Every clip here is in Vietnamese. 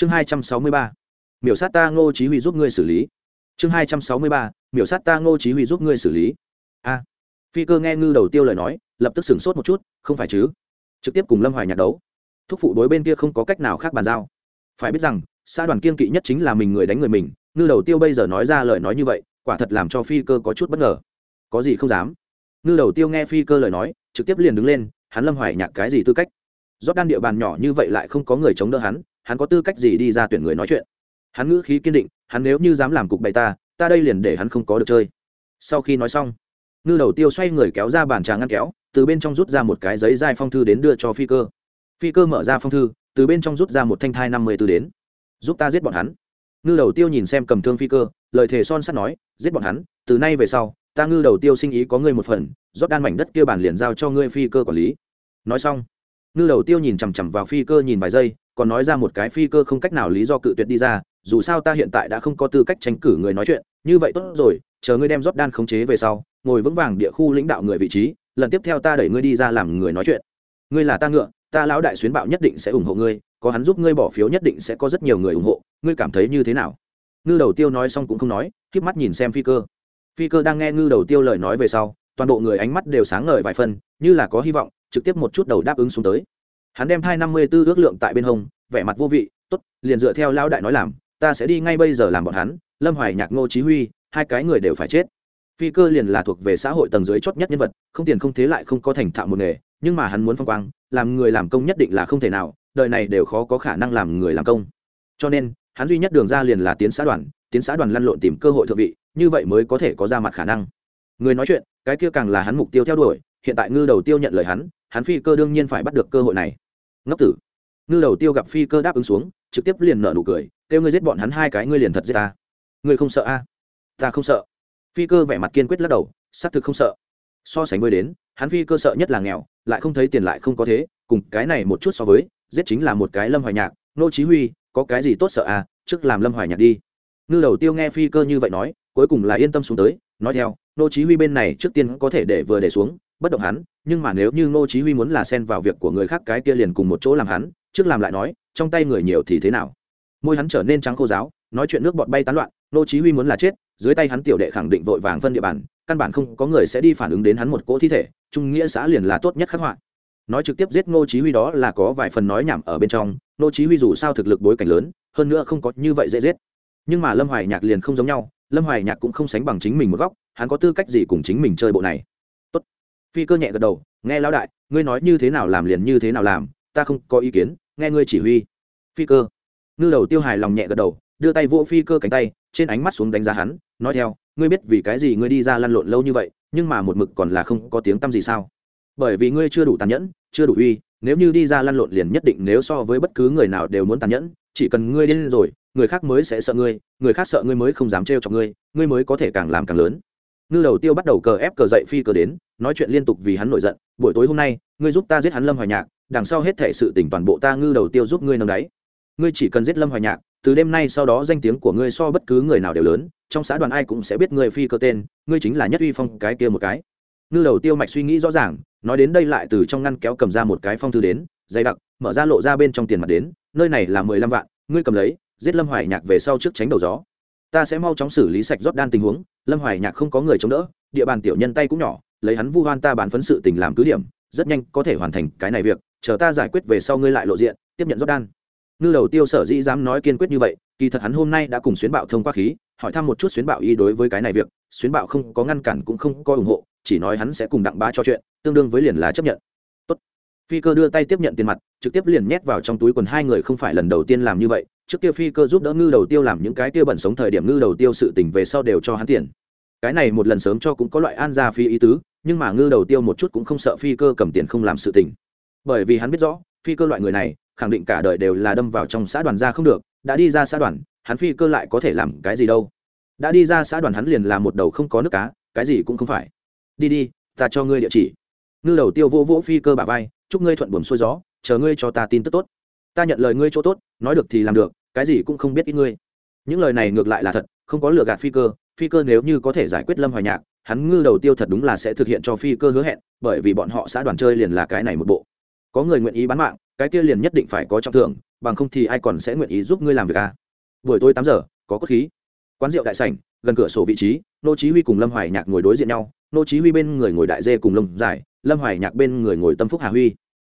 chương hai trăm sáu mươi ba, miểu sát ta ngô chí huy giúp ngươi xử lý. Chương hai trăm sáu mươi ba, miểu sát ta ngô chí huy giúp ngươi xử lý. A. Phi cơ nghe ngư đầu tiêu lời nói, lập tức sửng sốt một chút, không phải chứ? Trực tiếp cùng lâm hoài nhạc đấu. Thúc phụ đối bên kia không có cách nào khác bàn giao. Phải biết rằng, xã đoàn kiên kỵ nhất chính là mình người đánh người mình, ngư đầu tiêu bây giờ nói ra lời nói như vậy, quả thật làm cho phi cơ có chút bất ngờ. Có gì không dám? Ngư đầu tiêu nghe phi cơ lời nói, trực tiếp liền đứng lên, hắn lâm hoài nhạc cái gì tư cách? Rót đan địa bàn nhỏ như vậy lại không có người chống đỡ hắn hắn có tư cách gì đi ra tuyển người nói chuyện? Hắn ngữ khí kiên định, hắn nếu như dám làm cục bày ta ta đây liền để hắn không có được chơi. Sau khi nói xong, ngư đầu tiêu xoay người kéo ra bàn trà ngăn kéo, từ bên trong rút ra một cái giấy dai phong thư đến đưa cho phi cơ. Phi cơ mở ra phong thư, từ bên trong rút ra một thanh thai năm mươi tư đến. Giúp ta giết bọn hắn. Ngư đầu tiêu nhìn xem cầm thương phi cơ, lời thề son sắt nói, giết bọn hắn, từ nay về sau, ta ngư đầu tiêu sinh ý có ngươi một phần, rót đan mảnh đất kia bản liền giao cho ngươi phi cơ quản lý. Nói xong, ngư đầu tiêu nhìn chằm chằm vào phi cơ nhìn vài giây còn nói ra một cái phi cơ không cách nào lý do cự tuyệt đi ra, dù sao ta hiện tại đã không có tư cách tranh cử người nói chuyện, như vậy tốt rồi, chờ ngươi đem rót đan khống chế về sau, ngồi vững vàng địa khu lãnh đạo người vị trí, lần tiếp theo ta đẩy ngươi đi ra làm người nói chuyện. Ngươi là ta ngựa, ta lão đại xuyến bạo nhất định sẽ ủng hộ ngươi, có hắn giúp ngươi bỏ phiếu nhất định sẽ có rất nhiều người ủng hộ, ngươi cảm thấy như thế nào? Ngư đầu tiêu nói xong cũng không nói k mắt nhìn xem phi cơ. Phi cơ đang nghe ngư đầu tiêu lời nói về sau, toàn bộ người ánh mắt đều sáng ngời vài phân như là có hy vọng, trực tiếp một chút đầu đáp ứng xuống tới hắn đem hai năm mươi tư ước lượng tại bên hông, vẻ mặt vô vị t ố t liền dựa theo lao đại nói làm, ta sẽ đi ngay bây giờ làm bọn hắn, lâm hoài nhạc, ngô chí huy, hai cái người đều phải chết. Phi cơ liền là thuộc về xã hội tầng dưới chót nhất nhân vật, không tiền không thế lại không có thành thạo một nghề, nhưng mà hắn muốn phong quang, làm người làm công nhất định là không thể nào, đời này đều khó có khả năng làm người làm công. Cho nên, hắn duy nhất đường ra liền là tiến xã đoàn, tiến xã đoàn lăn lộn tìm cơ hội thượng vị, như vậy mới có thể có ra mặt khả năng. Người nói chuyện, cái kia càng là hắn mục tiêu theo đuổi, hiện tại ngư đầu tiêu nhận lời hắn hắn phi cơ đương nhiên phải bắt được cơ hội này ngốc tử. Ngư đầu tiêu gặp phi cơ đáp ứng xuống, trực tiếp liền nở nụ cười, kêu ngươi giết bọn hắn hai cái ngươi liền thật giết ta. Ngươi không sợ a? Ta không sợ. Phi cơ vẻ mặt kiên quyết lắc đầu, xác thực không sợ. So sánh với đến, hắn phi cơ sợ nhất là nghèo, lại không thấy tiền lại không có thế, cùng cái này một chút so với, giết chính là một cái lâm hoài nhạc, nô chí huy, có cái gì tốt sợ à? trước làm lâm hoài nhạc đi. Ngư đầu tiêu nghe phi cơ như vậy nói, cuối cùng là yên tâm xuống tới, nói theo, nô chí huy bên này trước tiên có thể để vừa để xuống bất động hắn, nhưng mà nếu như Ngô chí huy muốn là xen vào việc của người khác cái kia liền cùng một chỗ làm hắn, trước làm lại nói, trong tay người nhiều thì thế nào? Môi hắn trở nên trắng khô giáo nói chuyện nước bọt bay tán loạn, Ngô chí huy muốn là chết, dưới tay hắn tiểu đệ khẳng định vội vàng phân địa bàn, căn bản không có người sẽ đi phản ứng đến hắn một cỗ thi thể, trung nghĩa xã liền là tốt nhất khắc họa. Nói trực tiếp giết Ngô chí huy đó là có vài phần nói nhảm ở bên trong, Ngô chí huy dù sao thực lực bối cảnh lớn, hơn nữa không có như vậy dễ giết. Nhưng mà lâm hoài nhạc liền không giống nhau, lâm hoài nhạc cũng không sánh bằng chính mình một góc, hắn có tư cách gì cùng chính mình chơi bộ này? Phi cơ nhẹ gật đầu, nghe lão đại, ngươi nói như thế nào làm liền như thế nào làm, ta không có ý kiến, nghe ngươi chỉ huy. Phi cơ. Ngư đầu tiêu hài lòng nhẹ gật đầu, đưa tay vỗ phi cơ cánh tay, trên ánh mắt xuống đánh giá hắn, nói theo, ngươi biết vì cái gì ngươi đi ra lăn lộn lâu như vậy, nhưng mà một mực còn là không có tiếng tăm gì sao? Bởi vì ngươi chưa đủ tàn nhẫn, chưa đủ uy, nếu như đi ra lăn lộn liền nhất định nếu so với bất cứ người nào đều muốn tàn nhẫn, chỉ cần ngươi điên rồi, người khác mới sẽ sợ ngươi, người khác sợ ngươi mới không dám trêu chọc ngươi ngươi mới có thể càng làm càng lớn. Ngư đầu tiêu bắt đầu cờ ép cờ dậy phi cờ đến nói chuyện liên tục vì hắn nổi giận, buổi tối hôm nay, ngươi giúp ta giết hắn lâm hoài nhạc, đằng sau hết thể sự tỉnh toàn bộ ta ngư đầu tiêu giúp ngươi nâng đáy. Ngươi chỉ cần giết lâm hoài nhạc, từ đêm nay sau đó danh tiếng của ngươi so bất cứ người nào đều lớn, trong xã đoàn ai cũng sẽ biết ngươi phi cơ tên, ngươi chính là nhất uy phong cái kia một cái. Ngư đầu tiêu mạch suy nghĩ rõ ràng, nói đến đây lại từ trong ngăn kéo cầm ra một cái phong thư đến, dày đặc, mở ra lộ ra bên trong tiền mặt đến, nơi này là mười lăm vạn, ngươi cầm lấy, giết lâm hoài nhạc về sau trước tránh đầu gió. Ta sẽ mau chóng xử lý sạch rót đan tình huống, lâm hoài nhạc không có người chống đỡ, địa bàn tiểu nhân tay cũng nhỏ lấy hắn vu hoan ta bán phấn sự tình làm cứ điểm, rất nhanh có thể hoàn thành cái này việc, chờ ta giải quyết về sau ngươi lại lộ diện, tiếp nhận rót đan ngư đầu tiêu sở dĩ dám nói kiên quyết như vậy, kỳ thật hắn hôm nay đã cùng xuyến bạo thông qua khí, hỏi thăm một chút xuyến bạo y đối với cái này việc, xuyến bạo không có ngăn cản cũng không có ủng hộ, chỉ nói hắn sẽ cùng đặng bá cho chuyện, tương đương với liền là chấp nhận. Tốt. phi cơ đưa tay tiếp nhận tiền mặt, trực tiếp liền nhét vào trong túi quần hai người không phải lần đầu tiên làm như vậy, trước kia phi cơ giúp đỡ ngư đầu tiêu làm những cái kia bẩn sống thời điểm ngư đầu tiêu sự tình về sau đều cho hắn tiền. Cái này một lần sớm cho cũng có loại an gia phi ý tứ nhưng mà ngư đầu tiêu một chút cũng không sợ phi cơ cầm tiền không làm sự tình. Bởi vì hắn biết rõ, phi cơ loại người này, khẳng định cả đời đều là đâm vào trong xã đoàn ra không được, đã đi ra xã đoàn, hắn phi cơ lại có thể làm cái gì đâu. Đã đi ra xã đoàn hắn liền là một đầu không có nước cá, cái gì cũng không phải. Đi đi, ta cho ngươi địa chỉ. Ngư đầu tiêu vô vỗ phi cơ bà vai, chúc ngươi thuận buồm xuôi gió, chờ ngươi cho ta tin tức tốt. Ta nhận lời ngươi chỗ tốt, nói được thì làm được, cái gì cũng không biết ít ngươi. Những lời này ngược lại là thật, không có lừa gạt phi cơ phi cơ nếu như có thể giải quyết lâm hoài nhạc hắn ngư đầu tiêu thật đúng là sẽ thực hiện cho phi cơ hứa hẹn, bởi vì bọn họ xã đoàn chơi liền là cái này một bộ. Có người nguyện ý bán mạng, cái kia liền nhất định phải có trọng thưởng, bằng không thì ai còn sẽ nguyện ý giúp ngươi làm việc à. buổi tối tám giờ, có cốt khí. Quán rượu đại sảnh, gần cửa sổ vị trí, nô chí huy cùng lâm hoài nhạc ngồi đối diện nhau, nô chí huy bên người ngồi đại dê cùng lông dài, lâm hoài nhạc bên người ngồi tâm phúc hà huy.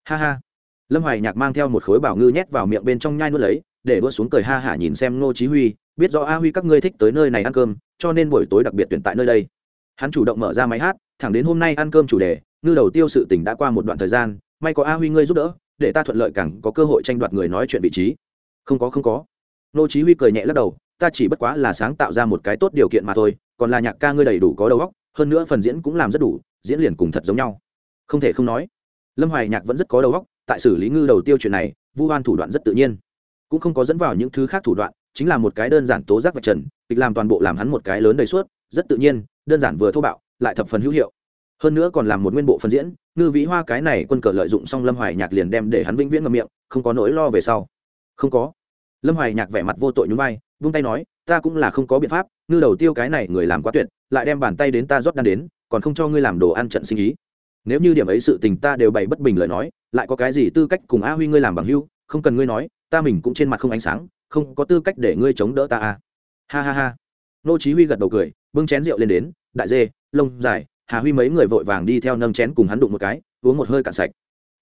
Ha ha. Lâm hoài nhạc mang theo một khối bảo ngư nhét vào miệng bên trong nhai nuốt lấy, để đua xuống cười ha hả nhìn xem nô chí huy, biết rõ a huy các ngươi thích tới nơi này ăn cơm, cho nên buổi tối đặc biệt tuyển tại nơi đây hắn chủ động mở ra máy hát, thẳng đến hôm nay ăn cơm chủ đề, ngư đầu tiêu sự tình đã qua một đoạn thời gian, may có a huy ngươi giúp đỡ, để ta thuận lợi càng có cơ hội tranh đoạt người nói chuyện vị trí. Không có không có. Nô chí huy cười nhẹ lắc đầu, ta chỉ bất quá là sáng tạo ra một cái tốt điều kiện mà thôi, còn là nhạc ca ngươi đầy đủ có đầu óc, hơn nữa phần diễn cũng làm rất đủ, diễn liền cùng thật giống nhau. Không thể không nói, lâm hoài nhạc vẫn rất có đầu óc, tại xử lý ngư đầu tiêu chuyện này, vu oan thủ đoạn rất tự nhiên. Cũng không có dẫn vào những thứ khác thủ đoạn, chính là một cái đơn giản tố giác vạch trần, kịch làm toàn bộ làm hắn một cái lớn đầy suốt, rất tự nhiên đơn giản vừa thô bạo, lại thập phần hữu hiệu. Hơn nữa còn làm một nguyên bộ phân diễn, ngư vĩ hoa cái này quân cờ lợi dụng xong lâm hoài nhạc liền đem để hắn vĩnh viễn ngậm miệng, không có nỗi lo về sau. Không có. Lâm hoài nhạc vẻ mặt vô tội nhún vai, vung tay nói, ta cũng là không có biện pháp, ngư đầu tiêu cái này người làm quá tuyệt, lại đem bàn tay đến ta rót đan đến, còn không cho ngươi làm đồ ăn trận sinh ý. Nếu như điểm ấy sự tình ta đều bày bất bình lời nói, lại có cái gì tư cách cùng a huy ngươi làm bằng hưu không cần ngươi nói, ta mình cũng trên mặt không ánh sáng, không có tư cách để ngươi chống đỡ ta a ha ha ha. Nô chí huy gật đầu cười bưng chén rượu lên đến, đại dê, lông dài, hà huy mấy người vội vàng đi theo nâng chén cùng hắn đụng một cái, uống một hơi cạn sạch.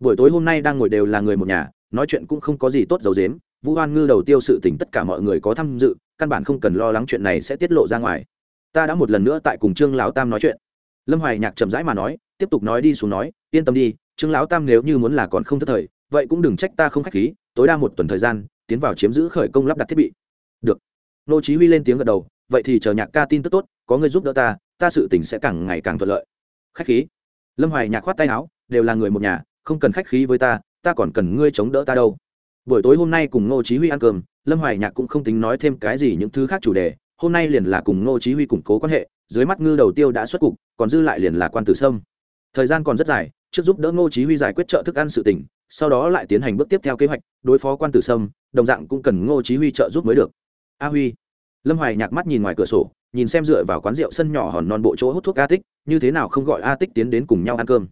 Buổi tối hôm nay đang ngồi đều là người một nhà, nói chuyện cũng không có gì tốt dầu dếm vũ hoan ngư đầu tiêu sự tình tất cả mọi người có tham dự, căn bản không cần lo lắng chuyện này sẽ tiết lộ ra ngoài. Ta đã một lần nữa tại cùng trương lão tam nói chuyện. Lâm hoài nhạc chậm rãi mà nói, tiếp tục nói đi xuống nói, yên tâm đi, trương lão tam nếu như muốn là còn không thất thời, vậy cũng đừng trách ta không khách khí, tối đa một tuần thời gian, tiến vào chiếm giữ khởi công lắp đặt thiết bị. Được. Nô chí huy lên tiếng gật đầu vậy thì chờ nhạc ca tin tức tốt, có người giúp đỡ ta ta sự tình sẽ càng ngày càng thuận lợi. Khách khí. Lâm hoài nhạc khoát tay áo, đều là người một nhà, không cần khách khí với ta ta còn cần ngươi chống đỡ ta đâu. Buổi tối hôm nay cùng ngô chí huy ăn cơm, lâm hoài nhạc cũng không tính nói thêm cái gì những thứ khác chủ đề, hôm nay liền là cùng ngô chí huy củng cố quan hệ, dưới mắt ngư đầu tiêu đã xuất cục, còn dư lại liền là quan tử sâm. Thời gian còn rất dài, trước giúp đỡ ngô chí huy giải quyết trợ thức ăn sự tình, sau đó lại tiến hành bước tiếp theo kế hoạch, đối phó quan tử sâm, đồng dạng cũng cần ngô chí huy trợ giúp mới được. A huy lâm hoài nhạc mắt nhìn ngoài cửa sổ, nhìn xem dựa vào quán rượu sân nhỏ hòn non bộ chỗ hút thuốc a tích, như thế nào không gọi a tích tiến đến cùng nhau ăn cơm.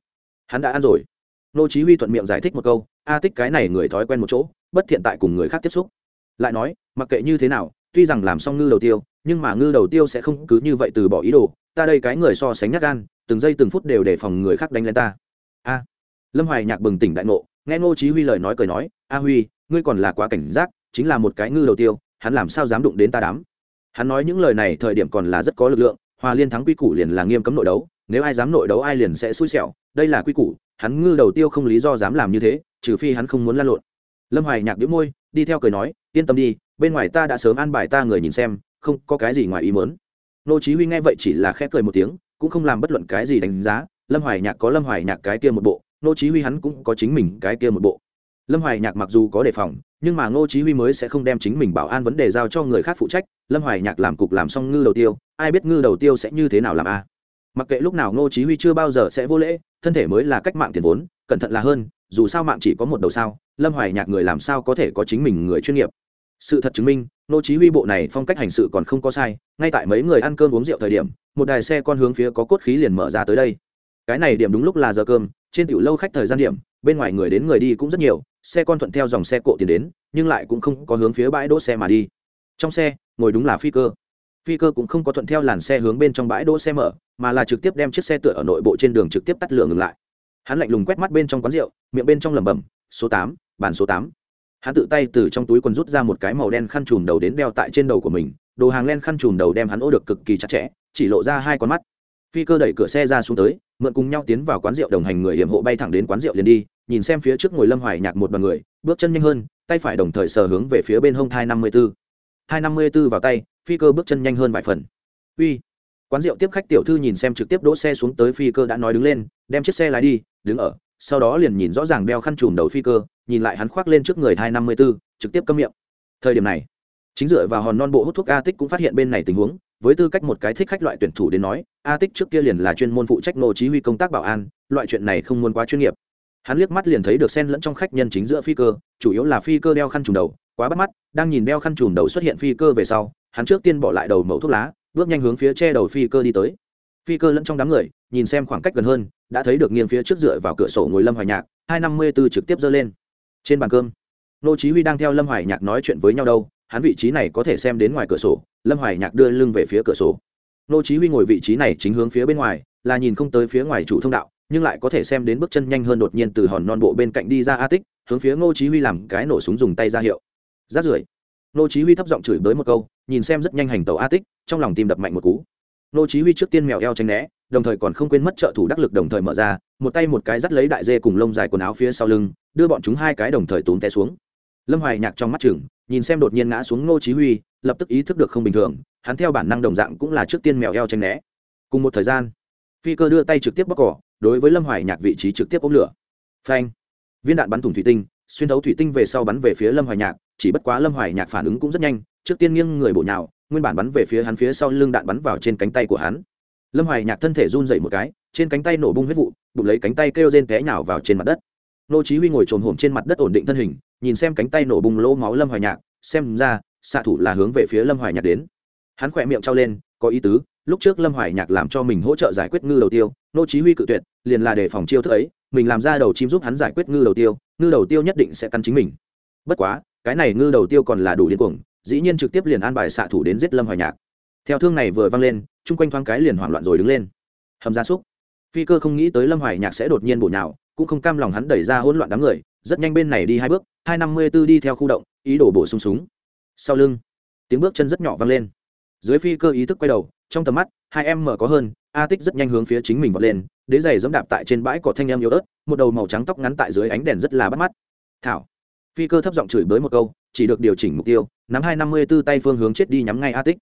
Hắn đã ăn rồi. Nô chí huy thuận miệng giải thích một câu, a tích cái này người thói quen một chỗ, bất thiện tại cùng người khác tiếp xúc. Lại nói, mặc kệ như thế nào, tuy rằng làm xong ngư đầu tiêu, nhưng mà ngư đầu tiêu sẽ không cứ như vậy từ bỏ ý đồ, ta đây cái người so sánh nhát gan, từng giây từng phút đều để phòng người khác đánh lên ta. A. Lâm hoài nhạc bừng tỉnh đại ngộ, nghe ngô chí huy lời nói cười nói, a huy, ngươi còn là quá cảnh giác, chính là một cái ngư đầu tiêu, hắn làm sao dám đụng đến ta đám? Hắn nói những lời này thời điểm còn là rất có lực lượng hòa liên thắng quy củ liền là nghiêm cấm nội đấu, nếu ai dám nội đấu ai liền sẽ xui xẻo, đây là quy củ, hắn ngư đầu tiêu không lý do dám làm như thế, trừ phi hắn không muốn lan lộn. Lâm hoài nhạc đĩu môi, đi theo cười nói, yên tâm đi, bên ngoài ta đã sớm an bài ta người nhìn xem, không có cái gì ngoài ý muốn. Nô chí huy nghe vậy chỉ là khẽ cười một tiếng, cũng không làm bất luận cái gì đánh giá, lâm hoài nhạc có lâm hoài nhạc cái kia một bộ, nô chí huy hắn cũng có chính mình cái kia một bộ lâm hoài nhạc mặc dù có đề phòng, nhưng mà ngô chí huy mới sẽ không đem chính mình bảo an vấn đề giao cho người khác phụ trách. Lâm hoài nhạc làm cục làm xong ngư đầu tiêu, ai biết ngư đầu tiêu sẽ như thế nào làm a? Mặc kệ lúc nào ngô chí huy chưa bao giờ sẽ vô lễ, thân thể mới là cách mạng tiền vốn, cẩn thận là hơn, dù sao mạng chỉ có một đầu sao, lâm hoài nhạc người làm sao có thể có chính mình người chuyên nghiệp? Sự thật chứng minh, Ngô chí huy bộ này phong cách hành sự còn không có sai, ngay tại mấy người ăn cơm uống rượu thời điểm, một đài xe con hướng phía có cốt khí liền mở ra tới đây. Cái này điểm đúng lúc là giờ cơm, trên tiểu lâu khách thời gian điểm bên ngoài người đến người đi cũng rất nhiều, xe con thuận theo dòng xe cộ tiền đến, nhưng lại cũng không có hướng phía bãi đỗ xe mà đi. Trong xe, ngồi đúng là phi cơ. Phi cơ cũng không có thuận theo làn xe hướng bên trong bãi đỗ xe mở, mà là trực tiếp đem chiếc xe tựa ở nội bộ trên đường trực tiếp tắt lửa ngừng lại. Hắn lạnh lùng quét mắt bên trong quán rượu, miệng bên trong lẩm bẩm, số tám, bàn số tám. Hắn tự tay từ trong túi quần rút ra một cái màu đen khăn trùm đầu đến đeo tại trên đầu của mình, đồ hàng len khăn trùm đầu đem hắn ô được cực kỳ chặt chẽ, chỉ lộ ra hai con mắt. Phi cơ đẩy cửa xe ra xuống tới, mượn cùng nhau tiến vào quán rượu đồng hành người hiểm hộ bay thẳng đến quán rượu liền đi nhìn xem phía trước ngồi lâm hoài nhạc một đoàn người, bước chân nhanh hơn, tay phải đồng thời sờ hướng về phía bên hông thai năm mươi b ố hai năm mươi b ố vào tay, phi cơ bước chân nhanh hơn vài phần. Uy! Quán rượu tiếp khách tiểu thư nhìn xem trực tiếp đỗ xe xuống tới phi cơ đã nói đứng lên, đem chiếc xe lái đi, đứng ở, sau đó liền nhìn rõ ràng đeo khăn trùm đầu phi cơ, nhìn lại hắn khoác lên trước người thai năm mươi b ố trực tiếp câm miệng. Thời điểm này, chính dựa vào hòn non bộ hút thuốc a tích cũng phát hiện bên này tình huống, với tư cách một cái thích khách loại tuyển thủ đến nói, a tích trước kia liền là chuyên môn phụ trách nô chí huy công tác bảo an, loại chuyện này không muốn quá chuyên nghiệp hắn liếc mắt liền thấy được sen lẫn trong khách nhân chính giữa phi cơ, chủ yếu là phi cơ đeo khăn trùm đầu, quá bắt mắt, đang nhìn đeo khăn trùm đầu xuất hiện phi cơ về sau, hắn trước tiên bỏ lại đầu mẫu thuốc lá, bước nhanh hướng phía che đầu phi cơ đi tới. Phi cơ lẫn trong đám người, nhìn xem khoảng cách gần hơn, đã thấy được nghiêng phía trước dựa vào cửa sổ ngồi lâm hoài nhạc, hai năm mươi b ố trực tiếp dơ lên. Trên bàn cơm, nô chí huy đang theo lâm hoài nhạc nói chuyện với nhau đâu, hắn vị trí này có thể xem đến ngoài cửa sổ, lâm hoài nhạc đưa lưng về phía cửa sổ. Nô chí huy ngồi vị trí này chính hướng phía bên ngoài, là nhìn không tới phía ngoài chủ thông đạo nhưng lại có thể xem đến bước chân nhanh hơn đột nhiên từ hòn non bộ bên cạnh đi ra a tích, hướng phía ngô chí huy làm cái nổ súng dùng tay ra hiệu. Rát rưởi. Ngô chí huy thấp giọng chửi bới một câu, nhìn xem rất nhanh hành tàu a tích, trong lòng tim đập mạnh một cú. Ngô chí huy trước tiên mèo eo tránh né, đồng thời còn không quên mất trợ thủ đắc lực đồng thời mở ra, một tay một cái dắt lấy đại dê cùng lông dài quần áo phía sau lưng, đưa bọn chúng hai cái đồng thời tốn té xuống. Lâm hoài nhạc trong mắt chừng, nhìn xem đột nhiên ngã xuống ngô chí huy, lập tức ý thức được không bình thường, hắn theo bản năng đồng dạng cũng là trước tiên mèo eo tránh né. Cùng một thời gian, phi cơ đưa tay trực tiếp bóc cỏ đối với lâm hoài nhạc vị trí trực tiếp ống lửa. Phanh. Viên đạn bắn thủng thủy tinh, xuyên thấu thủy tinh về sau bắn về phía lâm hoài nhạc, chỉ bất quá lâm hoài nhạc phản ứng cũng rất nhanh, trước tiên nghiêng người bổ nhào, nguyên bản bắn về phía hắn phía sau lưng đạn bắn vào trên cánh tay của hắn. Lâm hoài nhạc thân thể run dậy một cái, trên cánh tay nổ bung huyết vụ, bụng lấy cánh tay kêu rên té nhào vào trên mặt đất. Nô chí huy ngồi trồn hổm trên mặt đất ổn định thân hình, nhìn xem cánh tay nổ bung lỗ máu lâm hoài nhạc, xem ra, xạ thủ là hướng về phía lâm hoài nhạc đến. Hắn khẽ miệng trao lên, có ý tứ lúc trước lâm hoài nhạc làm cho mình hỗ trợ giải quyết ngư đầu tiêu, nô chí huy cự tuyệt, liền là để phòng chiêu thức ấy, mình làm ra đầu chim giúp hắn giải quyết ngư đầu tiêu, ngư đầu tiêu nhất định sẽ căn chính mình. Bất quá, cái này ngư đầu tiêu còn là đủ điên cuồng, dĩ nhiên trực tiếp liền an bài xạ thủ đến giết lâm hoài nhạc. Theo thương này vừa vang lên, chung quanh thoáng cái liền hoảng loạn rồi đứng lên. Hầm gia súc. Phi cơ không nghĩ tới lâm hoài nhạc sẽ đột nhiên bổ nhào, cũng không cam lòng hắn đẩy ra hỗn loạn đám người, rất nhanh bên này đi hai bước, hai năm mươi b ố đi theo khu động, ý đồ bổ sung súng. Sau lưng, tiếng bước chân rất nhỏ vang lên. Dưới phi cơ ý thức quay đầu trong tầm mắt, hai em mở có hơn, a tích rất nhanh hướng phía chính mình vọt lên, đế giày dẫm đạp tại trên bãi cỏ thanh em yếu ớt, một đầu màu trắng tóc ngắn tại dưới ánh đèn rất là bắt mắt. Thảo. Phi cơ thấp giọng chửi bới một câu, chỉ được điều chỉnh mục tiêu, nắm hai năm mươi b ố tay phương hướng chết đi nhắm ngay a tích.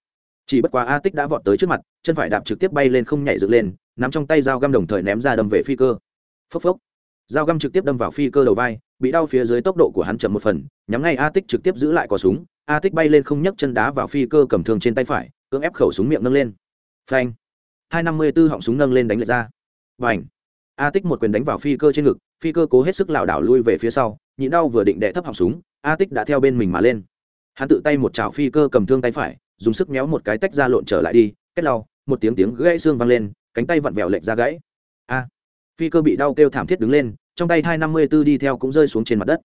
Chỉ bất quá a tích đã vọt tới trước mặt, chân phải đạp trực tiếp bay lên không nhảy dựng lên, nắm trong tay dao găm đồng thời ném ra đâm về phi cơ. Phốc phốc. Dao găm trực tiếp đâm vào phi cơ đầu vai, bị đau phía dưới tốc độ của hắn chậm một phần, nhắm ngay a tích trực tiếp giữ lại cò súng, a tích bay lên không nhấc chân đá vào phi cơ cầm thương trên tay phải, cưỡng ép khẩu súng miệng nâng lên phanh. Hai năm mươi b ố họng súng nâng lên đánh lệch ra. Và ảnh a tích một quyền đánh vào phi cơ trên ngực, phi cơ cố hết sức lảo đảo lui về phía sau, nhị đau vừa định đệ thấp họng súng, a tích đã theo bên mình mà lên. Hắn tự tay một chảo phi cơ cầm thương tay phải, dùng sức méo một cái tách ra lộn trở lại đi cách lau, một tiếng tiếng gãy xương vang lên, cánh tay vặn vẹo lệch ra gãy. A. Phi cơ bị đau kêu thảm thiết đứng lên, trong tay hai năm mươi b ố đi theo cũng rơi xuống trên mặt đất.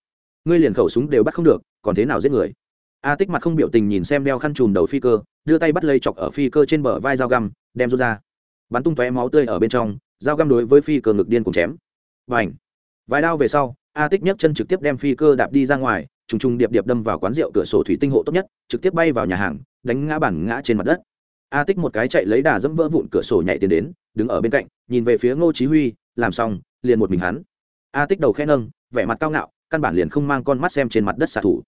Ngươi liền khẩu súng đều bắt không được, còn thế nào giết người? A tích mặt không biểu tình nhìn xem đeo khăn chùm đầu phi cơ, đưa tay bắt lây chọc ở phi cơ trên bờ vai dao găm, đem rút ra. Bắn tung tóe máu tươi ở bên trong, dao găm đối với phi cơ ngực điên cùng chém. Và ảnh vài đao về sau, a tích nhấc chân trực tiếp đem phi cơ đạp đi ra ngoài, trùng trùng điệp điệp đâm vào quán rượu cửa sổ thủy tinh hộ tốt nhất, trực tiếp bay vào nhà hàng, đánh ngã bản ngã trên mặt đất. A tích một cái chạy lấy đà dẫm vỡ vụn cửa sổ nhảy tiến đến, đứng ở bên cạnh, nhìn về phía ngô chí huy, làm xong, liền một mình hắn. A tích đầu khẽ nâng, vẻ mặt cao ngạo, căn bản liền không mang con mắt xem trên mặt đất xạ thủ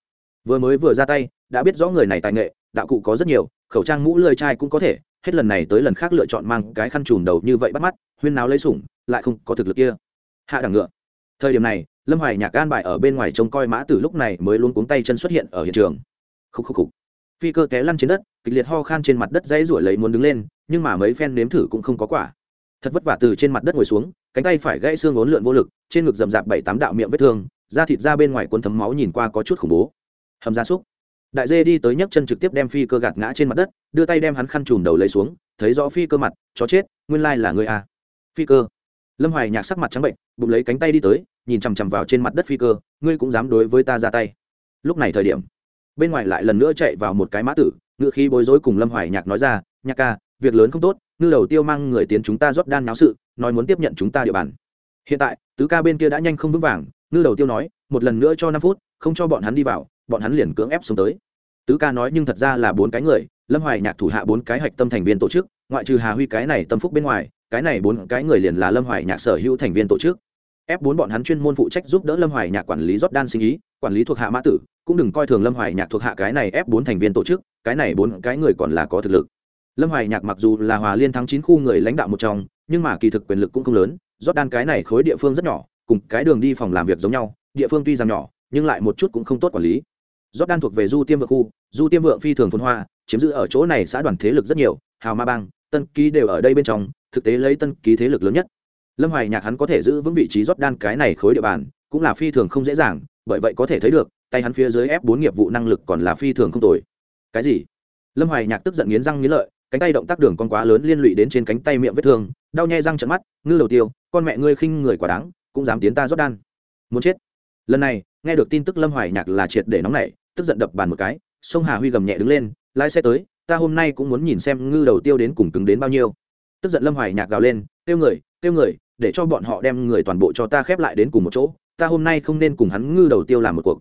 vừa mới vừa ra tay, đã biết rõ người này tài nghệ, đạo cụ có rất nhiều, khẩu trang mũ lơi chai cũng có thể. Hết lần này tới lần khác lựa chọn mang cái khăn trùm đầu như vậy bắt mắt, huyên náo lấy sủng, lại không có thực lực kia. Hạ đẳng ngựa. Thời điểm này, lâm hoài nhạc gan bại ở bên ngoài trông coi mã từ lúc này mới luôn cuống tay chân xuất hiện ở hiện trường. Khúc khúc khúc. Phi cơ té lăn trên đất, kịch liệt ho khan trên mặt đất dãy ruổi lấy muốn đứng lên, nhưng mà mấy phen nếm thử cũng không có quả. Thật vất vả từ trên mặt đất ngồi xuống, cánh tay phải gãy xương ốn lượn vô lực, trên ngực rậm rạp bảy tám đạo miệng vết thương, da thịt ra bên ngoài cuốn thấm máu nhìn qua có chút khủng bố hầm gia súc. Đại dê đi tới nhấc chân trực tiếp đem phi cơ gạt ngã trên mặt đất, đưa tay đem hắn khăn chùm đầu lấy xuống, thấy rõ phi cơ mặt, chó chết, nguyên lai là người a à. phi cơ? Lâm hoài nhạc sắc mặt trắng bệnh, bụng lấy cánh tay đi tới, nhìn chằm chằm vào trên mặt đất phi cơ, ngươi cũng dám đối với ta ra tay. Lúc này thời điểm, bên ngoài lại lần nữa chạy vào một cái mã tử, ngựa khi bối rối cùng lâm hoài nhạc nói ra, nhạc ca, việc lớn không tốt, ngư đầu tiêu mang người tiến chúng ta rót đan náo sự, nói muốn tiếp nhận chúng ta địa bàn. Hiện tại, tứ ca bên kia đã nhanh không vững vàng, ngư đầu tiêu nói, một lần nữa cho năm phút, không cho bọn hắn đi vào bọn hắn liền cưỡng ép xuống tới. Tứ ca nói nhưng thật ra là bốn cái người, lâm hoài, nhạc thủ hạ bốn cái hạch tâm thành viên tổ chức, ngoại trừ hà huy cái này tâm phúc bên ngoài, cái này bốn cái người liền là lâm hoài, nhạc sở hữu thành viên tổ chức. Ép bốn bọn hắn chuyên môn phụ trách giúp đỡ lâm hoài, nhạc quản lý rót đan sinh ý, quản lý thuộc hạ mã tử, cũng đừng coi thường lâm hoài, nhạc thuộc hạ cái này ép bốn thành viên tổ chức, cái này bốn cái người còn là có thực lực. Lâm hoài, nhạc mặc dù là hòa liên thắng chín khu người lãnh đạo một trong, nhưng mà kỳ thực quyền lực cũng không lớn, rót đan cái này khối địa phương rất nhỏ, cùng cái đường đi phòng làm việc giống nhau, địa phương tuy rằng nhỏ, nhưng lại một chút cũng không tốt quản lý rót đan thuộc về du tiêm vượng khu, du tiêm vượng phi thường phồn hoa, chiếm giữ ở chỗ này xã đoàn thế lực rất nhiều, hào ma bang, tân ký đều ở đây bên trong, thực tế lấy tân ký thế lực lớn nhất. Lâm hoài nhạc hắn có thể giữ vững vị trí rót đan cái này khối địa bàn, cũng là phi thường không dễ dàng, bởi vậy có thể thấy được, tay hắn phía dưới ép bốn nghiệp vụ năng lực còn là phi thường không tồi. Cái gì? Lâm hoài nhạc tức giận nghiến răng nghiến lợi, cánh tay động tác đường con quá lớn liên lụy đến trên cánh tay miệng vết thương, đau nhè răng trợn mắt, ngư đầu tiêu, con mẹ ngươi khinh người quả đáng, cũng dám tiến ta rót đan. Muốn chết. Lần này, nghe được tin tức lâm hoài nhạc là triệt để nóng nảy tức giận đập bàn một cái, sông hà huy gầm nhẹ đứng lên, lái xe tới, ta hôm nay cũng muốn nhìn xem ngư đầu tiêu đến cùng cứng đến bao nhiêu. Tức giận lâm hoài nhạc gào lên, tiêu người tiêu người, để cho bọn họ đem người toàn bộ cho ta khép lại đến cùng một chỗ, ta hôm nay không nên cùng hắn ngư đầu tiêu làm một cuộc.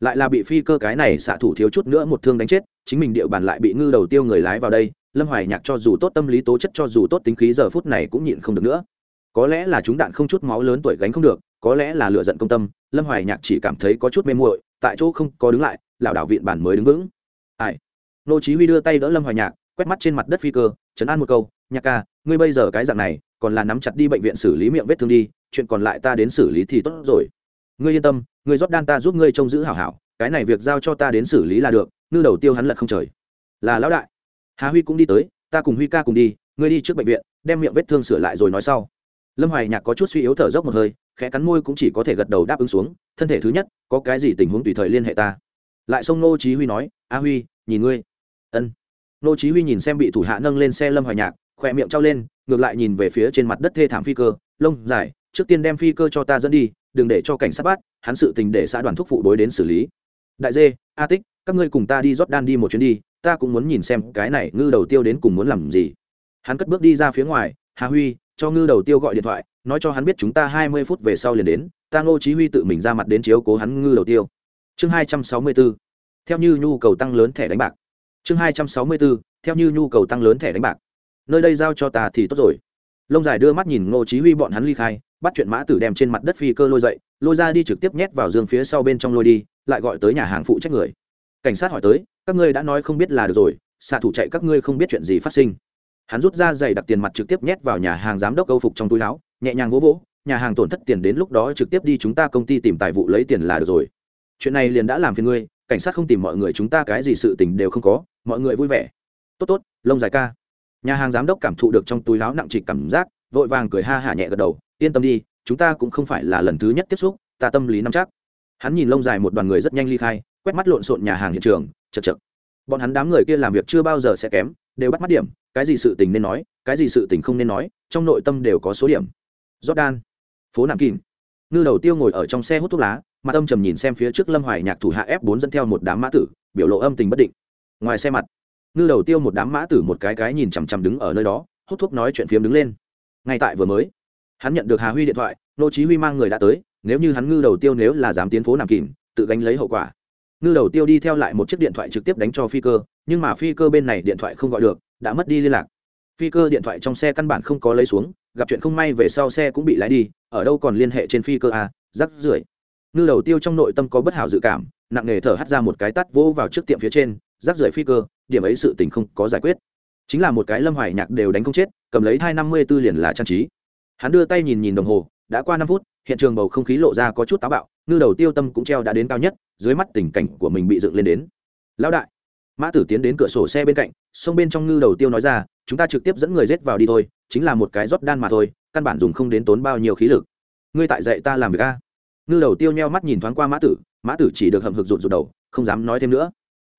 Lại là bị phi cơ cái này xạ thủ thiếu chút nữa một thương đánh chết, chính mình địa bàn lại bị ngư đầu tiêu người lái vào đây, lâm hoài nhạc cho dù tốt tâm lý tố chất cho dù tốt tính khí giờ phút này cũng nhịn không được nữa. Có lẽ là chúng đạn không chút máu lớn tuổi gánh không được, có lẽ là lựa giận công tâm, lâm hoài nhạc chỉ cảm thấy có chút mê muội tại chỗ không có đứng lại, lảo đảo viện bản mới đứng vững. Ai? Nô chí huy đưa tay đỡ lâm hoài nhạc, quét mắt trên mặt đất phi cơ chấn an một câu, nhạc ca, ngươi bây giờ cái dạng này, còn là nắm chặt đi bệnh viện xử lý miệng vết thương đi, chuyện còn lại ta đến xử lý thì tốt rồi. Ngươi yên tâm, ngươi rót đan ta giúp ngươi trông giữ hảo hảo, cái này việc giao cho ta đến xử lý là được, ngư đầu tiêu hắn lật không trời. Là lão đại. Hà huy cũng đi tới, ta cùng huy ca cùng đi, ngươi đi trước bệnh viện, đem miệng vết thương sửa lại rồi nói sau. Lâm hoài nhạc có chút suy yếu thở dốc một hơi khẽ cắn môi cũng chỉ có thể gật đầu đáp ứng xuống, thân thể thứ nhất, có cái gì tình huống tùy thời liên hệ ta. Lại xông nô chí huy nói, a huy, nhìn ngươi. Ân. Nô chí huy nhìn xem bị thủ hạ nâng lên xe lâm hoài nhạc khoe miệng trao lên, ngược lại nhìn về phía trên mặt đất thê thảm phi cơ, lông, dài, trước tiên đem phi cơ cho ta dẫn đi, đừng để cho cảnh sát bắt, hắn sự tình để xã đoàn thúc phụ đối đến xử lý. Đại dê, a tích, các ngươi cùng ta đi rót đan đi một chuyến đi, ta cũng muốn nhìn xem cái này ngư đầu tiêu đến cùng muốn làm gì. Hắn cất bước đi ra phía ngoài hà huy, cho ngư đầu tiêu gọi điện thoại nói cho hắn biết chúng ta hai mươi phút về sau liền đến, ta ngô chí huy tự mình ra mặt đến chiếu cố hắn ngư đầu tiêu. Chương hai trăm sáu mươi 264 theo như nhu cầu tăng lớn thẻ đánh bạc. Chương hai trăm sáu mươi 264 theo như nhu cầu tăng lớn thẻ đánh bạc. Nơi đây giao cho ta thì tốt rồi. Lông dài đưa mắt nhìn ngô chí huy bọn hắn ly khai, bắt chuyện mã tử đem trên mặt đất phi cơ lôi dậy, lôi ra đi trực tiếp nhét vào giường phía sau bên trong lôi đi, lại gọi tới nhà hàng phụ trách người. Cảnh sát hỏi tới, các ngươi đã nói không biết là được rồi, xạ thủ chạy các ngươi không biết chuyện gì phát sinh. Hắn rút ra giày đặt tiền mặt trực tiếp nhét vào nhà hàng giám đốc câu phục trong túi áo nhẹ nhàng vỗ vỗ, nhà hàng tổn thất tiền đến lúc đó trực tiếp đi chúng ta công ty tìm tài vụ lấy tiền là được rồi. Chuyện này liền đã làm phiền ngươi, cảnh sát không tìm mọi người chúng ta cái gì sự tình đều không có, mọi người vui vẻ. Tốt tốt, lông dài ca. Nhà hàng giám đốc cảm thụ được trong túi áo nặng trịch cảm giác, vội vàng cười ha hả nhẹ gật đầu, yên tâm đi, chúng ta cũng không phải là lần thứ nhất tiếp xúc, ta tâm lý nắm chắc. Hắn nhìn lông dài một đoàn người rất nhanh ly khai, quét mắt lộn xộn nhà hàng hiện trường, chật chật. Bọn hắn đám người kia làm việc chưa bao giờ sẽ kém, đều bắt mắt điểm, cái gì sự tình nên nói, cái gì sự tình không nên nói, trong nội tâm đều có số điểm jordan. Phố nam kín ngư đầu tiêu ngồi ở trong xe hút thuốc lá, mặt âm trầm nhìn xem phía trước lâm hoài nhạc thủ hạ f 4 dẫn theo một đám mã tử, biểu lộ âm tình bất định. Ngoài xe mặt, ngư đầu tiêu một đám mã tử một cái cái nhìn chằm chằm đứng ở nơi đó, hút thuốc nói chuyện phiếm đứng lên. Ngay tại vừa mới, hắn nhận được hà huy điện thoại, nô chí huy mang người đã tới, nếu như hắn ngư đầu tiêu nếu là dám tiến phố nam kín tự gánh lấy hậu quả. Ngư đầu tiêu đi theo lại một chiếc điện thoại trực tiếp đánh cho phi cơ, nhưng mà phi cơ bên này điện thoại không gọi được, đã mất đi liên lạc phi cơ điện thoại trong xe căn bản không có lấy xuống, gặp chuyện không may về sau xe cũng bị lái đi, ở đâu còn liên hệ trên phi cơ à? rắc rưởi. Ngư đầu tiêu trong nội tâm có bất hảo dự cảm, nặng nề thở hắt ra một cái tắt vỗ vào trước tiệm phía trên, rắc rưởi phi cơ, điểm ấy sự tình không có giải quyết. Chính là một cái lâm hoài nhạc đều đánh không chết, cầm lấy hai năm mươi tư liền là trang trí. Hắn đưa tay nhìn nhìn đồng hồ, đã qua năm phút, hiện trường bầu không khí lộ ra có chút táo bạo, ngư đầu tiêu tâm cũng treo đã đến cao nhất, dưới mắt tình cảnh của mình bị dựng lên đến. Lão đại mã tử tiến đến cửa sổ xe bên cạnh, sông bên trong ngư đầu tiêu nói ra, chúng ta trực tiếp dẫn người rết vào đi thôi, chính là một cái rót đan mà thôi, căn bản dùng không đến tốn bao nhiêu khí lực. Ngươi tại dạy ta làm việc a. Ngư đầu tiêu nheo mắt nhìn thoáng qua mã tử mã tử chỉ được hầm hực rụt rụt đầu, không dám nói thêm nữa.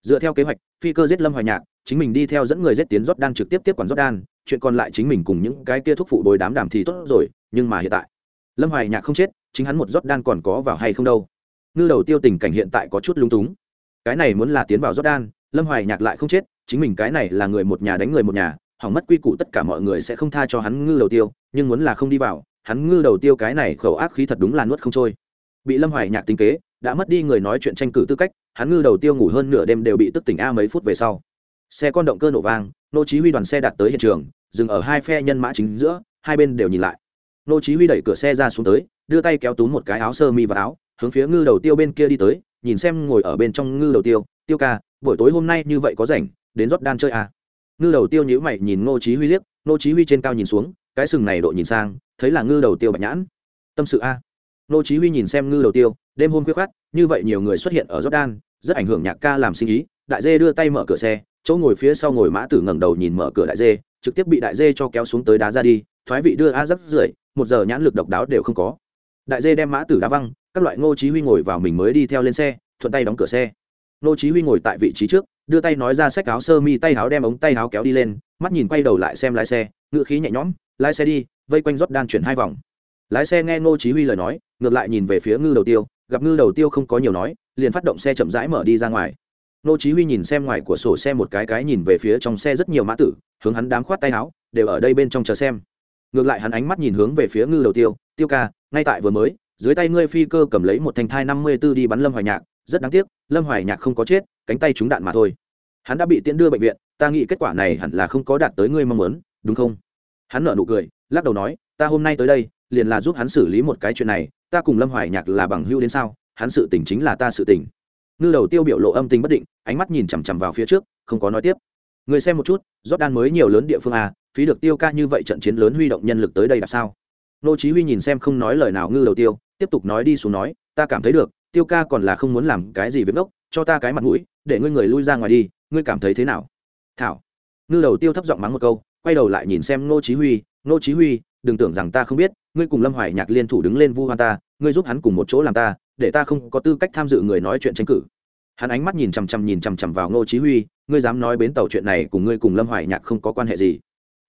Dựa theo kế hoạch, phi cơ giết lâm hoài nhạc, chính mình đi theo dẫn người giết tiến rót đan trực tiếp tiếp quản rót đan, chuyện còn lại chính mình cùng những cái kia thúc phụ bồi đám đàm thì tốt rồi, nhưng mà hiện tại, lâm hoài nhạc không chết, chính hắn một rót đan còn có vào hay không đâu. Ngư đầu tiêu tình cảnh hiện tại có chút lung túng. Cái này muốn là tiến vào rót đan lâm hoài nhạc lại không chết, chính mình cái này là người một nhà đánh người một nhà, hỏng mất quy củ tất cả mọi người sẽ không tha cho hắn ngư đầu tiêu, nhưng muốn là không đi vào, hắn ngư đầu tiêu cái này khẩu ác khí thật đúng là nuốt không trôi. Bị lâm hoài nhạc tính kế, đã mất đi người nói chuyện tranh cử tư cách, hắn ngư đầu tiêu ngủ hơn nửa đêm đều bị tức tỉnh a mấy phút về sau. Xe con động cơ nổ vang, nô chí huy đoàn xe đạt tới hiện trường, dừng ở hai phe nhân mã chính giữa, hai bên đều nhìn lại. Nô chí huy đẩy cửa xe ra xuống tới, đưa tay kéo túm một cái áo sơ mi và áo, hướng phía ngư đầu tiêu bên kia đi tới, nhìn xem ngồi ở bên trong ngư đầu tiêu tiêu ca buổi tối hôm nay như vậy có rảnh, đến rót đan chơi à. ngư đầu tiêu nhíu mày nhìn ngô chí huy liếc, ngô chí huy trên cao nhìn xuống, cái sừng này độ nhìn sang, thấy là ngư đầu tiêu bạch nhãn tâm sự a à. ngô chí huy nhìn xem ngư đầu tiêu, đêm hôm khuya khoát như vậy nhiều người xuất hiện ở rót đan, rất ảnh hưởng nhạc ca làm sinh ý đại dê đưa tay mở cửa xe, chỗ ngồi phía sau ngồi mã tử ngẩng đầu nhìn mở cửa đại dê, trực tiếp bị đại dê cho kéo xuống tới đá ra đi, thoái vị đưa a rất rưởi, một giờ nhãn lực độc đáo đều không có đại dê đem mã tử đá văng, các loại ngô chí huy ngồi vào mình mới đi theo lên xe, thuận tay đóng cửa xe Nô chí huy ngồi tại vị trí trước, đưa tay nói ra xách áo sơ mi tay áo đem ống tay áo kéo đi lên, mắt nhìn quay đầu lại xem lái xe, ngựa khí nhẹ nhõm, lái xe đi, vây quanh rót đan chuyển hai vòng. Lái xe nghe ngô chí huy lời nói, ngược lại nhìn về phía ngư đầu tiêu, gặp ngư đầu tiêu không có nhiều nói, liền phát động xe chậm rãi mở đi ra ngoài. Nô chí huy nhìn xem ngoài của sổ xe một cái cái nhìn về phía trong xe rất nhiều mã tử, hướng hắn đám khoát tay áo, đều ở đây bên trong chờ xem. Ngược lại hắn ánh mắt nhìn hướng về phía ngư đầu tiêu tiêu ca, ngay tại vừa mới, dưới tay ngươi phi cơ cầm lấy một thanh thai năm mươi 54 đi bắn lâm hoài nhạc, rất đáng tiếc lâm hoài nhạc không có chết, cánh tay trúng đạn mà thôi. Hắn đã bị tiễn đưa bệnh viện, ta nghĩ kết quả này hẳn là không có đạt tới ngươi mong muốn, đúng không? Hắn nở nụ cười, lắc đầu nói, ta hôm nay tới đây, liền là giúp hắn xử lý một cái chuyện này, ta cùng lâm hoài nhạc là bằng hữu đến sao, hắn sự tình chính là ta sự tình. Ngư đầu tiêu biểu lộ âm tình bất định, ánh mắt nhìn chằm chằm vào phía trước, không có nói tiếp. Người xem một chút jordan mới nhiều lớn địa phương à phí được tiêu ca như vậy trận chiến lớn huy động nhân lực tới đây là sao? Nô chí huy nhìn xem không nói lời nào ngư đầu tiêu, tiếp tục nói đi xuống nói, ta cảm thấy được tiêu ca còn là không muốn làm cái gì việc đốc, cho ta cái mặt mũi để ngươi người lui ra ngoài đi ngươi cảm thấy thế nào? Thảo. Ngư đầu tiêu thấp giọng mắng một câu quay đầu lại nhìn xem Ngô chí huy Ngô chí huy đừng tưởng rằng ta không biết ngươi cùng lâm hoài nhạc liên thủ đứng lên vu hoan ta ngươi giúp hắn cùng một chỗ làm ta để ta không có tư cách tham dự người nói chuyện tranh cử. Hắn ánh mắt nhìn chằm chằm nhìn chằm chằm vào ngô chí huy ngươi dám nói bến tàu chuyện này cùng ngươi cùng lâm hoài nhạc không có quan hệ gì.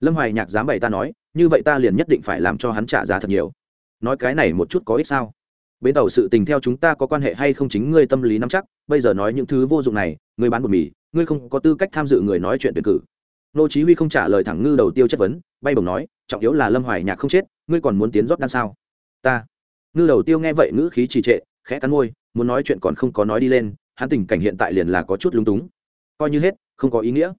Lâm hoài nhạc dám bày ta nói như vậy ta liền nhất định phải làm cho hắn trả giá thật nhiều. Nói cái này một chút có ích sao? Bến tàu sự tình theo chúng ta có quan hệ hay không chính ngươi tâm lý nắm chắc, bây giờ nói những thứ vô dụng này, ngươi bán bột mì, ngươi không có tư cách tham dự người nói chuyện tuyển cử. Nô chí huy không trả lời thẳng ngư đầu tiêu chất vấn, bay bổng nói, trọng yếu là lâm hoài nhạc không chết, ngươi còn muốn tiến rót đan sao? Ta. Ngư đầu tiêu nghe vậy ngữ khí trì trệ, khẽ cắn môi, muốn nói chuyện còn không có nói đi lên, hắn tình cảnh hiện tại liền là có chút lúng túng. Coi như hết, không có ý nghĩa.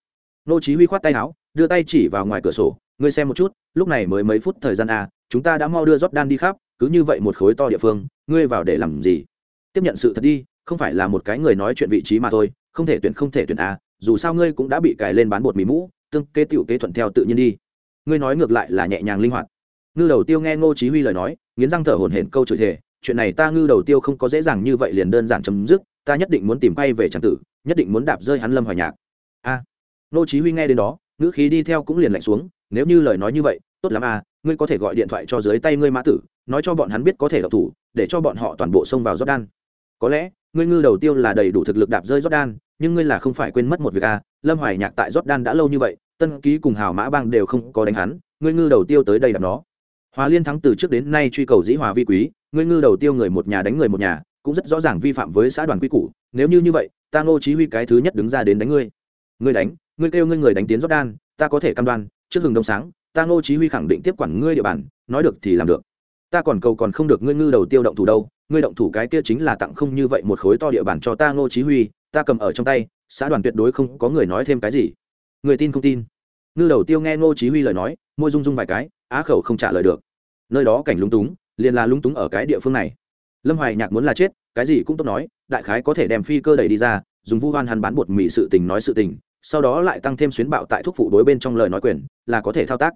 Nô chí huy khoát tay áo, đưa tay chỉ vào ngoài cửa sổ, ngươi xem một chút, lúc này mới mấy phút thời gian à chúng ta đã mau đưa rót đan đi khắp cứ như vậy một khối to địa phương, ngươi vào để làm gì? Tiếp nhận sự thật đi, không phải là một cái người nói chuyện vị trí mà thôi, không thể tuyển không thể tuyển à dù sao ngươi cũng đã bị cài lên bán bột mì mũ, tương kế tiểu kế thuận theo tự nhiên đi. Ngươi nói ngược lại là nhẹ nhàng linh hoạt. Ngư đầu tiêu nghe ngô chí huy lời nói, nghiến răng thở hổn hển câu chửi thề, chuyện này ta ngư đầu tiêu không có dễ dàng như vậy liền đơn giản chấm dứt, ta nhất định muốn tìm bay về trang tử, nhất định muốn đạp rơi hắn lâm hoài nhạc. A. Ngô chí huy nghe đến đó, ngữ khí đi theo cũng liền lạnh xuống, nếu như lời nói như vậy, tốt lắm à ngươi có thể gọi điện thoại cho dưới tay ngươi mã tử nói cho bọn hắn biết có thể độc thủ, để cho bọn họ toàn bộ xông vào jordan. Có lẽ, ngươi ngư đầu tiêu là đầy đủ thực lực đạp rơi jordan, nhưng ngươi là không phải quên mất một việc à lâm hoài nhạc tại jordan đã lâu như vậy, tân ký cùng hào mã bang đều không có đánh hắn, ngươi ngư đầu tiêu tới đây đạp nó. Hòa liên thắng từ trước đến nay truy cầu dĩ hòa vi quý, ngươi ngư đầu tiêu người một nhà đánh người một nhà, cũng rất rõ ràng vi phạm với xã đoàn quy củ, nếu như như vậy, ta ngô chí huy cái thứ nhất đứng ra đến đánh ngươi. Ngươi đánh, ngươi kêu ngươi người đánh tiến jordan, ta có thể cam đoan, trước hừng đông sáng, ta ngô chí huy khẳng định tiếp quản ngươi địa bàn, nói được thì làm được ta còn cầu còn không được ngươi ngư đầu tiêu động thủ đâu, ngươi động thủ cái kia chính là tặng không như vậy một khối to địa bàn cho ta ngô chí huy, ta cầm ở trong tay, xã đoàn tuyệt đối không có người nói thêm cái gì. Người tin không tin? Ngư đầu tiêu nghe ngô chí huy lời nói, môi rung rung vài cái, á khẩu không trả lời được. Nơi đó cảnh lúng túng, liền là lúng túng ở cái địa phương này. Lâm hoài nhạc muốn là chết, cái gì cũng tốt nói, đại khái có thể đem phi cơ đẩy đi ra, dùng vu hoan hắn bán bột mì sự tình nói sự tình, sau đó lại tăng thêm xuyến bạo tại thuốc phụ đối bên trong lời nói quyền, là có thể thao tác.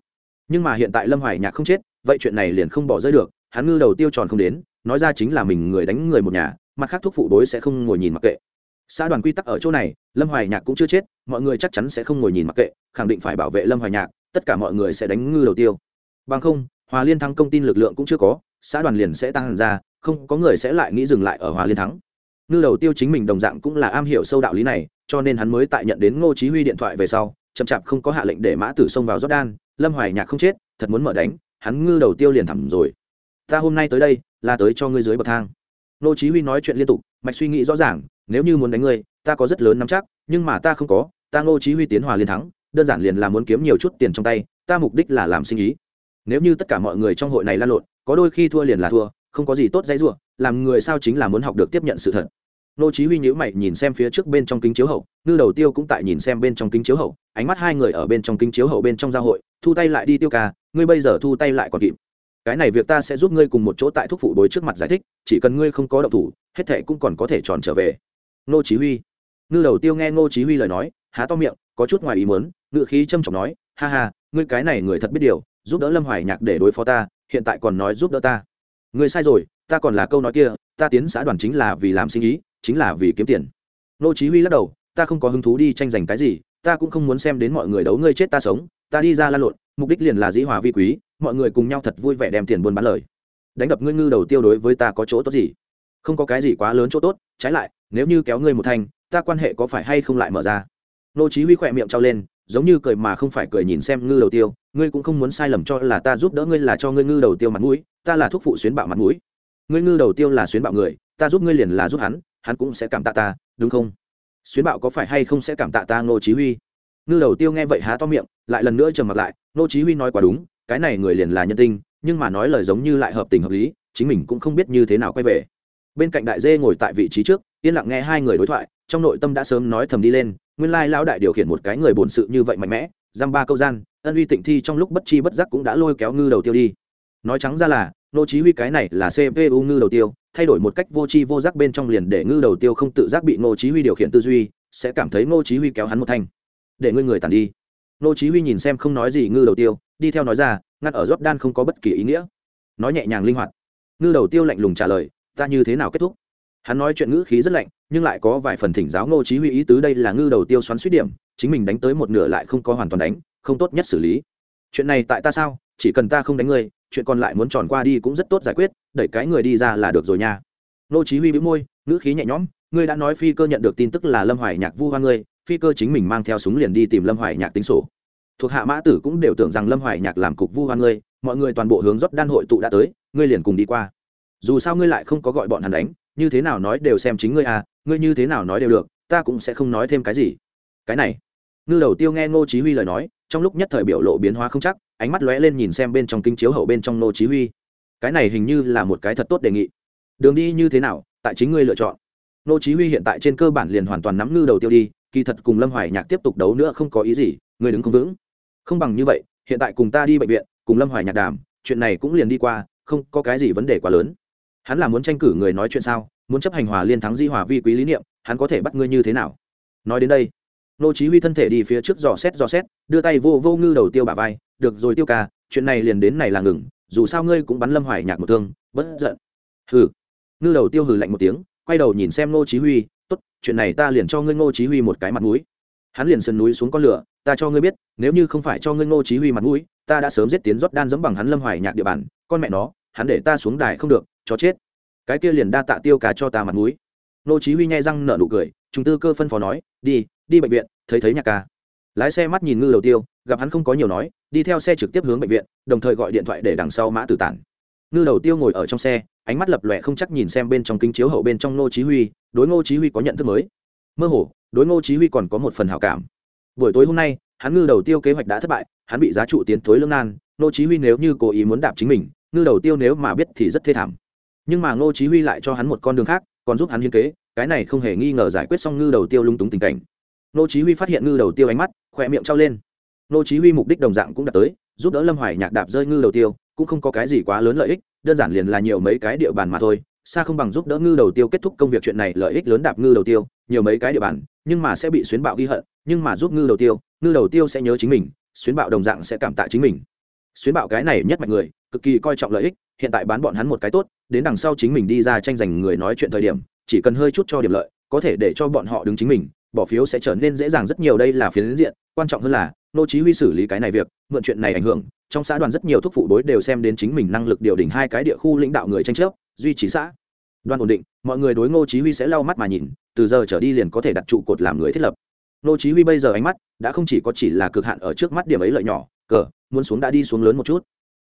Nhưng mà hiện tại lâm hoài nhạc không chết vậy chuyện này liền không bỏ rơi được, hắn ngư đầu tiêu tròn không đến, nói ra chính là mình người đánh người một nhà, mặt khác thuốc phụ đối sẽ không ngồi nhìn mặc kệ. Xã đoàn quy tắc ở chỗ này, lâm hoài nhạc cũng chưa chết, mọi người chắc chắn sẽ không ngồi nhìn mặc kệ, khẳng định phải bảo vệ lâm hoài nhạc, tất cả mọi người sẽ đánh ngư đầu tiêu. Bằng không, hòa liên thắng công tin lực lượng cũng chưa có, xã đoàn liền sẽ tăng ra, không, có người sẽ lại nghĩ dừng lại ở hòa liên thắng. Ngư đầu tiêu chính mình đồng dạng cũng là am hiểu sâu đạo lý này, cho nên hắn mới tại nhận đến ngô chí huy điện thoại về sau, chậm chạp không có hạ lệnh để mã tử xông vào jordan, lâm hoài nhạc không chết, thật muốn mở đánh hắn ngư đầu tiêu liền thẳng rồi. Ta hôm nay tới đây, là tới cho ngươi dưới bậc thang. Nô chí huy nói chuyện liên tục, mạch suy nghĩ rõ ràng, nếu như muốn đánh ngươi, ta có rất lớn nắm chắc, nhưng mà ta không có, ta nô chí huy tiến hòa liên thắng, đơn giản liền là muốn kiếm nhiều chút tiền trong tay, ta mục đích là làm sinh ý. Nếu như tất cả mọi người trong hội này lan lộn, có đôi khi thua liền là thua, không có gì tốt dãy rủa, làm người sao chính là muốn học được tiếp nhận sự thật. Nô chí huy nhíu mày nhìn xem phía trước bên trong kính chiếu hậu, ngư đầu tiêu cũng tại nhìn xem bên trong kính chiếu hậu, ánh mắt hai người ở bên trong kính chiếu hậu bên trong giao hội, thu tay lại đi tiêu ca ngươi bây giờ thu tay lại còn kịp. Cái này việc ta sẽ giúp ngươi cùng một chỗ tại thuốc phụ đối trước mặt giải thích, chỉ cần ngươi không có động thủ, hết thề cũng còn có thể tròn trở về. Ngô chí huy. Ngư đầu tiêu nghe Ngô chí huy lời nói, há to miệng, có chút ngoài ý muốn ngự khí trâm trọng nói, ha ha, ngươi cái này người thật biết điều, giúp đỡ lâm hoài nhạc để đối phó ta, hiện tại còn nói giúp đỡ ta. Ngươi sai rồi, ta còn là câu nói kia, ta tiến xã đoàn chính là vì làm sinh ý, chính là vì kiếm tiền. Ngô chí huy lắc đầu, ta không có hứng thú đi tranh giành cái gì, ta cũng không muốn xem đến mọi người đấu ngươi chết ta sống, ta đi ra lan lộn mục đích liền là dĩ hòa vi quý, mọi người cùng nhau thật vui vẻ đem tiền buôn bán lời. Đánh đập ngươi ngư đầu tiêu đối với ta có chỗ tốt gì? Không có cái gì quá lớn chỗ tốt, trái lại, nếu như kéo ngươi một thành, ta quan hệ có phải hay không lại mở ra? Nô chí huy khỏe miệng trao lên, giống như cười mà không phải cười nhìn xem ngư đầu tiêu, ngươi cũng không muốn sai lầm cho là ta giúp đỡ ngươi là cho ngươi ngư đầu tiêu mặt mũi, ta là thuốc phụ xuyến bạo mặt mũi. Ngươi ngư đầu tiêu là xuyến bạo người, ta giúp ngươi liền là giúp hắn hắn cũng sẽ cảm tạ ta, đúng không? Xuyến bạo có phải hay không sẽ cảm tạ ta ngô chí huy? Ngư đầu tiêu nghe vậy há to miệng, lại lần nữa trầm mặt lại ngô chí huy nói quá đúng, cái này người liền là nhân tinh nhưng mà nói lời giống như lại hợp tình hợp lý, chính mình cũng không biết như thế nào quay về. Bên cạnh đại dê ngồi tại vị trí trước, yên lặng nghe hai người đối thoại, trong nội tâm đã sớm nói thầm đi lên, nguyên lai lão đại điều khiển một cái người bổn sự như vậy mạnh mẽ, giam ba câu gian, ân uy tịnh thi trong lúc bất chi bất giác cũng đã lôi kéo ngư đầu tiêu đi. Nói trắng ra là, nô chí huy cái này là cpu ngư đầu tiêu, thay đổi một cách vô chi vô giác bên trong liền để ngư đầu tiêu không tự giác bị nô chí huy điều khiển tư duy, sẽ cảm thấy nô chí huy kéo hắn một thanh để ngươi người tàn đi. Nô chí huy nhìn xem không nói gì ngư đầu tiêu, đi theo nói ra, ngắt ở đan không có bất kỳ ý nghĩa. Nói nhẹ nhàng linh hoạt. Ngư đầu tiêu lạnh lùng trả lời, ta như thế nào kết thúc? Hắn nói chuyện ngữ khí rất lạnh, nhưng lại có vài phần thỉnh giáo ngô chí huy ý tứ đây là ngư đầu tiêu xoắn suýt điểm, chính mình đánh tới một nửa lại không có hoàn toàn đánh, không tốt nhất xử lý. Chuyện này tại ta sao? Chỉ cần ta không đánh ngươi, chuyện còn lại muốn tròn qua đi cũng rất tốt giải quyết, đẩy cái người đi ra là được rồi nha. Ngô chí huy bĩu môi, ngữ khí nhẹ nhõm, ngươi đã nói phi cơ nhận được tin tức là lâm hoài nhạc vu hoa ngươi phi cơ chính mình mang theo súng liền đi tìm lâm hoài nhạc tính sổ. Thuộc hạ mã tử cũng đều tưởng rằng lâm hoài nhạc làm cục vu hoa ngươi, mọi người toàn bộ hướng rót đan hội tụ đã tới, ngươi liền cùng đi qua. Dù sao ngươi lại không có gọi bọn hắn đánh, như thế nào nói đều xem chính ngươi à ngươi như thế nào nói đều được, ta cũng sẽ không nói thêm cái gì. Cái này, ngư đầu tiêu nghe ngô chí huy lời nói, trong lúc nhất thời biểu lộ biến hóa không chắc, ánh mắt lóe lên nhìn xem bên trong kinh chiếu hậu bên trong ngô chí huy. Cái này hình như là một cái thật tốt đề nghị. Đường đi như thế nào, tại chính ngươi lựa chọn. Ngô chí huy hiện tại trên cơ bản liền hoàn toàn nắm ngư đầu tiêu đi kỳ thật cùng lâm hoài nhạc tiếp tục đấu nữa không có ý gì ngươi đứng không vững. Không bằng như vậy, hiện tại cùng ta đi bệnh viện, cùng lâm hoài nhạc đàm, chuyện này cũng liền đi qua, không có cái gì vấn đề quá lớn. Hắn là muốn tranh cử người nói chuyện sao, muốn chấp hành hòa liên thắng di hòa vi quý lý niệm, hắn có thể bắt ngươi như thế nào? Nói đến đây, nô chí huy thân thể đi phía trước dò xét dò xét, đưa tay vô vô ngư đầu tiêu bả vai, được rồi tiêu ca, chuyện này liền đến này là ngừng, dù sao ngươi cũng bắn lâm hoài nhạc một thương, bất giận. Hừ. Ngư đầu tiêu hừ lạnh một tiếng, quay đầu nhìn xem nô chí huy tốt, chuyện này ta liền cho ngươi Ngô chí huy một cái mặt mũi. Hắn liền sườn núi xuống con lửa, ta cho ngươi biết, nếu như không phải cho ngươi Ngô chí huy mặt mũi, ta đã sớm giết tiến rót đan dẫm bằng hắn lâm hoài nhạc địa bàn, con mẹ nó, hắn để ta xuống đài không được, cho chết. Cái kia liền đa tạ tiêu cá cho ta mặt mũi. Ngô chí huy nhai răng nở nụ cười trung tư cơ phân phó nói, đi đi bệnh viện, thấy thấy nhạc ca. Lái xe mắt nhìn ngư đầu tiêu, gặp hắn không có nhiều nói, đi theo xe trực tiếp hướng bệnh viện, đồng thời gọi điện thoại để đằng sau mã tử tản ngư đầu tiêu ngồi ở trong xe, ánh mắt lập lòe không chắc nhìn xem bên trong kính chiếu hậu bên trong Ngô chí huy, đối ngô chí huy có nhận thức mới. Mơ hồ, đối ngô chí huy còn có một phần hảo cảm. Buổi tối hôm nay, hắn ngư đầu tiêu kế hoạch đã thất bại, hắn bị giá trụ tiến thối lương nan, ngô chí huy nếu như cố ý muốn đạp chính mình, ngư đầu tiêu nếu mà biết thì rất thê thảm. Nhưng mà ngô chí huy lại cho hắn một con đường khác, còn giúp hắn hiên kế, cái này không hề nghi ngờ giải quyết xong ngư đầu tiêu lung túng tình cảnh. Ngô chí huy phát hiện ngư đầu tiêu ánh mắt khoe miệng trao lên. Ngô chí huy mục đích đồng dạng cũng đạt tới, giúp đỡ lâm hoài nhạc đạp rơi ngư đầu tiêu cũng không có cái gì quá lớn lợi ích, đơn giản liền là nhiều mấy cái địa bàn mà thôi, xa không bằng giúp đỡ ngư đầu tiêu kết thúc công việc chuyện này lợi ích lớn đạp ngư đầu tiêu, nhiều mấy cái địa bàn, nhưng mà sẽ bị xuyến bạo ghi hận, nhưng mà giúp ngư đầu tiêu, ngư đầu tiêu sẽ nhớ chính mình, xuyến bạo đồng dạng sẽ cảm tạ chính mình. Xuyến bạo cái này nhất mạnh người, cực kỳ coi trọng lợi ích, hiện tại bán bọn hắn một cái tốt, đến đằng sau chính mình đi ra tranh giành người nói chuyện thời điểm, chỉ cần hơi chút cho điểm lợi, có thể để cho bọn họ đứng chính mình, bỏ phiếu sẽ trở nên dễ dàng rất nhiều, đây là phiến diện, quan trọng hơn là, nô chí huy xử lý cái này việc, mượn chuyện này ảnh hưởng trong xã đoàn rất nhiều thúc phụ đối đều xem đến chính mình năng lực điều đỉnh hai cái địa khu lãnh đạo người tranh chấp, duy trì xã. Đoàn ổn định, mọi người đối ngô chí huy sẽ lau mắt mà nhìn, từ giờ trở đi liền có thể đặt trụ cột làm người thiết lập. Ngô chí huy bây giờ ánh mắt đã không chỉ có chỉ là cực hạn ở trước mắt điểm ấy lợi nhỏ, cờ, muốn xuống đã đi xuống lớn một chút.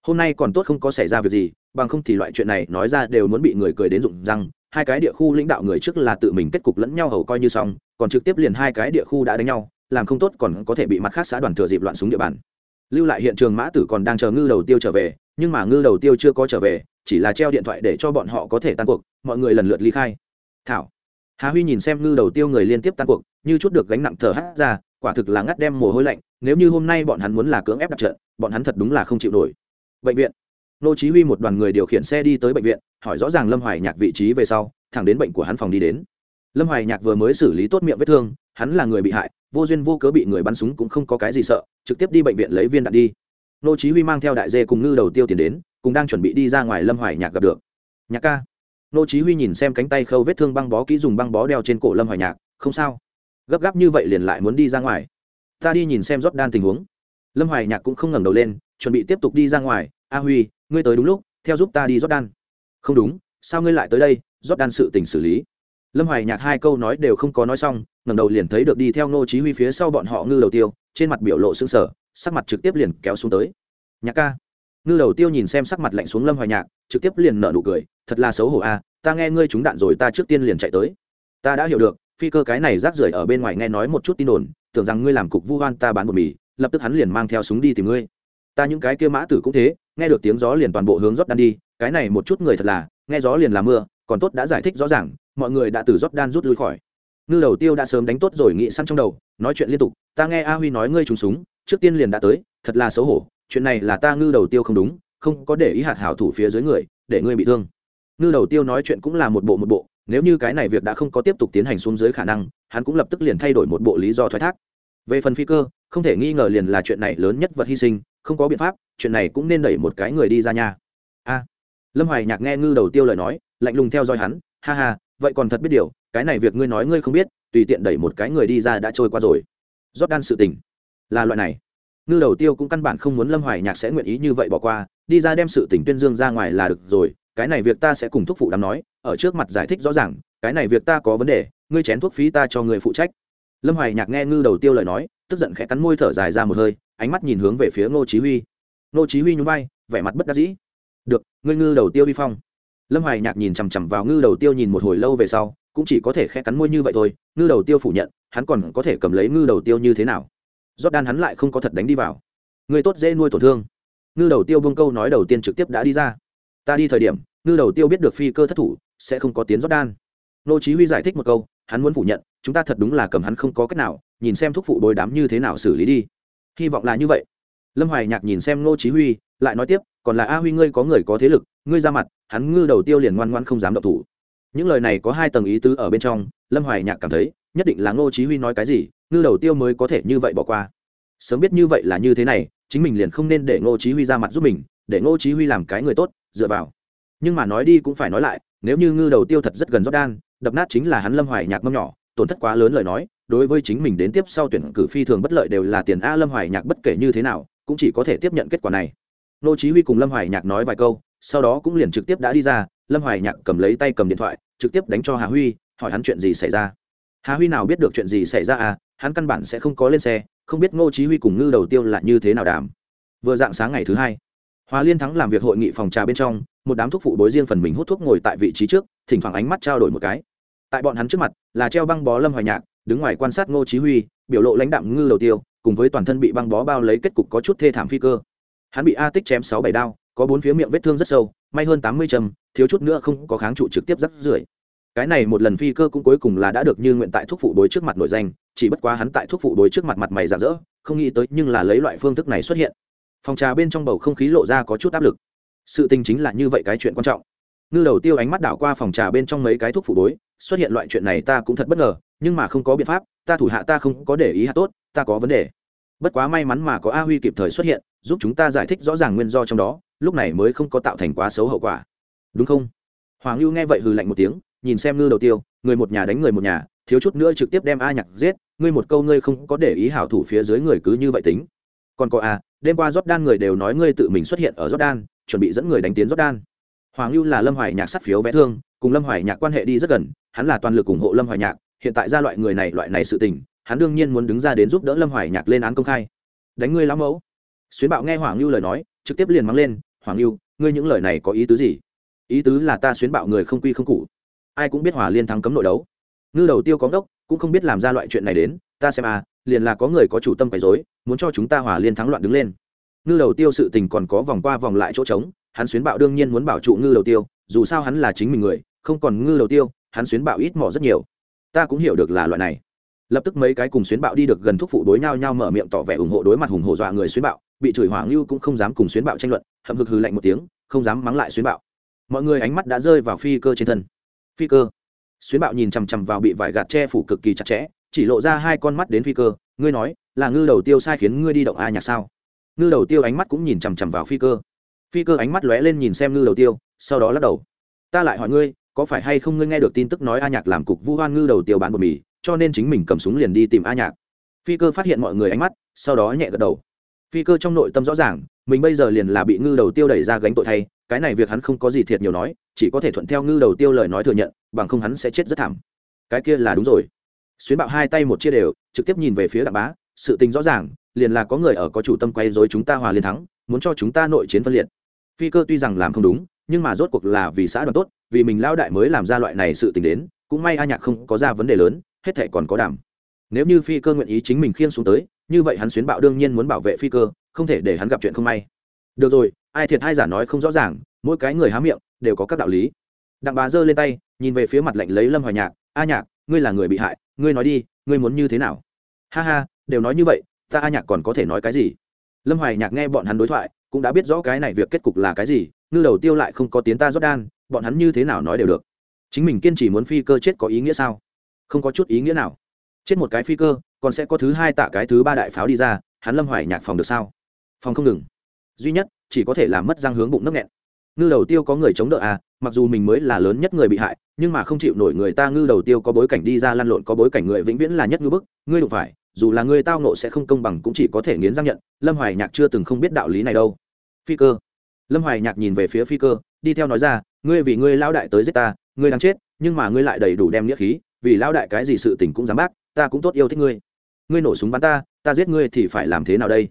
Hôm nay còn tốt không có xảy ra việc gì, bằng không thì loại chuyện này nói ra đều muốn bị người cười đến rụng răng, hai cái địa khu lãnh đạo người trước là tự mình kết cục lẫn nhau hầu coi như xong, còn trực tiếp liền hai cái địa khu đã đánh nhau, làm không tốt còn có thể bị mặt khác xã đoàn thừa dịp loạn súng địa bàn lưu lại hiện trường mã tử còn đang chờ ngư đầu tiêu trở về, nhưng mà ngư đầu tiêu chưa có trở về, chỉ là treo điện thoại để cho bọn họ có thể tan cuộc, mọi người lần lượt ly khai. Thảo. Hà huy nhìn xem ngư đầu tiêu người liên tiếp tan cuộc, như chút được gánh nặng thở hắt ra, quả thực là ngắt đem mồ hôi lạnh, nếu như hôm nay bọn hắn muốn là cưỡng ép đặt trận, bọn hắn thật đúng là không chịu nổi. Bệnh viện. Nô chí huy một đoàn người điều khiển xe đi tới bệnh viện, hỏi rõ ràng lâm hoài nhạc vị trí về sau, thẳng đến bệnh của hắn phòng đi đến. Lâm hoài nhạc vừa mới xử lý tốt miệng vết thương hắn là người bị hại, vô duyên vô cớ bị người bắn súng cũng không có cái gì sợ, trực tiếp đi bệnh viện lấy viên đạn đi. Nô chí huy mang theo đại dê cùng ngư đầu tiêu tiền đến, cùng đang chuẩn bị đi ra ngoài lâm hoài nhạc gặp được. Nhạc ca. Nô chí huy nhìn xem cánh tay khâu vết thương băng bó kỹ dùng băng bó đeo trên cổ lâm hoài nhạc, không sao. Gấp gáp như vậy liền lại muốn đi ra ngoài. Ta đi nhìn xem rót đan tình huống. Lâm hoài nhạc cũng không ngẩng đầu lên, chuẩn bị tiếp tục đi ra ngoài. A huy, ngươi tới đúng lúc, theo giúp ta đi rót đan. Không đúng, sao ngươi lại tới đây, rót đan sự tình xử lý? Lâm hoài nhạc hai câu nói đều không có nói xong, ngẩng đầu liền thấy được đi theo ngô chí huy phía sau bọn họ ngư đầu tiêu, trên mặt biểu lộ sững sờ, sắc mặt trực tiếp liền kéo xuống tới. Nhạc ca. Ngư đầu tiêu nhìn xem sắc mặt lạnh xuống lâm hoài nhạc, trực tiếp liền nở nụ cười, thật là xấu hổ a, ta nghe ngươi trúng đạn rồi ta trước tiên liền chạy tới. Ta đã hiểu được, phi cơ cái này rác rưởi ở bên ngoài nghe nói một chút tin đồn, tưởng rằng ngươi làm cục vu oan ta bán bột mì, lập tức hắn liền mang theo súng đi tìm ngươi. Ta những cái kia mã tử cũng thế, nghe được tiếng gió liền toàn bộ hướng rót đan đi, cái này một chút người thật là, nghe gió liền là mưa, còn tốt đã giải thích rõ ràng mọi người đã từ rót đan rút lui khỏi. Ngư đầu tiêu đã sớm đánh tốt rồi nghĩ săn trong đầu, nói chuyện liên tục, ta nghe a huy nói ngươi trúng súng, trước tiên liền đã tới, thật là xấu hổ, chuyện này là ta ngư đầu tiêu không đúng, không có để ý hạt hảo thủ phía dưới người, để ngươi bị thương. Ngư đầu tiêu nói chuyện cũng là một bộ một bộ, nếu như cái này việc đã không có tiếp tục tiến hành xuống dưới khả năng, hắn cũng lập tức liền thay đổi một bộ lý do thoái thác. Về phần phi cơ, không thể nghi ngờ liền là chuyện này lớn nhất vật hy sinh, không có biện pháp, chuyện này cũng nên đẩy một cái người đi ra nhà a. Lâm hoài nhạc nghe ngư đầu tiêu lời nói, lạnh lùng theo dõi hắn, ha ha vậy còn thật biết điều, cái này việc ngươi nói ngươi không biết, tùy tiện đẩy một cái người đi ra đã trôi qua rồi. Rót đan sự tình là loại này. Ngư đầu tiêu cũng căn bản không muốn lâm hoài nhạc sẽ nguyện ý như vậy bỏ qua, đi ra đem sự tình tuyên dương ra ngoài là được rồi, cái này việc ta sẽ cùng thúc phụ đám nói, ở trước mặt giải thích rõ ràng, cái này việc ta có vấn đề, ngươi chén thuốc phí ta cho người phụ trách. Lâm hoài nhạc nghe ngư đầu tiêu lời nói, tức giận khẽ cắn môi thở dài ra một hơi, ánh mắt nhìn hướng về phía ngô chí huy. Ngô chí huy nhún vai, vẻ mặt bất đắc dĩ. Được, ngươi ngư đầu tiêu vi phong lâm hoài nhạc nhìn chằm chằm vào ngư đầu tiêu nhìn một hồi lâu về sau, cũng chỉ có thể khẽ cắn môi như vậy thôi. Ngư đầu tiêu phủ nhận, hắn còn có thể cầm lấy ngư đầu tiêu như thế nào? Rót đan hắn lại không có thật đánh đi vào. Người tốt dễ nuôi tổn thương. Ngư đầu tiêu vương câu nói đầu tiên trực tiếp đã đi ra. Ta đi thời điểm, ngư đầu tiêu biết được phi cơ thất thủ, sẽ không có tiến rót đan nô chí huy giải thích một câu, hắn muốn phủ nhận, chúng ta thật đúng là cầm hắn không có cách nào, nhìn xem thuốc phụ bồi đám như thế nào xử lý đi. Hy vọng là như vậy. Lâm hoài nhạc nhìn xem nô chí huy, lại nói tiếp còn là a huy ngươi có người có thế lực, ngươi ra mặt, hắn ngư đầu tiêu liền ngoan ngoan không dám động thủ. Những lời này có hai tầng ý tứ ở bên trong, lâm hoài nhạc cảm thấy, nhất định là ngô chí huy nói cái gì, ngư đầu tiêu mới có thể như vậy bỏ qua. Sớm biết như vậy là như thế này, chính mình liền không nên để ngô chí huy ra mặt giúp mình, để ngô chí huy làm cái người tốt, dựa vào. Nhưng mà nói đi cũng phải nói lại, nếu như ngư đầu tiêu thật rất gần jordan đập nát chính là hắn lâm hoài nhạc mâm nhỏ, tổn thất quá lớn lời nói, đối với chính mình đến tiếp sau tuyển cử phi thường bất lợi đều là tiền a lâm hoài nhạc bất kể như thế nào, cũng chỉ có thể tiếp nhận kết quả này ngô chí huy cùng lâm hoài nhạc nói vài câu, sau đó cũng liền trực tiếp đã đi ra, lâm hoài nhạc cầm lấy tay cầm điện thoại, trực tiếp đánh cho hà huy, hỏi hắn chuyện gì xảy ra. Hà huy nào biết được chuyện gì xảy ra à hắn căn bản sẽ không có lên xe, không biết ngô chí huy cùng ngư đầu tiêu là như thế nào đàm. Vừa dạng sáng ngày thứ hai Hoa liên thắng làm việc hội nghị phòng trà bên trong, một đám thuốc phụ bối riêng phần mình hút thuốc ngồi tại vị trí trước, thỉnh thoảng ánh mắt trao đổi một cái. Tại bọn hắn trước mặt, là treo băng bó lâm hoài nhạc, đứng ngoài quan sát ngô chí huy, biểu lộ lãnh đạm ngư đầu tiêu, cùng với toàn thân bị băng bó bao lấy kết cục có chút thê thảm phi cơ hắn bị a tích chém sáu bảy đao, có bốn phía miệng vết thương rất sâu, may hơn tám mươi châm, thiếu chút nữa không có kháng trụ trực tiếp rắc rưởi. Cái này một lần phi cơ cũng cuối cùng là đã được như nguyện tại thuốc phụ đối trước mặt nổi danh, chỉ bất quá hắn tại thuốc phụ đối trước mặt mặt mày rạng rỡ, không nghĩ tới nhưng là lấy loại phương thức này xuất hiện. Phòng trà bên trong bầu không khí lộ ra có chút áp lực. Sự tình chính là như vậy cái chuyện quan trọng. Ngư đầu tiêu ánh mắt đảo qua phòng trà bên trong mấy cái thuốc phụ đối xuất hiện loại chuyện này ta cũng thật bất ngờ, nhưng mà không có biện pháp, ta thủ hạ ta không có để ý hạ tốt, ta có vấn đề bất quá may mắn mà có a huy kịp thời xuất hiện, giúp chúng ta giải thích rõ ràng nguyên do trong đó, lúc này mới không có tạo thành quá xấu hậu quả. Đúng không? Hoàng lưu nghe vậy hừ lạnh một tiếng, nhìn xem ngư đầu tiêu, người một nhà đánh người một nhà, thiếu chút nữa trực tiếp đem a nhạc giết, ngươi một câu ngươi không có để ý hảo thủ phía dưới người cứ như vậy tính. Còn có a, đêm qua jordan người đều nói ngươi tự mình xuất hiện ở jordan, chuẩn bị dẫn người đánh tiến jordan. Hoàng lưu là lâm hoài nhạc sát phiếu vẽ thương, cùng lâm hoài nhạc quan hệ đi rất gần, hắn là toàn lực ủng hộ lâm hoài nhạc, hiện tại ra loại người này, loại này sự tình hắn đương nhiên muốn đứng ra đến giúp đỡ lâm hoài nhạc lên án công khai. Đánh ngươi lão mẫu. Xuyến bạo nghe hoàng lưu lời nói, trực tiếp liền mắng lên hoàng lưu ngươi những lời này có ý tứ gì? Ý tứ là ta xuyến bạo người không quy không cụ ai cũng biết hòa liên thắng cấm nội đấu. Ngư đầu tiêu có đốc cũng không biết làm ra loại chuyện này đến, ta xem à liền là có người có chủ tâm quấy dối muốn cho chúng ta hòa liên thắng loạn đứng lên. Ngư đầu tiêu sự tình còn có vòng qua vòng lại chỗ trống, hắn xuyến bạo đương nhiên muốn bảo trụ ngư đầu tiêu, dù sao hắn là chính mình người, không còn ngư đầu tiêu, hắn xuyến bạo ít mỏ rất nhiều. Ta cũng hiểu được là loại này lập tức mấy cái cùng xuyến bạo đi được gần thúc phụ đối nhau nhau mở miệng tỏ vẻ ủng hộ đối mặt hùng hổ dọa người xuyến bạo, bị chửi hoảng lưu cũng không dám cùng xuyến bạo tranh luận, hậm hực hừ lạnh một tiếng, không dám mắng lại xuyến bạo. Mọi người ánh mắt đã rơi vào phi cơ trên thân. Phi cơ? Xuyến bạo nhìn chằm chằm vào bị vải gạt che phủ cực kỳ chặt chẽ, chỉ lộ ra hai con mắt đến phi cơ, ngươi nói, là ngư đầu tiêu sai khiến ngươi đi động a nhạc sao? Ngư đầu tiêu ánh mắt cũng nhìn chằm chằm vào phi cơ. Phi cơ ánh mắt lóe lên nhìn xem ngư đầu tiêu, sau đó lắc đầu. Ta lại hỏi ngươi, có phải hay không ngươi nghe được tin tức nói a nhạc làm cục vu hoan ngư đầu tiêu bán bột mì cho nên chính mình cầm súng liền đi tìm a nhạc. Phi cơ phát hiện mọi người ánh mắt, sau đó nhẹ gật đầu. Phi cơ trong nội tâm rõ ràng, mình bây giờ liền là bị ngư đầu tiêu đẩy ra gánh tội thay, cái này việc hắn không có gì thiệt nhiều nói, chỉ có thể thuận theo ngư đầu tiêu lời nói thừa nhận, bằng không hắn sẽ chết rất thảm. Cái kia là đúng rồi. Xuyến bạo hai tay một chia đều, trực tiếp nhìn về phía đặng bá, sự tình rõ ràng, liền là có người ở có chủ tâm quay dối chúng ta hòa liên thắng, muốn cho chúng ta nội chiến phân liệt. Phi cơ tuy rằng làm không đúng, nhưng mà rốt cuộc là vì xã đoàn tốt, vì mình lao đại mới làm ra loại này sự t ì n h đến, cũng may a nhạc không có ra vấn đề lớn hết thể còn có đảm. Nếu như phi cơ nguyện ý chính mình khiên xuống tới như vậy hắn xuyến bạo đương nhiên muốn bảo vệ phi cơ không thể để hắn gặp chuyện không may. Được rồi ai thiệt ai giả nói không rõ ràng mỗi cái người há miệng đều có các đạo lý. Đặng bà giơ lên tay nhìn về phía mặt lạnh lấy lâm hoài nhạc a nhạc ngươi là người bị hại ngươi nói đi ngươi muốn như thế nào? Ha ha đều nói như vậy ta a nhạc còn có thể nói cái gì? Lâm hoài nhạc nghe bọn hắn đối thoại cũng đã biết rõ cái này việc kết cục là cái gì ngư đầu tiêu lại không có tiến ta đan, bọn hắn như thế nào nói đều được. Chính mình kiên trì muốn phi cơ chết có ý nghĩa sao? Không có chút ý nghĩa nào. Chết một cái phi cơ, còn sẽ có thứ hai tạ cái thứ ba đại pháo đi ra, hắn lâm hoài nhạc phòng được sao? Phòng không ngừng. Duy nhất, chỉ có thể làm mất răng hướng bụng nấc nghẹn. Ngư đầu tiêu có người chống đỡ à mặc dù mình mới là lớn nhất người bị hại, nhưng mà không chịu nổi người ta ngư đầu tiêu có bối cảnh đi ra lăn lộn, có bối cảnh người vĩnh viễn là nhất ngư bức, ngươi đụng phải, dù là ngươi tao nộ sẽ không công bằng cũng chỉ có thể nghiến răng nhận, lâm hoài nhạc chưa từng không biết đạo lý này đâu. Phi cơ. Lâm hoài nhạc nhìn về phía phi cơ, đi theo nói ra, ngươi vì ngươi lao đại tới giết ta, ngươi đang chết, nhưng mà ngươi lại đầy đủ đem nghĩa khí vì lao đại cái gì sự tình cũng dám bác, ta cũng tốt yêu thích ngươi. Ngươi nổ súng bắn ta ta giết ngươi thì phải làm thế nào đây?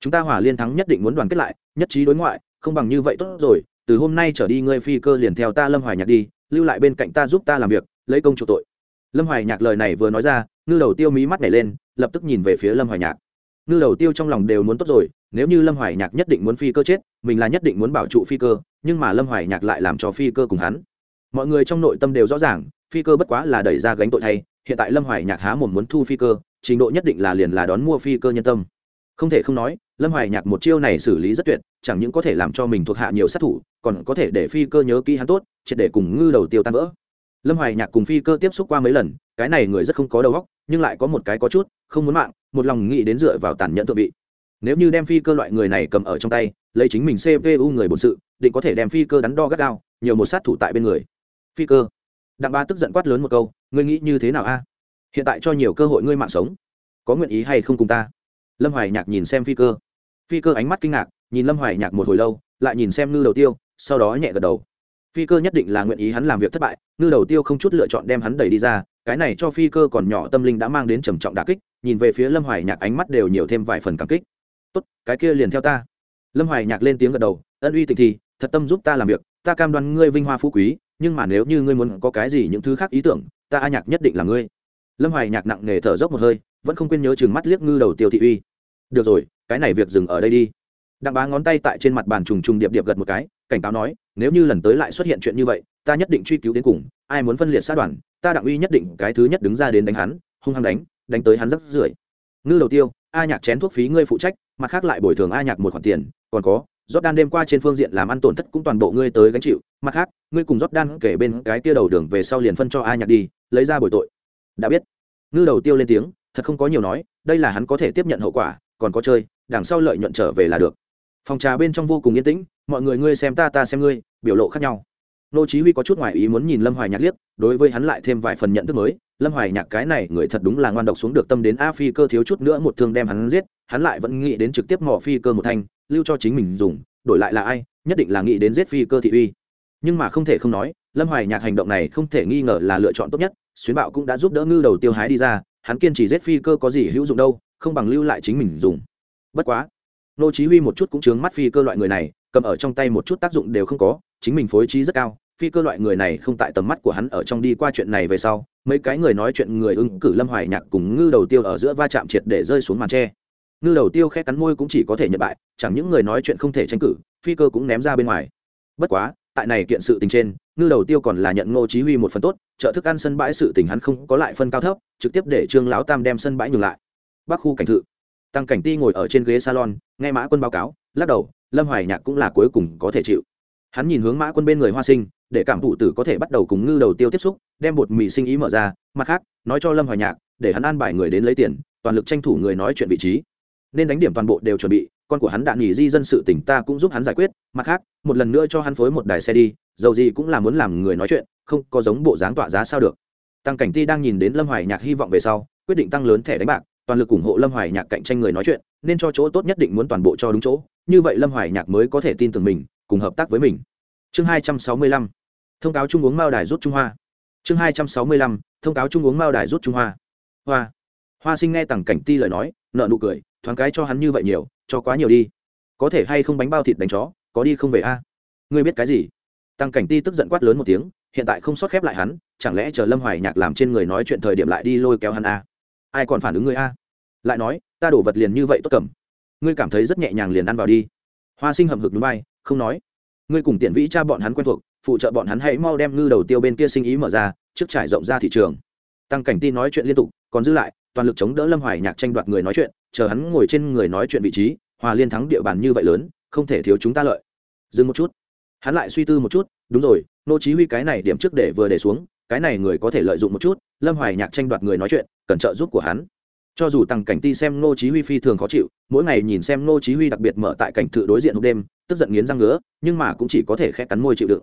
Chúng ta hòa liên thắng nhất định muốn đoàn kết lại, nhất trí đối ngoại, không bằng như vậy tốt rồi, từ hôm nay trở đi ngươi phi cơ liền theo ta lâm hoài nhạc đi, lưu lại bên cạnh ta giúp ta làm việc, lấy công chủ tội. Lâm hoài nhạc lời này vừa nói ra, ngư đầu tiêu mí mắt nhảy lên, lập tức nhìn về phía lâm hoài nhạc. Ngư đầu tiêu trong lòng đều muốn tốt rồi, nếu như lâm hoài nhạc nhất định muốn phi cơ chết, mình là nhất định muốn bảo trụ phi cơ, nhưng mà lâm hoài nhạc lại làm cho phi cơ cùng hắn. Mọi người trong nội tâm đều rõ ràng phi cơ bất quá là đẩy ra gánh tội thay, hiện tại lâm hoài nhạc há mồm muốn thu phi cơ, trình độ nhất định là liền là đón mua phi cơ nhân tâm. Không thể không nói, lâm hoài nhạc một chiêu này xử lý rất tuyệt, chẳng những có thể làm cho mình thuộc hạ nhiều sát thủ, còn có thể để phi cơ nhớ kỹ hắn tốt, triệt để cùng ngư đầu tiêu tan vỡ. Lâm hoài nhạc cùng phi cơ tiếp xúc qua mấy lần, cái này người rất không có đầu óc, nhưng lại có một cái có chút, không muốn mạng, một lòng nghĩ đến dựa vào tàn nhẫn thượng vị. Nếu như đem phi cơ loại người này cầm ở trong tay, lấy chính mình cpu người bổn sự, định có thể đem phi cơ đắn đo gắt gao, nhiều một sát thủ tại bên người. Phi cơ đặng ba tức giận quát lớn một câu, ngươi nghĩ như thế nào a? Hiện tại cho nhiều cơ hội ngươi mạng sống. Có nguyện ý hay không cùng ta? Lâm hoài nhạc nhìn xem phi cơ. Phi cơ ánh mắt kinh ngạc, nhìn lâm hoài nhạc một hồi lâu, lại nhìn xem ngư đầu tiêu, sau đó nhẹ gật đầu. Phi cơ nhất định là nguyện ý hắn làm việc thất bại, ngư đầu tiêu không chút lựa chọn đem hắn đẩy đi ra, cái này cho phi cơ còn nhỏ tâm linh đã mang đến trầm trọng đà kích, nhìn về phía lâm hoài nhạc ánh mắt đều nhiều thêm vài phần cảm kích. Tốt, cái kia liền theo ta. Lâm hoài nhạc lên tiếng gật đầu, ân uy tình thì, thật tâm giúp ta làm việc, ta cam đoan ngươi vinh hoa phú quý nhưng mà nếu như ngươi muốn có cái gì những thứ khác ý tưởng, ta a nhạc nhất định là ngươi. Lâm hoài nhạc nặng nề thở dốc một hơi, vẫn không quên nhớ chừng mắt liếc ngư đầu tiêu thị uy. Được rồi, cái này việc dừng ở đây đi. Đặng bá ngón tay tại trên mặt bàn trùng trùng điệp điệp gật một cái, cảnh cáo nói, nếu như lần tới lại xuất hiện chuyện như vậy, ta nhất định truy cứu đến cùng, ai muốn phân liệt sát đoàn, ta đặng uy nhất định cái thứ nhất đứng ra đến đánh hắn, hung hăng đánh đánh tới hắn rất rưởi. Ngư đầu tiêu, a nhạc chén thuốc phí ngươi phụ trách, mặt khác lại bồi thường a nhạc một khoản tiền, còn có rót đan đêm qua trên phương diện làm ăn tổn thất cũng toàn bộ ngươi tới gánh chịu. Mặt khác, ngươi cùng rót đan kể bên cái kia đầu đường về sau liền phân cho a nhạc đi, lấy ra bồi tội. Đã biết. Ngư đầu tiêu lên tiếng, thật không có nhiều nói, đây là hắn có thể tiếp nhận hậu quả, còn có chơi, đằng sau lợi nhuận trở về là được. Phòng trà bên trong vô cùng yên tĩnh, mọi người ngươi xem ta ta xem ngươi, biểu lộ khác nhau. Nô chí huy có chút ngoài ý muốn nhìn lâm hoài nhạc liếc, đối với hắn lại thêm vài phần nhận thức mới. Lâm hoài nhạc cái này người thật đúng là ngoan độc xuống được tâm đến a phi cơ thiếu chút nữa một thương đem hắn giết, hắn lại vẫn nghĩ đến trực tiếp mỏ phi cơ một thanh lưu cho chính mình dùng, đổi lại là ai, nhất định là nghĩ đến giết phi cơ thị uy. Nhưng mà không thể không nói, lâm hoài nhạc hành động này không thể nghi ngờ là lựa chọn tốt nhất, xuyến bạo cũng đã giúp đỡ ngư đầu tiêu hái đi ra, hắn kiên trì giết phi cơ có gì hữu dụng đâu, không bằng lưu lại chính mình dùng. Bất quá, nô chí huy một chút cũng chướng mắt phi cơ loại người này, cầm ở trong tay một chút tác dụng đều không có, chính mình phối trí rất cao, phi cơ loại người này không tại tầm mắt của hắn ở trong đi qua chuyện này về sau, mấy cái người nói chuyện người ưng cử lâm hoài nhạc cùng ngư đầu tiêu ở giữa va chạm triệt để rơi xuống màn tre ngư đầu tiêu khe cắn môi cũng chỉ có thể nhận bại, chẳng những người nói chuyện không thể tranh cử, phi cơ cũng ném ra bên ngoài. Bất quá, tại này kiện sự tình trên, ngư đầu tiêu còn là nhận ngô chí huy một phần tốt, trợ thức ăn sân bãi sự tình hắn không có lại phân cao thấp, trực tiếp để trương lão tam đem sân bãi nhường lại. Bắc khu cảnh thự. Tăng cảnh ti ngồi ở trên ghế salon, nghe mã quân báo cáo, lắc đầu, lâm hoài nhạc cũng là cuối cùng có thể chịu. Hắn nhìn hướng mã quân bên người hoa sinh, để cảm thụ tử có thể bắt đầu cùng ngư đầu tiêu tiếp xúc, đem bột mì sinh ý mở ra, mặt khác, nói cho lâm hoài nhạc, để hắn an bài người đến lấy tiền, toàn lực tranh thủ người nói chuyện vị trí nên đánh điểm toàn bộ đều chuẩn bị, con của hắn đạn nghỉ di dân sự tỉnh ta cũng giúp hắn giải quyết, mặt khác, một lần nữa cho hắn phối một đài xe đi, dầu gì cũng là muốn làm người nói chuyện, không có giống bộ dáng tọa giá sao được. Tăng cảnh ti đang nhìn đến lâm hoài nhạc hy vọng về sau, quyết định tăng lớn thẻ đánh bạc, toàn lực ủng hộ lâm hoài nhạc cạnh tranh người nói chuyện, nên cho chỗ tốt nhất định muốn toàn bộ cho đúng chỗ, như vậy lâm hoài nhạc mới có thể tin tưởng mình, cùng hợp tác với mình. Chương hai trăm sáu mươi lăm, thông cáo trung uống mao đài rút trung hoa. Chương hai trăm sáu mươi lăm, thông cáo trung uống mao đài rút trung hoa. Hoa. Hoa sinh nghe tằng cảnh ti lời nói nợ nụ cười thoáng cái cho hắn như vậy nhiều, cho quá nhiều đi. Có thể hay không bánh bao thịt đánh chó, có đi không về a? Ngươi biết cái gì? Tăng cảnh ti tức giận quát lớn một tiếng, hiện tại không sót khép lại hắn, chẳng lẽ chờ lâm hoài nhạc làm trên người nói chuyện thời điểm lại đi lôi kéo hắn a? Ai còn phản ứng ngươi a? Lại nói, ta đổ vật liền như vậy tốt cầm. Ngươi cảm thấy rất nhẹ nhàng liền ăn vào đi. Hoa sinh hầm hực núi bay, không nói. Ngươi cùng tiện vĩ cha bọn hắn quen thuộc, phụ trợ bọn hắn hãy mau đem ngư đầu tiêu bên kia sinh ý mở ra, trước trải rộng ra thị trường. Tăng cảnh ti nói chuyện liên tục, còn giữ lại, toàn lực chống đỡ lâm hoài nhạc tranh đoạt người nói chuyện chờ hắn ngồi trên người nói chuyện vị trí, hòa liên thắng địa bàn như vậy lớn, không thể thiếu chúng ta lợi. Dừng một chút. Hắn lại suy tư một chút, đúng rồi, nô chí huy cái này điểm trước để vừa để xuống, cái này người có thể lợi dụng một chút, lâm hoài nhạc tranh đoạt người nói chuyện, cần trợ giúp của hắn. Cho dù tăng cảnh ti xem nô chí huy phi thường khó chịu, mỗi ngày nhìn xem nô chí huy đặc biệt mở tại cảnh thự đối diện hôm đêm, tức giận nghiến răng ngứa, nhưng mà cũng chỉ có thể khẽ cắn môi chịu đựng.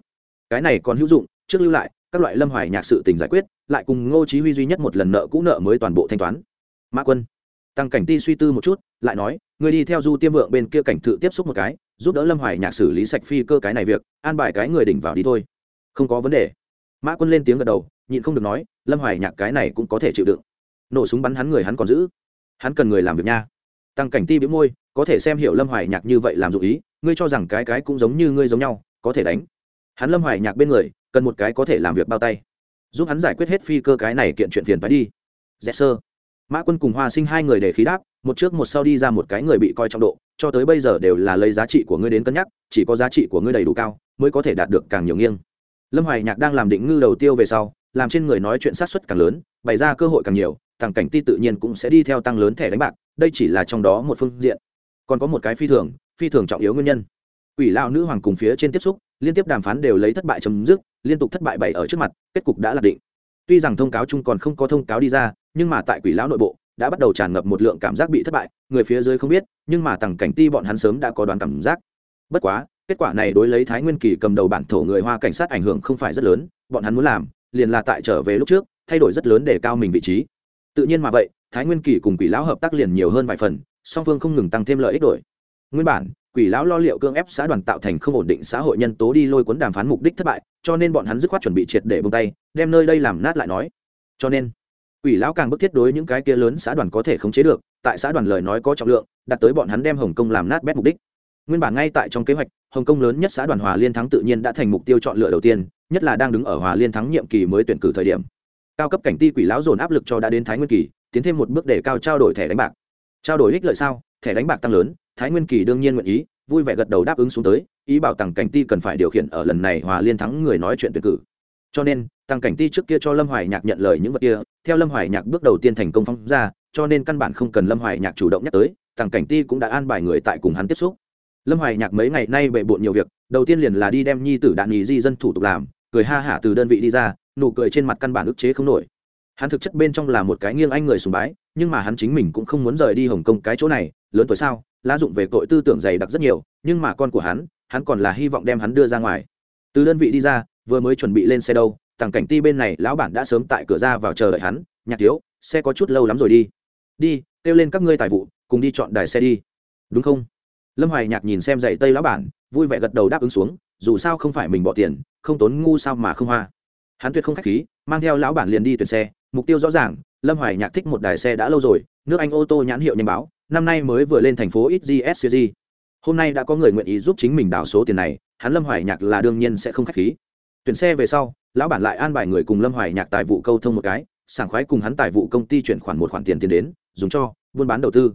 Cái này còn hữu dụng, trước lưu lại, các loại lâm hoài nhạc sự tình giải quyết, lại cùng ngô chí huy duy nhất một lần nợ cũ nợ mới toàn bộ thanh toán. Mã quân tăng cảnh ti suy tư một chút, lại nói người đi theo du tiêm vượng bên kia cảnh thự tiếp xúc một cái, giúp đỡ lâm hoài nhạc xử lý sạch phi cơ cái này việc, an bài cái người đỉnh vào đi thôi. Không có vấn đề. Mã quân lên tiếng gật đầu, nhịn không được nói, lâm hoài nhạc cái này cũng có thể chịu đựng. Nổ súng bắn hắn người hắn còn giữ. Hắn cần người làm việc nha. Tăng cảnh ti bĩu môi, có thể xem hiểu lâm hoài nhạc như vậy làm dụ ý, ngươi cho rằng cái cái cũng giống như ngươi giống nhau, có thể đánh. Hắn lâm hoài nhạc bên người, cần một cái có thể làm việc bao tay. Giúp hắn giải quyết hết phi cơ cái này kiện chuyện phiền phải đi. Dạ, Dẹp sơ mã quân cùng hoa sinh hai người để khí đáp, một trước một sau đi ra một cái người bị coi trọng độ, cho tới bây giờ đều là lấy giá trị của ngươi đến cân nhắc, chỉ có giá trị của ngươi đầy đủ cao, mới có thể đạt được càng nhiều nghiêng. Lâm hoài nhạc đang làm định ngư đầu tiêu về sau, làm trên người nói chuyện sát xuất càng lớn, bày ra cơ hội càng nhiều, thằng cảnh ti tự nhiên cũng sẽ đi theo tăng lớn thẻ đánh bạc, đây chỉ là trong đó một phương diện. Còn có một cái phi thường phi thường trọng yếu nguyên nhân. Ủy lao nữ hoàng cùng phía trên tiếp xúc, liên tiếp đàm phán đều lấy thất bại chấm dứt, liên tục thất bại bày ở trước mặt, kết cục đã lạc định tuy rằng thông cáo chung còn không có thông cáo đi ra, nhưng mà tại quỷ lão nội bộ, đã bắt đầu tràn ngập một lượng cảm giác bị thất bại, người phía dưới không biết, nhưng mà tằng cảnh ti bọn hắn sớm đã có đoán cảm giác. Bất quá, kết quả này đối lấy thái nguyên kỳ cầm đầu bản thổ người hoa cảnh sát ảnh hưởng không phải rất lớn, bọn hắn muốn làm, liền là tại trở về lúc trước, thay đổi rất lớn để cao mình vị trí. Tự nhiên mà vậy, thái nguyên kỳ cùng quỷ lão hợp tác liền nhiều hơn vài phần, song phương không ngừng tăng thêm lợi ích đổi. Nguyên bản quỷ lão lo liệu cương ép xã đoàn tạo thành không ổn định xã hội nhân tố đi lôi cuốn đàm phán mục đích thất bại, cho nên bọn hắn dứt khoát chuẩn bị triệt để bông tay, đem nơi đây làm nát lại nói. Cho nên, quỷ lão càng bức thiết đối những cái kia lớn xã đoàn có thể khống chế được, tại xã đoàn lời nói có trọng lượng, đặt tới bọn hắn đem hồng kông làm nát bét mục đích. Nguyên bản ngay tại trong kế hoạch, hồng kông lớn nhất xã đoàn hòa liên thắng tự nhiên đã thành mục tiêu chọn lựa đầu tiên, nhất là đang đứng ở hòa liên thắng nhiệm kỳ mới tuyển cử thời điểm. Cao cấp cảnh ti quỷ lão dồn áp lực cho đã đến thái nguyên kỳ, tiến thêm một bước để cao trao đổi thẻ đánh bạc. Trao đổi ích lợi sao? Thẻ đánh bạc tăng lớn thái nguyên kỳ đương nhiên nguyện ý, vui vẻ gật đầu đáp ứng xuống tới, ý bảo tằng cảnh ti cần phải điều khiển ở lần này hòa liên thắng người nói chuyện tuyển cử. Cho nên tăng cảnh ti trước kia cho lâm hoài nhạc nhận lời những vật kia, theo lâm hoài nhạc bước đầu tiên thành công phong ra, cho nên căn bản không cần lâm hoài nhạc chủ động nhắc tới tăng cảnh ti cũng đã an bài người tại cùng hắn tiếp xúc. Lâm hoài nhạc mấy ngày nay bệ bộn nhiều việc, đầu tiên liền là đi đem nhi tử đạn nhì di dân thủ tục làm, cười ha hả từ đơn vị đi ra, nụ cười trên mặt căn bản ức chế không nổi. Hắn thực chất bên trong là một cái nghiêng anh người sùng bái, nhưng mà hắn chính mình cũng không muốn rời đi hồng kông cái chỗ này, lớn tuổi sao lá dụng về tội tư tưởng dày đặc rất nhiều, nhưng mà con của hắn hắn còn là hy vọng đem hắn đưa ra ngoài. Từ đơn vị đi ra, vừa mới chuẩn bị lên xe đâu, tàng cảnh ti bên này, lão bản đã sớm tại cửa ra vào chờ đợi hắn, nhạc thiếu, xe có chút lâu lắm rồi đi. Đi, kêu lên các ngươi tài vụ, cùng đi chọn đài xe đi. Đúng không? Lâm hoài nhạc nhìn xem dạy tây lão bản, vui vẻ gật đầu đáp ứng xuống, dù sao không phải mình bỏ tiền, không tốn ngu sao mà không hoa. Hắn tuyệt không khách khí, mang theo lão bản liền đi tuyển xe, mục tiêu rõ ràng, lâm hoài nhạc thích một đài xe đã lâu rồi, nước anh ô tô nhãn hiệu nhanh báo năm nay mới vừa lên thành phố XGSCG. Hôm nay đã có người nguyện ý giúp chính mình đào số tiền này, hắn Lâm Hoài Nhạc là đương nhiên sẽ không khách khí. Tuyển xe về sau, lão bản lại an bài người cùng Lâm Hoài Nhạc tài vụ câu thông một cái, sảng khoái cùng hắn tài vụ công ty chuyển khoản một khoản tiền tiền đến, dùng cho buôn bán đầu tư.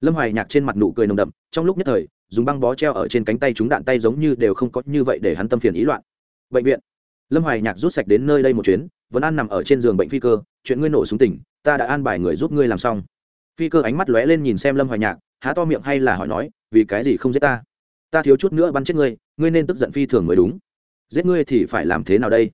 Lâm Hoài Nhạc trên mặt nụ cười nồng đậm, trong lúc nhất thời, dùng băng bó treo ở trên cánh tay chúng đạn tay giống như đều không có như vậy để hắn tâm phiền ý loạn. Bệnh viện. Lâm Hoài Nhạc rút sạch đến nơi đây một chuyến, vẫn an nằm ở trên giường bệnh phi cơ, chuyện ngươi nổ súng tỉnh, ta đã an bài người giúp ngươi làm xong phi cơ ánh mắt lóe lên nhìn xem lâm hoài nhạc, há to miệng hay là hỏi nói, vì cái gì không giết ta? Ta thiếu chút nữa bắn chết ngươi ngươi nên tức giận phi thường mới đúng. Giết ngươi thì phải làm thế nào đây?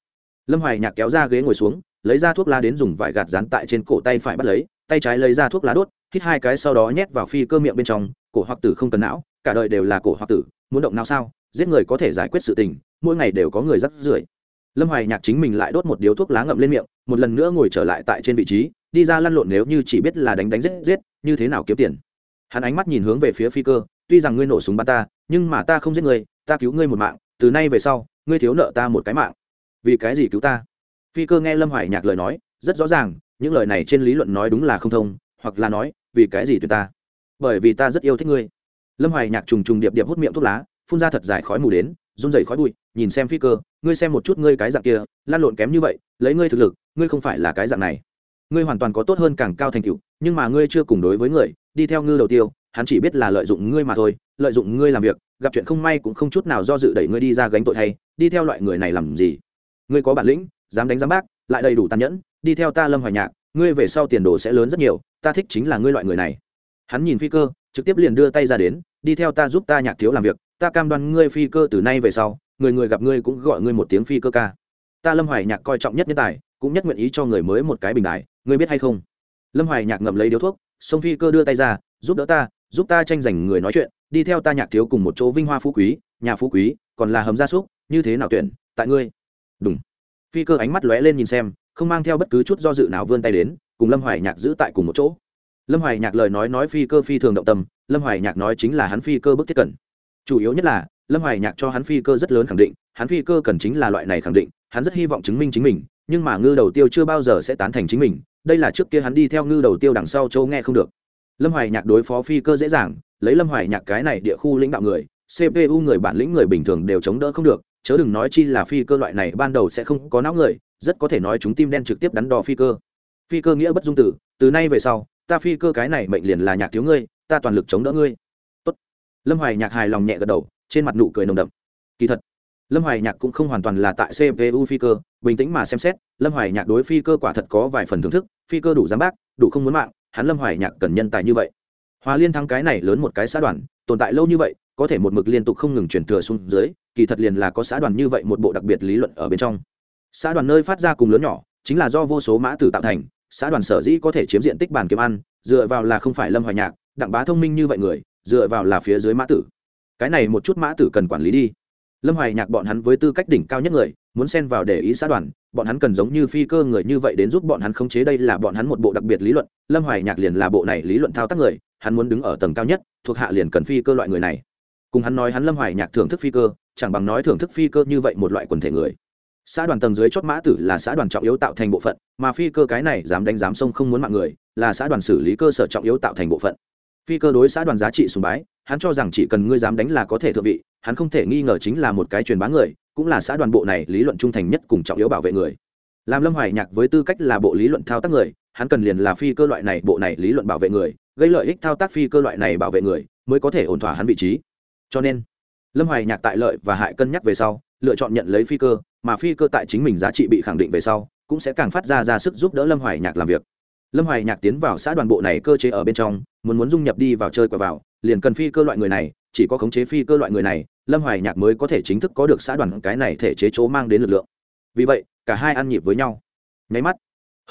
Lâm hoài nhạc kéo ra ghế ngồi xuống, lấy ra thuốc lá đến dùng vải gạt dán tại trên cổ tay phải bắt lấy, tay trái lấy ra thuốc lá đốt, hít hai cái sau đó nhét vào phi cơ miệng bên trong, cổ hoặc tử không cần não, cả đời đều là cổ hoặc tử, muốn động não sao? Giết người có thể giải quyết sự tình, mỗi ngày đều có người rắc rưởi lâm hoài nhạc chính mình lại đốt một điếu thuốc lá ngậm lên miệng, một lần nữa ngồi trở lại tại trên vị trí, đi ra lăn lộn nếu như chỉ biết là đánh đánh giết giết, như thế nào kiếm tiền. Hắn ánh mắt nhìn hướng về phía phi cơ, tuy rằng ngươi nổ súng bắn ta, nhưng mà ta không giết ngươi, ta cứu ngươi một mạng, từ nay về sau, ngươi thiếu nợ ta một cái mạng. Vì cái gì cứu ta? Phi cơ nghe lâm hoài nhạc lời nói, rất rõ ràng, những lời này trên lý luận nói đúng là không thông, hoặc là nói, vì cái gì tuyệt ta? Bởi vì ta rất yêu thích ngươi. Lâm hoài nhạc trùng trùng điệp điệp hút miệng thuốc lá, phun ra thật dài khói mù đến run rẩy khói bụi, nhìn xem phi cơ, ngươi xem một chút ngươi cái dạng kia lan lộn kém như vậy, lấy ngươi thực lực, ngươi không phải là cái dạng này. Ngươi hoàn toàn có tốt hơn càng cao thành tựu, nhưng mà ngươi chưa cùng đối với người, đi theo ngư đầu tiêu, hắn chỉ biết là lợi dụng ngươi mà thôi, lợi dụng ngươi làm việc, gặp chuyện không may cũng không chút nào do dự đẩy ngươi đi ra gánh tội thay, đi theo loại người này làm gì? Ngươi có bản lĩnh, dám đánh dám bác, lại đầy đủ tàn nhẫn, đi theo ta lâm hoài nhạc, ngươi về sau tiền đồ sẽ lớn rất nhiều, ta thích chính là ngươi loại người này. Hắn nhìn phi cơ, trực tiếp liền đưa tay ra đến, đi theo ta giúp ta nhạc thiếu làm việc ta cam đoan ngươi phi cơ từ nay về sau, người người gặp ngươi cũng gọi ngươi một tiếng phi cơ ca. Ta lâm hoài nhạc coi trọng nhất nhân tài, cũng nhất nguyện ý cho người mới một cái bình đại ngươi biết hay không? Lâm hoài nhạc ngậm lấy điếu thuốc, sông phi cơ đưa tay ra, giúp đỡ ta, giúp ta tranh giành người nói chuyện, đi theo ta nhạc thiếu cùng một chỗ vinh hoa phú quý, nhà phú quý, còn là hầm gia súc, như thế nào tuyển, tại ngươi? Đúng phi cơ ánh mắt lóe lên nhìn xem, không mang theo bất cứ chút do dự nào vươn tay đến, cùng lâm hoài nhạc giữ tại cùng một chỗ. Lâm hoài nhạc lời nói nói phi cơ phi thường động tâm, lâm hoài nhạc nói chính là hắn phi cơ bức thiết cần chủ yếu nhất là, lâm hoài nhạc cho hắn phi cơ rất lớn khẳng định, hắn phi cơ cần chính là loại này khẳng định, hắn rất hy vọng chứng minh chính mình, nhưng mà ngư đầu tiêu chưa bao giờ sẽ tán thành chính mình, đây là trước kia hắn đi theo ngư đầu tiêu đằng sau châu nghe không được. Lâm hoài nhạc đối phó phi cơ dễ dàng, lấy lâm hoài nhạc cái này địa khu lãnh đạo người cpu người bản lĩnh người bình thường đều chống đỡ không được, chớ đừng nói chi là phi cơ loại này ban đầu sẽ không có não người, rất có thể nói chúng tim đen trực tiếp đắn đo phi cơ. Phi cơ nghĩa bất dung tử, từ nay về sau, ta phi cơ cái này mệnh liền là nhạc thiếu ngươi, ta toàn lực chống đỡ ngươi lâm hoài nhạc hài lòng nhẹ gật đầu, trên mặt nụ cười nồng đậm. Kỳ thật, lâm hoài nhạc cũng không hoàn toàn là tại cpu phi cơ, bình tĩnh mà xem xét, lâm hoài nhạc đối phi cơ quả thật có vài phần thưởng thức, phi cơ đủ giám bác, đủ không muốn mạng, hắn lâm hoài nhạc cần nhân tài như vậy. Hòa liên thắng cái này lớn một cái xã đoàn, tồn tại lâu như vậy, có thể một mực liên tục không ngừng chuyển thừa xuống dưới, kỳ thật liền là có xã đoàn như vậy một bộ đặc biệt lý luận ở bên trong. Xã đoàn nơi phát ra cùng lớn nhỏ, chính là do vô số mã tử tạo thành, xã đoàn sở dĩ có thể chiếm diện tích bàn kiếm ăn, dựa vào là không phải lâm hoài nhạc, đặng bá thông minh như vậy người dựa vào là phía dưới mã tử. Cái này một chút mã tử cần quản lý đi. Lâm hoài nhạc bọn hắn với tư cách đỉnh cao nhất người, muốn xen vào để ý xã đoàn, bọn hắn cần giống như phi cơ người như vậy đến giúp bọn hắn khống chế đây là bọn hắn một bộ đặc biệt lý luận, lâm hoài nhạc liền là bộ này lý luận thao tác người, hắn muốn đứng ở tầng cao nhất, thuộc hạ liền cần phi cơ loại người này. Cùng hắn nói hắn lâm hoài nhạc thưởng thức phi cơ, chẳng bằng nói thưởng thức phi cơ như vậy một loại quần thể người. Xã đoàn tầng dưới chót mã tử là xã đoàn trọng yếu tạo thành bộ phận, mà phi cơ cái này dám đánh dám sông không muốn mạng người, là xã đoàn xử lý cơ sở trọng yếu tạo thành bộ phận phi cơ đối xã đoàn giá trị sùng bái, hắn cho rằng chỉ cần ngươi dám đánh là có thể thượng vị, hắn không thể nghi ngờ chính là một cái truyền bá người, cũng là xã đoàn bộ này lý luận trung thành nhất cùng trọng yếu bảo vệ người. Làm lâm hoài nhạc với tư cách là bộ lý luận thao tác người, hắn cần liền là phi cơ loại này bộ này lý luận bảo vệ người, gây lợi ích thao tác phi cơ loại này bảo vệ người, mới có thể ổn thỏa hắn vị trí. Cho nên, lâm hoài nhạc tại lợi và hại cân nhắc về sau, lựa chọn nhận lấy phi cơ, mà phi cơ tại chính mình giá trị bị khẳng định về sau, cũng sẽ càng phát ra ra sức giúp đỡ lâm hoài nhạc làm việc. Lâm hoài nhạc tiến vào xã đoàn bộ này cơ chế ở bên trong muốn muốn dung nhập đi vào chơi qua vào, liền cần phi cơ loại người này, chỉ có khống chế phi cơ loại người này, lâm hoài nhạc mới có thể chính thức có được xã đoàn cái này thể chế chỗ mang đến lực lượng. Vì vậy, cả hai ăn nhịp với nhau. Nháy mắt,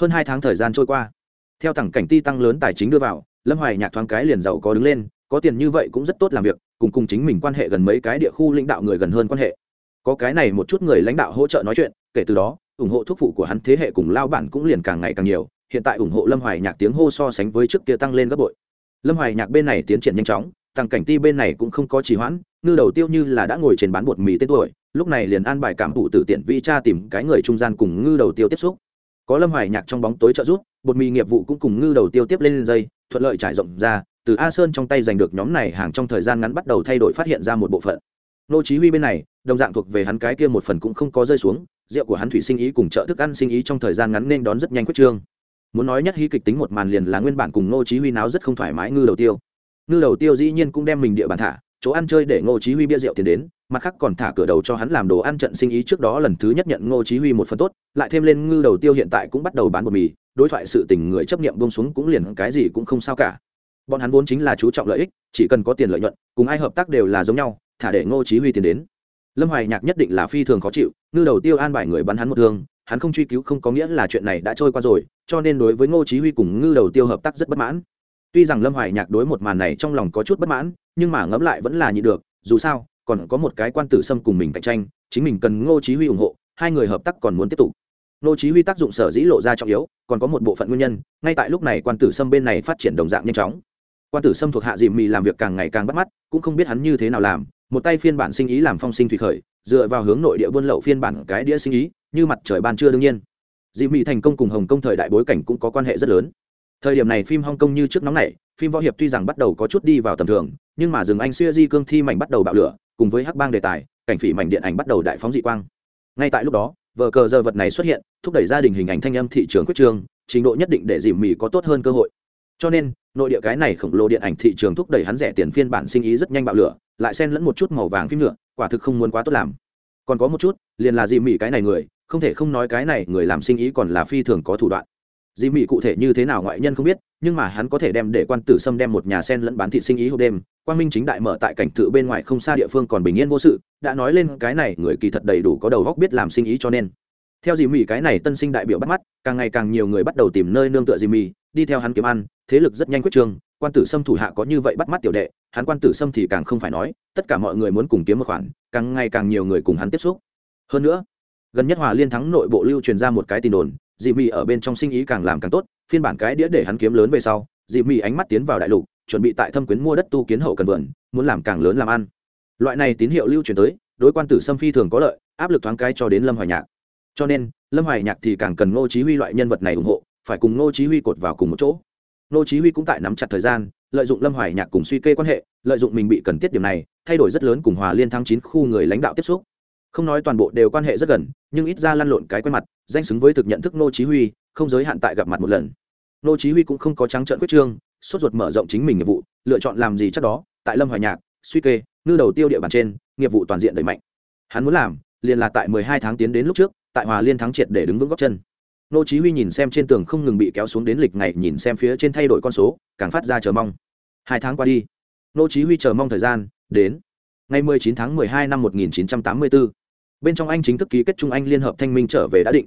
hơn hai tháng thời gian trôi qua. Theo thẳng cảnh ti tăng lớn tài chính đưa vào, lâm hoài nhạc thoáng cái liền giàu có đứng lên, có tiền như vậy cũng rất tốt làm việc, cùng cùng chính mình quan hệ gần mấy cái địa khu lãnh đạo người gần hơn quan hệ. Có cái này một chút người lãnh đạo hỗ trợ nói chuyện, kể từ đó, ủng hộ thuốc phụ của hắn thế hệ cùng lao bản cũng liền càng ngày càng nhiều, hiện tại ủng hộ lâm hoài nhạc tiếng hô so sánh với trước kia tăng lên gấp bội lâm hoài nhạc bên này tiến triển nhanh chóng tăng cảnh ti bên này cũng không có trì hoãn, ngư đầu tiêu như là đã ngồi trên bán bột mì tên tuổi, lúc này liền an bài cảm thụ từ tiện vi cha tìm cái người trung gian cùng ngư đầu tiêu tiếp xúc. Có lâm hoài nhạc trong bóng tối trợ giúp, bột mì nghiệp vụ cũng cùng ngư đầu tiêu tiếp lên dây, thuận lợi trải rộng ra, từ a sơn trong tay giành được nhóm này hàng trong thời gian ngắn bắt đầu thay đổi phát hiện ra một bộ phận. Nô chí huy bên này, đồng dạng thuộc về hắn cái kia một phần cũng không có rơi xuống, rượu của hắn thủy sinh ý cùng trợ thức ăn sinh ý trong thời gian ngắn nên đón rất nhanh quyết trương muốn nói nhất hí kịch tính một màn liền là nguyên bản cùng Ngô chí huy náo rất không thoải mái ngư đầu tiêu. Ngư đầu tiêu dĩ nhiên cũng đem mình địa bàn thả, chỗ ăn chơi để ngô chí huy bia rượu tiền đến, mặt khác còn thả cửa đầu cho hắn làm đồ ăn trận sinh ý trước đó lần thứ nhất nhận ngô chí huy một phần tốt, lại thêm lên ngư đầu tiêu hiện tại cũng bắt đầu bán bột mì, đối thoại sự tình người chấp niệm buông xuống cũng liền cái gì cũng không sao cả. Bọn hắn vốn chính là chú trọng lợi ích, chỉ cần có tiền lợi nhuận, cùng ai hợp tác đều là giống nhau, thả để ngô chí huy tiền đến. Lâm hoài nhạc nhất định là phi thường khó chịu, ngư đầu tiêu an bài người bắn hắn một thương hắn không truy cứu không có nghĩa là chuyện này đã trôi qua rồi, cho nên đối với ngô chí huy cùng ngư đầu tiêu hợp tác rất bất mãn. Tuy rằng lâm hoài nhạc đối một màn này trong lòng có chút bất mãn, nhưng mà ngẫm lại vẫn là nhịn được, dù sao, còn có một cái quan tử sâm cùng mình cạnh tranh, chính mình cần ngô chí huy ủng hộ, hai người hợp tác còn muốn tiếp tục. Ngô chí huy tác dụng sở dĩ lộ ra trọng yếu, còn có một bộ phận nguyên nhân, ngay tại lúc này quan tử sâm bên này phát triển đồng dạng nhanh chóng. Quan tử sâm thuộc hạ dìm mì làm việc càng ngày càng bắt mắt, cũng không biết hắn như thế nào làm, một tay phiên bản sinh ý làm phong sinh thủy khởi, dựa vào hướng nội địa buôn lậu phiên bản cái đĩa sinh ý như mặt trời ban trưa đương nhiên. Dị mỹ thành công cùng hồng kông thời đại bối cảnh cũng có quan hệ rất lớn. Thời điểm này phim hong kong như trước nóng này phim võ hiệp tuy rằng bắt đầu có chút đi vào tầm thường, nhưng mà rừng anh xuya di cương thi mảnh bắt đầu bạo lửa, cùng với hắc bang đề tài, cảnh phỉ mảnh điện ảnh bắt đầu đại phóng dị quang. Ngay tại lúc đó, vờ cờ giờ vật này xuất hiện, thúc đẩy gia đình hình ảnh thanh âm thị trường quyết trường, trình độ nhất định để dìm mì có tốt hơn cơ hội. Cho nên, nội địa cái này khổng lồ điện ảnh thị trường thúc đẩy hắn rẻ tiền phiên bản sinh ý rất nhanh bạo lửa, lại xen lẫn một chút màu vàng phim nữa, quả thực không muốn quá tốt làm. Còn có một chút, liền là dìm mì cái này người không thể không nói cái này người làm sinh ý còn là phi thường có thủ đoạn. Dì mị cụ thể như thế nào ngoại nhân không biết, nhưng mà hắn có thể đem để quan tử sâm đem một nhà sen lẫn bán thị sinh ý hộp đêm quan minh chính đại mở tại cảnh tự bên ngoài không xa địa phương còn bình yên vô sự, đã nói lên cái này người kỳ thật đầy đủ có đầu góc biết làm sinh ý cho nên. Theo dì mị cái này tân sinh đại biểu bắt mắt, càng ngày càng nhiều người bắt đầu tìm nơi nương tựa dì mị, đi theo hắn kiếm ăn, thế lực rất nhanh quyết trương quan tử sâm thủ hạ có như vậy bắt mắt tiểu đệ, hắn quan tử sâm thì càng không phải nói, tất cả mọi người muốn cùng kiếm một khoản, càng ngày càng nhiều người cùng hắn tiếp xúc. Hơn nữa gần nhất hòa liên thắng nội bộ lưu truyền ra một cái tin đồn dì mị ở bên trong sinh ý càng làm càng tốt, phiên bản cái đĩa để hắn kiếm lớn về sau dì mị ánh mắt tiến vào đại lục, chuẩn bị tại thâm quyến mua đất tu kiến hậu cần vườn, muốn làm càng lớn làm ăn. Loại này tín hiệu lưu truyền tới, đối quan tử sâm phi thường có lợi, áp lực thoáng cái cho đến lâm hoài nhạc. Cho nên, lâm hoài nhạc thì càng cần ngô chí huy loại nhân vật này ủng hộ, phải cùng ngô chí huy cột vào cùng một chỗ. Ngô chí huy cũng tại nắm chặt thời gian, lợi dụng lâm hoài nhạc cùng suy kê quan hệ, lợi dụng mình bị cần thiết điểm này, thay đổi rất lớn cùng hòa liên thắng chín khu người lãnh đạo tiếp xúc không nói toàn bộ đều quan hệ rất gần, nhưng ít ra lăn lộn cái quen mặt, danh xứng với thực nhận thức nô chí huy, không giới hạn tại gặp mặt một lần. Nô chí huy cũng không có trắng trợn quyết trương, sốt ruột mở rộng chính mình nghiệp vụ, lựa chọn làm gì chắc đó, tại lâm hoài nhạc, suy kê, ngư đầu tiêu địa bàn trên, nghiệp vụ toàn diện đẩy mạnh. Hắn muốn làm, liền là tại 12 tháng tiến đến lúc trước, tại hòa liên thắng triệt để đứng vững góc chân. Nô chí huy nhìn xem trên tường không ngừng bị kéo xuống đến lịch ngày, nhìn xem phía trên thay đổi con số, càng phát ra chờ mong. Hai tháng qua đi nô chí huy chờ mong thời gian, đến ngày 19 tháng 12 năm 1984 bên trong anh chính thức ký kết trung anh liên hợp thanh minh trở về đã định.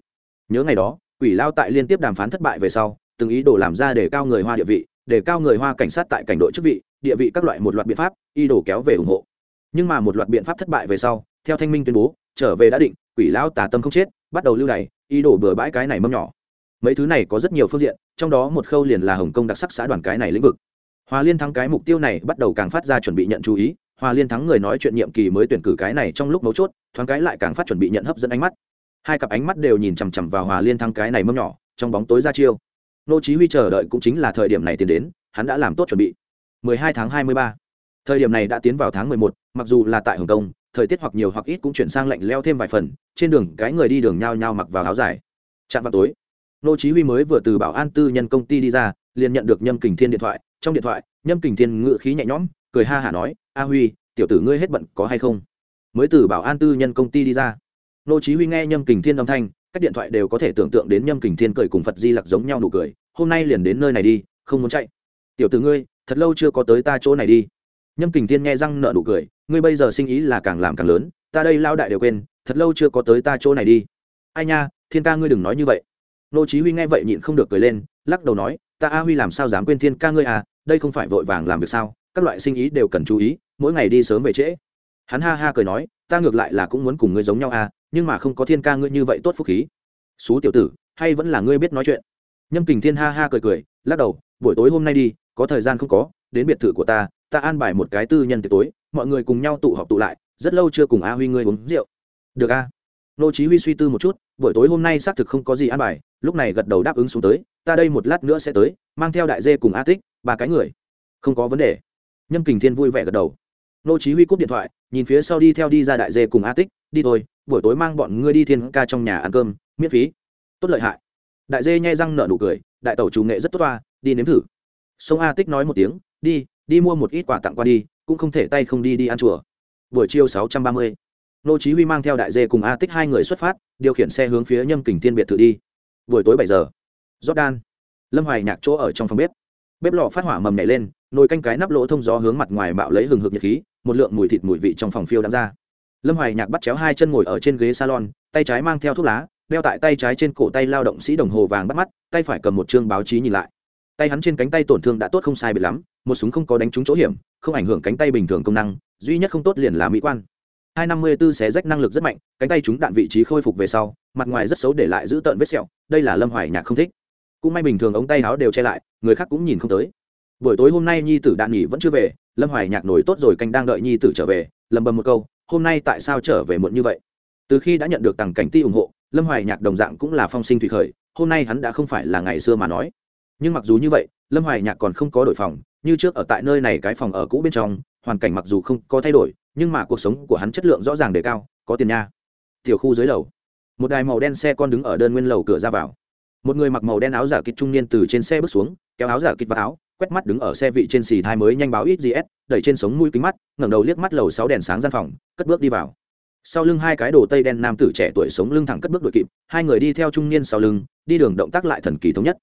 Nhớ ngày đó, quỷ lao tại liên tiếp đàm phán thất bại về sau, từng ý đồ làm ra để cao người hoa địa vị, để cao người hoa cảnh sát tại cảnh đội chức vị, địa vị các loại một loạt biện pháp, ý đồ kéo về ủng hộ. Nhưng mà một loạt biện pháp thất bại về sau, theo thanh minh tuyên bố, trở về đã định, quỷ lao tà tâm không chết, bắt đầu lưu này ý đồ bừa bãi cái này mâm nhỏ. Mấy thứ này có rất nhiều phương diện, trong đó một khâu liền là hồng kông đặc sắc xã đoàn cái này lĩnh vực. Hòa liên thắng cái mục tiêu này bắt đầu càng phát ra chuẩn bị nhận chú ý hòa liên thắng người nói chuyện nhiệm kỳ mới tuyển cử cái này trong lúc mấu chốt, thoáng cái lại càng phát chuẩn bị nhận hấp dẫn ánh mắt. Hai cặp ánh mắt đều nhìn chằm chằm vào hòa liên thắng cái này mâm nhỏ, trong bóng tối ra chiêu. Nô chí huy chờ đợi cũng chính là thời điểm này tiến đến, hắn đã làm tốt chuẩn bị. 12 tháng 23 thời điểm này đã tiến vào tháng 11 mặc dù là tại hồng kông, thời tiết hoặc nhiều hoặc ít cũng chuyển sang lạnh leo thêm vài phần, trên đường cái người đi đường nhao nhao mặc vào áo dài. Chạm vào tối, nô chí huy mới vừa từ bảo an tư nhân công ty đi ra, liền nhận được nhâm kình thiên điện thoại, trong điện thoại, nhâm kình thiên ngựa khí nhẹ nhõm cười ha hả nói, a huy, tiểu tử ngươi hết bận có hay không? Mới từ bảo an tư nhân công ty đi ra. Nô chí huy nghe nhâm kình thiên âm thanh, các điện thoại đều có thể tưởng tượng đến nhâm kình thiên cười cùng phật di lặc giống nhau nụ cười, hôm nay liền đến nơi này đi, không muốn chạy. Tiểu tử ngươi, thật lâu chưa có tới ta chỗ này đi. Nhâm kình thiên nghe răng nợ nụ cười, ngươi bây giờ sinh ý là càng làm càng lớn, ta đây lao đại đều quên, thật lâu chưa có tới ta chỗ này đi. Ai nha, thiên ca ngươi đừng nói như vậy. Nô chí huy nghe vậy nhịn không được cười lên, lắc đầu nói, ta a huy làm sao dám quên thiên ca ngươi à đây không phải vội vàng làm việc sao? Các loại sinh ý đều cần chú ý, mỗi ngày đi sớm về trễ. Hắn ha ha cười nói, ta ngược lại là cũng muốn cùng ngươi giống nhau à nhưng mà không có thiên ca ngươi như vậy tốt phúc khí. Xú tiểu tử, hay vẫn là ngươi biết nói chuyện. Nhâm kình thiên ha ha cười cười, lắc đầu, buổi tối hôm nay đi, có thời gian không có, đến biệt thự của ta ta an bài một cái tư nhân tiệc tối, mọi người cùng nhau tụ họp tụ lại, rất lâu chưa cùng a huy ngươi uống rượu. Được a nô chí huy suy tư một chút, buổi tối hôm nay xác thực không có gì an bài, lúc này gật đầu đáp ứng xuống tới, ta đây một lát nữa sẽ tới, mang theo đại dê cùng a tích, ba cái người. Không có vấn đề nhâm kình thiên vui vẻ gật đầu. Nô chí huy cúp điện thoại, nhìn phía sau đi theo đi ra đại dê cùng a tích, đi thôi, buổi tối mang bọn ngươi đi thiên ca trong nhà ăn cơm, miễn phí. Tốt lợi hại. Đại dê nhai răng nở nụ cười, đại tẩu chủ nghệ rất tốt toa, đi nếm thử. Sông a tích nói một tiếng, đi đi mua một ít quà tặng qua đi, cũng không thể tay không đi đi ăn chùa. Buổi chiều 630 nô chí huy mang theo đại dê cùng a tích hai người xuất phát, điều khiển xe hướng phía nhâm kình thiên biệt thự đi. Buổi tối 7 giờ, jordan, lâm hoài nhạc chỗ ở trong phòng bếp. Bếp lò phát hỏa mầm nhảy lên nồi canh cái nắp lỗ thông gió hướng mặt ngoài bạo lấy hừng hực nhiệt khí, một lượng mùi thịt mùi vị trong phòng phiêu đã ra. Lâm hoài nhạc bắt chéo hai chân ngồi ở trên ghế salon, tay trái mang theo thuốc lá, đeo tại tay trái trên cổ tay lao động sĩ đồng hồ vàng bắt mắt, tay phải cầm một chương báo chí nhìn lại. Tay hắn trên cánh tay tổn thương đã tốt không sai biệt lắm, một súng không có đánh trúng chỗ hiểm, không ảnh hưởng cánh tay bình thường công năng, duy nhất không tốt liền là mỹ quan. Hai năm mươi 254 xé rách năng lực rất mạnh, cánh tay chúng đạn vị trí khôi phục về sau, mặt ngoài rất xấu để lại giữ tợn vết sẹo, đây là lâm hoài nhạc không thích. Cũng may bình thường ống tay áo đều che lại, người khác cũng nhìn không tới buổi tối hôm nay nhi tử đạn nghỉ vẫn chưa về, lâm hoài nhạc nổi tốt rồi canh đang đợi nhi tử trở về, lầm bầm một câu, hôm nay tại sao trở về muộn như vậy? Từ khi đã nhận được tầng cảnh ti ủng hộ, lâm hoài nhạc đồng dạng cũng là phong sinh thủy khởi, hôm nay hắn đã không phải là ngày xưa mà nói. Nhưng mặc dù như vậy, lâm hoài nhạc còn không có đổi phòng, như trước ở tại nơi này cái phòng ở cũ bên trong, hoàn cảnh mặc dù không có thay đổi, nhưng mà cuộc sống của hắn chất lượng rõ ràng đề cao, có tiền nha. Tiểu khu dưới lầu. Một đài màu đen xe con đứng ở đơn nguyên lầu cửa ra vào. Một người mặc màu đen áo giả kịch trung niên từ trên xe bước xuống, kéo áo giả kịch vào áo quét mắt đứng ở xe vị trên xì thai mới nhanh báo ít gs đẩy trên sống mũi kính mắt, ngẩng đầu liếc mắt lầu sáu đèn sáng gian phòng, cất bước đi vào. Sau lưng hai cái đồ tây đen nam tử trẻ tuổi sống lưng thẳng cất bước đuổi kịp, hai người đi theo trung niên sau lưng, đi đường động tác lại thần kỳ thống nhất.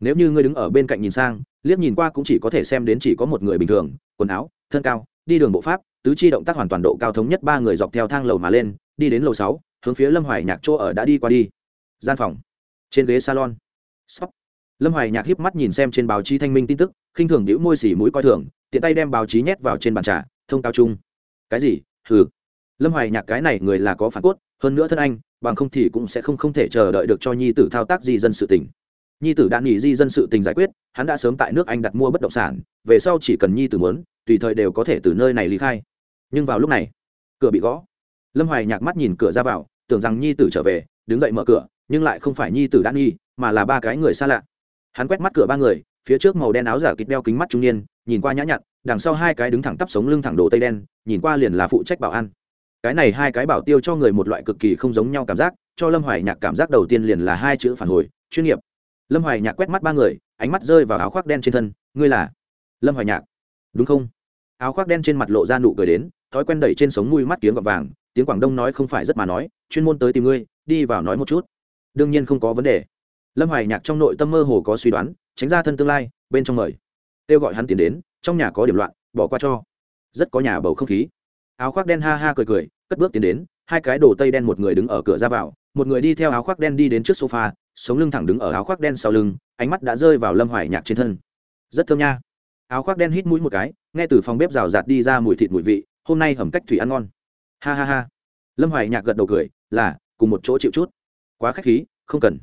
Nếu như ngươi đứng ở bên cạnh nhìn sang, liếc nhìn qua cũng chỉ có thể xem đến chỉ có một người bình thường, quần áo, thân cao, đi đường bộ pháp, tứ chi động tác hoàn toàn độ cao thống nhất ba người dọc theo thang lầu mà lên, đi đến lầu sáu, hướng phía lâm hoài nhạc chỗ ở đã đi qua đi. Gian phòng. Trên ghế salon. Sóc lâm hoài nhạc híp mắt nhìn xem trên báo chí thanh minh tin tức, khinh thường đĩu môi xỉ mũi coi thường, tiện tay đem báo chí nhét vào trên bàn trà, thông cao chung. Cái gì? Hừ. Lâm hoài nhạc cái này người là có phản cốt, hơn nữa thân anh, bằng không thì cũng sẽ không không thể chờ đợi được cho nhi tử thao tác di dân sự tình. Nhi tử đã nghỉ di dân sự tình giải quyết, hắn đã sớm tại nước anh đặt mua bất động sản, về sau chỉ cần nhi tử muốn, tùy thời đều có thể từ nơi này lý khai. Nhưng vào lúc này, cửa bị gõ. Lâm hoài nhạc mắt nhìn cửa ra vào, tưởng rằng nhi tử trở về, đứng dậy mở cửa, nhưng lại không phải nhi tử đã nghi, mà là ba cái người xa lạ hắn quét mắt cửa ba người, phía trước màu đen áo giả kịt đeo kính mắt trung niên, nhìn qua nhã nhặn, đằng sau hai cái đứng thẳng tắp sống lưng thẳng đồ tây đen, nhìn qua liền là phụ trách bảo an. Cái này hai cái bảo tiêu cho người một loại cực kỳ không giống nhau cảm giác, cho lâm hoài nhạc cảm giác đầu tiên liền là hai chữ phản hồi, chuyên nghiệp. Lâm hoài nhạc quét mắt ba người, ánh mắt rơi vào áo khoác đen trên thân, ngươi là? Lâm hoài nhạc. Đúng không? Áo khoác đen trên mặt lộ ra nụ cười đến, thói quen đẩy trên sống mũi mắt tiếng gọt vàng, tiếng quảng đông nói không phải rất mà nói, chuyên môn tới tìm ngươi, đi vào nói một chút. Đương nhiên không có vấn đề lâm hoài nhạc trong nội tâm mơ hồ có suy đoán, tránh ra thân tương lai, bên trong mời. Kêu gọi hắn tiến đến, trong nhà có điểm loạn, bỏ qua cho. Rất có nhà bầu không khí. Áo khoác đen ha ha cười cười, cất bước tiến đến, hai cái đồ tây đen một người đứng ở cửa ra vào, một người đi theo áo khoác đen đi đến trước sofa, sống lưng thẳng đứng ở áo khoác đen sau lưng, ánh mắt đã rơi vào lâm hoài nhạc trên thân. Rất thơm nha. Áo khoác đen hít mũi một cái, nghe từ phòng bếp rào rạt đi ra mùi thịt mùi vị, hôm nay hầm cách thủy ăn ngon. Ha ha ha. Lâm hoài nhạc gật đầu cười, là, cùng một chỗ chịu chút. Quá khách khí, không cần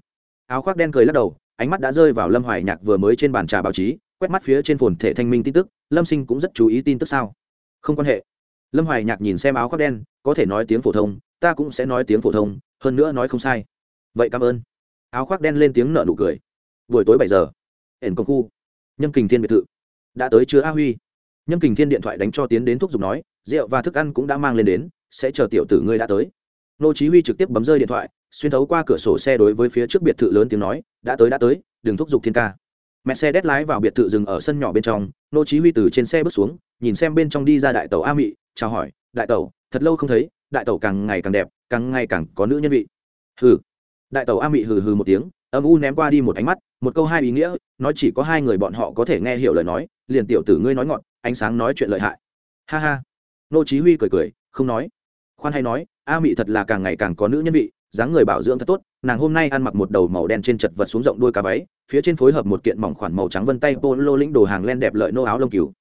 áo khoác đen cười lắc đầu, ánh mắt đã rơi vào lâm hoài nhạc vừa mới trên bàn trà báo chí, quét mắt phía trên phồn thể thanh minh tin tức, lâm sinh cũng rất chú ý tin tức sao? Không quan hệ. Lâm hoài nhạc nhìn xem áo khoác đen, có thể nói tiếng phổ thông, ta cũng sẽ nói tiếng phổ thông, hơn nữa nói không sai. Vậy cảm ơn. Áo khoác đen lên tiếng nợ nụ cười. Buổi tối bảy giờ. Ẩn công khu. Nhâm kình thiên biệt thự. Đã tới chưa a huy? Nhâm kình thiên điện thoại đánh cho tiến đến thuốc dùng nói, rượu và thức ăn cũng đã mang lên đến, sẽ chờ tiểu tử ngươi đã tới. Nô chí huy trực tiếp bấm rơi điện thoại xuyên thấu qua cửa sổ xe đối với phía trước biệt thự lớn tiếng nói, đã tới đã tới, đừng thúc giục thiên ca. Mẹ xe đét lái vào biệt thự dừng ở sân nhỏ bên trong, nô chí huy từ trên xe bước xuống, nhìn xem bên trong đi ra đại tàu a mị, chào hỏi, đại tàu thật lâu không thấy, đại tàu càng ngày càng đẹp, càng ngày càng có nữ nhân vị. Hừ. Đại tàu a mị hừ hừ một tiếng, âm u ném qua đi một ánh mắt, một câu hai ý nghĩa, nói chỉ có hai người bọn họ có thể nghe hiểu lời nói, liền tiểu tử ngươi nói ngọn, ánh sáng nói chuyện lợi hại. Ha ha. Nô chí huy cười cười, không nói. Khoan hay nói, a mị thật là càng ngày càng có nữ nhân vị dáng người bảo dưỡng thật tốt, nàng hôm nay ăn mặc một đầu màu đen trên chật vật xuống rộng đuôi cá váy, phía trên phối hợp một kiện mỏng khoản màu trắng vân tay polo lĩnh đồ hàng len đẹp lợi nô áo lông cừu.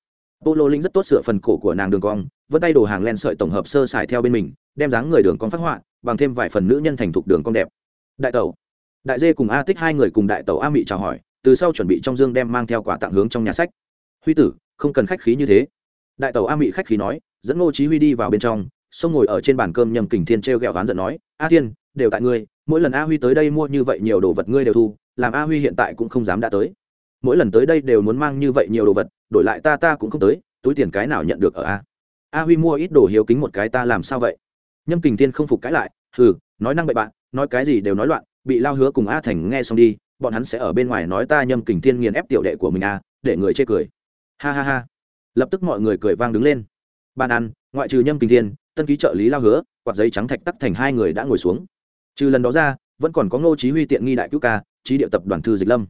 Polo lĩnh rất tốt sửa phần cổ của nàng đường cong, vân tay đồ hàng len sợi tổng hợp sơ xài theo bên mình, đem dáng người đường cong phát họa, bằng thêm vài phần nữ nhân thành thục đường cong đẹp. Đại tẩu. Đại dê cùng a tích hai người cùng đại tẩu a mị chào hỏi, từ sau chuẩn bị trong dương đem mang theo quả tặng hướng trong nhà sách. Huy tử, không cần khách khí như thế. Đại tẩu a mị khách khí nói, dẫn ngô chí huy đi vào bên trong, xông ngồi ở trên bàn cơm nhầm kình thiên treo gẹo ván giận nói, a thiên đều tại ngươi, mỗi lần a huy tới đây mua như vậy nhiều đồ vật ngươi đều thu, làm a huy hiện tại cũng không dám đã tới. Mỗi lần tới đây đều muốn mang như vậy nhiều đồ vật, đổi lại ta ta cũng không tới, túi tiền cái nào nhận được ở a? A huy mua ít đồ hiếu kính một cái ta làm sao vậy? Nhâm kình thiên không phục cãi lại, hừ, nói năng bậy bạn, nói cái gì đều nói loạn, bị lao hứa cùng a thành nghe xong đi, bọn hắn sẽ ở bên ngoài nói ta nhâm kình thiên nghiền ép tiểu đệ của mình a, để người chê cười. Ha ha ha. Lập tức mọi người cười vang đứng lên. Ban ăn, ngoại trừ nhâm kình thiên, tân ký trợ lý lao hứa, quạt giấy trắng thạch tắc thành hai người đã ngồi xuống trừ lần đó ra, vẫn còn có ngô chí huy tiện nghi đại cứu ca, trí địa tập đoàn thư dịch lâm.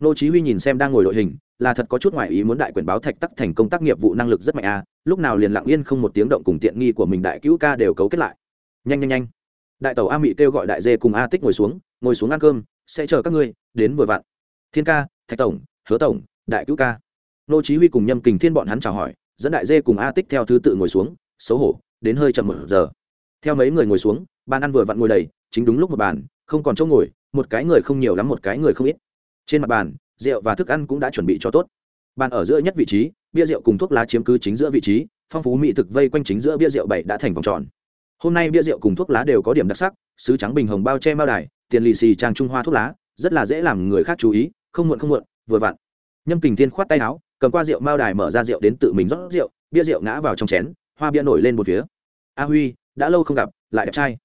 Ngô chí huy nhìn xem đang ngồi đội hình, là thật có chút ngoại ý muốn đại quyền báo thạch tắc thành công tác nghiệp vụ năng lực rất mạnh a, lúc nào liền lặng yên không một tiếng động cùng tiện nghi của mình đại cứu ca đều cấu kết lại. Nhanh nhanh nhanh. Đại tàu a mỹ kêu gọi đại dê cùng a tích ngồi xuống ngồi xuống ăn cơm, sẽ chờ các ngươi, đến vừa vặn. Thiên ca, thạch tổng, hứa tổng, đại cứu ca. Nô chí huy cùng nhâm kình thiên bọn hắn chào hỏi, dẫn đại dê cùng a tích theo thứ tự ngồi xuống, xấu hổ, đến hơi chậm một giờ. Theo mấy người ngồi xuống, bàn ăn vừa vặn ngồi đầy chính đúng lúc một bàn, không còn chỗ ngồi, một cái người không nhiều lắm, một cái người không ít. Trên mặt bàn, rượu và thức ăn cũng đã chuẩn bị cho tốt. Bàn ở giữa nhất vị trí, bia rượu cùng thuốc lá chiếm cứ chính giữa vị trí, phong phú mỹ thực vây quanh chính giữa bia rượu bảy đã thành vòng tròn. Hôm nay bia rượu cùng thuốc lá đều có điểm đặc sắc, sứ trắng bình hồng bao che bao đài, tiền lì xì trang trung hoa thuốc lá, rất là dễ làm người khác chú ý, không muộn không muộn, vừa vặn. Nhâm kình thiên khoát tay áo, cầm qua rượu mao đài mở ra rượu đến tự mình rót rượu, bia rượu ngã vào trong chén, hoa bia nổi lên một phía. A huy, đã lâu không gặp, lại đẹp trai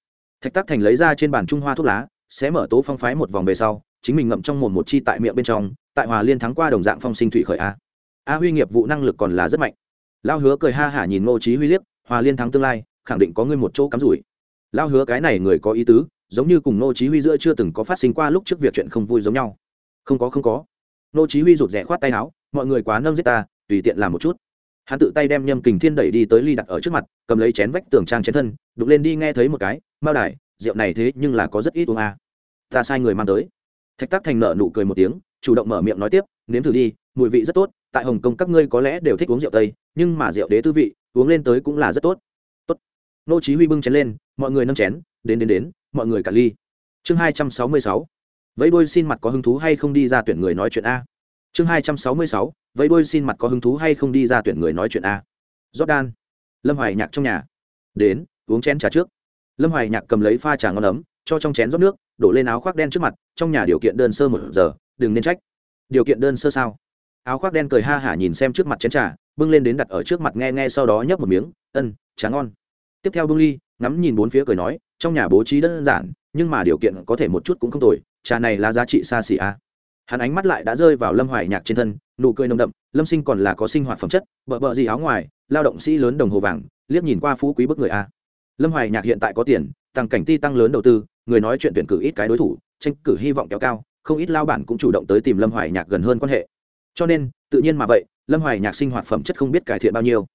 thạch tắc thành lấy ra trên bàn trung hoa thuốc lá, sẽ mở tố phong phái một vòng về sau, chính mình ngậm trong mồm một chi tại miệng bên trong, tại hòa liên thắng qua đồng dạng phong sinh thủy khởi a. A huy nghiệp vụ năng lực còn là rất mạnh. Lao hứa cười ha hả nhìn ngô trí huy liếc, hòa liên thắng tương lai, khẳng định có ngươi một chỗ cắm rủi. Lao hứa cái này người có ý tứ, giống như cùng ngô chí huy giữa chưa từng có phát sinh qua lúc trước việc chuyện không vui giống nhau. Không có không có. Ngô chí huy rụt rè khoát tay áo, mọi người quá nâng giết ta, tùy tiện làm một chút. Hắn tự tay đem nhâm kình thiên đẩy đi tới ly đặt ở trước mặt, cầm lấy chén vách tường trang chén thân đục lên đi nghe thấy một cái mao đài, rượu này thế nhưng là có rất ít uống à. ta sai người mang tới. Thạch tác thành nợ nụ cười một tiếng, chủ động mở miệng nói tiếp, nếm thử đi, mùi vị rất tốt, tại hồng kông các ngươi có lẽ đều thích uống rượu tây, nhưng mà rượu đế tư vị, uống lên tới cũng là rất tốt. Tốt. Nô chí huy bưng chén lên, mọi người nâng chén, đến đến đến, mọi người cả ly. Chương 266 vẫy đuôi xin mặt có hứng thú hay không đi ra tuyển người nói chuyện a? Chương 266 vẫy đuôi xin mặt có hứng thú hay không đi ra tuyển người nói chuyện a? Jordan. Lâm hoài nhạc trong nhà. Đến, uống chén trà trước lâm hoài nhạc cầm lấy pha trà ngon ấm, cho trong chén rót nước, đổ lên áo khoác đen trước mặt, trong nhà điều kiện đơn sơ một giờ, đừng nên trách. Điều kiện đơn sơ sao? Áo khoác đen cười ha hả nhìn xem trước mặt chén trà, bưng lên đến đặt ở trước mặt nghe nghe sau đó nhấp một miếng, ân, trà ngon. Tiếp theo bưng ly, ngắm nhìn bốn phía cười nói, trong nhà bố trí đơn giản, nhưng mà điều kiện có thể một chút cũng không tồi, trà này là giá trị xa xỉ à. hắn ánh mắt lại đã rơi vào lâm hoài nhạc trên thân, nụ cười nồng đậm, lâm sinh còn là có sinh hoạt phẩm chất, bợ bợ gì áo ngoài, lao động sĩ lớn đồng hồ vàng, liếc nhìn qua phú quý bức người a lâm hoài nhạc hiện tại có tiền tăng cảnh ti tăng lớn đầu tư, người nói chuyện tuyển cử ít cái đối thủ, tranh cử hy vọng kéo cao, không ít lao bản cũng chủ động tới tìm lâm hoài nhạc gần hơn quan hệ. Cho nên, tự nhiên mà vậy, lâm hoài nhạc sinh hoạt phẩm chất không biết cải thiện bao nhiêu.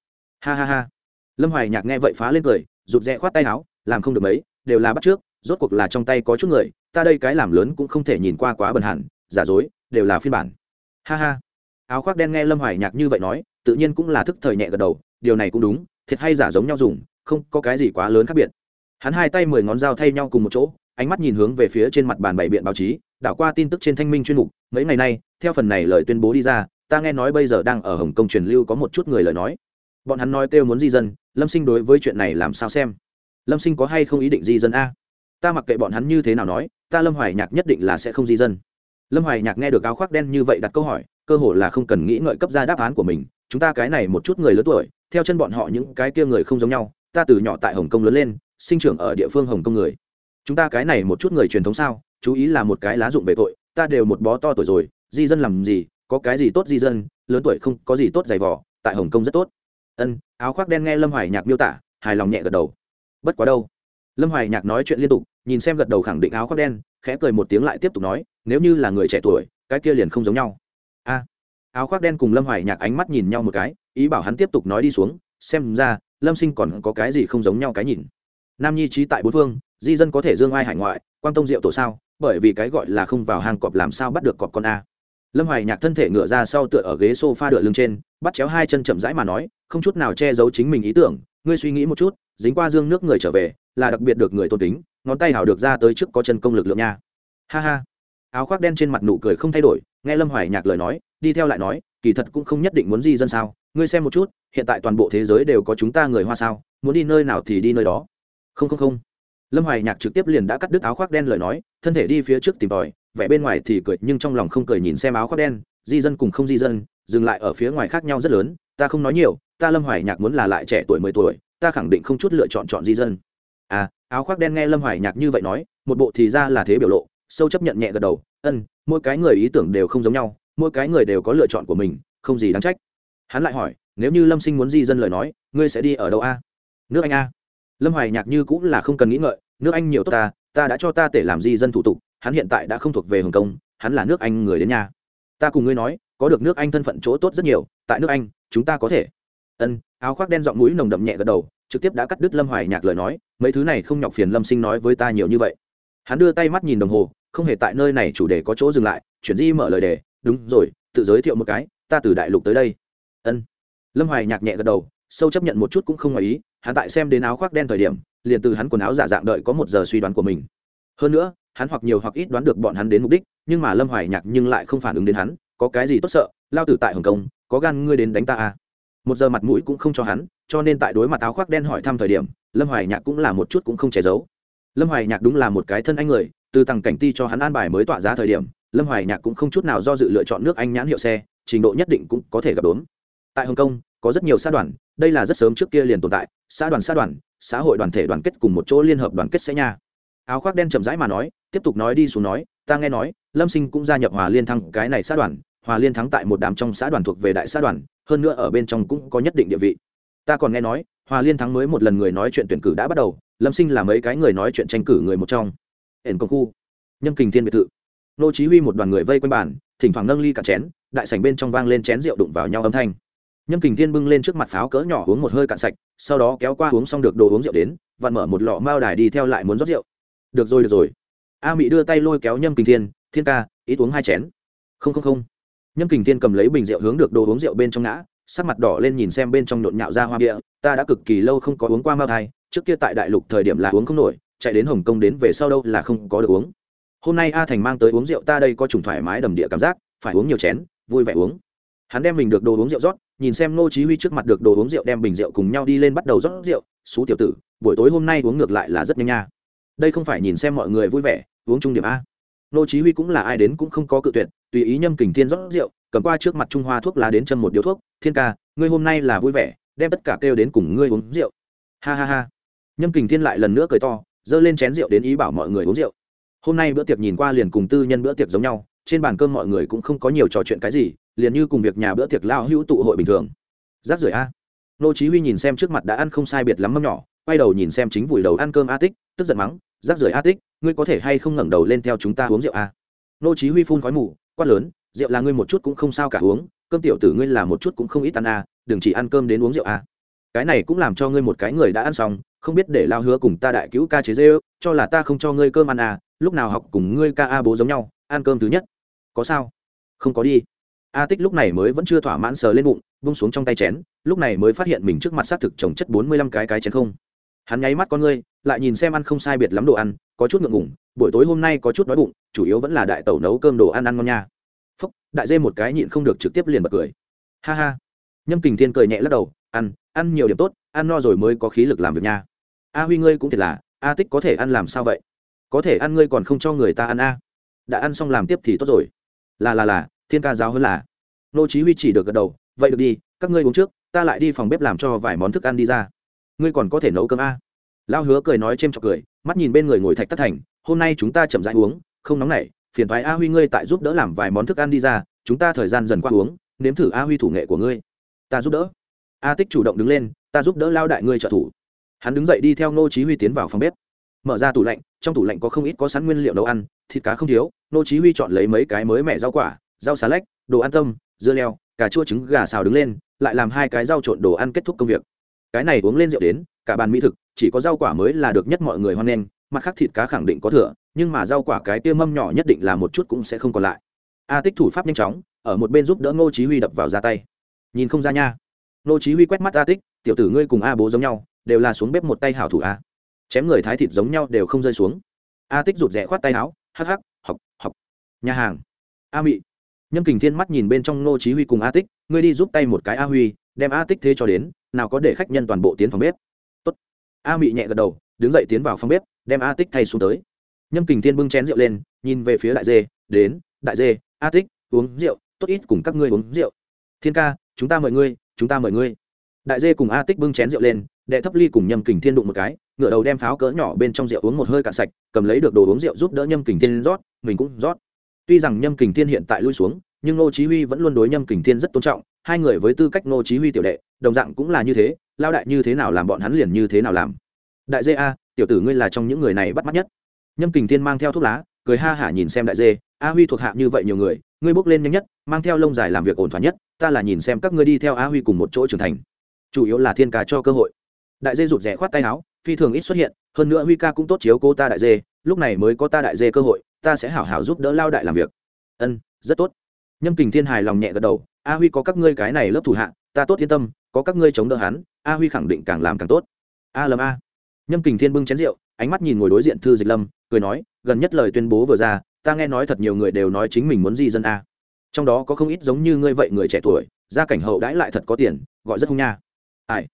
Ha ha ha. Lâm hoài nhạc nghe vậy phá lên cười, rụt rè khoát tay áo, làm không được mấy, đều là bắt trước, rốt cuộc là trong tay có chút người, ta đây cái làm lớn cũng không thể nhìn qua quá bần hẳn, giả dối, đều là phiên bản. Ha ha. Áo khoác đen nghe lâm hoài nhạc như vậy nói, tự nhiên cũng là thức thời nhẹ gật đầu, điều này cũng đúng, thiệt hay giả giống nhau dùng không có cái gì quá lớn khác biệt. Hắn hai tay mười ngón dao thay nhau cùng một chỗ, ánh mắt nhìn hướng về phía trên mặt bàn bảy biện báo chí, đảo qua tin tức trên thanh minh chuyên mục, mấy ngày nay, theo phần này lời tuyên bố đi ra, ta nghe nói bây giờ đang ở hồng kông truyền lưu có một chút người lời nói. Bọn hắn nói kêu muốn di dân, lâm sinh đối với chuyện này làm sao xem? Lâm sinh có hay không ý định di dân a? Ta mặc kệ bọn hắn như thế nào nói, ta lâm hoài nhạc nhất định là sẽ không di dân. Lâm hoài nhạc nghe được áo khoác đen như vậy đặt câu hỏi, cơ hội là không cần nghĩ ngợi cấp ra đáp án của mình, chúng ta cái này một chút người lớn tuổi, theo chân bọn họ những cái kia người không giống nhau ta từ nhỏ tại hồng kông lớn lên, sinh trưởng ở địa phương hồng kông người. Chúng ta cái này một chút người truyền thống sao, chú ý là một cái lá dụng về tội, ta đều một bó to tuổi rồi, di dân làm gì, có cái gì tốt di dân, lớn tuổi không có gì tốt giày vỏ tại hồng kông rất tốt. Ân, áo khoác đen nghe lâm hoài nhạc miêu tả, hài lòng nhẹ gật đầu. Bất quá đâu? Lâm hoài nhạc nói chuyện liên tục, nhìn xem gật đầu khẳng định áo khoác đen, khẽ cười một tiếng lại tiếp tục nói, nếu như là người trẻ tuổi, cái kia liền không giống nhau. A. Áo khoác đen cùng lâm hoài nhạc ánh mắt nhìn nhau một cái, ý bảo hắn tiếp tục nói đi xuống, xem ra lâm sinh còn có cái gì không giống nhau cái nhìn nam nhi trí tại bốn phương di dân có thể dương ai hải ngoại quan tông diệu tổ sao bởi vì cái gọi là không vào hang cọp làm sao bắt được cọp con a lâm hoài nhạc thân thể ngựa ra sau tựa ở ghế s o f a đựa lưng trên bắt chéo hai chân chậm rãi mà nói không chút nào che giấu chính mình ý tưởng ngươi suy nghĩ một chút dính qua dương nước người trở về là đặc biệt được người tôn kính ngón tay hảo được ra tới trước có chân công lực lượng nha ha ha áo khoác đen trên mặt nụ cười không thay đổi nghe lâm hoài nhạc lời nói đi theo lại nói kỳ thật cũng không nhất định muốn di dân sao. Ngươi xem một chút, hiện tại toàn bộ thế giới đều có chúng ta người hoa sao, muốn đi nơi nào thì đi nơi đó. Không không không. Lâm hoài nhạc trực tiếp liền đã cắt đứt áo khoác đen lời nói, thân thể đi phía trước tìm tòi, vẻ bên ngoài thì cười, nhưng trong lòng không cười nhìn xem áo khoác đen, di dân cùng không di dân, dừng lại ở phía ngoài khác nhau rất lớn, ta không nói nhiều, ta lâm hoài nhạc muốn là lại trẻ tuổi mười tuổi, ta khẳng định không chút lựa chọn chọn di dân. À áo khoác đen nghe lâm hoài nhạc như vậy nói, một bộ thì ra là thế biểu lộ, sâu chấp nhận nhẹ gật đầu ân mỗi cái người ý tưởng đều không giống nhau mỗi cái người đều có lựa chọn của mình, không gì đáng trách. Hắn lại hỏi, nếu như lâm sinh muốn di dân lời nói, ngươi sẽ đi ở đâu a? Nước anh a. Lâm hoài nhạc như cũng là không cần nghĩ ngợi, nước anh nhiều tốt ta ta đã cho ta tể làm di dân thủ tục, hắn hiện tại đã không thuộc về hồng kông, hắn là nước anh người đến nhà. Ta cùng ngươi nói, có được nước anh thân phận chỗ tốt rất nhiều, tại nước anh, chúng ta có thể. Ân, áo khoác đen giọng mũi nồng đậm nhẹ gật đầu, trực tiếp đã cắt đứt lâm hoài nhạc lời nói, mấy thứ này không nhọc phiền lâm sinh nói với ta nhiều như vậy. Hắn đưa tay mắt nhìn đồng hồ, không hề tại nơi này chủ đề có chỗ dừng lại, chuyển di mở lời đề đúng rồi, tự giới thiệu một cái, ta từ đại lục tới đây. Ân. Lâm hoài nhạc nhẹ gật đầu, sâu chấp nhận một chút cũng không ngoài ý, hắn tại xem đến áo khoác đen thời điểm, liền từ hắn quần áo giả dạng đợi có một giờ suy đoán của mình. Hơn nữa, hắn hoặc nhiều hoặc ít đoán được bọn hắn đến mục đích, nhưng mà lâm hoài nhạc nhưng lại không phản ứng đến hắn, có cái gì tốt sợ, lao tử tại hồng kông, có gan ngươi đến đánh ta à? Một giờ mặt mũi cũng không cho hắn, cho nên tại đối mặt áo khoác đen hỏi thăm thời điểm, lâm hoài nhạc cũng là một chút cũng không che giấu. Lâm hoài nhạc đúng là một cái thân anh người, từ tầng cảnh ti cho hắn an bài mới tọa giá thời điểm lâm hoài nhạc cũng không chút nào do dự lựa chọn nước anh nhãn hiệu xe, trình độ nhất định cũng có thể gặp đốn tại hồng kông, có rất nhiều xã đoàn, đây là rất sớm trước kia liền tồn tại, xã đoàn xã đoàn, xã hội đoàn thể đoàn kết cùng một chỗ liên hợp đoàn kết sẽ nha. Áo khoác đen chậm rãi mà nói, tiếp tục nói đi xuống nói, ta nghe nói, lâm sinh cũng gia nhập hòa liên thắng cái này xã đoàn, hòa liên thắng tại một đám trong xã đoàn thuộc về đại xã đoàn, hơn nữa ở bên trong cũng có nhất định địa vị. Ta còn nghe nói, hòa liên thắng mới một lần người nói chuyện tuyển cử đã bắt đầu, lâm sinh là mấy cái người nói chuyện tranh cử người một trong. Ẩn công khu nhân kình thiên biệt thự nô chí huy một đoàn người vây quanh bàn, thỉnh thoảng nâng ly cả chén, đại sảnh bên trong vang lên chén rượu đụng vào nhau âm thanh. Nhâm kình thiên bưng lên trước mặt pháo cỡ nhỏ uống một hơi cạn sạch, sau đó kéo qua uống xong được đồ uống rượu đến, vặn mở một lọ mao đài đi theo lại muốn rót rượu. Được rồi được rồi. A mỹ đưa tay lôi kéo nhâm kình thiên thiên ca, ít uống hai chén. Không không không. Nhâm kình thiên cầm lấy bình rượu hướng được đồ uống rượu bên trong ngã, sắc mặt đỏ lên nhìn xem bên trong nhộn nhạo ra hoa bia, ta đã cực kỳ lâu không có uống qua mao thai, trước kia tại đại lục thời điểm là uống không nổi, chạy đến hồng kông đến về sau đâu là không có được uống hôm nay a thành mang tới uống rượu ta đây có trùng thoải mái đầm địa cảm giác, phải uống nhiều chén, vui vẻ uống. Hắn đem mình được đồ uống rượu rót, nhìn xem nô chí huy trước mặt được đồ uống rượu đem bình rượu cùng nhau đi lên bắt đầu rót rượu, xú tiểu tử, buổi tối hôm nay uống ngược lại là rất nhanh nha. Đây không phải nhìn xem mọi người vui vẻ, uống chung điểm a. Nô chí huy cũng là ai đến cũng không có cự tuyệt, tùy ý nhâm kình thiên rót rượu, cầm qua trước mặt trung hoa thuốc lá đến chân một điếu thuốc, thiên ca, ngươi hôm nay là vui vẻ, đem tất cả kêu đến cùng ngươi uống rượu. Ha ha ha. Nhâm kình thiên lại lần nữa cười to dơ lên chén rượu đến ý bảo mọi người uống rượu hôm nay bữa tiệc nhìn qua liền cùng tư nhân bữa tiệc giống nhau, trên bàn cơm mọi người cũng không có nhiều trò chuyện cái gì, liền như cùng việc nhà bữa tiệc lao hữu tụ hội bình thường. Giáp rưỡi a. Nô chí huy nhìn xem trước mặt đã ăn không sai biệt lắm mâm nhỏ, quay đầu nhìn xem chính vùi đầu ăn cơm a tích, tức giận mắng giáp rưỡi a tích, ngươi có thể hay không ngẩng đầu lên theo chúng ta uống rượu a? Nô chí huy phun khói mù, quát lớn, rượu là ngươi một chút cũng không sao cả uống, cơm tiểu tử ngươi là một chút cũng không ít ăn a, đừng chỉ ăn cơm đến uống rượu a. Cái này cũng làm cho ngươi một cái người đã ăn xong, không biết để lao hứa cùng ta đại cứu ca chế dê cho là ta không cho ngươi cơm ăn à lúc nào học cùng ngươi ca a bố giống nhau, ăn cơm thứ nhất. Có sao? Không có đi. A tích lúc này mới vẫn chưa thỏa mãn sờ lên bụng bung xuống trong tay chén, lúc này mới phát hiện mình trước mặt xác thực trồng chất bốn mươi lăm cái cái chén không. Hắn nháy mắt con ngươi, lại nhìn xem ăn không sai biệt lắm đồ ăn, có chút ngượng ngủng buổi tối hôm nay có chút đói bụng, chủ yếu vẫn là đại tẩu nấu cơm đồ ăn ăn ngon nha. Phúc, đại dê một cái nhịn không được trực tiếp liền bật cười. Ha ha. Nhâm kình thiên cười nhẹ lắc đầu, ăn ăn nhiều điểm tốt, ăn no rồi mới có khí lực làm việc nha. A huy ngươi cũng thiệt là, a tích có thể ăn làm sao vậy? Có thể ăn ngươi còn không cho người ta ăn a. Đã ăn xong làm tiếp thì tốt rồi. Là là là, thiên ca giáo hơn là. Nô chí huy chỉ được gật đầu, vậy được đi, các ngươi uống trước, ta lại đi phòng bếp làm cho vài món thức ăn đi ra. Ngươi còn có thể nấu cơm a. Lao hứa cười nói chêm chọc cười, mắt nhìn bên người ngồi thạch tất thành, hôm nay chúng ta chậm rãi uống, không nóng nảy, phiền thoái a huy ngươi tại giúp đỡ làm vài món thức ăn đi ra, chúng ta thời gian dần qua uống, nếm thử a huy thủ nghệ của ngươi. Ta giúp đỡ. A tích chủ động đứng lên, ta giúp đỡ lao đại ngươi trợ thủ. Hắn đứng dậy đi theo ngô chí huy tiến vào phòng bếp mở ra tủ lạnh, trong tủ lạnh có không ít có sẵn nguyên liệu nấu ăn, thịt cá không thiếu, nô chí huy chọn lấy mấy cái mới mẻ rau quả, rau xà lách, đồ ăn tâm, dưa leo, cà chua trứng, gà xào đứng lên, lại làm hai cái rau trộn đồ ăn kết thúc công việc. Cái này uống lên rượu đến, cả bàn mỹ thực, chỉ có rau quả mới là được nhất mọi người hoan nghênh, mặt khác thịt cá khẳng định có thừa, nhưng mà rau quả cái tiêu mâm nhỏ nhất định là một chút cũng sẽ không còn lại. A tích thủ pháp nhanh chóng, ở một bên giúp đỡ ngô chí huy đập vào ra tay. Nhìn không ra nha. Ngô chí huy quét mắt a tích, tiểu tử ngươi cùng a bố giống nhau, đều là xuống bếp một tay hảo thủ a chém người thái thịt giống nhau đều không rơi xuống. A tích rụt rè khoát tay áo, hắc hắc, học học. Nhà hàng. A mị. Nhâm kình thiên mắt nhìn bên trong ngô chí huy cùng a tích, ngươi đi giúp tay một cái a huy, đem a tích thế cho đến, nào có để khách nhân toàn bộ tiến phòng bếp. Tốt. A mị nhẹ gật đầu, đứng dậy tiến vào phòng bếp, đem a tích thay xuống tới. Nhâm kình thiên bưng chén rượu lên, nhìn về phía đại dê, đến, đại dê, a tích, uống rượu, tốt ít cùng các ngươi uống rượu. Thiên ca, chúng ta mời ngươi, chúng ta mời ngươi. Đại dê cùng a tích bưng chén rượu lên đệ thấp ly cùng nhâm kình thiên đụng một cái, ngựa đầu đem pháo cỡ nhỏ bên trong rượu uống một hơi cạn sạch, cầm lấy được đồ uống rượu giúp đỡ nhâm kình thiên rót, mình cũng rót. Tuy rằng nhâm kình thiên hiện tại lui xuống, nhưng ngô chí huy vẫn luôn đối nhâm kình thiên rất tôn trọng, hai người với tư cách ngô chí huy tiểu đệ, đồng dạng cũng là như thế lao đại như thế nào làm bọn hắn liền như thế nào làm. Đại dê a, tiểu tử ngươi là trong những người này bắt mắt nhất. Nhâm kình thiên mang theo thuốc lá, cười ha hả nhìn xem đại dê, a huy thuộc hạ như vậy nhiều người, ngươi bước lên nhanh nhất, mang theo lông dài làm việc ổn thỏa nhất, ta là nhìn xem các ngươi đi theo a huy cùng một chỗ trưởng thành. Chủ yếu là thiên ca cho cơ hội đại dê rụt rè khoát tay áo, phi thường ít xuất hiện, hơn nữa huy ca cũng tốt chiếu cô ta đại dê, lúc này mới có ta đại dê cơ hội, ta sẽ hảo hảo giúp đỡ lao đại làm việc. Ân, rất tốt. Nhâm kình thiên hài lòng nhẹ gật đầu, a huy có các ngươi cái này lớp thủ hạ, ta tốt yên tâm, có các ngươi chống đỡ hắn, a huy khẳng định càng làm càng tốt. A lâm a. Nhâm kình thiên bưng chén rượu, ánh mắt nhìn ngồi đối diện thư dịch lâm, cười nói, gần nhất lời tuyên bố vừa ra, ta nghe nói thật nhiều người đều nói chính mình muốn di dân a. Trong đó có không ít giống như ngươi vậy người trẻ tuổi, gia cảnh hậu đãi lại thật có tiền, gọi rất hung nha. Ai?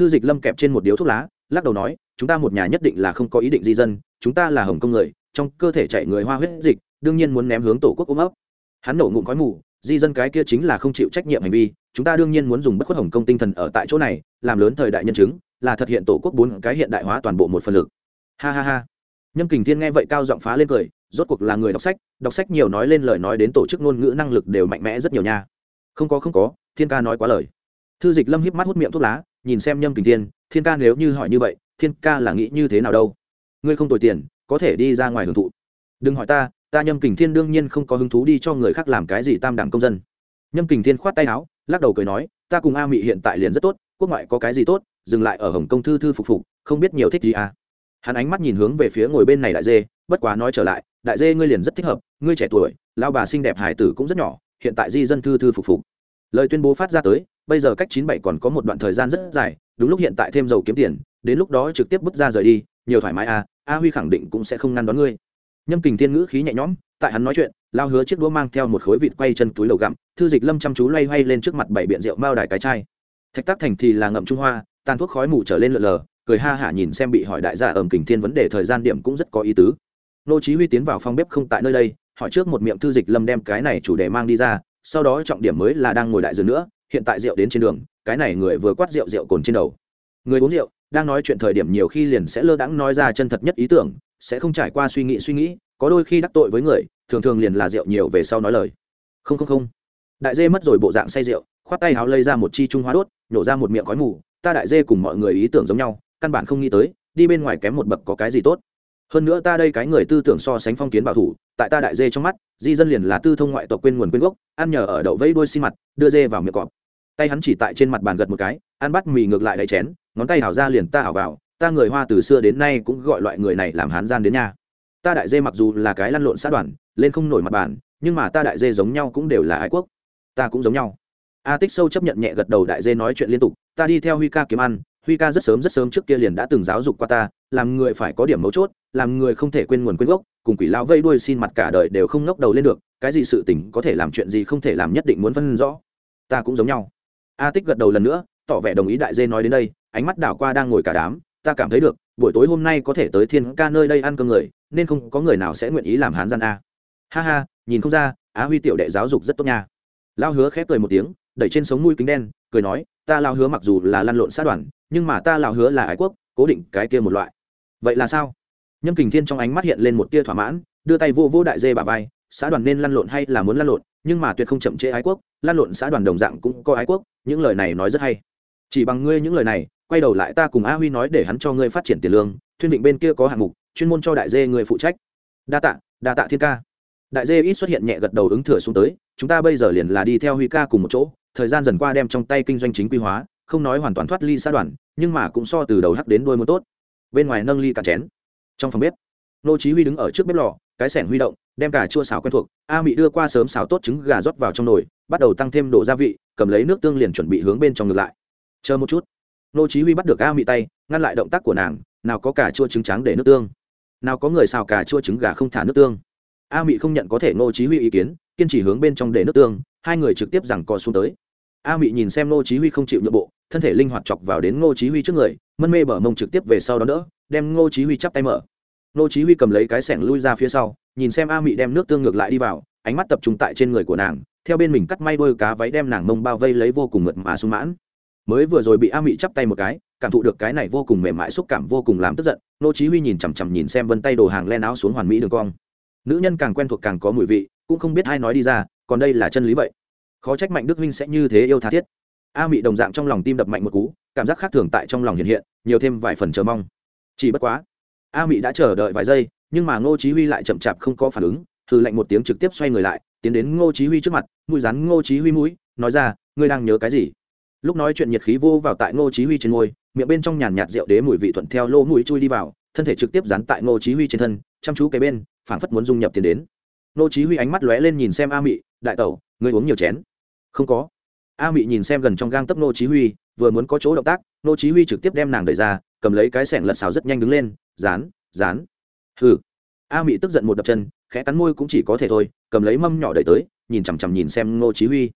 Thư dịch lâm kẹp trên một điếu thuốc lá, lắc đầu nói, chúng ta một nhà nhất định là không có ý định di dân, chúng ta là hồng công người, trong cơ thể chạy người hoa huyết dịch, đương nhiên muốn ném hướng tổ quốc ôm ấp. Hắn nổ ngụm khói mù, di dân cái kia chính là không chịu trách nhiệm hành vi, chúng ta đương nhiên muốn dùng bất khuất hồng công tinh thần ở tại chỗ này, làm lớn thời đại nhân chứng, là thực hiện tổ quốc bốn cái hiện đại hóa toàn bộ một phần lực. Ha ha ha. Nhâm kình thiên nghe vậy cao giọng phá lên cười, rốt cuộc là người đọc sách đọc sách nhiều nói lên lời nói đến tổ chức ngôn ngữ năng lực đều mạnh mẽ rất nhiều nha. Không có không có, thiên ca nói quá lời. Thư dịch lâm híp mắt hút miệng thuốc lá nhìn xem nhâm kình thiên thiên ca nếu như hỏi như vậy, thiên ca là nghĩ như thế nào đâu? Ngươi không tồi tiền, có thể đi ra ngoài hưởng thụ. Đừng hỏi ta ta nhâm kình thiên đương nhiên không có hứng thú đi cho người khác làm cái gì tam đẳng công dân. Nhâm kình thiên khoát tay áo, lắc đầu cười nói, ta cùng a mị hiện tại liền rất tốt, quốc ngoại có cái gì tốt, dừng lại ở hồng công thư thư phục phục, không biết nhiều thích gì à? Hắn ánh mắt nhìn hướng về phía ngồi bên này đại dê, bất quá nói trở lại, đại dê ngươi liền rất thích hợp, ngươi trẻ tuổi lao bà xinh đẹp hải tử cũng rất nhỏ, hiện tại di dân thư thư phục phục. Lời tuyên bố phát ra tới bây giờ cách chín bảy còn có một đoạn thời gian rất dài, đúng lúc hiện tại thêm dầu kiếm tiền, đến lúc đó trực tiếp bước ra rời đi, nhiều thoải mái à a huy khẳng định cũng sẽ không ngăn đón ngươi. Nhâm kình thiên ngữ khí nhẹ nhõm, tại hắn nói chuyện, lao hứa chiếc đũa mang theo một khối vịt quay chân túi lầu gặm, thư dịch lâm chăm chú loay hoay lên trước mặt bảy biện rượu mao đài cái chai. Thạch tác thành thì là ngậm trung hoa, tàn thuốc khói mù trở lên lượn lờ, cười ha hả nhìn xem bị hỏi đại gia ẩm kình thiên vấn đề thời gian điểm cũng rất có ý tứ. Nô chí huy tiến vào phòng bếp không tại nơi đây, hỏi trước một miệng thư dịch lâm đem cái này chủ đề mang đi ra, sau đó trọng điểm mới là đang ngồi đại dừa nữa hiện tại rượu đến trên đường, cái này người vừa quát rượu rượu cồn trên đầu. Người uống rượu, đang nói chuyện thời điểm nhiều khi liền sẽ lơ đãng nói ra chân thật nhất ý tưởng, sẽ không trải qua suy nghĩ suy nghĩ, có đôi khi đắc tội với người, thường thường liền là rượu nhiều về sau nói lời. Không không không. Đại dê mất rồi bộ dạng say rượu, khoát tay háo lây ra một chi trung hóa đốt, nhổ ra một miệng khói mù, ta đại dê cùng mọi người ý tưởng giống nhau, căn bản không nghĩ tới, đi bên ngoài kém một bậc có cái gì tốt. Hơn nữa ta đây cái người tư tưởng so sánh phong kiến bảo thủ, tại ta đại dê trong mắt, di dân liền là tư thông ngoại tộc quên nguồn quên gốc, ăn nhờ ở đậu vẫy đuôi xi mặt, đưa dê vào miệng cọp tay hắn chỉ tại trên mặt bàn gật một cái, ăn bắt mì ngược lại đầy chén, ngón tay hảo ra liền ta hảo vào, ta người hoa từ xưa đến nay cũng gọi loại người này làm hán gian đến nhà ta đại dê mặc dù là cái lăn lộn xã đoàn, lên không nổi mặt bàn, nhưng mà ta đại dê giống nhau cũng đều là ái quốc. Ta cũng giống nhau. A tích sâu chấp nhận nhẹ gật đầu đại dê nói chuyện liên tục, ta đi theo huy ca kiếm ăn, huy ca rất sớm rất sớm trước kia liền đã từng giáo dục qua ta, làm người phải có điểm mấu chốt, làm người không thể quên nguồn quên gốc, cùng quỷ lao vây đuôi xin mặt cả đời đều không ngóc đầu lên được, cái gì sự tình có thể làm chuyện gì không thể làm nhất định muốn phân rõ. Ta cũng giống nhau a tích gật đầu lần nữa, tỏ vẻ đồng ý đại dê nói đến đây, ánh mắt đảo qua đang ngồi cả đám, ta cảm thấy được, buổi tối hôm nay có thể tới thiên ca nơi đây ăn cơm người, nên không có người nào sẽ nguyện ý làm hán gian a. Ha ha, nhìn không ra, á huy tiểu đệ giáo dục rất tốt nha. Lao hứa khép cười một tiếng, đẩy trên sống mũi kính đen, cười nói, ta lao hứa mặc dù là lăn lộn sát đoàn, nhưng mà ta lao hứa là ái quốc, cố định cái kia một loại. Vậy là sao? Nhâm kình thiên trong ánh mắt hiện lên một tia thỏa mãn, đưa tay vô vô đại dê bà vai xã đoàn nên lăn lộn hay là muốn lăn lộn, nhưng mà tuyệt không chậm trễ ái quốc, lăn lộn xã đoàn đồng dạng cũng có ái quốc, những lời này nói rất hay. Chỉ bằng ngươi những lời này, quay đầu lại ta cùng a huy nói để hắn cho ngươi phát triển tiền lương thuyên định bên kia có hạng mục, chuyên môn cho đại dê người phụ trách. Đa tạ đa tạ thiên ca. Đại dê ít xuất hiện nhẹ gật đầu ứng thừa xuống tới, chúng ta bây giờ liền là đi theo huy ca cùng một chỗ, thời gian dần qua đem trong tay kinh doanh chính quy hóa, không nói hoàn toàn thoát ly xã đoàn, nhưng mà cũng so từ đầu hắc đến đôi muốn tốt. Bên ngoài nâng ly cả chén. Trong phòng bếp nô chí huy đứng ở trước bếp lò, cái sẻn huy động, đem cả chua xào quen thuộc, a mị đưa qua sớm xào tốt trứng gà rót vào trong nồi, bắt đầu tăng thêm độ gia vị, cầm lấy nước tương liền chuẩn bị hướng bên trong ngược lại. Chờ một chút. Nô chí huy bắt được a mị tay, ngăn lại động tác của nàng, nào có cả chua trứng trắng để nước tương. Nào có người xào cả chua trứng gà không thả nước tương. A mị không nhận có thể nô chí huy ý kiến, kiên trì hướng bên trong để nước tương, hai người trực tiếp giằng co xuống tới. A mị nhìn xem nô chí huy không chịu nhượng bộ, thân thể linh hoạt chọc vào đến nô chí huy trước người, mân mê bờ mông trực tiếp về sau đó đỡ, đem nô chí huy chắp tay mở nô chí huy cầm lấy cái sẻng lui ra phía sau, nhìn xem a mị đem nước tương ngược lại đi vào, ánh mắt tập trung tại trên người của nàng, theo bên mình cắt may đôi cá váy đem nàng mông bao vây lấy vô cùng mượt mà sung mãn. Mới vừa rồi bị a mị chắp tay một cái, cảm thụ được cái này vô cùng mềm mại xúc cảm vô cùng làm tức giận, nô chí huy nhìn chằm chằm nhìn xem vân tay đồ hàng len áo xuống hoàn mỹ đường cong. Nữ nhân càng quen thuộc càng có mùi vị, cũng không biết ai nói đi ra, còn đây là chân lý vậy. Khó trách mạnh đức huynh sẽ như thế yêu tha thiết. A mị đồng dạng trong lòng tim đập mạnh một cú, cảm giác khác thường tại trong lòng hiện hiện, nhiều thêm vài phần chờ mong. Chỉ bất quá a mị đã chờ đợi vài giây, nhưng mà ngô chí huy lại chậm chạp không có phản ứng, hừ lạnh một tiếng trực tiếp xoay người lại, tiến đến ngô chí huy trước mặt, mũi rắn ngô chí huy mũi, nói ra, ngươi đang nhớ cái gì? Lúc nói chuyện nhiệt khí vô vào tại ngô chí huy trên môi, miệng bên trong nhàn nhạt rượu đế mùi vị thuận theo lỗ mũi chui đi vào, thân thể trực tiếp dán tại ngô chí huy trên thân, chăm chú cái bên, phảng phất muốn dung nhập tiền đến. Ngô chí huy ánh mắt lóe lên nhìn xem a mị, đại tẩu, ngươi uống nhiều chén? Không có. A mị nhìn xem gần trong gang tấc ngô chí huy, vừa muốn có chỗ động tác, ngô chí huy trực tiếp đem nàng đẩy ra, cầm lấy cái sẻng lật xào rất nhanh đứng lên dán dán. Hừ. A mị tức giận một đập chân, khẽ cắn môi cũng chỉ có thể thôi, cầm lấy mâm nhỏ đẩy tới, nhìn chằm chằm nhìn xem ngô chí huy.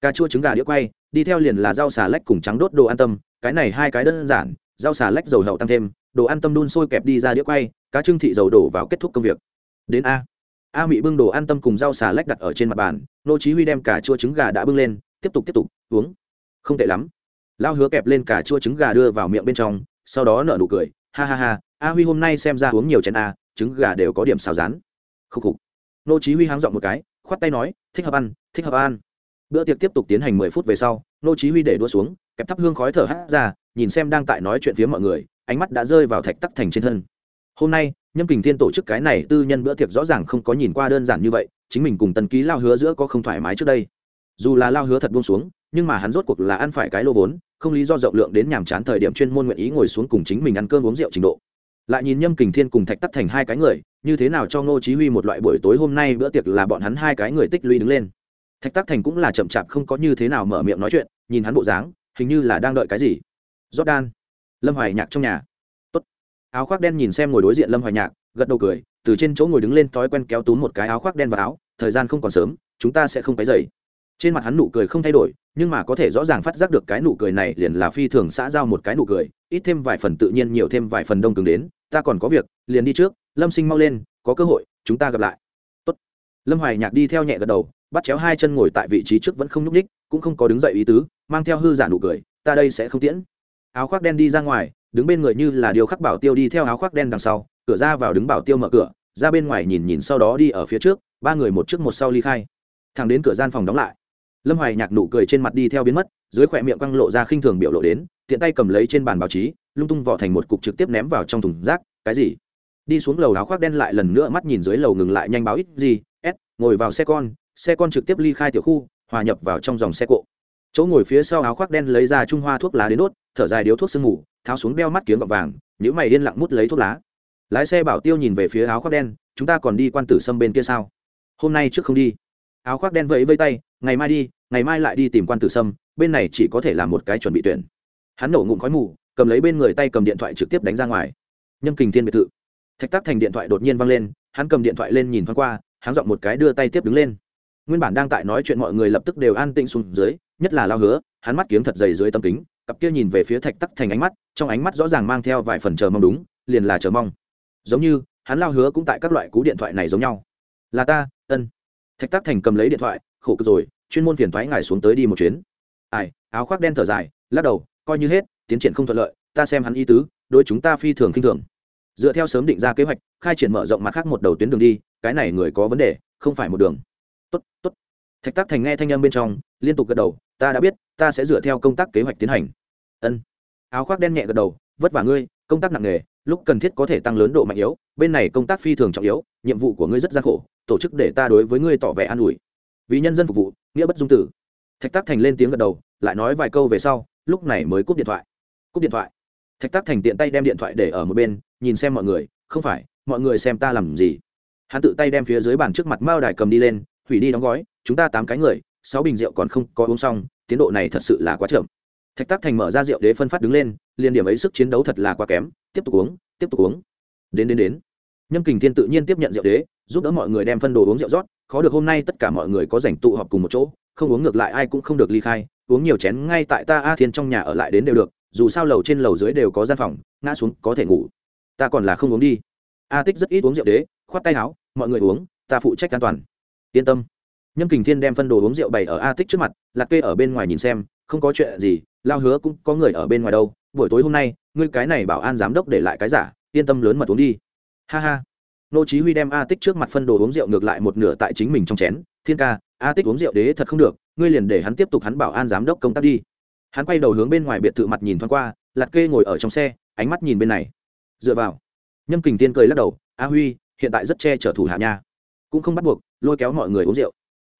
Cà chua trứng gà đĩa quay, đi theo liền là rau xà lách cùng trắng đốt đồ an tâm, cái này hai cái đơn giản, rau xà lách dầu hậu tăng thêm, đồ an tâm đun sôi kẹp đi ra đĩa quay, cá trưng thị dầu đổ vào kết thúc công việc. Đến a. A mị bưng đồ ăn tâm cùng rau xà lách đặt ở trên mặt bàn, Ngô chí huy đem cà chua trứng gà đã bưng lên, tiếp tục tiếp tục, uống. Không tệ lắm. Lao hứa kẹp lên cà chua trứng gà đưa vào miệng bên trong, sau đó nở nụ cười, ha ha ha a huy hôm nay xem ra uống nhiều chén a, trứng gà đều có điểm xào rán. Khúc khục. Nô chí huy háng dọn một cái, khoát tay nói, thích hợp ăn, thích hợp ăn. Bữa tiệc tiếp tục tiến hành 10 phút về sau, nô chí huy để đua xuống, kẹp thắp hương khói thở hắt ra, nhìn xem đang tại nói chuyện phía mọi người, ánh mắt đã rơi vào thạch tắc thành trên thân. Hôm nay, nhâm kình thiên tổ chức cái này tư nhân bữa tiệc rõ ràng không có nhìn qua đơn giản như vậy, chính mình cùng tần ký lao hứa giữa có không thoải mái trước đây. Dù là lao hứa thật buông xuống, nhưng mà hắn rốt cuộc là ăn phải cái lô vốn, không lý do rộng lượng đến nhàm chán thời điểm chuyên môn nguyện ý ngồi xuống cùng chính mình ăn cơm uống rượu trình độ lại nhìn nhâm kình thiên cùng thạch tắc thành hai cái người, như thế nào cho ngô chí huy một loại buổi tối hôm nay bữa tiệc là bọn hắn hai cái người tích lũy đứng lên. Thạch tắc thành cũng là chậm chạp không có như thế nào mở miệng nói chuyện, nhìn hắn bộ dáng, hình như là đang đợi cái gì. Jordan, lâm hoài nhạc trong nhà. Tốt. Áo khoác đen nhìn xem ngồi đối diện lâm hoài nhạc, gật đầu cười, từ trên chỗ ngồi đứng lên thói quen kéo túm một cái áo khoác đen vào áo, thời gian không còn sớm, chúng ta sẽ không cái dậy trên mặt hắn nụ cười không thay đổi, nhưng mà có thể rõ ràng phát giác được cái nụ cười này liền là phi thường xã giao một cái nụ cười, ít thêm vài phần tự nhiên, nhiều thêm vài phần đông cứng đến ta còn có việc, liền đi trước, lâm sinh mau lên, có cơ hội, chúng ta gặp lại. Tốt. lâm hoài nhạc đi theo nhẹ gật đầu, bắt chéo hai chân ngồi tại vị trí trước vẫn không nhúc ních cũng không có đứng dậy ý tứ, mang theo hư giả nụ cười, ta đây sẽ không tiễn. Áo khoác đen đi ra ngoài, đứng bên người như là điều khắc bảo tiêu đi theo áo khoác đen đằng sau, cửa ra vào đứng bảo tiêu mở cửa, ra bên ngoài nhìn nhìn sau đó đi ở phía trước, ba người một trước một sau ly khai. Thẳng đến cửa gian phòng đóng lại, lâm hoài nhạc nụ cười trên mặt đi theo biến mất dưới khỏe miệng quăng lộ ra khinh thường biểu lộ đến, tiện tay cầm lấy trên bàn báo chí, lung tung vỏ thành một cục trực tiếp ném vào trong thùng rác, cái gì? Đi xuống lầu áo khoác đen lại lần nữa mắt nhìn dưới lầu ngừng lại nhanh báo ít gì, s, ngồi vào xe con xe con trực tiếp ly khai tiểu khu, hòa nhập vào trong dòng xe cộ. Chỗ ngồi phía sau áo khoác đen lấy ra trung hoa thuốc lá đến đốt, thở dài điếu thuốc sương ngủ tháo xuống đeo mắt kiếng gọt vàng nhữ mày yên lặng mút lấy thuốc lá. Lái xe bảo tiêu nhìn về phía áo khoác đen, chúng ta còn đi quan tử sâm bên kia sao? Hôm nay trước không đi. Áo khoác đen vẫy vây tay, ngày mai đi ngày mai lại đi tìm quan tử sâm, bên này chỉ có thể là một cái chuẩn bị tuyển. Hắn nổ ngụm khói mù, cầm lấy bên người tay cầm điện thoại trực tiếp đánh ra ngoài. Nhâm kình thiên biệt thự. Thạch tắc thành điện thoại đột nhiên văng lên, hắn cầm điện thoại lên nhìn thoáng qua, hắn dọn một cái đưa tay tiếp đứng lên. Nguyên bản đang tại nói chuyện mọi người lập tức đều an tĩnh xuống dưới, nhất là lao hứa, hắn mắt kiếng thật dày dưới tấm kính, cặp kia nhìn về phía thạch tắc thành ánh mắt, trong ánh mắt rõ ràng mang theo vài phần chờ mong đúng, liền là chờ mong. Giống như, hắn lao hứa cũng tại các loại cú điện thoại này giống nhau. Là ta, ân. Thạch tắc thành cầm lấy điện thoại, khổ cực rồi chuyên môn phiền thoái ngài xuống tới đi một chuyến. Ai, áo khoác đen thở dài, lắc đầu, coi như hết, tiến triển không thuận lợi, ta xem hắn ý tứ, đối chúng ta phi thường k i n h thường. Dựa theo sớm định ra kế hoạch, khai triển mở rộng mặt khác một đầu tuyến đường đi, cái này người có vấn đề, không phải một đường. Tốt tốt. Thạch tác thành nghe thanh âm bên trong, liên tục gật đầu, ta đã biết, ta sẽ dựa theo công tác kế hoạch tiến hành. Ân. Áo khoác đen nhẹ gật đầu, vất vả ngươi, công tác nặng nề, lúc cần thiết có thể tăng lớn độ mạnh yếu, bên này công tác phi thường trọng yếu, nhiệm vụ của ngươi rất gian khổ, tổ chức để ta đối với ngươi tỏ vẻ an ủi. Vì nhân dân phục vụ nghĩa bất dung tử. Thạch tác thành lên tiếng gật đầu, lại nói vài câu về sau, lúc này mới cúp điện thoại. Cúp điện thoại. Thạch tác thành tiện tay đem điện thoại để ở một bên, nhìn xem mọi người, không phải, mọi người xem ta làm gì? Hắn tự tay đem phía dưới bàn trước mặt mao đài cầm đi lên, hủy đi đóng gói, chúng ta tám cái người, sáu bình rượu còn không có uống xong, tiến độ này thật sự là quá chậm. Thạch tác thành mở ra rượu đế phân phát đứng lên, liền điểm ấy sức chiến đấu thật là quá kém, tiếp tục uống, tiếp tục uống. Đến đến đến nhâm kình thiên tự nhiên tiếp nhận rượu đế, giúp đỡ mọi người đem phân đồ uống rượu rót, khó được hôm nay tất cả mọi người có rảnh tụ họp cùng một chỗ, không uống ngược lại ai cũng không được ly khai, uống nhiều chén ngay tại ta a thiên trong nhà ở lại đến đều được, dù sao lầu trên lầu dưới đều có gian phòng, ngã xuống có thể ngủ. Ta còn là không uống đi. A tích rất ít uống rượu đế, khoát tay áo, mọi người uống, ta phụ trách an toàn. Yên tâm. Nhâm kình thiên đem phân đồ uống rượu bày ở a tích trước mặt, lạc kê ở bên ngoài nhìn xem, không có chuyện gì, lao hứa cũng có người ở bên ngoài đâu, buổi tối hôm nay, ngươi cái này bảo an giám đốc để lại cái giả, yên tâm lớn mật uống đi ha ha. Nô chí huy đem a tích trước mặt phân đồ uống rượu ngược lại một nửa tại chính mình trong chén. Thiên ca, a tích uống rượu đế thật không được, ngươi liền để hắn tiếp tục hắn bảo an giám đốc công tác đi. Hắn quay đầu hướng bên ngoài biệt thự mặt nhìn thoáng qua lạt kê ngồi ở trong xe, ánh mắt nhìn bên này. Dựa vào. Nhâm kình tiên cười lắc đầu, a huy, hiện tại rất che chở thủ hạ nha. Cũng không bắt buộc, lôi kéo mọi người uống rượu.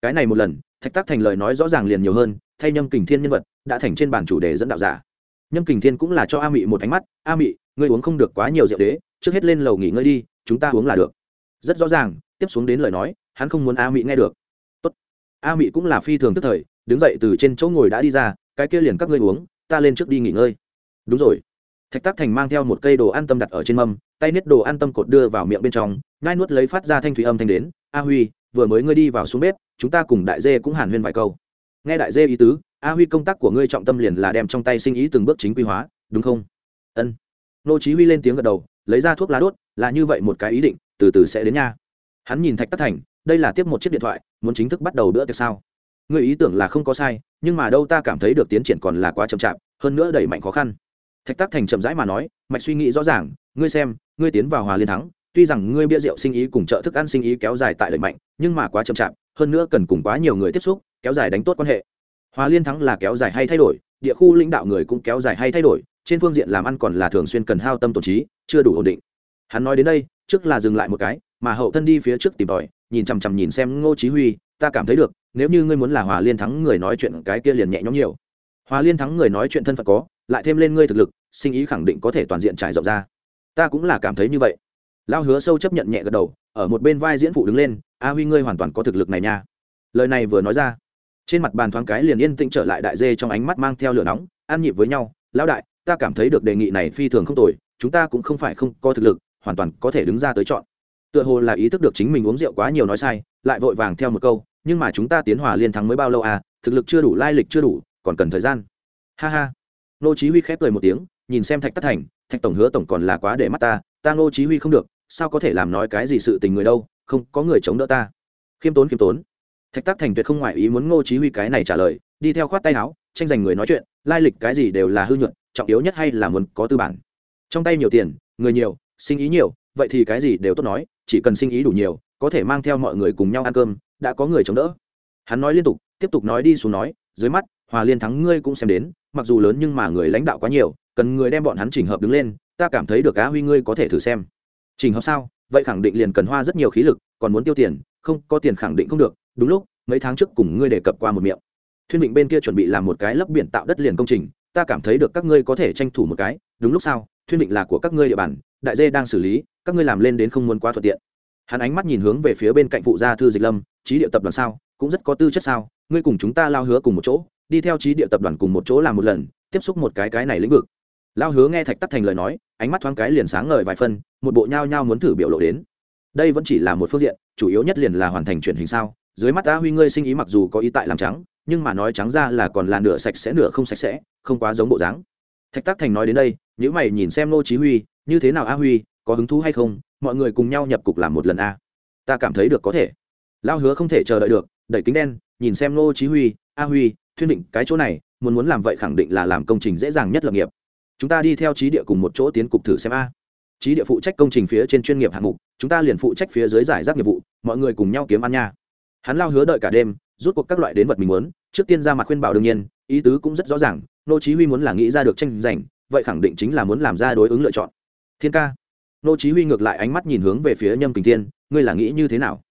Cái này một lần, thạch tác thành lời nói rõ ràng liền nhiều hơn, thay nhâm kình thiên nhân vật, đã thành trên bản chủ đề dẫn đạo giả. Nhâm kình thiên cũng là cho a mị một ánh mắt, a mị, ngươi uống không được quá nhiều rượu đế trước hết lên lầu nghỉ ngơi đi, chúng ta uống là được. Rất rõ ràng, tiếp xuống đến lời nói, hắn không muốn a mị nghe được. Tốt. a mị cũng là phi thường tức thời, đứng dậy từ trên chỗ ngồi đã đi ra, cái kia liền các ngươi uống, ta lên trước đi nghỉ ngơi. Đúng rồi. Thạch tác thành mang theo một cây đồ ăn tâm đặt ở trên mâm, tay nết đồ ăn tâm cột đưa vào miệng bên trong ngai nuốt lấy phát ra thanh thủy âm thanh đến, a huy, vừa mới ngươi đi vào xuống bếp, chúng ta cùng đại dê cũng hàn huyên vài câu. Nghe đại dê ý tứ, a huy công tác của ngươi trọng tâm liền là đem trong tay sinh ý từng bước chính quy hóa, đúng không? Ân. Nô chí huy lên tiếng gật đầu lấy ra thuốc lá đốt, là như vậy một cái ý định, từ từ sẽ đến nha. Hắn nhìn thạch tắc thành, đây là tiếp một chiếc điện thoại, muốn chính thức bắt đầu bữa tiệc sao? Người ý tưởng là không có sai, nhưng mà đâu ta cảm thấy được tiến triển còn là quá chậm chạp, hơn nữa đẩy mạnh khó khăn. Thạch tắc thành chậm rãi mà nói, mạch suy nghĩ rõ ràng, ngươi xem, ngươi tiến vào hòa liên thắng, tuy rằng ngươi bia rượu sinh ý cùng chợ thức ăn sinh ý kéo dài tại đẩy mạnh, nhưng mà quá chậm chạp, hơn nữa cần cùng quá nhiều người tiếp xúc, kéo dài đánh tốt quan hệ. Hòa liên thắng là kéo dài hay thay đổi, địa khu lãnh đạo người cũng kéo dài hay thay đổi, trên phương diện làm ăn còn là thường xuyên cần hao tâm tổn trí chưa đủ ổn định. Hắn nói đến đây, trước là dừng lại một cái, mà hậu thân đi phía trước tìm tòi, nhìn chằm chằm nhìn xem ngô chí huy, ta cảm thấy được, nếu như ngươi muốn là hòa liên thắng người nói chuyện cái kia liền nhẹ nhõm nhiều. Hòa liên thắng người nói chuyện thân phận có, lại thêm lên ngươi thực lực, sinh ý khẳng định có thể toàn diện trải rộng ra. Ta cũng là cảm thấy như vậy. Lao hứa sâu chấp nhận nhẹ gật đầu, ở một bên vai diễn phụ đứng lên, a huy ngươi hoàn toàn có thực lực này nha. Lời này vừa nói ra, trên mặt bàn thoáng cái liền yên tĩnh trở lại đại dê trong ánh mắt mang theo lửa nóng an nhịp với nhau, lão đại, ta cảm thấy được đề nghị này phi thường không tồi chúng ta cũng không phải không có thực lực, hoàn toàn có thể đứng ra tới chọn. Tựa hồ là ý thức được chính mình uống rượu quá nhiều nói sai, lại vội vàng theo một câu, nhưng mà chúng ta tiến hòa liên thắng mới bao lâu à? Thực lực chưa đủ, lai lịch chưa đủ, còn cần thời gian. Ha ha. Nô chí huy khép cười một tiếng, nhìn xem thạch tất thành, thạch tổng hứa tổng còn là quá để mắt ta ta nô chí huy không được, sao có thể làm nói cái gì sự tình người đâu, không có người chống đỡ ta. Khiêm tốn khiêm tốn. Thạch Tắc thành tuyệt không ngoại ý muốn ngô chí huy cái này trả lời, đi theo khoát tay áo, tranh giành người nói chuyện, lai lịch cái gì đều là hư nhuận, trọng yếu nhất hay là muốn có tư bản trong tay nhiều tiền, người nhiều, sinh ý nhiều, vậy thì cái gì đều tốt nói, chỉ cần sinh ý đủ nhiều, có thể mang theo mọi người cùng nhau ăn cơm, đã có người chống đỡ. Hắn nói liên tục, tiếp tục nói đi xuống nói, dưới mắt, hòa liên thắng ngươi cũng xem đến, mặc dù lớn nhưng mà người lãnh đạo quá nhiều, cần người đem bọn hắn chỉnh hợp đứng lên, ta cảm thấy được á huy ngươi có thể thử xem. Chỉnh hợp sao? Vậy khẳng định liền cần hoa rất nhiều khí lực, còn muốn tiêu tiền, không, có tiền khẳng định không được, đúng lúc, mấy tháng trước cùng ngươi đề cập qua một miệng. Thuyên định bên kia chuẩn bị làm một cái lấp biển tạo đất liền công trình, ta cảm thấy được các ngươi có thể tranh thủ một cái, đúng lúc sao? Thuyên định là của các ngươi địa bàn, đại dê đang xử lý, các ngươi làm lên đến không muốn quá thuận tiện. Hắn ánh mắt nhìn hướng về phía bên cạnh phụ gia thư dịch lâm, trí địa tập đoàn sao, cũng rất có tư chất sao, ngươi cùng chúng ta lao hứa cùng một chỗ, đi theo trí địa tập đoàn cùng một chỗ làm một lần, tiếp xúc một cái cái này lĩnh vực. Lao hứa nghe thạch tắc thành lời nói, ánh mắt thoáng cái liền sáng ngời vài phân, một bộ nhao nhao muốn thử biểu lộ đến. Đây vẫn chỉ là một phương diện, chủ yếu nhất liền là hoàn thành chuyển hình sao, dưới mắt Ta huy ngươi sinh ý mặc dù có ý tại làm trắng, nhưng mà nói trắng ra là còn là nửa sạch sẽ nửa không sạch sẽ, không quá giống bộ dáng thạch tác thành nói đến đây những mày nhìn xem nô chí huy, như thế nào a huy, có hứng thú hay không? Mọi người cùng nhau nhập cục làm một lần a. Ta cảm thấy được có thể. Lao hứa không thể chờ đợi được, đẩy kính đen, nhìn xem nô chí huy, a huy, thuyên định cái chỗ này, muốn muốn làm vậy khẳng định là làm công trình dễ dàng nhất lập nghiệp. Chúng ta đi theo trí địa cùng một chỗ tiến cục thử xem a. Trí địa phụ trách công trình phía trên chuyên nghiệp hạng mục, chúng ta liền phụ trách phía dưới giải rác nghiệp vụ, mọi người cùng nhau kiếm ăn nha. Hắn lao hứa đợi cả đêm, rút cuộc các loại đến vật mình muốn, trước tiên ra mặt khuyên bảo đương nhiên, ý tứ cũng rất rõ ràng nô chí huy muốn là nghĩ ra được tranh giành, vậy khẳng định chính là muốn làm ra đối ứng lựa chọn. Thiên ca. Nô chí huy ngược lại ánh mắt nhìn hướng về phía nhâm kình thiên, ngươi là nghĩ như thế nào?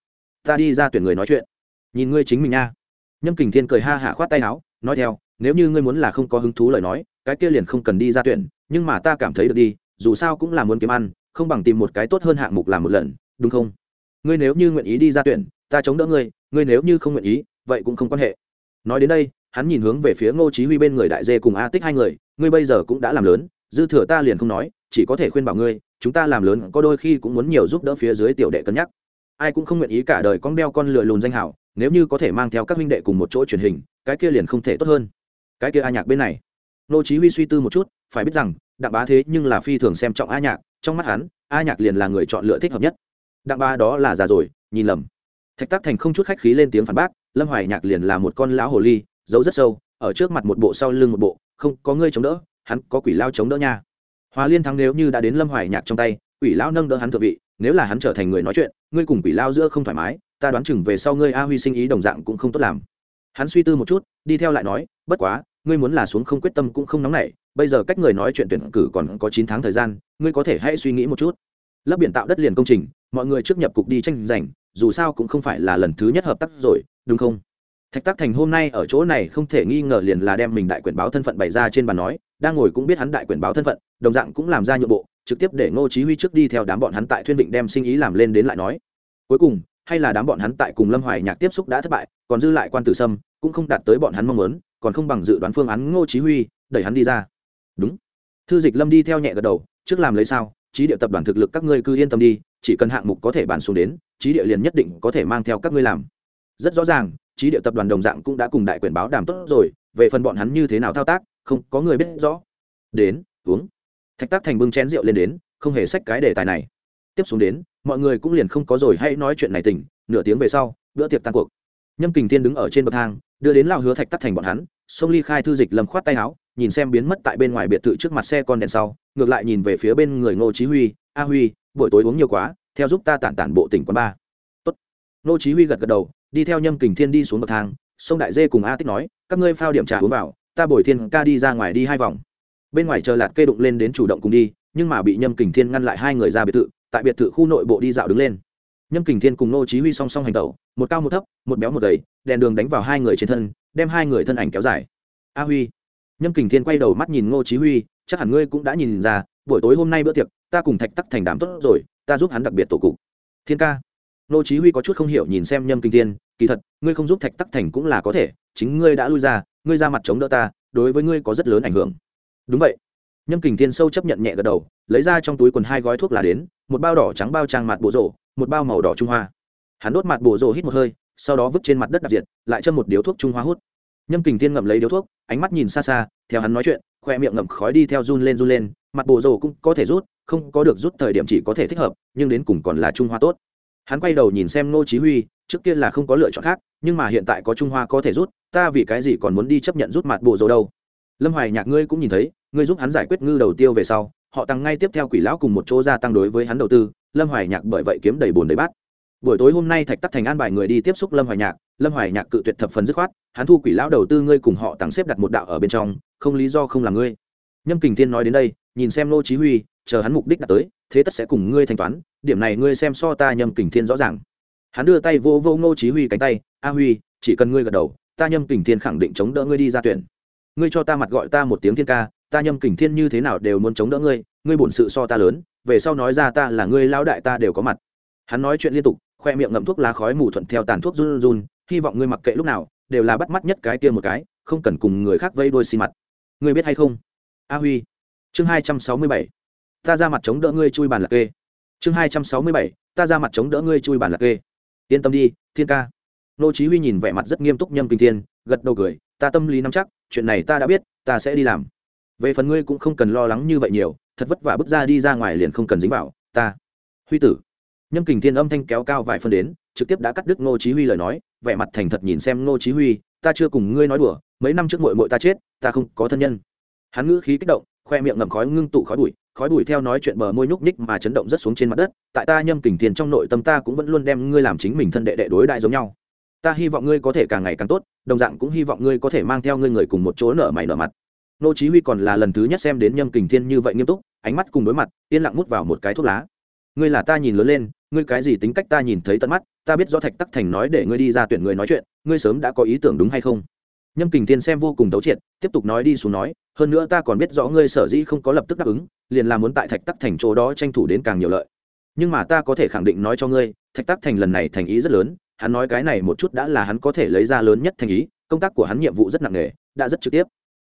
Ta đi ra tuyển người nói chuyện. Nhìn ngươi chính mình nha. Nhâm kình thiên cười ha hả khoát tay áo, nói theo, nếu như ngươi muốn là không có hứng thú lời nói, cái kia liền không cần đi ra tuyển, nhưng mà ta cảm thấy được đi, dù sao cũng là muốn kiếm ăn, không bằng tìm một cái tốt hơn hạng mục làm một lần, đúng không? Ngươi nếu như nguyện ý đi ra tuyển, ta chống đỡ ngươi ngươi nếu như không nguyện ý, vậy cũng không quan hệ. Nói đến đây hắn nhìn hướng về phía ngô chí huy bên người đại dê cùng a tích hai người, ngươi bây giờ cũng đã làm lớn, dư thừa ta liền không nói, chỉ có thể khuyên bảo ngươi, chúng ta làm lớn có đôi khi cũng muốn nhiều giúp đỡ phía dưới tiểu đệ cân nhắc. Ai cũng không nguyện ý cả đời con đeo con lừa lùn danh hảo, nếu như có thể mang theo các huynh đệ cùng một chỗ truyền hình, cái kia liền không thể tốt hơn. Cái kia a nhạc bên này. Ngô chí huy suy tư một chút, phải biết rằng, đặng bá thế nhưng là phi thường xem trọng a nhạc, trong mắt hắn, a nhạc liền là người chọn lựa thích hợp nhất. Đặng bá đó là già rồi, nhìn lầm. Thạch tác thành không chút khách khí lên tiếng phản bác, lâm hoài nhạc liền là một con lão hồ ly giấu rất sâu, ở trước mặt một bộ sau lưng một bộ, không có ngươi chống đỡ, hắn có quỷ lao chống đỡ nha. Hòa liên thắng nếu như đã đến lâm hoài nhạc trong tay, quỷ lao nâng đỡ hắn thượng vị, nếu là hắn trở thành người nói chuyện, ngươi cùng quỷ lao giữa không thoải mái, ta đoán chừng về sau ngươi a huy sinh ý đồng dạng cũng không tốt làm. Hắn suy tư một chút, đi theo lại nói, bất quá, ngươi muốn là xuống không quyết tâm cũng không nóng nảy, bây giờ cách người nói chuyện tuyển cử còn có chín tháng thời gian, ngươi có thể hãy suy nghĩ một chút. Lấp biển tạo đất liền công trình, mọi người trước nhập cục đi tranh giành, dù sao cũng không phải là lần thứ nhất hợp tác rồi, đúng không? Thạch Tắc thành hôm nay ở chỗ này không thể nghi ngờ liền là đem mình đại quyển báo thân phận bày ra trên bàn nói, đang ngồi cũng biết hắn đại quyển báo thân phận, đồng dạng cũng làm ra nhượng bộ, trực tiếp để ngô chí huy trước đi theo đám bọn hắn tại thuyên vịnh đem sinh ý làm lên đến lại nói. Cuối cùng, hay là đám bọn hắn tại cùng lâm hoài nhạc tiếp xúc đã thất bại, còn dư lại quan tử sâm, cũng không đạt tới bọn hắn mong muốn, còn không bằng dự đoán phương án ngô chí huy, đẩy hắn đi ra. Đúng. Thư dịch lâm đi theo nhẹ gật đầu, trước làm lấy sao, trí địa tập đoàn thực lực các ngươi cứ yên tâm đi, chỉ cần hạng mục có thể bàn xuống đến, trí địa liền nhất định có thể mang theo các ngươi làm. Rất rõ ràng trí địa tập đoàn đồng dạng cũng đã cùng đại quyền báo đàm tốt rồi, về phần bọn hắn như thế nào thao tác, không có người biết rõ. Đến, uống. Thạch tác thành bưng chén rượu lên đến, không hề xách cái đề tài này. Tiếp xuống đến, mọi người cũng liền không có rồi, hãy nói chuyện này tỉnh, nửa tiếng về sau, bữa tiệc tan cuộc. Nhâm kình thiên đứng ở trên bậc thang, đưa đến lao hứa thạch tắt thành bọn hắn sông ly khai thư dịch lầm khoát tay áo, nhìn xem biến mất tại bên ngoài biệt thự trước mặt xe con đèn sau, ngược lại nhìn về phía bên người ngô chí huy, a huy, buổi tối uống nhiều quá, theo giúp ta tản tản bộ tỉnh quán ba. Nô chí huy gật gật đầu, đi theo nhâm kình thiên đi xuống bậc thang, sông đại dê cùng a tích nói, các ngươi phao điểm trà uống vào, ta bồi thiên ca đi ra ngoài đi hai vòng. Bên ngoài chờ lạt kê đụng lên đến chủ động cùng đi, nhưng mà bị nhâm kình thiên ngăn lại hai người ra biệt thự, tại biệt thự khu nội bộ đi dạo đứng lên. Nhâm kình thiên cùng nô chí huy song song hành tẩu, một cao một thấp, một béo một gầy, đèn đường đánh vào hai người trên thân, đem hai người thân ảnh kéo dài. A huy. Nhâm kình thiên quay đầu mắt nhìn ngô chí huy, chắc hẳn ngươi cũng đã nhìn ra, buổi tối hôm nay bữa tiệc, ta cùng thạch tắc thành đám tốt rồi, ta giúp hắn đặc biệt tổ cục. Thiên ca nô chí huy có chút không hiểu nhìn xem nhâm kinh thiên, kỳ thật, ngươi không giúp thạch tắc thành cũng là có thể, chính ngươi đã lui ra, ngươi ra mặt chống đỡ ta, đối với ngươi có rất lớn ảnh hưởng. Đúng vậy. Nhâm kinh thiên sâu chấp nhận nhẹ gật đầu, lấy ra trong túi quần hai gói thuốc là đến, một bao đỏ trắng bao trang mặt bộ rổ, một bao màu đỏ trung hoa. Hắn đốt mặt bộ rổ hít một hơi, sau đó vứt trên mặt đất đặc diệt, lại châm một điếu thuốc trung hoa hút. Nhâm kinh thiên ngậm lấy điếu thuốc, ánh mắt nhìn xa xa, theo hắn nói chuyện, khoe miệng ngậm khói đi theo run lên run lên, mặt bộ rổ cũng có thể rút, không có được rút thời điểm chỉ có thể thích hợp, nhưng đến cùng còn là trung hoa tốt hắn quay đầu nhìn xem Ngô chí huy, trước kia là không có lựa chọn khác, nhưng mà hiện tại có trung hoa có thể rút, ta vì cái gì còn muốn đi chấp nhận rút mặt bộ dầu đâu? Lâm hoài nhạc ngươi cũng nhìn thấy, ngươi giúp hắn giải quyết ngư đầu tiêu về sau, họ tăng ngay tiếp theo quỷ lão cùng một chỗ gia tăng đối với hắn đầu tư, lâm hoài nhạc bởi vậy kiếm đầy bồn đầy bát. Buổi tối hôm nay thạch tắc thành an bài người đi tiếp xúc lâm hoài nhạc, lâm hoài nhạc cự tuyệt thập phần dứt khoát, hắn thu quỷ lão đầu tư ngươi cùng họ tăng xếp đặt một đạo ở bên trong, không lý do không là ngươi. Nhâm kình thiên nói đến đây, nhìn xem nô chí huy, chờ hắn mục đích đã tới thế tất sẽ cùng ngươi thanh toán, điểm này ngươi xem so ta nhâm kình thiên rõ ràng. Hắn đưa tay vô vô ngô chí huy cánh tay, a huy, chỉ cần ngươi gật đầu, ta nhâm kình thiên khẳng định chống đỡ ngươi đi ra tuyển. Ngươi cho ta mặt gọi ta một tiếng thiên ca, ta nhâm kình thiên như thế nào đều muốn chống đỡ ngươi ngươi bổn sự so ta lớn, về sau nói ra ta là ngươi lão đại ta đều có mặt. Hắn nói chuyện liên tục, khoe miệng ngậm thuốc lá khói mù thuận theo tàn thuốc run run, hy vọng ngươi mặc kệ lúc nào, đều là bắt mắt nhất cái kia một cái, không cần cùng người khác vây đôi xi mặt. Ngươi biết hay không? A huy. Chương hai trăm sáu mươi bảy ta ra mặt chống đỡ ngươi chui bàn lạc kê. Chương hai trăm sáu mươi bảy, ta ra mặt chống đỡ ngươi chui bàn lạc kê. Yên tâm đi, thiên ca. Nô chí huy nhìn vẻ mặt rất nghiêm túc nhâm kinh thiên, gật đầu cười, ta tâm lý nắm chắc, chuyện này ta đã biết, ta sẽ đi làm. Về phần ngươi cũng không cần lo lắng như vậy nhiều, thật vất vả bước ra đi ra ngoài liền không cần dính vào, ta. Huy tử. Nhâm kình thiên âm thanh kéo cao vài phân đến, trực tiếp đã cắt đứt ngô chí huy lời nói, vẻ mặt thành thật nhìn xem ngô chí huy, ta chưa cùng ngươi nói đùa, mấy năm trước muội muội ta chết, ta không có thân nhân. Hắn ngữ khí kích động khoe miệng ngậm khói ngưng tụ khói bụi khói bụi theo nói chuyện bờ môi nhúc nhích mà chấn động rất xuống trên mặt đất. Tại ta nhâm kình thiên trong nội tâm ta cũng vẫn luôn đem ngươi làm chính mình thân đệ đệ đối đại giống nhau. Ta hy vọng ngươi có thể càng ngày càng tốt, đồng dạng cũng hy vọng ngươi có thể mang theo ngươi người cùng một chỗ nở mày nở mặt. Nô chí huy còn là lần thứ nhất xem đến nhâm kình thiên như vậy nghiêm túc, ánh mắt cùng đối mặt, yên lặng mút vào một cái thuốc lá. Ngươi là ta nhìn lớn lên, ngươi cái gì tính cách ta nhìn thấy tận mắt, ta biết rõ thạch tắc thành nói để ngươi đi ra tuyển người nói chuyện, ngươi sớm đã có ý tưởng đúng hay không? Nhâm kình thiên xem vô cùng tấu triệt, tiếp tục nói đi xuống nói hơn nữa ta còn biết rõ ngươi sở dĩ không có lập tức đáp ứng, liền là muốn tại thạch tắc thành chỗ đó tranh thủ đến càng nhiều lợi. Nhưng mà ta có thể khẳng định nói cho ngươi, thạch tắc thành lần này thành ý rất lớn, hắn nói cái này một chút đã là hắn có thể lấy ra lớn nhất thành ý, công tác của hắn nhiệm vụ rất nặng nề, đã rất trực tiếp.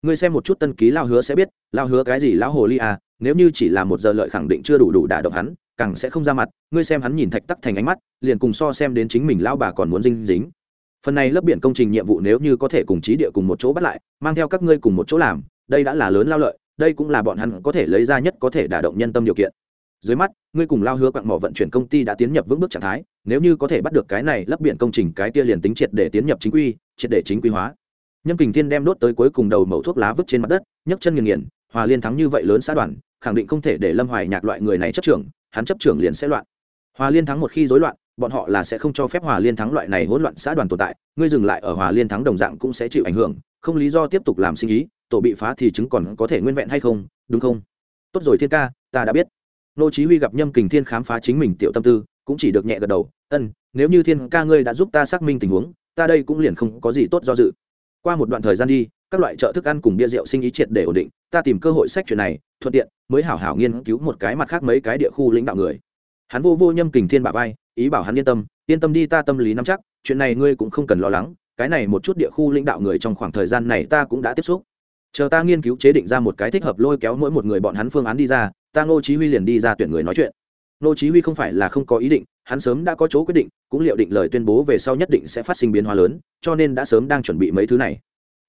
Ngươi xem một chút tân ký lao hứa sẽ biết, lao hứa cái gì lão hồ ly à nếu như chỉ là một giờ lợi khẳng định chưa đủ đủ đả động hắn, càng sẽ không ra mặt, ngươi xem hắn nhìn thạch tắc thành ánh mắt, liền cùng so xem đến chính mình lao bà còn muốn dinh dính. Phần này lấp biển công trình nhiệm vụ nếu như có thể cùng trí địa cùng một chỗ bắt lại, mang theo các ngươi cùng một chỗ làm đây đã là lớn lao lợi, đây cũng là bọn hắn có thể lấy ra nhất có thể đả động nhân tâm điều kiện. Dưới mắt, ngươi cùng lao hứa quặng mỏ vận chuyển công ty đã tiến nhập vững bước trạng thái, nếu như có thể bắt được cái này, lấp biển công trình cái kia liền tính triệt để tiến nhập chính quy, triệt để chính quy hóa. Nhâm kình thiên đem đốt tới cuối cùng đầu mẩu thuốc lá vứt trên mặt đất, nhấc chân nghiền nghiền, hòa liên thắng như vậy lớn xã đoàn, khẳng định không thể để lâm hoài nhạc loại người này chấp trưởng, hắn chấp trưởng liền sẽ loạn. Hòa liên thắng một khi rối loạn, bọn họ là sẽ không cho phép hòa liên thắng loại này hỗn loạn xã đoàn tồn tại, ngươi dừng lại ở hòa liên thắng đồng dạng cũng sẽ chịu ảnh hưởng, không lý do tiếp tục làm sinh ý tổ bị phá thì chứng còn có thể nguyên vẹn hay không, đúng không? Tốt rồi thiên ca, ta đã biết. Nô chí huy gặp nhâm kình thiên khám phá chính mình tiểu tâm tư, cũng chỉ được nhẹ gật đầu. Ân, nếu như thiên ca ngươi đã giúp ta xác minh tình huống, ta đây cũng liền không có gì tốt do dự. Qua một đoạn thời gian đi, các loại chợ thức ăn cùng bia rượu sinh ý triệt để ổn định, ta tìm cơ hội sách chuyện này, thuận tiện, mới hảo hảo nghiên cứu một cái mặt khác mấy cái địa khu lãnh đạo người. Hắn vô vô nhâm kình thiên bả vai, ý bảo hắn yên tâm yên tâm đi ta tâm lý nắm chắc, chuyện này ngươi cũng không cần lo lắng, cái này một chút địa khu lãnh đạo người trong khoảng thời gian này ta cũng đã tiếp xúc chờ ta nghiên cứu chế định ra một cái thích hợp lôi kéo mỗi một người bọn hắn phương án đi ra, ta ngô chí huy liền đi ra tuyển người nói chuyện. Ngô chí huy không phải là không có ý định, hắn sớm đã có chỗ quyết định, cũng liệu định lời tuyên bố về sau nhất định sẽ phát sinh biến hóa lớn, cho nên đã sớm đang chuẩn bị mấy thứ này.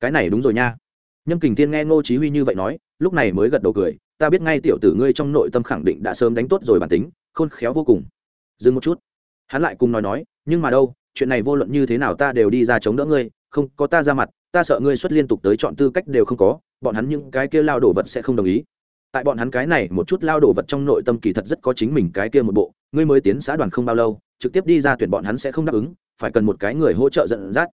Cái này đúng rồi nha. Nhâm kình thiên nghe ngô chí huy như vậy nói, lúc này mới gật đầu cười, ta biết ngay tiểu tử ngươi trong nội tâm khẳng định đã sớm đánh tốt rồi bản tính, khôn khéo vô cùng. Dừng một chút. Hắn lại cùng nói nói, nhưng mà đâu, chuyện này vô luận như thế nào ta đều đi ra chống đỡ ngươi, không, có ta ra mặt ta sợ ngươi xuất liên tục tới chọn tư cách đều không có, bọn hắn những cái kia lao đồ vật sẽ không đồng ý. Tại bọn hắn cái này một chút lao đồ vật trong nội tâm kỳ thật rất có chính mình cái kia một bộ, ngươi mới tiến xã đoàn không bao lâu, trực tiếp đi ra tuyển bọn hắn sẽ không đáp ứng, phải cần một cái người hỗ trợ dẫn dắt.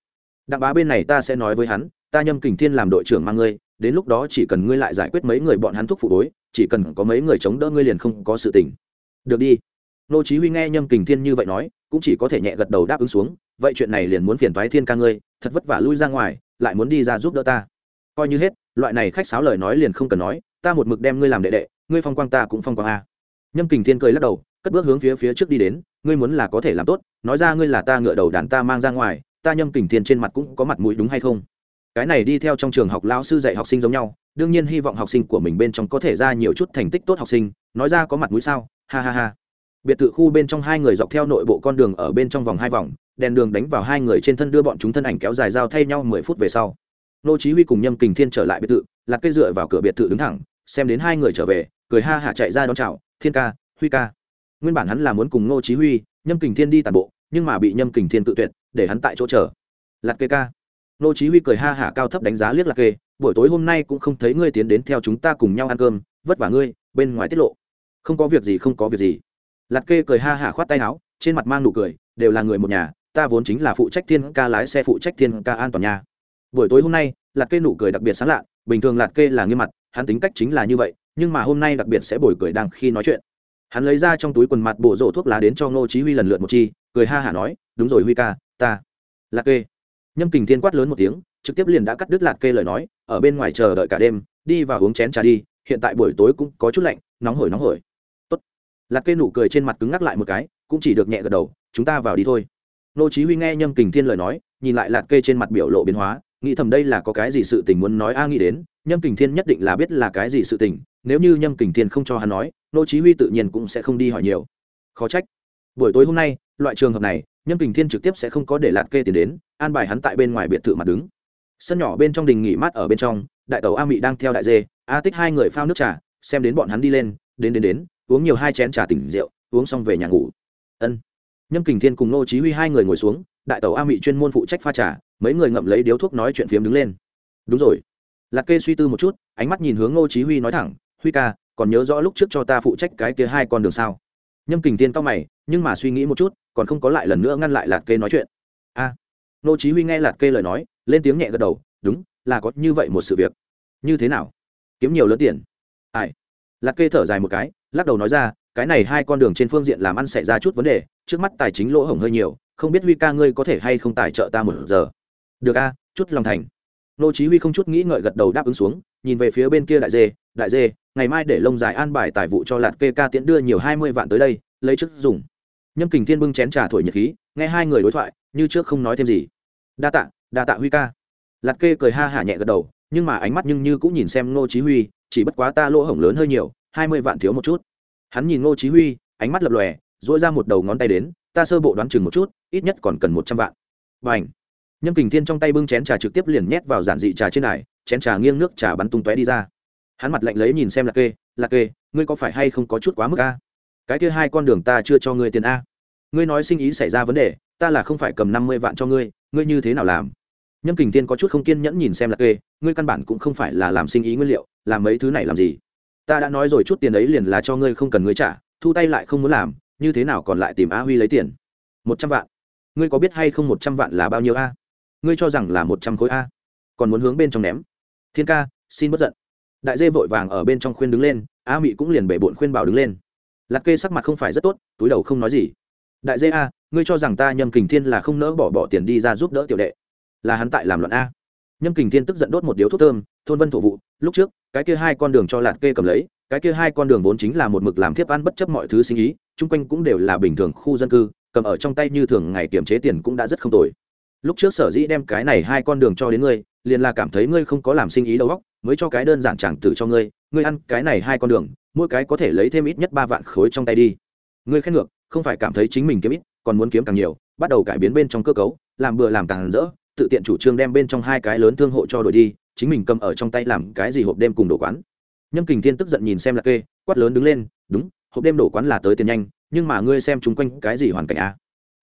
Đặng bá bên này ta sẽ nói với hắn, ta nhâm kình thiên làm đội trưởng mang ngươi, đến lúc đó chỉ cần ngươi lại giải quyết mấy người bọn hắn thúc phụ đối chỉ cần có mấy người chống đỡ ngươi liền không có sự tình. Được đi. Nô chí huy nghe nhâm kình thiên như vậy nói, cũng chỉ có thể nhẹ gật đầu đáp ứng xuống, vậy chuyện này liền muốn phiền toái thiên ca ngươi, thật vất vả lui ra ngoài lại muốn đi ra giúp đỡ ta. Coi như hết, loại này khách sáo lời nói liền không cần nói, ta một mực đem ngươi làm đệ đệ, ngươi phong quang ta cũng phong quang a. Nhâm kình thiên cười lắc đầu, cất bước hướng phía phía trước đi đến, ngươi muốn là có thể làm tốt, nói ra ngươi là ta ngựa đầu đàn ta mang ra ngoài, ta nhâm kình thiên trên mặt cũng có mặt mũi đúng hay không? Cái này đi theo trong trường học lao sư dạy học sinh giống nhau, đương nhiên hy vọng học sinh của mình bên trong có thể ra nhiều chút thành tích tốt học sinh, nói ra có mặt mũi sao? Ha ha ha. Biệt thự khu bên trong hai người dọc theo nội bộ con đường ở bên trong vòng hai vòng đèn đường đánh vào hai người trên thân đưa bọn chúng thân ảnh kéo dài giao thay nhau mười phút về sau. Nô chí huy cùng nhâm kình thiên trở lại biệt thự, lạc cây dựa vào cửa biệt thự đứng thẳng, xem đến hai người trở về, cười ha hả chạy ra đón chào, thiên ca, huy ca. Nguyên bản hắn là muốn cùng nô chí huy, nhâm kình thiên đi tàn bộ, nhưng mà bị nhâm kình thiên tự tuyệt, để hắn tại chỗ chờ. Lạc kê ca. Nô chí huy cười ha hả cao thấp đánh giá liếc lạc kê, buổi tối hôm nay cũng không thấy ngươi tiến đến theo chúng ta cùng nhau ăn cơm, vất vả ngươi, bên ngoài tiết lộ. Không có việc gì, không có việc gì. Lạc kê cười ha hả khoát tay áo, trên mặt mang nụ cười, đều là người một nhà ta vốn chính là phụ trách thiên ca lái xe phụ trách thiên ca an toàn nhà. Buổi tối hôm nay, lạc kê nụ cười đặc biệt sáng lạ, bình thường lạc kê là nghiêm mặt, hắn tính cách chính là như vậy, nhưng mà hôm nay đặc biệt sẽ bồi cười đang khi nói chuyện. Hắn lấy ra trong túi quần mặt bộ rổ thuốc lá đến cho ngô chí huy lần lượt một chi, cười ha hả nói, đúng rồi huy ca, ta, lạc kê. Nhâm kình thiên quát lớn một tiếng, trực tiếp liền đã cắt đứt lạc kê lời nói, ở bên ngoài chờ đợi cả đêm, đi vào uống chén trà đi, hiện tại buổi tối cũng có chút lạnh, nóng hổi nóng hổi. Tốt. Lạc kê nụ cười trên mặt cứng ngắc lại một cái, cũng chỉ được nhẹ gật đầu, chúng ta vào đi thôi nô chí huy nghe nhâm kình thiên lời nói, nhìn lại lạc kê trên mặt biểu lộ biến hóa, nghĩ thầm đây là có cái gì sự tình muốn nói a nghĩ đến, nhâm kình thiên nhất định là biết là cái gì sự tình, nếu như nhâm kình thiên không cho hắn nói, nô chí huy tự nhiên cũng sẽ không đi hỏi nhiều. Khó trách. Buổi tối hôm nay, loại trường hợp này, nhâm kình thiên trực tiếp sẽ không có để lạc kê tiền đến, an bài hắn tại bên ngoài biệt thự mặt đứng. Sân nhỏ bên trong đình nghỉ mát ở bên trong, đại tàu a mị đang theo đại dê, a tích hai người phao nước trà, xem đến bọn hắn đi lên, đến đến đến, uống nhiều hai chén trà tỉnh rượu, uống xong về nhà ngủ. Ân nhâm kình thiên cùng nô chí huy hai người ngồi xuống, đại Tẩu a mị chuyên môn phụ trách pha trà, mấy người ngậm lấy điếu thuốc nói chuyện phiếm đứng lên. Đúng rồi. Lạc kê suy tư một chút, ánh mắt nhìn hướng nô chí huy nói thẳng, huy ca, còn nhớ rõ lúc trước cho ta phụ trách cái kia hai con đường sao? Nhâm kình thiên cao mày, nhưng mà suy nghĩ một chút, còn không có lại lần nữa ngăn lại lạc kê nói chuyện. A. Nô chí huy nghe lạc kê lời nói, lên tiếng nhẹ gật đầu, đúng, là có như vậy một sự việc. Như thế nào? Kiếm nhiều lớn tiền. Ai? Lạc kê thở dài một cái, lắc đầu nói ra, cái này hai con đường trên phương diện làm ăn xảy ra chút vấn đề trước mắt tài chính lỗ hổng hơi nhiều, không biết huy ca ngươi có thể hay không tài trợ ta một giờ. Được a, chút lòng thành. Nô chí huy không chút nghĩ ngợi gật đầu đáp ứng xuống, nhìn về phía bên kia đại dê đại dê, ngày mai để lông dài an bài tài vụ cho lạt kê ca tiễn đưa nhiều hai mươi vạn tới đây, lấy chức dùng. Nhâm kình thiên bưng chén trà thổi nhiệt khí, nghe hai người đối thoại, như trước không nói thêm gì. Đa tạ đa tạ huy ca. Lạt kê cười ha hả nhẹ gật đầu, nhưng mà ánh mắt nhưng như cũng nhìn xem nô chí huy, chỉ bất quá ta lỗ hổng lớn hơi nhiều, hai mươi vạn thiếu một chút. Hắn nhìn nô chí huy, ánh mắt lập lòe dỗi ra một đầu ngón tay đến, ta sơ bộ đoán chừng một chút, ít nhất còn cần một trăm vạn. Bảnh nhâm kình thiên trong tay bưng chén trà trực tiếp liền nhét vào giản dị trà trên này, chén trà nghiêng nước trà bắn tung tóe đi ra. Hắn mặt lạnh lấy nhìn xem lạc kê lạc kê, ngươi có phải hay không có chút quá mức a? Cái kia hai con đường ta chưa cho ngươi tiền a. Ngươi nói sinh ý xảy ra vấn đề, ta là không phải cầm năm mươi vạn cho ngươi ngươi như thế nào làm? Nhâm kình thiên có chút không kiên nhẫn nhìn xem lạc kê, ngươi căn bản cũng không phải là làm sinh ý nguyên liệu, làm mấy thứ này làm gì? Ta đã nói rồi chút tiền ấy liền là cho ngươi không cần ngươi trả, thu tay lại không muốn làm như thế nào còn lại tìm a huy lấy tiền? Một trăm vạn. Ngươi có biết hay không một trăm vạn là bao nhiêu a? Ngươi cho rằng là một trăm khối a? Còn muốn hướng bên trong ném? Thiên ca, xin bất giận. Đại dê vội vàng ở bên trong khuyên đứng lên, a mị cũng liền bể bộn khuyên bảo đứng lên. Lạc kê sắc mặt không phải rất tốt, túi đầu không nói gì. Đại dê a, ngươi cho rằng ta nhâm kình thiên là không nỡ bỏ bỏ tiền đi ra giúp đỡ tiểu đệ? Là hắn tại làm luận a. Nhâm kình thiên tức giận đốt một điếu thuốc thơm, thôn vân thổ vụ, lúc trước, cái kia hai con đường cho lạc kê cầm lấy cái kia hai con đường vốn chính là một mực làm thiếp ăn bất chấp mọi thứ sinh ý, chung quanh cũng đều là bình thường khu dân cư, cầm ở trong tay như thường ngày kiểm chế tiền cũng đã rất không tồi. Lúc trước sở dĩ đem cái này hai con đường cho đến ngươi, liền là cảm thấy ngươi không có làm sinh ý đầu óc, mới cho cái đơn giản chẳng tử cho ngươi ngươi ăn cái này hai con đường, mỗi cái có thể lấy thêm ít nhất ba vạn khối trong tay đi. Ngươi khen ngược, không phải cảm thấy chính mình kiếm ít, còn muốn kiếm càng nhiều, bắt đầu cải biến bên trong cơ cấu, làm bừa làm càng rỡ, tự tiện chủ trương đem bên trong hai cái lớn thương hộ cho đổi đi, chính mình cầm ở trong tay làm cái gì hộp đêm cùng đồ quán nhâm kình thiên tức giận nhìn xem lạc kê, quát lớn đứng lên, đúng, hộp đêm đổ quán là tới tiền nhanh, nhưng mà ngươi xem chung quanh cái gì hoàn cảnh a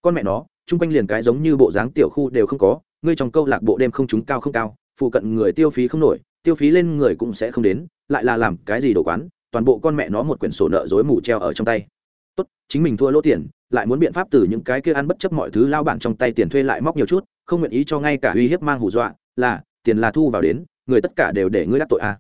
con mẹ nó, chung quanh liền cái giống như bộ dáng tiểu khu đều không có, ngươi trong câu lạc bộ đêm không trúng cao không cao, phụ cận người tiêu phí không nổi, tiêu phí lên người cũng sẽ không đến, lại là làm cái gì đổ quán, toàn bộ con mẹ nó một quyển sổ nợ dối mù treo ở trong tay tốt, chính mình thua lỗ tiền, lại muốn biện pháp từ những cái kia ăn bất chấp mọi thứ lao bản trong tay tiền thuê lại móc nhiều chút, không nguyện ý cho ngay cả uy hiếp mang hù dọa, là, tiền là thu vào đến, người tất cả đều để ngươi đắc tội a à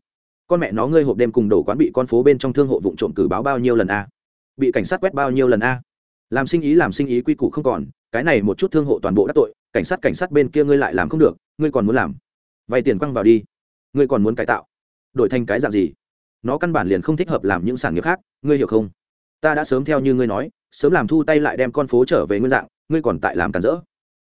con mẹ nó ngươi hộp đêm cùng đổ quán bị con phố bên trong thương hộ vụ trộm cử báo bao nhiêu lần a? À. bị cảnh sát quét bao nhiêu lần a? À. làm sinh ý, làm sinh ý quy củ không còn, cái này một chút thương hộ toàn bộ đắc tội, cảnh sát cảnh sát bên kia ngươi lại làm không được, ngươi còn muốn làm. Vay tiền quăng vào đi, ngươi còn muốn cải tạo. Đổi thành cái dạng gì? Nó căn bản liền không thích hợp làm những sản nghiệp khác, ngươi hiểu không? Ta đã sớm theo như ngươi nói, sớm làm thu tay lại đem con phố trở về nguyên dạng, ngươi còn tại làm cản rỡ.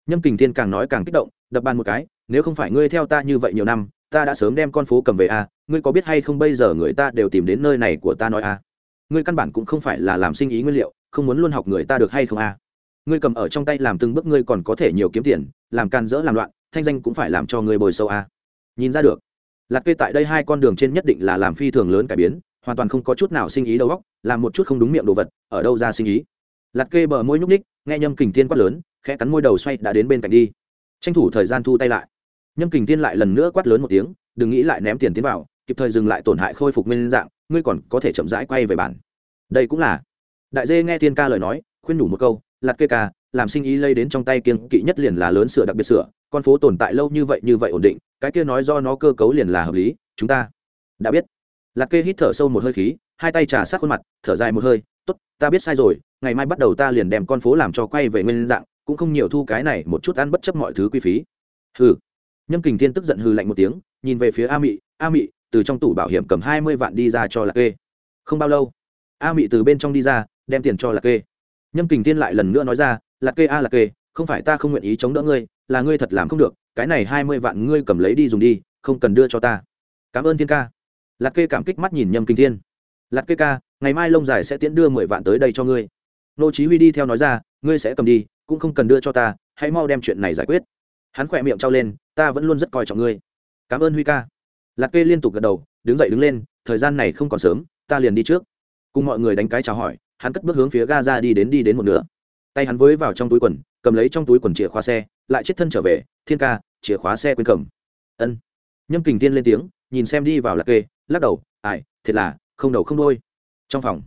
Nhâm kình thiên càng nói càng kích động, đập bàn một cái, nếu không phải ngươi theo ta như vậy nhiều năm ta đã sớm đem con phố cầm về a à, ngươi có biết hay không bây giờ người ta đều tìm đến nơi này của ta nói a? À. ngươi căn bản cũng không phải là làm sinh ý nguyên liệu không muốn luôn học người ta được hay không a? À. ngươi cầm ở trong tay làm từng bước ngươi còn có thể nhiều kiếm tiền làm can dỡ làm loạn thanh danh cũng phải làm cho ngươi bồi sâu a. Nhìn ra được. Lạc kê tại đây hai con đường trên nhất định là làm phi thường lớn cải biến hoàn toàn không có chút nào sinh ý đầu óc làm một chút không đúng miệng đồ vật ở đâu ra sinh ý? Lạc kê bờ môi nhúc ních nghe nhâm kình thiên quát lớn khẽ cắn môi đầu xoay đã đến bên cạnh đi. Tranh thủ thời gian thu tay lại nhâm kình thiên lại lần nữa quát lớn một tiếng, đừng nghĩ lại ném tiền tiến vào, kịp thời dừng lại tổn hại khôi phục nguyên dạng, ngươi còn có thể chậm rãi quay về bản. Đây cũng là. Đại dê nghe thiên ca lời nói, khuyên nhủ một câu, Lạt kê ca, làm sinh ý lây đến trong tay kiêng kỵ nhất liền là lớn sửa đặc biệt sửa, con phố tồn tại lâu như vậy như vậy ổn định, cái kia nói do nó cơ cấu liền là hợp lý, chúng ta đã biết. Lạt kê hít thở sâu một hơi khí, hai tay trà sát khuôn mặt, thở dài một hơi, tốt, ta biết sai rồi, ngày mai bắt đầu ta liền đem con phố làm cho quay về nguyên dạng, cũng không nhiều thu cái này, một chút ăn bất chấp mọi thứ quy phí. Hừ nhâm kình thiên tức giận hừ lạnh một tiếng, nhìn về phía a mị a mị, từ trong tủ bảo hiểm cầm hai mươi vạn đi ra cho lạc kê. Không bao lâu. A mị từ bên trong đi ra, đem tiền cho lạc kê. Nhâm kình thiên lại lần nữa nói ra, lạc kê a, lạc kê, không phải ta không nguyện ý chống đỡ ngươi, là ngươi thật làm không được, cái này hai mươi vạn ngươi cầm lấy đi dùng đi, không cần đưa cho ta. Cảm ơn thiên ca. Lạc kê cảm kích mắt nhìn nhâm kinh thiên. Lạc kê ca, ngày mai lông dài sẽ tiễn đưa mười vạn tới đây cho ngươi. Nô chí huy đi theo nói ra, ngươi sẽ cầm đi, cũng không cần đưa cho ta, hãy mau đem chuyện này giải quyết. Hắn khỏe miệng trao lên ta vẫn luôn rất coi trọng ngươi. Cảm ơn huy ca. Lạc kê liên tục gật đầu, đứng dậy đứng lên, thời gian này không còn sớm, ta liền đi trước. Cùng mọi người đánh cái chào hỏi, hắn cất bước hướng phía ga ra đi đến đi đến một nửa. Tay hắn với vào trong túi quần, cầm lấy trong túi quần chìa khóa xe, lại chết thân trở về, thiên ca, chìa khóa xe quên cầm. Ân. Nhâm kình tiên lên tiếng, nhìn xem đi vào lạc kê, lắc đầu ải thiệt là, không đầu không đôi trong phòng,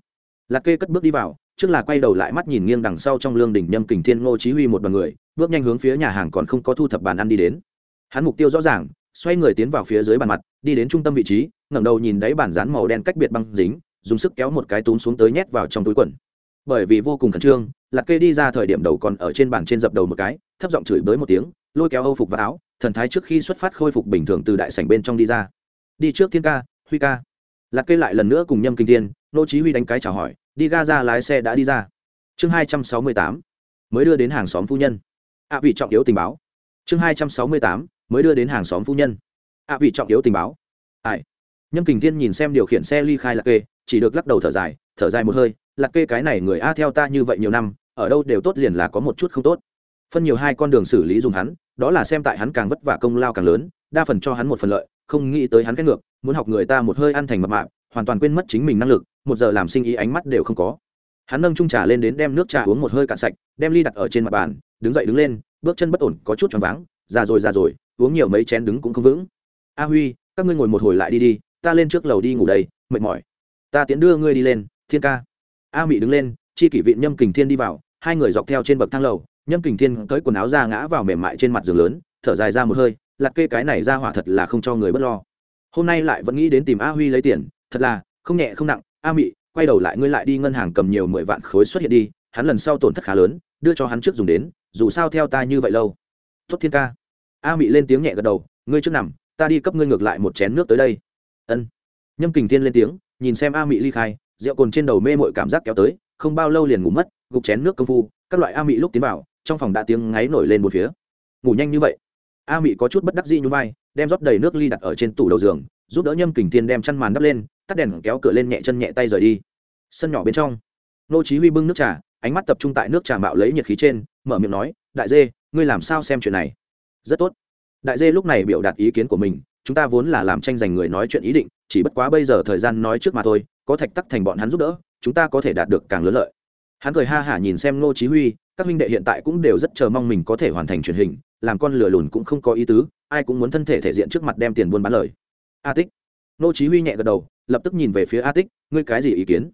lạc kê cất bước đi vào, trước là quay đầu lại mắt nhìn nghiêng đằng sau trong lương đỉnh nhâm kình thiên ngô chí huy một đoàn người, bước nhanh hướng phía nhà hàng còn không có thu thập bàn ăn đi đến hắn mục tiêu rõ ràng, xoay người tiến vào phía dưới bàn mặt, đi đến trung tâm vị trí, ngẩng đầu nhìn đáy bản dán màu đen cách biệt băng dính, dùng sức kéo một cái túm xuống tới nhét vào trong túi quần. Bởi vì vô cùng khẩn trương, lạc kê đi ra thời điểm đầu còn ở trên bàn trên dập đầu một cái, thấp giọng chửi bới một tiếng, lôi kéo âu phục và áo, thần thái trước khi xuất phát khôi phục bình thường từ đại sảnh bên trong đi ra. Đi trước thiên ca, huy ca. Lạc kê lại lần nữa cùng nhâm kinh thiên, nô chí huy đánh cái chào hỏi, đi ga ra lái xe đã đi ra. Chương 268 mới đưa đến hàng xóm phu nhân. Ạ vị trọng yếu tình báo. Chương 268 mới đưa đến hàng xóm phu nhân. À, Ạ vị trọng yếu tình báo. Ai? Nhâm kình thiên nhìn xem điều khiển xe ly khai lạc kê, chỉ được lắc đầu thở dài thở dài một hơi, lạc kê cái này người a theo ta như vậy nhiều năm, ở đâu đều tốt liền là có một chút không tốt. Phân nhiều hai con đường xử lý dùng hắn, đó là xem tại hắn càng vất vả công lao càng lớn, đa phần cho hắn một phần lợi, không nghĩ tới hắn cái ngược, muốn học người ta một hơi ăn thành mập mạp, hoàn toàn quên mất chính mình năng lực, một giờ làm sinh ý ánh mắt đều không có. Hắn nâng trung trà lên đến đem nước trà uống một hơi cạn sạch, đem ly đặt ở trên mặt bàn, đứng dậy đứng lên, bước chân bất ổn, có chút choáng váng già rồi già rồi, uống nhiều mấy chén đứng cũng không vững. A huy, các ngươi ngồi một hồi lại đi đi, ta lên trước lầu đi ngủ đây, mệt mỏi. Ta tiến đưa ngươi đi lên, thiên ca. A mị đứng lên, chi kỷ viện nhâm kình thiên đi vào, hai người dọc theo trên bậc thang lầu, nhâm kình thiên tới quần áo ra ngã vào mềm mại trên mặt giường lớn, thở dài ra một hơi lặt kê cái này ra hỏa thật là không cho người bất lo. Hôm nay lại vẫn nghĩ đến tìm a huy lấy tiền, thật là, không nhẹ, không nặng. A mị, quay đầu lại ngươi lại đi ngân hàng cầm nhiều mười vạn khối xuất hiện đi, hắn lần sau tổn thất khá lớn, đưa cho hắn trước dùng đến, dù sao theo ta như vậy lâu tốt thiên ca. A mị lên tiếng nhẹ gật đầu, ngươi trước nằm, ta đi cấp ngươi ngược lại một chén nước tới đây. Ân. Nhâm kình thiên lên tiếng, nhìn xem a mị ly khai, rượu cồn trên đầu mê mội cảm giác kéo tới, không bao lâu liền ngủ mất, gục chén nước công phu, các loại a mị lúc tiến vào, trong phòng đã tiếng ngáy nổi lên một phía. Ngủ nhanh như vậy. A mị có chút bất đắc dĩ như vai, đem rót đầy nước ly đặt ở trên tủ đầu giường, giúp đỡ nhâm kình thiên đem chăn màn đắp lên, tắt đèn kéo cửa lên nhẹ chân nhẹ tay rời đi. Sân nhỏ bên trong, nô chí huy bưng nước trà, ánh mắt tập trung tại nước trà mạo lấy nhiệt khí trên, mở miệng nói, đại dê ngươi làm sao xem chuyện này? Rất tốt. Đại dê lúc này biểu đạt ý kiến của mình, chúng ta vốn là làm tranh giành người nói chuyện ý định, chỉ bất quá bây giờ thời gian nói trước mà thôi, có thạch tắc thành bọn hắn giúp đỡ, chúng ta có thể đạt được càng lớn lợi. Hắn cười ha hả nhìn xem ngô chí huy, các huynh đệ hiện tại cũng đều rất chờ mong mình có thể hoàn thành truyền hình, làm con lừa lùn cũng không có ý tứ, ai cũng muốn thân thể thể diện trước mặt đem tiền buôn bán lời. A tích. Ngô chí huy nhẹ gật đầu, lập tức nhìn về phía a tích, ngươi cái gì ý kiến?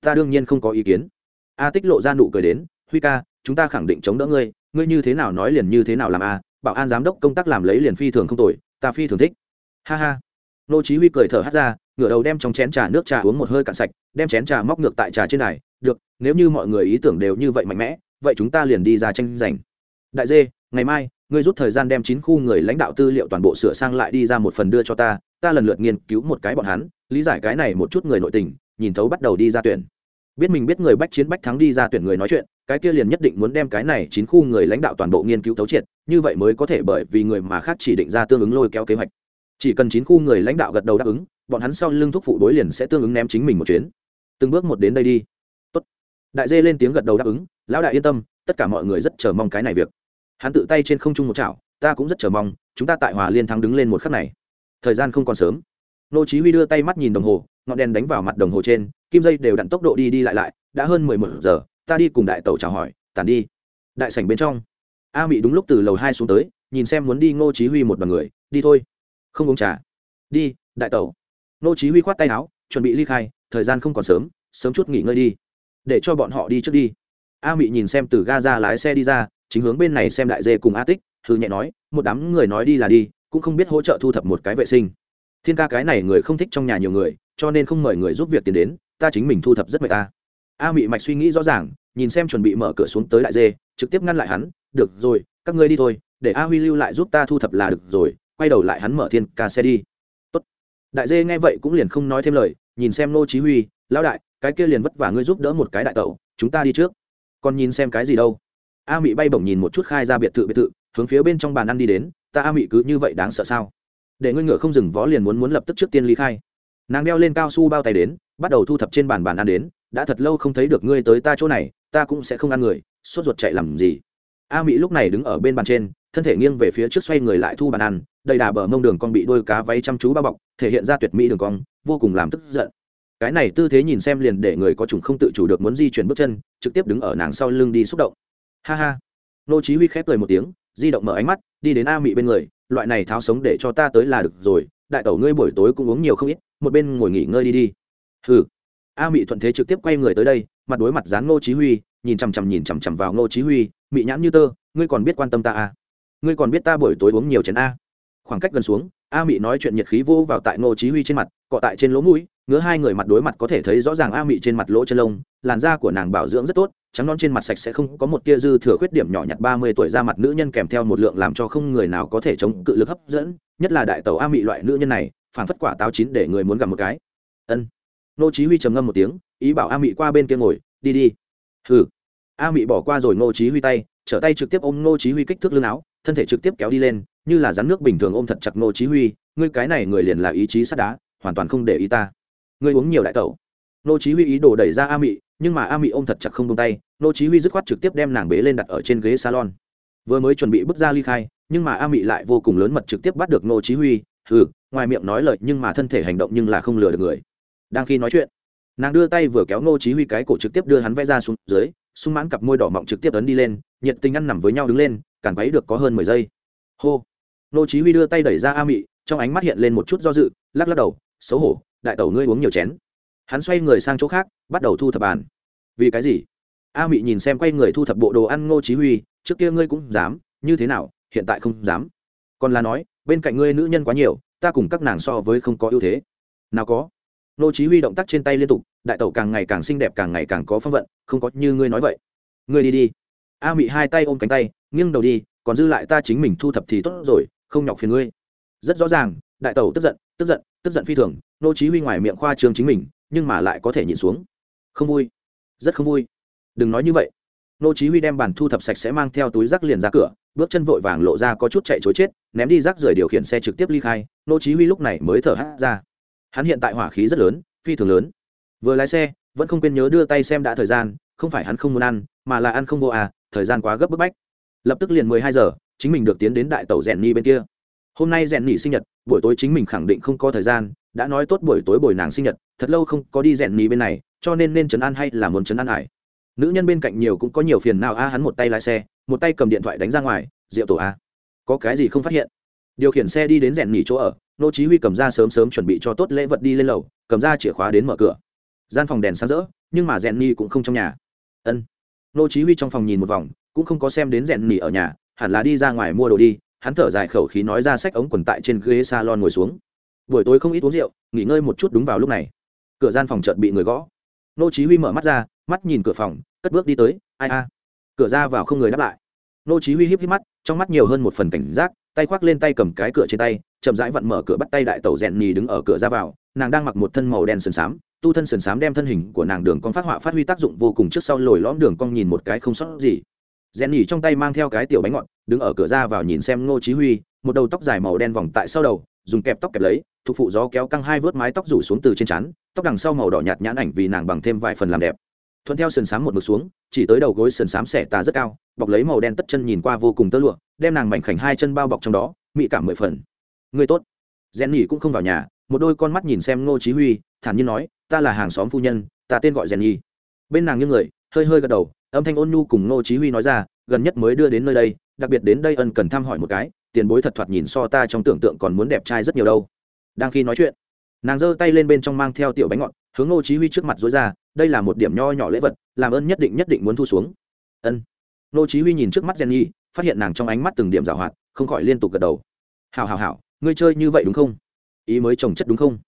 Ta đương nhiên không có ý kiến. A tích lộ ra nụ cười đến, huy ca, chúng ta khẳng định chống đỡ ngươi ngươi như thế nào nói liền như thế nào làm a bảo an giám đốc công tác làm lấy liền phi thường không tội, ta phi thường thích. Ha ha. Nô chí huy cười thở hắt ra ngửa đầu đem trong chén trà nước trà uống một hơi cạn sạch đem chén trà móc ngược tại trà trên này được nếu như mọi người ý tưởng đều như vậy mạnh mẽ vậy chúng ta liền đi ra tranh giành. Đại dê ngày mai ngươi rút thời gian đem chín khu người lãnh đạo tư liệu toàn bộ sửa sang lại đi ra một phần đưa cho ta ta lần lượt nghiên cứu một cái bọn hắn lý giải cái này một chút người nội tình nhìn thấu bắt đầu đi ra tuyển biết mình biết người bách chiến bách thắng đi ra tuyển người nói chuyện, cái kia liền nhất định muốn đem cái này chín khu người lãnh đạo toàn bộ nghiên cứu thấu triệt, như vậy mới có thể bởi vì người mà khác chỉ định ra tương ứng lôi kéo kế hoạch. Chỉ cần chín khu người lãnh đạo gật đầu đáp ứng, bọn hắn sau lưng thúc phụ đối liền sẽ tương ứng ném chính mình một chuyến. Từng bước một đến đây đi. Tốt. đại dê lên tiếng gật đầu đáp ứng, lão đại yên tâm, tất cả mọi người rất chờ mong cái này việc. Hắn tự tay trên không trung một chảo, ta cũng rất chờ mong, chúng ta tại hòa liên thắng đứng lên một khắc này. Thời gian không còn sớm. Nô chí huy đưa tay mắt nhìn đồng hồ ngọn đèn đánh vào mặt đồng hồ trên, kim dây đều đặn tốc độ đi đi lại lại, đã hơn mười một giờ, ta đi cùng đại tẩu chào hỏi, tản đi. Đại sảnh bên trong, a mị đúng lúc từ lầu hai xuống tới, nhìn xem muốn đi ngô chí huy một đoàn người, đi thôi. Không uống trà. Đi, đại tẩu. Ngô chí huy khoát tay áo, chuẩn bị ly khai, thời gian không còn sớm sớm chút nghỉ ngơi đi. Để cho bọn họ đi trước đi. A mị nhìn xem từ ga ra lái xe đi ra, chính hướng bên này xem đại dê cùng a tích hư nhẹ nói, một đám người nói đi là đi, cũng không biết hỗ trợ thu thập một cái vệ sinh. Thiên ca cái này người không thích trong nhà nhiều người cho nên không mời người giúp việc tiền đến, ta chính mình thu thập rất mệt ta a mị mạch suy nghĩ rõ ràng, nhìn xem chuẩn bị mở cửa xuống tới đại dê, trực tiếp ngăn lại hắn, được rồi, các ngươi đi thôi, để a huy lưu lại giúp ta thu thập là được rồi, quay đầu lại hắn mở thiên ca xe đi. Tốt. đại dê nghe vậy cũng liền không nói thêm lời, nhìn xem nô chí huy, lão đại, cái kia liền vất vả ngươi giúp đỡ một cái đại tẩu, chúng ta đi trước. Còn nhìn xem cái gì đâu. A mị bay bổng nhìn một chút khai ra biệt thự biệt thự, hướng phía bên trong bàn ăn đi đến, ta a mị cứ như vậy đáng sợ sao? Để ngươi ngựa không dừng vó liền muốn muốn lập tức trước tiên ly khai nàng đeo lên cao su bao tay đến, bắt đầu thu thập trên bàn bàn ăn đến, đã thật lâu không thấy được ngươi tới ta chỗ này, ta cũng sẽ không ăn người, sốt ruột chạy làm gì? A mỹ lúc này đứng ở bên bàn trên, thân thể nghiêng về phía trước xoay người lại thu bàn ăn, đầy đà bờ mông đường con bị đôi cá váy chăm chú bao bọc, thể hiện ra tuyệt mỹ đường cong, vô cùng làm tức giận. Cái này tư thế nhìn xem liền để người có chủng không tự chủ được muốn di chuyển bước chân, trực tiếp đứng ở nàng sau lưng đi xúc động. Ha ha. Nô chí huy khép cười một tiếng, di động mở ánh mắt, đi đến a mị bên người, loại này tháo sống để cho ta tới là được rồi, đại tẩu ngươi buổi tối cũng uống nhiều không ít một bên ngồi nghỉ ngơi đi đi. Hừ. A mị thuận thế trực tiếp quay người tới đây, mặt đối mặt dán ngô chí huy, nhìn chằm chằm nhìn chằm chằm vào ngô chí huy, mị nhãn như tơ, ngươi còn biết quan tâm ta à? Ngươi còn biết ta buổi tối uống nhiều chén a? Khoảng cách gần xuống, a mị nói chuyện nhiệt khí vô vào tại ngô chí huy trên mặt, cọ tại trên lỗ mũi, ngứa hai người mặt đối mặt có thể thấy rõ ràng a mị trên mặt lỗ chân lông, làn da của nàng bảo dưỡng rất tốt, trắng non trên mặt sạch sẽ không có một tia dư thừa khuyết điểm nhỏ nhặt. Ba mươi tuổi ra mặt nữ nhân kèm theo một lượng làm cho không người nào có thể chống cự lực hấp dẫn, nhất là đại tàu a mị loại nữ nhân này phản phất quả táo chín để người muốn gặp một cái. Ân. Nô chí huy trầm ngâm một tiếng, ý bảo a mị qua bên kia ngồi, đi đi. Hừ. A mị bỏ qua rồi nô chí huy tay, trở tay trực tiếp ôm nô chí huy kích thước lưng áo, thân thể trực tiếp kéo đi lên, như là rắn nước bình thường ôm thật chặt nô chí huy, ngươi cái này người liền là ý chí sắt đá, hoàn toàn không để ý ta. Ngươi uống nhiều đại tẩu. Nô chí huy ý đồ đẩy ra a mị, nhưng mà a mị ôm thật chặt không buông tay, nô chí huy dứt khoát trực tiếp đem nàng bế lên đặt ở trên ghế salon. Vừa mới chuẩn bị bước ra ly khai, nhưng mà a mị lại vô cùng lớn mật trực tiếp bắt được nô chí huy, hừ ngoài miệng nói lời nhưng mà thân thể hành động nhưng là không lừa được người. Đang khi nói chuyện, nàng đưa tay vừa kéo Ngô chí huy cái cổ trực tiếp đưa hắn vẽ ra xuống dưới, sung mãn cặp môi đỏ mọng trực tiếp ấn đi lên, nhiệt tình ăn nằm với nhau đứng lên cản váy được có hơn 10 giây. Hô! Ngô chí huy đưa tay đẩy ra a mị, trong ánh mắt hiện lên một chút do dự, lắc lắc đầu, xấu hổ, đại tẩu ngươi uống nhiều chén. Hắn xoay người sang chỗ khác, bắt đầu thu thập bàn. Vì cái gì? A mị nhìn xem quay người thu thập bộ đồ ăn ngô chí huy, trước kia ngươi cũng dám, như thế nào, hiện tại không dám. Còn là nói, bên cạnh ngươi nữ nhân quá nhiều ta cùng các nàng so với không có ưu thế. Nào có. Nô chí huy động tác trên tay liên tục, đại tẩu càng ngày càng xinh đẹp, càng ngày càng có phong vận, không có như ngươi nói vậy. Ngươi đi đi. A mị hai tay ôm cánh tay, nghiêng đầu đi, còn dư lại ta chính mình thu thập thì tốt rồi, không nhọc phiền ngươi. Rất rõ ràng, đại tẩu tức giận tức giận tức giận phi thường, nô chí huy ngoài miệng khoa trương chính mình, nhưng mà lại có thể nhịn xuống. Không vui. Rất không vui. Đừng nói như vậy nô chí huy đem bàn thu thập sạch sẽ mang theo túi rác liền ra cửa, bước chân vội vàng lộ ra có chút chạy chối chết, ném đi rác rồi điều khiển xe trực tiếp ly khai, nô chí huy lúc này mới thở hắt ra. Hắn hiện tại hỏa khí rất lớn, phi thường lớn. Vừa lái xe, vẫn không quên nhớ đưa tay xem đã thời gian, không phải hắn không muốn ăn, mà là ăn không vô à thời gian quá gấp bức bách. Lập tức liền 12 giờ, chính mình được tiến đến đại tàu rèn ni bên kia. Hôm nay rèn nỉ sinh nhật, buổi tối chính mình khẳng định không có thời gian, đã nói tốt buổi tối bồi nàng sinh nhật, thật lâu không có đi rèn nỉ bên này, cho nên nên trấn an hay là muốn trấn an ải nữ nhân bên cạnh nhiều cũng có nhiều phiền nào a, hắn một tay lái xe, một tay cầm điện thoại đánh ra ngoài rượu tổ a, có cái gì không phát hiện? Điều khiển xe đi đến rèn nghỉ chỗ ở, nô chí huy cầm ra sớm sớm chuẩn bị cho tốt lễ vật đi lên lầu, cầm ra chìa khóa đến mở cửa. Gian phòng đèn sáng rỡ, nhưng mà rèn nghỉ cũng không trong nhà. Ân. Nô chí huy trong phòng nhìn một vòng, cũng không có xem đến rèn nghỉ ở nhà, hẳn là đi ra ngoài mua đồ đi, hắn thở dài khẩu khí nói ra sách ống quần tại trên ghế salon ngồi xuống. Buổi tối không ít uống rượu, nghỉ ngơi một chút đúng vào lúc này. Cửa gian phòng chợt bị người gõ. Nô chí huy mở mắt ra mắt nhìn cửa phòng cất bước đi tới ai a? Cửa ra vào không người đáp lại. Nô chí huy híp híp mắt trong mắt nhiều hơn một phần cảnh giác tay khoác lên tay cầm cái cửa trên tay chậm rãi vặn mở cửa bắt tay đại tẩu rèn nhì đứng ở cửa ra vào nàng đang mặc một thân màu đen sườn sám, tu thân sườn sám đem thân hình của nàng đường cong phát họa phát huy tác dụng vô cùng trước sau lồi lõm đường cong nhìn một cái không sót gì. Rèn nhì trong tay mang theo cái tiểu bánh ngọt đứng ở cửa ra vào nhìn xem ngô chí huy một đầu tóc dài màu đen vòng tại sau đầu dùng kẹp tóc kẹp lấy thuộc phụ gió kéo căng hai vớt mái tóc rủ xuống từ trên chán tóc đằng sau màu đỏ nhạt nhãn ảnh vì nàng bằng thêm vài phần làm đẹp thuận theo sườn xám một mực xuống, chỉ tới đầu gối sườn xám xẻ tà rất cao, bọc lấy màu đen tất chân nhìn qua vô cùng tơ lụa, đem nàng mảnh khảnh hai chân bao bọc trong đó, mị cảm mười phần. Người tốt. Rèn nhỉ cũng không vào nhà, một đôi con mắt nhìn xem ngô chí huy, thản nhiên nói, ta là hàng xóm phu nhân, ta tên gọi rèn nhỉ bên nàng như người, hơi hơi gật đầu, âm thanh ôn nhu cùng ngô chí huy nói ra, gần nhất mới đưa đến nơi đây, đặc biệt đến đây ân cần thăm hỏi một cái, tiền bối thật thoạt nhìn so ta trong tưởng tượng còn muốn đẹp trai rất nhiều đâu. Đang khi nói chuyện, nàng giơ tay lên bên trong mang theo tiểu bánh ngọt, hướng ngô chí huy trước mặt dối ra đây là một điểm nho nhỏ lễ vật, làm ơn nhất định nhất định muốn thu xuống. Ân. Nô chí huy nhìn trước mắt jenny, phát hiện nàng trong ánh mắt từng điểm rào hoạt, không khỏi liên tục gật đầu. Hảo hảo hảo, ngươi chơi như vậy đúng không? Ý mới trồng chất đúng không?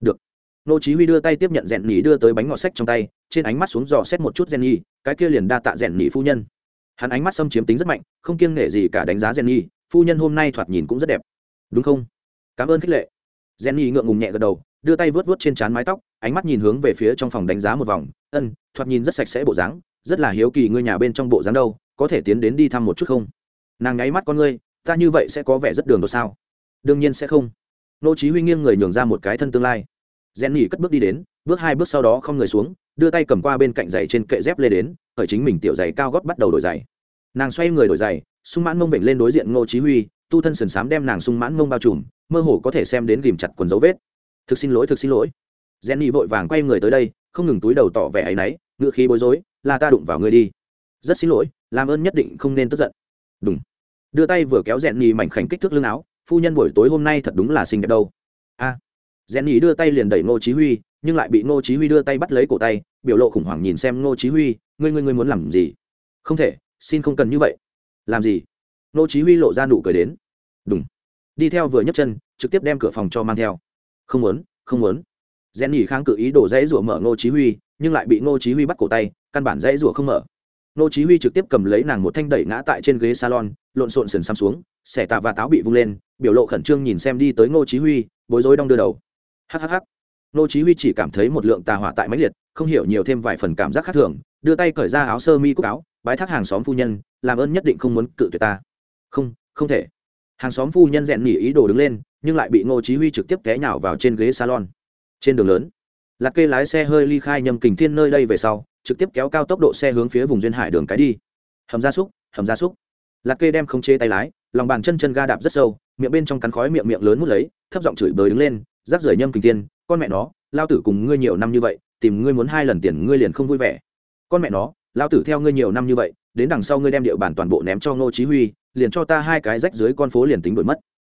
Được. Nô chí huy đưa tay tiếp nhận rèn nhỉ đưa tới bánh ngọt sách trong tay, trên ánh mắt xuống dò xét một chút jenny, cái kia liền đa tạ rèn nhỉ phu nhân. Hắn ánh mắt xâm chiếm tính rất mạnh, không kiêng nể gì cả đánh giá jenny, phu nhân hôm nay thoạt nhìn cũng rất đẹp. Đúng không? Cảm ơn khích lệ. Jenny ngượng ngùng nhẹ gật đầu, đưa tay vớt vớt trên trán mái tóc ánh mắt nhìn hướng về phía trong phòng đánh giá một vòng, ân, thoạt nhìn rất sạch sẽ bộ dáng, rất là hiếu kỳ ngươi nhà bên trong bộ dáng đâu, có thể tiến đến đi thăm một chút không? Nàng nháy mắt con ngươi, ta như vậy sẽ có vẻ rất đường đột sao? Đương nhiên sẽ không. Nô chí huy nghiêng người nhường ra một cái thân tương lai. Jenny cất bước đi đến, bước hai bước sau đó không người xuống, đưa tay cầm qua bên cạnh giày trên kệ dép lê đến, khởi chính mình tiểu giày cao gót bắt đầu đổi giày. Nàng xoay người đổi giày, sung mãn mông bệnh lên đối diện ngô chí huy, tu thân sườn sám đem nàng sung mãn mông bao trùm, mơ hồ có thể xem đến ghìm chặt quần dấu vết. Thực xin lỗi, thực xin lỗi jenny vội vàng quay người tới đây, không ngừng túi đầu tỏ vẻ ấy nấy ngựa khí bối rối, là ta đụng vào ngươi đi. Rất xin lỗi, làm ơn nhất định không nên tức giận. Đúng đưa tay vừa kéo jenny mảnh khảnh kích thước lưng áo, phu nhân buổi tối hôm nay thật đúng là xinh đẹp đâu. A. À. jenny đưa tay liền đẩy ngô chí huy, nhưng lại bị ngô chí huy đưa tay bắt lấy cổ tay, biểu lộ khủng hoảng nhìn xem ngô chí huy, ngươi ngươi ngươi muốn làm gì? Không thể, xin không cần như vậy. Làm gì? Ngô chí huy lộ ra nụ cười đến. Đúng đi theo vừa nhấc chân, trực tiếp đem cửa phòng cho mang theo. Không muốn không muốn rèn nhỉ kháng cự ý đổ dãy rủa mở ngô chí huy, nhưng lại bị ngô chí huy bắt cổ tay, căn bản dãy rủa không mở. Ngô chí huy trực tiếp cầm lấy nàng một thanh đẩy ngã tại trên ghế salon, lộn xộn sườn xăm xuống, xẻ tạ và táo bị vung lên, biểu lộ khẩn trương nhìn xem đi tới ngô chí huy, bối rối đong đưa đầu. Hắc hắc hắc. Ngô chí huy chỉ cảm thấy một lượng tà hỏa tại máy liệt, không hiểu nhiều thêm vài phần cảm giác khác thường, đưa tay cởi ra áo sơ mi cúc áo, bái thác hàng xóm phu nhân, làm ơn nhất định không muốn cự tuyệt ta. Không không thể. Hàng xóm phu nhân rèn nhỉ ý đồ đứng lên, nhưng lại bị ngô chí huy trực tiếp té nhào vào trên ghế salon trên đường lớn. Lạc kê lái xe hơi ly khai nhầm kình thiên nơi đây về sau, trực tiếp kéo cao tốc độ xe hướng phía vùng duyên hải đường cái đi. Hầm gia súc, hầm gia súc. Lạc kê đem không chế tay lái, lòng bàn chân chân ga đạp rất sâu, miệng bên trong cắn khói miệng miệng lớn mút lấy, thấp giọng chửi bới đứng lên, rác rưởi nhâm kình thiên, con mẹ nó, lao tử cùng ngươi nhiều năm như vậy, tìm ngươi muốn hai lần tiền ngươi liền không vui vẻ. Con mẹ nó, lao tử theo ngươi nhiều năm như vậy, đến đằng sau ngươi đem địa bàn toàn bộ ném cho ngô chí huy, liền cho ta hai cái rách dưới con phố liền tính đổi mất.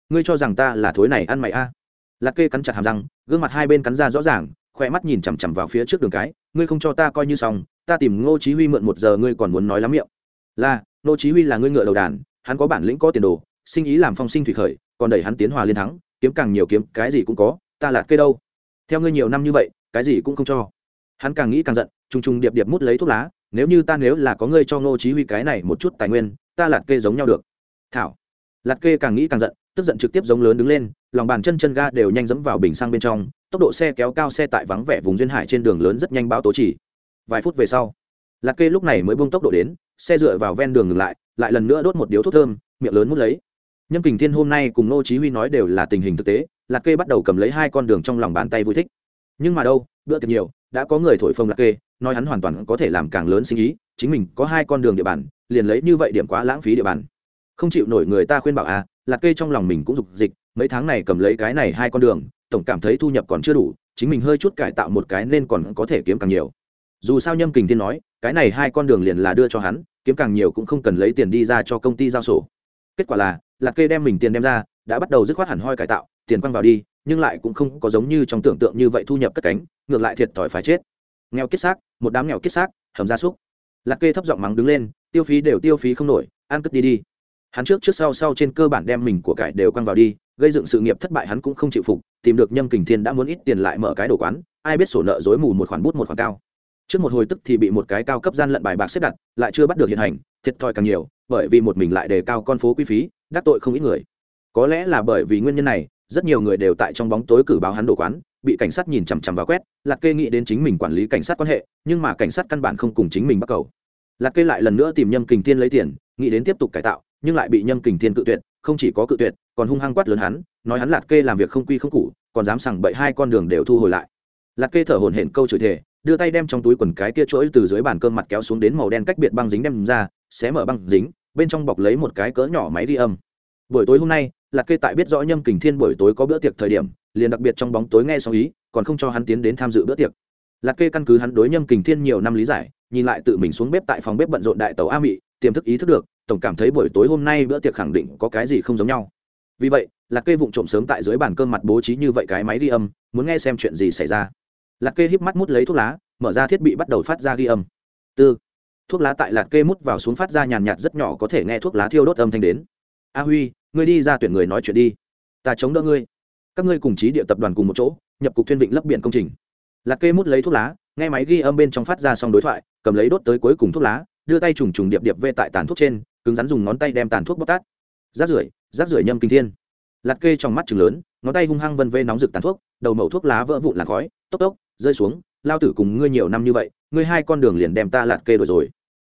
Ngươi cho rằng ta là thối này ăn mày a? à lạc kê cắn chặt hàm răng, gương mặt hai bên cắn ra rõ ràng khoe mắt nhìn chằm chằm vào phía trước đường cái, ngươi không cho ta coi như xong, ta tìm ngô chí huy mượn một giờ ngươi còn muốn nói lắm miệng. Là, ngô chí huy là ngươi ngựa đầu đàn, hắn có bản lĩnh có tiền đồ, sinh ý làm phong sinh thủy khởi, còn đẩy hắn tiến hòa liên thắng, kiếm càng nhiều kiếm, cái gì cũng có, ta lạc kê đâu? Theo ngươi nhiều năm như vậy, cái gì cũng không cho. Hắn càng nghĩ càng giận, trùng trùng điệp điệp mút lấy thuốc lá, nếu như ta nếu là có ngươi cho ngô chí huy cái này một chút tài nguyên, ta lạt kê giống nhau được. Thảo. Lạt kê càng nghĩ càng giận tức giận trực tiếp giống lớn đứng lên, lòng bàn chân chân ga đều nhanh dẫm vào bình xăng bên trong, tốc độ xe kéo cao xe tại vắng vẻ vùng duyên hải trên đường lớn rất nhanh báo tố chỉ. Vài phút về sau, lạc kê lúc này mới bung tốc độ đến, xe dựa vào ven đường ngừng lại lại lần nữa đốt một điếu thuốc thơm, miệng lớn mút lấy. Nhâm kình thiên hôm nay cùng ngô chí huy nói đều là tình hình thực tế, lạc kê bắt đầu cầm lấy hai con đường trong lòng bàn tay vui thích. Nhưng mà đâu, bữa tiệc nhiều, đã có người thổi phồng lạc kê, nói hắn hoàn toàn có thể làm càng lớn sinh ý, chính mình có hai con đường địa bàn, liền lấy như vậy điểm quá lãng phí địa bàn. Không chịu nổi người ta khuyên bảo à lạc kê trong lòng mình cũng dục dịch, mấy tháng này cầm lấy cái này hai con đường, tổng cảm thấy thu nhập còn chưa đủ, chính mình hơi chút cải tạo một cái nên còn có thể kiếm càng nhiều. Dù sao nhâm kình thiên nói, cái này hai con đường liền là đưa cho hắn, kiếm càng nhiều cũng không cần lấy tiền đi ra cho công ty giao sổ. Kết quả là, lạc kê đem mình tiền đem ra, đã bắt đầu dứt khoát hẳn hoi cải tạo, tiền quăng vào đi, nhưng lại cũng không có giống như trong tưởng tượng như vậy thu nhập cất cánh, ngược lại thiệt thòi phải chết. Nghèo kết xác, một đám nghèo kết xác, hầm gia súc. Lạc kê thấp giọng mắng đứng lên, tiêu phí đều tiêu phí không nổi, ăn cất đi đi hắn trước trước sau sau trên cơ bản đem mình của cải đều quăng vào đi, gây dựng sự nghiệp thất bại hắn cũng không chịu phục, tìm được nhâm kình thiên đã muốn ít tiền lại mở cái đồ quán, ai biết sổ nợ dối mù một khoản bút một khoản cao. Trước một hồi tức thì bị một cái cao cấp gian lận bài bạc xếp đặt, lại chưa bắt được hiện hành, thiệt thòi càng nhiều, bởi vì một mình lại đề cao con phố quy phí, đắc tội không ít người. Có lẽ là bởi vì nguyên nhân này, rất nhiều người đều tại trong bóng tối cử báo hắn đồ quán, bị cảnh sát nhìn chằm chằm và quét, lạc kê nghĩ đến chính mình quản lý cảnh sát quan hệ, nhưng mà cảnh sát căn bản không cùng chính mình bắt cầu. Lạc kê lại lần nữa tìm nhâm kình thiên lấy tiền, nghĩ đến tiếp tục cải tạo nhưng lại bị nhâm kình thiên cự tuyệt, không chỉ có cự tuyệt, còn hung hăng quát lớn hắn, nói hắn lạt kê làm việc không quy không cụ còn dám sằng bậy hai con đường đều thu hồi lại. Lạt kê thở hổn hển câu chửi thề, đưa tay đem trong túi quần cái kia chuỗi từ dưới bàn cơm mặt kéo xuống đến màu đen cách biệt băng dính đem ra, xé mở băng dính, bên trong bọc lấy một cái cỡ nhỏ máy đi âm. Buổi tối hôm nay lạt kê tại biết rõ nhâm kình thiên buổi tối có bữa tiệc thời điểm, liền đặc biệt trong bóng tối nghe xong ý, còn không cho hắn tiến đến tham dự bữa tiệc. Lạt kê căn cứ hắn đối nhâm kình thiên nhiều năm lý giải, nhìn lại tự mình xuống bếp tại phòng bếp bận rộn đại tàu a mị, tiềm thức ý thức được tổng cảm thấy buổi tối hôm nay bữa tiệc khẳng định có cái gì không giống nhau. Vì vậy, lạc kê vụng trộm sớm tại dưới bàn cơm mặt bố trí như vậy cái máy ghi âm, muốn nghe xem chuyện gì xảy ra. Lạc kê híp mắt mút lấy thuốc lá, mở ra thiết bị bắt đầu phát ra ghi âm. Tư. Thuốc lá tại lạc kê mút vào xuống phát ra nhàn nhạt rất nhỏ có thể nghe thuốc lá thiêu đốt âm thanh đến. A huy, ngươi đi ra tuyển người nói chuyện đi. Ta chống đỡ ngươi. Các ngươi cùng chí địa tập đoàn cùng một chỗ, nhập cục thiên vịnh lấp biển công trình. Lạc kê mút lấy thuốc lá, nghe máy ghi âm bên trong phát ra xong đối thoại, cầm lấy đốt tới cuối cùng thuốc lá, đưa tay trùng trùng điệp điệp vê tại tàn thuốc trên cứng rắn dùng ngón tay đem tàn thuốc bóc tát. Rác rưởi rác rưởi nhâm kinh thiên. Lạt kê trong mắt chừng lớn, ngón tay hung hăng vân vê nóng rực tàn thuốc, đầu mẩu thuốc lá vỡ vụn làn khói, tốc tốc, rơi xuống. Lao tử cùng ngươi nhiều năm như vậy, ngươi hai con đường liền đem ta lạt kê đổi rồi.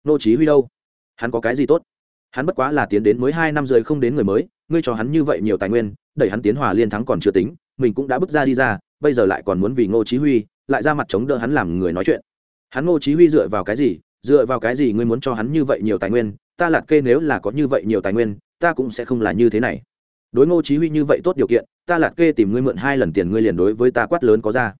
Nô chí huy đâu? Hắn có cái gì tốt? Hắn bất quá là tiến đến mới hai năm rưỡi không đến người mới, ngươi cho hắn như vậy nhiều tài nguyên, đẩy hắn tiến hòa liên thắng còn chưa tính, mình cũng đã bước ra đi ra, bây giờ lại còn muốn vì ngô chí huy, lại ra mặt chống đỡ hắn làm người nói chuyện. Hắn ngô chí huy dựa vào cái gì? Dựa vào cái gì ngươi muốn cho hắn như vậy nhiều tài nguyên ta lạt kê nếu là có như vậy nhiều tài nguyên, ta cũng sẽ không là như thế này. Đối ngô chí huy như vậy tốt điều kiện, ta lạt kê tìm ngươi mượn hai lần tiền ngươi liền đối với ta quát lớn có ra.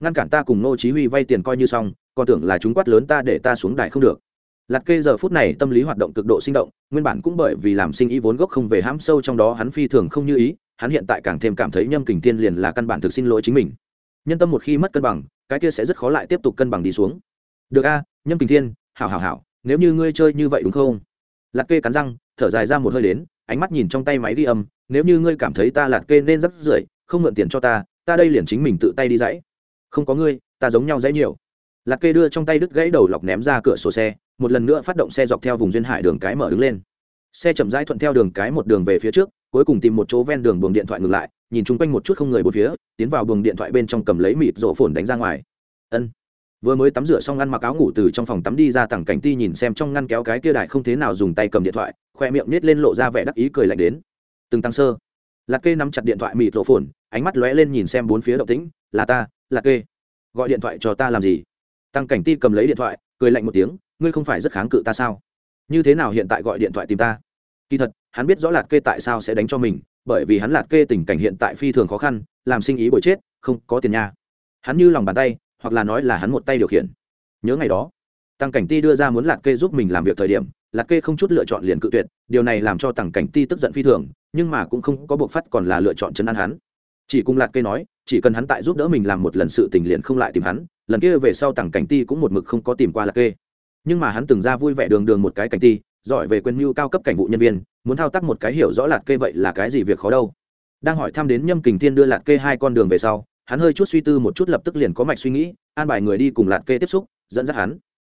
Ngăn cản ta cùng ngô chí huy vay tiền coi như xong, còn tưởng là chúng quát lớn ta để ta xuống đài không được. Lạt kê giờ phút này tâm lý hoạt động cực độ sinh động, nguyên bản cũng bởi vì làm sinh ý vốn gốc không về hãm sâu trong đó hắn phi thường không như ý, hắn hiện tại càng thêm cảm thấy nhâm kình thiên liền là căn bản thực xin lỗi chính mình. Nhân tâm một khi mất cân bằng, cái kia sẽ rất khó lại tiếp tục cân bằng đi xuống. Được a, nhâm kình thiên, hảo hảo hảo, nếu như ngươi chơi như vậy đúng không? Lạc kê cắn răng, thở dài ra một hơi đến, ánh mắt nhìn trong tay máy ghi âm, nếu như ngươi cảm thấy ta lạc kê nên rắp rưởi không mượn tiền cho ta ta đây liền chính mình tự tay đi dãy. Không có ngươi, ta giống nhau dãy nhiều. Lạc kê đưa trong tay đứt gãy đầu lọc ném ra cửa sổ xe, một lần nữa phát động xe dọc theo vùng duyên hải đường cái mở đứng lên. Xe chậm rãi thuận theo đường cái một đường về phía trước, cuối cùng tìm một chỗ ven đường buồng điện thoại ngừng lại, nhìn chung quanh một chút không người bốn phía, tiến vào buồng điện thoại bên trong cầm lấy mịt rổ phồn đánh ra ngoài. Ân vừa mới tắm rửa xong ăn mặc áo ngủ từ trong phòng tắm đi ra tặng cảnh ti nhìn xem trong ngăn kéo cái kia đại không thế nào dùng tay cầm điện thoại, khoe miệng nết lên lộ ra vẻ đắc ý cười lạnh đến. Từng tăng sơ. Lạc kê nắm chặt điện thoại mịt lộ phồn, ánh mắt lóe lên nhìn xem bốn phía động tĩnh, là ta, lạc kê. Gọi điện thoại cho ta làm gì? Tăng cảnh ti cầm lấy điện thoại, cười lạnh một tiếng, ngươi không phải rất kháng cự ta sao? Như thế nào hiện tại gọi điện thoại tìm ta? Kỳ thật, hắn biết rõ lạc kê tại sao sẽ đánh cho mình, bởi vì hắn lạc kê tình cảnh hiện tại phi thường khó khăn, làm sinh ý bồi chết, không có tiền nha. Hắn như lòng bàn tay hoặc là nói là hắn một tay điều khiển. Nhớ ngày đó, tăng cảnh ti đưa ra muốn lạt kê giúp mình làm việc thời điểm lạt kê không chút lựa chọn liền cự tuyệt, điều này làm cho tăng cảnh ti tức giận phi thường, nhưng mà cũng không có buộc phát còn là lựa chọn trấn an hắn. Chỉ cùng lạt kê nói, chỉ cần hắn tại giúp đỡ mình làm một lần sự tình liền không lại tìm hắn, lần kia về sau tăng cảnh ti cũng một mực không có tìm qua lạt kê. Nhưng mà hắn từng ra vui vẻ đường đường một cái cảnh ti, giỏi về quyền mưu cao cấp cảnh vụ nhân viên, muốn thao tác một cái hiểu rõ lạt kê vậy là cái gì việc khó đâu. Đang hỏi thăm đến nhâm kình thiên đưa lạt kê hai con đường về sau hắn hơi chút suy tư một chút lập tức liền có mạch suy nghĩ, an bài người đi cùng lạt kê tiếp xúc, dẫn dắt hắn.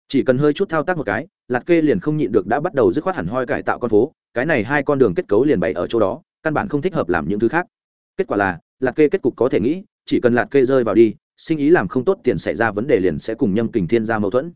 Chỉ cần hơi chút thao tác một cái, lạt kê liền không nhịn được đã bắt đầu dứt khoát hẳn hoi cải tạo con phố, cái này hai con đường kết cấu liền bày ở chỗ đó, căn bản không thích hợp làm những thứ khác. Kết quả là, lạt kê kết cục có thể nghĩ, chỉ cần lạt kê rơi vào đi, sinh ý làm không tốt tiền xảy ra vấn đề liền sẽ cùng nhâm kình thiên ra mâu thuẫn.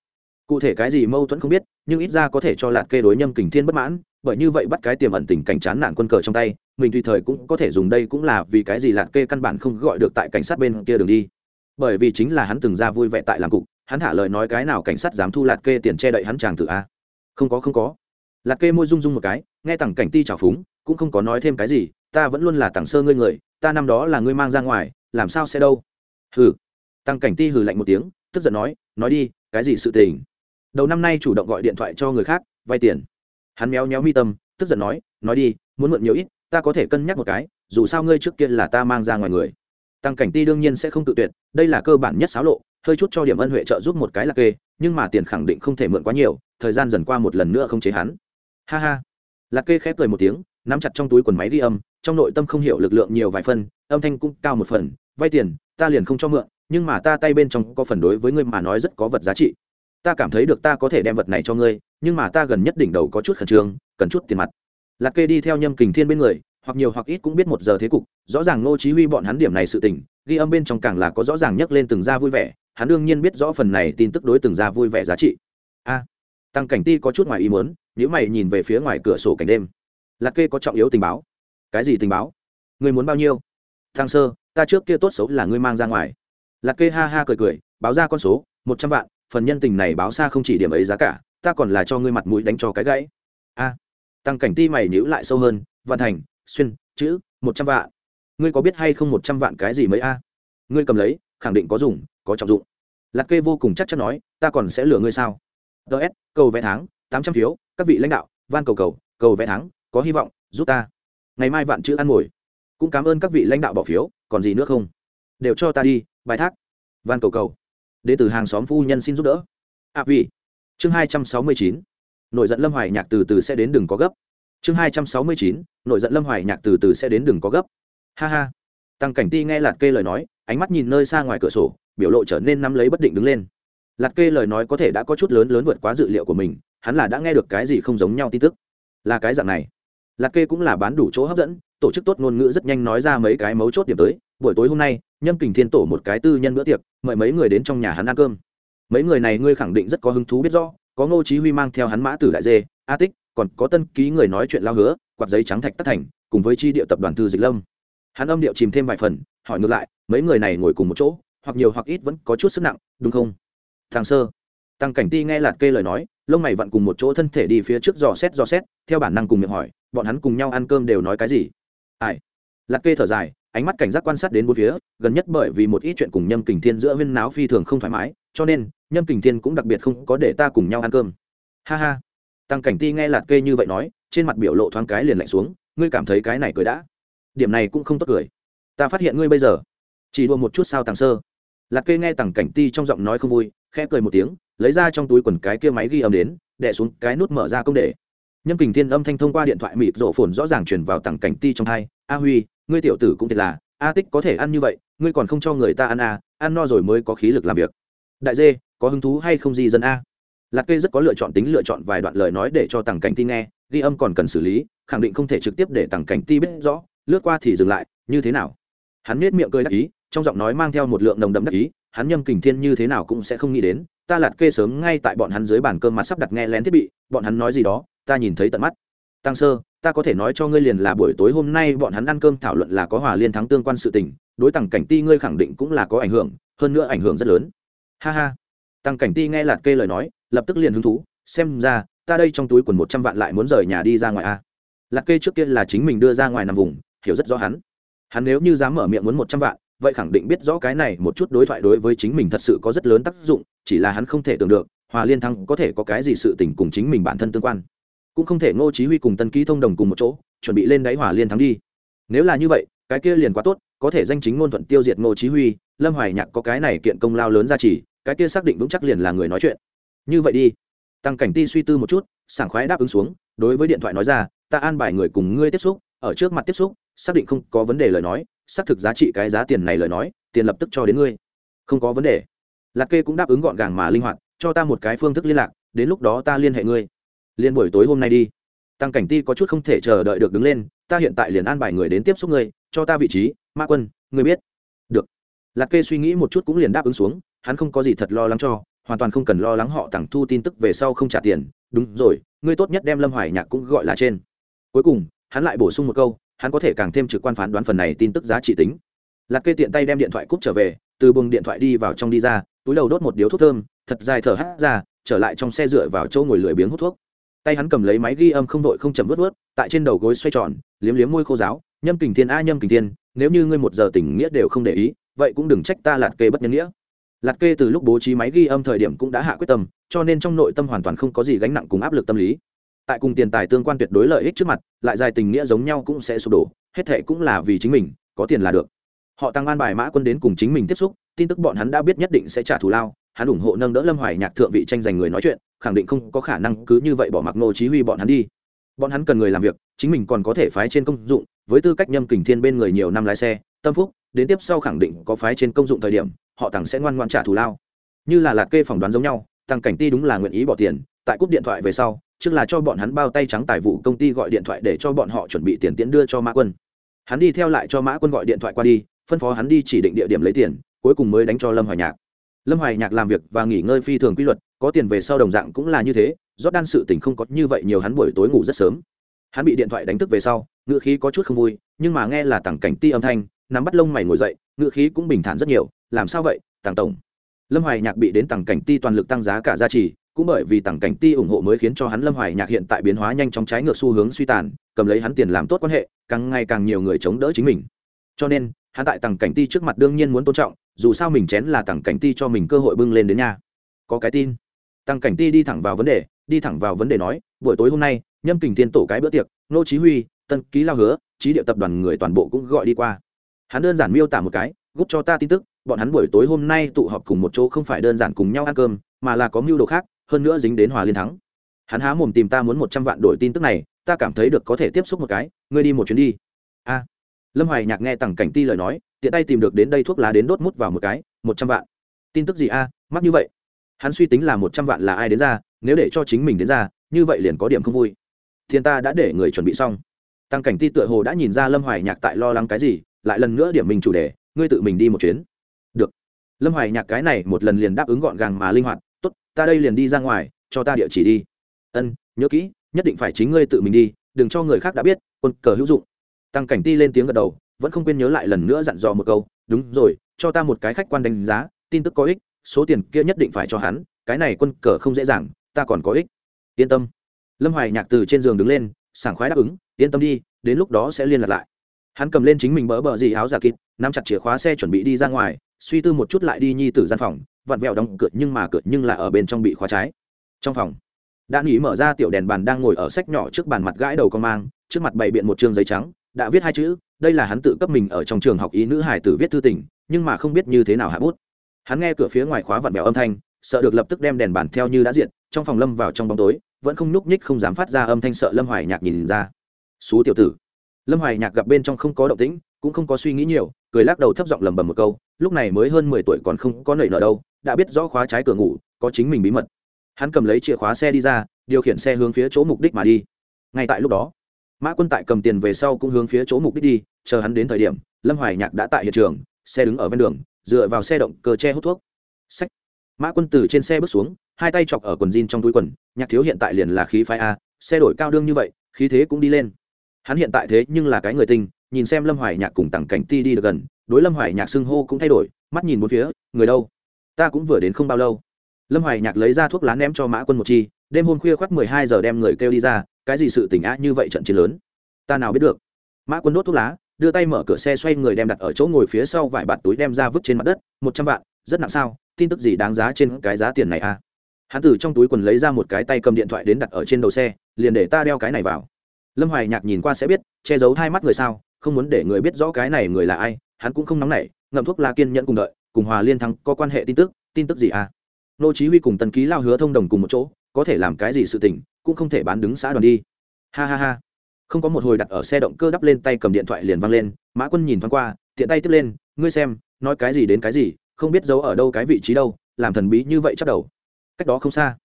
Cụ thể cái gì mâu thuẫn không biết, nhưng ít ra có thể cho lạt kê đối nhâm kình thiên bất mãn bởi như vậy bắt cái tiềm ẩn tình cảnh chán nản quân cờ trong tay, mình tùy thời cũng có thể dùng đây cũng là vì cái gì lạc kê căn bản không gọi được tại cảnh sát bên kia đường đi. Bởi vì chính là hắn từng ra vui vẻ tại làm cục, hắn thả lời nói cái nào cảnh sát dám thu lạc kê tiền che đậy hắn chàng tự a? Không có không có. Lạc kê môi rung rung một cái, nghe tặng cảnh ti trào phúng, cũng không có nói thêm cái gì, ta vẫn luôn là tặng sơ ngươi người, ta năm đó là ngươi mang ra ngoài, làm sao sẽ đâu? Hừ. Tăng cảnh ti hừ lạnh một tiếng, tức giận nói nói đi, cái gì sự tình? Đầu năm nay chủ động gọi điện thoại cho người khác, vay tiền hắn méo méo mi tâm, tức giận nói nói đi, muốn mượn nhiều ít, ta có thể cân nhắc một cái, dù sao ngươi trước kia là ta mang ra ngoài người. Tăng cảnh ti đương nhiên sẽ không tự tuyệt, đây là cơ bản nhất xáo lộ, hơi chút cho điểm ân huệ trợ giúp một cái là kê, nhưng mà tiền khẳng định không thể mượn quá nhiều, thời gian dần qua một lần nữa không chế hắn. Ha ha. Lạc kê khép cười một tiếng, nắm chặt trong túi quần máy ghi âm, trong nội tâm không hiểu lực lượng nhiều vài phân âm thanh cũng cao một phần, vay tiền, ta liền không cho mượn, nhưng mà ta tay bên trong có phần đối với ngươi mà nói rất có vật giá trị. Ta cảm thấy được ta có thể đem vật này cho ngươi nhưng mà ta gần nhất đỉnh đầu có chút khẩn trương, cần chút tiền mặt. Lạc kê đi theo nhâm kình thiên bên người, hoặc nhiều hoặc ít cũng biết một giờ thế cục, rõ ràng ngô chí huy bọn hắn điểm này sự tình, ghi âm bên trong càng là có rõ ràng nhắc lên từng gia vui vẻ, hắn đương nhiên biết rõ phần này tin tức đối từng gia vui vẻ giá trị. A, tăng cảnh ti có chút ngoài ý muốn nếu mày nhìn về phía ngoài cửa sổ cảnh đêm. Lạc kê có trọng yếu tình báo. Cái gì tình báo? Người muốn bao nhiêu? Thang sơ, ta trước kia tốt xấu là ngươi mang ra ngoài. Lạc kê ha ha cười cười, báo ra con số, một trăm vạn, phần nhân tình này báo xa không chỉ điểm ấy giá cả ta còn là cho ngươi mặt mũi đánh cho cái gãy. A tăng cảnh ti mày nhữ lại sâu hơn văn thành xuyên chữ một trăm vạn. Ngươi có biết hay không một trăm vạn cái gì mấy a? Ngươi cầm lấy khẳng định có dùng có trọng dụng. Lạc kê vô cùng chắc chắn nói ta còn sẽ lừa ngươi sao? Ts cầu vé tháng tám trăm phiếu các vị lãnh đạo van cầu cầu cầu vé tháng có hy vọng giúp ta. Ngày mai vạn chữ ăn ngồi. Cũng cảm ơn các vị lãnh đạo bỏ phiếu còn gì nữa không? Đều cho ta đi bài thác. Van cầu cầu. Đ ế từ hàng xóm phu nhân xin giúp đỡ. Ạ à, vì chương hai trăm sáu mươi chín nội giận lâm hoài nhạc từ từ sẽ đến đừng có gấp. Chương hai trăm sáu mươi chín nội giận lâm hoài nhạc từ từ sẽ đến đừng có gấp. Ha ha. Tăng cảnh ti nghe lạt kê lời nói, ánh mắt nhìn nơi xa ngoài cửa sổ, biểu lộ trở nên nắm lấy bất định đứng lên. Lạt kê lời nói có thể đã có chút lớn lớn vượt quá dự liệu của mình, hắn là đã nghe được cái gì không giống nhau tin tức. Là cái dạng này. Lạt kê cũng là bán đủ chỗ hấp dẫn, tổ chức tốt ngôn ngữ rất nhanh nói ra mấy cái mấu chốt điểm tới. Buổi tối hôm nay, nhâm kình thiên tổ một cái tư nhân bữa tiệc, mời mấy người đến trong nhà hắn ăn cơm mấy người này ngươi khẳng định rất có hứng thú biết rõ, có ngô chí huy mang theo hắn mã tử đại dê, a tích, còn có tân ký người nói chuyện lao hứa, quạt giấy trắng thạch tất thành, cùng với chi điệu tập đoàn thư dịch lâm. Hắn âm điệu chìm thêm vài phần, hỏi ngược lại, mấy người này ngồi cùng một chỗ, hoặc nhiều hoặc ít vẫn có chút sức nặng, đúng không? Thằng sơ. Tăng cảnh ti nghe lạt kê lời nói, lông mày vặn cùng một chỗ thân thể đi phía trước dò xét dò xét, theo bản năng cùng miệng hỏi, bọn hắn cùng nhau ăn cơm đều nói cái gì? Ai? Lạt kê thở dài, ánh mắt cảnh giác quan sát đến bốn phía, gần nhất bởi vì một ít chuyện cùng nhâm kình thiên giữa viên náo phi thường không thoải mái cho nên, nhâm kình thiên cũng đặc biệt không có để ta cùng nhau ăn cơm. Ha ha. Tăng cảnh ti nghe lạt kê như vậy nói, trên mặt biểu lộ thoáng cái liền lạnh xuống, ngươi cảm thấy cái này cười đã. Điểm này cũng không tốt cười. Ta phát hiện ngươi bây giờ chỉ đua một chút sao tàng sơ. Lạt kê nghe tăng cảnh ti trong giọng nói không vui, khẽ cười một tiếng, lấy ra trong túi quần cái kia máy ghi âm đến đẻ xuống cái nút mở ra công để. Nhâm kình thiên âm thanh thông qua điện thoại mịt rổ phồn rõ ràng truyền vào tăng cảnh ti trong hai. A huy, ngươi tiểu tử cũng thiệt là, a tích có thể ăn như vậy, ngươi còn không cho người ta ăn à ăn no rồi mới có khí lực làm việc đại dê, có hứng thú hay không gì dân a? Lạc kê rất có lựa chọn tính lựa chọn vài đoạn lời nói để cho tằng cảnh ti nghe, ghi âm còn cần xử lý, khẳng định không thể trực tiếp để tằng cảnh ti biết rõ, lướt qua thì dừng lại, như thế nào? Hắn nết miệng cười đắc ý, trong giọng nói mang theo một lượng nồng đậm đắc ý, hắn nhâm kình thiên như thế nào cũng sẽ không nghĩ đến, ta lạt kê sớm ngay tại bọn hắn dưới bàn cơm mặt sắp đặt nghe lén thiết bị, bọn hắn nói gì đó, ta nhìn thấy tận mắt. Tăng sơ, ta có thể nói cho ngươi liền là buổi tối hôm nay bọn hắn ăn cơm thảo luận là có hòa liên thắng tương quan sự tình, đối tằng cảnh ti ngươi khẳng định cũng là có ảnh hưởng, hơn nữa ảnh hưởng rất lớn ha ha. Tăng cảnh ti nghe lạt kê lời nói, lập tức liền hứng thú, xem ra, ta đây trong túi quần một trăm vạn lại muốn rời nhà đi ra ngoài a lạt kê trước kia là chính mình đưa ra ngoài nằm vùng, hiểu rất rõ hắn. Hắn nếu như dám mở miệng muốn một trăm vạn, vậy khẳng định biết rõ cái này một chút đối thoại đối với chính mình thật sự có rất lớn tác dụng, chỉ là hắn không thể tưởng được, hòa liên Thăng có thể có cái gì sự tình cùng chính mình bản thân tương quan. Cũng không thể ngô chí huy cùng tân ký thông đồng cùng một chỗ, chuẩn bị lên đáy hòa liên thắng đi. Nếu là như vậy, cái kia liền quá tốt, có thể danh chính ngôn thuận tiêu diệt ngô chí huy, lâm hoài nhạc có cái này kiện công lao lớn ra chỉ cái kia xác định vững chắc liền là người nói chuyện. Như vậy đi. Tăng cảnh ti suy tư một chút, sảng khoái đáp ứng xuống, đối với điện thoại nói ra, ta an bài người cùng ngươi tiếp xúc, ở trước mặt tiếp xúc, xác định không có vấn đề lời nói, xác thực giá trị cái giá tiền này lời nói, tiền lập tức cho đến ngươi. Không có vấn đề. Lạc kê cũng đáp ứng gọn gàng mà linh hoạt, cho ta một cái phương thức liên lạc, đến lúc đó ta liên hệ ngươi. Liên buổi tối hôm nay đi. Tăng cảnh ti có chút không thể chờ đợi được đứng lên, ta hiện tại liền an bài người đến tiếp xúc ngươi, cho ta vị trí, ma quân, ngươi biết. Được. Lạc kê suy nghĩ một chút cũng liền đáp ứng xuống hắn không có gì thật lo lắng cho, hoàn toàn không cần lo lắng họ tặng thu tin tức về sau không trả tiền. Đúng rồi, ngươi tốt nhất đem lâm hoài nhạc cũng gọi là trên. Cuối cùng, hắn lại bổ sung một câu, hắn có thể càng thêm trực quan phán đoán phần này tin tức giá trị tính. Lạc kê tiện tay đem điện thoại cúp trở về, từ buồng điện thoại đi vào trong đi ra, túi đầu đốt một điếu thuốc thơm, thật dài thở hắt ra, trở lại trong xe dựa vào chỗ ngồi lười biếng hút thuốc. Tay hắn cầm lấy máy ghi âm không vội không chậm vớt vớt, tại trên đầu gối xoay tròn, liếm liếm môi khô giáo, nhâm kình thiên a, nhâm kình thiên, nếu như ngươi một giờ tỉnh nghĩa đều không để ý, vậy cũng đừng trách ta lạt kê bất nhân nghĩa lạt kê từ lúc bố trí máy ghi âm thời điểm cũng đã hạ quyết tâm, cho nên trong nội tâm hoàn toàn không có gì gánh nặng cùng áp lực tâm lý. Tại cùng tiền tài tương quan tuyệt đối lợi ích trước mặt, lại dài tình nghĩa giống nhau cũng sẽ sụp đổ, hết thệ cũng là vì chính mình, có tiền là được. Họ tăng an bài mã quân đến cùng chính mình tiếp xúc, tin tức bọn hắn đã biết nhất định sẽ trả thù lao, hắn ủng hộ nâng đỡ lâm hoài nhạc thượng vị tranh giành người nói chuyện, khẳng định không có khả năng cứ như vậy bỏ mặc nô chí huy bọn hắn đi. Bọn hắn cần người làm việc, chính mình còn có thể phái trên công dụng, với tư cách nhâm kình thiên bên người nhiều năm lái xe, tâm phúc, đến tiếp sau khẳng định có phái trên công dụng thời điểm họ tặng sẽ ngoan ngoan trả thù lao. Như là lạc kê phỏng đoán giống nhau tăng cảnh ti đúng là nguyện ý bỏ tiền, tại cúp điện thoại về sau, trước là cho bọn hắn bao tay trắng tài vụ, công ty gọi điện thoại để cho bọn họ chuẩn bị tiền tiễn đưa cho mã quân. Hắn đi theo lại cho mã quân gọi điện thoại qua đi, phân phó hắn đi chỉ định địa điểm lấy tiền, cuối cùng mới đánh cho lâm hoài nhạc. Lâm hoài nhạc làm việc và nghỉ ngơi phi thường quy luật, có tiền về sau đồng dạng cũng là như thế rót đan sự tình không có như vậy nhiều hắn buổi tối ngủ rất sớm. Hắn bị điện thoại đánh thức về sau ngựa khí có chút không vui, nhưng mà nghe là tằng cảnh ti âm thanh, nắm bắt lông mày ngồi dậy ngựa khí cũng bình thản rất nhiều, làm sao vậy tàng tổng? Lâm hoài nhạc bị đến tàng cảnh ti toàn lực tăng giá cả giá trị cũng bởi vì tàng cảnh ti ủng hộ mới khiến cho hắn lâm hoài nhạc hiện tại biến hóa nhanh chóng trái ngược xu hướng suy tàn, cầm lấy hắn tiền làm tốt quan hệ, càng ngày càng nhiều người chống đỡ chính mình. Cho nên, hắn tại tàng cảnh ti trước mặt đương nhiên muốn tôn trọng, dù sao mình chén là tàng cảnh ti cho mình cơ hội bưng lên đến nhà có cái tin. Tàng cảnh ti đi thẳng vào vấn đề, đi thẳng vào vấn đề nói, buổi tối hôm nay, nhâm kình thiên tổ cái bữa tiệc, nô chí huy, tân ký lao hứa trí địa tập đoàn người toàn bộ cũng gọi đi qua hắn đơn giản miêu tả một cái, gút cho ta tin tức, bọn hắn buổi tối hôm nay tụ họp cùng một chỗ không phải đơn giản cùng nhau ăn cơm, mà là có mưu đồ khác, hơn nữa dính đến hòa liên thắng. Hắn há mồm tìm ta muốn một trăm vạn đổi tin tức này, ta cảm thấy được có thể tiếp xúc một cái, ngươi đi một chuyến đi. A. Lâm hoài nhạc nghe tằng cảnh ti lời nói, tiện tay tìm được đến đây thuốc lá đến đốt mút vào một cái, một trăm vạn. Tin tức gì a, mắc như vậy? Hắn suy tính là một trăm vạn là ai đến ra, nếu để cho chính mình đến ra, như vậy liền có điểm không vui. Thiên ta đã để người chuẩn bị xong. Tăng cảnh ti tựa hồ đã nhìn ra lâm hoài nhạc tại lo lắng cái gì lại lần nữa điểm mình chủ đề, ngươi tự mình đi một chuyến. Được. Lâm hoài nhạc cái này một lần liền đáp ứng gọn gàng mà linh hoạt, tốt, ta đây liền đi ra ngoài, cho ta địa chỉ đi. Ân, nhớ kỹ, nhất định phải chính ngươi tự mình đi, đừng cho người khác đã biết, quân cờ hữu dụng. Tăng cảnh ti lên tiếng gật đầu, vẫn không quên nhớ lại lần nữa dặn dò một câu, đúng rồi, cho ta một cái khách quan đánh giá, tin tức có ích, số tiền kia nhất định phải cho hắn, cái này quân cờ không dễ dàng, ta còn có ích. Yên tâm. Lâm hoài nhạc từ trên giường đứng lên, sảng khoái đáp ứng, yên tâm đi, đến lúc đó sẽ liên lạc lại hắn cầm lên chính mình bỡ bỡ gì áo giả kịt, nắm chặt chìa khóa xe chuẩn bị đi ra ngoài, suy tư một chút lại đi nhi tử gian phòng, vặn vẹo đóng cửa nhưng mà cửa nhưng là ở bên trong bị khóa trái. Trong phòng, đã nghỉ mở ra tiểu đèn bàn đang ngồi ở sách nhỏ trước bàn mặt gãi đầu con mang, trước mặt bày biện một chương giấy trắng, đã viết hai chữ, đây là hắn tự cấp mình ở trong trường học ý nữ hải tử viết thư tình, nhưng mà không biết như thế nào hạ bút. Hắn nghe cửa phía ngoài khóa vặn vẹo âm thanh, sợ được lập tức đem đèn bàn theo như đã diện trong phòng lâm vào trong bóng tối, vẫn không nhúc nhích không dám phát ra âm thanh sợ lâm hoài nhạc nhìn ra. Xú tiểu tử lâm hoài nhạc gặp bên trong không có động tĩnh, cũng không có suy nghĩ nhiều, cười lắc đầu thấp giọng lầm bầm một câu, lúc này mới hơn mười tuổi còn không có nảy nở đâu, đã biết rõ khóa trái cửa ngủ, có chính mình bí mật. Hắn cầm lấy chìa khóa xe đi ra, điều khiển xe hướng phía chỗ mục đích mà đi. Ngay tại lúc đó, mã quân tại cầm tiền về sau cũng hướng phía chỗ mục đích đi, chờ hắn đến thời điểm, lâm hoài nhạc đã tại hiện trường, xe đứng ở ven đường, dựa vào xe động, cơ che hút thuốc. Sách mã quân từ trên xe bước xuống, hai tay chọc ở quần jean trong túi quần, nhạc thiếu hiện tại liền là khí phái a, xe đổi cao đương như vậy, khí thế cũng đi lên hắn hiện tại thế nhưng là cái người tinh, nhìn xem lâm hoài nhạc cùng tặng cảnh ti đi được gần, đối lâm hoài nhạc xưng hô cũng thay đổi, mắt nhìn bốn phía, người đâu? Ta cũng vừa đến không bao lâu. Lâm hoài nhạc lấy ra thuốc lá ném cho mã quân một chi, đêm hôm khuya khoác mười hai giờ đem người kêu đi ra, cái gì sự tỉnh á, như vậy trận chiến lớn? Ta nào biết được? Mã quân đốt thuốc lá, đưa tay mở cửa xe xoay người đem đặt ở chỗ ngồi phía sau vài bạt túi đem ra vứt trên mặt đất, một trăm vạn, rất nặng sao? Tin tức gì đáng giá trên cái giá tiền này à? Hắn từ trong túi quần lấy ra một cái tay cầm điện thoại đến đặt ở trên đầu xe, liền để ta đeo cái này vào lâm hoài nhạc nhìn qua sẽ biết, che giấu hai mắt người sao, không muốn để người biết rõ cái này người là ai, hắn cũng không nóng nảy, ngậm thuốc la kiên nhẫn cùng đợi, cùng hòa liên thắng có quan hệ tin tức tin tức gì à? Nô chí huy cùng tần ký lao hứa thông đồng cùng một chỗ, có thể làm cái gì sự tình, cũng không thể bán đứng xã đoàn đi. Ha ha ha. Không có một hồi đặt ở xe động cơ đắp lên tay cầm điện thoại liền văng lên, mã quân nhìn thoáng qua, tiện tay tiếp lên, ngươi xem, nói cái gì đến cái gì, không biết giấu ở đâu cái vị trí đâu, làm thần bí như vậy chắc đầu. Cách đó không xa,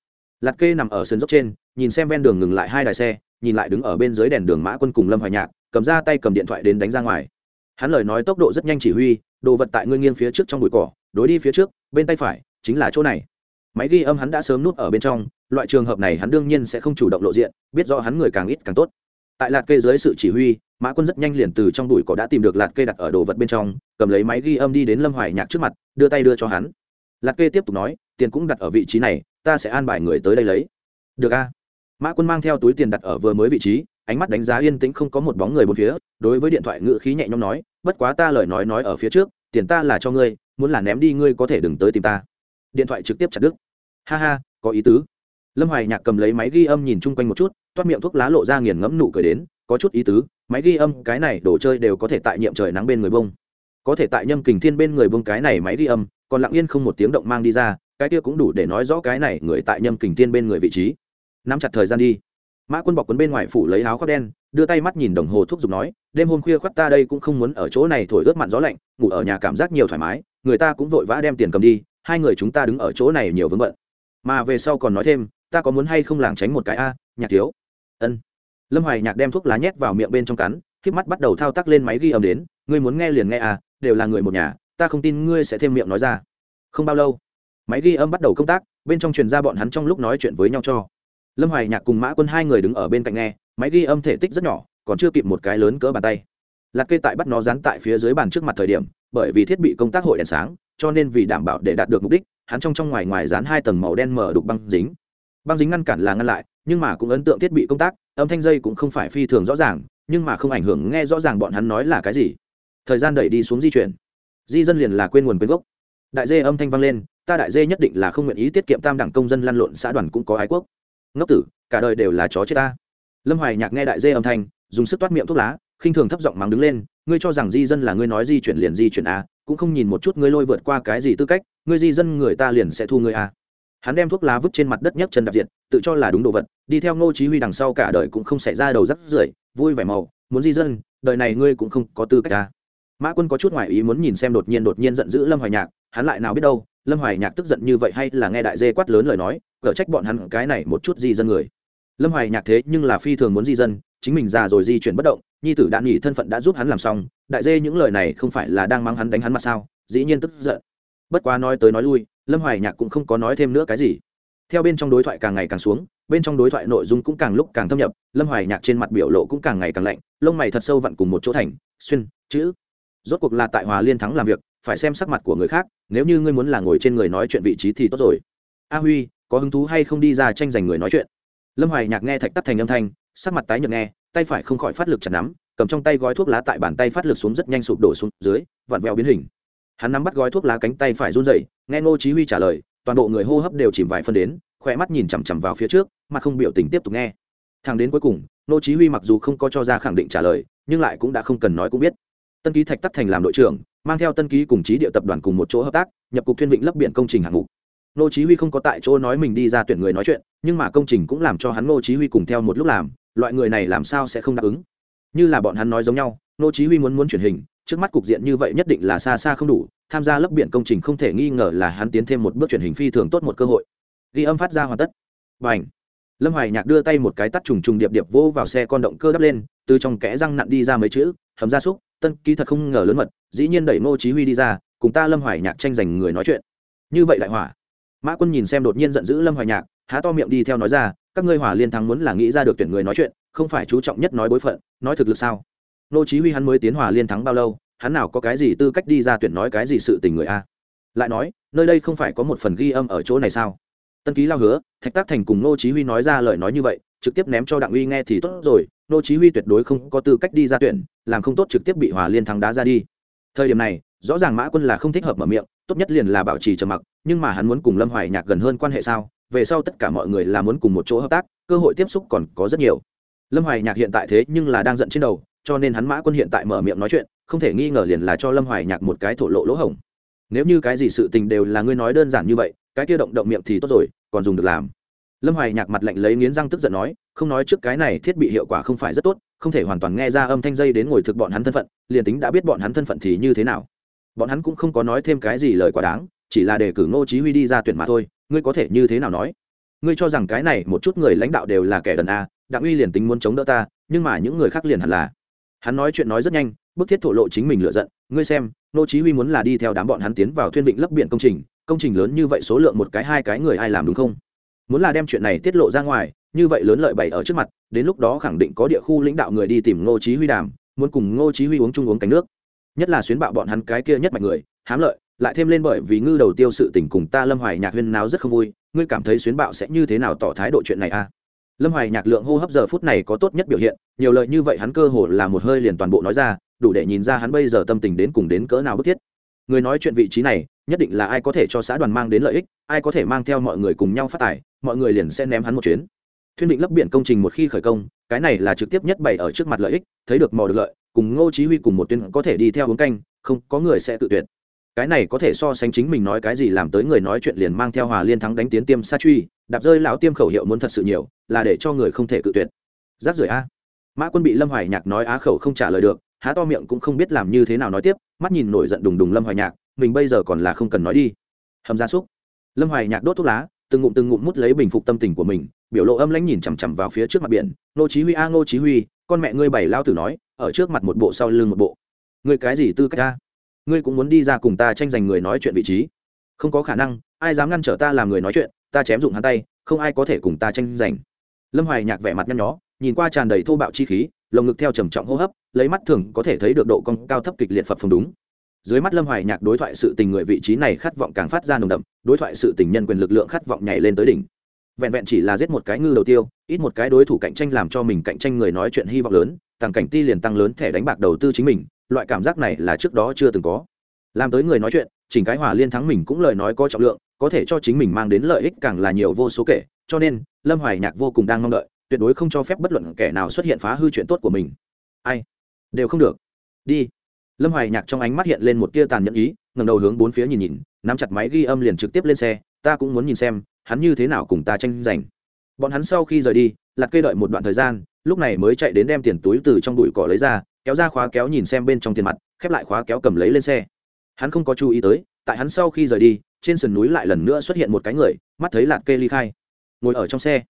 lạt kê nằm ở sườn dốc trên, nhìn xem ven đường ngừng lại hai đài xe nhìn lại đứng ở bên dưới đèn đường mã quân cùng lâm hoài nhạc, cầm ra tay cầm điện thoại đến đánh ra ngoài. Hắn lời nói tốc độ rất nhanh chỉ huy, đồ vật tại ngươi nghiêng phía trước trong bụi cỏ, đối đi phía trước, bên tay phải, chính là chỗ này. Máy ghi âm hắn đã sớm nút ở bên trong, loại trường hợp này hắn đương nhiên sẽ không chủ động lộ diện, biết rõ hắn người càng ít càng tốt. Tại lạt kê dưới sự chỉ huy, mã quân rất nhanh liền từ trong bụi cỏ đã tìm được lạt kê đặt ở đồ vật bên trong, cầm lấy máy ghi âm đi đến lâm hoài nhạc trước mặt, đưa tay đưa cho hắn. Lạt kê tiếp tục nói, tiền cũng đặt ở vị trí này, ta sẽ an bài người tới đây lấy. Được a mã quân mang theo túi tiền đặt ở vừa mới vị trí, ánh mắt đánh giá yên tĩnh không có một bóng người bốn phía, đối với điện thoại ngự khí nhẹ nhõm nói, bất quá ta lời nói nói ở phía trước, tiền ta là cho ngươi, muốn là ném đi ngươi có thể đừng tới tìm ta. Điện thoại trực tiếp chặt đứt. Ha ha, có ý tứ. Lâm hoài nhạc cầm lấy máy ghi âm nhìn chung quanh một chút, toát miệng thuốc lá lộ ra nghiền ngẫm nụ cười đến, có chút ý tứ, máy ghi âm, cái này đồ chơi đều có thể tại nhiệm trời nắng bên người bông. Có thể tại nhâm kình thiên bên người bông cái này máy ghi âm, còn lặng yên không một tiếng động mang đi ra, cái kia cũng đủ để nói rõ cái này người tại nhâm kình thiên bên người vị trí nắm chặt thời gian đi. Mã quân bọc quấn bên ngoài phủ lấy áo khoác đen, đưa tay mắt nhìn đồng hồ thuốc giục nói, đêm hôm khuya khoác ta đây cũng không muốn ở chỗ này thổi ướt mặn gió lạnh, ngủ ở nhà cảm giác nhiều thoải mái, người ta cũng vội vã đem tiền cầm đi, hai người chúng ta đứng ở chỗ này nhiều vướng bận. Mà về sau còn nói thêm, ta có muốn hay không làng tránh một cái a, nhạc thiếu? Ân. Lâm hoài nhạc đem thuốc lá nhét vào miệng bên trong cắn k mắt bắt đầu thao tác lên máy ghi âm đến, ngươi muốn nghe liền nghe à đều là người một nhà, ta không tin ngươi sẽ thêm miệng nói ra. Không bao lâu, máy ghi âm bắt đầu công tác, bên trong truyền ra bọn hắn trong lúc nói chuyện với nhau cho lâm hoài nhạc cùng mã quân hai người đứng ở bên cạnh nghe, máy ghi âm thể tích rất nhỏ, còn chưa kịp một cái lớn cỡ bàn tay. Lạc kê tại bắt nó dán tại phía dưới bàn trước mặt thời điểm, bởi vì thiết bị công tác hội đèn sáng, cho nên vì đảm bảo để đạt được mục đích, hắn trong trong ngoài ngoài dán hai tầng màu đen mở đục băng dính. Băng dính ngăn cản là ngăn lại, nhưng mà cũng ấn tượng thiết bị công tác, âm thanh dây cũng không phải phi thường rõ ràng, nhưng mà không ảnh hưởng nghe rõ ràng bọn hắn nói là cái gì. Thời gian đẩy đi xuống di chuyển. Di dân liền là quên nguồn quên gốc. Đại dê âm thanh vang lên, ta đại dê nhất định là không nguyện ý tiết kiệm tam đẳng công dân lăn lộn xã đoàn cũng có ái quốc ngốc tử, cả đời đều là chó chết ta lâm hoài nhạc nghe đại dê âm thanh, dùng sức toát miệng thuốc lá, khinh thường thấp giọng mắng đứng lên, ngươi cho rằng di dân là ngươi nói di chuyển liền di chuyển à? cũng không nhìn một chút ngươi lôi vượt qua cái gì tư cách, ngươi di dân người ta liền sẽ thu ngươi à? hắn đem thuốc lá vứt trên mặt đất nhấc chân đạp diệt, tự cho là đúng đồ vật, đi theo ngô chí huy đằng sau cả đời cũng không xảy ra đầu rắc rưởi, vui vẻ màu, muốn di dân, đời này ngươi cũng không có tư cách à? mã quân có chút ngoại ý muốn nhìn xem đột nhiên đột nhiên giận dữ lâm hoài nhạc, hắn lại nào biết đâu lâm hoài nhạc tức giận như vậy hay là nghe đại dê quát lớn lời nói gỡ trách bọn hắn cái này một chút di dân người. Lâm hoài nhạc thế nhưng là phi thường muốn di dân, chính mình già rồi di chuyển bất động, nhi tử đã nghỉ, thân phận đã giúp hắn làm xong, đại dê những lời này không phải là đang mang hắn đánh hắn mặt sao, dĩ nhiên tức giận. Bất quá nói tới nói lui, lâm hoài nhạc cũng không có nói thêm nữa cái gì. Theo bên trong đối thoại càng ngày càng xuống, bên trong đối thoại nội dung cũng càng lúc càng thâm nhập, lâm hoài nhạc trên mặt biểu lộ cũng càng ngày càng lạnh, lông mày thật sâu vặn cùng một chỗ thành, xuyên, chữ. Rốt cuộc là tại hòa liên thắng làm việc phải xem sắc mặt của người khác, nếu như ngươi muốn là ngồi trên người nói chuyện vị trí thì tốt rồi. A huy, có hứng thú hay không đi ra tranh giành người nói chuyện? Lâm hoài nhạc nghe thạch tắt thành âm thanh, sắc mặt tái nhợt nghe, tay phải không khỏi phát lực chặt nắm, cầm trong tay gói thuốc lá tại bàn tay phát lực xuống rất nhanh sụp đổ xuống dưới, vặn vẹo biến hình. Hắn nắm bắt gói thuốc lá cánh tay phải run rẩy, nghe ngô chí huy trả lời, toàn bộ người hô hấp đều chìm vài phân đến khoe mắt nhìn chằm chằm vào phía trước, mặt không biểu tình tiếp tục nghe. Thằng đến cuối cùng, ngô chí huy mặc dù không có cho ra khẳng định trả lời, nhưng lại cũng đã không cần nói cũng biết. Tân ký thạch tắc thành làm đội trưởng mang theo tân ký cùng trí địa tập đoàn cùng một chỗ hợp tác, nhập cục thiên vịnh lấp biển công trình hạng mục. Ngô chí huy không có tại chỗ nói mình đi ra tuyển người nói chuyện, nhưng mà công trình cũng làm cho hắn ngô chí huy cùng theo một lúc làm, loại người này làm sao sẽ không đáp ứng? Như là bọn hắn nói giống nhau, ngô chí huy muốn muốn chuyển hình, trước mắt cục diện như vậy nhất định là xa xa không đủ, tham gia lấp biển công trình không thể nghi ngờ là hắn tiến thêm một bước chuyển hình phi thường tốt một cơ hội. Ghi âm phát ra hoàn tất. Bảnh lâm hoài nhạc đưa tay một cái tắt trùng trùng điệp điệp vô vào xe con động cơ đắp lên, từ trong kẽ răng nặn đi ra mấy chữ, hầm ra súc tân ký thật không ngờ lớn mật, dĩ nhiên đẩy ngô chí huy đi ra, cùng ta lâm hoài nhạc tranh giành người nói chuyện. Như vậy đại hỏa. Mã quân nhìn xem đột nhiên giận dữ lâm hoài nhạc, há to miệng đi theo nói ra, các ngươi hỏa liên thắng muốn là nghĩ ra được tuyển người nói chuyện, không phải chú trọng nhất nói bối phận, nói thực lực sao? Ngô chí huy hắn mới tiến hỏa liên thắng bao lâu, hắn nào có cái gì tư cách đi ra tuyển nói cái gì sự tình người a? Lại nói, nơi đây không phải có một phần ghi âm ở chỗ này sao? Tân ký lao hứa, thạch tác thành cùng ngô chí huy nói ra lời nói như vậy, trực tiếp ném cho đặng uy nghe thì tốt rồi nô chí huy tuyệt đối không có tư cách đi ra tuyển, làm không tốt trực tiếp bị hòa liên thắng đá ra đi. Thời điểm này, rõ ràng mã quân là không thích hợp mở miệng, tốt nhất liền là bảo trì trầm mặc, nhưng mà hắn muốn cùng lâm hoài nhạc gần hơn quan hệ sao? Về sau tất cả mọi người là muốn cùng một chỗ hợp tác, cơ hội tiếp xúc còn có rất nhiều. Lâm hoài nhạc hiện tại thế nhưng là đang giận trên đầu, cho nên hắn mã quân hiện tại mở miệng nói chuyện, không thể nghi ngờ liền là cho lâm hoài nhạc một cái thổ lộ lỗ hổng. Nếu như cái gì sự tình đều là ngươi nói đơn giản như vậy, cái kia động động miệng thì tốt rồi, còn dùng được làm lâm hoài nhạc mặt lạnh lấy nghiến răng tức giận nói, không nói trước cái này thiết bị hiệu quả không phải rất tốt, không thể hoàn toàn nghe ra âm thanh dây đến ngồi thực bọn hắn thân phận, liền tính đã biết bọn hắn thân phận thì như thế nào. Bọn hắn cũng không có nói thêm cái gì lời quá đáng, chỉ là đề cử ngô chí huy đi ra tuyển mà thôi, ngươi có thể như thế nào nói? Ngươi cho rằng cái này một chút người lãnh đạo đều là kẻ đần a, đặng uy liền tính muốn chống đỡ ta, nhưng mà những người khác liền hẳn là. Hắn nói chuyện nói rất nhanh, bức thiết thổ lộ chính mình lựa giận, ngươi xem, ngô chí huy muốn là đi theo đám bọn hắn tiến vào thuyên vịnh lấp biển công trình công trình lớn như vậy số lượng một cái hai cái người ai làm đúng không? Muốn là đem chuyện này tiết lộ ra ngoài, như vậy lớn lợi bày ở trước mặt, đến lúc đó khẳng định có địa khu lãnh đạo người đi tìm ngô chí huy đàm, muốn cùng ngô chí huy uống chung uống cánh nước nhất là xuyến bạo bọn hắn cái kia nhất mạnh người, hám lợi, lại thêm lên bởi vì ngư đầu tiêu sự tình cùng ta lâm hoài nhạc huyên náo rất không vui, ngươi cảm thấy xuyến bạo sẽ như thế nào tỏ thái độ chuyện này a à? lâm hoài nhạc lượng hô hấp giờ phút này có tốt nhất biểu hiện, nhiều lời như vậy hắn cơ hồ là một hơi liền toàn bộ nói ra, đủ để nhìn ra hắn bây giờ tâm tình đến cùng đến cỡ nào bức thiết người nói chuyện vị trí này, nhất định là ai có thể cho xã đoàn mang đến lợi ích, ai có thể mang theo mọi người cùng nhau phát tài mọi người liền sẽ ném hắn một chuyến. Thuyên định lấp biển công trình một khi khởi công, cái này là trực tiếp nhất bày ở trước mặt lợi ích, thấy được mò được lợi, cùng ngô chí huy cùng một tuyến có thể đi theo hướng canh, không, có người sẽ tự tuyệt. Cái này có thể so sánh chính mình nói cái gì làm tới người nói chuyện liền mang theo hòa liên thắng đánh tiến tiêm sa truy, đạp rơi lão tiêm khẩu hiệu muốn thật sự nhiều, là để cho người không thể tự tuyệt. Giáp rưởi a. Mã quân bị lâm hoài nhạc nói á khẩu không trả lời được, há to miệng cũng không biết làm như thế nào nói tiếp, mắt nhìn nổi giận đùng đùng lâm hoài nhạc, mình bây giờ còn là không cần nói đi. Hầm gia súc. Lâm hoài nhạc đốt thuốc lá từng ngụm từng ngụm mút lấy bình phục tâm tình của mình, biểu lộ âm lãnh nhìn chằm chằm vào phía trước mặt biển. Nô chí huy a nô chí huy, con mẹ ngươi bảy lao tử nói, ở trước mặt một bộ sau lưng một bộ. Ngươi cái gì tư cách ta ngươi cũng muốn đi ra cùng ta tranh giành người nói chuyện vị trí. Không có khả năng, ai dám ngăn trở ta làm người nói chuyện, ta chém dụng hắn tay, không ai có thể cùng ta tranh giành. Lâm hoài nhạc vẻ mặt nhăn nhó, nhìn qua tràn đầy thô bạo chi khí, lồng ngực theo trầm trọng hô hấp, lấy mắt thường có thể thấy được độ cong cao thấp kịch liệt phập phồng đúng dưới mắt lâm hoài nhạc đối thoại sự tình người vị trí này khát vọng càng phát ra nồng đậm, đối thoại sự tình nhân quyền lực lượng khát vọng nhảy lên tới đỉnh. Vẹn vẹn chỉ là giết một cái ngư đầu tiêu, ít một cái đối thủ cạnh tranh làm cho mình cạnh tranh người nói chuyện hy vọng lớn, tàng cảnh ti liền tăng lớn thẻ đánh bạc đầu tư chính mình, loại cảm giác này là trước đó chưa từng có. Làm tới người nói chuyện, chỉnh cái hòa liên thắng mình cũng lời nói có trọng lượng, có thể cho chính mình mang đến lợi ích càng là nhiều vô số kể, cho nên, lâm hoài nhạc vô cùng đang mong đợi, tuyệt đối không cho phép bất luận kẻ nào xuất hiện phá hư chuyện tốt của mình. Ai? Đều không được. Đi lâm hoài nhạc trong ánh mắt hiện lên một tia tàn nhẫn ý ngầm đầu hướng bốn phía nhìn nhìn, nắm chặt máy ghi âm liền trực tiếp lên xe, ta cũng muốn nhìn xem, hắn như thế nào cùng ta tranh giành. Bọn hắn sau khi rời đi lặt cây đợi một đoạn thời gian, lúc này mới chạy đến đem tiền túi từ trong bụi cỏ lấy ra, kéo ra khóa kéo nhìn xem bên trong tiền mặt, khép lại khóa kéo cầm lấy lên xe. Hắn không có chú ý tới, tại hắn sau khi rời đi, trên sườn núi lại lần nữa xuất hiện một cái người, mắt thấy lạt kê ly khai. Ngồi ở trong xe,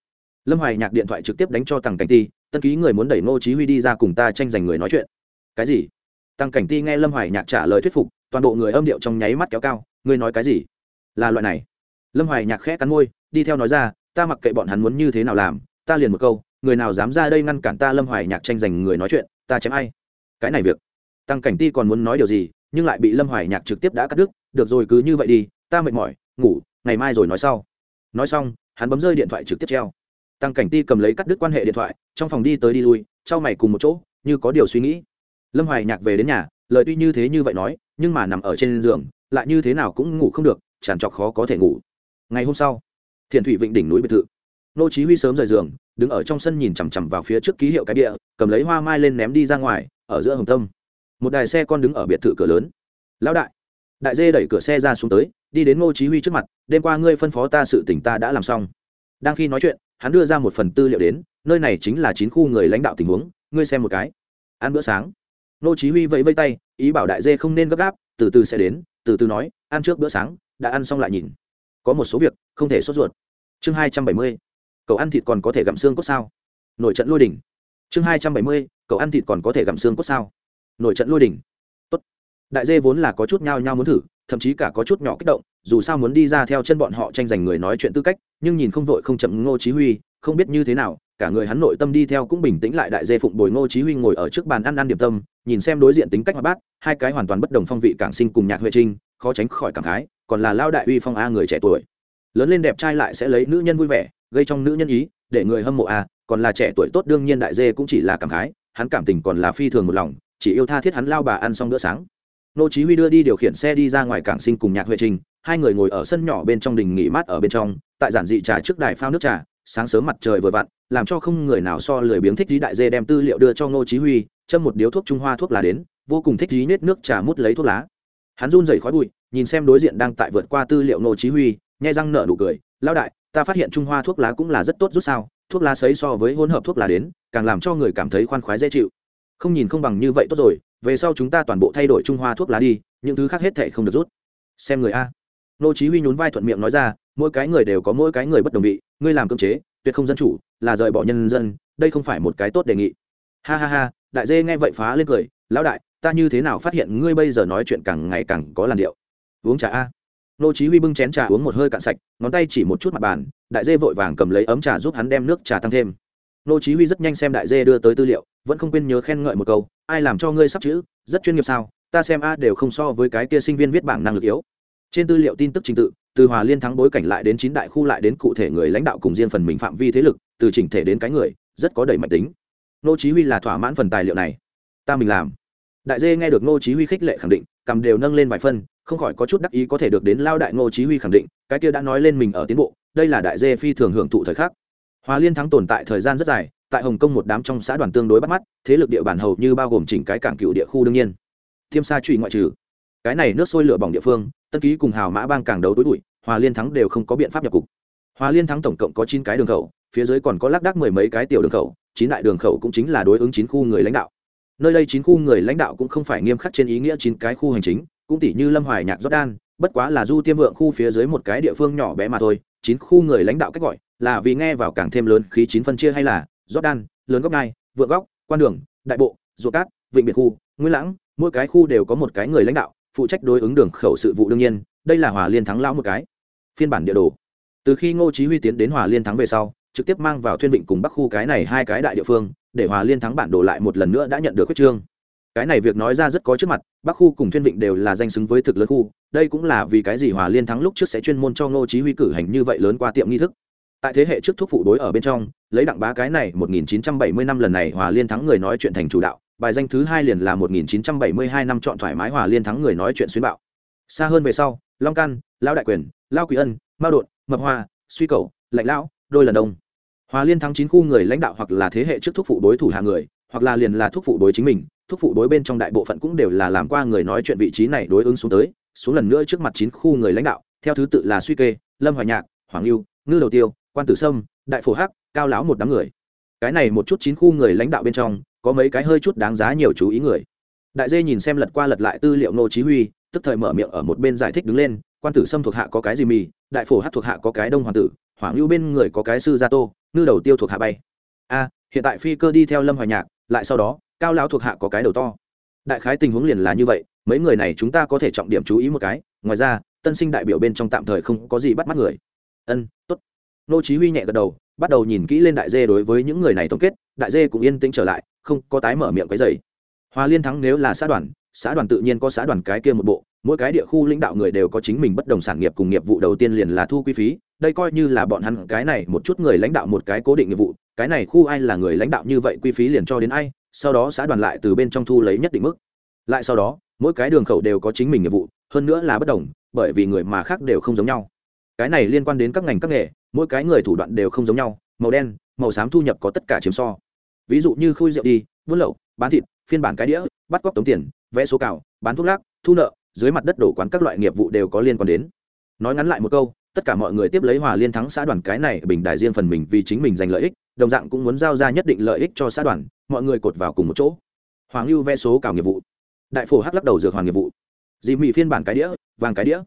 lâm hoài nhạc điện thoại trực tiếp đánh cho tằng cảnh ti, tân ký người muốn đẩy ngô chí huy đi ra cùng ta tranh giành người nói chuyện. Cái gì? Tăng cảnh ti nghe lâm hoài nhạc trả lời thuyết phục, toàn bộ người âm điệu trong nháy mắt kéo cao, ngươi nói cái gì? Là loại này. Lâm hoài nhạc khẽ cắn môi, đi theo nói ra, ta mặc kệ bọn hắn muốn như thế nào làm, ta liền một câu, người nào dám ra đây ngăn cản ta lâm hoài nhạc tranh giành người nói chuyện, ta chém ai? Cái này việc. Tăng cảnh ti còn muốn nói điều gì, nhưng lại bị lâm hoài nhạc trực tiếp đã cắt đứt, được rồi, cứ như vậy đi, ta mệt mỏi, ngủ, ngày mai rồi nói sau. Nói xong, hắn bấm rơi điện thoại trực tiếp treo. Tăng cảnh ti cầm lấy cắt đứt quan hệ điện thoại, trong phòng đi tới đi lui, trao mày cùng một chỗ, như có điều suy nghĩ lâm hoài nhạc về đến nhà, lời tuy như thế như vậy nói, nhưng mà nằm ở trên giường, lại như thế nào cũng ngủ không được, tràn trọc khó có thể ngủ. Ngày hôm sau thiền thủy vịnh đỉnh núi biệt thự. Nô chí huy sớm rời giường, đứng ở trong sân nhìn chằm chằm vào phía trước ký hiệu cái địa cầm lấy hoa mai lên ném đi ra ngoài, ở giữa hồng tâm. Một đài xe con đứng ở biệt thự cửa lớn. Lão đại. Đại dê đẩy cửa xe ra xuống tới, đi đến ngô chí huy trước mặt, đêm qua ngươi phân phó ta sự tình ta đã làm xong. Đang khi nói chuyện, hắn đưa ra một phần tư liệu đến, nơi này chính là chín khu người lãnh đạo tình huống, ngươi xem một cái. Ăn bữa sáng Nô chí huy vẫy vẫy tay, ý bảo đại dê không nên gấp gáp, từ từ sẽ đến, từ từ nói, ăn trước bữa sáng, đã ăn xong lại nhìn. Có một số việc, không thể sốt ruột. Chương 270 cậu ăn thịt còn có thể gặm xương cốt sao? Nội trận lôi đỉnh chương 270 cậu ăn thịt còn có thể gặm xương cốt sao? Nội trận lôi đỉnh tốt. Đại dê vốn là có chút nhao nhao muốn thử, thậm chí cả có chút nhỏ kích động, dù sao muốn đi ra theo chân bọn họ tranh giành người nói chuyện tư cách, nhưng nhìn không vội không chậm ngô chí huy, không biết như thế nào cả người hắn nội tâm đi theo cũng bình tĩnh lại đại dê phụng bồi ngô chí huy ngồi ở trước bàn ăn ăn điểm tâm, nhìn xem đối diện tính cách hoạt bát, hai cái hoàn toàn bất đồng phong vị cảng sinh cùng nhạc huệ trinh, khó tránh khỏi cảm khái, còn là lao đại uy phong a người trẻ tuổi. Lớn lên đẹp trai lại sẽ lấy nữ nhân vui vẻ, gây trong nữ nhân ý, để người hâm mộ a, còn là trẻ tuổi tốt đương nhiên đại dê cũng chỉ là cảm khái, hắn cảm tình còn là phi thường một lòng, chỉ yêu tha thiết hắn lao bà ăn xong bữa sáng. Nô chí huy đưa đi điều khiển xe đi ra ngoài cảng sinh cùng nhạc huệ trình hai người ngồi ở sân nhỏ bên trong đình nghỉ mát ở bên trong, tại giản dị trà trước đài phao nước trà sáng sớm mặt trời vừa vặn, làm cho không người nào so lười biếng thích lý đại dê đem tư liệu đưa cho Ngô chí huy, châm một điếu thuốc trung hoa thuốc lá đến, vô cùng thích lý nết nước trà mút lấy thuốc lá. Hắn run rẩy khói bụi, nhìn xem đối diện đang tại vượt qua tư liệu Ngô chí huy nhẹ răng nở nụ cười, lão đại, ta phát hiện trung hoa thuốc lá cũng là rất tốt rút sao, thuốc lá sấy so với hỗn hợp thuốc lá đến, càng làm cho người cảm thấy khoan khoái dễ chịu. Không nhìn không bằng như vậy tốt rồi, về sau chúng ta toàn bộ thay đổi trung hoa thuốc lá đi, những thứ khác hết thảy không được rút. Xem người a. Nô chí huy nhún vai thuận miệng nói ra mỗi cái người đều có mỗi cái người bất đồng vị, ngươi làm cưỡng chế, tuyệt không dân chủ, là rời bỏ nhân dân, đây không phải một cái tốt đề nghị. Ha ha ha, đại dê nghe vậy phá lên cười, lão đại, ta như thế nào phát hiện ngươi bây giờ nói chuyện càng ngày càng có làn điệu? Uống trà a. Nô chí huy bưng chén trà uống một hơi cạn sạch, ngón tay chỉ một chút mặt bàn, đại dê vội vàng cầm lấy ấm trà giúp hắn đem nước trà tăng thêm. Nô chí huy rất nhanh xem đại dê đưa tới tư liệu, vẫn không quên nhớ khen ngợi một câu, ai làm cho ngươi sắp chữ, rất chuyên nghiệp sao? Ta xem a đều không so với cái kia sinh viên viết bảng năng lực yếu. Trên tư liệu tin tức trình tự từ hòa liên thắng bối cảnh lại đến chín đại khu lại đến cụ thể người lãnh đạo cùng riêng phần mình phạm vi thế lực, từ chỉnh thể đến cái người, rất có đầy mạnh tính. Nô chí huy là thỏa mãn phần tài liệu này. Ta mình làm. Đại dê nghe được nô chí huy khích lệ khẳng định, cầm đều nâng lên vài phân, không khỏi có chút đắc ý có thể được đến lao đại ngô chí huy khẳng định, cái kia đã nói lên mình ở tiến bộ, đây là đại dê phi thường hưởng thụ thời khắc. Hòa liên thắng tồn tại thời gian rất dài, tại hồng kông một đám trong xã đoàn tương đối bắt mắt, thế lực địa bàn hầu như bao gồm chỉnh cái cảng cựu địa khu đương nhiên. Thiêm sa trụy ngoại trừ cái này nước sôi lửa bỏng địa phương, tân ký cùng hào mã bang càng đấu tối bụi, hòa liên thắng đều không có biện pháp nhập cục. Hòa liên thắng tổng cộng có chín cái đường khẩu, phía dưới còn có lác đác mười mấy cái tiểu đường khẩu, chín đại đường khẩu cũng chính là đối ứng chín khu người lãnh đạo. Nơi đây chín khu người lãnh đạo cũng không phải nghiêm khắc trên ý nghĩa chín cái khu hành chính, cũng tỷ như lâm hoài nhạc jordan, bất quá là du tiêm vượng khu phía dưới một cái địa phương nhỏ bé mà thôi, chín khu người lãnh đạo cách gọi là vì nghe vào càng thêm lớn khí chín phân chia hay là jordan, lớn góc ngai, vượng góc, quan đường, đại bộ ruột cát, vịnh biệt khu, nguyên lãng, mỗi cái khu đều có một cái người lãnh đạo phụ trách đối ứng đường khẩu sự vụ đương nhiên, đây là hòa liên thắng lão một cái. Phiên bản địa đồ. Từ khi ngô chí huy tiến đến hòa liên thắng về sau, trực tiếp mang vào thuyên vịnh cùng bắc khu cái này hai cái đại địa phương, để hòa liên thắng bản đồ lại một lần nữa đã nhận được quyết trương. Cái này việc nói ra rất có trước mặt, bắc khu cùng thuyên vịnh đều là danh xứng với thực lớn khu, đây cũng là vì cái gì hòa liên thắng lúc trước sẽ chuyên môn cho ngô chí huy cử hành như vậy lớn qua tiệm nghi thức. Tại thế hệ trước thúc phụ đối ở bên trong, lấy đặng bá cái này 1970 năm lần này hòa liên thắng người nói chuyện thành chủ đạo bài danh thứ hai liền là 1972 năm chọn thoải mái hòa liên thắng người nói chuyện xuyên bạo. Xa hơn về sau, long căn lão đại quyền lao quỷ ân, mao đột, mập hoa, suy cầu, lạnh lão, đôi lần đông. Hòa liên thắng chín khu người lãnh đạo hoặc là thế hệ trước thúc phụ đối thủ hạ người, hoặc là liền là thúc phụ đối chính mình, thúc phụ đối bên trong đại bộ phận cũng đều là làm qua người nói chuyện vị trí này đối ứng xuống tới, xuống lần nữa trước mặt chín khu người lãnh đạo, theo thứ tự là suy kê, lâm hoài nhạc, hoàng lưu ngư đầu tiêu, quan tử sâm, đại phổ hắc, cao lão một đám người. Cái này một chút chín khu người lãnh đạo bên trong có mấy cái hơi chút đáng giá nhiều chú ý người. Đại dê nhìn xem lật qua lật lại tư liệu nô chí huy, tức thời mở miệng ở một bên giải thích đứng lên, quan tử sâm thuộc hạ có cái gì mì, đại phổ hát thuộc hạ có cái đông hoàng tử, hoàng lưu bên người có cái sư gia tô, ngư đầu tiêu thuộc hạ bay. A, hiện tại phi cơ đi theo lâm hoài nhạc, lại sau đó, cao lão thuộc hạ có cái đầu to. Đại khái tình huống liền là như vậy, mấy người này chúng ta có thể trọng điểm chú ý một cái, ngoài ra, tân sinh đại biểu bên trong tạm thời không có gì bắt mắt người. Ân, tốt. Nô chí huy nhẹ gật đầu bắt đầu nhìn kỹ lên đại dê đối với những người này tổng kết, đại dê cũng yên tĩnh trở lại, không có tái mở miệng cái dày hòa liên thắng nếu là xã đoàn xã đoàn tự nhiên có xã đoàn cái kia một bộ, mỗi cái địa khu lãnh đạo người đều có chính mình bất đồng sản nghiệp cùng nghiệp vụ đầu tiên liền là thu quy phí, đây coi như là bọn hắn cái này một chút người lãnh đạo một cái cố định nghiệp vụ, cái này khu ai là người lãnh đạo như vậy quy phí liền cho đến ai, sau đó xã đoàn lại từ bên trong thu lấy nhất định mức. Lại sau đó, mỗi cái đường khẩu đều có chính mình nghiệp vụ, hơn nữa là bất đồng, bởi vì người mà khác đều không giống nhau. Cái này liên quan đến các ngành các nghề mỗi cái người thủ đoạn đều không giống nhau, màu đen, màu xám thu nhập có tất cả chiếm so. Ví dụ như khui rượu đi, buôn lậu, bán thịt, phiên bản cái đĩa, bắt cóc tống tiền, vẽ số cào, bán thuốc lắc, thu nợ, dưới mặt đất đổ quán các loại nghiệp vụ đều có liên quan đến. Nói ngắn lại một câu, tất cả mọi người tiếp lấy hòa liên thắng xã đoàn cái này bình đại riêng phần mình vì chính mình giành lợi ích, đồng dạng cũng muốn giao ra nhất định lợi ích cho xã đoàn, mọi người cột vào cùng một chỗ. Hoàng lưu vẽ số cào nghiệp vụ. Đại phổ hắc lắc đầu dược hoàng nghiệp vụ. Dì mị phiên bản cái đĩa, vàng cái đĩa.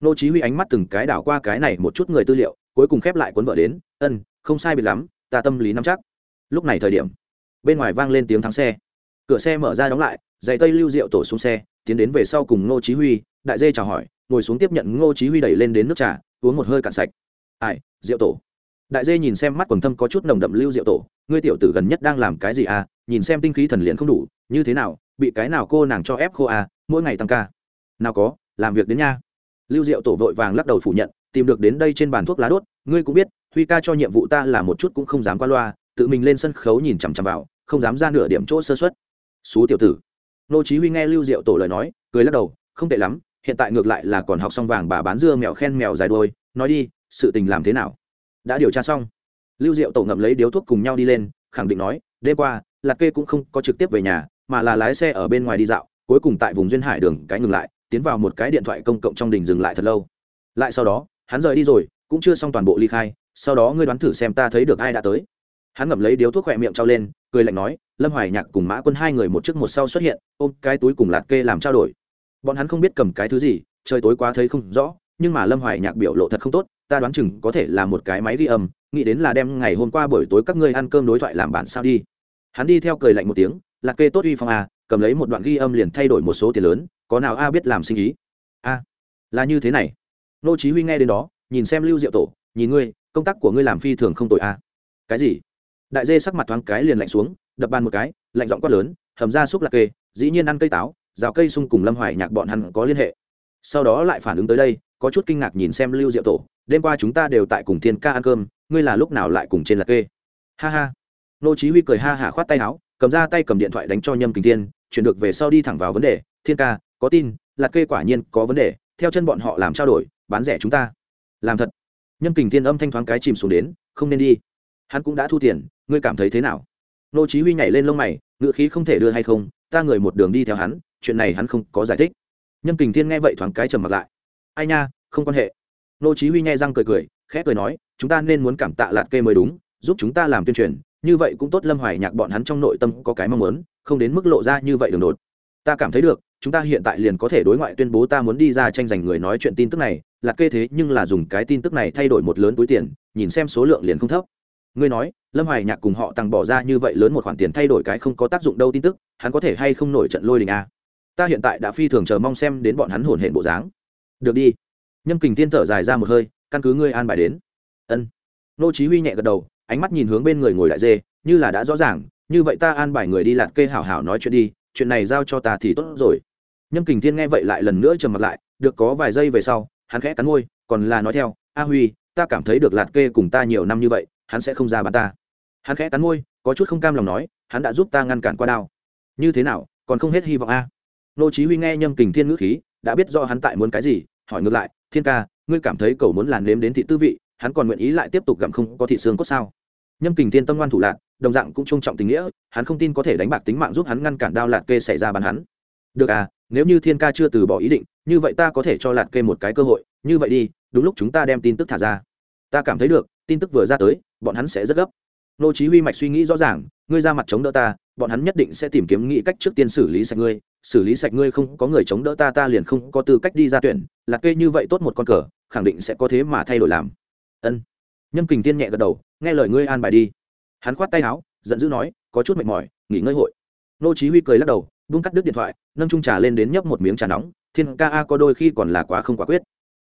Nô chí huy ánh mắt từng cái đảo qua cái này một chút người tư liệu cuối cùng khép lại cuốn vợ đến, ân, không sai biệt lắm, ta tâm lý nắm chắc. Lúc này thời điểm, bên ngoài vang lên tiếng thắng xe. Cửa xe mở ra đóng lại, giày tây lưu diệu tổ xuống xe, tiến đến về sau cùng ngô chí huy, đại dê chào hỏi, ngồi xuống tiếp nhận ngô chí huy đẩy lên đến nước trà, uống một hơi cạn sạch. Ai diệu tổ? Đại dê nhìn xem mắt quần thâm có chút nồng đậm lưu diệu tổ, ngươi tiểu tử gần nhất đang làm cái gì à? Nhìn xem tinh khí thần liền không đủ, như thế nào, bị cái nào cô nàng cho ép khô à? Mỗi ngày tăng ca. Nào có, làm việc đến nha. Lưu diệu tổ vội vàng lắc đầu phủ nhận tìm được đến đây trên bàn thuốc lá đốt, ngươi cũng biết, huy ca cho nhiệm vụ ta là một chút cũng không dám qua loa, tự mình lên sân khấu nhìn chằm chằm vào, không dám ra nửa điểm chỗ sơ xuất xú tiểu tử. Nô chí huy nghe lưu diệu tổ lời nói, cười lắc đầu, không tệ lắm, hiện tại ngược lại là còn học xong vàng bà bán dưa mèo khen mèo dài đuôi, nói đi, sự tình làm thế nào? Đã điều tra xong. Lưu diệu tổ ngậm lấy điếu thuốc cùng nhau đi lên, khẳng định nói, đêm qua, lạc kê cũng không có trực tiếp về nhà, mà là lái xe ở bên ngoài đi dạo, cuối cùng tại vùng duyên hải đường cái ngừng lại, tiến vào một cái điện thoại công cộng trong đình dừng lại thật lâu. Lại sau đó hắn rời đi rồi, cũng chưa xong toàn bộ ly khai, sau đó ngươi đoán thử xem ta thấy được ai đã tới. Hắn ngậm lấy điếu thuốc khỏe miệng trao lên, cười lạnh nói, lâm hoài nhạc cùng mã quân hai người một trước một sau xuất hiện, ôm cái túi cùng lạt kê làm trao đổi. Bọn hắn không biết cầm cái thứ gì, trời tối quá thấy không rõ, nhưng mà lâm hoài nhạc biểu lộ thật không tốt, ta đoán chừng có thể là một cái máy ghi âm, nghĩ đến là đem ngày hôm qua buổi tối các ngươi ăn cơm đối thoại làm bản sao đi. Hắn đi theo cười lạnh một tiếng lạc kê tốt uy phong a cầm lấy một đoạn ghi âm liền thay đổi một số tiền lớn, có nào a biết làm sinh ý? A, là như thế này nô chí huy nghe đến đó, nhìn xem lưu diệu tổ, nhìn ngươi, công tác của ngươi làm phi thường không tội a à? cái gì? Đại dê sắc mặt thoáng cái liền lạnh xuống, đập bàn một cái, lạnh giọng quát lớn, hầm ra xúc lạc kê, dĩ nhiên ăn cây táo, rào cây sung cùng lâm hoài nhạc bọn hắn có liên hệ. Sau đó lại phản ứng tới đây, có chút kinh ngạc nhìn xem lưu diệu tổ, đêm qua chúng ta đều tại cùng thiên ca ăn cơm, ngươi là lúc nào lại cùng trên lạc kê? Ha ha. Nô chí huy cười ha hả khoát tay áo, cầm ra tay cầm điện thoại đánh cho nhâm kình thiên, chuyển được về sau đi thẳng vào vấn đề, thiên ca, có tin, lạc kê quả nhiên có vấn đề, theo chân bọn họ làm trao đổi bán rẻ chúng ta. Làm thật. Nhâm kình thiên âm thanh thoáng cái chìm xuống đến, không nên đi. Hắn cũng đã thu tiền, ngươi cảm thấy thế nào? Nô chí huy nhảy lên lông mày ngựa khí không thể đưa hay không, ta người một đường đi theo hắn, chuyện này hắn không có giải thích. Nhâm kình thiên nghe vậy thoáng cái trầm mặt lại. Ai nha, không quan hệ. Nô chí huy nhai răng cười cười, khẽ cười nói, chúng ta nên muốn cảm tạ lạt kê mới đúng, giúp chúng ta làm tuyên truyền, như vậy cũng tốt lâm hoài nhạc bọn hắn trong nội tâm có cái mong muốn, không đến mức lộ ra như vậy đường đột. Ta cảm thấy được chúng ta hiện tại liền có thể đối ngoại tuyên bố ta muốn đi ra tranh giành người nói chuyện tin tức này là kê thế nhưng là dùng cái tin tức này thay đổi một lớn túi tiền, nhìn xem số lượng liền không thấp. Ngươi nói, lâm hoài nhạc cùng họ tăng bỏ ra như vậy lớn một khoản tiền thay đổi cái không có tác dụng đâu tin tức, hắn có thể hay không nổi trận lôi đình a? Ta hiện tại đã phi thường chờ mong xem đến bọn hắn hồn hển bộ dáng. Được đi. Nhâm kình tiên thở dài ra một hơi, căn cứ ngươi an bài đến. Ân. Nô chí huy nhẹ gật đầu, ánh mắt nhìn hướng bên người ngồi đại dê, như là đã rõ ràng, như vậy ta an bài người đi lạt kê hảo hảo nói chuyện đi, chuyện này giao cho ta thì tốt rồi nhâm kình thiên nghe vậy lại lần nữa trầm mặt lại, được có vài giây về sau, hắn khẽ cắn môi, còn là nói theo, a huy, ta cảm thấy được lạt kê cùng ta nhiều năm như vậy, hắn sẽ không ra bán ta. Hắn khẽ cắn môi, có chút không cam lòng nói, hắn đã giúp ta ngăn cản qua đao. Như thế nào, còn không hết hy vọng a? Nô chí huy nghe nhâm kình thiên ngữ khí, đã biết do hắn tại muốn cái gì, hỏi ngược lại, thiên ca, ngươi cảm thấy cầu muốn làn nếm đến thị tư vị, hắn còn nguyện ý lại tiếp tục gặm không có thị xương cốt sao? Nhâm kình thiên tâm ngoan thủ lạc, đồng dạng cũng trông trọng tình nghĩa, hắn không tin có thể đánh bạc tính mạng giúp hắn ngăn cản đao lạt kê xảy ra bắn hắn. Được à nếu như thiên ca chưa từ bỏ ý định, như vậy ta có thể cho lạt kê một cái cơ hội, như vậy đi, đúng lúc chúng ta đem tin tức thả ra. Ta cảm thấy được, tin tức vừa ra tới, bọn hắn sẽ rất gấp. Nô chí huy mạch suy nghĩ rõ ràng, ngươi ra mặt chống đỡ ta, bọn hắn nhất định sẽ tìm kiếm nghĩ cách trước tiên xử lý sạch ngươi, xử lý sạch ngươi không có người chống đỡ ta ta liền không có tư cách đi ra tuyển. Lạt kê như vậy tốt một con cờ, khẳng định sẽ có thế mà thay đổi làm. Ân. Nhâm kình tiên nhẹ gật đầu, nghe lời ngươi an bài đi. Hắn khoát tay áo, giận dữ nói, có chút mệt mỏi, nghỉ ngơi hội. Nô chí huy cười lắc đầu buông cắt đứt điện thoại, nâng trung trà lên đến nhấp một miếng trà nóng, thiên ca a có đôi khi còn là quá không quả quyết.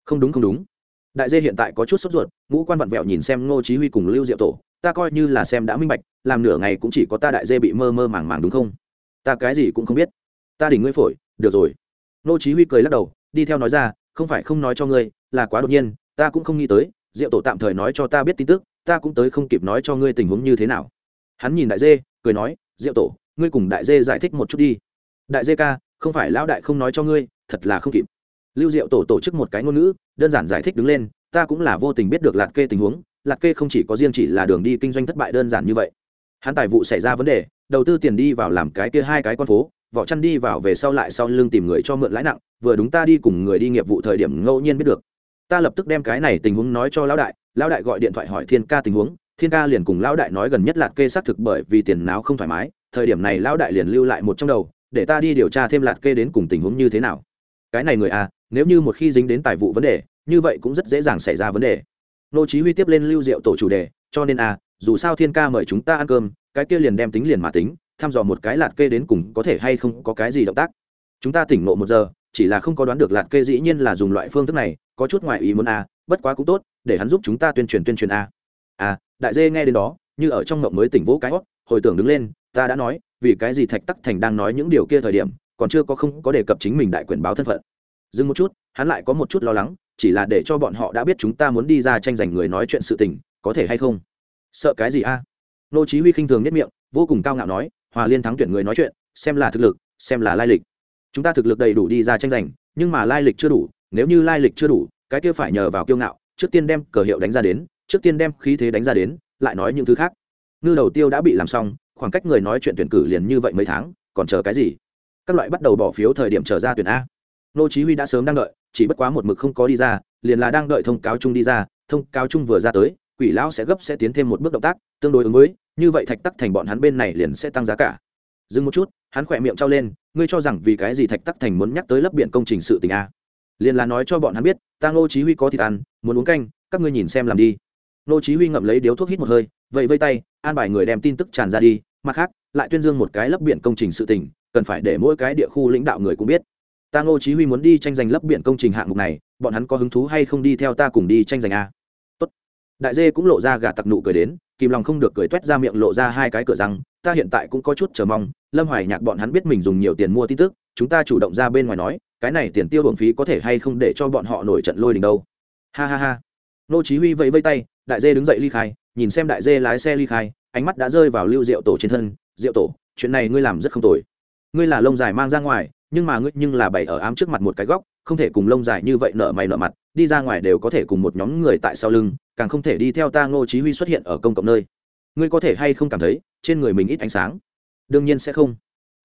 Không đúng không đúng. Đại dê hiện tại có chút sốt ruột, ngũ quan vặn vẹo nhìn xem nô chí huy cùng lưu diệu tổ, ta coi như là xem đã minh bạch, làm nửa ngày cũng chỉ có ta đại dê bị mơ mơ màng màng đúng không? Ta cái gì cũng không biết. Ta đỉnh ngươi phổi, được rồi. Nô chí huy cười lắc đầu, đi theo nói ra, không phải không nói cho ngươi, là quá đột nhiên, ta cũng không nghĩ tới, diệu tổ tạm thời nói cho ta biết tin tức, ta cũng tới không kịp nói cho ngươi tình huống như thế nào. Hắn nhìn đại dê, cười nói, diệu tổ, ngươi cùng đại dê giải thích một chút đi đại dê ca, không phải lão đại không nói cho ngươi, thật là không kịp. Lưu diệu tổ tổ chức một cái ngôn ngữ, đơn giản giải thích đứng lên, ta cũng là vô tình biết được lạt kê tình huống lạt kê không chỉ có riêng chỉ là đường đi kinh doanh thất bại đơn giản như vậy. Hắn tài vụ xảy ra vấn đề, đầu tư tiền đi vào làm cái kia hai cái con phố, vỏ chăn đi vào về sau lại sau lưng tìm người cho mượn lãi nặng, vừa đúng ta đi cùng người đi nghiệp vụ thời điểm ngẫu nhiên biết được. Ta lập tức đem cái này tình huống nói cho lão đại lão đại gọi điện thoại hỏi thiên ca tình huống, thiên ca liền cùng lão đại nói gần nhất lạt kê xác thực bởi vì tiền não không thoải mái, thời điểm này lão đại liền lưu lại một trong đầu để ta đi điều tra thêm lạt kê đến cùng tình huống như thế nào. Cái này người a nếu như một khi dính đến tài vụ vấn đề, như vậy cũng rất dễ dàng xảy ra vấn đề. Nô chí huy tiếp lên lưu diệu tổ chủ đề, cho nên a dù sao thiên ca mời chúng ta ăn cơm, cái kia liền đem tính liền mà tính, thăm dò một cái lạt kê đến cùng có thể hay không có cái gì động tác. Chúng ta tỉnh ngộ một giờ, chỉ là không có đoán được lạt kê dĩ nhiên là dùng loại phương thức này, có chút ngoại ý muốn a bất quá cũng tốt, để hắn giúp chúng ta tuyên truyền tuyên truyền a à đại dê nghe đến đó, như ở trong mộng mới tỉnh vỗ cái hót hồi tưởng đứng lên, ta đã nói vì cái gì thạch tắc thành đang nói những điều kia thời điểm, còn chưa có không có đề cập chính mình đại quyền báo thân phận. Dừng một chút, hắn lại có một chút lo lắng, chỉ là để cho bọn họ đã biết chúng ta muốn đi ra tranh giành người nói chuyện sự tình, có thể hay không? Sợ cái gì a? Nô chí huy khinh thường nhất miệng, vô cùng cao ngạo nói, hòa liên thắng tuyển người nói chuyện, xem là thực lực, xem là lai lịch. Chúng ta thực lực đầy đủ đi ra tranh giành, nhưng mà lai lịch chưa đủ, nếu như lai lịch chưa đủ, cái kia phải nhờ vào kiêu ngạo, trước tiên đem cờ hiệu đánh ra đến, trước tiên đem khí thế đánh ra đến, lại nói những thứ khác. Ngư đầu tiêu đã bị làm xong khoảng cách người nói chuyện tuyển cử liền như vậy mấy tháng, còn chờ cái gì? Các loại bắt đầu bỏ phiếu thời điểm trở ra tuyển a. Nô chí huy đã sớm đang đợi, chỉ bất quá một mực không có đi ra, liền là đang đợi thông cáo chung đi ra, thông cáo chung vừa ra tới, quỷ lão sẽ gấp sẽ tiến thêm một bước động tác, tương đối ứng với, như vậy thạch tắc thành bọn hắn bên này liền sẽ tăng giá cả. Dừng một chút, hắn khỏe miệng trao lên, ngươi cho rằng vì cái gì thạch tắc thành muốn nhắc tới lấp biển công trình sự tình a? Liền là nói cho bọn hắn biết, ta ngô chí huy có thịt ăn, muốn uống canh, các ngươi nhìn xem làm đi. Ngô chí huy ngậm lấy điếu thuốc hít một hơi vậy vây tay, an bài người đem tin tức tràn ra đi, mặt khác, lại tuyên dương một cái lấp biển công trình sự tình, cần phải để mỗi cái địa khu lãnh đạo người cũng biết. Ta ngô chí huy muốn đi tranh giành lấp biển công trình hạng mục này, bọn hắn có hứng thú hay không đi theo ta cùng đi tranh giành a? Tốt. Đại dê cũng lộ ra gà tặc nụ cười đến, kìm lòng không được cười tuét ra miệng lộ ra hai cái cửa răng, ta hiện tại cũng có chút chờ mong, lâm hoài nhạc bọn hắn biết mình dùng nhiều tiền mua tin tức, chúng ta chủ động ra bên ngoài nói, cái này tiền tiêu hưởng phí có thể hay không để cho bọn họ nổi trận lôi đình đâu. Ha ha ha. Nô chí huy vẫy vẫy tay đại dê đứng dậy ly khai, nhìn xem đại dê lái xe ly khai, ánh mắt đã rơi vào lưu diệu tổ trên thân. Diệu tổ, chuyện này ngươi làm rất không tồi. Ngươi là lông dài mang ra ngoài, nhưng mà ngươi nhưng là bày ở ám trước mặt một cái góc, không thể cùng lông dài như vậy nợ mày nợ mặt, đi ra ngoài đều có thể cùng một nhóm người tại sau lưng, càng không thể đi theo ta ngô chí huy xuất hiện ở công cộng nơi. Ngươi có thể hay không cảm thấy, trên người mình ít ánh sáng? Đương nhiên sẽ không.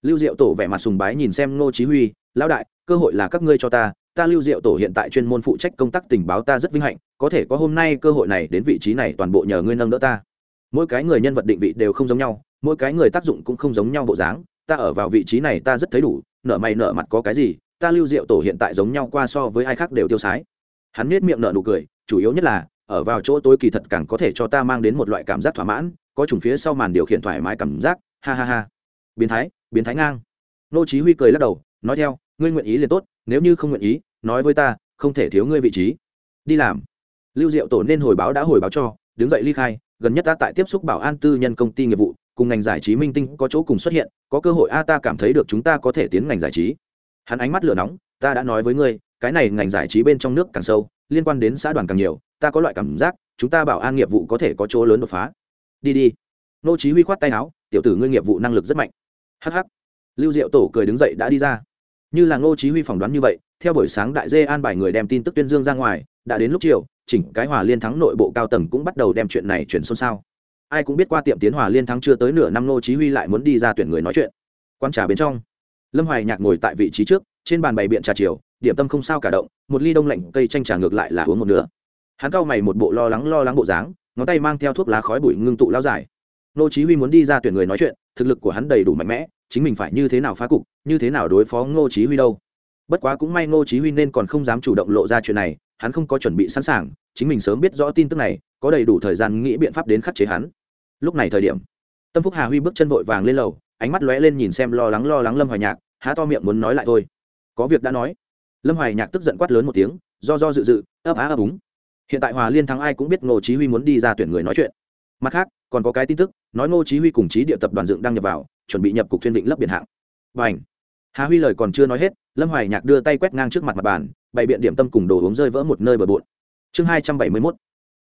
Lưu diệu tổ vẻ mặt sùng bái nhìn xem ngô chí huy, lão đại, cơ hội là các ngươi cho ta ta lưu diệu tổ hiện tại chuyên môn phụ trách công tác tình báo ta rất vinh hạnh, có thể có hôm nay cơ hội này đến vị trí này toàn bộ nhờ ngươi nâng đỡ ta. Mỗi cái người nhân vật định vị đều không giống nhau, mỗi cái người tác dụng cũng không giống nhau bộ dáng, ta ở vào vị trí này ta rất thấy đủ, nợ mày nợ mặt có cái gì, ta lưu diệu tổ hiện tại giống nhau qua so với ai khác đều tiêu sái. Hắn nết miệng nợ nụ cười, chủ yếu nhất là, ở vào chỗ tối kỳ thật càng có thể cho ta mang đến một loại cảm giác thỏa mãn, có chủng phía sau màn điều khiển thoải mái cảm giác, ha ha ha. Biến thái biến thái ngang. Nô chí huy cười lắc đầu, nói theo, ngươi nguyện ý liền tốt nếu như không nguyện ý, nói với ta, không thể thiếu ngươi vị trí. Đi làm. Lưu diệu tổ nên hồi báo đã hồi báo cho, đứng dậy ly khai, gần nhất ta tại tiếp xúc bảo an tư nhân công ty nghiệp vụ, cùng ngành giải trí minh tinh có chỗ cùng xuất hiện, có cơ hội a ta cảm thấy được chúng ta có thể tiến ngành giải trí. Hắn ánh mắt lửa nóng, ta đã nói với ngươi, cái này ngành giải trí bên trong nước càng sâu, liên quan đến xã đoàn càng nhiều, ta có loại cảm giác, chúng ta bảo an nghiệp vụ có thể có chỗ lớn đột phá. Đi đi. Nô chí huy khoát tay áo, tiểu tử ngươi nghiệp vụ năng lực rất mạnh. Hắc hắc. Lưu diệu tổ cười đứng dậy đã đi ra như là ngô chí huy phỏng đoán như vậy, theo buổi sáng đại dê an bài người đem tin tức tuyên dương ra ngoài, đã đến lúc chiều, chỉnh cái hòa liên thắng nội bộ cao tầng cũng bắt đầu đem chuyện này chuyển xôn xao. Ai cũng biết qua tiệm tiến hòa liên thắng chưa tới nửa năm ngô chí huy lại muốn đi ra tuyển người nói chuyện. Quan trà bên trong, lâm hoài nhạc ngồi tại vị trí trước, trên bàn bày biện trà chiều, điểm tâm không sao cả động, một ly đông lạnh cây chanh trà ngược lại là uống một nửa. Hắn cao mày một bộ lo lắng lo lắng bộ dáng, ngón tay mang theo thuốc lá khói bụi ngưng tụ lao dài. Ngô chí huy muốn đi ra tuyển người nói chuyện, thực lực của hắn đầy đủ mạnh mẽ chính mình phải như thế nào phá cục, như thế nào đối phó ngô chí huy đâu. Bất quá cũng may ngô chí huy nên còn không dám chủ động lộ ra chuyện này, hắn không có chuẩn bị sẵn sàng, chính mình sớm biết rõ tin tức này, có đầy đủ thời gian nghĩ biện pháp đến khắc chế hắn. Lúc này thời điểm, tâm phúc hà huy bước chân vội vàng lên lầu, ánh mắt lóe lên nhìn xem lo lắng lo lắng lâm hoài nhạc, há to miệng muốn nói lại thôi. Có việc đã nói. Lâm hoài nhạc tức giận quát lớn một tiếng, do do dự dự, ấp á ấp úng. Hiện tại hòa liên thắng ai cũng biết ngô chí huy muốn đi ra tuyển người nói chuyện. Mặt khác, còn có cái tin tức, nói ngô chí huy cùng chí địa tập đoàn dựng đang nhập vào chuẩn bị nhập cục thiên vịnh lấp biển hạng. Và hà huy lời còn chưa nói hết, lâm hoài nhạc đưa tay quét ngang trước mặt mặt bàn, bày biện điểm tâm cùng đồ uống rơi vỡ một nơi bờ bộn. Chương hai trăm bảy mươi mốt.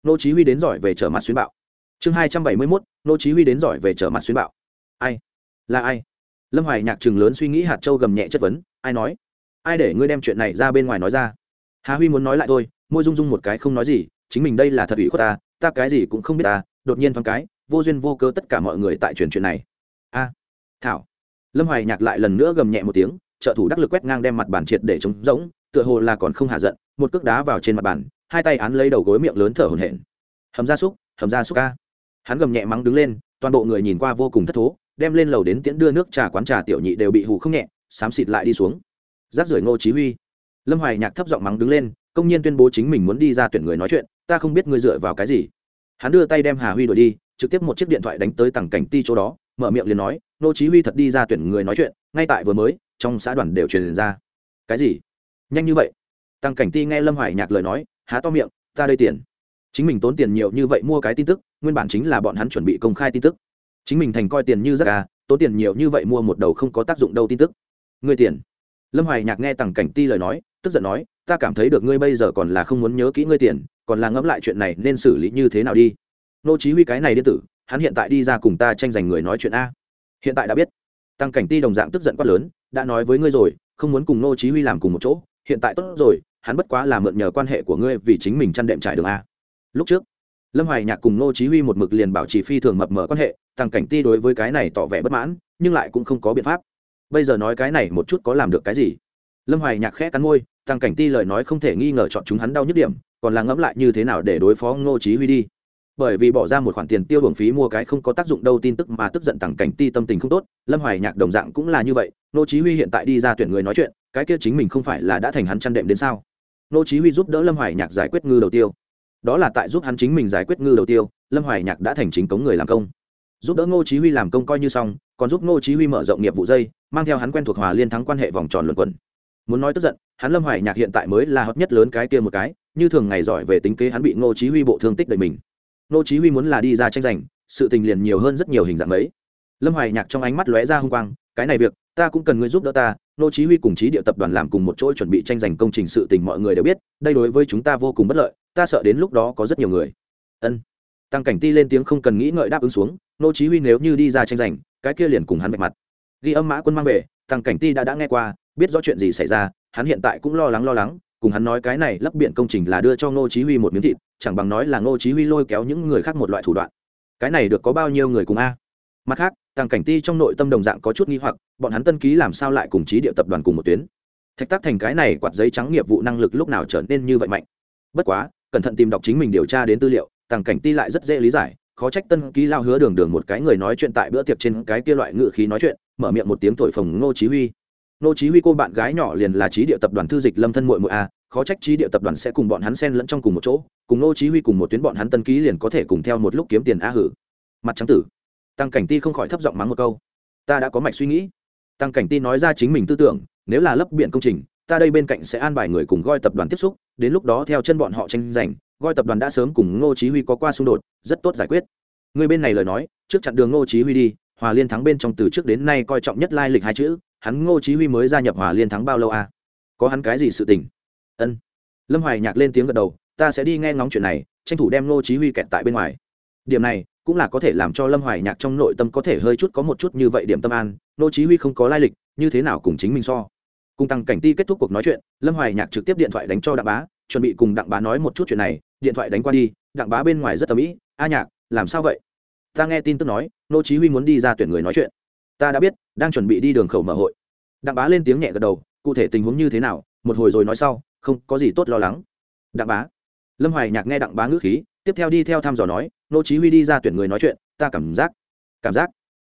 Nô chí huy đến giỏi về trở mặt xuyên bạo. Chương hai trăm bảy mươi mốt. Nô chí huy đến giỏi về trở mặt xuyên bạo. Ai? Là ai? Lâm hoài nhạc chừng lớn suy nghĩ hạt châu gầm nhẹ chất vấn, ai nói? Ai để ngươi đem chuyện này ra bên ngoài nói ra? Hà huy muốn nói lại thôi, môi rung rung một cái không nói gì, chính mình đây là thật ủy khuất ta ta cái gì cũng không biết ta, đột nhiên thoáng cái, vô duyên vô cớ tất cả mọi người tại truyền chuyện này. A! Thảo. Lâm hoài nhạc lại lần nữa gầm nhẹ một tiếng, trợ thủ đắc lực quét ngang đem mặt bàn triệt để chống rỗng, tựa hồ là còn không hạ giận, một cước đá vào trên mặt bàn, hai tay án lấy đầu gối miệng lớn thở hổn hển. Hầm ra súc, hầm ra súc ca. Hắn gầm nhẹ mắng đứng lên, toàn bộ người nhìn qua vô cùng thất thố, đem lên lầu đến tiễn đưa nước trà quán trà tiểu nhị đều bị hù không nhẹ, xám xịt lại đi xuống. Giáp rưởi ngô chí huy. Lâm hoài nhạc thấp giọng mắng đứng lên, công nhiên tuyên bố chính mình muốn đi ra tuyển người nói chuyện, ta không biết ngươi dựa vào cái gì. Hắn đưa tay đem hà huy đuổi đi, trực tiếp một chiếc điện thoại đánh tới tầng cảnh ti chỗ đó, mở miệng liền nói nô chí huy thật đi ra tuyển người nói chuyện, ngay tại vừa mới, trong xã đoàn đều truyền ra. Cái gì? Nhanh như vậy? Tăng cảnh ti nghe lâm hoài nhạc lời nói, há to miệng, ta đây tiền. Chính mình tốn tiền nhiều như vậy mua cái tin tức, nguyên bản chính là bọn hắn chuẩn bị công khai tin tức. Chính mình thành coi tiền như rác à tốn tiền nhiều như vậy mua một đầu không có tác dụng đâu tin tức. Ngươi tiền. Lâm hoài nhạc nghe tăng cảnh ti lời nói, tức giận nói, ta cảm thấy được ngươi bây giờ còn là không muốn nhớ kỹ ngươi tiền, còn là ngẫm lại chuyện này nên xử lý như thế nào đi. Nô chí huy cái này điện tử, hắn hiện tại đi ra cùng ta tranh giành người nói chuyện a hiện tại đã biết. Tăng cảnh ti đồng dạng tức giận quát lớn, đã nói với ngươi rồi, không muốn cùng nô chí huy làm cùng một chỗ, hiện tại tốt rồi, hắn bất quá là mượn nhờ quan hệ của ngươi vì chính mình chăn đệm trải đường a. Lúc trước, lâm hoài nhạc cùng nô chí huy một mực liền bảo trì phi thường mập mờ quan hệ, tăng cảnh ti đối với cái này tỏ vẻ bất mãn, nhưng lại cũng không có biện pháp. Bây giờ nói cái này một chút có làm được cái gì? Lâm hoài nhạc khẽ cắn môi, tăng cảnh ti lời nói không thể nghi ngờ chọn chúng hắn đau nhức điểm, còn là ngẫm lại như thế nào để đối phó nô chí huy đi bởi vì bỏ ra một khoản tiền tiêu hưởng phí mua cái không có tác dụng đâu, tin tức mà tức giận tặng cảnh ti tâm tình không tốt, lâm hoài nhạc đồng dạng cũng là như vậy. Nô chí huy hiện tại đi ra tuyển người nói chuyện, cái kia chính mình không phải là đã thành hắn chăn đệm đến sao? Nô chí huy giúp đỡ lâm hoài nhạc giải quyết ngư đầu tiêu. Đó là tại giúp hắn chính mình giải quyết ngư đầu tiêu, lâm hoài nhạc đã thành chính cống người làm công. Giúp đỡ ngô chí huy làm công coi như xong, còn giúp ngô chí huy mở rộng nghiệp vụ dây, mang theo hắn quen thuộc hòa liên thắng quan hệ vòng tròn luận quẩn muốn nói tức giận, hắn lâm hoài nhạc hiện tại mới là hot nhất lớn cái kia một cái, như thường ngày giỏi về tính kế hắn bị ngô chí huy bộ thương tích đầy mình. Nô chí huy muốn là đi ra tranh giành, sự tình liền nhiều hơn rất nhiều hình dạng mấy. Lâm hoài nhạc trong ánh mắt lóe ra hung quang, cái này việc, ta cũng cần ngươi giúp đỡ ta, Nô chí huy cùng chí địa tập đoàn làm cùng một chỗ chuẩn bị tranh giành công trình sự tình mọi người đều biết, đây đối với chúng ta vô cùng bất lợi, ta sợ đến lúc đó có rất nhiều người. Ân. Tăng cảnh ti lên tiếng không cần nghĩ ngợi đáp ứng xuống, Nô chí huy nếu như đi ra tranh giành, cái kia liền cùng hắn vạch mặt. Ghi âm mã quân mang về, tăng cảnh ti đã đã nghe qua, biết rõ chuyện gì xảy ra, hắn hiện tại cũng lo lắng lo lắng cùng hắn nói cái này lấp biển công trình là đưa cho ngô chí huy một miếng thịt, chẳng bằng nói là ngô chí huy lôi kéo những người khác một loại thủ đoạn. Cái này được có bao nhiêu người cùng a? Mặt khác tàng cảnh ti trong nội tâm đồng dạng có chút nghi hoặc, bọn hắn tân ký làm sao lại cùng trí địa tập đoàn cùng một tuyến? Thạch tác thành cái này quạt giấy trắng nghiệp vụ năng lực lúc nào trở nên như vậy mạnh? Bất quá, cẩn thận tìm đọc chính mình điều tra đến tư liệu tàng cảnh ti lại rất dễ lý giải, khó trách tân ký lao hứa đường đường một cái người nói chuyện tại bữa tiệc trên cái kia loại ngự khí nói chuyện, mở miệng một tiếng thổi phồng ngô chí huy. Nô chí huy cô bạn gái nhỏ liền là trí địa tập đoàn thư dịch lâm thân muội muội a, khó trách trí địa tập đoàn sẽ cùng bọn hắn xen lẫn trong cùng một chỗ, cùng nô chí huy cùng một tuyến bọn hắn tân ký liền có thể cùng theo một lúc kiếm tiền a hử. Mặt trắng tử. Tăng cảnh ti không khỏi thấp giọng mắng một câu. Ta đã có mạch suy nghĩ. Tăng cảnh ti nói ra chính mình tư tưởng, nếu là lấp biển công trình, ta đây bên cạnh sẽ an bài người cùng goi tập đoàn tiếp xúc, đến lúc đó theo chân bọn họ tranh giành, goi tập đoàn đã sớm cùng ngô chí huy có qua xung đột, rất tốt giải quyết. Người bên này lời nói, trước chặn đường ngô chí huy đi, hòa liên thắng bên trong từ trước đến nay coi trọng nhất lai lịch hai chữ hắn ngô chí huy mới gia nhập hòa liên thắng bao lâu à? Có hắn cái gì sự tình? Ân. Lâm hoài nhạc lên tiếng gật đầu, ta sẽ đi nghe ngóng chuyện này, tranh thủ đem ngô chí huy kẹt tại bên ngoài. Điểm này cũng là có thể làm cho lâm hoài nhạc trong nội tâm có thể hơi chút có một chút như vậy điểm tâm an, ngô chí huy không có lai lịch, như thế nào cùng chính mình so? Cùng tăng cảnh ti kết thúc cuộc nói chuyện, lâm hoài nhạc trực tiếp điện thoại đánh cho đặng bá, chuẩn bị cùng đặng bá nói một chút chuyện này, điện thoại đánh qua đi, đặng bá bên ngoài rất tầm ĩ, a nhạc, làm sao vậy? Ta nghe tin tức nói, Ngô chí huy muốn đi ra tuyển người nói chuyện ta đã biết, đang chuẩn bị đi đường khẩu mở hội. Đặng bá lên tiếng nhẹ gật đầu, cụ thể tình huống như thế nào, một hồi rồi nói sau, không có gì tốt lo lắng. Đặng bá. Lâm hoài nhạc nghe đặng bá ngữ khí, tiếp theo đi theo thăm dò nói, nô chí huy đi ra tuyển người nói chuyện, ta cảm giác cảm giác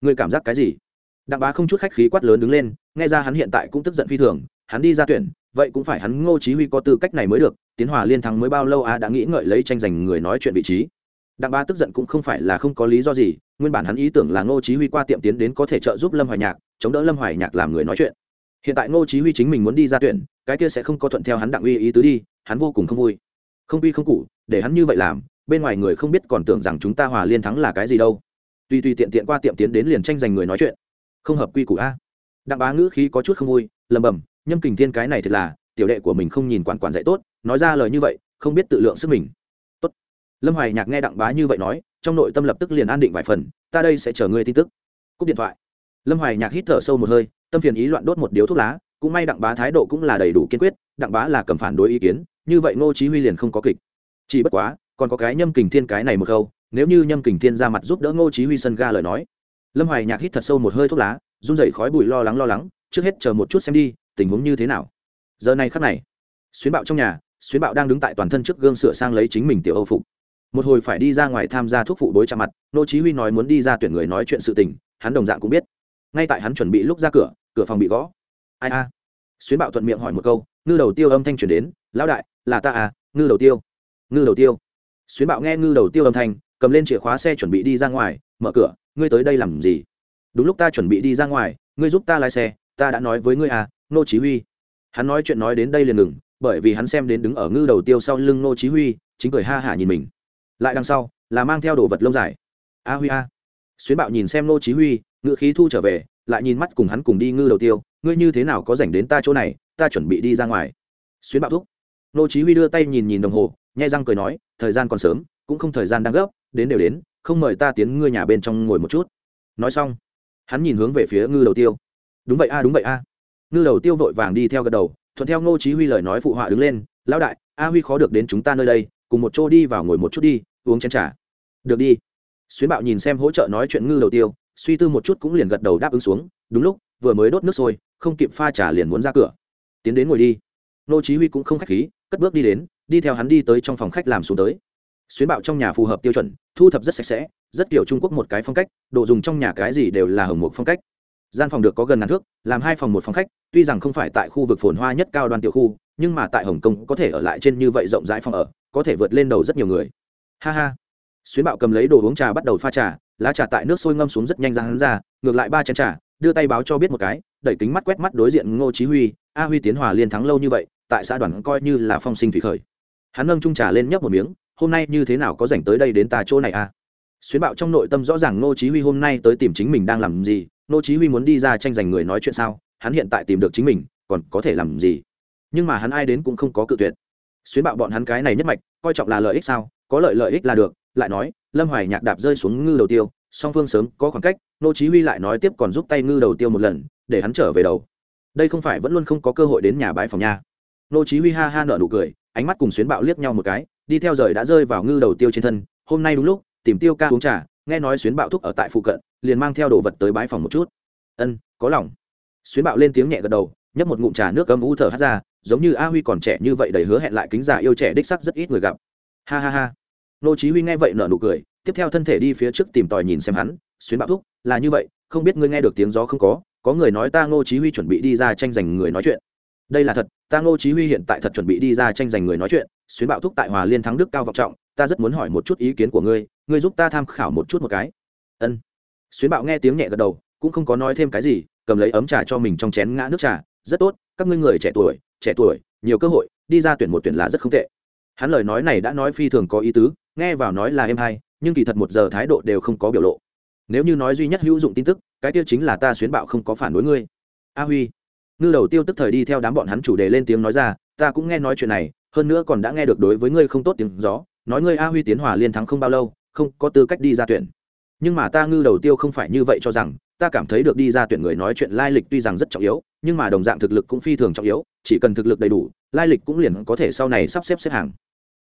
người cảm giác cái gì? Đặng bá không chút khách khí quát lớn đứng lên, nghe ra hắn hiện tại cũng tức giận phi thường, hắn đi ra tuyển, vậy cũng phải hắn ngô chí huy có tư cách này mới được, tiến hòa liên thắng mới bao lâu á, đã nghĩ ngợi lấy tranh giành người nói chuyện vị trí đặng ba tức giận cũng không phải là không có lý do gì, nguyên bản hắn ý tưởng là ngô chí huy qua tiệm tiến đến có thể trợ giúp lâm hoài nhạc, chống đỡ lâm hoài nhạc làm người nói chuyện. Hiện tại ngô chí huy chính mình muốn đi ra tuyển, cái kia sẽ không có thuận theo hắn đặng uy ý tứ đi, hắn vô cùng không vui. Không uy không cụ để hắn như vậy làm, bên ngoài người không biết còn tưởng rằng chúng ta hòa liên thắng là cái gì đâu. Tuy tuy tiện tiện qua tiệm tiến đến liền tranh giành người nói chuyện. Không hợp quy củ a. Đặng bá ngữ khí có chút không vui lầm bầm nhâm kình thiên cái này thật là, tiểu đệ của mình không nhìn quản quản dạy tốt, nói ra lời như vậy, không biết tự lượng sức mình lâm hoài nhạc nghe đặng bá như vậy nói, trong nội tâm lập tức liền an định vài phần, ta đây sẽ chờ ngươi tin tức. Cúp điện thoại. Lâm hoài nhạc hít thở sâu một hơi, tâm phiền ý loạn đốt một điếu thuốc lá, cũng may đặng bá thái độ cũng là đầy đủ kiên quyết, đặng bá là cầm phản đối ý kiến, như vậy ngô chí huy liền không có kịch. Chỉ bất quá, còn có cái nhâm kình thiên cái này một câu, nếu như nhâm kình thiên ra mặt giúp đỡ ngô chí huy sân ga lời nói. Lâm hoài nhạc hít thật sâu một hơi thuốc lá, run rẩy khói bụi lo lắng lo lắng, trước hết chờ một chút xem đi, tình huống như thế nào. Giờ này khắc này, xuyến bạo trong nhà, xuyến bạo đang đứng tại toàn thân trước gương sửa sang lấy chính mình tiểu âu phục một hồi phải đi ra ngoài tham gia thuốc phụ đối chạm mặt, nô chí huy nói muốn đi ra tuyển người nói chuyện sự tình, hắn đồng dạng cũng biết. Ngay tại hắn chuẩn bị lúc ra cửa cửa phòng bị gõ. Ai a? Xuyến bạo thuận miệng hỏi một câu, ngư đầu tiêu âm thanh truyền đến, lão đại, là ta à ngư đầu tiêu. Ngư đầu tiêu. Xuyến bạo nghe ngư đầu tiêu âm thanh, cầm lên chìa khóa xe chuẩn bị đi ra ngoài, mở cửa, ngươi tới đây làm gì? Đúng lúc ta chuẩn bị đi ra ngoài, ngươi giúp ta lái xe, ta đã nói với ngươi à nô chí huy. Hắn nói chuyện nói đến đây liền ngừng, bởi vì hắn xem đến đứng ở ngư đầu tiêu sau lưng nô chí huy, chính cười ha hả nhìn mình lại đằng sau, là mang theo đồ vật lông dài. A huy a. Xuyến bạo nhìn xem nô chí huy ngựa khí thu trở về, lại nhìn mắt cùng hắn cùng đi ngư đầu tiêu, ngươi như thế nào có rảnh đến ta chỗ này, ta chuẩn bị đi ra ngoài. Xuyến bạo thúc. Nô chí huy đưa tay nhìn nhìn đồng hồ, nhai răng cười nói, thời gian còn sớm, cũng không thời gian đang gấp, đến đều đến, không mời ta tiến ngươi nhà bên trong ngồi một chút. Nói xong, hắn nhìn hướng về phía ngư đầu tiêu. Đúng vậy a, đúng vậy a. Ngư đầu tiêu vội vàng đi theo gật đầu, thuận theo ngô chí huy lời nói phụ họa đứng lên, lão đại, a huy khó được đến chúng ta nơi đây cùng một chỗ đi vào ngồi một chút đi, uống chén trà. Được đi. Xuyến bạo nhìn xem hỗ trợ nói chuyện ngư đầu tiêu, suy tư một chút cũng liền gật đầu đáp ứng xuống. Đúng lúc, vừa mới đốt nước sôi, không kịp pha trà liền muốn ra cửa. Tiến đến ngồi đi. Nô chí huy cũng không khách khí, cất bước đi đến, đi theo hắn đi tới trong phòng khách làm xuống tới. Xuyến bạo trong nhà phù hợp tiêu chuẩn, thu thập rất sạch sẽ, rất kiểu trung quốc một cái phong cách, đồ dùng trong nhà cái gì đều là hồng một phong cách. Gian phòng được có gần ngàn thước, làm hai phòng một phòng khách, tuy rằng không phải tại khu vực phồn hoa nhất cao đoàn tiểu khu, nhưng mà tại hồng kông có thể ở lại trên như vậy rộng rãi phòng ở có thể vượt lên đầu rất nhiều người. Ha ha. Xuyến bạo cầm lấy đồ uống trà bắt đầu pha trà, lá trà tại nước sôi ngâm xuống rất nhanh ra hắn ra, ngược lại ba chén trà, đưa tay báo cho biết một cái, đẩy kính mắt quét mắt đối diện ngô chí huy, a huy tiến hòa liên thắng lâu như vậy, tại xã đoàn coi như là phong sinh thủy khởi. Hắn nâng chung trà lên nhấp một miếng, hôm nay như thế nào có rảnh tới đây đến ta chỗ này a xuyến bạo trong nội tâm rõ ràng ngô chí huy hôm nay tới tìm chính mình đang làm gì, ngô chí huy muốn đi ra tranh giành người nói chuyện sao, hắn hiện tại tìm được chính mình, còn có thể làm gì? Nhưng mà hắn ai đến cũng không có cự tuyệt xuyến bạo bọn hắn cái này nhất mạch, coi trọng là lợi ích sao? Có lợi lợi ích là được, lại nói, lâm hoài nhạc đạp rơi xuống ngư đầu tiêu, song phương sớm có khoảng cách, nô chí huy lại nói tiếp còn giúp tay ngư đầu tiêu một lần, để hắn trở về đầu. Đây không phải vẫn luôn không có cơ hội đến nhà bãi phòng nha. Nô chí huy ha ha nở nụ cười, ánh mắt cùng xuyến bạo liếc nhau một cái, đi theo rời đã rơi vào ngư đầu tiêu trên thân, hôm nay đúng lúc, tìm tiêu ca uống trà, nghe nói xuyến bạo thúc ở tại phụ cận, liền mang theo đồ vật tới bãi phòng một chút. Ân, có lòng. Xuyến bạo lên tiếng nhẹ gật đầu, nhấp một ngụm trà nước ấm u thở hắt ra giống như a huy còn trẻ như vậy đầy hứa hẹn lại kính già yêu trẻ đích sắc rất ít người gặp. Ha ha ha. Nô chí huy nghe vậy nở nụ cười, tiếp theo thân thể đi phía trước tìm tòi nhìn xem hắn, xuyến bạo thúc, là như vậy, không biết ngươi nghe được tiếng gió không có có người nói ta ngô chí huy chuẩn bị đi ra tranh giành người nói chuyện. Đây là thật, ta ngô chí huy hiện tại thật chuẩn bị đi ra tranh giành người nói chuyện, xuyến bạo thúc tại hòa liên thắng đức cao vọng trọng, ta rất muốn hỏi một chút ý kiến của ngươi ngươi giúp ta tham khảo một chút một cái. Ân. Xuyến bạo nghe tiếng nhẹ gật đầu, cũng không có nói thêm cái gì, cầm lấy ấm trà cho mình trong chén ngã nước trà, rất tốt, các ngươi người trẻ tuổi trẻ tuổi, nhiều cơ hội, đi ra tuyển một tuyển là rất không tệ. Hắn lời nói này đã nói phi thường có ý tứ, nghe vào nói là em hay nhưng kỳ thật một giờ thái độ đều không có biểu lộ. Nếu như nói duy nhất hữu dụng tin tức, cái tiêu chính là ta xuyến bạo không có phản đối ngươi. A huy. Ngư đầu tiêu tức thời đi theo đám bọn hắn chủ đề lên tiếng nói ra, ta cũng nghe nói chuyện này, hơn nữa còn đã nghe được đối với ngươi không tốt tiếng gió, nói ngươi a huy tiến hòa liên thắng không bao lâu, không có tư cách đi ra tuyển. Nhưng mà ta ngư đầu tiêu không phải như vậy cho rằng, ta cảm thấy được đi ra tuyển người nói chuyện lai lịch tuy rằng rất trọng yếu, nhưng mà đồng dạng thực lực cũng phi thường trọng yếu chỉ cần thực lực đầy đủ, lai lịch cũng liền có thể sau này sắp xếp xếp hàng.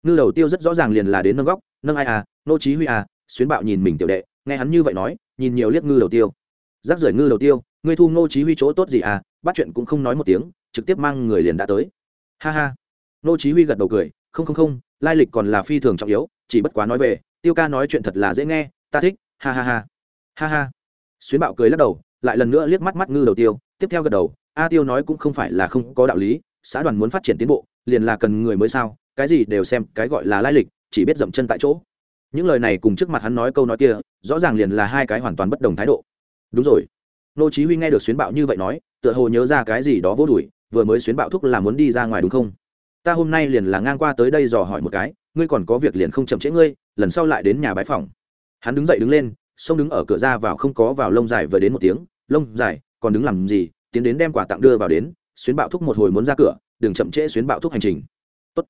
Ngư đầu tiêu rất rõ ràng liền là đến nâng góc, nâng ai à nô chí huy à xuyến bạo nhìn mình tiểu đệ, nghe hắn như vậy nói, nhìn nhiều liếc ngư đầu tiêu. Rác rưởi ngư đầu tiêu, ngươi thu nô chí huy chỗ tốt gì à bắt chuyện cũng không nói một tiếng, trực tiếp mang người liền đã tới. Ha ha. Nô chí huy gật đầu cười, không không không, lai lịch còn là phi thường trọng yếu, chỉ bất quá nói về, tiêu ca nói chuyện thật là dễ nghe, ta thích, ha ha ha. Ha ha. Xuyến bạo cười lắc đầu, lại lần nữa liếc mắt mắt ngư đầu tiêu, tiếp theo gật đầu a tiêu nói cũng không phải là không có đạo lý, xã đoàn muốn phát triển tiến bộ, liền là cần người mới sao, cái gì đều xem cái gọi là lai lịch, chỉ biết dậm chân tại chỗ. Những lời này cùng trước mặt hắn nói câu nói kia, rõ ràng liền là hai cái hoàn toàn bất đồng thái độ. Đúng rồi. Nô chí huy nghe được xuyến bạo như vậy nói, tựa hồ nhớ ra cái gì đó vô đuổi, vừa mới xuyến bạo thúc là muốn đi ra ngoài đúng không? Ta hôm nay liền là ngang qua tới đây dò hỏi một cái, ngươi còn có việc liền không chậm trễ ngươi, lần sau lại đến nhà bái phòng hắn đứng dậy đứng lên, xông đứng ở cửa ra vào không có vào lông dài vừa đến một tiếng, lông dài, còn đứng làm gì? Tiến đến đem quà tặng đưa vào đến, xuyến bạo thúc một hồi muốn ra cửa, đừng chậm trễ xuyến bạo thúc hành trình. Tốt.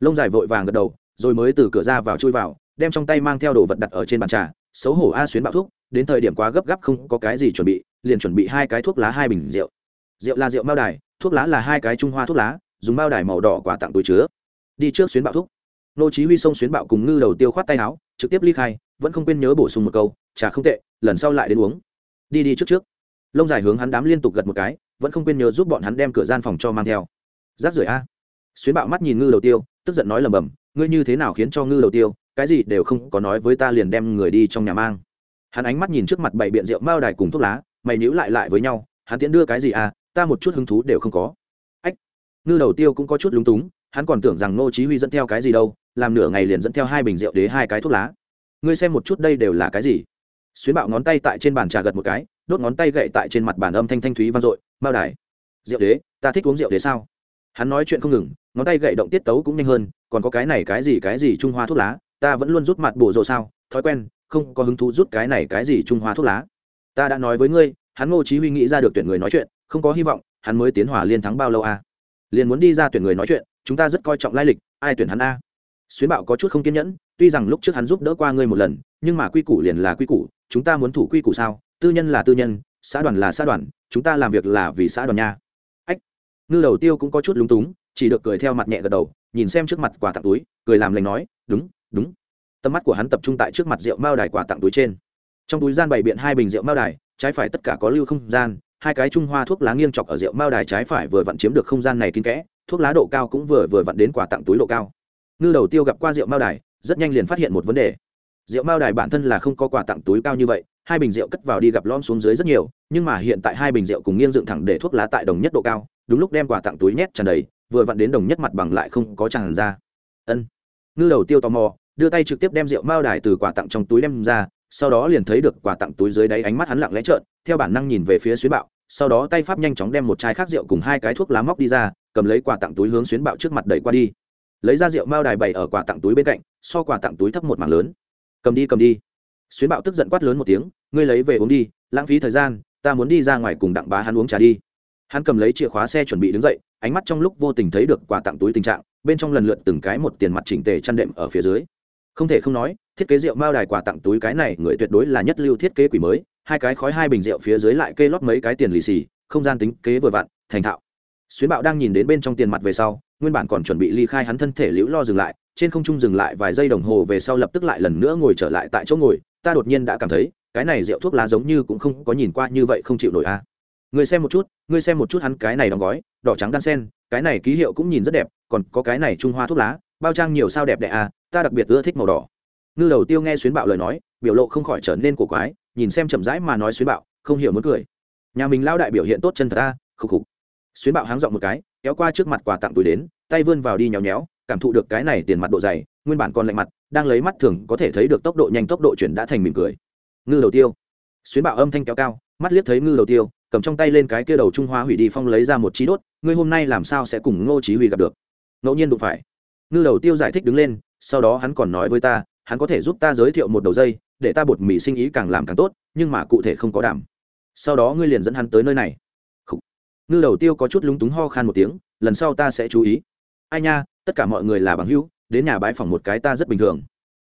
lông dài vội vàng gật đầu, rồi mới từ cửa ra vào chui vào, đem trong tay mang theo đồ vật đặt ở trên bàn trà, xấu hổ a xuyến bạo thúc, đến thời điểm quá gấp gáp không có cái gì chuẩn bị, liền chuẩn bị hai cái thuốc lá hai bình rượu. Rượu là rượu mao đài, thuốc lá là hai cái trung hoa thuốc lá, dùng mao đài màu đỏ quà tặng túi chứa. Đi trước xuyến bạo thúc. Nô chí huy xông xuyến bạo cùng ngư đầu tiêu khoát tay áo, trực tiếp ly khai, vẫn không quên nhớ bổ sung một câu, trà không tệ, lần sau lại đến uống. Đi đi trước trước lông dài hướng hắn đám liên tục gật một cái, vẫn không quên nhớ giúp bọn hắn đem cửa gian phòng cho mang theo. Rác rưởi a. Xuyến bạo mắt nhìn ngư đầu tiêu, tức giận nói lầm bầm, ngươi như thế nào khiến cho ngư đầu tiêu, cái gì đều không có nói với ta liền đem người đi trong nhà mang. Hắn ánh mắt nhìn trước mặt bảy biện rượu mao đài cùng thuốc lá, mày níu lại lại với nhau, hắn tiễn đưa cái gì à ta một chút hứng thú đều không có. Ách. Ngư đầu tiêu cũng có chút lúng túng, hắn còn tưởng rằng ngô chí huy dẫn theo cái gì đâu, làm nửa ngày liền dẫn theo hai bình rượu đế hai cái thuốc lá. Ngươi xem một chút đây đều là cái gì? Xuyến bạo ngón tay tại trên bàn trà gật một cái, đốt ngón tay gậy tại trên mặt bàn âm thanh thanh thúy vang dội, mao đài, rượu đế, ta thích uống rượu đế sao? Hắn nói chuyện không ngừng, ngón tay gậy động tiết tấu cũng nhanh hơn, còn có cái này cái gì cái gì trung hoa thuốc lá, ta vẫn luôn rút mặt bổ rộ sao? Thói quen, không có hứng thú rút cái này cái gì trung hoa thuốc lá. Ta đã nói với ngươi, hắn ngô chí huy nghĩ ra được tuyển người nói chuyện, không có hy vọng, hắn mới tiến hòa liên thắng bao lâu à? Liền muốn đi ra tuyển người nói chuyện, chúng ta rất coi trọng lai lịch, ai tuyển hắn a? Xuyến bạo có chút không kiên nhẫn, tuy rằng lúc trước hắn giúp đỡ qua ngươi một lần, nhưng mà quy củ liền là quy củ, chúng ta muốn thủ quy củ sao? Tư nhân là tư nhân, xã đoàn là xã đoàn, chúng ta làm việc là vì xã đoàn nha. Ách, ngư đầu tiêu cũng có chút lúng túng, chỉ được cười theo mặt nhẹ gật đầu, nhìn xem trước mặt quà tặng túi, cười làm lành nói, đúng đúng. Tầm mắt của hắn tập trung tại trước mặt rượu mao đài quà tặng túi trên. Trong túi gian bày biện hai bình rượu mao đài, trái phải tất cả có lưu không gian, hai cái trung hoa thuốc lá nghiêng chọc ở rượu mao đài trái phải vừa vặn chiếm được không gian này kín kẽ, thuốc lá độ cao cũng vừa vừa vặn đến quà tặng túi độ cao ngư đầu tiêu gặp qua rượu mao đài, rất nhanh liền phát hiện một vấn đề. Rượu mao đài bản thân là không có quà tặng túi cao như vậy, hai bình rượu cất vào đi gặp lom xuống dưới rất nhiều, nhưng mà hiện tại hai bình rượu cùng nghiêng dựng thẳng để thuốc lá tại đồng nhất độ cao, đúng lúc đem quà tặng túi nhét tràn đầy, vừa vặn đến đồng nhất mặt bằng lại không có tràn ra. Ân. Ngư đầu tiêu tò mò, đưa tay trực tiếp đem rượu mao đài từ quà tặng trong túi đem ra, sau đó liền thấy được quà tặng túi dưới đáy ánh mắt hắn lặng lẽ trợn, theo bản năng nhìn về phía xuyến bạo, sau đó tay pháp nhanh chóng đem một chai khác rượu cùng hai cái thuốc lá móc đi ra, cầm lấy quà tặng túi hướng xuyến bạo trước mặt đẩy qua đi lấy ra rượu mao đài bày ở quà tặng túi bên cạnh, so quà tặng túi thấp một mảng lớn. Cầm đi cầm đi. Xuyến bạo tức giận quát lớn một tiếng, ngươi lấy về uống đi, lãng phí thời gian, ta muốn đi ra ngoài cùng đặng bá hắn uống trà đi. Hắn cầm lấy chìa khóa xe chuẩn bị đứng dậy, ánh mắt trong lúc vô tình thấy được quà tặng túi tình trạng, bên trong lần lượt từng cái một tiền mặt chỉnh tề chăn đệm ở phía dưới. Không thể không nói, thiết kế rượu mao đài quà tặng túi cái này người tuyệt đối là nhất lưu thiết kế quỷ mới, hai cái khói hai bình rượu phía dưới lại kê lót mấy cái tiền lì xì, không gian tính kế vừa vặn, thành thạo. Xuyến bạo đang nhìn đến bên trong tiền mặt về sau nguyên bản còn chuẩn bị ly khai hắn thân thể liễu lo dừng lại, trên không trung dừng lại vài giây đồng hồ về sau lập tức lại lần nữa ngồi trở lại tại chỗ ngồi, ta đột nhiên đã cảm thấy, cái này rượu thuốc lá giống như cũng không có nhìn qua như vậy không chịu nổi a à. người xem một chút, người xem một chút hắn cái này đóng gói, đỏ trắng đan sen, cái này ký hiệu cũng nhìn rất đẹp, còn có cái này trung hoa thuốc lá, bao trang nhiều sao đẹp đẽ à ta đặc biệt ưa thích màu đỏ. Ngư đầu tiêu nghe xuyến bạo lời nói, biểu lộ không khỏi trở nên cổ quái, nhìn xem chậm rãi mà nói xuyến bạo, không hiểu muốn cười. Nhà mình lao đại biểu hiện tốt chân thật ta khục khục. Xuyến bạo háng dọn một cái kéo qua trước mặt quà tặng túi đến, tay vươn vào đi nhéo nhéo, cảm thụ được cái này tiền mặt độ dày, nguyên bản còn lạnh mặt, đang lấy mắt thường có thể thấy được tốc độ nhanh tốc độ chuyển đã thành mỉm cười. Ngư đầu tiêu. Xuyến bạo âm thanh kéo cao, mắt liếc thấy ngư đầu tiêu, cầm trong tay lên cái kia đầu trung hoa hủy đi phong lấy ra một trí đốt, ngươi hôm nay làm sao sẽ cùng ngô chí huy gặp được? Ngẫu nhiên đụng phải. Ngư đầu tiêu giải thích đứng lên, sau đó hắn còn nói với ta, hắn có thể giúp ta giới thiệu một đầu dây, để ta bột mì sinh ý càng làm càng tốt, nhưng mà cụ thể không có đảm. Sau đó ngươi liền dẫn hắn tới nơi này ngư đầu tiêu có chút lúng túng ho khan một tiếng, lần sau ta sẽ chú ý. Ai nha, tất cả mọi người là bằng hữu, đến nhà bãi phòng một cái ta rất bình thường.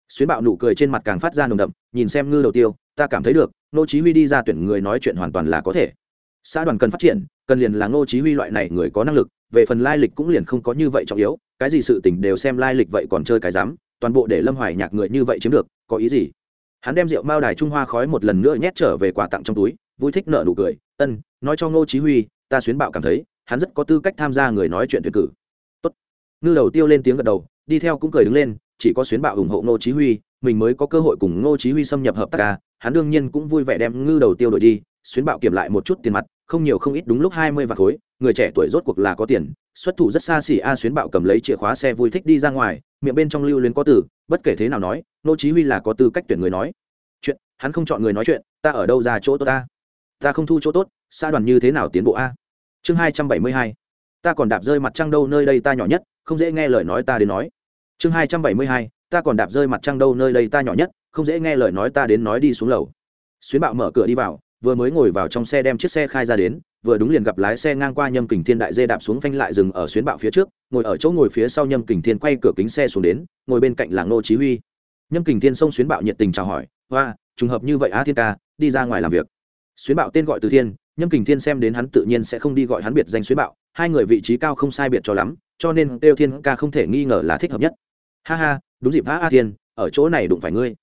Xuyến bạo nụ cười trên mặt càng phát ra nồng đậm, nhìn xem ngư đầu tiêu, ta cảm thấy được nô chí huy đi ra tuyển người nói chuyện hoàn toàn là có thể. Xã đoàn cần phát triển, cần liền là ngô chí huy loại này người có năng lực, về phần lai lịch cũng liền không có như vậy trọng yếu, cái gì sự tình đều xem lai lịch vậy còn chơi cái dám, toàn bộ để lâm hoài nhạc người như vậy chiếm được, có ý gì? Hắn đem rượu mao đài trung hoa khói một lần nữa nhét trở về quà tặng trong túi, vui thích nở nụ cười, ân, nói cho ngô chí huy ta xuyến bạo cảm thấy, hắn rất có tư cách tham gia người nói chuyện tuyển cử. Tốt. Ngư đầu tiêu lên tiếng gật đầu, đi theo cũng cười đứng lên, chỉ có xuyến bạo ủng hộ ngô chí huy, mình mới có cơ hội cùng ngô chí huy xâm nhập hợp tác ca, hắn đương nhiên cũng vui vẻ đem ngư đầu tiêu đổi đi, xuyến bạo kiểm lại một chút tiền mặt, không nhiều không ít đúng lúc hai mươi vạn khối, người trẻ tuổi rốt cuộc là có tiền, xuất thủ rất xa xỉ a, xuyến bạo cầm lấy chìa khóa xe vui thích đi ra ngoài, miệng bên trong lưu luyến có từ, bất kể thế nào nói, Ngô chí huy là có tư cách tuyển người nói. Chuyện, hắn không chọn người nói chuyện, ta ở đâu ra chỗ tốt ta? Ta không thu chỗ tốt xã đoàn như thế nào tiến bộ a? Chương hai trăm bảy mươi hai. Ta còn đạp rơi mặt trăng đâu nơi đây ta nhỏ nhất, không dễ nghe lời nói ta đến nói. Chương hai trăm bảy mươi hai. Ta còn đạp rơi mặt trăng đâu nơi đây ta nhỏ nhất, không dễ nghe lời nói ta đến nói đi xuống lầu. Xuyến bạo mở cửa đi vào, vừa mới ngồi vào trong xe đem chiếc xe khai ra đến, vừa đúng liền gặp lái xe ngang qua nhâm kình thiên đại dê đạp xuống phanh lại dừng ở xuyến bạo phía trước, ngồi ở chỗ ngồi phía sau nhâm kình thiên quay cửa kính xe xuống đến, ngồi bên cạnh là ngô chí huy. Nhâm kình thiên xông xuyến bạo nhiệt tình chào hỏi, hoa, trùng hợp như vậy á thiên ca, đi ra ngoài làm việc. Xuyến bạo tên gọi từ thiên nhâm kình thiên xem đến hắn tự nhiên sẽ không đi gọi hắn biệt danh xuyến bạo, hai người vị trí cao không sai biệt cho lắm, cho nên tiêu thiên ca không thể nghi ngờ là thích hợp nhất. Ha ha, đúng dịp, a thiên, ở chỗ này đụng phải ngươi.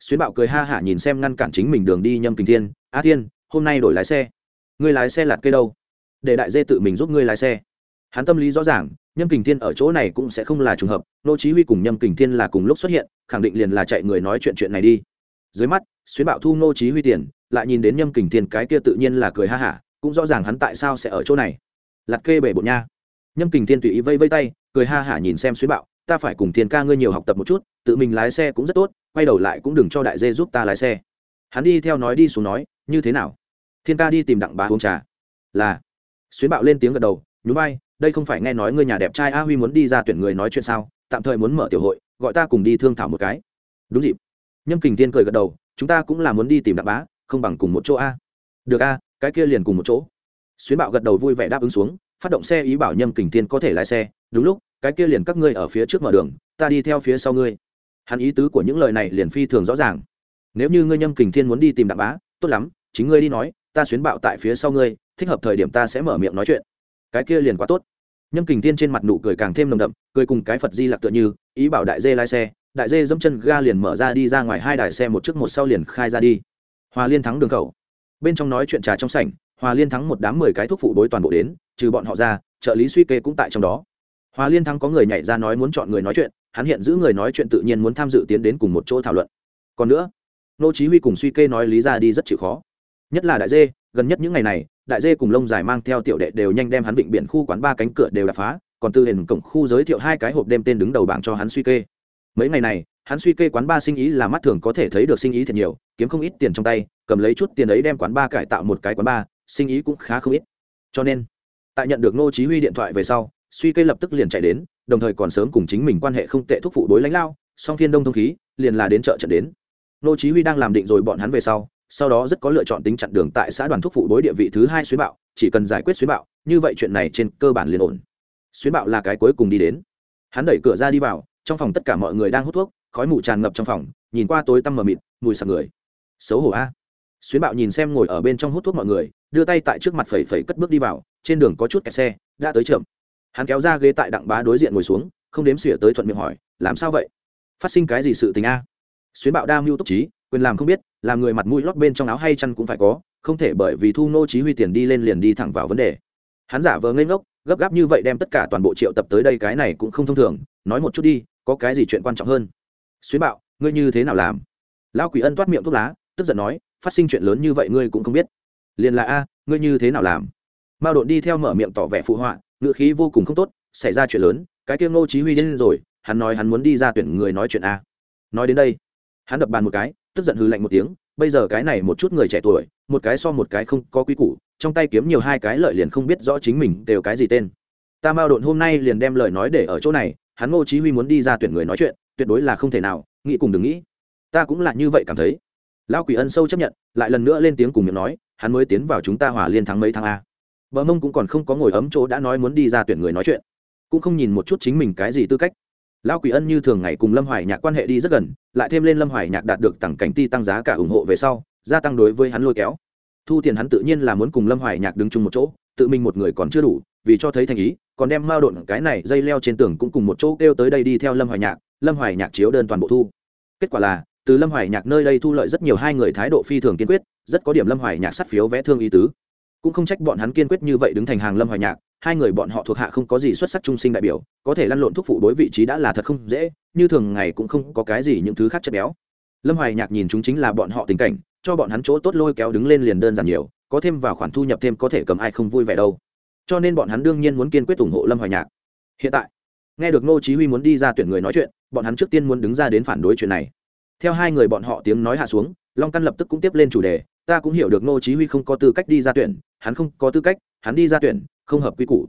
Xuyến bạo cười ha hả nhìn xem ngăn cản chính mình đường đi nhâm kình thiên, a thiên, hôm nay đổi lái xe. Ngươi lái xe lạt cây đâu? Để đại dê tự mình giúp ngươi lái xe. Hắn tâm lý rõ ràng, nhâm kình thiên ở chỗ này cũng sẽ không là trùng hợp, nô chí huy cùng nhâm kình thiên là cùng lúc xuất hiện, khẳng định liền là chạy người nói chuyện chuyện này đi. Dưới mắt, xuyến bạo thu nô chí huy tiền lại nhìn đến nhâm kình thiên cái kia tự nhiên là cười ha hả, cũng rõ ràng hắn tại sao sẽ ở chỗ này. Lặt kê bể bộ nha. Nhâm kình thiên tùy ý vây vây tay, cười ha hả nhìn xem xuyến bạo, ta phải cùng thiên ca ngươi nhiều học tập một chút, tự mình lái xe cũng rất tốt, quay đầu lại cũng đừng cho đại dê giúp ta lái xe. Hắn đi theo nói đi xuống nói, như thế nào? Thiên ca đi tìm đặng bá uống trà. Là. Xuyến bạo lên tiếng gật đầu nhú bay đây không phải nghe nói ngươi nhà đẹp trai a huy muốn đi ra tuyển người nói chuyện sao, tạm thời muốn mở tiểu hội, gọi ta cùng đi thương thảo một cái. Đúng dịp. Nhâm kình thiên cười gật đầu, chúng ta cũng là muốn đi tìm đặng bá không bằng cùng một chỗ a. Được a, cái kia liền cùng một chỗ. Xuyến bạo gật đầu vui vẻ đáp ứng xuống, phát động xe ý bảo nhâm kình thiên có thể lái xe. Đúng lúc, cái kia liền các ngươi ở phía trước mở đường, ta đi theo phía sau ngươi. Hắn ý tứ của những lời này liền phi thường rõ ràng. Nếu như ngươi nhâm kình thiên muốn đi tìm đặng bá, tốt lắm, chính ngươi đi nói, ta xuyến bạo tại phía sau ngươi, thích hợp thời điểm ta sẽ mở miệng nói chuyện. Cái kia liền quá tốt. Nhâm kình thiên trên mặt nụ cười càng thêm nồng đậm, cười cùng cái phật di lặc tựa như, ý bảo đại dê lái xe, đại dê dẫm chân ga liền mở ra đi ra ngoài hai đài xe một trước một sau liền khai ra đi hòa liên thắng đường khẩu. Bên trong nói chuyện trà trong sảnh, hòa liên thắng một đám mười cái thuốc phụ đối toàn bộ đến, trừ bọn họ ra, trợ lý suy kê cũng tại trong đó. Hòa liên thắng có người nhảy ra nói muốn chọn người nói chuyện, hắn hiện giữ người nói chuyện tự nhiên muốn tham dự tiến đến cùng một chỗ thảo luận. Còn nữa, nô chí huy cùng suy kê nói lý ra đi rất chịu khó. Nhất là đại dê, gần nhất những ngày này, đại dê cùng lông dài mang theo tiểu đệ đều nhanh đem hắn vịnh biển khu quán ba cánh cửa đều đập phá, còn tư hình cổng khu giới thiệu hai cái hộp đem tên đứng đầu bảng cho hắn suy kê. Mấy ngày này, hắn suy kê quán ba sinh ý là mắt thường có thể thấy được sinh ý thật nhiều kiếm không ít tiền trong tay, cầm lấy chút tiền ấy đem quán ba cải tạo một cái quán ba, sinh ý cũng khá không ít. Cho nên, tại nhận được nô chí huy điện thoại về sau, suy cây lập tức liền chạy đến, đồng thời còn sớm cùng chính mình quan hệ không tệ thúc phụ đối lãnh lao, song phiên đông thông khí, liền là đến chợ trận đến. Nô chí huy đang làm định rồi bọn hắn về sau sau đó rất có lựa chọn tính chặn đường tại xã đoàn thúc phụ đối địa vị thứ hai xuyến bạo, chỉ cần giải quyết xuyến bạo, như vậy chuyện này trên cơ bản liền ổn. Xuyến bạo là cái cuối cùng đi đến. Hắn đẩy cửa ra đi vào, trong phòng tất cả mọi người đang hút thuốc, khói mù tràn ngập trong phòng, nhìn qua tối tăm mờ mịt, mùi sặc người xấu hổ a. Xuyến bạo nhìn xem ngồi ở bên trong hút thuốc mọi người, đưa tay tại trước mặt phẩy phẩy cất bước đi vào, trên đường có chút kẹt xe, đã tới chậm hắn kéo ra ghế tại đặng bá đối diện ngồi xuống, không đếm xỉa tới thuận miệng hỏi, làm sao vậy? Phát sinh cái gì sự tình a? Xuyến bạo đa mưu túc trí, quyền làm không biết, làm người mặt mũi lót bên trong áo hay chăn cũng phải có, không thể bởi vì thu nô chí huy tiền đi lên liền đi thẳng vào vấn đề. Hắn giả vờ ngây ngốc, gấp gáp như vậy đem tất cả toàn bộ triệu tập tới đây cái này cũng không thông thường, nói một chút đi, có cái gì chuyện quan trọng hơn? Xuyến bạo, ngươi như thế nào làm? Lão quỷ ân toát miệng thuốc lá tức giận nói, phát sinh chuyện lớn như vậy ngươi cũng không biết. Liền là, a, ngươi như thế nào làm? Mao đột đi theo mở miệng tỏ vẻ phụ họa ngựa khí vô cùng không tốt, xảy ra chuyện lớn, cái kia ngô chí huy đến rồi, hắn nói hắn muốn đi ra tuyển người nói chuyện a. Nói đến đây, hắn đập bàn một cái, tức giận hừ lạnh một tiếng, bây giờ cái này một chút người trẻ tuổi, một cái so một cái không có quý củ, trong tay kiếm nhiều hai cái lợi liền không biết rõ chính mình đều cái gì tên. Ta mao đột hôm nay liền đem lời nói để ở chỗ này, hắn ngô chí huy muốn đi ra tuyển người nói chuyện, tuyệt đối là không thể nào, nghĩ cùng đừng nghĩ. Ta cũng là như vậy cảm thấy lão quỷ ân sâu chấp nhận, lại lần nữa lên tiếng cùng miệng nói, hắn mới tiến vào chúng ta hòa liên thắng mấy tháng a. Bờ mông cũng còn không có ngồi ấm chỗ đã nói muốn đi ra tuyển người nói chuyện. Cũng không nhìn một chút chính mình cái gì tư cách. Lão quỷ ân như thường ngày cùng lâm hoài nhạc quan hệ đi rất gần, lại thêm lên lâm hoài nhạc đạt được tặng cảnh ti tăng giá cả ủng hộ về sau, gia tăng đối với hắn lôi kéo. Thu tiền hắn tự nhiên là muốn cùng lâm hoài nhạc đứng chung một chỗ, tự mình một người còn chưa đủ, vì cho thấy thành ý, còn đem mao độn cái này dây leo trên tường cũng cùng một chỗ kêu tới đây đi theo lâm hoài nhạc. Lâm hoài nhạc chiếu đơn toàn bộ thu. Kết quả là từ lâm hoài nhạc nơi đây thu lợi rất nhiều, hai người thái độ phi thường kiên quyết, rất có điểm lâm hoài nhạc sắt phiếu vẽ thương ý tứ. Cũng không trách bọn hắn kiên quyết như vậy đứng thành hàng lâm hoài nhạc, hai người bọn họ thuộc hạ không có gì xuất sắc trung sinh đại biểu, có thể lăn lộn thúc phụ đối vị trí đã là thật không dễ, như thường ngày cũng không có cái gì những thứ khác chất béo. Lâm hoài nhạc nhìn chúng chính là bọn họ tình cảnh, cho bọn hắn chỗ tốt lôi kéo đứng lên liền đơn giản nhiều, có thêm vào khoản thu nhập thêm có thể cầm ai không vui vẻ đâu. Cho nên bọn hắn đương nhiên muốn kiên quyết ủng hộ lâm hoài nhạc. Hiện tại, nghe được ngô chí huy muốn đi ra tuyển người nói chuyện, bọn hắn trước tiên muốn đứng ra đến phản đối chuyện này theo hai người bọn họ tiếng nói hạ xuống, long căn lập tức cũng tiếp lên chủ đề, ta cũng hiểu được ngô chí huy không có tư cách đi ra tuyển, hắn không có tư cách, hắn đi ra tuyển, không hợp quy củ.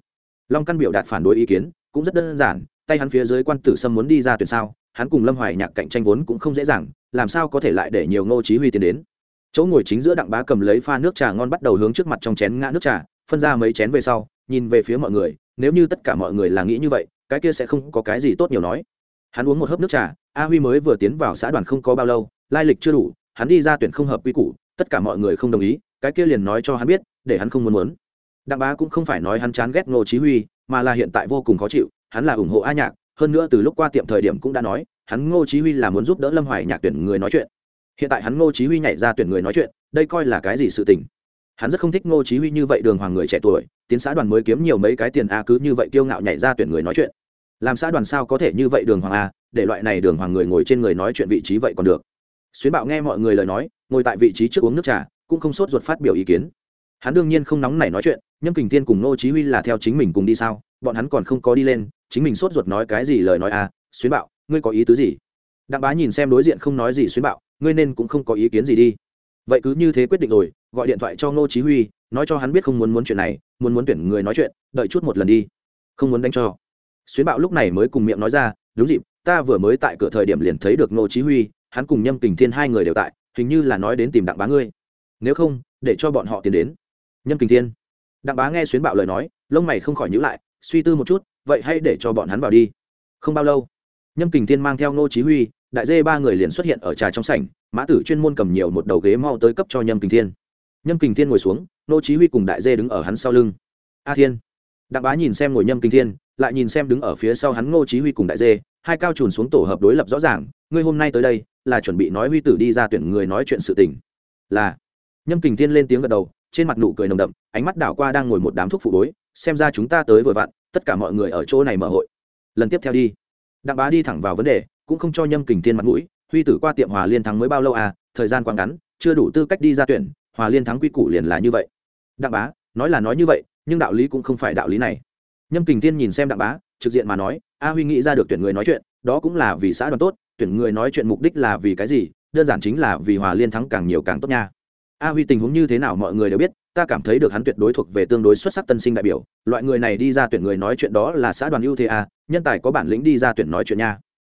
Long căn biểu đạt phản đối ý kiến, cũng rất đơn giản, tay hắn phía dưới quan tử sâm muốn đi ra tuyển sao, hắn cùng lâm hoài nhạc cạnh tranh vốn cũng không dễ dàng, làm sao có thể lại để nhiều ngô chí huy tiến đến? Chỗ ngồi chính giữa đặng bá cầm lấy pha nước trà ngon bắt đầu hướng trước mặt trong chén ngã nước trà, phân ra mấy chén về sau, nhìn về phía mọi người, nếu như tất cả mọi người là nghĩ như vậy, cái kia sẽ không có cái gì tốt nhiều nói hắn uống một hớp nước trà, a huy mới vừa tiến vào xã đoàn không có bao lâu, lai lịch chưa đủ, hắn đi ra tuyển không hợp quy củ, tất cả mọi người không đồng ý, cái kia liền nói cho hắn biết, để hắn không muốn muốn. Đặng bá cũng không phải nói hắn chán ghét ngô chí huy, mà là hiện tại vô cùng khó chịu, hắn là ủng hộ a nhạc, hơn nữa từ lúc qua tiệm thời điểm cũng đã nói, hắn ngô chí huy là muốn giúp đỡ lâm hoài nhạc tuyển người nói chuyện. Hiện tại hắn ngô chí huy nhảy ra tuyển người nói chuyện, đây coi là cái gì sự tình? Hắn rất không thích ngô chí huy như vậy đường hoàng người trẻ tuổi, tiến xã đoàn mới kiếm nhiều mấy cái tiền a cứ như vậy kiêu ngạo nhảy ra tuyển người nói chuyện làm xã đoàn sao có thể như vậy đường hoàng a để loại này đường hoàng người ngồi trên người nói chuyện vị trí vậy còn được. Xuyến bảo nghe mọi người lời nói, ngồi tại vị trí trước uống nước trà, cũng không sốt ruột phát biểu ý kiến. Hắn đương nhiên không nóng nảy nói chuyện nhâm kình thiên cùng nô chí huy là theo chính mình cùng đi sao, bọn hắn còn không có đi lên, chính mình sốt ruột nói cái gì lời nói a xuyến bảo ngươi có ý tứ gì? Đặng bá nhìn xem đối diện không nói gì xuyến bảo ngươi nên cũng không có ý kiến gì đi. Vậy cứ như thế quyết định rồi, gọi điện thoại cho nô chí huy, nói cho hắn biết không muốn muốn chuyện này, muốn muốn tuyển người nói chuyện, đợi chút một lần đi. Không muốn đánh cho xuyến bạo lúc này mới cùng miệng nói ra, đúng dịp, ta vừa mới tại cửa thời điểm liền thấy được ngô chí huy, hắn cùng nhâm kình thiên hai người đều tại, hình như là nói đến tìm đặng bá ngươi. Nếu không, để cho bọn họ tiến đến. Nhâm kình thiên. Đặng bá nghe xuyến bạo lời nói, lông mày không khỏi nhíu lại, suy tư một chút, vậy hay để cho bọn hắn vào đi. Không bao lâu, nhâm kình thiên mang theo ngô chí huy, đại dê ba người liền xuất hiện ở trà trong sảnh, mã tử chuyên môn cầm nhiều một đầu ghế mau tới cấp cho nhâm kình thiên. Nhâm kình thiên ngồi xuống, ngô chí huy cùng đại dê đứng ở hắn sau lưng. A thiên đặng bá nhìn xem ngồi nhâm kinh thiên, lại nhìn xem đứng ở phía sau hắn ngô chí huy cùng đại dê, hai cao trùn xuống tổ hợp đối lập rõ ràng, ngươi hôm nay tới đây, là chuẩn bị nói huy tử đi ra tuyển người nói chuyện sự tình. Là. Nhâm kình thiên lên tiếng gật đầu, trên mặt nụ cười nồng đậm, ánh mắt đảo qua đang ngồi một đám thuốc phụ đối, xem ra chúng ta tới vừa vặn, tất cả mọi người ở chỗ này mở hội. Lần tiếp theo đi. Đặng bá đi thẳng vào vấn đề, cũng không cho nhâm kình thiên mặt mũi, huy tử qua tiệm hòa liên thắng mới bao lâu à? Thời gian quá ngắn, chưa đủ tư cách đi ra tuyển, hòa liên thắng quy củ liền là như vậy. Đặng bá nói là nói như vậy nhưng đạo lý cũng không phải đạo lý này. Nhâm kình thiên nhìn xem đặng bá, trực diện mà nói, a huy nghĩ ra được tuyển người nói chuyện, đó cũng là vì xã đoàn tốt, tuyển người nói chuyện mục đích là vì cái gì, đơn giản chính là vì hòa liên thắng càng nhiều càng tốt nha. A huy tình huống như thế nào mọi người đều biết, ta cảm thấy được hắn tuyệt đối thuộc về tương đối xuất sắc tân sinh đại biểu, loại người này đi ra tuyển người nói chuyện đó là xã đoàn ưu thế a, nhân tài có bản lĩnh đi ra tuyển nói chuyện nha.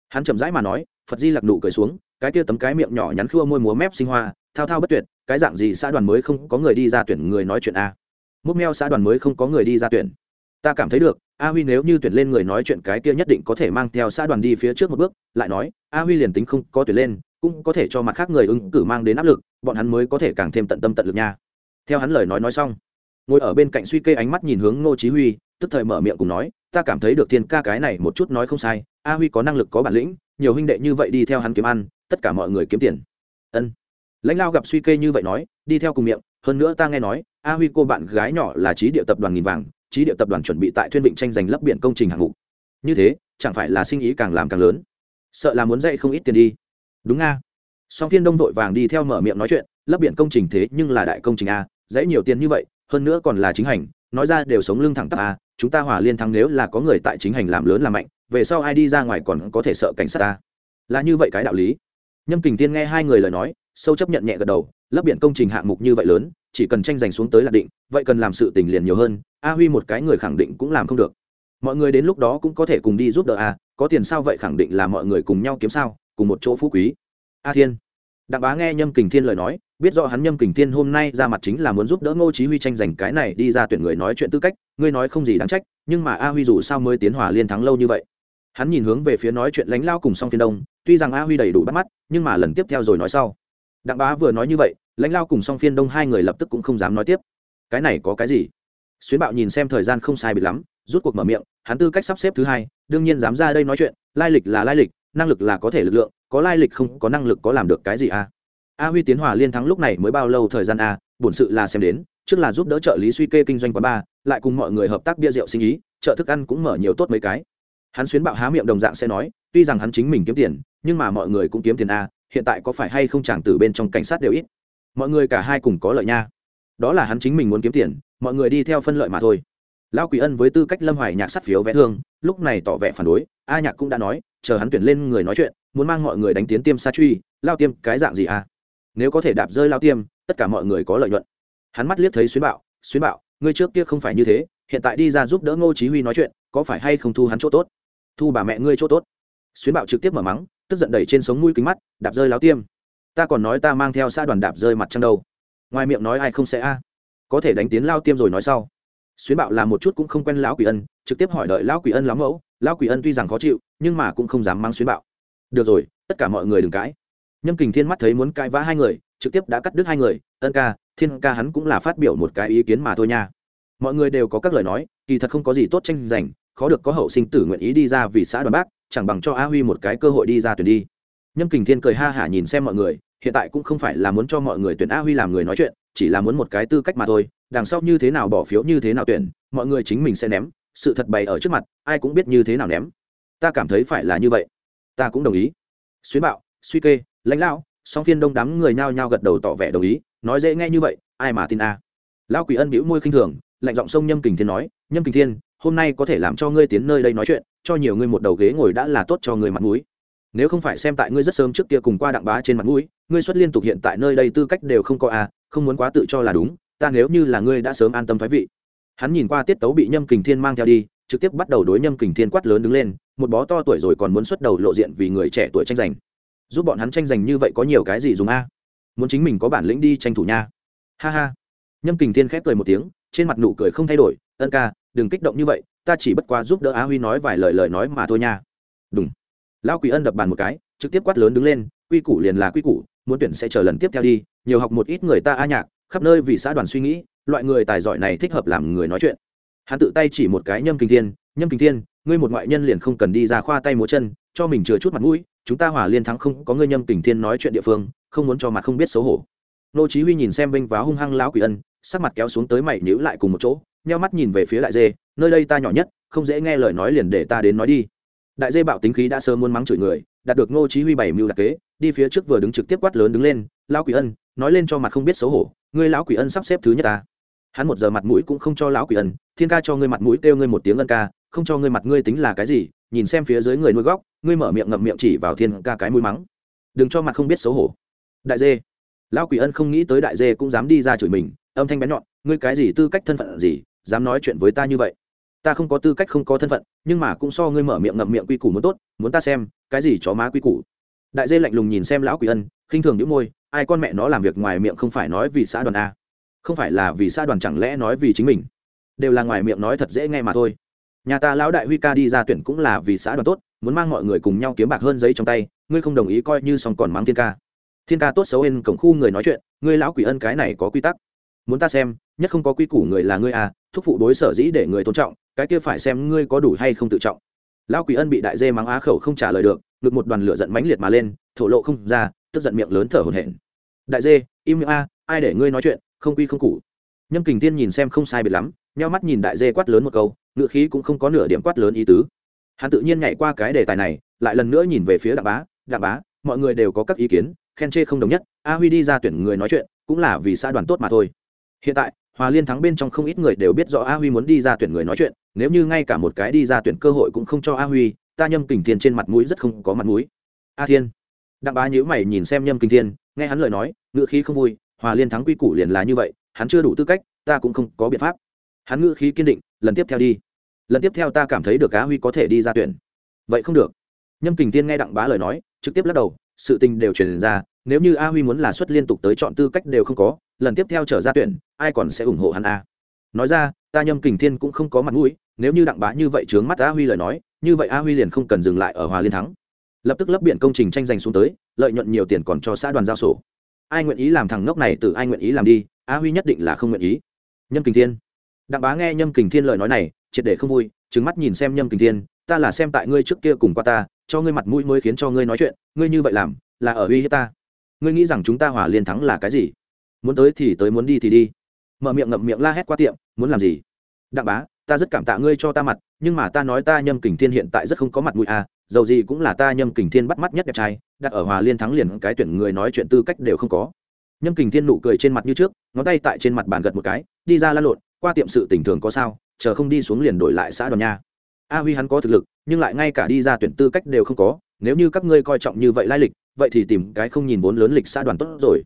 Hắn chậm rãi mà nói, phật di lặc nụ cười xuống, cái kia tấm cái miệng nhỏ nhắn khua môi múa mép sinh hoa, thao thao bất tuyệt, cái dạng gì xã đoàn mới không có người đi ra tuyển người nói chuyện a? Múc meo xã đoàn mới không có người đi ra tuyển. Ta cảm thấy được, a huy nếu như tuyển lên người nói chuyện cái kia nhất định có thể mang theo xã đoàn đi phía trước một bước, lại nói, a huy liền tính không có tuyển lên, cũng có thể cho mặt khác người ứng cử mang đến áp lực, bọn hắn mới có thể càng thêm tận tâm tận lực nha. Theo hắn lời nói nói xong, ngồi ở bên cạnh suy kê ánh mắt nhìn hướng ngô chí huy, tức thời mở miệng cùng nói, ta cảm thấy được thiên ca cái này một chút nói không sai, a huy có năng lực có bản lĩnh, nhiều huynh đệ như vậy đi theo hắn kiếm ăn, tất cả mọi người kiếm tiền. Ân. Lãnh lao gặp suy kê như vậy nói, đi theo cùng miệng, hơn nữa ta nghe nói a huy cô bạn gái nhỏ là trí địa tập đoàn nghìn vàng, trí địa tập đoàn chuẩn bị tại thuyên vịnh tranh giành lấp biển công trình hạng mục. Như thế, chẳng phải là sinh ý càng làm càng lớn. Sợ là muốn dạy không ít tiền đi. Đúng nga. Song phiên đông vội vàng đi theo mở miệng nói chuyện, lấp biển công trình thế nhưng là đại công trình a, dãy nhiều tiền như vậy, hơn nữa còn là chính hành, nói ra đều sống lưng thẳng tắp a, chúng ta hòa liên thắng nếu là có người tại chính hành làm lớn làm mạnh, về sau ai đi ra ngoài còn có thể sợ cảnh sát ta là như vậy cái đạo lý. Nhâm kình tiên nghe hai người lời nói sâu chấp nhận nhẹ gật đầu lấp biển công trình hạng mục như vậy lớn, chỉ cần tranh giành xuống tới là định, vậy cần làm sự tình liền nhiều hơn, a huy một cái người khẳng định cũng làm không được. Mọi người đến lúc đó cũng có thể cùng đi giúp đỡ a, có tiền sao vậy khẳng định là mọi người cùng nhau kiếm sao, cùng một chỗ phú quý. A thiên. Đặng bá nghe nhâm kình thiên lời nói, biết rõ hắn nhâm kình thiên hôm nay ra mặt chính là muốn giúp đỡ ngô chí huy tranh giành cái này đi ra tuyển người nói chuyện tư cách, ngươi nói không gì đáng trách, nhưng mà a huy dù sao mới tiến hòa liên thắng lâu như vậy. Hắn nhìn hướng về phía nói chuyện lãnh lao cùng song phiên đông, tuy rằng a huy đầy đủ bắt mắt, nhưng mà lần tiếp theo rồi nói sau đặng bá vừa nói như vậy, lãnh lao cùng song phiên đông hai người lập tức cũng không dám nói tiếp. Cái này có cái gì? Xuyến bạo nhìn xem thời gian không sai biệt lắm, rút cuộc mở miệng, hắn tư cách sắp xếp thứ hai, đương nhiên dám ra đây nói chuyện, lai lịch là lai lịch, năng lực là có thể lực lượng, có lai lịch không, có năng lực có làm được cái gì a a huy tiến hòa liên thắng lúc này mới bao lâu thời gian a bổn sự là xem đến, trước là giúp đỡ trợ lý suy kê kinh doanh quán bar, lại cùng mọi người hợp tác bia rượu sinh ý chợ thức ăn cũng mở nhiều tốt mấy cái. Hắn xuyến bạo há miệng đồng dạng sẽ nói, tuy rằng hắn chính mình kiếm tiền, nhưng mà mọi người cũng kiếm tiền a hiện tại có phải hay không chẳng từ bên trong cảnh sát đều ít? Mọi người cả hai cùng có lợi nha. Đó là hắn chính mình muốn kiếm tiền, mọi người đi theo phân lợi mà thôi. Lão quỷ ân với tư cách lâm hoài nhạc sát phiếu vẽ thương, lúc này tỏ vẻ phản đối, a nhạc cũng đã nói, chờ hắn tuyển lên người nói chuyện, muốn mang mọi người đánh tiến tiêm sa truy, lao tiêm, cái dạng gì à? Nếu có thể đạp rơi lao tiêm, tất cả mọi người có lợi nhuận. Hắn mắt liếc thấy xuyến bạo xuyến bạo ngươi trước kia không phải như thế, hiện tại đi ra giúp đỡ ngô chí huy nói chuyện, có phải hay không thu hắn chỗ tốt? Thu bà mẹ ngươi chỗ tốt. Xuyến bạo trực tiếp mở mắng tức giận đẩy trên sống mũi kính mắt, đạp rơi láo tiêm. Ta còn nói ta mang theo xã đoàn đạp rơi mặt trăng đầu. ngoài miệng nói ai không sẽ a? À. Có thể đánh tiến lao tiêm rồi nói sau. Xuyến bạo làm một chút cũng không quen lão quỷ ân, trực tiếp hỏi đợi lão quỷ ân lắm mẫu. Lão quỷ ân tuy rằng khó chịu, nhưng mà cũng không dám mang xuyến bạo. Được rồi, tất cả mọi người đừng cãi. Nhâm kình thiên mắt thấy muốn cãi vã hai người, trực tiếp đã cắt đứt hai người. Ân ca, thiên ca hắn cũng là phát biểu một cái ý kiến mà thôi nha. Mọi người đều có các lời nói, kỳ thật không có gì tốt tranh giành, khó được có hậu sinh tử nguyện ý đi ra vì xã đoàn bác chẳng bằng cho a huy một cái cơ hội đi ra tuyển đi. Nhâm kình thiên cười ha hả nhìn xem mọi người, hiện tại cũng không phải là muốn cho mọi người tuyển a huy làm người nói chuyện, chỉ là muốn một cái tư cách mà thôi, đằng sau như thế nào bỏ phiếu như thế nào tuyển, mọi người chính mình sẽ ném, sự thật bày ở trước mặt, ai cũng biết như thế nào ném. Ta cảm thấy phải là như vậy. Ta cũng đồng ý. Xuyến bạo, suy kê, lãnh lão, song phiên đông đám người nhao nhao gật đầu tỏ vẻ đồng ý, nói dễ nghe như vậy, ai mà tin a? Lão quỷ ân bĩu môi khinh thường, lạnh giọng sông nhâm kình thiên nói, nhâm kình thiên, hôm nay có thể làm cho ngươi tiến nơi đây nói chuyện cho nhiều ngươi một đầu ghế ngồi đã là tốt cho ngươi mặt mũi. Nếu không phải xem tại ngươi rất sớm trước kia cùng qua đặng bá trên mặt mũi, ngươi xuất liên tục hiện tại nơi đây tư cách đều không có à? không muốn quá tự cho là đúng, ta nếu như là ngươi đã sớm an tâm thoái vị. Hắn nhìn qua tiết tấu bị nhâm kình thiên mang theo đi, trực tiếp bắt đầu đối nhâm kình thiên quát lớn đứng lên, một bó to tuổi rồi còn muốn xuất đầu lộ diện vì người trẻ tuổi tranh giành. Giúp bọn hắn tranh giành như vậy có nhiều cái gì dùng a? Muốn chính mình có bản lĩnh đi tranh thủ nha. Ha ha. Nhâm kình thiên khép cười một tiếng, trên mặt nụ cười không thay đổi, ân ca đừng kích động như vậy, ta chỉ bất quá giúp đỡ á huy nói vài lời lời nói mà thôi nha. Đúng lão quỷ ân đập bàn một cái, trực tiếp quát lớn đứng lên, quy củ liền là quy củ, muốn tuyển sẽ chờ lần tiếp theo đi, nhiều học một ít người ta a nhạc, khắp nơi vì xã đoàn suy nghĩ, loại người tài giỏi này thích hợp làm người nói chuyện. Hắn tự tay chỉ một cái nhâm kinh thiên, nhâm kinh thiên, ngươi một ngoại nhân liền không cần đi ra khoa tay múa chân, cho mình chừa chút mặt mũi, chúng ta hòa liên thắng không có ngươi nhâm kinh thiên nói chuyện địa phương, không muốn cho mặt không biết xấu hổ. Nô chí huy nhìn xem vinh và hung hăng lão quỷ ân, sắc mặt kéo xuống tới mày nhíu lại cùng một chỗ nheo mắt nhìn về phía đại dê, nơi đây ta nhỏ nhất, không dễ nghe lời nói liền để ta đến nói đi. Đại dê bạo tính khí đã sớm muốn mắng chửi người, đạt được ngô chí huy bảy mưu đặc kế, đi phía trước vừa đứng trực tiếp quát lớn đứng lên, lão quỷ ân, nói lên cho mặt không biết xấu hổ, ngươi lão quỷ ân sắp xếp thứ nhất ta. Hắn một giờ mặt mũi cũng không cho lão quỷ ân, thiên ca cho ngươi mặt mũi kêu ngươi một tiếng ân ca, không cho ngươi mặt ngươi tính là cái gì, nhìn xem phía dưới người nuôi góc ngươi mở miệng ngậm miệng chỉ vào thiên ca cái mũi mắng. Đừng cho mặt không biết xấu hổ. Đại dê, lão quỷ ân không nghĩ tới đại dê cũng dám đi ra chửi mình, âm thanh bén nhọn, ngươi cái gì tư cách thân phận gì dám nói chuyện với ta như vậy. Ta không có tư cách không có thân phận, nhưng mà cũng so ngươi mở miệng ngậm miệng quy củ muốn tốt, muốn ta xem, cái gì chó má quy củ. Đại dê lạnh lùng nhìn xem lão quỷ ân, khinh thường những môi, ai con mẹ nó làm việc ngoài miệng không phải nói vì xã đoàn a. Không phải là vì xã đoàn chẳng lẽ nói vì chính mình. Đều là ngoài miệng nói thật dễ nghe mà thôi. Nhà ta lão đại huy ca đi ra tuyển cũng là vì xã đoàn tốt, muốn mang mọi người cùng nhau kiếm bạc hơn giấy trong tay, ngươi không đồng ý coi như xong còn mắng thiên ca. Thiên ca tốt xấu hên cổng khu người nói chuyện, ngươi lão quỷ ân cái này có quy tắc muốn ta xem, nhất không có quy củ người là ngươi à thúc phụ đối sở dĩ để người tôn trọng, cái kia phải xem ngươi có đủ hay không tự trọng. Lão quỷ ân bị đại dê mắng á khẩu không trả lời được, ngực một đoàn lửa giận mãnh liệt mà lên, thổ lộ không ra, tức giận miệng lớn thở hổn hển. Đại dê, im miệng a, ai để ngươi nói chuyện, không quy không củ. nhâm kình tiên nhìn xem không sai biệt lắm, nheo mắt nhìn đại dê quát lớn một câu, ngựa khí cũng không có nửa điểm quát lớn ý tứ. Hắn tự nhiên nhảy qua cái đề tài này, lại lần nữa nhìn về phía đặng bá đặng bá, mọi người đều có các ý kiến, khen chê không đồng nhất, a huy đi ra tuyển người nói chuyện, cũng là vì xã đoàn tốt mà thôi hiện tại, hòa liên thắng bên trong không ít người đều biết rõ a huy muốn đi ra tuyển người nói chuyện, nếu như ngay cả một cái đi ra tuyển cơ hội cũng không cho a huy, ta nhâm kình thiên trên mặt mũi rất không có mặt mũi. A thiên. Đặng bá nhữ mày nhìn xem nhâm kình thiên, nghe hắn lời nói ngựa khí không vui, hòa liên thắng quy củ liền là như vậy, hắn chưa đủ tư cách, ta cũng không có biện pháp. Hắn ngựa khí kiên định, lần tiếp theo đi. Lần tiếp theo ta cảm thấy được a huy có thể đi ra tuyển. Vậy không được. Nhâm kình thiên nghe đặng bá lời nói, trực tiếp lắc đầu, sự tình đều truyền ra, nếu như a huy muốn là xuất liên tục tới chọn tư cách đều không có, lần tiếp theo trở ra tuyển ai còn sẽ ủng hộ hắn a? Nói ra, ta nhâm kình thiên cũng không có mặt mũi, nếu như đặng bá như vậy trướng mắt a huy lời nói, như vậy a huy liền không cần dừng lại ở hòa liên thắng. Lập tức lấp biển công trình tranh giành xuống tới, lợi nhuận nhiều tiền còn cho xã đoàn giao sổ. Ai nguyện ý làm thằng ngốc này từ ai nguyện ý làm đi, a huy nhất định là không nguyện ý. Nhâm kình thiên. Đặng bá nghe nhâm kình thiên lời nói này, triệt để không vui trứng mắt nhìn xem nhâm kình thiên, ta là xem tại ngươi trước kia cùng qua ta, cho ngươi mặt mũi mới khiến cho ngươi nói chuyện, ngươi như vậy làm, là ở uy hiếp ta. Ngươi nghĩ rằng chúng ta hỏa liên thắng là cái gì? Muốn tới thì tới, muốn đi thì đi mở miệng ngậm miệng la hét qua tiệm, muốn làm gì? Đặng bá, ta rất cảm tạ ngươi cho ta mặt, nhưng mà ta nói ta nhâm kình thiên hiện tại rất không có mặt mũi à dầu gì cũng là ta nhâm kình thiên bắt mắt nhất đẹp trai, đặt ở hòa liên thắng liền cái tuyển người nói chuyện tư cách đều không có. Nhâm kình thiên nụ cười trên mặt như trước, ngón tay tại trên mặt bàn gật một cái, đi ra la lộn, qua tiệm sự tình thường có sao, chờ không đi xuống liền đổi lại xã đoàn nha. A huy hắn có thực lực, nhưng lại ngay cả đi ra tuyển tư cách đều không có, nếu như các ngươi coi trọng như vậy lai lịch, vậy thì tìm cái không nhìn vốn lớn lịch xã đoàn tốt rồi.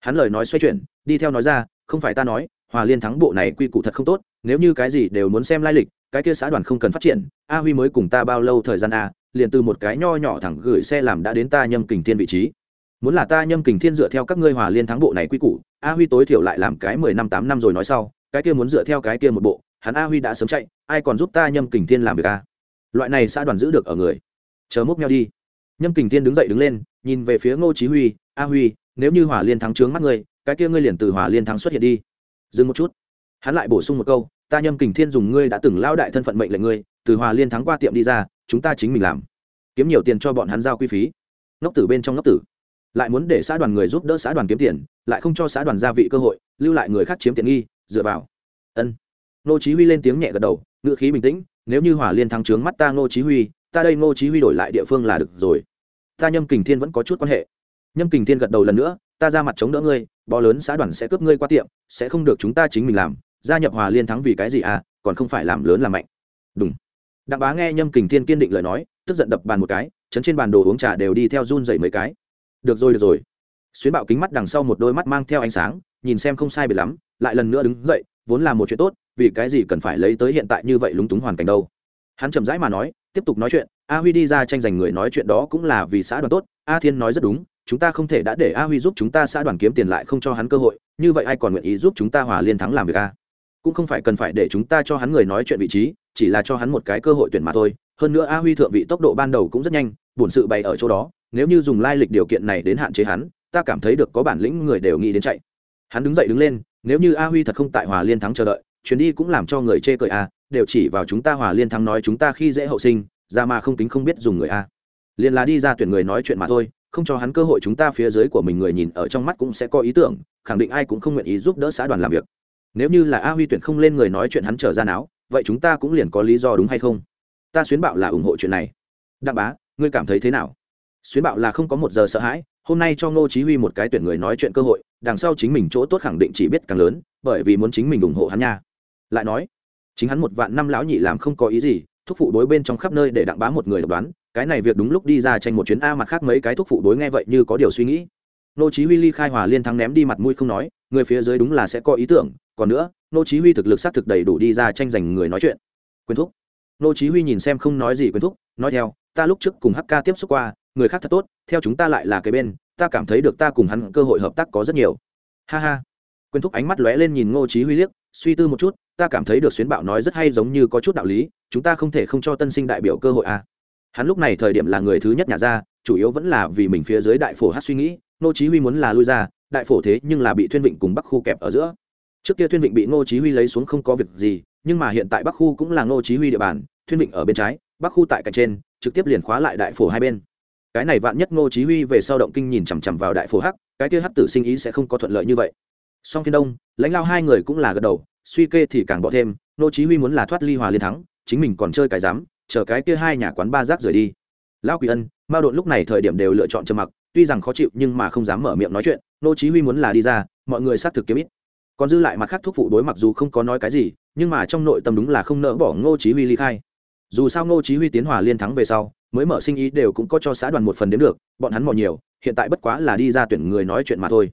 Hắn lời nói xoay chuyển, đi theo nói ra, không phải ta nói hòa liên thắng bộ này quy củ thật không tốt, nếu như cái gì đều muốn xem lai lịch, cái kia xã đoàn không cần phát triển, a huy mới cùng ta bao lâu thời gian a liền từ một cái nho nhỏ thẳng gửi xe làm đã đến ta nhâm kình thiên vị trí. Muốn là ta nhâm kình thiên dựa theo các ngươi hòa liên thắng bộ này quy củ, a huy tối thiểu lại làm cái mười năm tám năm rồi nói sau, cái kia muốn dựa theo cái kia một bộ, hắn a huy đã sớm chạy, ai còn giúp ta nhâm kình thiên làm việc a loại này xã đoàn giữ được ở người. Chờ múc nhau đi. Nhâm kình thiên đứng dậy đứng lên, nhìn về phía ngô chí huy, a huy, nếu như Hòa liên thắng trướng mắt ngươi, cái kia ngươi liền từ Hòa liên thắng xuất hiện đi dừng một chút. Hắn lại bổ sung một câu, ta nhâm kình thiên dùng ngươi đã từng lao đại thân phận mệnh lệnh ngươi, từ hòa liên thắng qua tiệm đi ra, chúng ta chính mình làm. Kiếm nhiều tiền cho bọn hắn giao quy phí. Ngốc tử bên trong ngốc tử. Lại muốn để xã đoàn người giúp đỡ xã đoàn kiếm tiền, lại không cho xã đoàn gia vị cơ hội, lưu lại người khác chiếm tiện nghi, dựa vào. Ân. Nô chí huy lên tiếng nhẹ gật đầu ngựa khí bình tĩnh, nếu như hỏa liên thắng trướng mắt ta nô chí huy, ta đây nô chí huy đổi lại địa phương là được rồi. Ta nhâm kình thiên vẫn có chút quan hệ. Nhâm kình thiên gật đầu lần nữa, ta ra mặt chống đỡ ngươi bó lớn xã đoàn sẽ cướp ngươi qua tiệm, sẽ không được chúng ta chính mình làm, gia nhập hòa liên thắng vì cái gì à còn không phải làm lớn làm mạnh. Đúng đặng bá nghe nhâm kình thiên kiên định lời nói, tức giận đập bàn một cái, chấn trên bàn đồ uống trà đều đi theo run dậy mấy cái. Được rồi được rồi. Xuyến bạo kính mắt đằng sau một đôi mắt mang theo ánh sáng, nhìn xem không sai biệt lắm, lại lần nữa đứng dậy, vốn là một chuyện tốt, vì cái gì cần phải lấy tới hiện tại như vậy lúng túng hoàn cảnh đâu. Hắn chậm rãi mà nói, tiếp tục nói chuyện, a huy đi ra tranh giành người nói chuyện đó cũng là vì xã đoàn tốt, a thiên nói rất đúng chúng ta không thể đã để a huy giúp chúng ta xã đoàn kiếm tiền lại không cho hắn cơ hội, như vậy ai còn nguyện ý giúp chúng ta hòa liên thắng làm việc a? Cũng không phải cần phải để chúng ta cho hắn người nói chuyện vị trí, chỉ là cho hắn một cái cơ hội tuyển mà thôi. Hơn nữa a huy thượng vị tốc độ ban đầu cũng rất nhanh, bổn sự bày ở chỗ đó, nếu như dùng lai lịch điều kiện này đến hạn chế hắn, ta cảm thấy được có bản lĩnh người đều nghĩ đến chạy. Hắn đứng dậy đứng lên, nếu như a huy thật không tại hòa liên thắng chờ đợi, chuyến đi cũng làm cho người chê cười a, đều chỉ vào chúng ta hòa liên thắng nói chúng ta khi dễ hậu sinh, ra mà không tính không biết dùng người a. Liền là đi ra tuyển người nói chuyện mà thôi không cho hắn cơ hội chúng ta phía dưới của mình người nhìn ở trong mắt cũng sẽ có ý tưởng, khẳng định ai cũng không nguyện ý giúp đỡ xã đoàn làm việc. Nếu như là a huy tuyển không lên người nói chuyện hắn trở ra não vậy chúng ta cũng liền có lý do đúng hay không? Ta xuyến bạo là ủng hộ chuyện này. Đặng bá, ngươi cảm thấy thế nào? Xuyến bạo là không có một giờ sợ hãi, hôm nay cho ngô chí huy một cái tuyển người nói chuyện cơ hội, đằng sau chính mình chỗ tốt khẳng định chỉ biết càng lớn, bởi vì muốn chính mình ủng hộ hắn nha. Lại nói, chính hắn một vạn năm lão nhị làm không có ý gì, thúc phụ đối bên trong khắp nơi để đặng bá một người độc đoán cái này việc đúng lúc đi ra tranh một chuyến a mặt khác mấy cái thuốc phụ đối nghe vậy như có điều suy nghĩ. Nô chí huy ly khai hòa liên thắng ném đi mặt mũi không nói, người phía dưới đúng là sẽ có ý tưởng, còn nữa, nô chí huy thực lực sát thực đầy đủ đi ra tranh giành người nói chuyện. Quyền thúc. Nô chí huy nhìn xem không nói gì quyền thúc, nói theo, ta lúc trước cùng hk tiếp xúc qua, người khác thật tốt, theo chúng ta lại là cái bên, ta cảm thấy được ta cùng hắn cơ hội hợp tác có rất nhiều. Ha ha. Quyền thúc ánh mắt lóe lên nhìn nô chí huy liếc, suy tư một chút, ta cảm thấy được xuyến bạo nói rất hay giống như có chút đạo lý, chúng ta không thể không cho tân sinh đại biểu cơ hội à hắn lúc này thời điểm là người thứ nhất nhà ra, chủ yếu vẫn là vì mình phía dưới đại phổ hát suy nghĩ nô chí huy muốn là lui ra, đại phổ thế nhưng là bị thuyên vịnh cùng bắc khu kẹp ở giữa. Trước kia thuyên vịnh bị nô chí huy lấy xuống không có việc gì, nhưng mà hiện tại bắc khu cũng là nô chí huy địa bàn thuyên vịnh ở bên trái, bắc khu tại cạnh trên, trực tiếp liền khóa lại đại phổ hai bên. Cái này vạn nhất nô chí huy về sau động kinh nhìn chằm chằm vào đại phổ hắc, cái kia hắc tử sinh ý sẽ không có thuận lợi như vậy. Song phiên đông, lãnh lao hai người cũng là gật đầu, suy kê thì càng bỏ thêm nô chí huy muốn là thoát ly hòa liên thắng, chính mình còn chơi cái dám chờ cái kia hai nhà quán ba rác rời đi. Lão quỷ ân, mao độn lúc này thời điểm đều lựa chọn trầm mặc, tuy rằng khó chịu nhưng mà không dám mở miệng nói chuyện ngô chí huy muốn là đi ra, mọi người xác thực kiếm ít. Còn dư lại mặt khác thuốc phụ đối mặc dù không có nói cái gì, nhưng mà trong nội tâm đúng là không nỡ bỏ ngô chí huy ly khai. Dù sao ngô chí huy tiến hòa liên thắng về sau, mới mở sinh ý đều cũng có cho xã đoàn một phần đến được, bọn hắn mò nhiều, hiện tại bất quá là đi ra tuyển người nói chuyện mà thôi.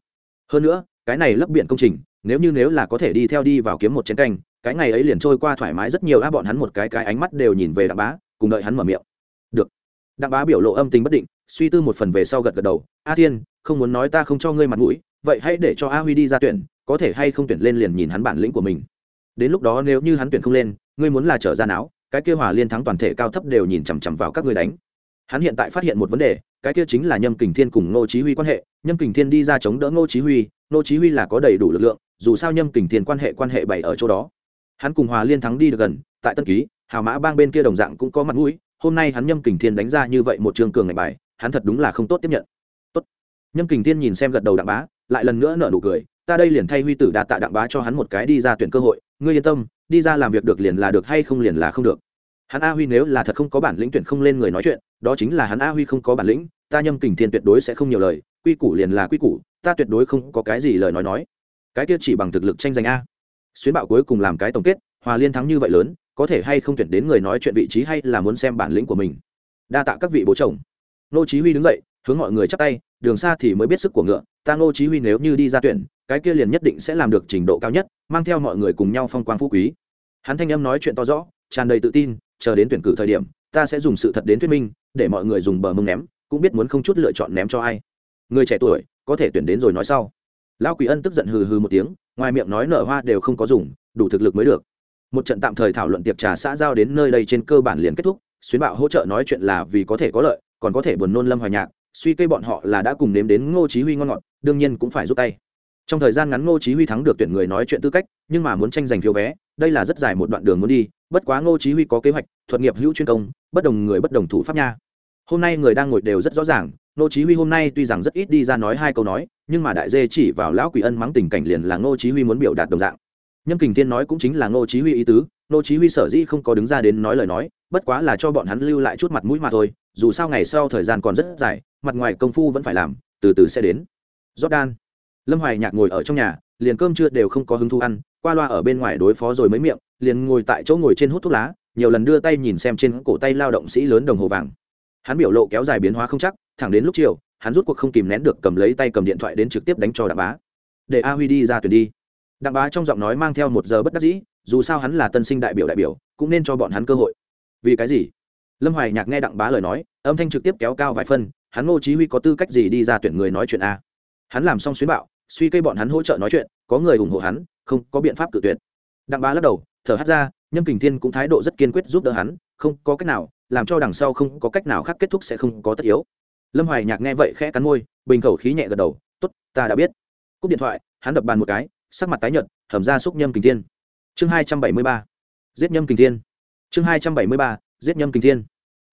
Hơn nữa, cái này lấp biển công trình, nếu như nếu là có thể đi theo đi vào kiếm một chén canh cái ngày ấy liền trôi qua thoải mái rất nhiều, á, bọn hắn một cái cái ánh mắt đều nhìn về đặng bá, cùng đợi hắn mở miệng. Được. Đặng bá biểu lộ âm tính bất định, suy tư một phần về sau gật gật đầu. A thiên, không muốn nói ta không cho ngươi mặt mũi, vậy hãy để cho a huy đi ra tuyển, có thể hay không tuyển lên liền nhìn hắn bản lĩnh của mình. Đến lúc đó nếu như hắn tuyển không lên, ngươi muốn là trở ra não, cái kia hòa liên thắng toàn thể cao thấp đều nhìn chằm chằm vào các ngươi đánh. Hắn hiện tại phát hiện một vấn đề, cái kia chính là nhâm kình thiên cùng ngô chí huy quan hệ. Nhâm kình thiên đi ra chống đỡ ngô chí huy, ngô chí huy là có đầy đủ lực lượng, dù sao nhâm kình thiên quan hệ quan hệ bày ở chỗ đó hắn cùng hòa liên thắng đi được gần, tại tân ký, hào mã bang bên kia đồng dạng cũng có mặt mũi, hôm nay hắn nhâm kình thiên đánh ra như vậy một trường cường ngày bài, hắn thật đúng là không tốt tiếp nhận. Tốt. Nhâm kình thiên nhìn xem gật đầu đặng bá, lại lần nữa nở nụ cười, ta đây liền thay huy tử đạt tạ đặng bá cho hắn một cái đi ra tuyển cơ hội, ngươi yên tâm, đi ra làm việc được liền là được hay không liền là không được. Hắn a huy nếu là thật không có bản lĩnh tuyển không lên người nói chuyện, đó chính là hắn a huy không có bản lĩnh, ta nhâm kình thiên tuyệt đối sẽ không nhiều lời, quy củ liền là quy củ, ta tuyệt đối không có cái gì lời nói nói. Cái kia chỉ bằng thực lực tranh giành a xuyến bạo cuối cùng làm cái tổng kết, hòa liên thắng như vậy lớn, có thể hay không tuyển đến người nói chuyện vị trí hay là muốn xem bản lĩnh của mình. Đa tạ các vị bố chồng. Nô chí huy đứng dậy, hướng mọi người chắp tay, đường xa thì mới biết sức của ngựa, ta nô chí huy nếu như đi ra tuyển, cái kia liền nhất định sẽ làm được trình độ cao nhất, mang theo mọi người cùng nhau phong quang phú quý. Hắn thanh âm nói chuyện to rõ, tràn đầy tự tin, chờ đến tuyển cử thời điểm, ta sẽ dùng sự thật đến thuyết minh, để mọi người dùng bờ mông ném, cũng biết muốn không chút lựa chọn ném cho ai. Người trẻ tuổi, có thể tuyển đến rồi nói sau. Lão quỷ ân tức giận hừ hừ một tiếng ngoài miệng nói nở hoa đều không có dùng, đủ thực lực mới được. Một trận tạm thời thảo luận tiệc trà xã giao đến nơi đây trên cơ bản liền kết thúc, xuyến bạo hỗ trợ nói chuyện là vì có thể có lợi, còn có thể buồn nôn lâm hoài nhạc, suy cây bọn họ là đã cùng nếm đến ngô chí huy ngon ngọt, đương nhiên cũng phải giúp tay. Trong thời gian ngắn ngô chí huy thắng được tuyển người nói chuyện tư cách, nhưng mà muốn tranh giành phiếu vé, đây là rất dài một đoạn đường muốn đi, bất quá ngô chí huy có kế hoạch, thuật nghiệp hữu chuyên công, bất đồng người bất đồng thủ pháp nha. Hôm nay người đang ngồi đều rất rõ ràng ngô chí huy hôm nay tuy rằng rất ít đi ra nói hai câu nói, nhưng mà đại dê chỉ vào lão quỷ ân mắng tình cảnh liền là ngô chí huy muốn biểu đạt đồng dạng. Nhâm kình thiên nói cũng chính là ngô chí huy ý tứ, ngô chí huy sở dĩ không có đứng ra đến nói lời nói, bất quá là cho bọn hắn lưu lại chút mặt mũi mà thôi, dù sao ngày sau thời gian còn rất dài, mặt ngoài công phu vẫn phải làm, từ từ sẽ đến. Jordan, lâm hoài nhạc ngồi ở trong nhà, liền cơm trưa đều không có hứng thú ăn, qua loa ở bên ngoài đối phó rồi mới miệng, liền ngồi tại chỗ ngồi trên hút thuốc lá, nhiều lần đưa tay nhìn xem trên cổ tay lao động sĩ lớn đồng hồ vàng. Hắn biểu lộ kéo dài biến hóa không chắc thẳng đến lúc chiều, hắn rút cuộc không kìm nén được cầm lấy tay cầm điện thoại đến trực tiếp đánh cho đặng bá. Để a huy đi ra tuyển đi. Đặng bá trong giọng nói mang theo một giờ bất đắc dĩ, dù sao hắn là tân sinh đại biểu đại biểu, cũng nên cho bọn hắn cơ hội. Vì cái gì? Lâm hoài nhạc nghe đặng bá lời nói, âm thanh trực tiếp kéo cao vài phân, hắn ngô chí huy có tư cách gì đi ra tuyển người nói chuyện a? Hắn làm xong xuyến bạo, suy cây bọn hắn hỗ trợ nói chuyện, có người ủng hộ hắn, không có biện pháp cự tuyệt. Đặng bá lắc đầu, thở hắt ra, nhâm kình thiên cũng thái độ rất kiên quyết giúp đỡ hắn, không có cách nào, làm cho đằng sau không có cách nào khác kết thúc sẽ không có tất yếu lâm hoài nhạc nghe vậy khẽ cắn môi, bình khẩu khí nhẹ gật đầu, tốt, ta đã biết. Cúp điện thoại, hắn đập bàn một cái, sắc mặt tái nhợt thẩm ra xúc nhâm kình thiên. Chương hai trăm bảy mươi ba. Giết nhâm kình thiên. Chương hai trăm bảy mươi ba. Giết nhâm kình thiên.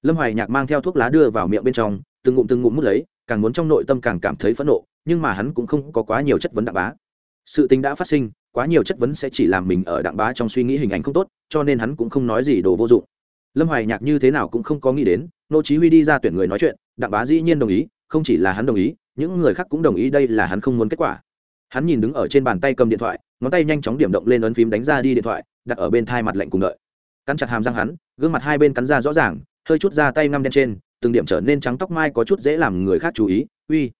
Lâm hoài nhạc mang theo thuốc lá đưa vào miệng bên trong, từng ngụm từng ngụm mút lấy, càng muốn trong nội tâm càng cảm thấy phẫn nộ, nhưng mà hắn cũng không có quá nhiều chất vấn đặng bá. Sự tình đã phát sinh, quá nhiều chất vấn sẽ chỉ làm mình ở đặng bá trong suy nghĩ hình ảnh không tốt, cho nên hắn cũng không nói gì đồ vô dụng. Lâm hoài nhạc như thế nào cũng không có nghĩ đến, nô chí huy đi ra tuyển người nói chuyện đặng bá dĩ nhiên đồng ý, không chỉ là hắn đồng ý, những người khác cũng đồng ý đây là hắn không muốn kết quả. Hắn nhìn đứng ở trên bàn tay cầm điện thoại, ngón tay nhanh chóng điểm động lên ấn phím đánh ra đi điện thoại, đặt ở bên thai mặt lạnh cùng đợi. Cắn chặt hàm răng hắn, gương mặt hai bên cắn ra rõ ràng, hơi chút ra tay ngăm đen trên, từng điểm trở nên trắng tóc mai có chút dễ làm người khác chú ý, uy.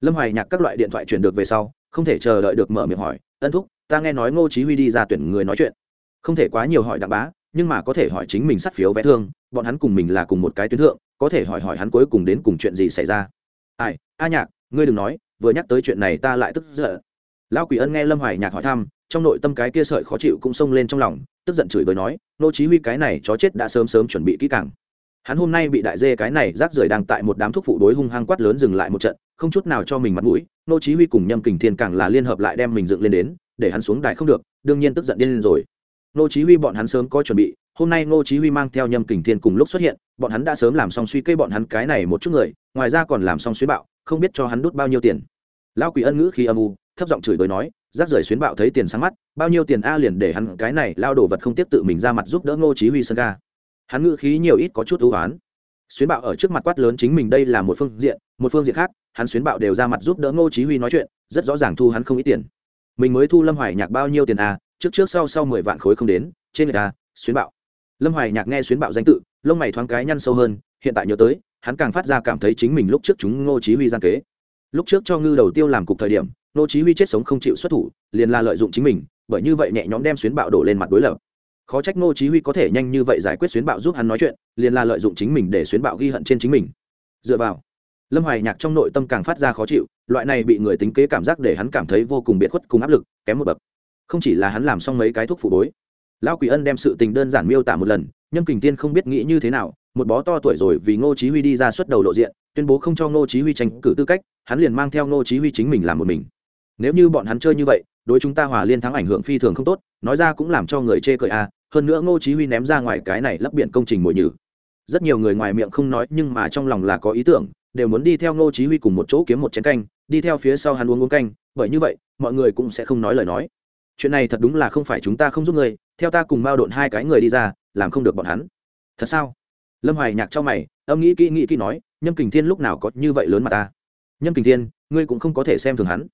Lâm hoài nhạc các loại điện thoại chuyển được về sau, không thể chờ đợi được mở miệng hỏi, ân thúc, ta nghe nói ngô chí huy đi ra tuyển người nói chuyện. Không thể quá nhiều hỏi đặng bá, nhưng mà có thể hỏi chính mình sát phiếu vẽ thương, bọn hắn cùng mình là cùng một cái tuyến thượng có thể hỏi hỏi hắn cuối cùng đến cùng chuyện gì xảy ra. Ai, a nhạc, ngươi đừng nói, vừa nhắc tới chuyện này ta lại tức giận. Lão quỷ ân nghe lâm hoài nhạc hỏi thăm, trong nội tâm cái kia sợi khó chịu cũng xông lên trong lòng, tức giận chửi bới nói, nô chí huy cái này chó chết đã sớm sớm chuẩn bị kỹ càng. Hắn hôm nay bị đại dê cái này rác rưởi đang tại một đám thuốc phụ đối hung hăng quát lớn dừng lại một trận, không chút nào cho mình mặt mũi, nô chí huy cùng nhâm kình thiên càng là liên hợp lại đem mình dựng lên đến, để hắn xuống đài không được, đương nhiên tức giận điên lên rồi. Nô chí huy bọn hắn sớm có chuẩn bị hôm nay ngô chí huy mang theo nhâm kình thiên cùng lúc xuất hiện, bọn hắn đã sớm làm xong suy kê bọn hắn cái này một chút người, ngoài ra còn làm xong xuyến bạo, không biết cho hắn đút bao nhiêu tiền. Lão quỷ ân ngữ khi âm u, thấp giọng chửi đối nói, rác rưởi xuyến bạo thấy tiền sáng mắt, bao nhiêu tiền a liền để hắn cái này lao đồ vật không tiếp tự mình ra mặt giúp đỡ ngô chí huy sân ga. Hắn ngữ khí nhiều ít có chút ưu ái xuyến bạo ở trước mặt quát lớn chính mình đây là một phương diện, một phương diện khác, hắn xuyến bạo đều ra mặt giúp đỡ ngô chí huy nói chuyện, rất rõ ràng thu hắn không ít tiền. Mình mới thu lâm hoài nhạc bao nhiêu tiền a trước trước sau sau mười vạn khối không đến, trên người ta, xuyến bạo lâm hoài nhạc nghe xuyến bạo danh tự, lông mày thoáng cái nhăn sâu hơn, hiện tại nhớ tới, hắn càng phát ra cảm thấy chính mình lúc trước chúng ngô chí huy gian kế. Lúc trước cho ngư đầu tiêu làm cục thời điểm, ngô chí huy chết sống không chịu xuất thủ, liền là lợi dụng chính mình, bởi như vậy nhẹ nhõm đem xuyến bạo đổ lên mặt đối lập. Khó trách ngô chí huy có thể nhanh như vậy giải quyết xuyến bạo giúp hắn nói chuyện, liền là lợi dụng chính mình để xuyến bạo ghi hận trên chính mình. Dựa vào, lâm hoài nhạc trong nội tâm càng phát ra khó chịu, loại này bị người tính kế cảm giác để hắn cảm thấy vô cùng biệt khuất cùng áp lực, kém một bậc. Không chỉ là hắn làm xong mấy cái thuốc phụ bối lão quỷ ân đem sự tình đơn giản miêu tả một lần, nhâm kình tiên không biết nghĩ như thế nào, một bó to tuổi rồi vì ngô chí huy đi ra xuất đầu lộ diện, tuyên bố không cho ngô chí huy tranh cử tư cách, hắn liền mang theo ngô chí huy chính mình làm một mình. Nếu như bọn hắn chơi như vậy, đối chúng ta hòa liên thắng ảnh hưởng phi thường không tốt, nói ra cũng làm cho người chê cười à hơn nữa ngô chí huy ném ra ngoài cái này lấp biển công trình mồi nhử. Rất nhiều người ngoài miệng không nói, nhưng mà trong lòng là có ý tưởng, đều muốn đi theo ngô chí huy cùng một chỗ kiếm một chén canh, đi theo phía sau hắn uống uống canh, bởi như vậy, mọi người cũng sẽ không nói lời nói chuyện này thật đúng là không phải chúng ta không giúp người theo ta cùng mao độn hai cái người đi ra, làm không được bọn hắn. Thật sao? Lâm hoài nhạc cho mày, âm nghĩ kỹ nghĩ kỹ nói, nhâm kình thiên lúc nào có như vậy lớn mà ta? Nhâm kình thiên, ngươi cũng không có thể xem thường hắn.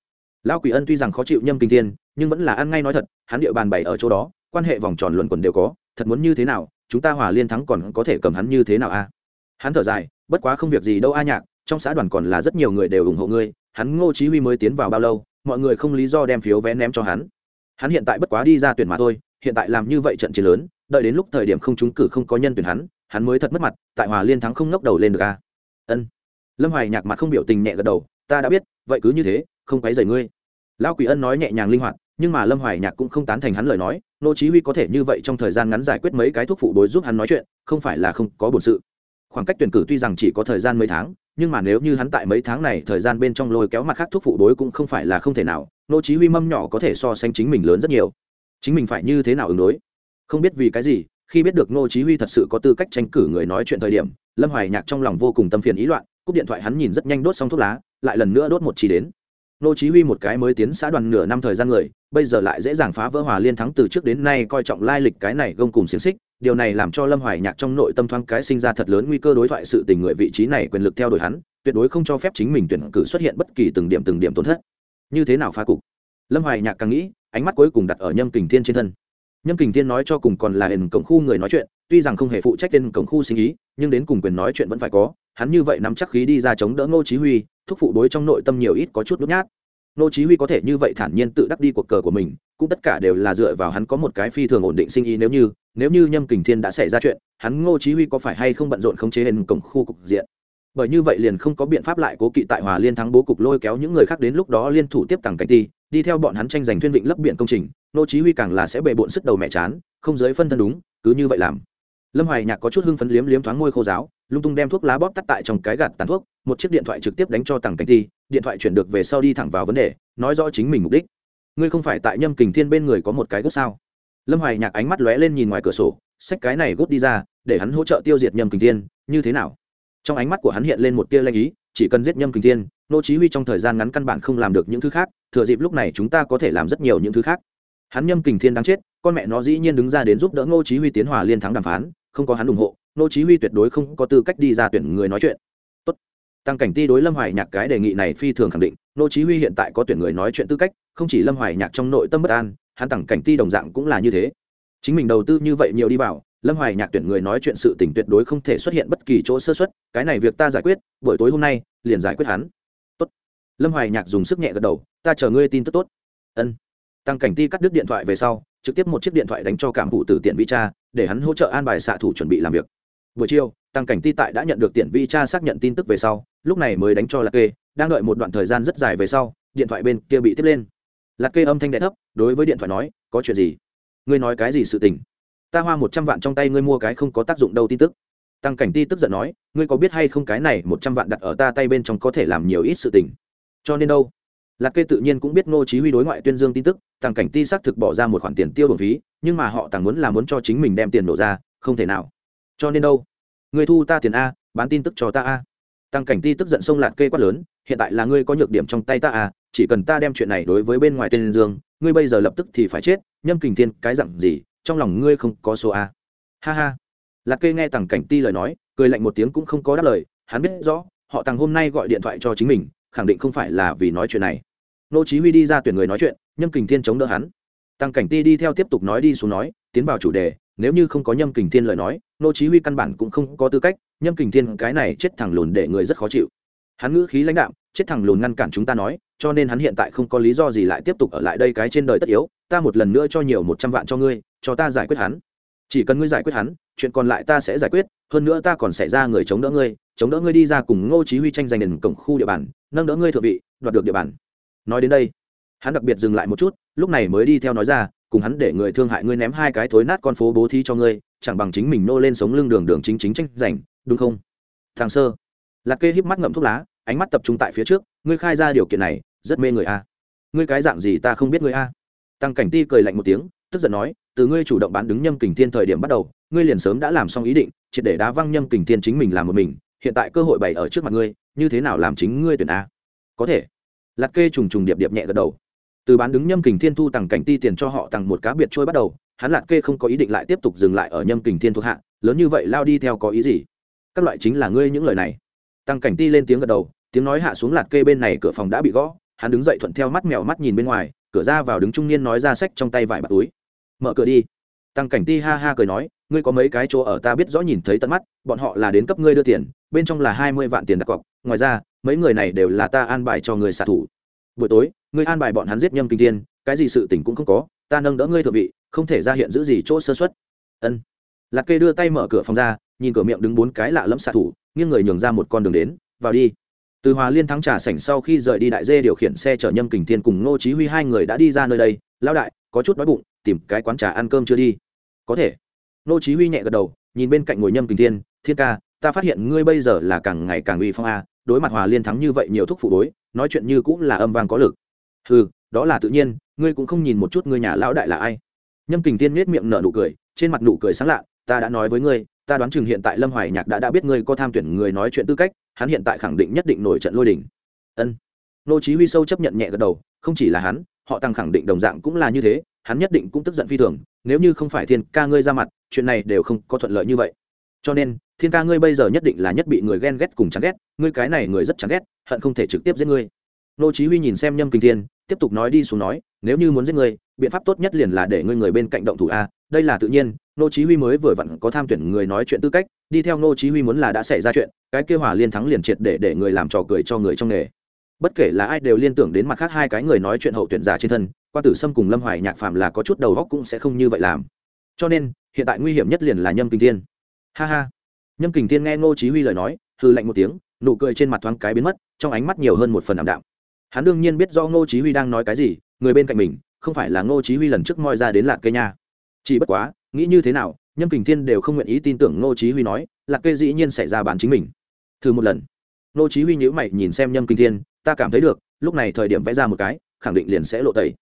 Lão quỷ ân tuy rằng khó chịu nhâm kình thiên, nhưng vẫn là ăn ngay nói thật, hắn địa bàn bày ở chỗ đó, quan hệ vòng tròn luận quần đều có, thật muốn như thế nào, chúng ta hòa liên thắng còn có thể cầm hắn như thế nào a hắn thở dài, bất quá không việc gì đâu a nhạc, trong xã đoàn còn là rất nhiều người đều ủng hộ ngươi, hắn ngô chí huy mới tiến vào bao lâu, mọi người không lý do đem phiếu vé ném cho hắn hắn hiện tại bất quá đi ra tuyển mà thôi, hiện tại làm như vậy trận chiến lớn, đợi đến lúc thời điểm không trúng cử không có nhân tuyển hắn hắn mới thật mất mặt, tại hòa liên thắng không ngóc đầu lên được a ân. Lâm hoài nhạc mặt không biểu tình nhẹ gật đầu, ta đã biết, vậy cứ như thế, không quấy rầy ngươi. Lão quỷ ân nói nhẹ nhàng linh hoạt, nhưng mà lâm hoài nhạc cũng không tán thành hắn lời nói, nô chí huy có thể như vậy trong thời gian ngắn giải quyết mấy cái thuốc phụ đối giúp hắn nói chuyện, không phải là không có bổn sự. Khoảng cách tuyển cử tuy rằng chỉ có thời gian mấy tháng nhưng mà nếu như hắn tại mấy tháng này thời gian bên trong lôi kéo mặt khác thuốc phụ đối cũng không phải là không thể nào nô chí huy mâm nhỏ có thể so sánh chính mình lớn rất nhiều. Chính mình phải như thế nào ứng đối? Không biết vì cái gì, khi biết được nô chí huy thật sự có tư cách tranh cử người nói chuyện thời điểm, lâm hoài nhạc trong lòng vô cùng tâm phiền ý loạn, cúp điện thoại hắn nhìn rất nhanh đốt xong thuốc lá, lại lần nữa đốt một chỉ đến nô chí huy một cái mới tiến xã đoàn nửa năm thời gian người, bây giờ lại dễ dàng phá vỡ hòa liên thắng từ trước đến nay coi trọng lai lịch cái này gông cùng xiềng xích, điều này làm cho lâm hoài nhạc trong nội tâm thoáng cái sinh ra thật lớn nguy cơ đối thoại sự tình người vị trí này quyền lực theo đuổi hắn, tuyệt đối không cho phép chính mình tuyển cử xuất hiện bất kỳ từng điểm từng điểm tổn thất. Như thế nào phá cục? Lâm hoài nhạc càng nghĩ, ánh mắt cuối cùng đặt ở nhâm kình thiên trên thân. Nhâm kình thiên nói cho cùng còn là hình cổng khu người nói chuyện, tuy rằng không hề phụ trách tên cổng khu sinh ý, nhưng đến cùng quyền nói chuyện vẫn phải có, hắn như vậy nắm chắc khí đi ra chống đỡ ngô chí huy thúc phụ đối trong nội tâm nhiều ít có chút nhút nhát. Ngô chí huy có thể như vậy thản nhiên tự đắc đi cuộc cờ của mình, cũng tất cả đều là dựa vào hắn có một cái phi thường ổn định sinh ý nếu như nếu như nhâm kình thiên đã xảy ra chuyện, hắn ngô chí huy có phải hay không bận rộn khống chế hình cổng khu cục diện? Bởi như vậy liền không có biện pháp lại cố kỵ tại hòa liên thắng bố cục lôi kéo những người khác đến lúc đó liên thủ tiếp tặng cảnh ti đi theo bọn hắn tranh giành thuyên vịnh lấp biển công trình, nô chí huy càng là sẽ bệ bội sức đầu mẹ chán, không giới phân thân đúng, cứ như vậy làm. Lâm hoài nhạc có chút hưng phấn liếm liếm thoáng môi khô giáo lung tung đem thuốc lá bóp tắt tại trong cái gạt tàn thuốc, một chiếc điện thoại trực tiếp đánh cho tằng cảnh thi, điện thoại chuyển được về sau đi thẳng vào vấn đề, nói rõ chính mình mục đích. Ngươi không phải tại nhâm kình thiên bên người có một cái gốc sao? Lâm hoài nhạc ánh mắt lóe lên nhìn ngoài cửa sổ, xách cái này gốc đi ra, để hắn hỗ trợ tiêu diệt nhâm kình thiên, như thế nào? Trong ánh mắt của hắn hiện lên một tia lanh ý, chỉ cần giết nhâm kình thiên, nô chí huy trong thời gian ngắn căn bản không làm được những thứ khác, thừa dịp lúc này chúng ta có thể làm rất nhiều những thứ khác. Hắn nhâm kình thiên đang chết, con mẹ nó dĩ nhiên đứng ra đến giúp đỡ ngô chí huy tiến hòa liên thắng đàm phán, không có hắn ủng hộ nô chí huy tuyệt đối không có tư cách đi ra tuyển người nói chuyện. Tốt. Tăng cảnh ti đối lâm hoài nhạc cái đề nghị này phi thường khẳng định. Nô chí huy hiện tại có tuyển người nói chuyện tư cách, không chỉ lâm hoài nhạc trong nội tâm bất an, hắn tăng cảnh ti đồng dạng cũng là như thế. Chính mình đầu tư như vậy nhiều đi vào, lâm hoài nhạc tuyển người nói chuyện sự tình tuyệt đối không thể xuất hiện bất kỳ chỗ sơ xuất cái này việc ta giải quyết, buổi tối hôm nay, liền giải quyết hắn. Tốt. Lâm hoài nhạc dùng sức nhẹ gật đầu, ta chờ ngươi tin tức tốt. Ân. Tăng cảnh ti cắt đứt điện thoại về sau, trực tiếp một chiếc điện thoại đánh cho cảm phụ tử tiện vi cha, để hắn hỗ trợ an bài xạ thủ chuẩn bị làm việc buổi chiều, tăng cảnh ti tại đã nhận được tiện vi cha xác nhận tin tức về sau, lúc này mới đánh cho lạc kê, đang đợi một đoạn thời gian rất dài về sau, điện thoại bên kia bị tiếp lên. Lạc kê âm thanh đ thấp, đối với điện thoại nói, có chuyện gì? Ngươi nói cái gì sự tình? Ta hoa một trăm vạn trong tay ngươi mua cái không có tác dụng đâu tin tức. Tăng cảnh ti tức giận nói, ngươi có biết hay không cái này một trăm vạn đặt ở ta tay bên trong có thể làm nhiều ít sự tình? Cho nên đâu? Lạc kê tự nhiên cũng biết ngô chí huy đối ngoại tuyên dương tin tức, Tăng cảnh ti xác thực bỏ ra một khoản tiền tiêu bổng phí, nhưng mà họ tàng muốn là muốn cho chính mình đem tiền đổ ra, không thể nào cho nên đâu? Người thu ta tiền a bán tin tức cho ta a. Tăng cảnh ti tức giận sông lạc kê quát lớn hiện tại là ngươi có nhược điểm trong tay ta à, chỉ cần ta đem chuyện này đối với bên ngoài tên dương ngươi bây giờ lập tức thì phải chết nhâm kình thiên cái dặn gì trong lòng ngươi không có số a. Ha ha. Lạc kê nghe tằng cảnh ti lời nói cười lạnh một tiếng cũng không có đáp lời hắn biết rõ họ tằng hôm nay gọi điện thoại cho chính mình khẳng định không phải là vì nói chuyện này. Nô chí huy đi ra tuyển người nói chuyện nhâm kình thiên chống đỡ hắn. Tăng cảnh ti đi theo tiếp tục nói đi xuống nói tiến vào chủ đề nếu như không có nhâm kình thiên lời nói, nô chí huy căn bản cũng không có tư cách, nhâm kình thiên cái này chết thằng lùn để người rất khó chịu. Hắn ngữ khí lãnh đạm, chết thằng lùn ngăn cản chúng ta nói, cho nên hắn hiện tại không có lý do gì lại tiếp tục ở lại đây cái trên đời tất yếu, ta một lần nữa cho nhiều một trăm vạn cho ngươi, cho ta giải quyết hắn. Chỉ cần ngươi giải quyết hắn, chuyện còn lại ta sẽ giải quyết, hơn nữa ta còn sẽ ra người chống đỡ ngươi, chống đỡ ngươi đi ra cùng ngô chí huy tranh giành đền cổng khu địa bàn, nâng đỡ ngươi thượng vị, đoạt được địa bàn. Nói đến đây, hắn đặc biệt dừng lại một chút, lúc này mới đi theo nói ra cùng hắn để người thương hại ngươi ném hai cái thối nát con phố bố thí cho ngươi, chẳng bằng chính mình nô lên sống lưng đường đường chính chính tranh giành, đúng không? Thằng sơ. Lạc kê híp mắt ngậm thuốc lá, ánh mắt tập trung tại phía trước, ngươi khai ra điều kiện này, rất mê người a ngươi cái dạng gì ta không biết ngươi a tăng cảnh ti cười lạnh một tiếng, tức giận nói, từ ngươi chủ động bán đứng nhâm kình thiên thời điểm bắt đầu, ngươi liền sớm đã làm xong ý định, triệt để đá văng nhâm kình thiên chính mình làm một mình, hiện tại cơ hội bày ở trước mặt ngươi, như thế nào làm chính ngươi tuyển a? Có thể. Lạc kê trùng trùng điệp điệp nhẹ gật đầu từ bán đứng nhâm kình thiên thu tặng cảnh ti tiền cho họ tặng một cá biệt trôi bắt đầu, hắn lạc kê không có ý định lại tiếp tục dừng lại ở nhâm kình thiên thuộc hạ, lớn như vậy lao đi theo có ý gì? Các loại chính là ngươi những lời này. Tăng cảnh ti lên tiếng gật đầu, tiếng nói hạ xuống lạc kê bên này cửa phòng đã bị gõ, hắn đứng dậy thuận theo mắt mèo mắt nhìn bên ngoài, cửa ra vào đứng trung niên nói ra sách trong tay vải bạc túi. Mở cửa đi. Tăng cảnh ti ha ha cười nói, ngươi có mấy cái chỗ ở ta biết rõ nhìn thấy tận mắt, bọn họ là đến cấp ngươi đưa tiền, bên trong là hai mươi vạn tiền đặt cọc, ngoài ra, mấy người này đều là ta an bài cho người xạ thủ buổi tối, ngươi an bài bọn hắn giết nhâm kinh tiên cái gì sự tình cũng không có, ta nâng đỡ ngươi thượng vị, không thể ra hiện giữ gì chỗ sơ xuất ân. Lạc kê đưa tay mở cửa phòng ra, nhìn cửa miệng đứng bốn cái lạ lẫm xạ thủ, nghiêng người nhường ra một con đường đến, vào đi. Từ hòa liên thắng trà sảnh sau khi rời đi đại dê điều khiển xe chở nhâm kình thiên cùng ngô chí huy hai người đã đi ra nơi đây, lão đại, có chút đói bụng, tìm cái quán trà ăn cơm chưa đi? Có thể. Ngô chí huy nhẹ gật đầu, nhìn bên cạnh ngồi nhâm kình thiên thiên ca, ta phát hiện ngươi bây giờ là càng ngày càng uy phong a đối mặt hòa liên thắng như vậy nhiều thúc phụ đối, nói chuyện như cũng là âm vang có lực. Ừ đó là tự nhiên, ngươi cũng không nhìn một chút ngươi nhà lão đại là ai. Nhâm kình tiên nết miệng nở nụ cười, trên mặt nụ cười sáng lạ, ta đã nói với ngươi, ta đoán chừng hiện tại lâm hoài nhạc đã đã biết ngươi có tham tuyển người nói chuyện tư cách, hắn hiện tại khẳng định nhất định nổi trận lôi đình. Ân. Nô chí huy sâu chấp nhận nhẹ gật đầu, không chỉ là hắn, họ tăng khẳng định đồng dạng cũng là như thế, hắn nhất định cũng tức giận phi thường, nếu như không phải thiên ca ngươi ra mặt, chuyện này đều không có thuận lợi như vậy. Cho nên thiên ca ngươi bây giờ nhất định là nhất bị người ghen ghét cùng chán ghét, ngươi cái này người rất chán ghét, hận không thể trực tiếp giết ngươi. Nô chí huy nhìn xem nhâm kinh thiên, tiếp tục nói đi xuống nói, nếu như muốn giết ngươi, biện pháp tốt nhất liền là để ngươi người bên cạnh động thủ a, đây là tự nhiên, nô chí huy mới vừa vặn có tham tuyển người nói chuyện tư cách, đi theo nô chí huy muốn là đã xảy ra chuyện, cái kia hòa liên thắng liền triệt để để người làm trò cười cho người trong nghề. Bất kể là ai đều liên tưởng đến mặt khác hai cái người nói chuyện hậu tuyển giả trên thân, qua tử sâm cùng lâm hoài nhạc phạm là có chút đầu óc cũng sẽ không như vậy làm. Cho nên, hiện tại nguy hiểm nhất liền là nhâm kinh thiên. Ha ha nhâm Kình thiên nghe Ngô chí huy lời nói, hừ lạnh một tiếng, nụ cười trên mặt thoáng cái biến mất, trong ánh mắt nhiều hơn một phần ảm đạm. Hắn đương nhiên biết do ngô chí huy đang nói cái gì, người bên cạnh mình, không phải là ngô chí huy lần trước moi ra đến lạc cây nha. Chỉ bất quá, nghĩ như thế nào, nhâm kình thiên đều không nguyện ý tin tưởng ngô chí huy nói, lạc kê dĩ nhiên xảy ra bản chính mình. Thử một lần. Ngô chí huy nhíu mày nhìn xem nhâm kình thiên, ta cảm thấy được, lúc này thời điểm vẽ ra một cái, khẳng định liền sẽ lộ tẩy.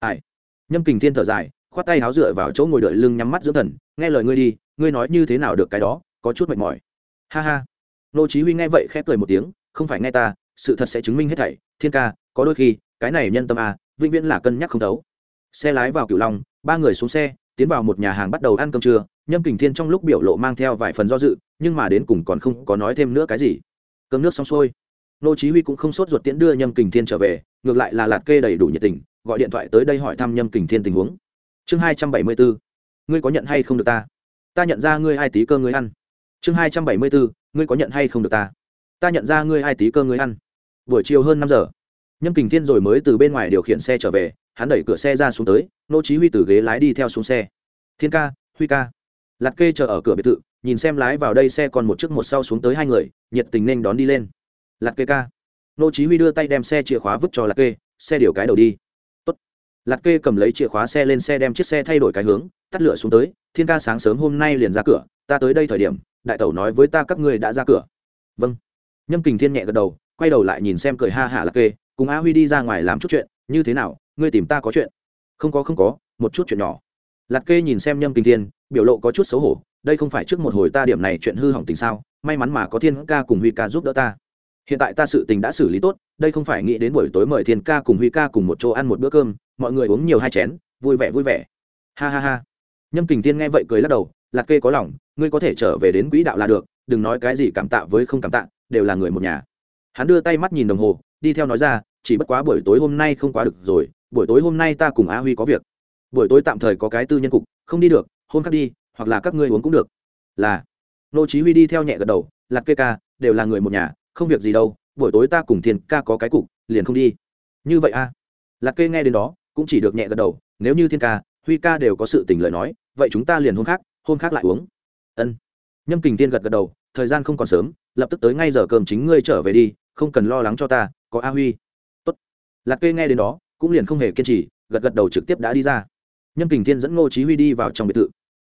Ai? Nhâm kình thiên thở dài, khoát tay háo dựa vào chỗ ngồi đợi lưng nhắm mắt dưỡng thần, nghe lời ngươi đi, ngươi nói như thế nào được cái đó có chút mệt mỏi. Ha ha. Nô chí huy nghe vậy khép cười một tiếng không phải nghe ta sự thật sẽ chứng minh hết thảy. Thiên ca có đôi khi cái này nhân tâm à, vĩnh viễn là cân nhắc không thấu. Xe lái vào cửu long ba người xuống xe tiến vào một nhà hàng bắt đầu ăn cơm trưa. Nhâm kình thiên trong lúc biểu lộ mang theo vài phần do dự nhưng mà đến cùng còn không có nói thêm nữa cái gì. Cơm nước xong xuôi. Nô chí huy cũng không sốt ruột tiễn đưa nhâm kình thiên trở về ngược lại là lạt kê đầy đủ nhiệt tình gọi điện thoại tới đây hỏi thăm nhâm kình thiên tình huống. Chương 274 ngươi có nhận hay không được ta? Ta nhận ra ngươi hai tí cơ ngươi ăn chương 274 ngươi có nhận hay không được ta? Ta nhận ra ngươi hai tí cơ ngươi ăn. Buổi chiều hơn năm giờ. Nhâm kình thiên rồi mới từ bên ngoài điều khiển xe trở về, hắn đẩy cửa xe ra xuống tới, nô chí huy từ ghế lái đi theo xuống xe. Thiên ca, huy ca. Lạt kê chờ ở cửa biệt thự, nhìn xem lái vào đây xe còn một chiếc một sau xuống tới hai người, nhiệt tình nên đón đi lên. Lạt kê ca. Nô chí huy đưa tay đem xe chìa khóa vứt cho lạt kê, xe điều cái đầu đi. Tốt. Lạt kê cầm lấy chìa khóa xe lên xe đem chiếc xe thay đổi cái hướng, tắt lửa xuống tới. Thiên ca sáng sớm hôm nay liền ra cửa, ta tới đây thời điểm đại tẩu nói với ta các ngươi đã ra cửa. Vâng. Nhâm kình thiên nhẹ gật đầu, quay đầu lại nhìn xem cười ha hả lạc kê, cùng a huy đi ra ngoài làm chút chuyện, như thế nào, ngươi tìm ta có chuyện? Không có không có, một chút chuyện nhỏ. Lạc kê nhìn xem nhâm kinh thiên, biểu lộ có chút xấu hổ, đây không phải trước một hồi ta điểm này chuyện hư hỏng tình sao, may mắn mà có thiên ca cùng huy ca giúp đỡ ta. Hiện tại ta sự tình đã xử lý tốt, đây không phải nghĩ đến buổi tối mời thiên ca cùng huy ca cùng một chỗ ăn một bữa cơm, mọi người uống nhiều hai chén, vui vẻ vui vẻ. Ha ha ha. Nhâm kình thiên nghe vậy cười lắc đầu lạc kê có lòng, ngươi có thể trở về đến quỹ đạo là được, đừng nói cái gì cảm tạ với không cảm tạ, đều là người một nhà. Hắn đưa tay mắt nhìn đồng hồ, đi theo nói ra, chỉ bất quá buổi tối hôm nay không quá được rồi, buổi tối hôm nay ta cùng a huy có việc. Buổi tối tạm thời có cái tư nhân cục, không đi được, hôm khác đi, hoặc là các ngươi uống cũng được. Là. Nô chí huy đi theo nhẹ gật đầu, lạc kê ca, đều là người một nhà, không việc gì đâu, buổi tối ta cùng thiên ca có cái cục, liền không đi. Như vậy a. À. lạc kê nghe đến đó, cũng chỉ được nhẹ gật đầu, nếu như thiên ca, huy ca đều có sự tình lời nói, vậy chúng ta liền hôm khác hôm khác lại uống. Ân. Nhâm kình tiên gật gật đầu, thời gian không còn sớm, lập tức tới ngay giờ cơm chính ngươi trở về đi, không cần lo lắng cho ta, có a huy. Tốt. Lạc kê nghe đến đó, cũng liền không hề kiên trì, gật gật đầu trực tiếp đã đi ra. Nhâm kình thiên dẫn ngô chí huy đi vào trong biệt thự.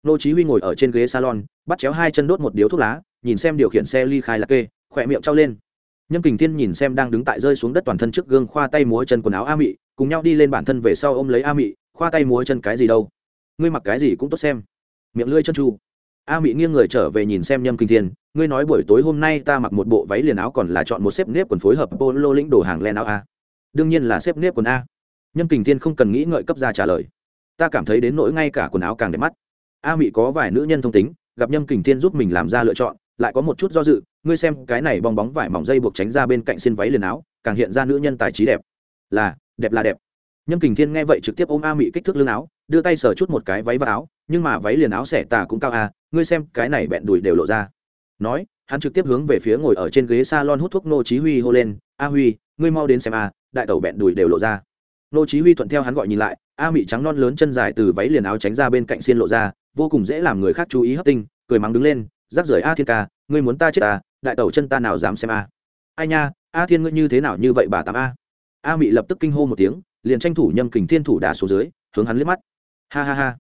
Ngô chí huy ngồi ở trên ghế salon, bắt chéo hai chân đốt một điếu thuốc lá, nhìn xem điều khiển xe ly khai lạc kê, khỏe miệng trao lên. Nhâm kình thiên nhìn xem đang đứng tại rơi xuống đất toàn thân trước gương khoa tay múa chân quần áo a mị, cùng nhau đi lên bản thân về sau ôm lấy a mị, khoa tay múa chân cái gì đâu. Ngươi mặc cái gì cũng tốt xem miệng lưỡi chân chu. A mị nghiêng người trở về nhìn xem nhâm kinh thiên, ngươi nói buổi tối hôm nay ta mặc một bộ váy liền áo còn là chọn một xếp nếp quần phối hợp polo lĩnh đồ hàng len áo a. Đương nhiên là xếp nếp quần a. Nhâm kinh thiên không cần nghĩ ngợi cấp ra trả lời. Ta cảm thấy đến nỗi ngay cả quần áo càng đẹp mắt. A mị có vài nữ nhân thông tính, gặp nhâm kinh thiên giúp mình làm ra lựa chọn, lại có một chút do dự, ngươi xem, cái này bong bóng vải mỏng dây buộc tránh ra bên cạnh xin váy liền áo, càng hiện ra nữ nhân tài trí đẹp. Là đẹp là đẹp. Nhâm kình thiên nghe vậy trực tiếp ôm a mị kích thước lưng áo, đưa tay sờ chút một cái váy và áo nhưng mà váy liền áo xẻ tà cũng cao a ngươi xem, cái này bẹn đùi đều lộ ra. Nói, hắn trực tiếp hướng về phía ngồi ở trên ghế s a lon hút thuốc nô chí huy hô lên, a huy, ngươi mau đến xem a đại tẩu bẹn đùi đều lộ ra. Nô chí huy thuận theo hắn gọi nhìn lại, a mị trắng non lớn chân dài từ váy liền áo tránh ra bên cạnh xiên lộ ra, vô cùng dễ làm người khác chú ý hấp tinh, cười mắng đứng lên, rắc rưởi a thiên ca, ngươi muốn ta chết à đại tẩu chân ta nào dám xem a ai nha, a thiên ngươi như thế nào như vậy bà tám a? A mị lập tức kinh hô một tiếng, liền tranh thủ nhâm kình thiên thủ đà xuống dưới, hướng hắn liếc mắt. Ha ha ha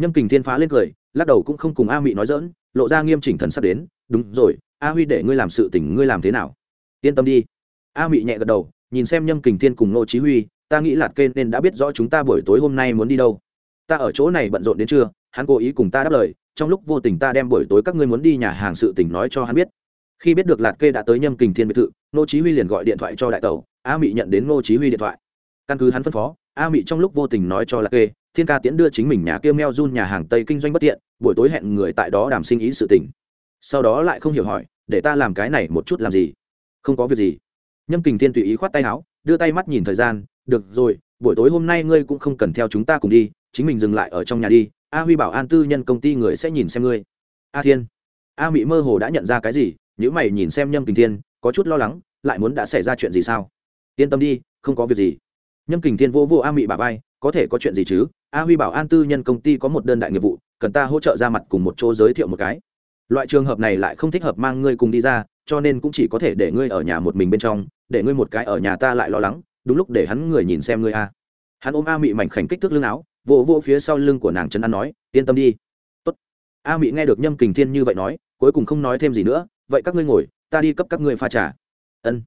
nhâm kình thiên phá lên cười, lắc đầu cũng không cùng a mị nói dỡn lộ ra nghiêm chỉnh thần sắp đến, đúng rồi, a huy để ngươi làm sự tình ngươi làm thế nào? Yên tâm đi. A mị nhẹ gật đầu, nhìn xem nhâm kình thiên cùng nô chí huy, ta nghĩ lạt kê nên đã biết rõ chúng ta buổi tối hôm nay muốn đi đâu. Ta ở chỗ này bận rộn đến trưa, hắn cố ý cùng ta đáp lời, trong lúc vô tình ta đem buổi tối các ngươi muốn đi nhà hàng sự tình nói cho hắn biết. Khi biết được lạt kê đã tới nhâm kình thiên biệt thự nô chí huy liền gọi điện thoại cho đại tẩu, a mị nhận đến nô chí huy điện thoại. Căn cứ hắn phân phó, a mị trong lúc vô tình nói cho lạt kê thiên ca tiễn đưa chính mình nhà kia meo run nhà hàng tây kinh doanh bất tiện, buổi tối hẹn người tại đó đàm sinh ý sự tình. Sau đó lại không hiểu hỏi, để ta làm cái này một chút làm gì? Không có việc gì. Nhâm kình thiên tùy ý khoát tay áo, đưa tay mắt nhìn thời gian, được rồi, buổi tối hôm nay ngươi cũng không cần theo chúng ta cùng đi, chính mình dừng lại ở trong nhà đi, a huy bảo an tư nhân công ty người sẽ nhìn xem ngươi. A thiên. A mỹ mơ hồ đã nhận ra cái gì nếu mày nhìn xem nhâm kình thiên, có chút lo lắng, lại muốn đã xảy ra chuyện gì sao? Yên tâm đi, không có việc gì. Nhâm kình thiên vô vô a mỹ bà vai có thể có chuyện gì chứ? A huy bảo an tư nhân công ty có một đơn đại nghiệp vụ, cần ta hỗ trợ ra mặt cùng một chỗ giới thiệu một cái. Loại trường hợp này lại không thích hợp mang ngươi cùng đi ra, cho nên cũng chỉ có thể để ngươi ở nhà một mình bên trong, để ngươi một cái ở nhà ta lại lo lắng, đúng lúc để hắn người nhìn xem ngươi a. Hắn ôm a mị mảnh khảnh kích thước lưng áo, vỗ vỗ phía sau lưng của nàng trấn an nói, yên tâm đi. Tốt. a mị nghe được nhâm kình thiên như vậy nói, cuối cùng không nói thêm gì nữa, vậy các ngươi ngồi, ta đi cấp các ngươi pha trà. Ân.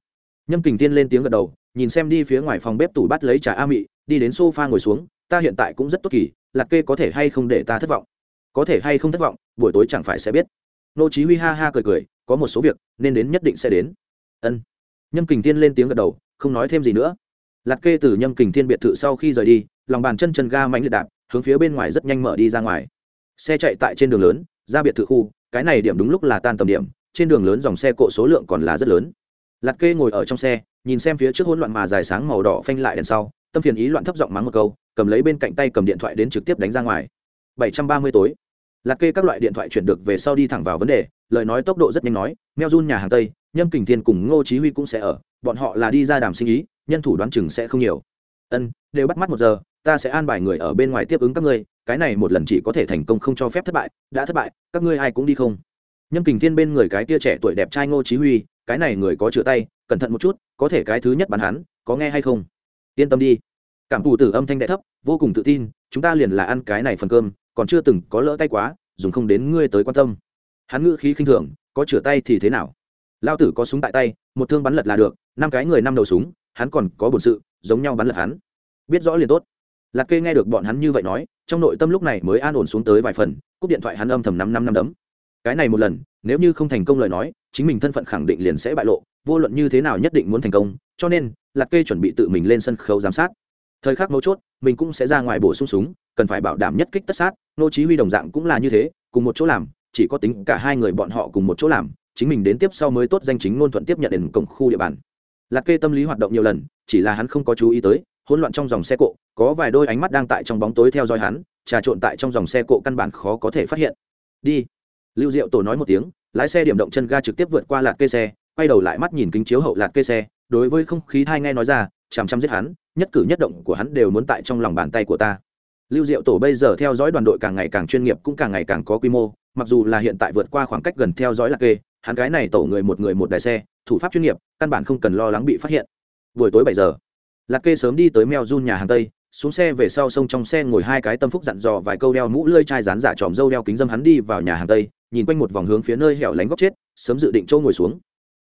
Nhâm kình thiên lên tiếng gật đầu, nhìn xem đi phía ngoài phòng bếp tủ bắt lấy trà a mị đi đến sofa ngồi xuống, ta hiện tại cũng rất tốt kỳ, lạc kê có thể hay không để ta thất vọng? Có thể hay không thất vọng, buổi tối chẳng phải sẽ biết. Nô chí huy ha ha cười cười, có một số việc, nên đến nhất định sẽ đến. Ân. Nhâm kình thiên lên tiếng gật đầu, không nói thêm gì nữa. Lạc kê từ nhâm kình thiên biệt thự sau khi rời đi, lòng bàn chân chân ga mạnh liệt đạp, hướng phía bên ngoài rất nhanh mở đi ra ngoài. Xe chạy tại trên đường lớn, ra biệt thự khu, cái này điểm đúng lúc là tan tầm điểm, trên đường lớn dòng xe cộ số lượng còn là rất lớn. Lạc kê ngồi ở trong xe, nhìn xem phía trước hỗn loạn mà dài sáng màu đỏ phanh lại đèn sau tâm phiền ý loạn thấp giọng mắng một câu, cầm lấy bên cạnh tay cầm điện thoại đến trực tiếp đánh ra ngoài. 730 tối. Lạc kê các loại điện thoại chuyển được về sau đi thẳng vào vấn đề, lời nói tốc độ rất nhanh nói meo run nhà hàng tây, nhâm kình thiên cùng ngô chí huy cũng sẽ ở, bọn họ là đi ra đàm sinh ý, nhân thủ đoán chừng sẽ không nhiều. Ân, đều bắt mắt một giờ, ta sẽ an bài người ở bên ngoài tiếp ứng các ngươi, cái này một lần chỉ có thể thành công không cho phép thất bại, đã thất bại, các ngươi ai cũng đi không? Nhâm kình thiên bên người cái tia trẻ tuổi đẹp trai ngô chí huy, cái này người có chữa tay, cẩn thận một chút, có thể cái thứ nhất bắn hắn, có nghe hay không? Yên tâm đi. Cảm thủ tử âm thanh đại thấp, vô cùng tự tin, chúng ta liền là ăn cái này phần cơm, còn chưa từng có lỡ tay quá, dùng không đến ngươi tới quan tâm. Hắn ngữ khí khinh thường, có chửa tay thì thế nào? Lao tử có súng tại tay, một thương bắn lật là được, năm cái người năm đầu súng, hắn còn có bổn sự, giống nhau bắn lật hắn. Biết rõ liền tốt. Lạc kê nghe được bọn hắn như vậy nói, trong nội tâm lúc này mới an ổn xuống tới vài phần, cúp điện thoại hắn âm thầm năm năm năm đấm. Cái này một lần, nếu như không thành công lời nói, chính mình thân phận khẳng định liền sẽ bại lộ, vô luận như thế nào nhất định muốn thành công cho nên lạc kê chuẩn bị tự mình lên sân khấu giám sát. Thời khắc mấu chốt, mình cũng sẽ ra ngoài bổ sung súng, cần phải bảo đảm nhất kích tất sát, nô chí huy đồng dạng cũng là như thế, cùng một chỗ làm, chỉ có tính cả hai người bọn họ cùng một chỗ làm, chính mình đến tiếp sau mới tốt danh chính ngôn thuận tiếp nhận đến cổng khu địa bàn. Lạc kê tâm lý hoạt động nhiều lần, chỉ là hắn không có chú ý tới, hỗn loạn trong dòng xe cộ, có vài đôi ánh mắt đang tại trong bóng tối theo dõi hắn, trà trộn tại trong dòng xe cộ căn bản khó có thể phát hiện. Đi. Lưu diệu tổ nói một tiếng, lái xe điểm động chân ga trực tiếp vượt qua lạc kê xe, quay đầu lại mắt nhìn kính chiếu hậu lạc kê xe đối với không khí thai nghe nói ra, chằm chằm giết hắn, nhất cử nhất động của hắn đều muốn tại trong lòng bàn tay của ta. Lưu diệu tổ bây giờ theo dõi đoàn đội càng ngày càng chuyên nghiệp cũng càng ngày càng có quy mô, mặc dù là hiện tại vượt qua khoảng cách gần theo dõi lạc kê, hắn gái này tổ người một người một đài xe, thủ pháp chuyên nghiệp, căn bản không cần lo lắng bị phát hiện. Buổi tối bảy giờ lạc kê sớm đi tới meo run nhà hàng tây, xuống xe về sau sông trong xe ngồi hai cái tâm phúc dặn dò vài câu đeo mũ lơi chai rán giả tròm dâu đeo kính dâm hắn đi vào nhà hàng tây, nhìn quanh một vòng hướng phía nơi hẻo lánh góc chết, sớm dự định chỗ ngồi xuống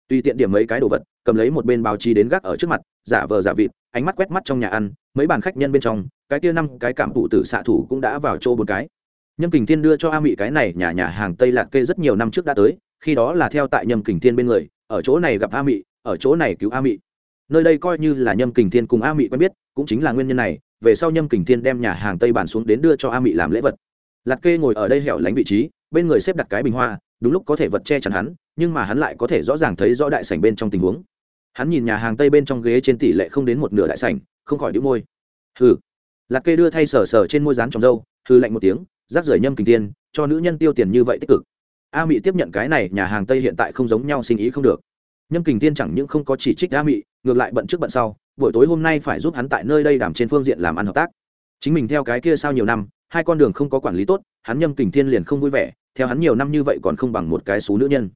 tùy tiện điểm mấy cái đồ vật, cầm lấy một bên báo chí đến gác ở trước mặt, giả vờ giả vịt, ánh mắt quét mắt trong nhà ăn, mấy bàn khách nhân bên trong, cái kia năm cái cảm phụ tử xạ thủ cũng đã vào chỗ một cái. Nhâm kình thiên đưa cho a mị cái này, nhà nhà hàng tây lạc kê rất nhiều năm trước đã tới, khi đó là theo tại nhâm kình thiên bên người, ở chỗ này gặp a mị, ở chỗ này cứu a mị. Nơi đây coi như là nhâm kình thiên cùng a mị quen biết, cũng chính là nguyên nhân này, về sau nhâm kình thiên đem nhà hàng tây bàn xuống đến đưa cho a mị làm lễ vật. Lạc kê ngồi ở đây hẻo lánh vị trí, bên người xếp đặt cái bình hoa, đúng lúc có thể vật che chắn hắn nhưng mà hắn lại có thể rõ ràng thấy rõ đại sảnh bên trong tình huống. Hắn nhìn nhà hàng tây bên trong ghế trên tỷ lệ không đến một nửa đại sảnh, không khỏi đĩu môi. Hừ. Lạc kê đưa thay sờ sờ trên môi rán trong dâu hư lạnh một tiếng rác rưởi nhâm kình tiên cho nữ nhân tiêu tiền như vậy tích cực. A mị tiếp nhận cái này, nhà hàng tây hiện tại không giống nhau sinh ý không được. Nhâm kình tiên chẳng những không có chỉ trích a mị, ngược lại bận trước bận sau, buổi tối hôm nay phải giúp hắn tại nơi đây đảm trên phương diện làm ăn hợp tác. Chính mình theo cái kia sau nhiều năm, hai con đường không có quản lý tốt, hắn nhâm kình thiên liền không vui vẻ, theo hắn nhiều năm như vậy còn không bằng một cái số nữ nhân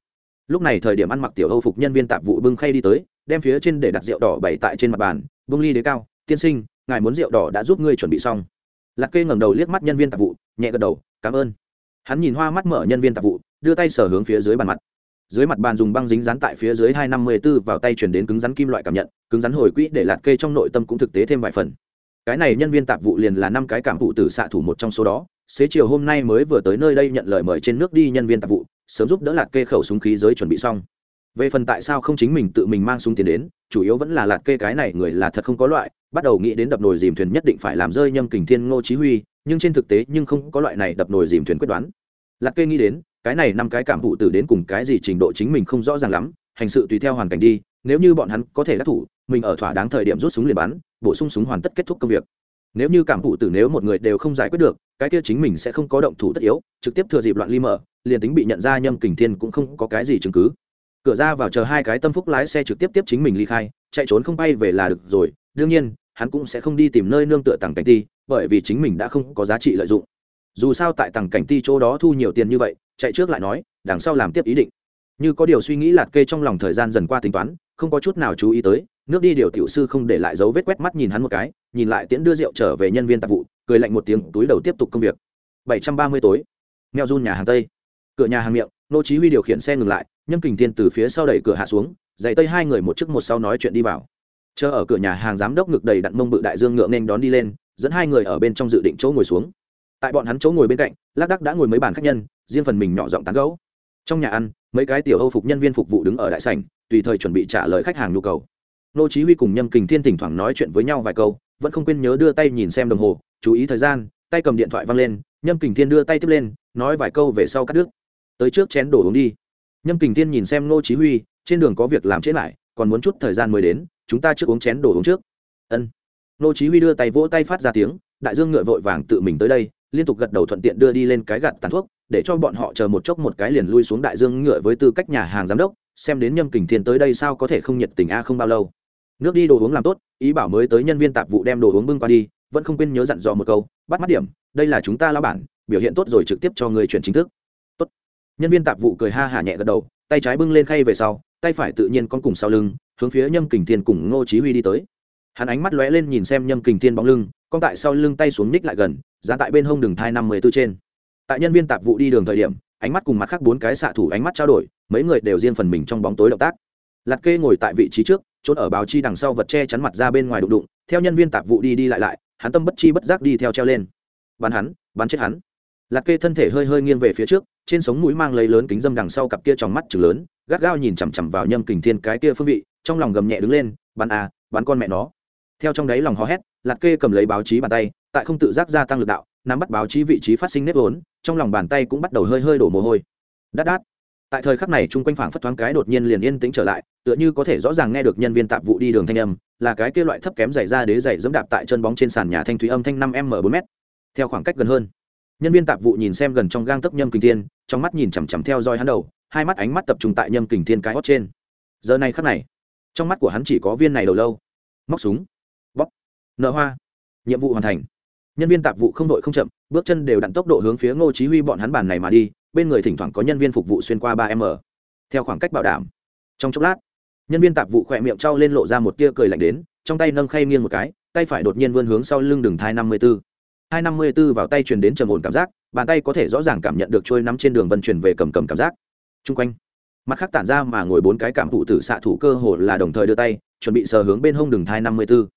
lúc này thời điểm ăn mặc tiểu âu phục nhân viên tạp vụ bưng khay đi tới, đem phía trên để đặt rượu đỏ bày tại trên mặt bàn bưng ly đế cao, tiên sinh, ngài muốn rượu đỏ đã giúp ngươi chuẩn bị xong. Lạc kê ngẩng đầu liếc mắt nhân viên tạp vụ, nhẹ gật đầu, cảm ơn. Hắn nhìn hoa mắt mở nhân viên tạp vụ, đưa tay sở hướng phía dưới bàn mặt. Dưới mặt bàn dùng băng dính dán tại phía dưới hai năm mươi b ố vào tay chuyển đến cứng rắn kim loại cảm nhận, cứng rắn hồi quỹ để lạc kê trong nội tâm cũng thực tế thêm vài phần. Cái này nhân viên tạp vụ liền là năm cái cảm vụ tử xạ thủ một trong số đó, xế chiều hôm nay mới vừa tới nơi đây nhận lời mời trên nước đi nhân viên tạp vụ sớm giúp đỡ lạc kê khẩu súng khí giới chuẩn bị xong. Về phần tại sao không chính mình tự mình mang súng tiền đến, chủ yếu vẫn là lạc kê cái này người là thật không có loại, bắt đầu nghĩ đến đập nồi dìm thuyền nhất định phải làm rơi nhâm kình thiên ngô chí huy, nhưng trên thực tế nhưng không có loại này đập nồi dìm thuyền quyết đoán. Lạc kê nghĩ đến, cái này năm cái cảm thụ từ đến cùng cái gì trình độ chính mình không rõ ràng lắm, hành sự tùy theo hoàn cảnh đi, nếu như bọn hắn có thể đắc thủ, mình ở thỏa đáng thời điểm rút súng liền bắn, bổ sung súng hoàn tất kết thúc công việc nếu như cảm thụ tử nếu một người đều không giải quyết được, cái kia chính mình sẽ không có động thủ tất yếu, trực tiếp thừa dịp loạn ly mở, liền tính bị nhận ra nhâm kình thiên cũng không có cái gì chứng cứ. Cửa ra vào chờ hai cái tâm phúc lái xe trực tiếp tiếp chính mình ly khai, chạy trốn không bay về là được rồi, đương nhiên, hắn cũng sẽ không đi tìm nơi nương tựa tặng cảnh ti, bởi vì chính mình đã không có giá trị lợi dụng. Dù sao tại tặng cảnh ti chỗ đó thu nhiều tiền như vậy, chạy trước lại nói, đằng sau làm tiếp ý định. Như có điều suy nghĩ lạt kê trong lòng thời gian dần qua tính toán, không có chút nào chú ý tới, nước đi điều tiểu sư không để lại dấu vết quét mắt nhìn hắn một cái nhìn lại tiễn đưa rượu trở về nhân viên tạp vụ, cười lạnh một tiếng, túi đầu tiếp tục công việc. Bảy trăm ba mươi tối, mèo run nhà hàng tây. Cửa nhà hàng miệng, nô chí huy điều khiển xe ngừng lại, nhâm kình thiên từ phía sau đẩy cửa hạ xuống dạy tây hai người một trước một sau nói chuyện đi vào. Chờ ở cửa nhà hàng giám đốc ngực đầy đặn mông bự đại dương ngựa nên đón đi lên, dẫn hai người ở bên trong dự định chỗ ngồi xuống. Tại bọn hắn chỗ ngồi bên cạnh, lác đác đã ngồi mấy bàn khách nhân, riêng phần mình nhỏ giọng tán gẫu. Trong nhà ăn, mấy cái tiểu âu phục nhân viên phục vụ đứng ở đại sảnh, tùy thời chuẩn bị trả lời khách hàng nhu cầu. Nô chí huy cùng nhâm kình thiên thỉnh thoảng nói chuyện với nhau vài câu vẫn không quên nhớ đưa tay nhìn xem đồng hồ, chú ý thời gian, tay cầm điện thoại văng lên, nhâm kình thiên đưa tay tiếp lên, nói vài câu về sau cắt đứt. Tới trước chén đổ uống đi. Nhâm kình thiên nhìn xem nô chí huy, trên đường có việc làm trễ lại, còn muốn chút thời gian mới đến, chúng ta trước uống chén đổ uống trước. Ân. Nô chí huy đưa tay vỗ tay phát ra tiếng, đại dương ngựa vội vàng tự mình tới đây, liên tục gật đầu thuận tiện đưa đi lên cái gạt tàn thuốc, để cho bọn họ chờ một chốc một cái liền lui xuống đại dương ngựa với tư cách nhà hàng giám đốc, xem đến nhâm kình thiên tới đây sao có thể không nhiệt tình a không bao lâu nước đi đồ uống làm tốt, ý bảo mới tới nhân viên tạp vụ đem đồ uống bưng qua đi, vẫn không quên nhớ dặn dò một câu, bắt mắt điểm, đây là chúng ta lao bản, biểu hiện tốt rồi trực tiếp cho người chuyển chính thức. Tốt. Nhân viên tạp vụ cười ha hả nhẹ gật đầu, tay trái bưng lên khay về sau, tay phải tự nhiên con cùng sau lưng, hướng phía nhâm kình thiên cùng ngô chí huy đi tới. Hắn ánh mắt lóe lên nhìn xem nhâm kình thiên bóng lưng, con tại sau lưng tay xuống ních lại gần, giá tại bên hông đường thai năm mười tư trên. Tại nhân viên tạp vụ đi đường thời điểm, ánh mắt cùng mặt khác bốn cái xạ thủ ánh mắt trao đổi, mấy người đều riêng phần mình trong bóng tối động tác. Lạt kê ngồi tại vị trí trước trốn ở báo chi đằng sau vật che chắn mặt ra bên ngoài đụng đụng, theo nhân viên tạp vụ đi đi lại lại, hắn tâm bất chi bất giác đi theo treo lên. Bắn hắn, bắn chết hắn. Lạc kê thân thể hơi hơi nghiêng về phía trước, trên sống mũi mang lấy lớn kính dâm đằng sau cặp kia trong mắt chừng lớn, gắt gao nhìn chằm chằm vào nhâm kình thiên cái kia phương vị, trong lòng gầm nhẹ đứng lên, bắn à bắn con mẹ nó. Theo trong đáy lòng hò hét, lạc kê cầm lấy báo chí bàn tay, tại không tự giác gia tăng lực đạo, nắm bắt báo chí vị trí phát sinh nếp vốn, trong lòng bàn tay cũng bắt đầu hơi hơi đổ mồ hôi. Đát đát tại thời khắc này chung quanh phảng phất thoáng cái đột nhiên liền yên tĩnh trở lại, tựa như có thể rõ ràng nghe được nhân viên tạp vụ đi đường thanh âm, là cái kia loại thấp kém dày ra đế dày dẫm đạp tại chân bóng trên sàn nhà thanh thúy âm thanh năm m bốn m. Theo khoảng cách gần hơn, nhân viên tạp vụ nhìn xem gần trong gang tấp nhâm kình thiên, trong mắt nhìn chằm chằm theo dõi hắn đầu, hai mắt ánh mắt tập trung tại nhâm kình thiên cái hót trên. Giờ này khắc này, trong mắt của hắn chỉ có viên này đầu lâu. Móc súng, bóp, nợ hoa, nhiệm vụ hoàn thành. Nhân viên tạp vụ không đội không chậm, bước chân đều đặn tốc độ hướng phía ngô chí huy bọn hắn bàn này mà đi bên người thỉnh thoảng có nhân viên phục vụ xuyên qua ba m theo khoảng cách bảo đảm, trong chốc lát, nhân viên tạp vụ khỏe miệng trao lên lộ ra một tia cười lạnh đến, trong tay nâng khay nghiêng một cái, tay phải đột nhiên vươn hướng sau lưng đường thai năm mươi 54. hai năm mươi 54 vào tay truyền đến trầm ổn cảm giác, bàn tay có thể rõ ràng cảm nhận được trôi nắm trên đường vận chuyển về cầm cầm cảm giác chung quanh, mặt khác tản ra mà ngồi bốn cái cảm thụ tử xạ thủ cơ hồ là đồng thời đưa tay, chuẩn bị sờ hướng bên hông đường thai năm mươi 54.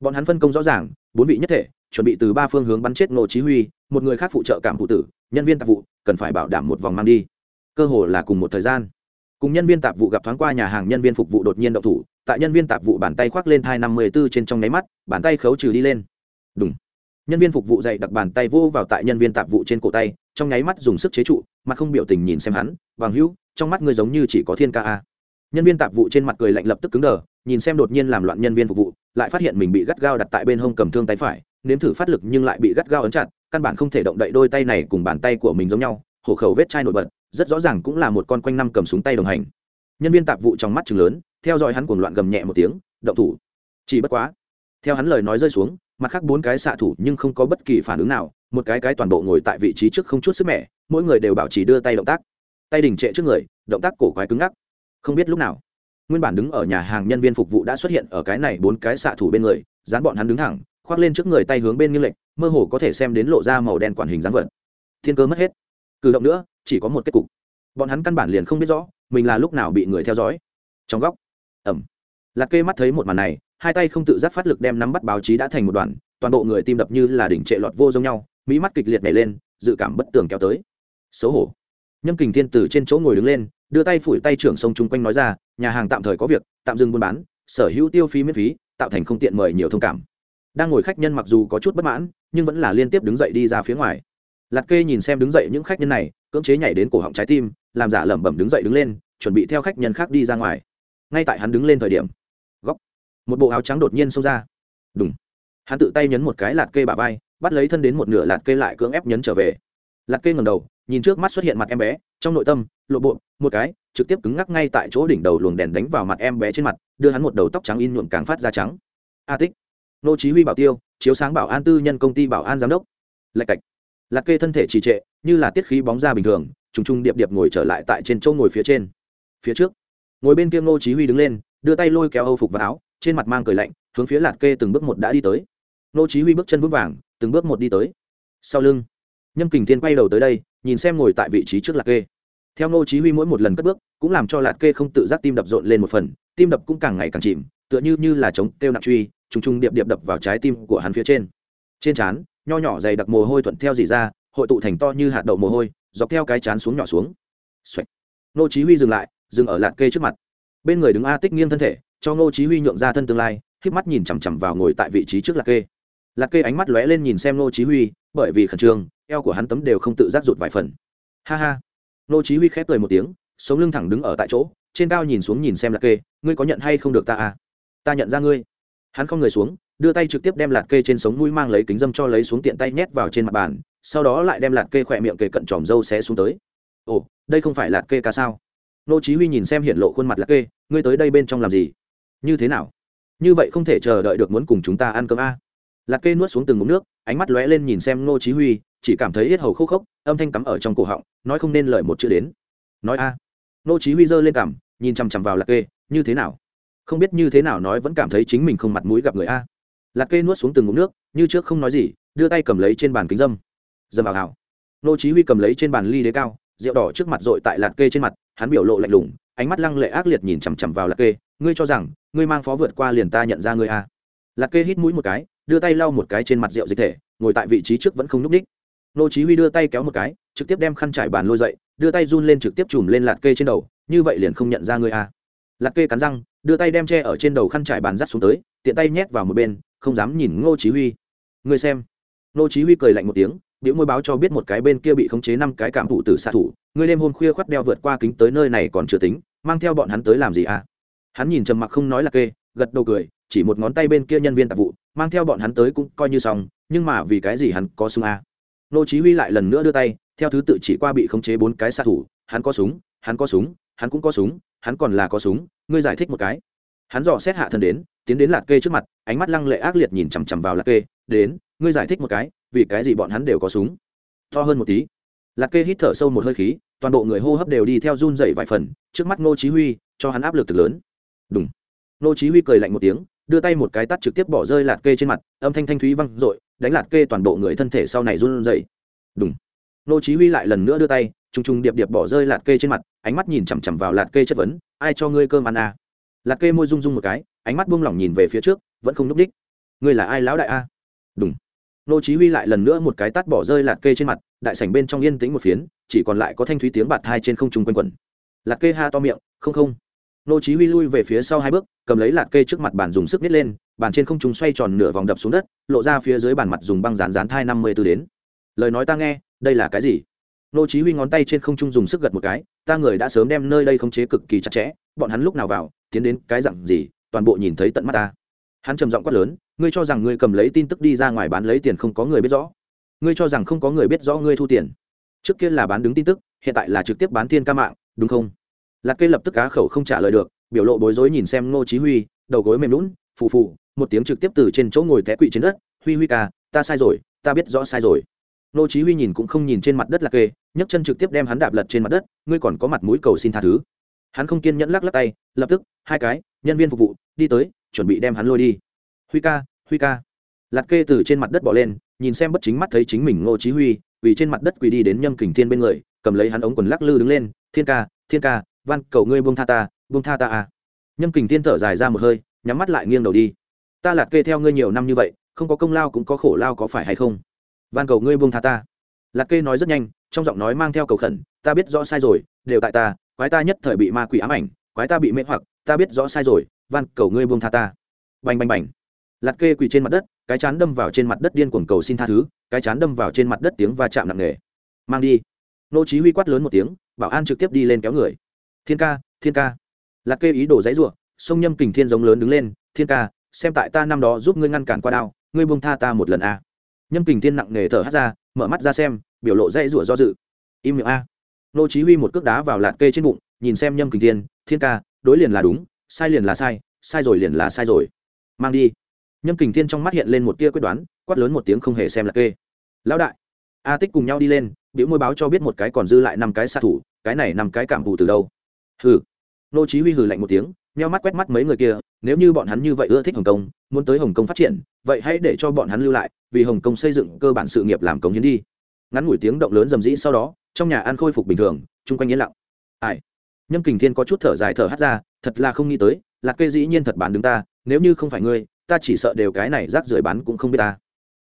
bọn hắn phân công rõ ràng, bốn vị nhất thể chuẩn bị từ ba phương hướng bắn chết ngô chí huy, một người khác phụ trợ cảm phụ tử, nhân viên tạp vụ, cần phải bảo đảm một vòng mang đi. Cơ hồ là cùng một thời gian. Cùng nhân viên tạp vụ gặp thoáng qua nhà hàng nhân viên phục vụ đột nhiên động thủ, tại nhân viên tạp vụ bàn tay khoác lên thai năm mươi b ố trên trong nháy mắt, bàn tay khấu trừ đi lên. Đúng nhân viên phục vụ dậy đặt bàn tay vô vào tại nhân viên tạp vụ trên cổ tay, trong nháy mắt dùng sức chế trụ, mặt không biểu tình nhìn xem hắn, vàng hữu, trong mắt người giống như chỉ có thiên ca a. Nhân viên tạp vụ trên mặt cười lạnh lập tức cứng đờ, nhìn xem đột nhiên làm loạn nhân viên phục vụ, lại phát hiện mình bị gắt gao đặt tại bên hông cầm thương tay phải nếm thử phát lực nhưng lại bị gắt gao ấn chặt, căn bản không thể động đậy đôi tay này cùng bàn tay của mình giống nhau, hổ khẩu vết chai nổi bật, rất rõ ràng cũng là một con quanh năm cầm súng tay đồng hành. Nhân viên tạp vụ trong mắt chừng lớn, theo dõi hắn cuồng loạn gầm nhẹ một tiếng, động thủ. Chỉ bất quá, theo hắn lời nói rơi xuống, mặt khác bốn cái xạ thủ nhưng không có bất kỳ phản ứng nào, một cái cái toàn bộ ngồi tại vị trí trước không chút sức mẻ, mỗi người đều bảo trì đưa tay động tác. Tay đình trệ trước người, động tác cổ quái cứng ngắc. Không biết lúc nào, nguyên bản đứng ở nhà hàng nhân viên phục vụ đã xuất hiện ở cái này bốn cái xạ thủ bên người, dán bọn hắn đứng thẳng khoác lên trước người tay hướng bên nghiêng lệch, mơ hồ có thể xem đến lộ ra màu đen quản hình dáng vật. Thiên cơ mất hết. Cử động nữa, chỉ có một kết cục. Bọn hắn căn bản liền không biết rõ, mình là lúc nào bị người theo dõi. Trong góc. Ẩm. Lạc kê mắt thấy một màn này, hai tay không tự giác phát lực đem nắm bắt báo chí đã thành một đoàn, toàn bộ người tim đập như là đỉnh trệ lọt vô giống nhau, mỹ mắt kịch liệt nhảy lên, dự cảm bất tường kéo tới. Xấu hổ. Nhâm kình thiên từ trên chỗ ngồi đứng lên, đưa tay phủi tay trưởng sông chung quanh nói ra, nhà hàng tạm thời có việc, tạm dừng buôn bán, sở hữu tiêu phí miễn phí, tạo thành không tiện mời nhiều thông cảm đang ngồi khách nhân mặc dù có chút bất mãn, nhưng vẫn là liên tiếp đứng dậy đi ra phía ngoài. Lạt kê nhìn xem đứng dậy những khách nhân này, cưỡng chế nhảy đến cổ họng trái tim, làm giả lẩm bẩm đứng dậy đứng lên, chuẩn bị theo khách nhân khác đi ra ngoài. Ngay tại hắn đứng lên thời điểm, góc, một bộ áo trắng đột nhiên xông ra. Đúng hắn tự tay nhấn một cái lạt kê bà vai, bắt lấy thân đến một nửa lạt kê lại cưỡng ép nhấn trở về. Lạt kê ngầm đầu, nhìn trước mắt xuất hiện mặt em bé, trong nội tâm, lộ bộ, một cái, trực tiếp cứng ngắc ngay tại chỗ đỉnh đầu luồng đèn đánh vào mặt em bé trên mặt, đưa hắn một đầu tóc trắng in nhuộm càng phát ra trắng. A tích nô chí huy bảo tiêu, chiếu sáng bảo an tư nhân công ty bảo an giám đốc. Lạch cạch. Lạc kê thân thể trì trệ, như là tiết khí bóng ra bình thường, trùng trùng điệp điệp ngồi trở lại tại trên chỗ ngồi phía trên. Phía trước, ngồi bên kia nô chí huy đứng lên, đưa tay lôi kéo âu phục vào áo, trên mặt mang cười lạnh, hướng phía lạc kê từng bước một đã đi tới. Nô chí huy bước chân vững vàng, từng bước một đi tới. Sau lưng, nhâm kình thiên quay đầu tới đây, nhìn xem ngồi tại vị trí trước lạc kê. Theo nô chí huy mỗi một lần cất bước, cũng làm cho lạc kê không tự giác tim đập rộn lên một phần, tim đập cũng càng ngày càng chìm, tựa như như là chống tiêu nặng truy trùng trùng điệp điệp đập vào trái tim của hắn phía trên. Trên trán, nho nhỏ dày đặc mồ hôi thuận theo dì ra, hội tụ thành to như hạt đậu mồ hôi, dọc theo cái chán xuống nhỏ xuống. Xoạch. nô chí huy dừng lại, dừng ở lạt kê trước mặt. Bên người đứng a tích nghiêng thân thể, cho nô chí huy nhượng ra thân tương lai, khép mắt nhìn chằm chằm vào ngồi tại vị trí trước lạt kê. Lạt kê ánh mắt lóe lên nhìn xem nô chí huy, bởi vì khẩn trương, eo của hắn tấm đều không tự giác rụt vài phần. Ha ha. Nô chí huy khép cười một tiếng, sống lưng thẳng đứng ở tại chỗ, trên cao nhìn xuống nhìn xem lạt kê, ngươi có nhận hay không được ta à? Ta nhận ra ngươi hắn không người xuống, đưa tay trực tiếp đem lạt kê trên sống mũi mang lấy kính dâm cho lấy xuống tiện tay nhét vào trên mặt bàn, sau đó lại đem lạt kê khỏe miệng kề cận tròm râu xé xuống tới. Ồ, đây không phải lạt kê ca sao? Nô chí huy nhìn xem hiện lộ khuôn mặt lạt kê, ngươi tới đây bên trong làm gì? Như thế nào? Như vậy không thể chờ đợi được muốn cùng chúng ta ăn cơm a. Lạt kê nuốt xuống từng ngụm nước, ánh mắt lóe lên nhìn xem nô chí huy, chỉ cảm thấy yết hầu khô khốc, âm thanh cắm ở trong cổ họng, nói không nên lời một chữ đến. Nói a. Nô chí huy giơ lên cằm, nhìn chăm chăm vào lạt kê, như thế nào? Không biết như thế nào nói vẫn cảm thấy chính mình không mặt mũi gặp người a lạc kê nuốt xuống từng ngụm nước, như trước không nói gì, đưa tay cầm lấy trên bàn kính dâm dâm ảo hảo nô chí huy cầm lấy trên bàn ly đế cao, rượu đỏ trước mặt dội tại lạc kê trên mặt, hắn biểu lộ lạnh lùng, ánh mắt lăng lệ ác liệt nhìn chằm chằm vào lạc kê, ngươi cho rằng, ngươi mang phó vượt qua liền ta nhận ra ngươi à. lạc kê hít mũi một cái, đưa tay lau một cái trên mặt rượu dịch thể, ngồi tại vị trí trước vẫn không núp đích nô chí huy đưa tay kéo một cái, trực tiếp đem khăn trải bàn lôi dậy, đưa tay run lên trực tiếp chùm lên lạc kê trên đầu, như vậy liền không nhận ra ngươi à. lạc kê cắn răng đưa tay đem che ở trên đầu khăn trải bàn dắt xuống tới, tiện tay nhét vào một bên, không dám nhìn ngô chí huy. Ngươi xem. Ngô chí huy cười lạnh một tiếng, biểu môi báo cho biết một cái bên kia bị khống chế năm cái cảm thụ tử xạ thủ ngươi đêm hôm khuya khoắt đeo vượt qua kính tới nơi này còn chưa tính, mang theo bọn hắn tới làm gì à? Hắn nhìn trầm mặc không nói là kê, gật đầu cười, chỉ một ngón tay bên kia nhân viên tạp vụ, mang theo bọn hắn tới cũng coi như xong, nhưng mà vì cái gì hắn có súng à? nô chí huy lại lần nữa đưa tay, theo thứ tự chỉ qua bị khống chế bốn cái xạ thủ, hắn có súng, hắn có súng, hắn cũng có súng, hắn còn là có súng ngươi giải thích một cái. Hắn dò xét hạ thân đến tiến đến lạc kê trước mặt ánh mắt lăng lệ ác liệt nhìn chằm chằm vào lạc kê đến ngươi giải thích một cái vì cái gì bọn hắn đều có súng? To hơn một tí. Lạc kê hít thở sâu một hơi khí toàn bộ người hô hấp đều đi theo run dậy vài phần trước mắt ngô chí huy cho hắn áp lực thực lớn. Đúng ngô chí huy cười lạnh một tiếng đưa tay một cái tát trực tiếp bỏ rơi lạc kê trên mặt âm thanh thanh thúy vang rội, đánh lạc kê toàn bộ người thân thể sau này run dậy đúng ngô chí huy lại lần nữa đưa tay trung trung điệp điệp bỏ rơi lạt kê trên mặt, ánh mắt nhìn chằm chằm vào lạt kê chất vấn, ai cho ngươi cơm ăn à? Lạt kê môi rung rung một cái, ánh mắt buông lỏng nhìn về phía trước, vẫn không núp đích. Ngươi là ai lão đại a? Đúng nô chí huy lại lần nữa một cái tát bỏ rơi lạt kê trên mặt, đại sảnh bên trong yên tĩnh một phiến, chỉ còn lại có thanh thúy tiếng bạt thai trên không trung quanh quẩn. Lạt kê ha to miệng, không không. Nô chí huy lui về phía sau hai bước, cầm lấy lạt kê trước mặt bàn dùng sức nít lên, bàn trên không trung xoay tròn nửa vòng đập xuống đất, lộ ra phía dưới bàn mặt dùng băng dán dán thai năm mươi từ đến. Lời nói ta nghe, đây là cái gì? Nô chí huy ngón tay trên không trung dùng sức gật một cái, ta người đã sớm đem nơi đây khống chế cực kỳ chặt chẽ, bọn hắn lúc nào vào, tiến đến cái dạng gì, toàn bộ nhìn thấy tận mắt ta. Hắn trầm giọng quát lớn, ngươi cho rằng ngươi cầm lấy tin tức đi ra ngoài bán lấy tiền không có người biết rõ? Ngươi cho rằng không có người biết rõ ngươi thu tiền? Trước kia là bán đứng tin tức, hiện tại là trực tiếp bán thiên ca mạng, đúng không? Lạc kê lập tức cá khẩu không trả lời được, biểu lộ bối rối nhìn xem ngô chí huy, đầu gối mềm lún phù phù, một tiếng trực tiếp từ trên chỗ ngồi té quỵ trên đất, huy huy ca, ta sai rồi, ta biết rõ sai rồi ngô chí huy nhìn cũng không nhìn trên mặt đất lạc kê, nhấc chân trực tiếp đem hắn đạp lật trên mặt đất, ngươi còn có mặt mũi cầu xin tha thứ. Hắn không kiên nhẫn lắc lắc tay, lập tức, hai cái, nhân viên phục vụ, đi tới, chuẩn bị đem hắn lôi đi. Huy ca huy ca. Lạc kê từ trên mặt đất bỏ lên, nhìn xem bất chính mắt thấy chính mình ngô chí huy, vì trên mặt đất quỳ đi đến nhâm kình thiên bên người, cầm lấy hắn ống quần lắc lư đứng lên, thiên ca thiên ca, van, cầu ngươi buông tha ta, buông tha ta à. Nhâm kình thiên thở dài ra một hơi, nhắm mắt lại nghiêng đầu đi. Ta lạc kê theo ngươi nhiều năm như vậy, không có công lao cũng có khổ lao có phải hay không? Van cầu ngươi buông tha ta. Lạc kê nói rất nhanh, trong giọng nói mang theo cầu khẩn, ta biết rõ sai rồi, đều tại ta, quái ta nhất thời bị ma quỷ ám ảnh, quái ta bị mê hoặc, ta biết rõ sai rồi, van cầu ngươi buông tha ta. Bành bành bành. Lạc kê quỳ trên mặt đất, cái chán đâm vào trên mặt đất điên cuồng cầu xin tha thứ, cái chán đâm vào trên mặt đất tiếng va chạm nặng nề. Mang đi. Nô chí huy quát lớn một tiếng, bảo an trực tiếp đi lên kéo người. Thiên ca thiên ca. Lạc kê ý đồ dãy rủa sông nhâm kình thiên giống lớn đứng lên, thiên ca, xem tại ta năm đó giúp ngươi ngăn cản qua đao, ngươi buông tha ta một lần a nhâm kình thiên nặng nề thở hắt ra, mở mắt ra xem, biểu lộ dây rủa do dự. Im miệng a. Nô chí huy một cước đá vào lạt kê trên bụng, nhìn xem nhâm kình thiên thiên ca, đối liền là đúng, sai liền là sai sai rồi liền là sai rồi. Mang đi. Nhâm kình thiên trong mắt hiện lên một tia quyết đoán, quát lớn một tiếng không hề xem lạt kê. Lão đại. A tích cùng nhau đi lên, biểu môi báo cho biết một cái còn dư lại năm cái xạ thủ, cái này năm cái cảm vụ từ đâu? Hừ. Nô chí huy hừ lạnh một tiếng, nheo mắt quét mắt mấy người kia nếu như bọn hắn như vậy ưa thích hồng kông, muốn tới hồng kông phát triển, vậy hãy để cho bọn hắn lưu lại, vì hồng kông xây dựng cơ bản sự nghiệp làm công hiến đi. Ngắn ngủi tiếng động lớn rầm rĩ sau đó, trong nhà ăn khôi phục bình thường, chung quanh yên lặng. Ai? Nhâm kình thiên có chút thở dài thở hắt ra, thật là không nghĩ tới, lạc kê dĩ nhiên thật bán đứng ta, nếu như không phải ngươi, ta chỉ sợ đều cái này rác rưởi bán cũng không biết ta.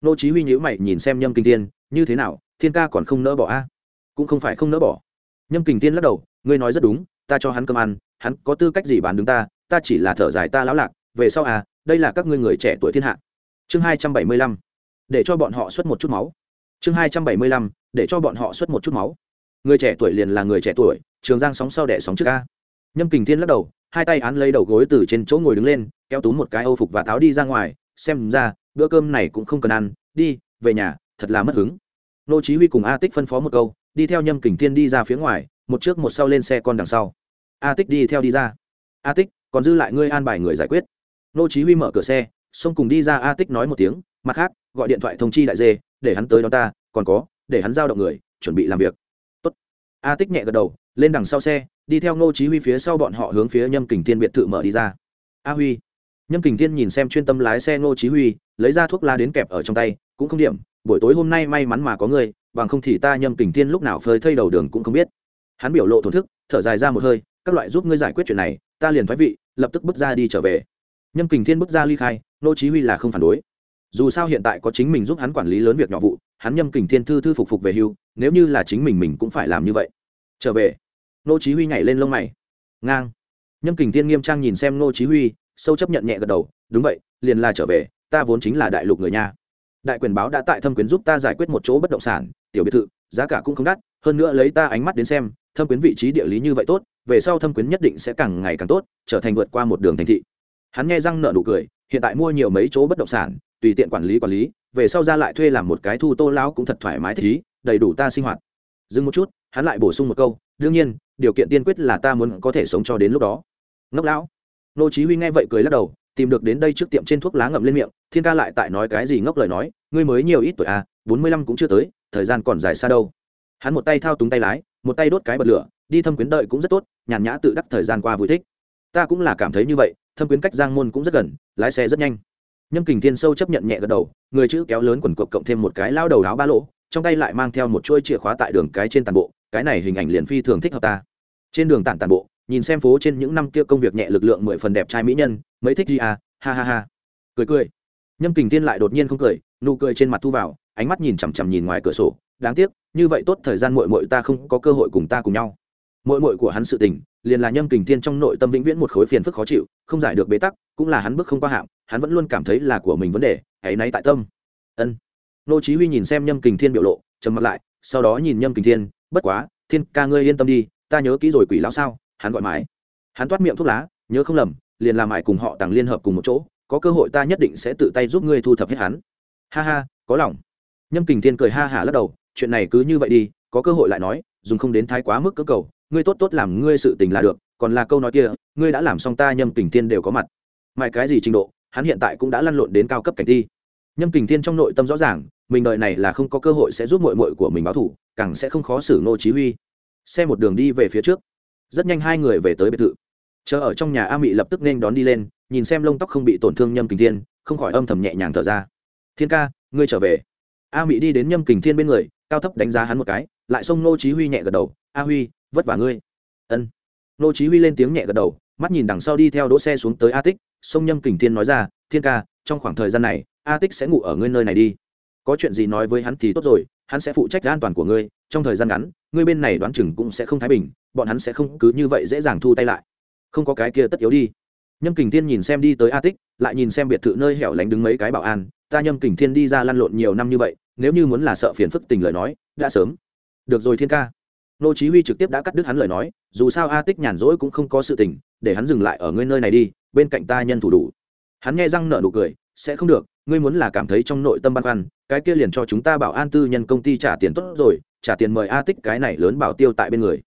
Nô chí huy nhíu mày nhìn xem nhâm Kình thiên, như thế nào, thiên ca còn không nỡ bỏ a? Cũng không phải không nỡ bỏ. Nhâm kình thiên lắc đầu, ngươi nói rất đúng, ta cho hắn cơm ăn, hắn có tư cách gì bán đứng ta ta chỉ là thở dài ta lão lạc, về sau à đây là các ngươi người trẻ tuổi thiên hạ. Chương 275 để cho bọn họ xuất một chút máu. Chương 275 để cho bọn họ xuất một chút máu. Người trẻ tuổi liền là người trẻ tuổi, trường giang sóng sau đẻ sóng trước a. Nhâm kình thiên lắc đầu, hai tay án lấy đầu gối từ trên chỗ ngồi đứng lên, kéo túm một cái âu phục và tháo đi ra ngoài, xem ra, bữa cơm này cũng không cần ăn, đi, về nhà, thật là mất hứng. Nô chí huy cùng a tích phân phó một câu, đi theo nhâm kình thiên đi ra phía ngoài, một trước một sau lên xe con đằng sau. A tích đi theo đi ra. A tích còn dư lại ngươi an bài người giải quyết. Nô chí huy mở cửa xe, xông cùng đi ra a tích nói một tiếng, mặt khác, gọi điện thoại thông chi đại dê, để hắn tới đón ta, còn có, để hắn giao động người, chuẩn bị làm việc. Tốt. A tích nhẹ gật đầu, lên đằng sau xe, đi theo ngô chí huy phía sau bọn họ hướng phía nhâm kình thiên biệt thự mở đi ra. A huy. Nhâm kình thiên nhìn xem chuyên tâm lái xe ngô chí huy, lấy ra thuốc lá đến kẹp ở trong tay, cũng không điểm, buổi tối hôm nay may mắn mà có người bằng không thì ta nhâm kình thiên lúc nào phơi thây đầu đường cũng không biết. Hắn biểu lộ thổn thức, thở dài ra một hơi, các loại giúp ngươi giải quyết chuyện này ta liền thoái vị, lập tức bước ra đi trở về. Nhâm kình thiên bước ra ly khai, nô chí huy là không phản đối. Dù sao hiện tại có chính mình giúp hắn quản lý lớn việc nhỏ vụ, hắn nhâm kình thiên thư thư phục phục về hưu, nếu như là chính mình mình cũng phải làm như vậy. Trở về. Nô chí huy nhảy lên lông mày. Ngang. Nhâm kình thiên nghiêm trang nhìn xem nô chí huy, sâu chấp nhận nhẹ gật đầu, đúng vậy, liền là trở về, ta vốn chính là đại lục người nha. Đại quyền báo đã tại thâm quyến giúp ta giải quyết một chỗ bất động sản, tiểu biệt thự, giá cả cũng không đắt, hơn nữa lấy ta ánh mắt đến xem, thâm quyến vị trí địa lý như vậy tốt về sau thâm quyến nhất định sẽ càng ngày càng tốt, trở thành vượt qua một đường thành thị. Hắn nghe răng nợ nụ cười, hiện tại mua nhiều mấy chỗ bất động sản, tùy tiện quản lý quản lý, về sau ra lại thuê làm một cái thu tô lão cũng thật thoải mái thích ý, đầy đủ ta sinh hoạt. Dừng một chút, hắn lại bổ sung một câu, đương nhiên, điều kiện tiên quyết là ta muốn có thể sống cho đến lúc đó. Ngốc lão. Nô chí huy nghe vậy cười lắc đầu, tìm được đến đây trước tiệm trên thuốc lá ngậm lên miệng, thiên ca lại tại nói cái gì ngốc lời nói, ngươi mới nhiều ít tuổi à bốn mươi lăm cũng chưa tới, thời gian còn dài xa đâu. Hắn một tay thao túng tay lái, một tay đốt cái bật lửa đi thâm quyến đợi cũng rất tốt, nhàn nhã tự đắc thời gian qua vui thích. Ta cũng là cảm thấy như vậy, thâm quyến cách giang môn cũng rất gần, lái xe rất nhanh. Nhâm kình thiên sâu chấp nhận nhẹ gật đầu, người chữ kéo lớn quần cộc cộng thêm một cái lao đầu áo ba lỗ, trong tay lại mang theo một chuôi chìa khóa tại đường cái trên tàn bộ, cái này hình ảnh liền phi thường thích hợp ta. Trên đường tản tàn bộ, nhìn xem phố trên những năm kia công việc nhẹ lực lượng mười phần đẹp trai mỹ nhân, mấy thích gì à ha ha ha. Cười cười. Nhâm kình thiên lại đột nhiên không cười, nụ cười trên mặt thu vào, ánh mắt nhìn chằm chằm nhìn ngoài cửa sổ, đáng tiếc, như vậy tốt thời gian mội mội ta không có cơ hội cùng ta cùng nhau mội mội của hắn sự tình, liền là nhâm kình thiên trong nội tâm vĩnh viễn một khối phiền phức khó chịu, không giải được bế tắc, cũng là hắn bước không qua hạng, hắn vẫn luôn cảm thấy là của mình vấn đề, hãy nay tại tâm. Ân. Nô chí huy nhìn xem nhâm kình thiên biểu lộ, trầm mặt lại, sau đó nhìn nhâm kình thiên, bất quá, thiên, ca ngươi yên tâm đi, ta nhớ kỹ rồi quỷ lão sao? Hắn gọi mãi. Hắn toát miệng thuốc lá, nhớ không lầm, liền làm mãi cùng họ tàng liên hợp cùng một chỗ, có cơ hội ta nhất định sẽ tự tay giúp ngươi thu thập hết hắn. Ha ha, có lòng. Nhâm kình thiên cười ha hả lắc đầu, chuyện này cứ như vậy đi, có cơ hội lại nói, dùng không đến thái quá mức cơ cầu ngươi tốt tốt làm ngươi sự tình là được, còn là câu nói kia, ngươi đã làm xong ta nhâm kình thiên đều có mặt. Mãi cái gì trình độ, hắn hiện tại cũng đã lăn lộn đến cao cấp cảnh thi. Nhâm kình thiên trong nội tâm rõ ràng, mình đợi này là không có cơ hội sẽ giúp mội mội của mình báo thủ càng sẽ không khó xử nô chí huy. Xe một đường đi về phía trước. Rất nhanh hai người về tới biệt thự. Chờ ở trong nhà a mị lập tức nên đón đi lên, nhìn xem lông tóc không bị tổn thương nhâm kình thiên, không khỏi âm thầm nhẹ nhàng thở ra. Thiên ca, ngươi trở về. A mị đi đến nhâm kình thiên bên người, cao thấp đánh giá hắn một cái, lại xông nô chí huy nhẹ gật đầu. A huy vất vả ngươi. Ân. Nô chí huy lên tiếng nhẹ gật đầu, mắt nhìn đằng sau đi theo đỗ xe xuống tới a tích, sông nhâm kình thiên nói ra, thiên ca, trong khoảng thời gian này, a tích sẽ ngủ ở ngươi nơi này đi. Có chuyện gì nói với hắn thì tốt rồi, hắn sẽ phụ trách an toàn của ngươi, trong thời gian ngắn, ngươi bên này đoán chừng cũng sẽ không thái bình, bọn hắn sẽ không cứ như vậy dễ dàng thu tay lại. Không có cái kia tất yếu đi. Nhâm kình thiên nhìn xem đi tới a tích, lại nhìn xem biệt thự nơi hẻo lánh đứng mấy cái bảo an, ta nhâm kình thiên đi ra lăn lộn nhiều năm như vậy, nếu như muốn là sợ phiền phức tình lời nói, đã sớm. Được rồi thiên ca nô chí huy trực tiếp đã cắt đứt hắn lời nói, dù sao a tích nhàn rỗi cũng không có sự tình, để hắn dừng lại ở ngươi nơi này đi, bên cạnh ta nhân thủ đủ. Hắn nghe răng nở nụ cười, sẽ không được, ngươi muốn là cảm thấy trong nội tâm băn khoăn, cái kia liền cho chúng ta bảo an tư nhân công ty trả tiền tốt rồi, trả tiền mời a tích cái này lớn bảo tiêu tại bên người.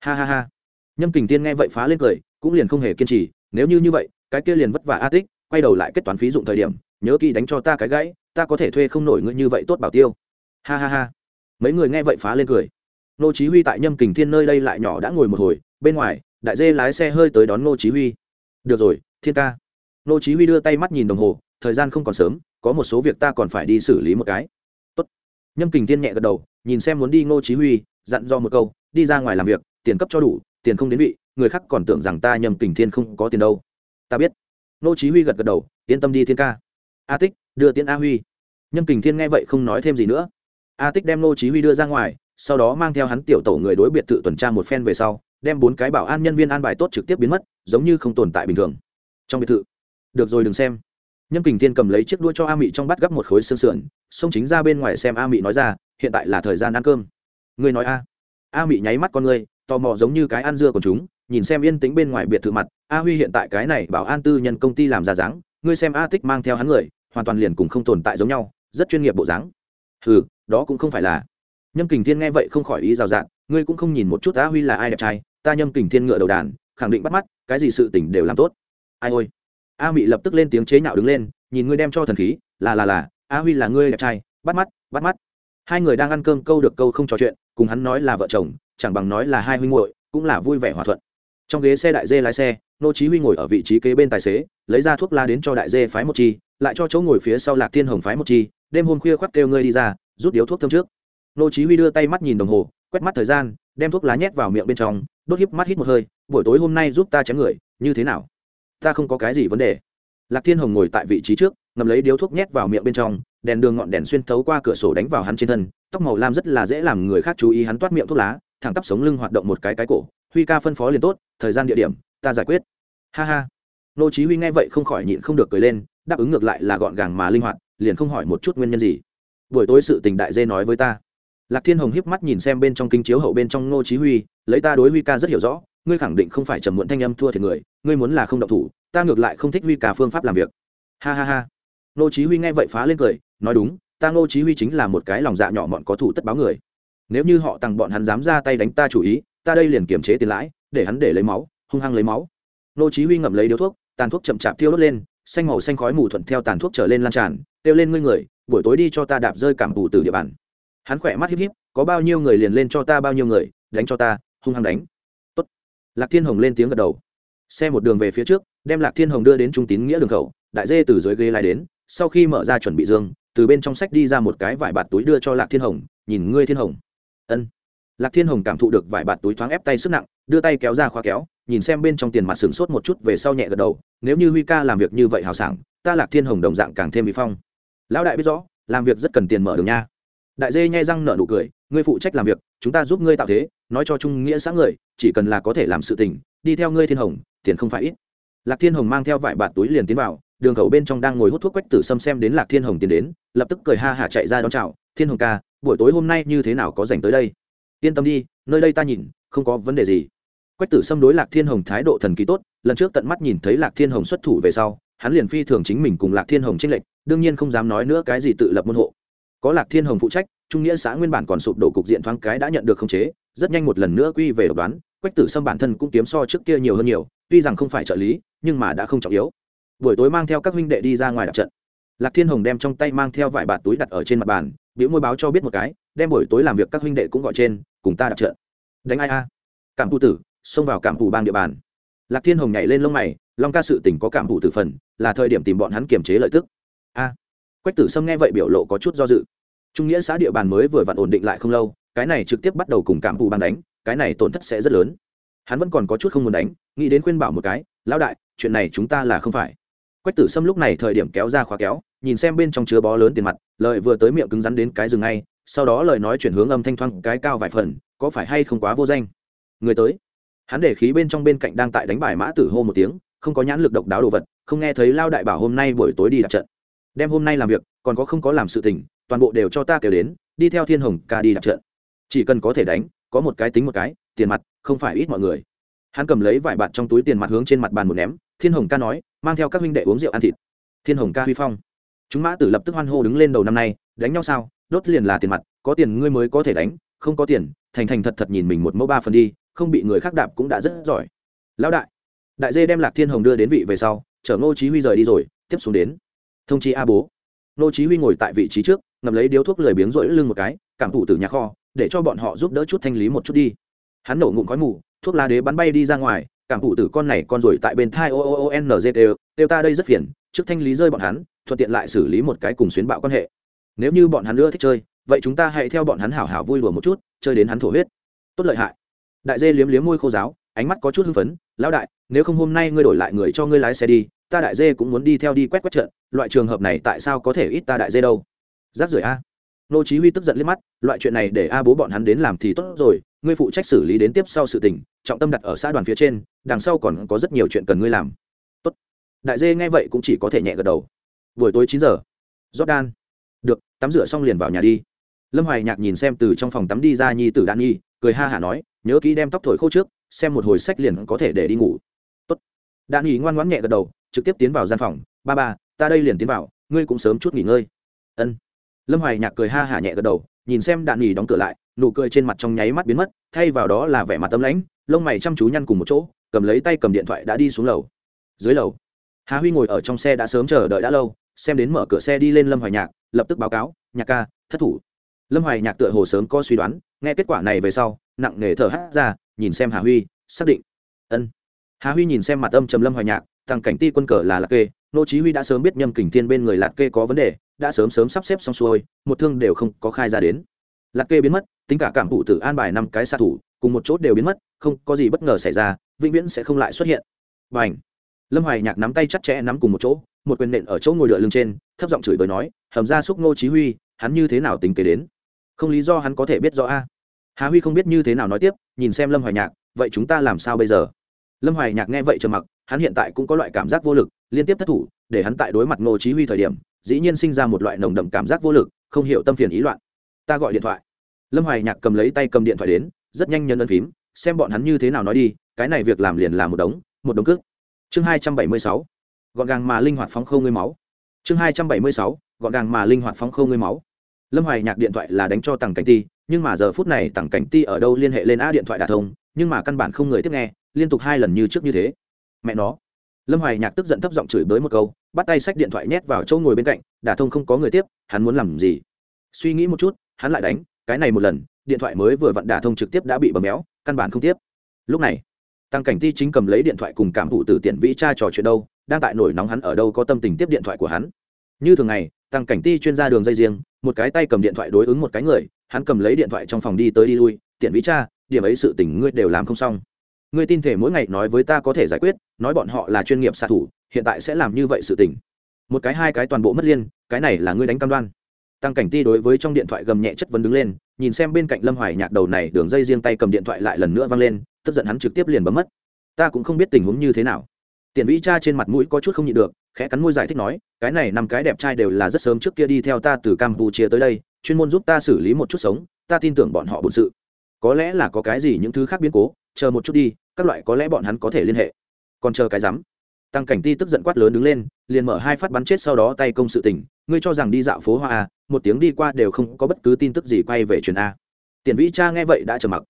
Ha ha ha. Nhâm kình tiên nghe vậy phá lên cười, cũng liền không hề kiên trì, nếu như như vậy, cái kia liền vất vả a tích, quay đầu lại kết toán phí dụng thời điểm, nhớ kỹ đánh cho ta cái gãy, ta có thể thuê không nổi ngươi như vậy tốt bảo tiêu. Ha ha ha. Mấy người nghe vậy phá lên cười nô chí huy tại nhâm kình thiên nơi đây lại nhỏ đã ngồi một hồi, bên ngoài, đại dê lái xe hơi tới đón nô chí huy. Được rồi, thiên ca. Nô chí huy đưa tay mắt nhìn đồng hồ, thời gian không còn sớm, có một số việc ta còn phải đi xử lý một cái. Tốt. Nhâm kình thiên nhẹ gật đầu, nhìn xem muốn đi nô chí huy, dặn dò một câu, đi ra ngoài làm việc, tiền cấp cho đủ, tiền không đến vị, người khác còn tưởng rằng ta nhâm kình thiên không có tiền đâu. Ta biết. Nô chí huy gật gật đầu, yên tâm đi thiên ca. A tích, đưa tiễn a huy. Nhâm kình thiên nghe vậy không nói thêm gì nữa. A tích đem nô chí huy đưa ra ngoài sau đó mang theo hắn tiểu tổ người đối biệt thự tuần tra một phen về sau, đem bốn cái bảo an nhân viên an bài tốt trực tiếp biến mất, giống như không tồn tại bình thường. Trong biệt thự, được rồi đừng xem. Nhâm kình thiên cầm lấy chiếc đuôi cho a mị trong bắt gấp một khối xương sườn, xông chính ra bên ngoài xem a mị nói ra, hiện tại là thời gian ăn cơm. Ngươi nói a. A mị nháy mắt con ngươi, tò mò giống như cái ăn dưa của chúng, nhìn xem yên tĩnh bên ngoài biệt thự mặt, a huy hiện tại cái này bảo an tư nhân công ty làm ra dáng, ngươi xem a tích mang theo hắn người, hoàn toàn liền cùng không tồn tại giống nhau, rất chuyên nghiệp bộ dáng. Ừ đó cũng không phải là nhâm kình thiên nghe vậy không khỏi ý rào rạt, ngươi cũng không nhìn một chút a huy là ai đẹp trai, ta nhâm kình thiên ngựa đầu đàn, khẳng định bắt mắt, cái gì sự tình đều làm tốt. Ai ôi. A mị lập tức lên tiếng chế nhạo đứng lên, nhìn ngươi đem cho thần khí, là là là a huy là ngươi đẹp trai, bắt mắt bắt mắt. Hai người đang ăn cơm câu được câu không trò chuyện, cùng hắn nói là vợ chồng, chẳng bằng nói là hai huynh muội, cũng là vui vẻ hòa thuận. Trong ghế xe đại dê lái xe, nô chí huy ngồi ở vị trí kế bên tài xế, lấy ra thuốc la đến cho đại dê phái một chi, lại cho chỗ ngồi phía sau lạc thiên hồng phái một chi, đêm hôm khuya khoắt kêu ngươi đi ra, rút điếu thuốc thơm trước nô chí huy đưa tay mắt nhìn đồng hồ, quét mắt thời gian, đem thuốc lá nhét vào miệng bên trong, đốt híp mắt hít một hơi, buổi tối hôm nay giúp ta chém người, như thế nào? Ta không có cái gì vấn đề. Lạc thiên hồng ngồi tại vị trí trước ngầm lấy điếu thuốc nhét vào miệng bên trong, đèn đường ngọn đèn xuyên thấu qua cửa sổ đánh vào hắn trên thân, tóc màu lam rất là dễ làm người khác chú ý hắn toát miệng thuốc lá, thẳng tắp sống lưng hoạt động một cái cái cổ, huy ca phân phó liền tốt, thời gian địa điểm, ta giải quyết. Ha ha. Nô chí huy nghe vậy không khỏi nhịn không được cười lên, đáp ứng ngược lại là gọn gàng mà linh hoạt, liền không hỏi một chút nguyên nhân gì. Buổi tối sự tình đại dê nói với ta lạc thiên hồng hiếp mắt nhìn xem bên trong kinh chiếu hậu bên trong Ngô chí huy, lấy ta đối huy ca rất hiểu rõ, ngươi khẳng định không phải trầm muộn thanh âm thua thiệt người, ngươi muốn là không động thủ, ta ngược lại không thích huy ca phương pháp làm việc. Ha ha ha. Ngô chí huy nghe vậy phá lên cười, nói đúng, ta Ngô chí huy chính là một cái lòng dạ nhỏ mọn có thủ tất báo người. Nếu như họ tăng bọn hắn dám ra tay đánh ta chủ ý, ta đây liền kiểm chế tiền lãi, để hắn để lấy máu, hung hăng lấy máu. Ngô chí huy ngậm lấy điếu thuốc, tàn thuốc chậm chạp thiêu đốt lên, xanh màu xanh khói mù thuận theo tàn thuốc trở lên lan tràn tiêu lên ngươi người, buổi tối đi cho ta đạp rơi cảm bù từ địa bàn hắn khỏe mắt híp híp, có bao nhiêu người liền lên cho ta bao nhiêu người, đánh cho ta, hung hăng đánh. Tốt. lạc thiên hồng lên tiếng gật đầu. Xe một đường về phía trước, đem lạc thiên hồng đưa đến trung tín nghĩa đường khẩu, đại dê từ dưới ghế lái đến, sau khi mở ra chuẩn bị dương, từ bên trong sách đi ra một cái vải bạt túi đưa cho lạc thiên hồng, nhìn ngươi thiên hồng. Ân. Lạc thiên hồng cảm thụ được vải bạt túi thoáng ép tay sức nặng, đưa tay kéo ra khóa kéo, nhìn xem bên trong tiền mặt sửng sốt một chút về sau nhẹ gật đầu, nếu như huy ca làm việc như vậy hào sảng, ta lạc thiên hồng đồng dạng càng thêm bị phong. Lão đại biết rõ, làm việc rất cần tiền mở đường nha đại dê nhai răng nở nụ cười, ngươi phụ trách làm việc, chúng ta giúp ngươi tạo thế, nói cho trung nghĩa xã người, chỉ cần là có thể làm sự tình, đi theo ngươi thiên hồng, tiền không phải ít. Lạc thiên hồng mang theo vải bạt túi liền tiến vào, đường khẩu bên trong đang ngồi hút thuốc quách tử xâm xem đến lạc thiên hồng tiến đến, lập tức cười ha hả chạy ra đón chào, thiên hồng ca, buổi tối hôm nay như thế nào có dành tới đây? Yên tâm đi, nơi đây ta nhìn, không có vấn đề gì. Quách tử xâm đối lạc thiên hồng thái độ thần kỳ tốt, lần trước tận mắt nhìn thấy lạc thiên hồng xuất thủ về sau, hắn liền phi thường chính mình cùng lạc thiên hồng tranh lệch, đương nhiên không dám nói nữa cái gì tự lập môn hộ có lạc thiên hồng phụ trách, trung nghĩa xã nguyên bản còn sụp đổ cục diện thoáng cái đã nhận được khống chế, rất nhanh một lần nữa quy về độc đoán, quách tử sâm bản thân cũng kiếm so trước kia nhiều hơn nhiều, tuy rằng không phải trợ lý, nhưng mà đã không trọng yếu. Buổi tối mang theo các huynh đệ đi ra ngoài đặt trận. Lạc thiên hồng đem trong tay mang theo vài bạt túi đặt ở trên mặt bàn, biểu môi báo cho biết một cái, đem buổi tối làm việc các huynh đệ cũng gọi trên, cùng ta đặt trận. Đánh ai a? Cảm phụ tử, xông vào cảm phụ bang địa bàn. Lạc thiên hồng nhảy lên lông mày, long ca sự tỉnh có cảm phụ tử phần, là thời điểm tìm bọn hắn kiềm chế lợi tức. A quách tử sâm nghe vậy biểu lộ có chút do dự. Trung nghĩa xã địa bàn mới vừa vặn ổn định lại không lâu, cái này trực tiếp bắt đầu cùng cảm phụ bang đánh, cái này tổn thất sẽ rất lớn. Hắn vẫn còn có chút không muốn đánh, nghĩ đến khuyên bảo một cái, lão đại, chuyện này chúng ta là không phải. Quách tử sâm lúc này thời điểm kéo ra khóa kéo, nhìn xem bên trong chứa bó lớn tiền mặt lợi vừa tới miệng cứng rắn đến cái rừng ngay, sau đó lời nói chuyển hướng âm thanh thoang cái cao vài phần, có phải hay không quá vô danh? Người tới. Hắn để khí bên trong bên cạnh đang tại đánh bài mã tử hô một tiếng, không có nhãn lực độc đáo đồ vật, không nghe thấy lao đại bảo hôm nay buổi tối đi đặt trận đem hôm nay làm việc, còn có không có làm sự tình, toàn bộ đều cho ta kêu đến, đi theo thiên hồng ca đi đặt trận. Chỉ cần có thể đánh, có một cái tính một cái, tiền mặt, không phải ít mọi người. Hắn cầm lấy vải bạt trong túi tiền mặt hướng trên mặt bàn một ném, thiên hồng ca nói, mang theo các huynh đệ uống rượu ăn thịt. Thiên hồng ca huy phong. Chúng mã tử lập tức hoan hô đứng lên đầu năm nay, đánh nhau sao, đốt liền là tiền mặt, có tiền ngươi mới có thể đánh, không có tiền, thành thành thật thật nhìn mình một mẫu ba phần đi, không bị người khác đạp cũng đã rất giỏi. Lão đại. Đại dê đem lạc thiên hồng đưa đến vị về sau, chở ngô chí huy rời đi rồi, tiếp xuống đến thông chi a bố. Nô chí huy ngồi tại vị trí trước ngầm lấy điếu thuốc lười biếng rỗi lưng một cái, cảm thụ từ nhà kho, để cho bọn họ giúp đỡ chút thanh lý một chút đi. Hắn nổ ngụm khói mù, thuốc lá đế bắn bay đi ra ngoài, cảm thụ tử con này con rồi tại bên thai o o o n z đều đều ta đây rất phiền, trước thanh lý rơi bọn hắn, thuận tiện lại xử lý một cái cùng xuyến bạo quan hệ. Nếu như bọn hắn nữa thích chơi, vậy chúng ta hãy theo bọn hắn hảo hảo vui đùa một chút, chơi đến hắn thổ huyết. Tốt lợi hại. Đại dê liếm liếm môi khô giáo, ánh mắt có chút hưng phấn, lão đại, nếu không hôm nay ngươi đổi lại người cho ngươi lái xe đi ta đại dê cũng muốn đi theo đi quét quét trận, loại trường hợp này tại sao có thể ít ta đại dê đâu? Giáp rưỡi a. Nô chí huy tức giận liếc mắt, loại chuyện này để a bố bọn hắn đến làm thì tốt rồi, ngươi phụ trách xử lý đến tiếp sau sự tình, trọng tâm đặt ở xã đoàn phía trên, đằng sau còn có rất nhiều chuyện cần ngươi làm. Tốt. Đại dê nghe vậy cũng chỉ có thể nhẹ gật đầu. Buổi tối chín giờ. Jordan. Được, tắm rửa xong liền vào nhà đi. Lâm hoài nhạc nhìn xem từ trong phòng tắm đi ra nhi tử đan nhi, cười ha hả nói, nhớ kỹ đem tóc thổi khô trước, xem một hồi sách liền có thể để đi ngủ. Tốt. Đan nhi ngoan ngoãn nhẹ gật đầu trực tiếp tiến vào gian phòng, ba ba, ta đây liền tiến vào, ngươi cũng sớm chút nghỉ ngơi. Ân. Lâm hoài nhạc cười ha hả nhẹ gật đầu, nhìn xem đạn nghỉ đóng cửa lại, nụ cười trên mặt trong nháy mắt biến mất, thay vào đó là vẻ mặt tâm lãnh, lông mày chăm chú nhăn cùng một chỗ, cầm lấy tay cầm điện thoại đã đi xuống lầu. Dưới lầu, hà huy ngồi ở trong xe đã sớm chờ đợi đã lâu, xem đến mở cửa xe đi lên lâm hoài nhạc, lập tức báo cáo, nhạc ca, thất thủ. Lâm hoài nhạc tựa hồ sớm có suy đoán, nghe kết quả này về sau, nặng nề thở hát ra, nhìn xem hà huy, xác định. Ân. Hà huy nhìn xem mặt âm trầm lâm hoài nhạc tăng cảnh ti quân cờ là lạc kê, nô chí huy đã sớm biết nhâm kình thiên bên người lạc kê có vấn đề, đã sớm sớm sắp xếp xong xuôi, một thương đều không có khai ra đến. Lạc kê biến mất, tính cả cảm phụ tử an bài năm cái xạ thủ, cùng một chốt đều biến mất, không có gì bất ngờ xảy ra, vĩnh viễn sẽ không lại xuất hiện. Bảnh lâm hoài nhạc nắm tay chặt chẽ nắm cùng một chỗ, một quyền nện ở chỗ ngồi đợi lưng trên, thấp giọng chửi bới nói, hầm ra xúc ngô chí huy, hắn như thế nào tính kế đến? Không lý do hắn có thể biết rõ a. Hà huy không biết như thế nào nói tiếp, nhìn xem lâm hoài nhạc, vậy chúng ta làm sao bây giờ? Lâm hoài nhạc nghe vậy trầm mặc hắn hiện tại cũng có loại cảm giác vô lực, liên tiếp thất thủ, để hắn tại đối mặt ngô chí huy thời điểm, dĩ nhiên sinh ra một loại nồng đậm cảm giác vô lực, không hiểu tâm phiền ý loạn. Ta gọi điện thoại. Lâm hoài nhạc cầm lấy tay cầm điện thoại đến, rất nhanh nhân ân phím, xem bọn hắn như thế nào nói đi, cái này việc làm liền là một đống một đống cước. Chương hai trăm bảy mươi sáu. Gọn gàng mà linh hoạt phóng khâu ngươi máu. Chương hai trăm bảy mươi sáu. Gọn gàng mà linh hoạt phóng khâu ngươi máu. Lâm hoài nhạc điện thoại là đánh cho tằng cảnh ti, nhưng mà giờ phút này tằng cảnh ti ở đâu liên hệ lên a điện thoại đà thông, nhưng mà căn bản không người tiếp nghe, liên tục hai lần như trước như thế mẹ nó. Lâm hoài nhạc tức giận thấp giọng chửi bới một câu, bắt tay xách điện thoại nhét vào chỗ ngồi bên cạnh đà thông không có người tiếp, hắn muốn làm gì? Suy nghĩ một chút, hắn lại đánh, cái này một lần, điện thoại mới vừa vặn đà thông trực tiếp đã bị bấm méo, căn bản không tiếp. Lúc này, tăng cảnh ti chính cầm lấy điện thoại cùng cảm thụ từ tiện vĩ cha trò chuyện đâu, đang tại nổi nóng hắn ở đâu có tâm tình tiếp điện thoại của hắn. Như thường ngày, tăng cảnh ti chuyên gia đường dây riêng, một cái tay cầm điện thoại đối ứng một cái người, hắn cầm lấy điện thoại trong phòng đi tới đi lui, tiện vĩ cha điểm ấy sự tình ngươi đều làm không xong ngươi tin thể mỗi ngày nói với ta có thể giải quyết, nói bọn họ là chuyên nghiệp xạ thủ, hiện tại sẽ làm như vậy sự tình. Một cái hai cái toàn bộ mất liên, cái này là ngươi đánh cam đoan. Tăng cảnh ti đối với trong điện thoại gầm nhẹ chất vấn đứng lên, nhìn xem bên cạnh lâm hoài nhạc đầu này đường dây riêng tay cầm điện thoại lại lần nữa văng lên, tức giận hắn trực tiếp liền bấm mất. Ta cũng không biết tình huống như thế nào. Tiền vĩ cha trên mặt mũi có chút không nhịn được, khẽ cắn môi giải thích nói, cái này năm cái đẹp trai đều là rất sớm trước kia đi theo ta từ campuchia tới đây, chuyên môn giúp ta xử lý một chút sống, ta tin tưởng bọn họ bổn sự. Có lẽ là có cái gì những thứ khác biến cố, chờ một chút đi các loại có lẽ bọn hắn có thể liên hệ. Còn chờ cái rắm. Tăng cảnh ti tức giận quát lớn đứng lên, liền mở hai phát bắn chết sau đó tay công sự tình. Ngươi cho rằng đi dạo phố hoa a một tiếng đi qua đều không có bất cứ tin tức gì quay về truyền a. Tiền vĩ cha nghe vậy đã trầm mặc.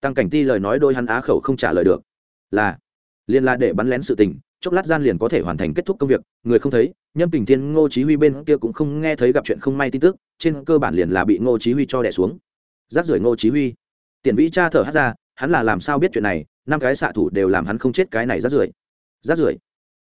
Tăng cảnh ti lời nói đôi hắn á khẩu không trả lời được. Là, liền là để bắn lén sự tình, chốc lát gian liền có thể hoàn thành kết thúc công việc. Người không thấy, nhâm kình thiên, ngô chí huy bên kia cũng không nghe thấy gặp chuyện không may tin tức, trên cơ bản liền là bị ngô chí huy cho đè xuống. Giáp rưởi ngô chí huy. Tiền vĩ cha thở hắt ra hắn là làm sao biết chuyện này, năm cái xạ thủ đều làm hắn không chết cái này rát rưởi. Rát rưởi?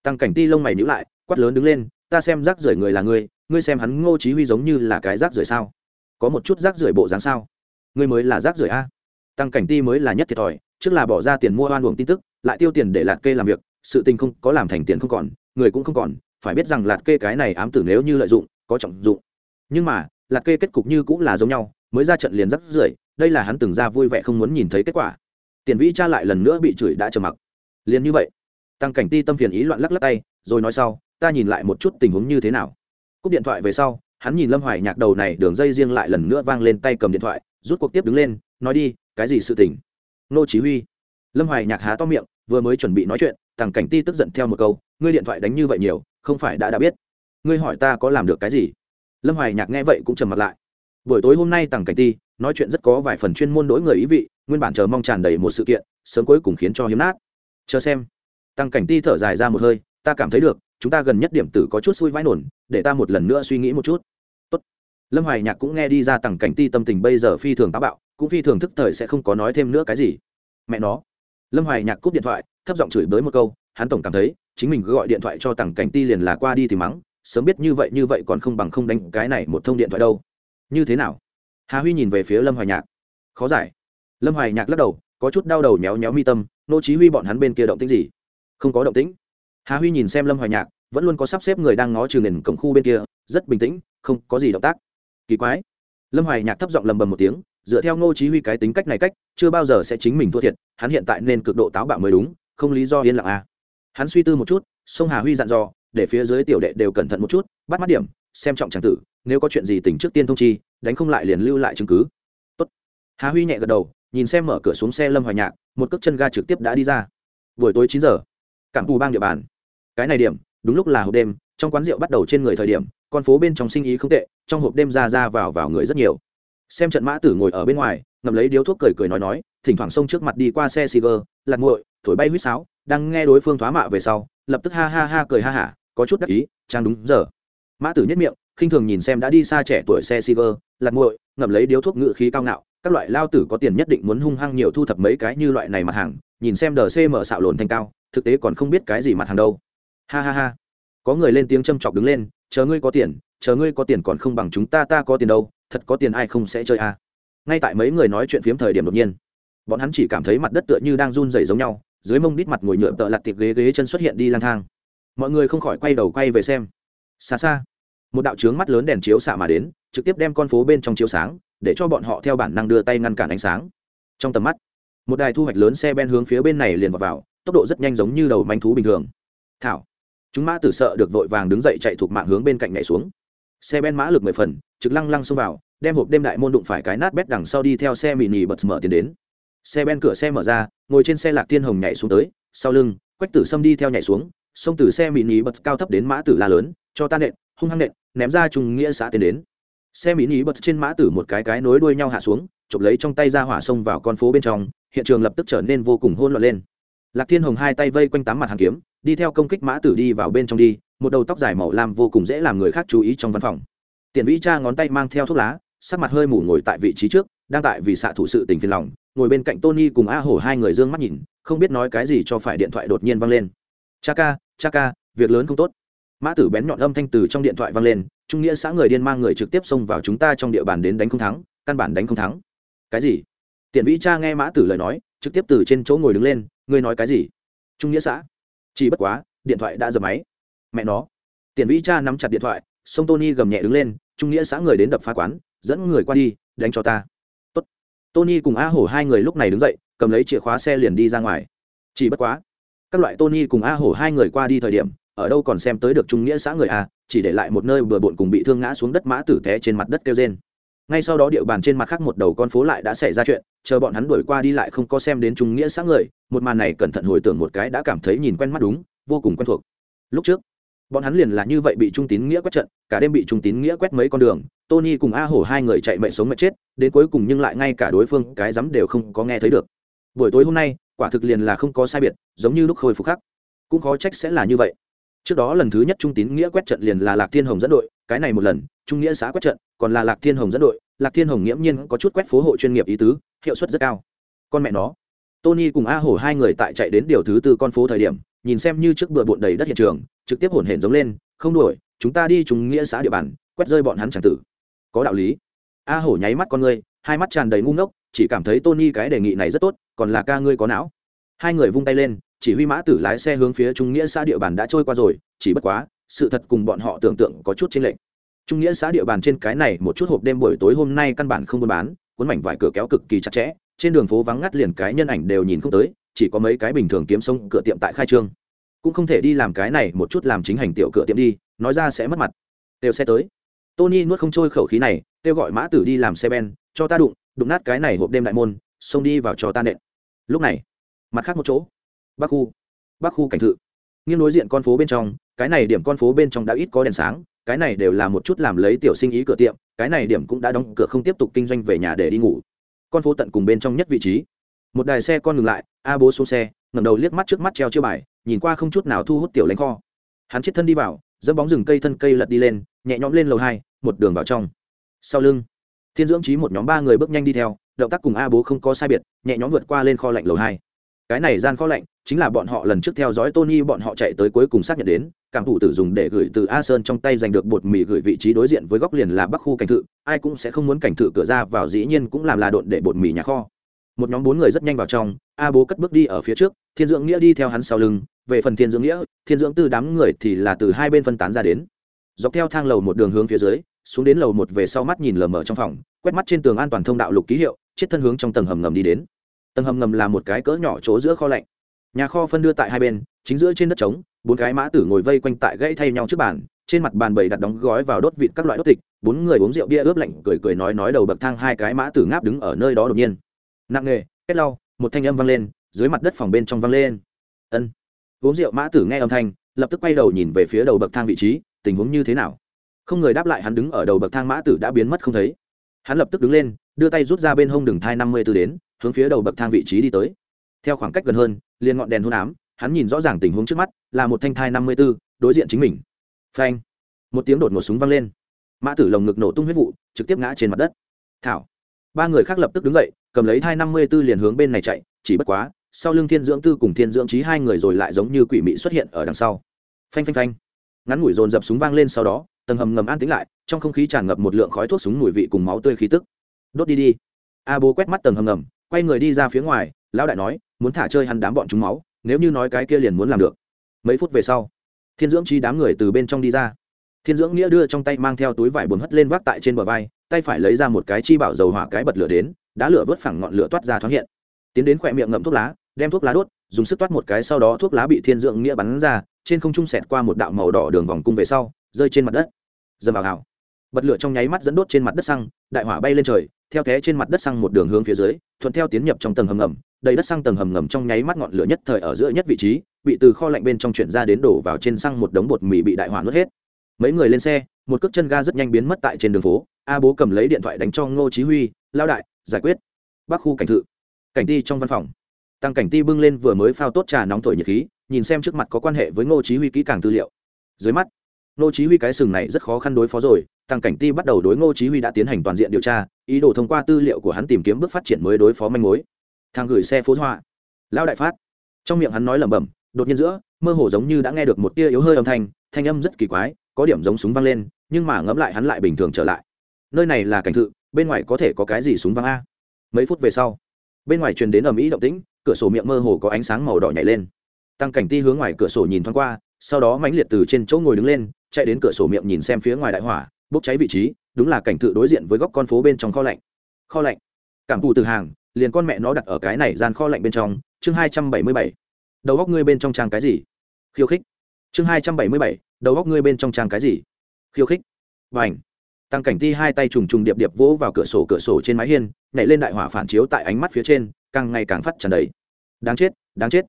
Tăng cảnh ti lông mày nhíu lại, quát lớn đứng lên, ta xem rác rưởi người là ngươi ngươi xem hắn ngô chí huy giống như là cái rác rưởi sao? Có một chút rác rưởi bộ dáng sao? Ngươi mới là rác rưởi a? Tăng cảnh ti mới là nhất thiệt thòi, trước là bỏ ra tiền mua oan uổng tin tức, lại tiêu tiền để lạt kê làm việc, sự tình không có làm thành tiền không còn, người cũng không còn, phải biết rằng lạt kê cái này ám tử nếu như lợi dụng, có trọng dụng. Nhưng mà, lạt kê kết cục như cũng là giống nhau, mới ra trận liền rắc rưởi đây là hắn từng ra vui vẻ không muốn nhìn thấy kết quả. Tiền vĩ cha lại lần nữa bị chửi đã trầm mặc. Liền như vậy, tăng cảnh ti tâm phiền ý loạn lắc lắc tay, rồi nói sau, ta nhìn lại một chút tình huống như thế nào. Cúp điện thoại về sau, hắn nhìn lâm hoài nhạc đầu này đường dây riêng lại lần nữa vang lên tay cầm điện thoại, rút cuộc tiếp đứng lên, nói đi, cái gì sự tình? Nô chí huy. Lâm hoài nhạc há to miệng, vừa mới chuẩn bị nói chuyện, tăng cảnh ti tức giận theo một câu, ngươi điện thoại đánh như vậy nhiều, không phải đã đã biết. Ngươi hỏi ta có làm được cái gì? Lâm hoài nhạc nghe vậy cũng trầm mặt lại. Buổi tối hôm nay tăng cảnh ti nói chuyện rất có vài phần chuyên môn đối người ý vị, nguyên bản chờ mong tràn đầy một sự kiện, sớm cuối cùng khiến cho hiếm nát. Chờ xem. Tăng cảnh ti thở dài ra một hơi, ta cảm thấy được, chúng ta gần nhất điểm tử có chút xui vãi nổn, để ta một lần nữa suy nghĩ một chút. Tốt. lâm hoài nhạc cũng nghe đi ra tăng cảnh ti tâm tình bây giờ phi thường táo bạo, cũng phi thường thức thời sẽ không có nói thêm nữa cái gì. Mẹ nó. Lâm hoài nhạc cúp điện thoại, thấp giọng chửi bới một câu, hắn tổng cảm thấy, chính mình cứ gọi điện thoại cho tằng cảnh ti liền là qua đi thì mắng, sớm biết như vậy như vậy còn không bằng không đánh cái này một thông điện thoại đâu. Như thế nào? Hà huy nhìn về phía lâm hoài nhạc. Khó giải. Lâm hoài nhạc lắc đầu, có chút đau đầu méo méo mi tâm, nô chí huy bọn hắn bên kia động tĩnh gì? Không có động tĩnh. Hà huy nhìn xem lâm hoài nhạc, vẫn luôn có sắp xếp người đang ngó trường nền cổng khu bên kia, rất bình tĩnh, không có gì động tác. Kỳ quái. Lâm hoài nhạc thấp giọng lầm bầm một tiếng, dựa theo ngô chí huy cái tính cách này cách, chưa bao giờ sẽ chính mình thua thiệt, hắn hiện tại nên cực độ táo bạo mới đúng, không lý do yên lặng à. Hắn suy tư một chút, sông hà huy dặn dò, để phía dưới tiểu đệ đều cẩn thận một chút, bắt mắt điểm, xem trọng chẳng tử, nếu có chuyện gì tỉnh trước tiên thông chi đánh không lại liền lưu lại chứng cứ. Tốt. hà huy nhẹ gật đầu, nhìn xem mở cửa xuống xe lâm hoài nhạc, một cước chân ga trực tiếp đã đi ra. Buổi tối chín giờ cảm thù bang địa bàn. Cái này điểm, đúng lúc là hộp đêm, trong quán rượu bắt đầu trên người thời điểm, con phố bên trong sinh ý không tệ, trong hộp đêm ra ra vào vào người rất nhiều. Xem trận mã tử ngồi ở bên ngoài, ngậm lấy điếu thuốc cười cười nói nói, thỉnh thoảng xông trước mặt đi qua xe xì gơ lặt nguội thổi bay huýt sáo, đang nghe đối phương thoá mạ về sau, lập tức ha ha ha cười ha hả, có chút đắc ý trang đúng giờ. Mã tử nhất miệng, khinh thường nhìn xem đã đi xa trẻ tuổi xe siger lặt nguội ngậm lấy điếu thuốc ngự khí cao ngạo, các loại lao tử có tiền nhất định muốn hung hăng nhiều thu thập mấy cái như loại này mặt hàng, nhìn xem đờ cm xạo lồn thành cao, thực tế còn không biết cái gì mặt hàng đâu. Ha ha ha. Có người lên tiếng châm chọc đứng lên, chờ ngươi có tiền, chờ ngươi có tiền còn không bằng chúng ta ta có tiền đâu, thật có tiền ai không sẽ chơi à. ngay tại mấy người nói chuyện phiếm thời điểm đột nhiên, bọn hắn chỉ cảm thấy mặt đất tựa như đang run rẩy giống nhau, dưới mông đít mặt ngồi nhựa tợ lặt tiệc ghế ghế chân xuất hiện đi lang thang. Mọi người không khỏi quay đầu quay về xem. Xa xa một đạo trướng mắt lớn đèn chiếu xạ mà đến trực tiếp đem con phố bên trong chiếu sáng để cho bọn họ theo bản năng đưa tay ngăn cản ánh sáng. Trong tầm mắt một đài thu hoạch lớn xe ben hướng phía bên này liền vào, vào tốc độ rất nhanh giống như đầu manh thú bình thường. Thảo chúng mã tử sợ được vội vàng đứng dậy chạy thuộc mạng hướng bên cạnh nhảy xuống. Xe ben mã lực mười phần trực lăng lăng xông vào đem hộp đêm đại môn đụng phải cái nát bét đằng sau đi theo xe mì nì bật mở tiến đến. Xe ben cửa xe mở ra ngồi trên xe lạc thiên hồng nhảy xuống tới sau lưng quách tử sâm đi theo nhảy xuống xông từ xe mì nì bật cao thấp đến mã tử la lớn cho ta nện hung hăng nện, ném ra trùng nghĩa xã tiến đến. Xe mỹ nỉ bật trên mã tử một cái cái nối đuôi nhau hạ xuống, chụp lấy trong tay ra hỏa sông vào con phố bên trong, hiện trường lập tức trở nên vô cùng hôn loạn lên. Lạc thiên hồng hai tay vây quanh tám mặt hàng kiếm, đi theo công kích mã tử đi vào bên trong đi, một đầu tóc dài màu lam vô cùng dễ làm người khác chú ý trong văn phòng. Tiền vĩ cha ngón tay mang theo thuốc lá, sắc mặt hơi mủ ngồi tại vị trí trước, đang tại vì xạ thủ sự tình phiền lòng, ngồi bên cạnh tony cùng a hổ hai người d ư ơ n g mắt nhìn, không biết nói cái gì cho phải điện thoại đột nhiên văng lên. Cha ca cha ca, việc lớn không tốt mã tử bén nhọn âm thanh từ trong điện thoại vang lên, trung nghĩa xã người điên mang người trực tiếp xông vào chúng ta trong địa bàn đến đánh không thắng, căn bản đánh không thắng. Cái gì? Tiện vĩ cha nghe mã tử lời nói, trực tiếp từ trên chỗ ngồi đứng lên, ngươi nói cái gì? Trung nghĩa xã? Chỉ bất quá, điện thoại đã dập máy. Mẹ nó. Tiền vĩ cha nắm chặt điện thoại, sông tony gầm nhẹ đứng lên, trung nghĩa xã người đến đập phá quán, dẫn người qua đi, đánh cho ta. Tốt. tony cùng a hổ hai người lúc này đứng dậy, cầm lấy chìa khóa xe liền đi ra ngoài. Chỉ bất quá, các loại tony cùng a hổ hai người qua đi thời điểm ở đâu còn xem tới được trung nghĩa xã người a, chỉ để lại một nơi vừa bộn cùng bị thương ngã xuống đất mã tử té trên mặt đất kêu trên ngay sau đó địa bàn trên mặt khác một đầu con phố lại đã xảy ra chuyện, chờ bọn hắn đuổi qua đi lại không có xem đến trung nghĩa xã người, một màn này cẩn thận hồi tưởng một cái đã cảm thấy nhìn quen mắt đúng, vô cùng quen thuộc. Lúc trước, bọn hắn liền là như vậy bị trung tín nghĩa quét trận, cả đêm bị trung tín nghĩa quét mấy con đường, tony cùng a hổ hai người chạy mệt sống mệnh chết, đến cuối cùng nhưng lại ngay cả đối phương cái rắm đều không có nghe thấy được. Buổi tối hôm nay, quả thực liền là không có sai biệt, giống như lúc khôi phục khác. Cũng khó trách sẽ là như vậy trước đó lần thứ nhất trung tín nghĩa quét trận liền là lạc thiên hồng dẫn đội, cái này một lần, trung nghĩa xã quét trận, còn là lạc thiên hồng dẫn đội. Lạc thiên hồng nghiễm nhiên có chút quét phố hộ chuyên nghiệp ý tứ, hiệu suất rất cao. Con mẹ nó. Tony cùng a hổ hai người tại chạy đến điều thứ tư con phố thời điểm, nhìn xem như trước bừa bộn đầy đất hiện trường, trực tiếp hổn hển giống lên, không đuổi, chúng ta đi chúng nghĩa xã địa bàn, quét rơi bọn hắn chẳng tử. Có đạo lý. A hổ nháy mắt con ngươi, hai mắt tràn đầy ngu ngốc, chỉ cảm thấy tony cái đề nghị này rất tốt, còn là ca ngươi có não. Hai người vung tay lên chỉ huy mã tử lái xe hướng phía trung nghĩa xã địa bàn đã trôi qua rồi, chỉ bất quá, sự thật cùng bọn họ tưởng tượng có chút chênh lệch. Trung nghĩa xã địa bàn trên cái này một chút hộp đêm buổi tối hôm nay căn bản không buôn bán, cuốn mảnh vải cửa kéo cực kỳ chặt chẽ, trên đường phố vắng ngắt liền cái nhân ảnh đều nhìn không tới, chỉ có mấy cái bình thường kiếm sông cửa tiệm tại khai trương. Cũng không thể đi làm cái này một chút làm chính hành tiểu cửa tiệm đi, nói ra sẽ mất mặt. Đều xe tới. Tony nuốt không trôi khẩu khí này, kêu gọi mã tử đi làm xe ben, cho ta đụng đụng nát cái này hộp đêm đại môn, xông đi vào cho ta nện. Lúc này, mặt khác một chỗ bắc khu. Bắc khu cảnh thự. Nghiêng đối diện con phố bên trong, cái này điểm con phố bên trong đã ít có đèn sáng, cái này đều là một chút làm lấy tiểu sinh ý cửa tiệm, cái này điểm cũng đã đóng cửa không tiếp tục kinh doanh về nhà để đi ngủ. Con phố tận cùng bên trong nhất vị trí. Một đài xe con ngừng lại, a bố xuống xe, ngẩng đầu liếc mắt trước mắt treo chiếc bài, nhìn qua không chút nào thu hút tiểu lãnh kho. Hắn chết thân đi vào dẫm bóng rừng cây thân cây lật đi lên, nhẹ nhõm lên lầu hai, một đường vào trong. Sau lưng, thiên dưỡng trí một nhóm ba người bước nhanh đi theo, động tác cùng a bố không có sai biệt, nhẹ nhõm vượt qua lên kho lạnh lầu hai. Cái này gian kho lạnh chính là bọn họ lần trước theo dõi tony, bọn họ chạy tới cuối cùng xác nhận đến, cảm thủ tử dùng để gửi từ a sơn trong tay giành được bột mì gửi vị trí đối diện với góc liền là bắc khu cảnh thự, ai cũng sẽ không muốn cảnh thự cửa ra vào, dĩ nhiên cũng làm là độn để bột mì nhà kho. Một nhóm bốn người rất nhanh vào trong, a bố cất bước đi ở phía trước, thiên dưỡng nghĩa đi theo hắn sau lưng, về phần thiên dưỡng nghĩa, thiên dưỡng tư đám người thì là từ hai bên phân tán ra đến. Dọc theo thang lầu một đường hướng phía dưới, xuống đến lầu một về sau mắt nhìn lờ mờ trong phòng, quét mắt trên tường an toàn thông đạo lục ký hiệu chết thân hướng trong tầng hầm ngầm đi đến. Tầng hầm ngầm là một cái cỡ nhỏ chỗ giữa kho lạnh nhà kho phân đưa tại hai bên, chính giữa trên đất trống, bốn cái mã tử ngồi vây quanh tại gãy thay nhau trước bàn, trên mặt bàn bầy đặt đóng gói vào đốt vịt các loại đốt tịch, bốn người uống rượu bia ướp lạnh, cười cười nói nói đầu bậc thang hai cái mã tử ngáp đứng ở nơi đó đột nhiên. Nặng nghề kết lau, một thanh âm vang lên, dưới mặt đất phòng bên trong vang lên. Ân. Uống rượu mã tử nghe âm thanh, lập tức quay đầu nhìn về phía đầu bậc thang vị trí, tình huống như thế nào? Không người đáp lại hắn đứng ở đầu bậc thang mã tử đã biến mất không thấy. Hắn lập tức đứng lên, đưa tay rút ra bên hông đường thai năm mươi tư đến, hướng phía đầu bậc thang vị trí đi tới theo khoảng cách gần hơn, liền ngọn đèn hôn ám, hắn nhìn rõ ràng tình huống trước mắt, là một thanh thai năm mươi b ố đối diện chính mình. Phanh! Một tiếng đột một súng văng lên. Mã tử lồng ngực nổ tung huyết vụ, trực tiếp ngã trên mặt đất. Thảo! Ba người khác lập tức đứng dậy, cầm lấy thai năm mươi b ố liền hướng bên này chạy, chỉ bất quá, sau lưng thiên dưỡng tư cùng thiên dưỡng trí hai người rồi lại giống như quỷ mị xuất hiện ở đằng sau. Phanh phanh phanh! Ngắn ngủi dồn dập súng vang lên sau đó, tầng hầm ngầm an tính lại, trong không khí tràn ngập một lượng khói thuốc súng mùi vị cùng máu tươi khí tức. Đốt đi đi. A bố quét mắt tầng hầm ngầm, quay người đi ra phía ngoài, lão đại nói muốn thả chơi hắn đám bọn chúng máu, nếu như nói cái kia liền muốn làm được. Mấy phút về sau, thiên dưỡng chi đám người từ bên trong đi ra. Thiên dưỡng nghĩa đưa trong tay mang theo túi vải buồn hất lên vác tại trên bờ vai, tay phải lấy ra một cái chi bảo dầu hỏa cái bật lửa đến, đá lửa vớt phẳng ngọn lửa toát ra thoáng hiện. Tiến đến khỏe miệng ngậm thuốc lá, đem thuốc lá đốt, dùng sức toát một cái sau đó thuốc lá bị thiên dưỡng nghĩa bắn ra, trên không trung xẹt qua một đạo màu đỏ đường vòng cung về sau, rơi trên mặt đất. Dầm vào hào bật lửa trong nháy mắt dẫn đốt trên mặt đất xăng, đại hỏa bay lên trời, theo thế trên mặt đất xăng một đường hướng phía dưới, thuận theo tiến nhập trong tầng hầm ngầm đầy đất xăng tầng hầm ngầm trong nháy mắt ngọn lửa nhất thời ở giữa nhất vị trí, bị từ kho lạnh bên trong chuyển ra đến đổ vào trên xăng một đống bột mì bị đại hỏa nuốt hết. Mấy người lên xe, một cước chân ga rất nhanh biến mất tại trên đường phố. A bố cầm lấy điện thoại đánh cho ngô chí huy lao đại, giải quyết. Bắc khu cảnh thự. Cảnh ti trong văn phòng. Tăng cảnh ti bưng lên vừa mới phao tốt trà nóng thổi nhiệt khí, nhìn xem trước mặt có quan hệ với ngô chí huy kỹ càng tư liệu. Dưới mắt, ngô chí huy cái sừng này rất khó khăn đối phó rồi, tăng cảnh ti bắt đầu đối ngô chí huy đã tiến hành toàn diện điều tra, ý đồ thông qua tư liệu của hắn tìm kiếm bước phát triển mới đối phó manh mối thang gửi xe phố hoa. Lão đại phát. Trong miệng hắn nói lẩm bẩm, đột nhiên giữa, mơ hồ giống như đã nghe được một tia yếu hơi âm thanh thanh âm rất kỳ quái, có điểm giống súng vang lên, nhưng mà ngẫm lại hắn lại bình thường trở lại. Nơi này là cảnh thự, bên ngoài có thể có cái gì súng vang a? Mấy phút về sau, bên ngoài truyền đến ầm ĩ động tĩnh, cửa sổ miệng mơ hồ có ánh sáng màu đỏ nhảy lên. Tăng cảnh ti hướng ngoài cửa sổ nhìn thoáng qua, sau đó mãnh liệt từ trên chỗ ngồi đứng lên, chạy đến cửa sổ miệng nhìn xem phía ngoài đại hỏa, bốc cháy vị trí, đúng là cảnh thự đối diện với góc con phố bên trong kho lạnh. Kho lạnh. Cảm thụ từ hàng liền con mẹ nó đặt ở cái này gian kho lạnh bên trong, chương hai trăm bảy mươi bảy. Đầu góc ngươi bên trong trang cái gì? Khiêu khích. Chương hai trăm bảy mươi bảy, đầu góc ngươi bên trong trang cái gì? Khiêu khích. Và ảnh tăng cảnh ti hai tay trùng trùng điệp điệp vỗ vào cửa sổ cửa sổ trên mái hiên, nhảy lên đại hỏa phản chiếu tại ánh mắt phía trên, càng ngày càng phát tràn đầy. Đáng chết đáng chết.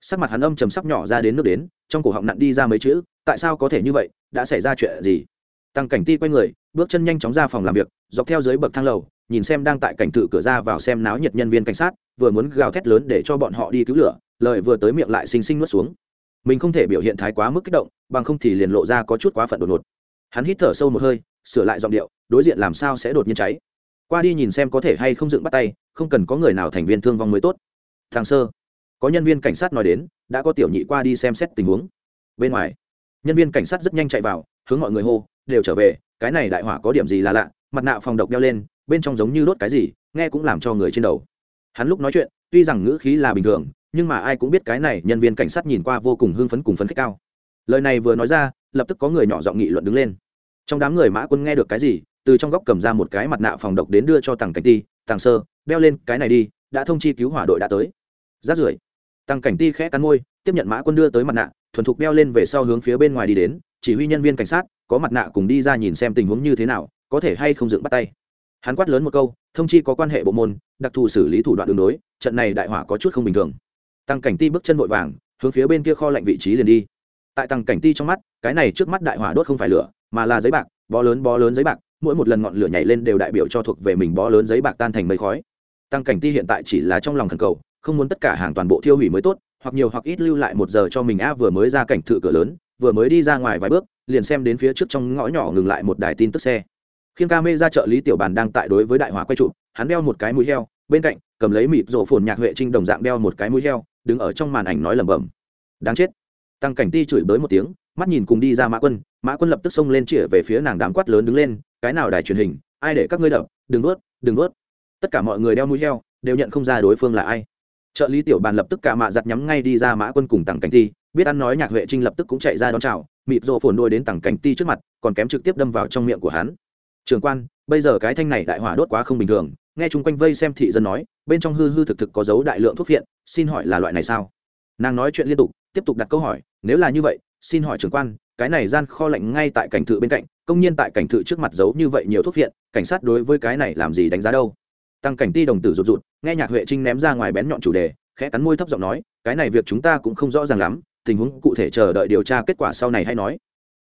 Sắc mặt hắn âm trầm sắp nhỏ ra đến nước đến, trong cổ họng nặn đi ra mấy chữ, tại sao có thể như vậy, đã xảy ra chuyện gì? Tăng cảnh ti quay người, bước chân nhanh chóng ra phòng làm việc, dọc theo dưới bậc thang lầu nhìn xem đang tại cảnh tự cửa ra vào xem náo nhiệt nhân viên cảnh sát, vừa muốn gào thét lớn để cho bọn họ đi cứu lửa, lời vừa tới miệng lại xinh xinh nuốt xuống. Mình không thể biểu hiện thái quá mức kích động, bằng không thì liền lộ ra có chút quá phận đột ngột. Hắn hít thở sâu một hơi, sửa lại giọng điệu, đối diện làm sao sẽ đột nhiên cháy. Qua đi nhìn xem có thể hay không dựng bắt tay, không cần có người nào thành viên thương vong mới tốt. Thằng sơ, có nhân viên cảnh sát nói đến, đã có tiểu nhị qua đi xem xét tình huống. Bên ngoài, nhân viên cảnh sát rất nhanh chạy vào, hướng mọi người hô, đều trở về, cái này đại hỏa có điểm gì là lạ. Mặt nạ phòng độc đeo lên bên trong giống như đốt cái gì, nghe cũng làm cho người trên đầu. Hắn lúc nói chuyện, tuy rằng ngữ khí là bình thường, nhưng mà ai cũng biết cái này nhân viên cảnh sát nhìn qua vô cùng hưng phấn cùng phấn khích cao. Lời này vừa nói ra, lập tức có người nhỏ giọng nghị luận đứng lên. Trong đám người mã quân nghe được cái gì, từ trong góc cầm ra một cái mặt nạ phòng độc đến đưa cho tàng cảnh ti tàng sơ, đeo lên cái này đi, đã thông chi cứu hỏa đội đã tới. Rát rưởi. Tàng cảnh ti khẽ cắn môi, tiếp nhận mã quân đưa tới mặt nạ, thuần thục đeo lên về sau hướng phía bên ngoài đi đến, chỉ huy nhân viên cảnh sát, có mặt nạ cùng đi ra nhìn xem tình huống như thế nào, có thể hay không dựng bắt tay hắn quát lớn một câu, thông chi có quan hệ bộ môn, đặc thù xử lý thủ đoạn đường đối, trận này đại hỏa có chút không bình thường. Tăng cảnh ti bước chân vội vàng, hướng phía bên kia kho lạnh vị trí liền đi. Tại tăng cảnh ti trong mắt, cái này trước mắt đại hỏa đốt không phải lửa, mà là giấy bạc, bó lớn bó lớn giấy bạc, mỗi một lần ngọn lửa nhảy lên đều đại biểu cho thuộc về mình bó lớn giấy bạc tan thành mây khói. Tăng cảnh ti hiện tại chỉ là trong lòng thần cầu, không muốn tất cả hàng toàn bộ thiêu hủy mới tốt, hoặc nhiều hoặc ít lưu lại một giờ cho mình a vừa mới ra cảnh thự cửa lớn, vừa mới đi ra ngoài vài bước, liền xem đến phía trước trong ngõ nhỏ ngừng lại một đài tin tức xe khiêng ca mê ra chợ lý tiểu bàn đang tại đối với đại hỏa quay trụ hắn đeo một cái mũi heo, bên cạnh, cầm lấy mịt rổ phồn nhạc huệ trinh đồng dạng đeo một cái mũi heo, đứng ở trong màn ảnh nói lẩm bẩm. Đáng chết. Tăng cảnh ti chửi bới một tiếng, mắt nhìn cùng đi ra mã quân mã quân lập tức xông lên chĩa về phía nàng đám quát lớn đứng lên, cái nào đài truyền hình, ai để các ngươi đập, đừng nuốt đừng nuốt. Tất cả mọi người đeo mũi heo, đều nhận không ra đối phương là ai. Trợ lý tiểu bàn lập tức cả mạ giặt nhắm ngay đi ra mã quân cùng tặng cảnh ti, biết ăn nói nhạc huệ trinh lập tức cũng chạy ra đón chào mịp rộ phồn đôi đến tặng cảnh ti trước mặt, còn kém trực tiếp đâm vào trong miệng của hắn trường quan, bây giờ cái thanh này đại hỏa đốt quá không bình thường, nghe chung quanh vây xem thị dân nói, bên trong hư hư thực thực có dấu đại lượng thuốc viện xin hỏi là loại này sao? Nàng nói chuyện liên tục, tiếp tục đặt câu hỏi, nếu là như vậy, xin hỏi trưởng quan, cái này gian kho lạnh ngay tại cảnh thự bên cạnh, công nhiên tại cảnh thự trước mặt giấu như vậy nhiều thuốc viện cảnh sát đối với cái này làm gì đánh giá đâu? Tăng cảnh ti đồng tử rụt rụt, nghe nhạc huệ trinh ném ra ngoài bén nhọn chủ đề, khẽ cắn môi thấp giọng nói, cái này việc chúng ta cũng không rõ ràng lắm, tình huống cụ thể chờ đợi điều tra kết quả sau này hay nói.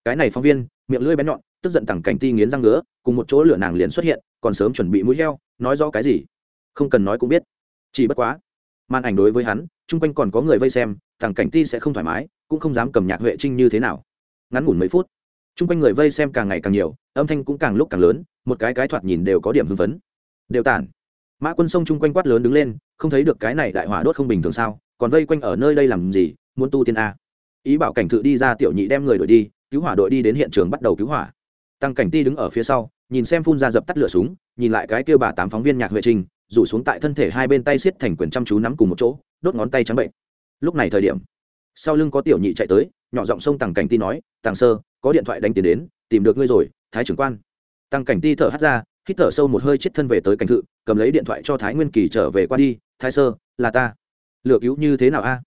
Cái này phóng viên, miệng lưỡi bén nhọn tức giận tằng cảnh ti nghiến răng ngứa, cùng một chỗ lửa nàng liền xuất hiện, còn sớm chuẩn bị mũi heo, nói rõ cái gì? Không cần nói cũng biết. Chỉ bất quá, màn ảnh đối với hắn, chung quanh còn có người vây xem thằng cảnh ti sẽ không thoải mái, cũng không dám cầm nhạc huệ trinh như thế nào. Ngắn ngủn mấy phút, chung quanh người vây xem càng ngày càng nhiều, âm thanh cũng càng lúc càng lớn, một cái cái thoạt nhìn đều có điểm hưng phấn. Đều tản. Mã quân sông chung quanh quát lớn đứng lên, không thấy được cái này đại hỏa đốt không bình thường sao, còn vây quanh ở nơi đây làm gì, muốn tu tiên a? Ý bảo cảnh thự đi ra, tiểu nhị đem người đội đi, cứu hỏa đội đi đến hiện trường bắt đầu cứu hỏa tăng cảnh ti đứng ở phía sau, nhìn xem phun ra dập tắt lửa súng, nhìn lại cái kêu bà tám phóng viên nhạc huệ trình, rủ xuống tại thân thể hai bên tay xiết thành quyền chăm chú nắm cùng một chỗ, đốt ngón tay trắng bệnh. Lúc này thời điểm, sau lưng có tiểu nhị chạy tới, nhỏ giọng sông Tăng cảnh ti nói, tàng sơ, có điện thoại đánh tiền đến, tìm được ngươi rồi, thái trưởng quan. Tăng cảnh ti thở hắt ra, hít thở sâu một hơi chết thân về tới cảnh thự, cầm lấy điện thoại cho thái nguyên kỳ trở về qua đi, thái sơ, là ta. Lựa cứu như thế nào a?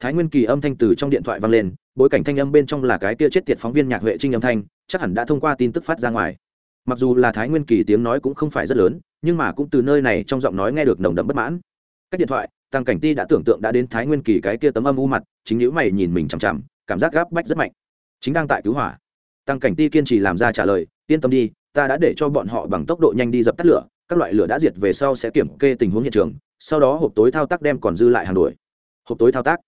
Thái nguyên kỳ âm thanh từ trong điện thoại vang lên bối cảnh thanh âm bên trong là cái kia chết tiệt phóng viên nhạc huệ trinh âm thanh, chắc hẳn đã thông qua tin tức phát ra ngoài. Mặc dù là thái nguyên kỳ tiếng nói cũng không phải rất lớn, nhưng mà cũng từ nơi này trong giọng nói nghe được nồng đậm bất mãn. Cách điện thoại, tăng cảnh ti đã tưởng tượng đã đến thái nguyên kỳ cái kia tấm âm u mặt, chính nhữ mày nhìn mình chằm chằm, cảm giác gáp bách rất mạnh. Chính đang tại cứu hỏa. Tăng cảnh ti kiên trì làm ra trả lời, yên tâm đi, ta đã để cho bọn họ bằng tốc độ nhanh đi dập tắt lửa, các loại lửa đã diệt về sau sẽ kiểm kê tình huống hiện trường, sau đó hộp tối thao tác đem còn dư lại hàng đuổi. Hộp tối thao tác.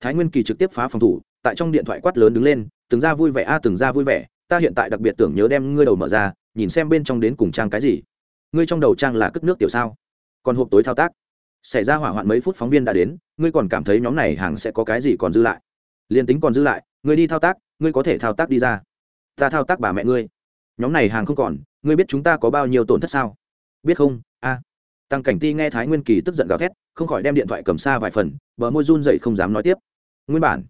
Thái nguyên kỳ trực tiếp phá phòng thủ tại trong điện thoại quát lớn đứng lên, từng ra vui vẻ a, từng ra vui vẻ, ta hiện tại đặc biệt tưởng nhớ đem ngươi đầu mở ra, nhìn xem bên trong đến cùng trang cái gì. Ngươi trong đầu trang là cất nước tiểu sao? Còn hộp tối thao tác. Xảy ra hỏa hoạn mấy phút phóng viên đã đến, ngươi còn cảm thấy nhóm này hàng sẽ có cái gì còn dư lại? Liền tính còn dư lại, ngươi đi thao tác, ngươi có thể thao tác đi ra. Ta thao tác bà mẹ ngươi. Nhóm này hàng không còn, ngươi biết chúng ta có bao nhiêu tổn thất sao? Biết không? A. Tăng cảnh ti nghe thái nguyên kỳ tức giận gào thét, không khỏi đem điện thoại cầm xa vài phần, bờ môi run dậy không dám nói tiếp. Nguyên bản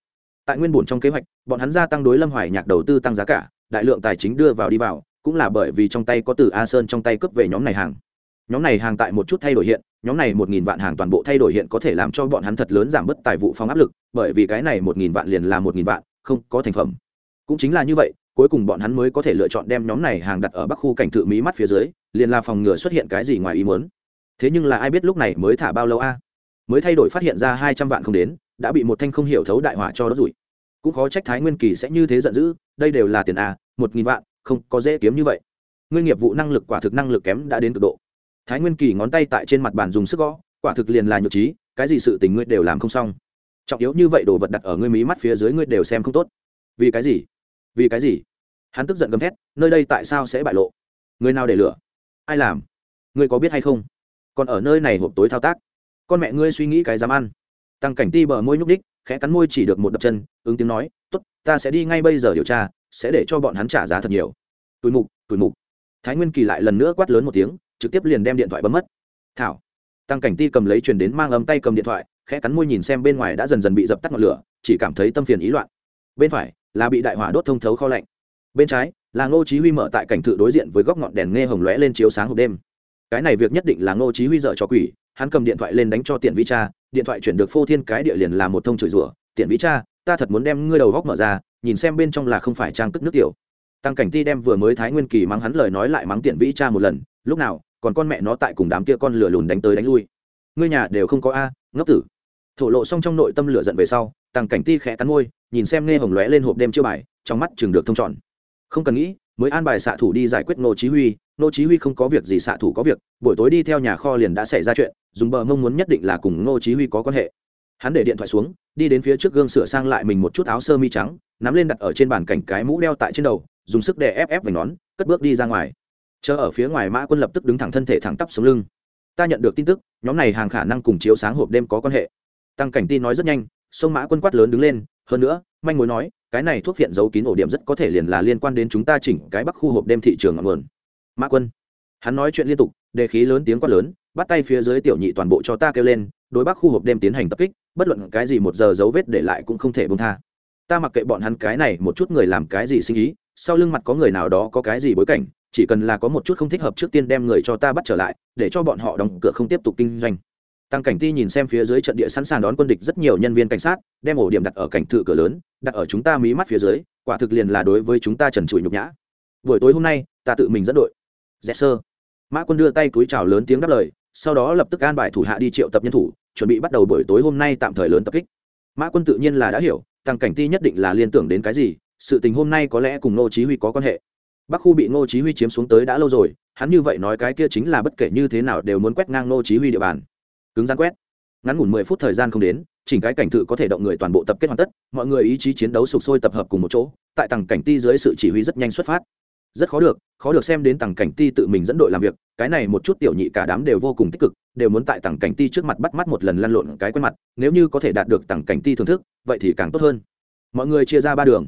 tại nguyên bổn trong kế hoạch, bọn hắn gia tăng đối lâm hoài nhạc đầu tư tăng giá cả, đại lượng tài chính đưa vào đi vào, cũng là bởi vì trong tay có từ a sơn trong tay cướp về nhóm này hàng. Nhóm này hàng tại một chút thay đổi hiện, nhóm này một nghìn vạn hàng toàn bộ thay đổi hiện có thể làm cho bọn hắn thật lớn giảm bớt tài vụ phong áp lực, bởi vì cái này một nghìn vạn liền là một nghìn vạn, không có thành phẩm. Cũng chính là như vậy, cuối cùng bọn hắn mới có thể lựa chọn đem nhóm này hàng đặt ở bắc khu cảnh thự mỹ mắt phía dưới, liền là phòng ngừa xuất hiện cái gì ngoài ý muốn. Thế nhưng là ai biết lúc này mới thả bao lâu a? Mới thay đổi phát hiện ra hai trăm vạn không đến đã bị một thanh không hiểu thấu đại hỏa cho đốt rủi. Cũng khó trách thái nguyên kỳ sẽ như thế giận dữ, đây đều là tiền a một nghìn vạn, không có dễ kiếm như vậy. Ngươi nghiệp vụ năng lực quả thực năng lực kém đã đến cực độ. Thái nguyên kỳ ngón tay tại trên mặt bàn dùng sức gõ, quả thực liền là nhược trí, cái gì sự tình ngươi đều làm không xong. Trọng yếu như vậy đồ vật đặt ở ngươi mí mắt phía dưới ngươi đều xem không tốt. Vì cái gì? Vì cái gì? Hắn tức giận gầm thét, nơi đây tại sao sẽ bại lộ? Người nào để lửa? Ai làm? Ngươi có biết hay không? Còn ở nơi này hộp tối thao tác. Con mẹ ngươi suy nghĩ cái dám ăn tăng cảnh ti bờ môi nhúc đích khẽ cắn môi chỉ được một đập chân, ứng tiếng nói t ố t ta sẽ đi ngay bây giờ điều tra, sẽ để cho bọn hắn trả giá thật nhiều. Tủi mục tủi mục. Thái nguyên kỳ lại lần nữa quát lớn một tiếng, trực tiếp liền đem điện thoại bấm mất. Thảo. Tăng cảnh ti cầm lấy truyền đến mang ấm tay cầm điện thoại, khẽ cắn môi nhìn xem bên ngoài đã dần dần bị dập tắt ngọn lửa, chỉ cảm thấy tâm phiền ý loạn. Bên phải, là bị đại hỏa đốt thông thấu kho lạnh. Bên trái, là ngô chí huy mở tại cảnh thự đối diện với góc ngọn đèn nghe hồng lóe lên chiếu sáng hộp đêm. Cái này việc nhất định là ngô chí huy dở cho quỷ hắn cầm điện thoại lên đánh cho tiện vĩ cha, điện thoại chuyển được phô thiên cái địa liền là một thông chửi rủa tiện vĩ cha, ta thật muốn đem ngươi đầu góc mở ra, nhìn xem bên trong là không phải trang cất nước tiểu. Tăng cảnh ti đem vừa mới thái nguyên kỳ mắng hắn lời nói lại mắng tiện vĩ cha một lần, lúc nào, còn con mẹ nó tại cùng đám kia con lửa lùn đánh tới đánh lui. Ngươi nhà đều không có a, ngốc tử. Thổ lộ xong trong nội tâm lửa giận về sau, tăng cảnh ti khẽ cắn môi, nhìn xem nghe hồng lóe lên hộp đêm chiêu bài, trong mắt chừng được thông tròn không cần nghĩ mới an bài xạ thủ đi giải quyết nô chí huy. Nô chí huy không có việc gì, xạ thủ có việc. Buổi tối đi theo nhà kho liền đã xảy ra chuyện, dùng bờ mông muốn nhất định là cùng nô chí huy có quan hệ. Hắn để điện thoại xuống, đi đến phía trước gương sửa sang lại mình một chút áo sơ mi trắng, nắm lên đặt ở trên bàn cảnh cái mũ đeo tại trên đầu, dùng sức đè ép ép vành nón, cất bước đi ra ngoài. Chờ ở phía ngoài, mã quân lập tức đứng thẳng thân thể thẳng tắp sống lưng. Ta nhận được tin tức, nhóm này hàng khả năng cùng chiếu sáng hộp đêm có quan hệ. Tăng cảnh tin nói rất nhanh, sông mã quân quát lớn đứng lên, hơn nữa, manh mối nói cái này thuốc viện giấu kín ổ điểm rất có thể liền là liên quan đến chúng ta chỉnh cái bắc khu hộp đêm thị trường ngọn nguồn. Mã quân. Hắn nói chuyện liên tục, đề khí lớn tiếng quát lớn, bắt tay phía dưới tiểu nhị toàn bộ cho ta kêu lên, đối bắc khu hộp đêm tiến hành tập kích, bất luận cái gì một giờ dấu vết để lại cũng không thể bông tha. Ta mặc kệ bọn hắn cái này một chút người làm cái gì sinh ý, sau lưng mặt có người nào đó có cái gì bối cảnh, chỉ cần là có một chút không thích hợp trước tiên đem người cho ta bắt trở lại, để cho bọn họ đóng cửa không tiếp tục kinh doanh tăng cảnh ti nhìn xem phía dưới trận địa sẵn sàng đón quân địch rất nhiều nhân viên cảnh sát, đem ổ điểm đặt ở cảnh thự cửa lớn, đặt ở chúng ta mí mắt phía dưới, quả thực liền là đối với chúng ta trần trụi nhục nhã. Buổi tối hôm nay, ta tự mình dẫn đội. Dẹp sơ. Mã quân đưa tay túi chào lớn tiếng đáp lời, sau đó lập tức an bài thủ hạ đi triệu tập nhân thủ, chuẩn bị bắt đầu buổi tối hôm nay tạm thời lớn tập kích. Mã quân tự nhiên là đã hiểu, tăng cảnh ti nhất định là liên tưởng đến cái gì, sự tình hôm nay có lẽ cùng ngô chí huy có quan hệ. Bắc khu bị ngô chí huy chiếm xuống tới đã lâu rồi, hắn như vậy nói cái kia chính là bất kể như thế nào đều muốn quét ngang ngô chí huy địa bàn cứng rắn quét. Ngắn ngủn mười phút thời gian không đến, chỉnh cái cảnh tự có thể động người toàn bộ tập kết hoàn tất, mọi người ý chí chiến đấu sục sôi tập hợp cùng một chỗ, tại tầng cảnh ti dưới sự chỉ huy rất nhanh xuất phát. Rất khó được khó được xem đến tầng cảnh ti tự mình dẫn đội làm việc, cái này một chút tiểu nhị cả đám đều vô cùng tích cực, đều muốn tại tầng cảnh ti trước mặt bắt mắt một lần lăn lộn cái quen mặt, nếu như có thể đạt được tầng cảnh ti thưởng thức, vậy thì càng tốt hơn. Mọi người chia ra ba đường.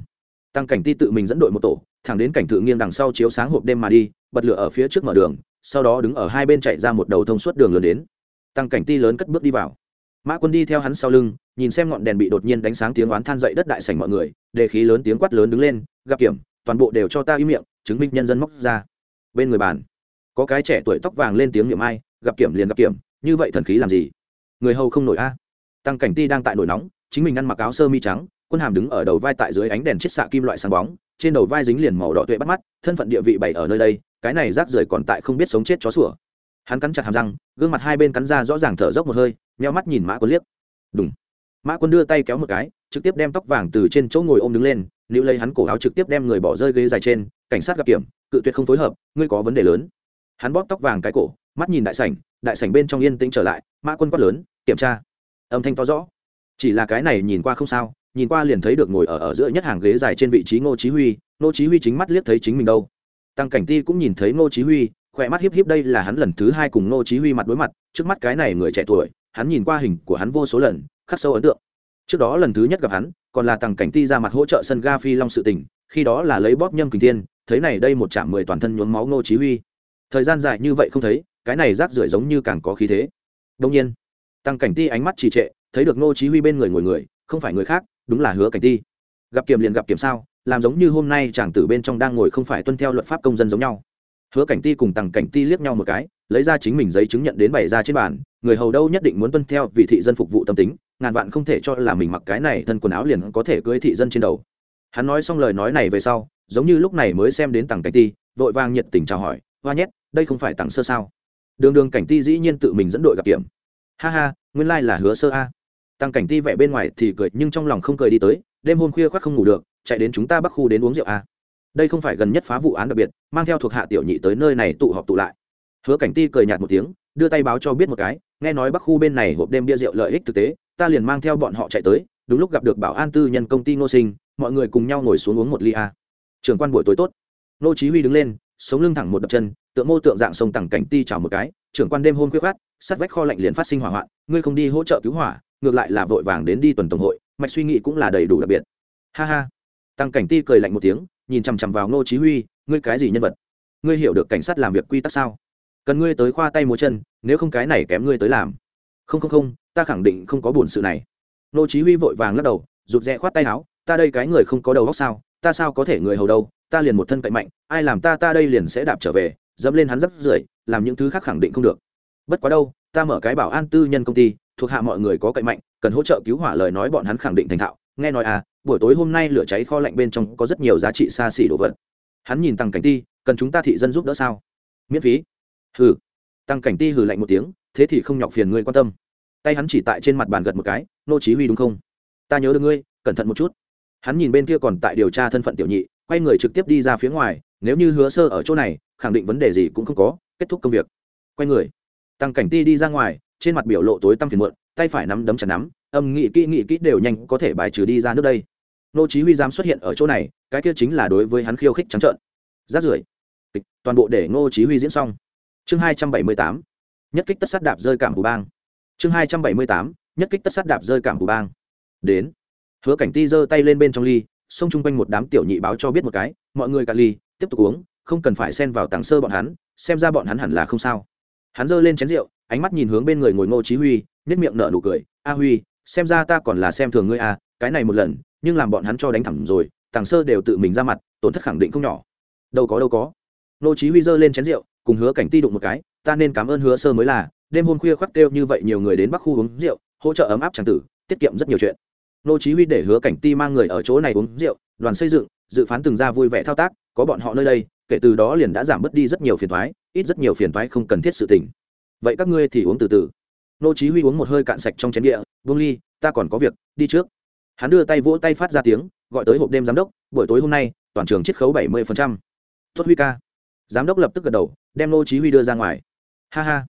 Tăng cảnh ti tự mình dẫn đội một tổ, thẳng đến cảnh tự nghiêng đằng sau chiếu sáng hộp đêm mà đi, bật lửa ở phía trước mở đường, sau đó đứng ở hai bên chạy ra một đầu thông suốt đường lớn đến tăng cảnh ti lớn cất bước đi vào. Mã quân đi theo hắn sau lưng, nhìn xem ngọn đèn bị đột nhiên đánh sáng tiếng oán than dậy đất đại sảnh mọi người, đề khí lớn tiếng quát lớn đứng lên, gặp kiểm, toàn bộ đều cho ta im miệng, chứng minh nhân dân móc ra. Bên người bàn, có cái trẻ tuổi tóc vàng lên tiếng niệm ai, gặp kiểm liền gặp kiểm, như vậy thần khí làm gì? Người hầu không nổi a. Tăng cảnh ti đang tại nổi nóng, chính mình ăn mặc áo sơ mi trắng, quân hàm đứng ở đầu vai tại dưới ánh đèn chiết xạ kim loại sáng bóng, trên đầu vai dính liền màu đỏ tuệ bắt mắt, thân phận địa vị bày ở nơi đây, cái này rác rưởi còn tại không biết sống chết chó sủa hắn cắn chặt hàm răng, gương mặt hai bên cắn ra rõ ràng thở dốc một hơi, nheo mắt nhìn mã quân liếc. Đúng mã quân đưa tay kéo một cái, trực tiếp đem tóc vàng từ trên chỗ ngồi ôm đứng lên nữ lấy hắn cổ áo trực tiếp đem người bỏ rơi ghế dài trên, cảnh sát gặp kiểm, cự tuyệt không phối hợp, ngươi có vấn đề lớn. Hắn bóp tóc vàng cái cổ, mắt nhìn đại sảnh đại sảnh bên trong yên tĩnh trở lại, mã quân quát lớn, kiểm tra. Âm thanh to rõ. Chỉ là cái này nhìn qua không sao, nhìn qua liền thấy được ngồi ở ở giữa nhất hàng ghế dài trên vị trí ngô chí huy, ngô chí huy chính mắt liếc thấy chính mình đâu. Tăng cảnh ti cũng nhìn thấy ngô chí huy khỏe mắt hiếp hiếp đây là hắn lần thứ hai cùng ngô chí huy mặt đối mặt, trước mắt cái này người trẻ tuổi, hắn nhìn qua hình của hắn vô số lần, khắc sâu ấn tượng. Trước đó lần thứ nhất gặp hắn, còn là tăng cảnh ti ra mặt hỗ trợ sân ga phi long sự tình, khi đó là lấy bóp nhâm kình thiên, thấy này đây một chạm mười toàn thân nhuốm máu ngô chí huy. Thời gian dài như vậy không thấy, cái này rác rưởi giống như càng có khí thế. Đương nhiên tăng cảnh ti ánh mắt trì trệ, thấy được ngô chí huy bên người ngồi người, không phải người khác, đúng là hứa cảnh ti. Gặp kiểm liền gặp kiểm sao, làm giống như hôm nay chàng tử bên trong đang ngồi không phải tuân theo luật pháp công dân giống nhau hứa cảnh ti cùng tăng cảnh ti liếc nhau một cái, lấy ra chính mình giấy chứng nhận đến bày ra trên bàn, người hầu đâu nhất định muốn tuân theo vì thị dân phục vụ tâm tính, ngàn vạn không thể cho là mình mặc cái này thân quần áo liền có thể cưới thị dân trên đầu. Hắn nói xong lời nói này về sau, giống như lúc này mới xem đến tằng cảnh ti, vội vàng nhiệt tình chào hỏi, hoa nhét, đây không phải tặng sơ sao? Đường đường cảnh ti dĩ nhiên tự mình dẫn đội gặp kiểm. Ha ha, nguyên lai là hứa sơ a. Tăng cảnh ti vẻ bên ngoài thì cười, nhưng trong lòng không cười đi tới, đêm hôm khuya khoác không ngủ được, chạy đến chúng ta bắc khu đến uống rượu a đây không phải gần nhất phá vụ án đặc biệt, mang theo thuộc hạ tiểu nhị tới nơi này tụ họp tụ lại. Hứa cảnh ti cười nhạt một tiếng, đưa tay báo cho biết một cái, nghe nói bắc khu bên này hộp đêm bia rượu lợi ích thực tế, ta liền mang theo bọn họ chạy tới, đúng lúc gặp được bảo an tư nhân công ty ngô sinh, mọi người cùng nhau ngồi xuống uống một ly a. Trường quan buổi tối tốt. Nô chí huy đứng lên, sống lưng thẳng một đập chân tượng mô tượng dạng sông tẳng cảnh ti chào một cái, trưởng quan đêm hôm khuya khát sát vách kho lạnh liền phát sinh hỏa hoạn, ngươi không đi hỗ trợ cứu hỏa, ngược lại là vội vàng đến đi tuần tổng hội, mạch suy nghĩ cũng là đầy đủ đặc biệt. Ha ha. Tăng cảnh ti cười lạnh một tiếng nhìn chằm chằm vào ngô chí huy, ngươi cái gì nhân vật? Ngươi hiểu được cảnh sát làm việc quy tắc sao? Cần ngươi tới khoa tay múa chân, nếu không cái này kém ngươi tới làm. Không không không, ta khẳng định không có buồn sự này. Ngô chí huy vội vàng lắc đầu, rụt rè khoát tay áo, ta đây cái người không có đầu óc sao? Ta sao có thể người hầu đâu? Ta liền một thân cậy mạnh, ai làm ta ta đây liền sẽ đạp trở về, dẫm lên hắn rất rưởi, làm những thứ khác khẳng định không được. Bất quá đâu, ta mở cái bảo an tư nhân công ty, thuộc hạ mọi người có cậy mạnh, cần hỗ trợ cứu hỏa lời nói bọn hắn khẳng định thành thạo. Nghe nói à buổi tối hôm nay lửa cháy kho lạnh bên trong có rất nhiều giá trị xa xỉ đồ vật. Hắn nhìn tăng cảnh ti, cần chúng ta thị dân giúp đỡ sao? Miễn phí. Hừ. Tăng cảnh ti hừ lạnh một tiếng, thế thì không nhọc phiền ngươi quan tâm. Tay hắn chỉ tại trên mặt bàn gật một cái, nô chí huy đúng không? Ta nhớ được ngươi, cẩn thận một chút. Hắn nhìn bên kia còn tại điều tra thân phận tiểu nhị, quay người trực tiếp đi ra phía ngoài, nếu như hứa sơ ở chỗ này, khẳng định vấn đề gì cũng không có, kết thúc công việc. Quay người, tăng cảnh ti đi ra ngoài, trên mặt biểu lộ tối tăm phiền muộn, tay phải nắm đấm chặt nắm, âm nghị kỹ nghị kỹ đều nhanh có thể bài trừ đi ra nước đây nô chí huy dám xuất hiện ở chỗ này, cái kia chính là đối với hắn khiêu khích trắng trợn. Rát rưởi. Toàn bộ để nô chí huy diễn xong. Chương 278 nhất kích tất sát đạp rơi cảm phù bang. Chương 278 nhất kích tất sát đạp rơi cảm phù bang. Đến. Hứa cảnh ti giơ tay lên bên trong ly, xông chung quanh một đám tiểu nhị báo cho biết một cái, mọi người cả ly, tiếp tục uống, không cần phải xen vào tàng sơ bọn hắn, xem ra bọn hắn hẳn là không sao. Hắn giơ lên chén rượu, ánh mắt nhìn hướng bên người ngồi ngô chí huy nét miệng nở nụ cười. A huy, xem ra ta còn là xem thường ngươi à cái này một lần, nhưng làm bọn hắn cho đánh thẳng rồi, tàng sơ đều tự mình ra mặt, tổn thất khẳng định không nhỏ. Đâu có đâu có. Nô chí huy giơ lên chén rượu, cùng hứa cảnh ti đụng một cái, ta nên cảm ơn hứa sơ mới là, đêm hôm khuya khoác kêu như vậy nhiều người đến bắc khu uống rượu, hỗ trợ ấm áp chẳng tử, tiết kiệm rất nhiều chuyện. Nô chí huy để hứa cảnh ti mang người ở chỗ này uống rượu, đoàn xây dựng, dự phán từng ra vui vẻ thao tác, có bọn họ nơi đây, kể từ đó liền đã giảm bớt đi rất nhiều phiền toái, ít rất nhiều phiền toái không cần thiết sự tình. Vậy các ngươi thì uống từ từ. Nô chí huy uống một hơi cạn sạch trong chén địa buông ly, ta còn có việc, đi trước hắn đưa tay vỗ tay phát ra tiếng, gọi tới hộp đêm giám đốc, buổi tối hôm nay, toàn trường chiết khấu 70%. tốt huy ca. Giám đốc lập tức gật đầu, đem Ngô chí huy đưa ra ngoài. Ha ha.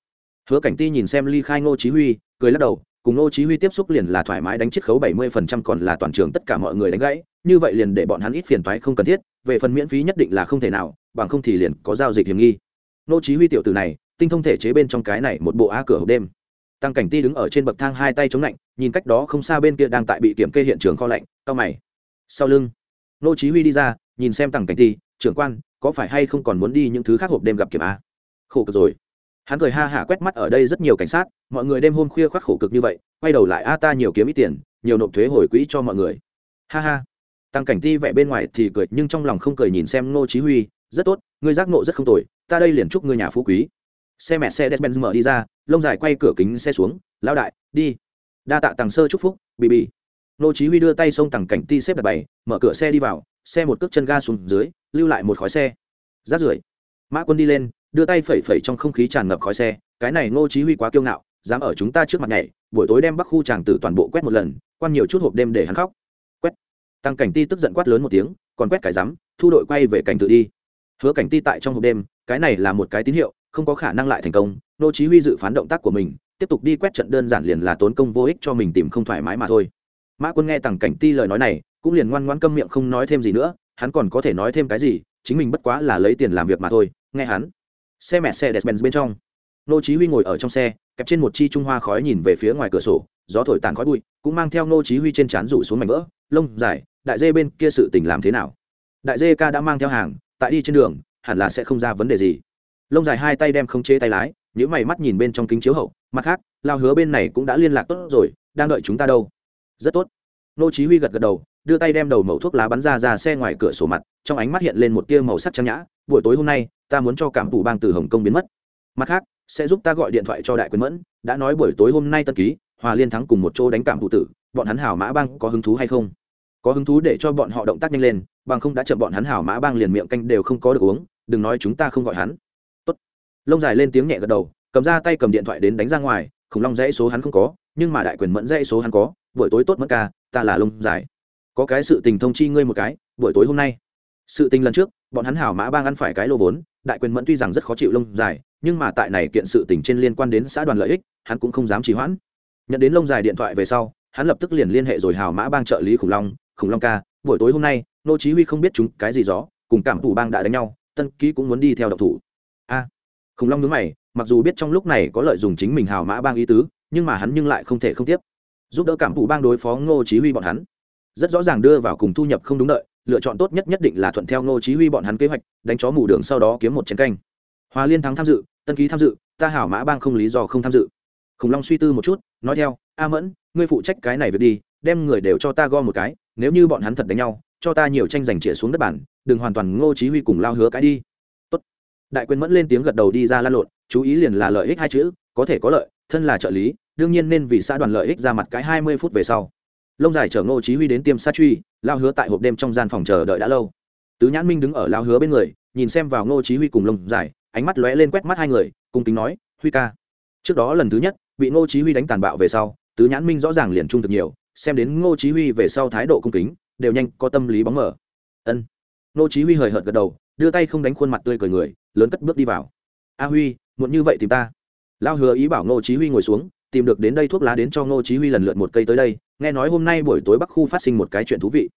Hứa cảnh ti nhìn xem ly khai Ngô chí huy, cười lắc đầu, cùng Ngô chí huy tiếp xúc liền là thoải mái đánh chiết khấu 70% còn là toàn trường tất cả mọi người đánh gãy, như vậy liền để bọn hắn ít phiền toái không cần thiết, về phần miễn phí nhất định là không thể nào, bằng không thì liền có giao dịch hiểm nghi. Ngô chí huy tiểu tử này, tinh thông thể chế bên trong cái này một bộ á cửa hộp đêm. Tăng cảnh ti đứng ở trên bậc thang hai tay chống lạnh nhìn cách đó không xa bên kia đang tại bị kiểm kê hiện trường kho lạnh cao mày. Sau lưng nô chí huy đi ra, nhìn xem tăng cảnh ti trưởng quan, có phải hay không còn muốn đi những thứ khác hộp đêm gặp kiểm a? Khổ cực rồi. Hắn cười ha hả quét mắt ở đây rất nhiều cảnh sát, mọi người đêm hôm khuya khoác khổ cực như vậy, quay đầu lại, a, ta nhiều kiếm ít tiền, nhiều nộp thuế hồi quỹ cho mọi người. Ha ha. Tăng cảnh ti vẻ bên ngoài thì cười, nhưng trong lòng không cười nhìn xem ngô chí huy, rất tốt, ngươi giác ngộ rất không tồi, ta đây liền chúc ngươi nhà phú quý. Xe mẹ xe despenz mở đi ra, lông dài quay cửa kính xe xuống, lão đại, đi đa tạ tàng sơ chúc phúc bị bị ngô chí huy đưa tay xông tàng cảnh ti xếp đặt bày, mở cửa xe đi vào, xe một cước chân ga xuống dưới, lưu lại một khói xe. Rát rưởi. Mã quân đi lên, đưa tay phẩy phẩy trong không khí tràn ngập khói xe, cái này ngô chí huy quá kiêu ngạo, dám ở chúng ta trước mặt nhảy, buổi tối đem bắc khu tràng tử toàn bộ quét một lần, quan nhiều chút hộp đêm để hắn khóc. Quét. Tăng cảnh ti tức giận quát lớn một tiếng, còn quét cái rắm, thu đội quay về cảnh tự đi. Hứa cảnh ti tại trong hộp đêm, cái này là một cái tín hiệu, không có khả năng lại thành công, nô chí huy dự phán động tác của mình tiếp tục đi quét trận đơn giản liền là tốn công vô ích cho mình tìm không thoải mái mà thôi. Mã quân nghe tằng cảnh ti lời nói này, cũng liền ngoan ngoãn câm miệng không nói thêm gì nữa, hắn còn có thể nói thêm cái gì, chính mình bất quá là lấy tiền làm việc mà thôi, nghe hắn. Xe mẹ xe despenz bên trong. Nô chí huy ngồi ở trong xe, kẹp trên một chi trung hoa khói nhìn về phía ngoài cửa sổ, gió thổi tàn khói bụi, cũng mang theo nô chí huy trên chán rủ xuống mảnh vỡ, lông dài, đại dê bên kia sự tình làm thế nào? Đại dê ca đã mang theo hàng, tại đi trên đường, hẳn là sẽ không ra vấn đề gì. Lông dài hai tay đem không chế tay lái những mày mắt nhìn bên trong kính chiếu hậu, mặt khác, lao hứa bên này cũng đã liên lạc tốt rồi, đang đợi chúng ta đâu. Rất tốt. Nô chí huy gật gật đầu, đưa tay đem đầu mẩu thuốc lá bắn ra ra xe ngoài cửa sổ mặt, trong ánh mắt hiện lên một tia màu sắc trang nhã, buổi tối hôm nay, ta muốn cho cảm phủ bang từ hồng kông biến mất. Mặt khác, sẽ giúp ta gọi điện thoại cho đại quyền mẫn, đã nói buổi tối hôm nay tân ký, hòa liên thắng cùng một chỗ đánh cảm thủ tử, bọn hắn hảo mã bang có hứng thú hay không? Có hứng thú để cho bọn họ động tác nhanh lên, bằng không đã chậm bọn hắn hảo mã bang liền miệng canh đều không có được uống, đừng nói chúng ta không gọi hắn lông dài lên tiếng nhẹ gật đầu, cầm ra tay cầm điện thoại đến đánh ra ngoài, khủng long dãy số hắn không có, nhưng mà đại quyền mẫn dãy số hắn có, buổi tối tốt mất ca, ta là lông dài. Có cái sự tình thông chi ngươi một cái, buổi tối hôm nay. Sự tình lần trước, bọn hắn hảo mã bang ăn phải cái lô vốn, đại quyền mẫn tuy rằng rất khó chịu lông dài, nhưng mà tại này kiện sự tình trên liên quan đến xã đoàn lợi ích, hắn cũng không dám trì hoãn. Nhận đến lông dài điện thoại về sau, hắn lập tức liền liên hệ rồi hào mã bang trợ lý khủng long khủng long ca, buổi tối hôm nay, nô chí huy không biết chúng cái gì gió cùng cảm thủ bang đã đánh nhau, tân ký cũng muốn đi theo độc thủ. A khủng long nhướng mày, mặc dù biết trong lúc này có lợi dùng chính mình hào mã bang ý tứ, nhưng mà hắn nhưng lại không thể không tiếp. Giúp đỡ cảm phụ bang đối phó ngô chí huy bọn hắn. Rất rõ ràng đưa vào cùng thu nhập không đúng đợi, lựa chọn tốt nhất nhất định là thuận theo ngô chí huy bọn hắn kế hoạch, đánh chó mù đường sau đó kiếm một chén canh. Hòa liên thắng tham dự, tân ký tham dự, ta hảo mã bang không lý do không tham dự. Khủng long suy tư một chút, nói theo, a mẫn, ngươi phụ trách cái này việc đi, đem người đều cho ta gom một cái, nếu như bọn hắn thật đánh nhau, cho ta nhiều tranh giành chĩa xuống đất bản, đừng hoàn toàn ngô chí huy cùng lao hứa cái đi đại quyền mẫn lên tiếng gật đầu đi ra lan lộn, chú ý liền là lợi ích hai chữ, có thể có lợi, thân là trợ lý, đương nhiên nên vì xã đoàn lợi ích ra mặt cái 20 phút về sau. Lông dài chở ngô chí huy đến tiêm sát truy, lao hứa tại hộp đêm trong gian phòng chờ đợi đã lâu. Tứ nhãn minh đứng ở lao hứa bên người, nhìn xem vào ngô chí huy cùng lông dài, ánh mắt lóe lên quét mắt hai người, cung kính nói, huy ca. Trước đó lần thứ nhất, bị ngô chí huy đánh tàn bạo về sau, tứ nhãn minh rõ ràng liền trung thực nhiều, xem đến ngô chí huy về sau thái độ cung kính, đều nhanh có tâm lý bóng mở ân. Ngô chí huy hời hợt gật đầu, đưa tay không đánh khuôn mặt tươi cười người lớn cất bước đi vào. A huy, muộn như vậy tìm ta. Lao hứa ý bảo ngô chí huy ngồi xuống, tìm được đến đây thuốc lá đến cho ngô chí huy lần lượt một cây tới đây, nghe nói hôm nay buổi tối bắc khu phát sinh một cái chuyện thú vị.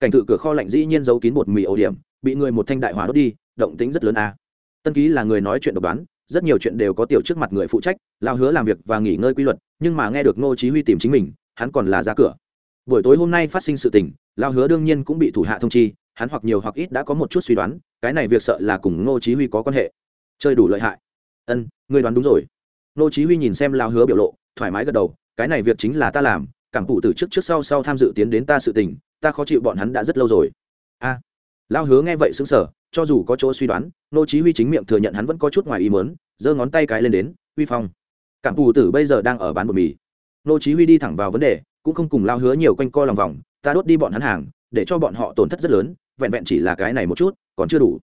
Cảnh tự cửa kho lạnh dĩ nhiên giấu kín bột mì ổ điểm, bị người một thanh đại hỏa đốt đi, động tĩnh rất lớn a. Tân ký là người nói chuyện độc đoán, rất nhiều chuyện đều có tiểu trước mặt người phụ trách lao hứa làm việc và nghỉ ngơi quy luật, nhưng mà nghe được ngô chí huy tìm chính mình, hắn còn là ra cửa. Buổi tối hôm nay phát sinh sự tình lao hứa đương nhiên cũng bị thủ hạ thông chi, hắn hoặc nhiều hoặc ít đã có một chút suy đoán cái này việc sợ là cùng ngô chí huy có quan hệ. Chơi đủ lợi hại. Ân ngươi đoán đúng rồi. Ngô chí huy nhìn xem lao hứa biểu lộ thoải mái gật đầu cái này việc chính là ta làm cảm phụ từ trước trước sau sau tham dự tiến đến ta sự tình ta khó chịu bọn hắn đã rất lâu rồi. A. À, lao hứa nghe vậy sững sờ cho dù có chỗ suy đoán nô chí huy chính miệng thừa nhận hắn vẫn có chút ngoài ý muốn giơ ngón tay cái lên đến huy phong. Cảm phụ tử bây giờ đang ở bán bột mì. Nô chí huy đi thẳng vào vấn đề cũng không cùng lao hứa nhiều quanh co lòng vòng ta đốt đi bọn hắn hàng để cho bọn họ tổn thất rất lớn vẹn vẹn chỉ là cái này một chút, còn chưa đủ.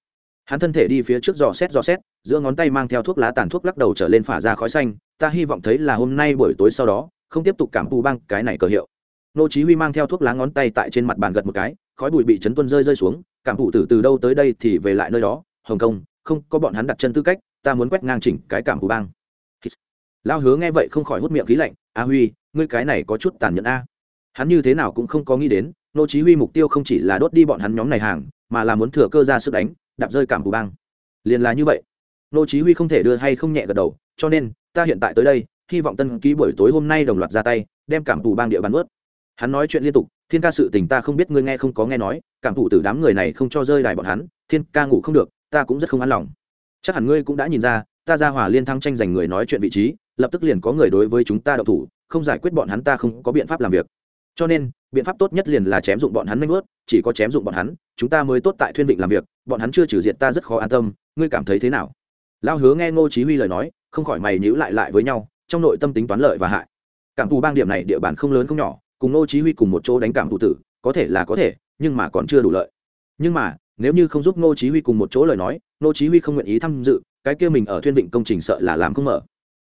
Hắn thân thể đi phía trước dò xét dò xét, giữa ngón tay mang theo thuốc lá tàn thuốc lắc đầu trở lên phả ra khói xanh, ta hy vọng thấy là hôm nay buổi tối sau đó, không tiếp tục cảm phù băng, cái này cờ hiệu. Nô chí huy mang theo thuốc lá ngón tay tại trên mặt bàn gật một cái, khói bụi bị chấn tuân rơi rơi xuống, cảm thụ từ từ đâu tới đây thì về lại nơi đó, hồng kông, không, có bọn hắn đặt chân tư cách, ta muốn quét ngang chỉnh cái cảm thù băng. lao hứa nghe vậy không khỏi hút miệng khí lạnh, a huy, ngươi cái này có chút tàn nhẫn a. Hắn như thế nào cũng không có nghĩ đến nô chí huy mục tiêu không chỉ là đốt đi bọn hắn nhóm này hàng, mà là muốn thừa cơ ra sức đánh, đạp rơi cảm bù bang. Liền là như vậy. Nô chí huy không thể đưa hay không nhẹ gật đầu, cho nên, ta hiện tại tới đây, hy vọng tân ký buổi tối hôm nay đồng loạt ra tay, đem cảm tù bang địa bàn ướt hắn nói chuyện liên tục, thiên ca sự tình ta không biết ngươi nghe không có nghe nói, cảm thụ từ đám người này không cho rơi đài bọn hắn, thiên ca ngủ không được, ta cũng rất không an lòng. Chắc hẳn ngươi cũng đã nhìn ra, ta ra hòa liên thăng tranh giành người nói chuyện vị trí, lập tức liền có người đối với chúng ta đậu thủ, không giải quyết bọn hắn ta không có biện pháp làm việc cho nên, biện pháp tốt nhất liền là chém dụng bọn hắn nanh vớt, chỉ có chém dụng bọn hắn, chúng ta mới tốt tại thuyên vịnh làm việc, bọn hắn chưa trừ diện ta rất khó an tâm, ngươi cảm thấy thế nào? Lao hứa nghe ngô chí huy lời nói, không khỏi mày nhíu lại lại với nhau, trong nội tâm tính toán lợi và hại. Cảm thù bang điểm này địa bàn không lớn không nhỏ, cùng ngô chí huy cùng một chỗ đánh cảm thù tử, có thể là có thể, nhưng mà còn chưa đủ lợi. Nhưng mà, nếu như không giúp ngô chí huy cùng một chỗ lời nói, ngô chí huy không nguyện ý tham dự, cái kia mình ở thuyên vịnh công trình sợ là làm không mở.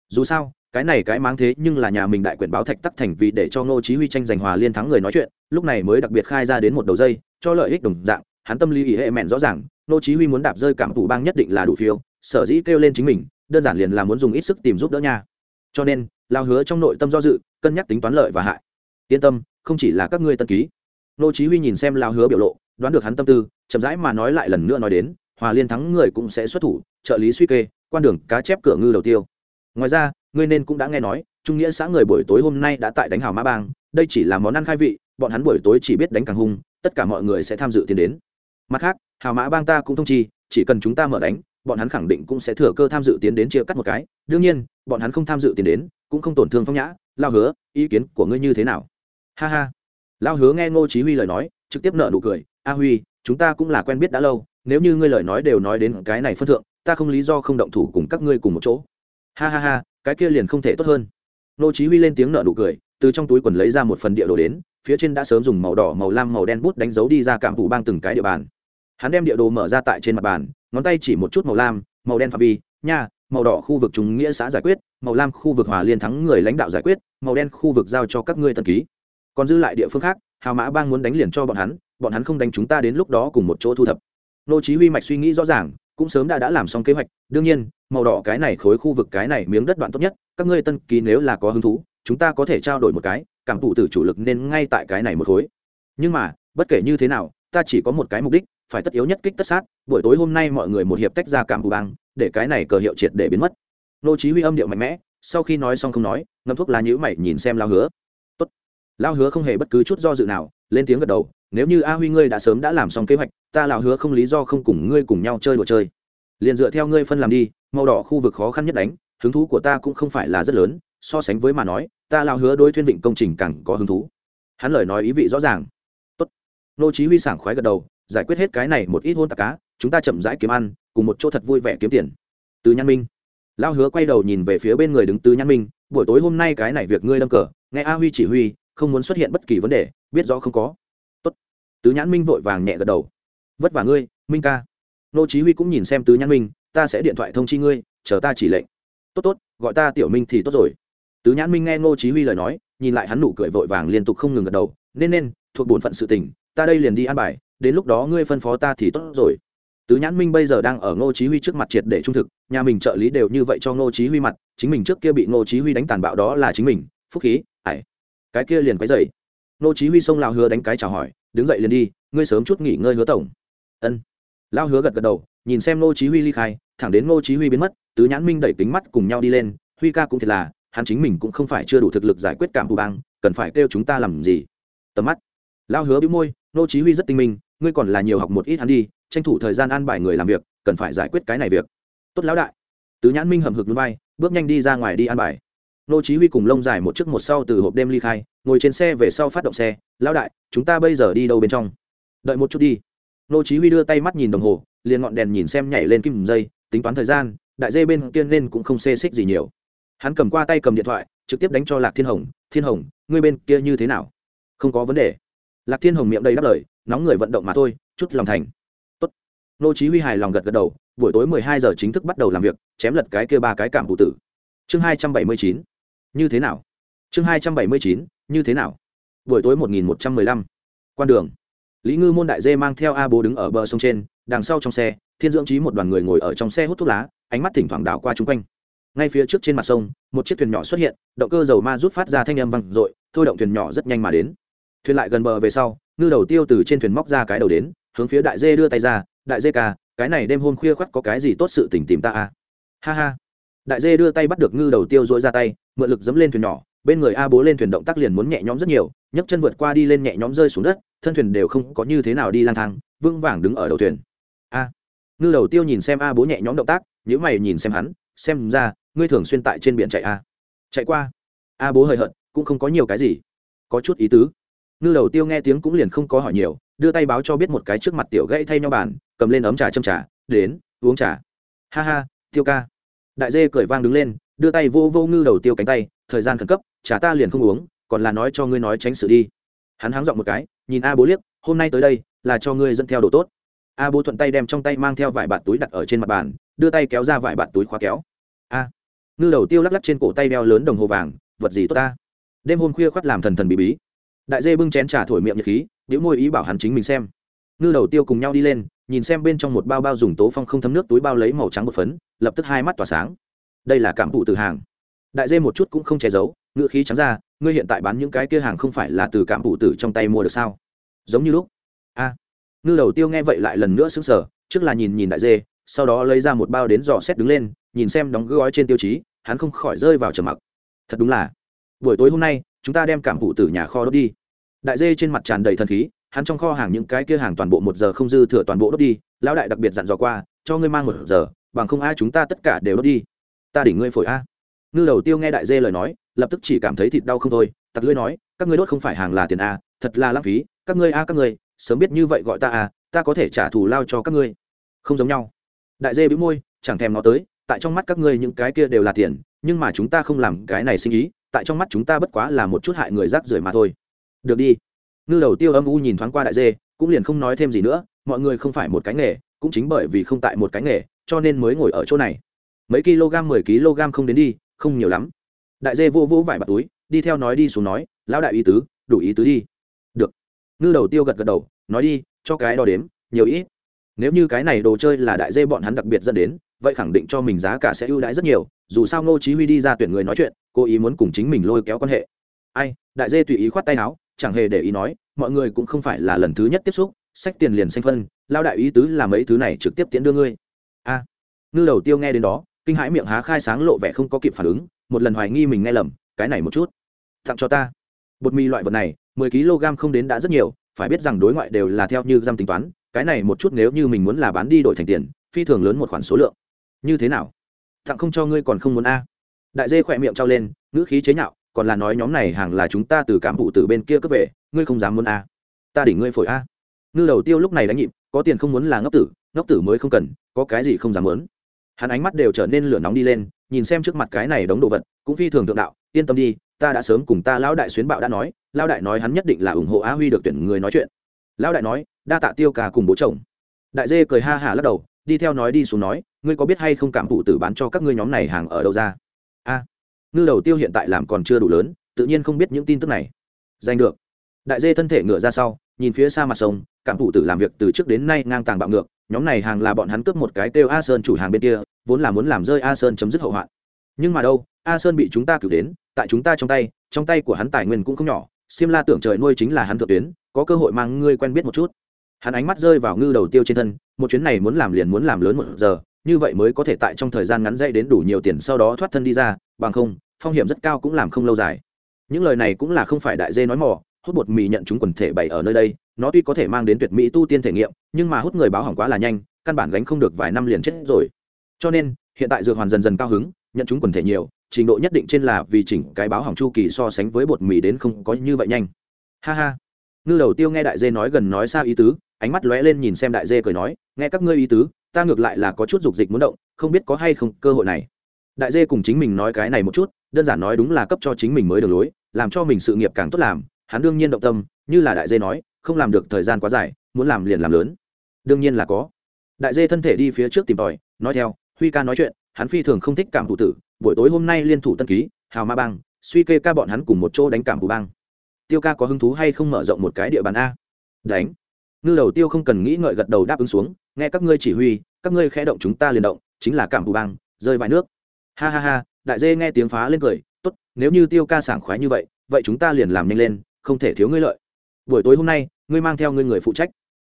Dù sao cái này cái máng thế nhưng là nhà mình đại quyển báo thạch tắc thành vì để cho ngô chí huy tranh giành hòa liên thắng người nói chuyện, lúc này mới đặc biệt khai ra đến một đầu dây, cho lợi ích đồng dạng, hắn tâm lý ý hệ mẹn rõ ràng, ngô chí huy muốn đạp rơi cảm thủ bang nhất định là đủ phiếu sở dĩ kêu lên chính mình, đơn giản liền là muốn dùng ít sức tìm giúp đỡ nha. Cho nên, lao hứa trong nội tâm do dự, cân nhắc tính toán lợi và hại. Yên tâm, không chỉ là các ngươi tân ký. Ngô chí huy nhìn xem lao hứa biểu lộ, đoán được hắn tâm tư, chậm rãi mà nói lại lần nữa nói đến, hòa liên thắng người cũng sẽ xuất thủ, trợ lý suy kê, quan đường cá chép cửa ngư đầu tiêu. Ngoài ra ngươi nên cũng đã nghe nói, trung nghĩa xã người buổi tối hôm nay đã tại đánh hào mã bang, đây chỉ là món ăn khai vị, bọn hắn buổi tối chỉ biết đánh càng hung, tất cả mọi người sẽ tham dự tiến đến. Mặt khác, hào mã bang ta cũng thông chi, chỉ cần chúng ta mở đánh, bọn hắn khẳng định cũng sẽ thừa cơ tham dự tiến đến chia cắt một cái. Đương nhiên, bọn hắn không tham dự tiến đến, cũng không tổn thương phong nhã. Lao hứa, ý kiến của ngươi như thế nào? Ha ha. Lao hứa nghe ngô chí huy lời nói, trực tiếp nở nụ cười. A huy, chúng ta cũng là quen biết đã lâu, nếu như ngươi lời nói đều nói đến cái này phân thượng, ta không lý do không động thủ cùng các ngươi cùng một chỗ. Ha ha ha cái kia liền không thể tốt hơn. Nô chí huy lên tiếng nở nụ cười, từ trong túi quần lấy ra một phần địa đồ đến, phía trên đã sớm dùng màu đỏ, màu lam, màu đen bút đánh dấu đi ra cảm phủ bang từng cái địa bàn. Hắn đem địa đồ mở ra tại trên mặt bàn, ngón tay chỉ một chút màu lam, màu đen phạm vi, nha, màu đỏ khu vực trung nghĩa xã giải quyết, màu lam khu vực hòa liên thắng người lãnh đạo giải quyết, màu đen khu vực giao cho các ngươi tân ký. Còn dư lại địa phương khác, hào mã bang muốn đánh liền cho bọn hắn bọn hắn không đánh chúng ta đến lúc đó cùng một chỗ thu thập. Nô chí huy mạch suy nghĩ rõ ràng cũng sớm đã đã làm xong kế hoạch. Đương nhiên, màu đỏ cái này, khối khu vực cái này, miếng đất đoạn tốt nhất, các ngươi tân ký nếu là có hứng thú, chúng ta có thể trao đổi một cái, cảm thụ tử chủ lực nên ngay tại cái này một khối. Nhưng mà, bất kể như thế nào, ta chỉ có một cái mục đích, phải tất yếu nhất kích tất sát, buổi tối hôm nay mọi người một hiệp tách ra cảm thụ bang, để cái này cờ hiệu triệt để biến mất. Nô chí huy âm điệu mạnh mẽ, sau khi nói xong không nói ngâm thuốc lá nhũ mày nhìn xem lao hứa. Tốt. Lao hứa không hề bất cứ chút do dự nào, lên tiếng gật đầu nếu như a huy ngươi đã sớm đã làm xong kế hoạch, ta lào hứa không lý do không cùng ngươi cùng nhau chơi đùa chơi. Liền dựa theo ngươi phân làm đi, màu đỏ khu vực khó khăn nhất đánh, hứng thú của ta cũng không phải là rất lớn, so sánh với mà nói, ta lào hứa đối thuyên vịnh công trình càng có hứng thú. Hắn lời nói ý vị rõ ràng. Tốt. Nô chí huy sảng khoái gật đầu, giải quyết hết cái này một ít hôn tạc cá, chúng ta chậm rãi kiếm ăn, cùng một chỗ thật vui vẻ kiếm tiền. Từ nhan minh. Lão hứa quay đầu nhìn về phía bên người đứng từ nhan minh, buổi tối hôm nay cái này việc ngươi đâm cờ, nghe a huy chỉ huy, không muốn xuất hiện bất kỳ vấn đề, biết rõ không có tứ nhãn minh vội vàng nhẹ gật đầu. Vất vả ngươi, minh ca. Nô chí huy cũng nhìn xem tứ nhãn minh, ta sẽ điện thoại thông chi ngươi, chờ ta chỉ lệnh. Tốt tốt, gọi ta tiểu minh thì tốt rồi. Tứ nhãn minh nghe nô chí huy lời nói, nhìn lại hắn nụ cười vội vàng liên tục không ngừng gật đầu, nên nên, thuộc bổn phận sự tình, ta đây liền đi an bài, đến lúc đó ngươi phân phó ta thì tốt rồi. Tứ nhãn minh bây giờ đang ở ngô chí huy trước mặt triệt để trung thực, nhà mình trợ lý đều như vậy cho ngô chí huy mặt, chính mình trước kia bị ngô chí huy đánh tàn bạo đó là chính mình, phúc khí, ải. Cái kia liền quấy dậy ngô chí huy xông lao hứa đánh cái chào hỏi đứng dậy liền đi, ngươi sớm chút nghỉ ngơi hứa tổng. Ân. Lao hứa gật gật đầu, nhìn xem ngô chí huy ly khai, thẳng đến ngô chí huy biến mất, tứ nhãn minh đẩy kính mắt cùng nhau đi lên, huy ca cũng thiệt là, hắn chính mình cũng không phải chưa đủ thực lực giải quyết cảm bù bang cần phải kêu chúng ta làm gì? Tầm mắt. Lao hứa bĩu môi, ngô chí huy rất tinh minh, ngươi còn là nhiều học một ít hắn đi, tranh thủ thời gian an bài người làm việc, cần phải giải quyết cái này việc. Tốt lão đại. Tứ nhãn minh hầm hực núi bay bước nhanh đi ra ngoài đi an bài. Nô chí huy cùng lông dài một trước một sau từ hộp đêm ly khai ngồi trên xe về sau phát động xe, lão đại, chúng ta bây giờ đi đâu bên trong? Đợi một chút đi. Nô chí huy đưa tay mắt nhìn đồng hồ, liền ngọn đèn nhìn xem nhảy lên kim dây, tính toán thời gian, đại dê bên kia nên cũng không xê xích gì nhiều. Hắn cầm qua tay cầm điện thoại, trực tiếp đánh cho lạc thiên hồng thiên hồng, ngươi bên kia như thế nào? Không có vấn đề. Lạc thiên hồng miệng đầy đáp lời, nóng người vận động mà thôi, chút lòng thành. Tốt. Nô chí huy hài lòng gật gật đầu, buổi tối 12 giờ chính thức bắt đầu làm việc, chém lật cái kia ba cái cảm phụ tử. Chương 279 như thế nào? Chương 279 như thế nào? Buổi tối 1115 quan đường. Lý ngư môn đại dê mang theo a bố đứng ở bờ sông trên, đằng sau trong xe, thiên dưỡng trí một đoàn người ngồi ở trong xe hút thuốc lá, ánh mắt thỉnh thoảng đảo qua chung quanh. Ngay phía trước trên mặt sông, một chiếc thuyền nhỏ xuất hiện, động cơ dầu ma rút phát ra thanh âm vang dội, thôi động thuyền nhỏ rất nhanh mà đến. Thuyền lại gần bờ về sau, ngư đầu tiêu từ trên thuyền móc ra cái đầu đến, hướng phía đại dê đưa tay ra, đại dê ca, cái này đêm hôm khuya khoắt có cái gì tốt sự tình tìm ta à? Ha ha. Đại dê đưa tay bắt được ngư đầu tiêu dội ra tay, mượn lực dẫm lên thuyền nhỏ bên người a bố lên thuyền động tác liền muốn nhẹ nhõm rất nhiều, nhấc chân vượt qua đi lên nhẹ nhõm rơi xuống đất, thân thuyền đều không có như thế nào đi lang thang, vững vàng đứng ở đầu thuyền. A. Ngư đầu tiêu nhìn xem a bố nhẹ nhõm động tác nhữ mày nhìn xem hắn, xem ra, ngươi thường xuyên tại trên biển chạy a. Chạy qua. A bố hời hợt, cũng không có nhiều cái gì. Có chút ý tứ. Ngư đầu tiêu nghe tiếng cũng liền không có hỏi nhiều, đưa tay báo cho biết một cái trước mặt tiểu gãy thay nhau bàn, cầm lên ấm trà châm trà, đến, uống trà. Ha ha, tiêu ca. Đại dê cười vang đứng lên, đưa tay vô vô ngư đầu tiêu cánh tay, thời gian khẩn cấp trà ta liền không uống, còn là nói cho ngươi nói tránh sự đi. Hắn háng dọn một cái, nhìn a bố liếc, hôm nay tới đây, là cho ngươi dẫn theo đồ tốt. A bố thuận tay đem trong tay mang theo vải bạt túi đặt ở trên mặt bàn, đưa tay kéo ra vải bạt túi khóa kéo. A. Ngư đầu tiêu lắc lắc trên cổ tay đeo lớn đồng hồ vàng, vật gì tốt ta? Đêm hôm khuya khoắt làm thần thần bí bí. Đại dê bưng chén trà thổi miệng nhật khí nếu môi ý bảo hắn chính mình xem. Ngư đầu tiêu cùng nhau đi lên, nhìn xem bên trong một bao bao dùng tố phong không thấm nước túi bao lấy màu trắng một phấn, lập tức hai mắt tỏa sáng. Đây là cảm thụ từ hàng. Đại dê một chút cũng không che giấu ngựa khí trắng ra, ngươi hiện tại bán những cái kia hàng không phải là từ cảm phụ tử trong tay mua được sao? Giống như lúc. A. Ngư đầu tiêu nghe vậy lại lần nữa sững sờ, trước là nhìn nhìn đại dê, sau đó lấy ra một bao đến dò xét đứng lên, nhìn xem đóng gói trên tiêu chí, hắn không khỏi rơi vào trầm mặc. Thật đúng là. Buổi tối hôm nay, chúng ta đem cảm phụ tử nhà kho đốt đi. Đại dê trên mặt tràn đầy thần khí, hắn trong kho hàng những cái kia hàng toàn bộ một giờ không dư thừa toàn bộ đốt đi, lão đại đặc biệt dặn dò qua, cho ngươi mang một giờ, bằng không ai chúng ta tất cả đều đốt đi. Ta đỉnh ngươi phổi a. Ngư đầu tiêu nghe đại dê lời nói lập tức chỉ cảm thấy thịt đau không thôi, tặc lưỡi nói, các ngươi đốt không phải hàng là tiền a, thật là lãng phí, các ngươi a, các ngươi, sớm biết như vậy gọi ta a, ta có thể trả thù lao cho các ngươi. Không giống nhau. Đại dê bĩu môi, chẳng thèm nó tới, tại trong mắt các ngươi những cái kia đều là tiền, nhưng mà chúng ta không làm cái này sinh ý, tại trong mắt chúng ta bất quá là một chút hại người rác rưởi mà thôi. Được đi. Ngư đầu tiêu âm u nhìn thoáng qua đại dê, cũng liền không nói thêm gì nữa, mọi người không phải một cái nghề, cũng chính bởi vì không tại một cái nghề, cho nên mới ngồi ở chỗ này. Mấy kg mười kg không đến đi, không nhiều lắm đại dê vô vỗ vải bạt túi, đi theo nói đi xuống nói, lão đại ý tứ, đủ ý tứ đi. Được. Ngư đầu tiêu gật gật đầu, nói đi, cho cái đo đếm, nhiều ít. Nếu như cái này đồ chơi là đại dê bọn hắn đặc biệt dẫn đến, vậy khẳng định cho mình giá cả sẽ ưu đãi rất nhiều, dù sao ngô chí huy đi ra tuyển người nói chuyện cô ý muốn cùng chính mình lôi kéo quan hệ. Ai? Đại dê tùy ý khoát tay áo, chẳng hề để ý nói, mọi người cũng không phải là lần thứ nhất tiếp xúc sách tiền liền xanh phân lao đại ý tứ là mấy thứ này trực tiếp tiễn đưa ngươi. A. Ngư đầu tiêu nghe đến đó, kinh hãi miệng há khai sáng lộ vẻ không có kịp phản ứng một lần hoài nghi mình nghe lầm, cái này một chút. Tặng cho ta. Bột mì loại vật này, mười kg không đến đã rất nhiều, phải biết rằng đối ngoại đều là theo như giam tính toán, cái này một chút nếu như mình muốn là bán đi đổi thành tiền, phi thường lớn một khoản số lượng. Như thế nào? Tặng không cho ngươi còn không muốn a? Đại dê khỏe miệng trao lên, ngữ khí chế nhạo, còn là nói nhóm này hàng là chúng ta từ cảm vụ từ bên kia cướp về, ngươi không dám muốn a? Ta đỉnh ngươi phổi a. Ngư đầu tiêu lúc này đánh nhịp, có tiền không muốn là ngốc tử ngốc tử mới không cần, có cái gì không dám muốn. Hắn ánh mắt đều trở nên lửa nóng đi lên nhìn xem trước mặt cái này đống đồ vật, cũng phi thường thượng đạo, yên tâm đi, ta đã sớm cùng ta lão đại xuyến bạo đã nói, lão đại nói hắn nhất định là ủng hộ á huy được tuyển người nói chuyện. Lão đại nói, đa tạ tiêu cả cùng bố chồng. Đại dê cười ha hả lắc đầu, đi theo nói đi xuống nói, ngươi có biết hay không cảm phụ tử bán cho các ngươi nhóm này hàng ở đâu ra? A, ngư đầu tiêu hiện tại làm còn chưa đủ lớn, tự nhiên không biết những tin tức này. Giành được. Đại dê thân thể ngựa ra sau, nhìn phía xa mặt sông, cảm phụ tử làm việc từ trước đến nay ngang tàng bạo ngược, nhóm này hàng là bọn hắn cướp một cái kêu a sơn chủ hàng bên kia vốn là muốn làm rơi a sơn chấm dứt hậu hoạn. Nhưng mà đâu, a sơn bị chúng ta cử đến, tại chúng ta trong tay trong tay của hắn tài nguyên cũng không nhỏ, xiêm la tưởng trời nuôi chính là hắn thượng tuyến, có cơ hội mang ngươi quen biết một chút. Hắn ánh mắt rơi vào ngư đầu tiêu trên thân, một chuyến này muốn làm liền muốn làm lớn một giờ, như vậy mới có thể tại trong thời gian ngắn dây đến đủ nhiều tiền sau đó thoát thân đi ra, bằng không, phong hiểm rất cao cũng làm không lâu dài. Những lời này cũng là không phải đại dê nói mò, hút bột mì nhận chúng quần thể bày ở nơi đây, nó tuy có thể mang đến tuyệt mỹ tu tiên thể nghiệm, nhưng mà hút người báo hỏng quá là nhanh, căn bản gánh không được vài năm liền chết rồi cho nên, hiện tại dược hoàn dần dần cao hứng, nhận chúng quần thể nhiều, trình độ nhất định trên là vì chỉnh cái báo hỏng chu kỳ so sánh với bột mì đến không có như vậy nhanh. Ha ha. Ngư đầu tiêu nghe đại dê nói gần nói xa ý tứ, ánh mắt lóe lên nhìn xem đại dê cười nói, nghe các ngươi ý tứ, ta ngược lại là có chút dục dịch muốn động, không biết có hay không cơ hội này. Đại dê cùng chính mình nói cái này một chút, đơn giản nói đúng là cấp cho chính mình mới đường lối, làm cho mình sự nghiệp càng tốt làm, hắn đương nhiên động tâm, như là đại dê nói, không làm được thời gian quá dài, muốn làm liền làm lớn. Đương nhiên là có. Đại dê thân thể đi phía trước tìm tòi, nói theo huy ca nói chuyện, hắn phi thường không thích cảm thủ tử, buổi tối hôm nay liên thủ tân ký, hào ma bang, suy kê ca bọn hắn cùng một chỗ đánh cảm thủ bang. Tiêu ca có hứng thú hay không mở rộng một cái địa bàn a? Đánh. Ngư đầu tiêu không cần nghĩ ngợi gật đầu đáp ứng xuống, nghe các ngươi chỉ huy, các ngươi khẽ động chúng ta liền động, chính là cảm thủ bang, rơi vài nước. Ha ha ha, đại dê nghe tiếng phá lên cười, tốt, nếu như tiêu ca sảng khoái như vậy vậy chúng ta liền làm nhanh lên, không thể thiếu ngươi lợi. Buổi tối hôm nay, ngươi mang theo ngươi người phụ trách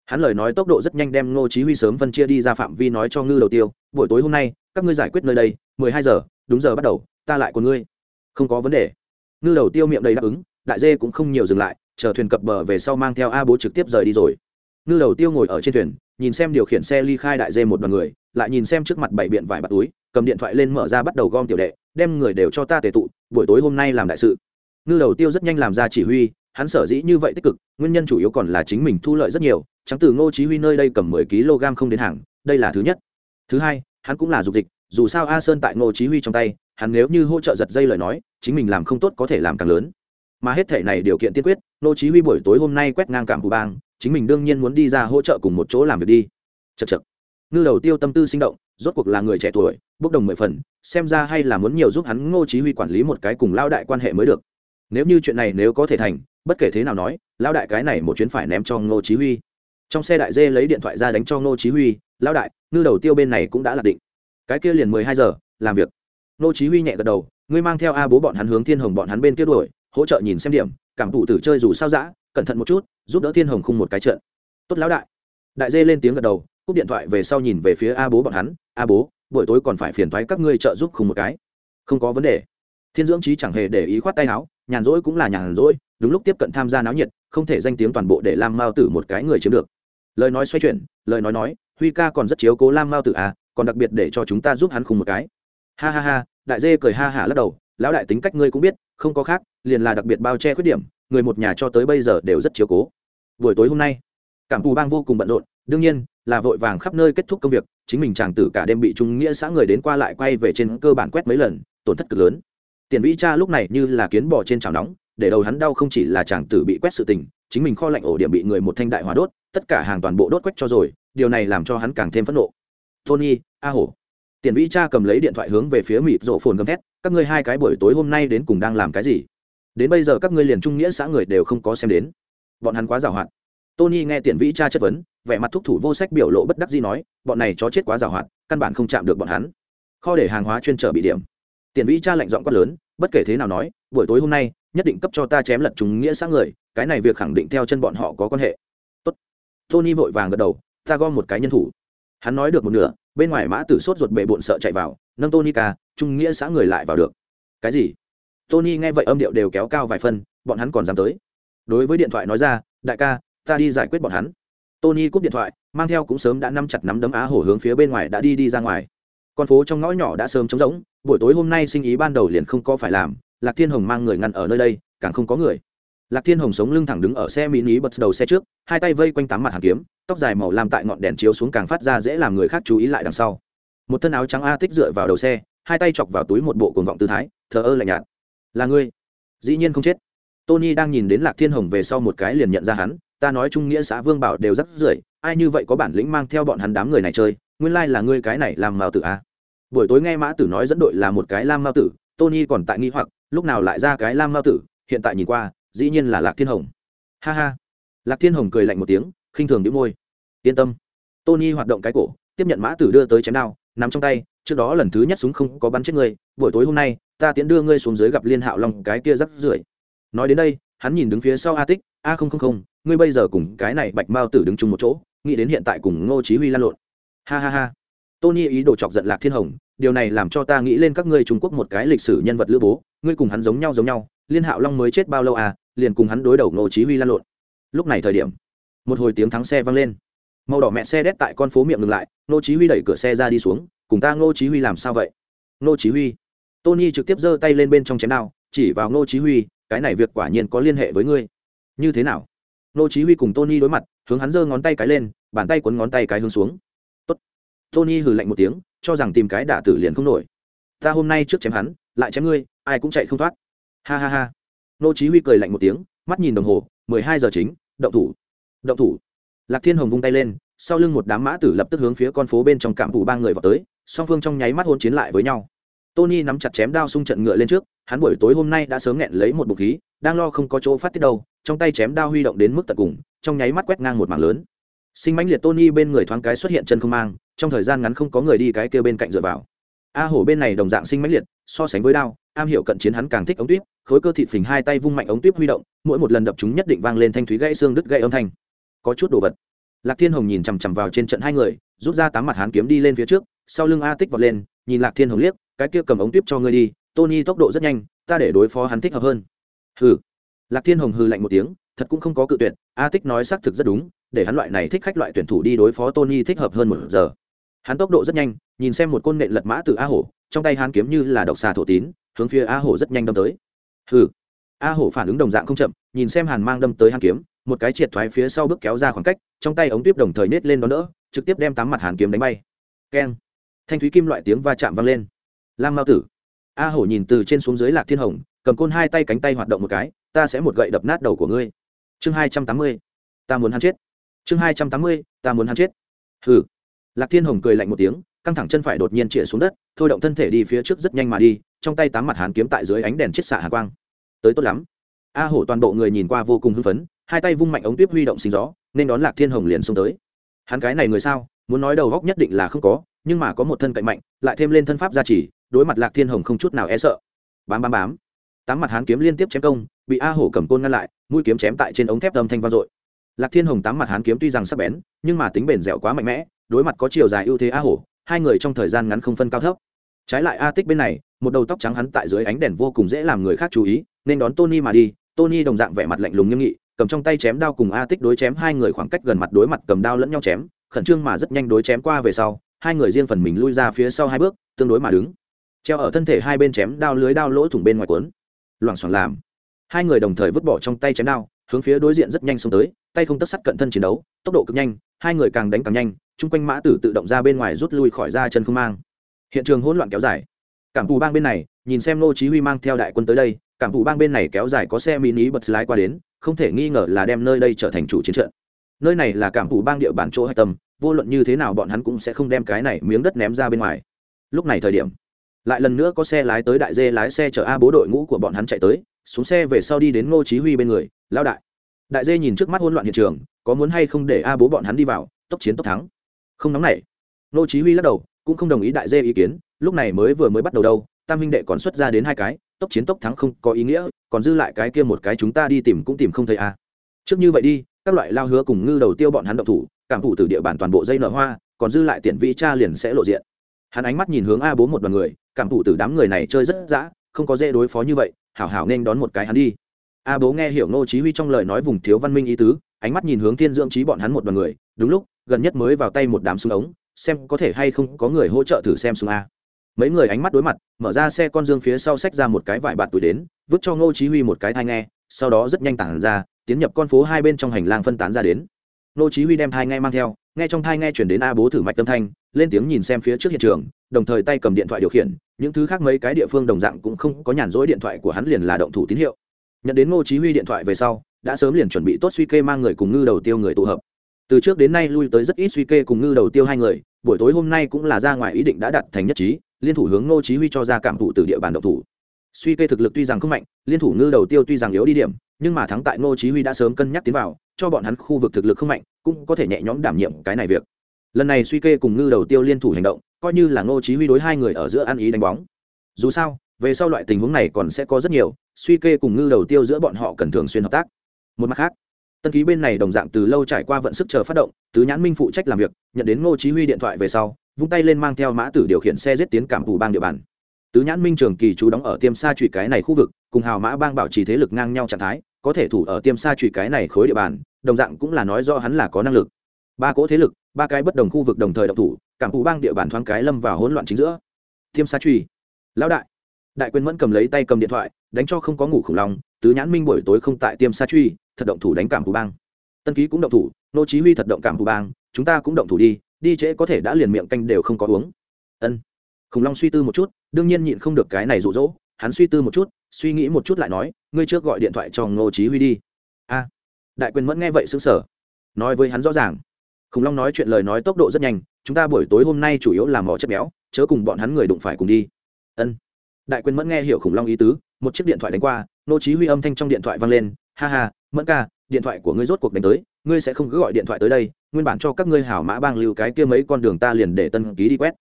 hắn lời nói tốc độ rất nhanh đem ngô chí huy sớm phân chia đi ra phạm vi nói cho ngư đầu tiêu, buổi tối hôm nay, các ngươi giải quyết nơi đây 12 giờ, đúng giờ bắt đầu, ta lại của ngươi. Không có vấn đề. Ngư đầu tiêu miệng đầy đáp ứng, đại dê cũng không nhiều dừng lại, chờ thuyền cập bờ về sau mang theo a bố trực tiếp rời đi rồi. Ngư đầu tiêu ngồi ở trên thuyền, nhìn xem điều khiển xe ly khai đại dê một đoàn người, lại nhìn xem trước mặt bảy biện vải bạt túi, cầm điện thoại lên mở ra bắt đầu gom tiểu đệ, đem người đều cho ta tề tụ, buổi tối hôm nay làm đại sự. Ngư đầu tiêu rất nhanh làm ra chỉ huy hắn sở dĩ như vậy tích cực, nguyên nhân chủ yếu còn là chính mình thu lợi rất nhiều, trắng từ ngô chí huy nơi đây cầm 10 kg không đến hàng, đây là thứ nhất. Thứ hai, hắn cũng là dục dịch, dù sao a sơn tại ngô chí huy trong tay, hắn nếu như hỗ trợ giật dây lời nói, chính mình làm không tốt có thể làm càng lớn. Mà hết thể này điều kiện tiên quyết, ngô chí huy buổi tối hôm nay quét ngang cảm của bang, chính mình đương nhiên muốn đi ra hỗ trợ cùng một chỗ làm việc đi. Chật chật ngư đầu tiêu tâm tư sinh động, rốt cuộc là người trẻ tuổi, bốc đồng mười phần, xem ra hay là muốn nhiều giúp hắn ngô chí huy quản lý một cái cùng lao đại quan hệ mới được. Nếu như chuyện này nếu có thể thành bất kể thế nào nói, Lão đại cái này một chuyến phải ném cho ngô chí huy. Trong xe đại dê lấy điện thoại ra đánh cho ngô chí huy, Lão đại, ngư đầu tiêu bên này cũng đã là định. Cái kia liền mười hai giờ, làm việc. Ngô chí huy nhẹ gật đầu, ngươi mang theo a bố bọn hắn hướng thiên hồng bọn hắn bên kia đuổi, hỗ trợ nhìn xem điểm, cảm thụ tử chơi dù sao dã, cẩn thận một chút, giúp đỡ thiên hồng khung một cái trận. Tốt lão đại. Đại dê lên tiếng gật đầu, cúp điện thoại về sau nhìn về phía a bố bọn hắn, a bố, buổi tối còn phải phiền thoái các ngươi trợ giúp khung một cái. Không có vấn đề. Thiên dưỡng trí chẳng hề để ý khoát tay áo, nhàn rỗi cũng là nhàn rỗi đúng lúc tiếp cận tham gia náo nhiệt, không thể danh tiếng toàn bộ để lam mao tử một cái người chiếm được. Lời nói xoay chuyển, lời nói nói, huy ca còn rất chiếu cố lam mao tử à còn đặc biệt để cho chúng ta giúp hắn khung một cái. Ha ha ha, đại dê cười ha hả lắc đầu, lão đại tính cách ngươi cũng biết, không có khác, liền là đặc biệt bao che khuyết điểm, người một nhà cho tới bây giờ đều rất chiếu cố. Buổi tối hôm nay, cảm thù bang vô cùng bận rộn, đương nhiên, là vội vàng khắp nơi kết thúc công việc, chính mình chàng tử cả đêm bị trung nghĩa xã người đến qua lại quay về trên cơ bản quét mấy lần, tổn thất cực lớn. Tiền vĩ cha lúc này như là kiến bò trên chảo nóng để đầu hắn đau không chỉ là chàng tử bị quét sự tình, chính mình kho lạnh ổ điểm bị người một thanh đại hỏa đốt, tất cả hàng toàn bộ đốt quét cho rồi, điều này làm cho hắn càng thêm phẫn nộ. Tony, a hổ. Tiền vĩ cha cầm lấy điện thoại hướng về phía mịt rộ phồn gầm thét, các ngươi hai cái buổi tối hôm nay đến cùng đang làm cái gì? Đến bây giờ các ngươi liền trung nghĩa xã người đều không có xem đến. Bọn hắn quá giàu hạn. Tony nghe tiền vĩ cha chất vấn, vẻ mặt thúc thủ vô sách biểu lộ bất đắc dĩ nói, bọn này chó chết quá giàu hạn, căn bản không chạm được bọn hắn. Kho để hàng hóa chuyên trở bị điểm. Tiền vĩ cha lệnh giọng quát lớn, bất kể thế nào nói, buổi tối hôm nay nhất định cấp cho ta chém lật chúng nghĩa xã người, cái này việc khẳng định theo chân bọn họ có quan hệ. Tốt. Tony vội vàng gật đầu, ta gom một cái nhân thủ. Hắn nói được một nửa, bên ngoài mã tử sốt ruột bệ bộn sợ chạy vào, nâng tony ca trung nghĩa xã người lại vào được. Cái gì? Tony nghe vậy âm điệu đều kéo cao vài phân, bọn hắn còn dám tới. Đối với điện thoại nói ra, đại ca, ta đi giải quyết bọn hắn. Tony cúp điện thoại, mang theo cũng sớm đã nắm chặt nắm đấm á hổ hướng phía bên ngoài đã đi đi ra ngoài. Con phố trong ngõ nhỏ đã sớm trống rỗng, buổi tối hôm nay sinh ý ban đầu liền không có phải làm lạc thiên hồng mang người ngăn ở nơi đây, càng không có người. Lạc thiên hồng sống lưng thẳng đứng ở xe mini bật đầu xe trước, hai tay vây quanh tám mặt hàn kiếm, tóc dài màu làm tại ngọn đèn chiếu xuống càng phát ra dễ làm người khác chú ý lại đằng sau. Một thân áo trắng a tích dựa vào đầu xe, hai tay chọc vào túi một bộ cuồng vọng tư thái, thờ ơ lạnh nhạt. Là ngươi? Dĩ nhiên không chết. Tony đang nhìn đến lạc thiên hồng về sau một cái liền nhận ra hắn, ta nói trung nghĩa xã vương bảo đều rất rưởi, ai như vậy có bản lĩnh mang theo bọn hắn đám người này chơi, nguyên lai là ngươi cái này làm mao tử a. Buổi tối nghe mã tử nói dẫn đội là một cái lam mao tử, tony còn tại nghi hoặc lúc nào lại ra cái lam mao tử, hiện tại nhìn qua, dĩ nhiên là lạc thiên hồng. Ha ha. Lạc thiên hồng cười lạnh một tiếng, khinh thường đĩu môi. Yên tâm. Tony hoạt động cái cổ, tiếp nhận mã tử đưa tới chém đao, nắm trong tay, trước đó lần thứ nhất súng không có bắn chết ngươi buổi tối hôm nay, ta tiến đưa ngươi xuống dưới gặp liên hạo long cái kia rắc rưởi. Nói đến đây, hắn nhìn đứng phía sau a tích, a không không không, ngươi bây giờ cùng cái này bạch mao tử đứng chung một chỗ, nghĩ đến hiện tại cùng ngô chí huy lan lộn. Ha ha ha. Tony ý đồ chọc giận lạc thiên hồng điều này làm cho ta nghĩ lên các ngươi trung quốc một cái lịch sử nhân vật lữ bố, ngươi cùng hắn giống nhau giống nhau, liên hạo long mới chết bao lâu à liền cùng hắn đối đầu ngô chí huy lan lộn. Lúc này thời điểm, một hồi tiếng thắng xe vang lên. Màu đỏ mẹ xe đét tại con phố miệng ngừng lại, ngô chí huy đẩy cửa xe ra đi xuống, cùng ta ngô chí huy làm sao vậy? Ngô chí huy? Tony trực tiếp giơ tay lên bên trong chém đao, chỉ vào ngô chí huy, cái này việc quả nhiên có liên hệ với ngươi. Như thế nào? Ngô chí huy cùng tony đối mặt, hướng hắn giơ ngón tay cái lên, bàn tay cuốn ngón tay cái hướng xuống. Tốt. Tony hừ lạnh một tiếng cho rằng tìm cái đả tử liền không nổi. Ta hôm nay trước chém hắn, lại chém ngươi, ai cũng chạy không thoát. Ha ha ha. Nô chí huy cười lạnh một tiếng, mắt nhìn đồng hồ 12 giờ chính, động thủ. Động thủ. Lạc thiên hồng vung tay lên, sau lưng một đám mã tử lập tức hướng phía con phố bên trong cạm phủ ba người vào tới, song phương trong nháy mắt hôn chiến lại với nhau. Tony nắm chặt chém đao xung trận ngựa lên trước, hắn buổi tối hôm nay đã sớm nghẹn lấy một bụng khí, đang lo không có chỗ phát tiết đâu, trong tay chém đao huy động đến mức tận cùng, trong nháy mắt quét ngang một mảng lớn sinh mãnh liệt tony bên người thoáng cái xuất hiện chân không mang, trong thời gian ngắn không có người đi cái kia bên cạnh dựa vào. A hổ bên này đồng dạng sinh mãnh liệt, so sánh với đao, am hiểu cận chiến hắn càng thích ống tuyếp, khối cơ thịt phình hai tay vung mạnh ống tuyếp huy động, mỗi một lần đập chúng nhất định vang lên thanh thúy gãy xương đứt gãy âm thanh. Có chút đồ vật. Lạc thiên hồng nhìn chằm chằm vào trên trận hai người, rút ra tám mặt hán kiếm đi lên phía trước, sau lưng a tích vọt lên, nhìn lạc thiên hồng liếc, cái kia cầm ống tuyếp cho ngươi đi, tony tốc độ rất nhanh, ta để đối phó hắn thích hợp hơn. Hừ. Lạc thiên hồng hừ lạnh một tiếng, thật cũng không có cự tuyệt, a tích nói xác thực rất đúng để hắn loại này thích khách loại tuyển thủ đi đối phó tony thích hợp hơn một giờ. Hắn tốc độ rất nhanh, nhìn xem một côn nện lật mã từ a hổ, trong tay hắn kiếm như là độc xà thổ tín, hướng phía a hổ rất nhanh đâm tới. Hừ. A hổ phản ứng đồng dạng không chậm, nhìn xem hàn mang đâm tới hàn kiếm, một cái triệt thoái phía sau bước kéo ra khoảng cách, trong tay ống tiếp đồng thời nết lên đó nữa trực tiếp đem tám mặt hàn kiếm đánh bay. Keng. Thanh thúy kim loại tiếng va chạm vang lên. Lam mao tử. A hổ nhìn từ trên xuống dưới lạc thiên hồng, cầm côn hai tay cánh tay hoạt động một cái, ta sẽ một gậy đập nát đầu của ngươi. Chương hai trăm tám mươi. Ta muốn hắn chết chương hai trăm tám mươi, ta muốn hắn chết. Hừ. Lạc thiên hồng cười lạnh một tiếng, căng thẳng chân phải đột nhiên chĩa xuống đất, thôi động thân thể đi phía trước rất nhanh mà đi, trong tay tám mặt hàn kiếm tại dưới ánh đèn chiết xạ hàn quang. Tới tốt lắm. A hổ toàn bộ người nhìn qua vô cùng hưng phấn, hai tay vung mạnh ống tuyếp huy động sinh gió, nên đón lạc thiên hồng liền xông tới. Hắn cái này người sao, muốn nói đầu góc nhất định là không có, nhưng mà có một thân cạnh mạnh, lại thêm lên thân pháp gia trì, đối mặt lạc thiên hồng không chút nào e sợ. Bám bám bám. Tám mặt hán kiếm liên tiếp chém công, bị a hổ cầm côn ngăn lại, mũi kiếm chém tại trên ống thép đâm thanh vang dội lạc thiên hồng tám mặt hán kiếm tuy rằng sắc bén, nhưng mà tính bền dẻo quá mạnh mẽ, đối mặt có chiều dài ưu thế a hổ, hai người trong thời gian ngắn không phân cao thấp. Trái lại a tích bên này, một đầu tóc trắng hắn tại dưới ánh đèn vô cùng dễ làm người khác chú ý, nên đón tony mà đi. Tony đồng dạng vẻ mặt lạnh lùng nghiêm nghị, cầm trong tay chém đao cùng a tích đối chém, hai người khoảng cách gần mặt đối mặt cầm đao lẫn nhau chém, khẩn trương mà rất nhanh đối chém qua về sau, hai người riêng phần mình lui ra phía sau hai bước, tương đối mà đứng. Treo ở thân thể hai bên chém đao lưới đao lỗ thủng bên ngoài cuốn. Loảng xoảng làm. Hai người đồng thời vứt bỏ trong tay chém đao, hướng phía đối diện rất nhanh xông tới tay không tất sắt cận thân chiến đấu, tốc độ cực nhanh, hai người càng đánh càng nhanh, chung quanh mã tử tự động ra bên ngoài rút lui khỏi ra chân không mang. Hiện trường hỗn loạn kéo dài. Cảm thù bang bên này, nhìn xem nô chí huy mang theo đại quân tới đây, cảm thù bang bên này kéo dài có xe mini bật lái qua đến, không thể nghi ngờ là đem nơi đây trở thành chủ chiến trận. Nơi này là cảm thù bang địa bàn chỗ hạch tâm, vô luận như thế nào bọn hắn cũng sẽ không đem cái này miếng đất ném ra bên ngoài. Lúc này thời điểm, lại lần nữa có xe lái tới đại dê lái xe chở a bố đội ngũ của bọn hắn chạy tới, xuống xe về sau đi đến ngô chí huy bên người lao đại đại dê nhìn trước mắt hỗn loạn hiện trường, có muốn hay không để a bố bọn hắn đi vào, tốc chiến tốc thắng. Không nóng nảy. Nô chí huy lắc đầu, cũng không đồng ý đại dê ý kiến, lúc này mới vừa mới bắt đầu đâu, tam huynh đệ còn xuất ra đến hai cái, tốc chiến tốc thắng không có ý nghĩa, còn dư lại cái kia một cái chúng ta đi tìm cũng tìm không thấy a. Trước như vậy đi, các loại lao hứa cùng ngư đầu tiêu bọn hắn động thủ, cảm thủ từ địa bàn toàn bộ dây nở hoa, còn dư lại tiền vị cha liền sẽ lộ diện. Hắn ánh mắt nhìn hướng a bố một đoàn người, cảm thủ từ đám người này chơi rất dã, không có dễ đối phó như vậy, hảo hảo nên đón một cái hắn đi a bố nghe hiểu ngô chí huy trong lời nói vùng thiếu văn minh ý tứ, ánh mắt nhìn hướng thiên dưỡng trí bọn hắn một đoàn người, đúng lúc, gần nhất mới vào tay một đám súng ống, xem có thể hay không có người hỗ trợ thử xem súng a. Mấy người ánh mắt đối mặt, mở ra xe con dương phía sau xách ra một cái vải bạt tuổi đến, vứt cho ngô chí huy một cái thai nghe, sau đó rất nhanh tản ra, tiến nhập con phố hai bên trong hành lang phân tán ra đến. Ngô chí huy đem thai nghe mang theo, nghe trong thai nghe chuyển đến a bố thử mạch tâm thanh, lên tiếng nhìn xem phía trước hiện trường, đồng thời tay cầm điện thoại điều khiển, những thứ khác mấy cái địa phương đồng dạng cũng không có nhàn rỗi điện thoại của hắn liền là động thủ tín hiệu nhận đến ngô chí huy điện thoại về sau, đã sớm liền chuẩn bị tốt suy kê mang người cùng ngư đầu tiêu người tụ hợp. Từ trước đến nay lui tới rất ít suy kê cùng ngư đầu tiêu hai người, buổi tối hôm nay cũng là ra ngoài ý định đã đặt thành nhất trí, liên thủ hướng ngô chí huy cho ra cảm thụ từ địa bàn động thủ. Suy kê thực lực tuy rằng không mạnh, liên thủ ngư đầu tiêu tuy rằng yếu đi điểm, nhưng mà thắng tại ngô chí huy đã sớm cân nhắc tiến vào, cho bọn hắn khu vực thực lực không mạnh, cũng có thể nhẹ nhõm đảm nhiệm cái này việc. Lần này suy kê cùng ngư đầu tiêu liên thủ hành động, coi như là ngô chí huy đối hai người ở giữa ăn ý đánh bóng. Dù sao, về sau loại tình huống này còn sẽ có rất nhiều suy kê cùng ngư đầu tiêu giữa bọn họ cần thường xuyên hợp tác. Một mặt khác, tân ký bên này đồng dạng từ lâu trải qua vận sức chờ phát động, tứ nhãn minh phụ trách làm việc, nhận đến ngô chí huy điện thoại về sau, vung tay lên mang theo mã tử điều khiển xe giết tiến cảm phủ bang địa bàn. Tứ nhãn minh trường kỳ chú đóng ở tiêm sa trụy cái này khu vực, cùng hào mã bang bảo trì thế lực ngang nhau trạng thái, có thể thủ ở tiêm sa trụy cái này khối địa bàn, đồng dạng cũng là nói do hắn là có năng lực. Ba cỗ thế lực, ba cái bất đồng khu vực đồng thời động thủ cảm phủ bang địa bàn thoáng cái lâm vào hỗn loạn chính giữa. Tiêm sa trụy, lão đại. Đại quyền mẫn cầm lấy tay cầm điện thoại đánh cho không có ngủ khủng long, tứ nhãn minh buổi tối không tại tiêm sa truy, thật động thủ đánh cảm phù bang. Tân ký cũng động thủ, nô chí huy thật động cảm phù bang, chúng ta cũng động thủ đi đi trễ có thể đã liền miệng canh đều không có uống. Ân. Khủng long suy tư một chút, đương nhiên nhịn không được cái này rụ rỗ hắn suy tư một chút, suy nghĩ một chút lại nói, ngươi trước gọi điện thoại cho ngô chí huy đi. A. Đại quyền mẫn nghe vậy sững sờ, nói với hắn rõ ràng. Khủng long nói chuyện lời nói tốc độ rất nhanh, chúng ta buổi tối hôm nay chủ yếu là mỏ chất béo, chớ cùng bọn hắn người đụng phải cùng đi. Ân. Đại quyền mẫn nghe hiểu khủng long ý tứ một chiếc điện thoại đánh qua, nô chí huy âm thanh trong điện thoại vang lên, ha ha, mẫn ca, điện thoại của ngươi rốt cuộc đánh tới, ngươi sẽ không cứ gọi điện thoại tới đây, nguyên bản cho các ngươi hảo mã bang lưu cái kia mấy con đường ta liền để tân ký đi quét.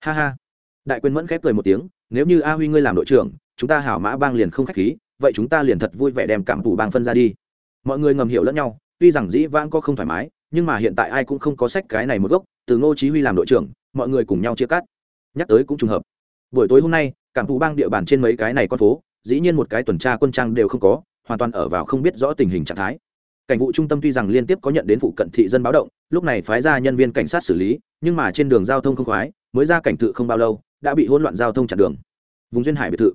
Ha ha. Đại quyền mẫn khép cười một tiếng, nếu như a huy ngươi làm đội trưởng, chúng ta hảo mã bang liền không khách khí, vậy chúng ta liền thật vui vẻ đem cảm thủ bang phân ra đi. Mọi người ngầm hiểu lẫn nhau, tuy rằng dĩ vãng có không thoải mái, nhưng mà hiện tại ai cũng không có sách cái này một gốc, từ ngô chí huy làm đội trưởng, mọi người cùng nhau chia cắt, nhắc tới cũng trùng hợp. Buổi tối hôm nay, cảm thủ bang địa bàn trên mấy cái này con phố dĩ nhiên một cái tuần tra quân trang đều không có, hoàn toàn ở vào không biết rõ tình hình trạng thái. Cảnh vụ trung tâm tuy rằng liên tiếp có nhận đến vụ cận thị dân báo động, lúc này phái ra nhân viên cảnh sát xử lý, nhưng mà trên đường giao thông không khoái, mới ra cảnh tự không bao lâu, đã bị hỗn loạn giao thông chặn đường. Vùng duyên hải biệt thự.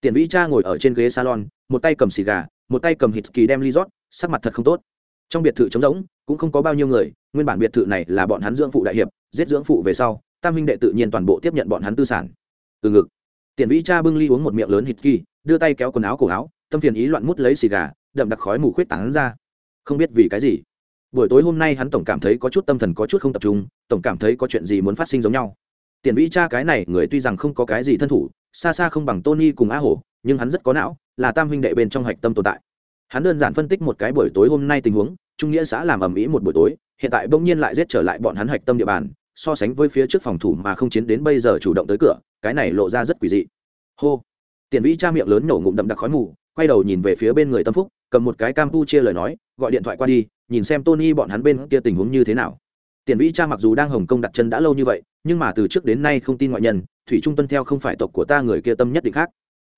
Tiền vĩ cha ngồi ở trên ghế salon, một tay cầm xì gà, một tay cầm hít kỳ đem ly rót, sắc mặt thật không tốt. Trong biệt thự trống rỗng, cũng không có bao nhiêu người, nguyên bản biệt thự này là bọn hắn dưỡng phụ đại hiệp, giết dưỡng phụ về sau, tam huynh đệ tự nhiên toàn bộ tiếp nhận bọn hắn tư sản. Từ ngực. Tiền vĩ cha bưng ly uống một miệng lớn hít kỳ đưa tay kéo quần áo cổ áo, tâm phiền ý loạn mút lấy xì gà, đậm đặc khói mù khuyết tán ra. Không biết vì cái gì. Buổi tối hôm nay hắn tổng cảm thấy có chút tâm thần có chút không tập trung, tổng cảm thấy có chuyện gì muốn phát sinh giống nhau. Tiền vĩ cha cái này, người tuy rằng không có cái gì thân thủ, xa xa không bằng tony cùng A hổ, nhưng hắn rất có não, là tam huynh đệ bên trong hạch tâm tồn tại. Hắn đơn giản phân tích một cái buổi tối hôm nay tình huống, trung nghĩa xã làm ầm ĩ một buổi tối, hiện tại bỗng nhiên lại giết trở lại bọn hắn hạch tâm địa bàn, so sánh với phía trước phòng thủ mà không chiến đến bây giờ chủ động tới cửa, cái này lộ ra rất quỷ dị. Hô tiền vĩ cha miệng lớn nổ ngụm đậm đặc khói mù, quay đầu nhìn về phía bên người tâm phúc, cầm một cái cam pu chia lời nói, gọi điện thoại qua đi, nhìn xem tony bọn hắn bên kia tình huống như thế nào. Tiền vĩ cha mặc dù đang hồng kông đặt chân đã lâu như vậy, nhưng mà từ trước đến nay không tin ngoại nhân, thủy trung tuân theo không phải tộc của ta người kia tâm nhất định khác.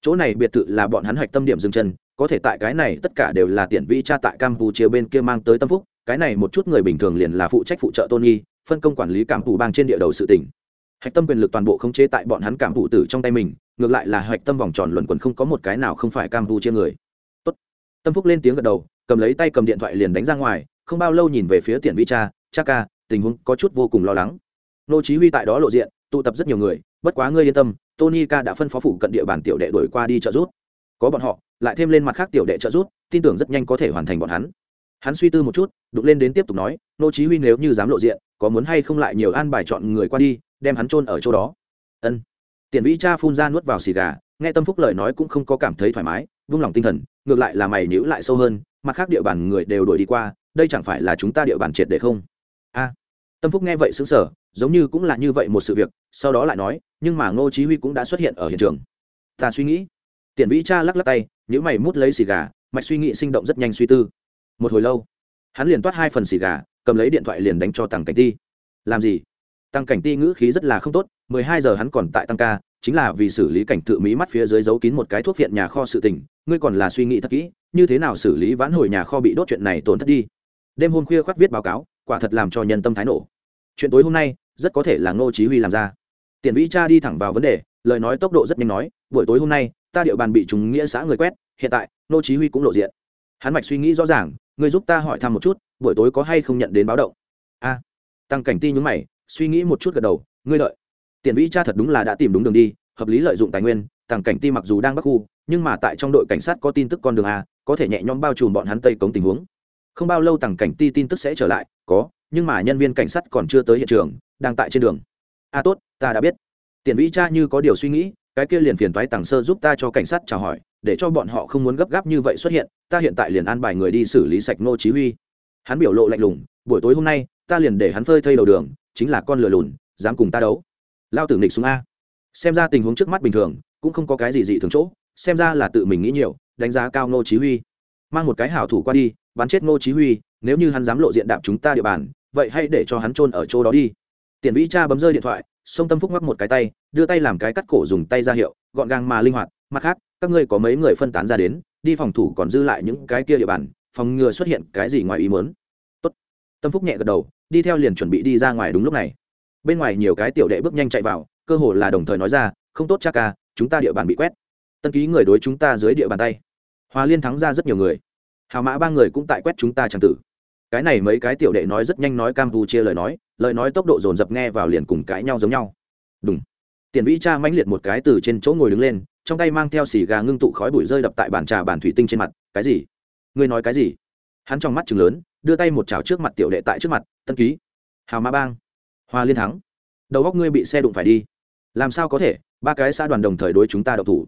Chỗ này biệt thự là bọn hắn hạch tâm điểm dừng chân, có thể tại cái này tất cả đều là tiền vĩ cha tại campuchia bên kia mang tới tâm phúc, cái này một chút người bình thường liền là phụ trách phụ trợ tony, phân công quản lý cảm phủ bang trên địa đầu sự tỉnh hạch tâm quyền lực toàn bộ khống chế tại bọn hắn cảm phủ tử trong tay mình ngược lại là hạch tâm vòng tròn luẩn quẩn không có một cái nào không phải campuchia người. Tốt. tâm phúc lên tiếng gật đầu, cầm lấy tay cầm điện thoại liền đánh ra ngoài, không bao lâu nhìn về phía tiền Vi cha cha ca, tình huống có chút vô cùng lo lắng. Nô chí huy tại đó lộ diện, tụ tập rất nhiều người, bất quá ngươi yên tâm, tony ca đã phân phó phủ cận địa bàn tiểu đệ đuổi qua đi trợ giúp. Có bọn họ, lại thêm lên mặt khác tiểu đệ trợ giúp, tin tưởng rất nhanh có thể hoàn thành bọn hắn. Hắn suy tư một chút, đụng lên đến tiếp tục nói, nô chí huy nếu như dám lộ diện, có muốn hay không lại nhiều an bài chọn người qua đi, đem hắn trôn ở chỗ đó? Ân tiền vĩ cha phun ra nuốt vào xì gà, nghe tâm phúc lời nói cũng không có cảm thấy thoải mái, vung lòng tinh thần, ngược lại là mày nhữ lại sâu hơn, mặt khác địa bàn người đều đuổi đi qua, đây chẳng phải là chúng ta địa bàn triệt để không? A. Tâm phúc nghe vậy sững sờ, giống như cũng là như vậy một sự việc, sau đó lại nói, nhưng mà ngô chí huy cũng đã xuất hiện ở hiện trường. Ta suy nghĩ. Tiền vĩ cha lắc lắc tay nhữ mày mút lấy xì gà, mạch suy nghĩ sinh động rất nhanh suy tư. Một hồi lâu, hắn liền toát hai phần xì gà, cầm lấy điện thoại liền đánh cho tăng cảnh ti làm gì? Tăng cảnh ti ngữ khí rất là không tốt, mười hai giờ hắn còn tại tăng ca, chính là vì xử lý cảnh tự mỹ mắt phía dưới giấu kín một cái thuốc viện nhà kho sự tình, ngươi còn là suy nghĩ thật kỹ, như thế nào xử lý vãn hồi nhà kho bị đốt chuyện này tổn thất đi. Đêm hôm khuya khoác viết báo cáo, quả thật làm cho nhân tâm thái nổ. Chuyện tối hôm nay, rất có thể là ngô chí huy làm ra. Tiền vĩ cha đi thẳng vào vấn đề, lời nói tốc độ rất nhanh nói, buổi tối hôm nay, ta địa bàn bị chúng nghĩa xã người quét, hiện tại, ngô chí huy cũng lộ diện. Hắn mạch suy nghĩ rõ ràng, ngươi giúp ta hỏi thăm một chút, buổi tối có hay không nhận đến báo động? A. Tăng cảnh ti nhướng mày suy nghĩ một chút gật đầu, ngươi lợi. Tiền vĩ cha thật đúng là đã tìm đúng đường đi, hợp lý lợi dụng tài nguyên, tàng cảnh ti mặc dù đang bắc khu, nhưng mà tại trong đội cảnh sát có tin tức con đường a, có thể nhẹ nhõm bao trùm bọn hắn tây cống tình huống. Không bao lâu tàng cảnh ti tin tức sẽ trở lại, có, nhưng mà nhân viên cảnh sát còn chưa tới hiện trường, đang tại trên đường. A, tốt, ta đã biết. Tiền vĩ cha như có điều suy nghĩ, cái kia liền phiền thoái tàng sơ giúp ta cho cảnh sát chào hỏi, để cho bọn họ không muốn gấp gáp như vậy xuất hiện, ta hiện tại liền an bài người đi xử lý sạch nô chí huy. Hắn biểu lộ lạnh lùng, buổi tối hôm nay, ta liền để hắn phơi thây đầu đường chính là con lừa lùn, dám cùng ta đấu. Lao tử nghịch xuống a. Xem ra tình huống trước mắt bình thường, cũng không có cái gì dị thường chỗ, xem ra là tự mình nghĩ nhiều, đánh giá cao Ngô chí huy. Mang một cái hảo thủ qua đi, bắn chết Ngô chí huy, nếu như hắn dám lộ diện đạp chúng ta địa bàn, vậy hãy để cho hắn trôn ở chỗ đó đi. Tiền vĩ cha bấm rơi điện thoại, sông tâm phúc mắc một cái tay, đưa tay làm cái cắt cổ dùng tay ra hiệu, gọn gàng mà linh hoạt, mặt khác, các ngươi có mấy người phân tán ra đến, đi phòng thủ còn dư lại những cái kia địa bàn, phòng ngừa xuất hiện cái gì ngoài ý muốn. Tốt. Tâm phúc nhẹ gật đầu đi theo liền chuẩn bị đi ra ngoài đúng lúc này. Bên ngoài nhiều cái tiểu đệ bước nhanh chạy vào, cơ hồ là đồng thời nói ra, không tốt cha ca à, chúng ta địa bàn bị quét. Tân ký người đối chúng ta dưới địa bàn tay. Hòa liên thắng ra rất nhiều người. Hào mã ba người cũng tại quét chúng ta chẳng tử. Cái này mấy cái tiểu đệ nói rất nhanh nói campuchia lời nói lời nói tốc độ dồn dập nghe vào liền cùng cãi nhau giống nhau. Đúng tiền vĩ cha mãnh liệt một cái từ trên chỗ ngồi đứng lên, trong tay mang theo xì gà ngưng tụ khói bụi rơi đập tại bàn trà bàn thủy tinh trên mặt. Cái gì? Ngươi nói cái gì? Hắn trong mắt chừng lớn đưa tay một chảo trước mặt tiểu đệ tại trước mặt, tân ký, hào ma bang, hoa liên thắng. Đầu góc ngươi bị xe đụng phải đi. Làm sao có thể? Ba cái xã đoàn đồng thời đối chúng ta độc thủ.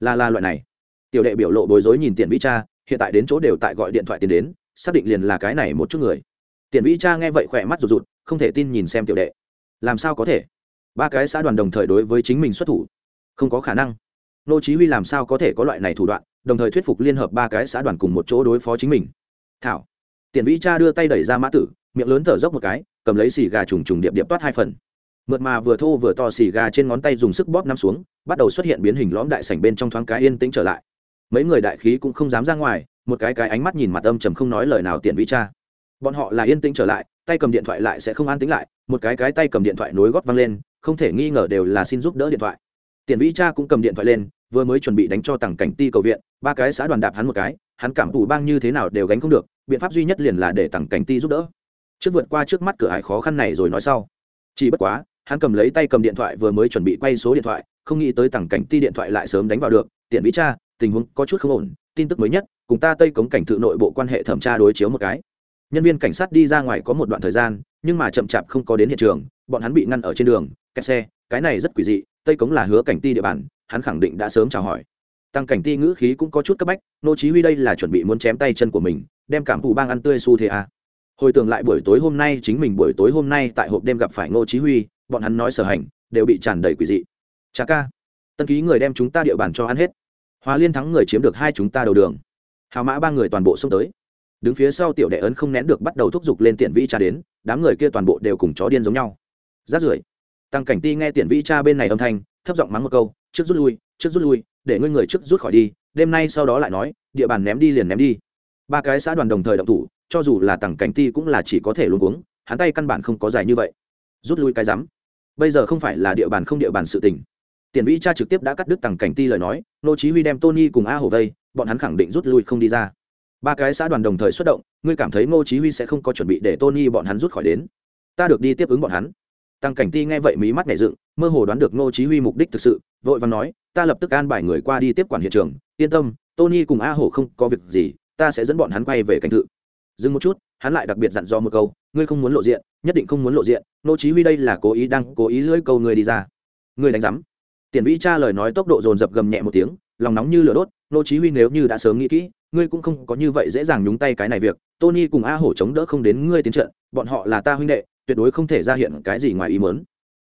Là là loại này. Tiểu đệ biểu lộ bối rối nhìn tiền vĩ cha, hiện tại đến chỗ đều tại gọi điện thoại tiền đến, xác định liền là cái này một chút người. Tiền vĩ cha nghe vậy khỏe mắt rụt rụt, không thể tin nhìn xem tiểu đệ. Làm sao có thể? Ba cái xã đoàn đồng thời đối với chính mình xuất thủ, không có khả năng. Nô chí huy làm sao có thể có loại này thủ đoạn, đồng thời thuyết phục liên hợp ba cái xã đoàn cùng một chỗ đối phó chính mình? Thảo tiền vĩ cha đưa tay đẩy ra mã tử, miệng lớn thở dốc một cái, cầm lấy xì gà trùng trùng điệp điệp toát hai phần. Mượt mà vừa thô vừa to xì gà trên ngón tay dùng sức bóp nắm xuống, bắt đầu xuất hiện biến hình lõm đại sảnh bên trong thoáng cái yên tĩnh trở lại. Mấy người đại khí cũng không dám ra ngoài, một cái cái ánh mắt nhìn mặt âm trầm không nói lời nào tiền vĩ cha. Bọn họ là yên tĩnh trở lại, tay cầm điện thoại lại sẽ không an tĩnh lại, một cái cái tay cầm điện thoại nối gót văng lên, không thể nghi ngờ đều là xin giúp đỡ điện thoại. Tiền vĩ cha cũng cầm điện thoại lên, vừa mới chuẩn bị đánh cho tặng cảnh ti cầu viện, ba cái xã đoàn đạp hắn một cái, hắn cảm tủ bang như thế nào đều gánh không được biện pháp duy nhất liền là để tặng cảnh ti giúp đỡ. Trước vượt qua trước mắt cửa ải khó khăn này rồi nói sau. Chỉ bất quá, hắn cầm lấy tay cầm điện thoại vừa mới chuẩn bị quay số điện thoại, không nghĩ tới tặng cảnh ti điện thoại lại sớm đánh vào được. Tiện vĩ cha, tình huống có chút không ổn, tin tức mới nhất, cùng ta tây cống cảnh tự nội bộ quan hệ thẩm tra đối chiếu một cái. Nhân viên cảnh sát đi ra ngoài có một đoạn thời gian, nhưng mà chậm chạp không có đến hiện trường, bọn hắn bị ngăn ở trên đường, kẹt xe, cái này rất quỷ dị, tây cống là hứa cảnh ti địa bàn, hắn khẳng định đã sớm chào hỏi. Tăng cảnh ti ngữ khí cũng có chút cấp bách, nô chí huy đây là chuẩn bị muốn chém tay chân của mình đem cảm phụ bang ăn tươi su thế à. hồi tưởng lại buổi tối hôm nay, chính mình buổi tối hôm nay tại hộp đêm gặp phải Ngô chí huy, bọn hắn nói sở hành, đều bị tràn đầy quỷ dị. Cha ca, tân ký người đem chúng ta địa bàn cho ăn hết. Hòa liên thắng người chiếm được hai chúng ta đầu đường. Hào mã ba người toàn bộ xông tới. Đứng phía sau tiểu đệ ấn không nén được bắt đầu thúc giục lên tiện vĩ cha đến, đám người kia toàn bộ đều cùng chó điên giống nhau. Rát rưởi, tăng cảnh ti nghe tiện vĩ cha bên này âm thanh, thấp giọng mắng một câu, trước rút lui, trước rút lui, để ngươi người trước rút khỏi đi, đêm nay sau đó lại nói, địa bàn ném đi liền ném đi ba cái xã đoàn đồng thời động thủ, cho dù là tăng cảnh ti cũng là chỉ có thể luôn cuống, hắn tay căn bản không có dài như vậy. Rút lui cái rắm. Bây giờ không phải là địa bàn không địa bàn sự tình. Tiền vĩ cha trực tiếp đã cắt đứt tăng cảnh ti lời nói, nô chí huy đem tony cùng a hồ vây, bọn hắn khẳng định rút lui không đi ra. Ba cái xã đoàn đồng thời xuất động, ngươi cảm thấy ngô chí huy sẽ không có chuẩn bị để tony bọn hắn rút khỏi đến? Ta được đi tiếp ứng bọn hắn. Tăng cảnh ti nghe vậy mí mắt nhảy dựng, mơ hồ đoán được ngô chí huy mục đích thực sự, vội vàng nói, ta lập tức an bài người qua đi tiếp quản hiện trường. Yên tâm, tony cùng a hổ không có việc gì ta sẽ dẫn bọn hắn quay về cảnh tự dừng một chút, hắn lại đặc biệt dặn dò một câu, ngươi không muốn lộ diện, nhất định không muốn lộ diện, Nô chí huy đây là cố ý đang cố ý lưỡi câu ngươi đi ra. Ngươi đánh rắm tiền vĩ cha lời nói tốc độ dồn dập gầm nhẹ một tiếng, lòng nóng như lửa đốt, Nô chí huy nếu như đã sớm nghĩ kỹ, ngươi cũng không có như vậy dễ dàng nhúng tay cái này việc, tony cùng a hổ chống đỡ không đến ngươi tiến trận, bọn họ là ta huynh đệ, tuyệt đối không thể ra hiện cái gì ngoài ý muốn.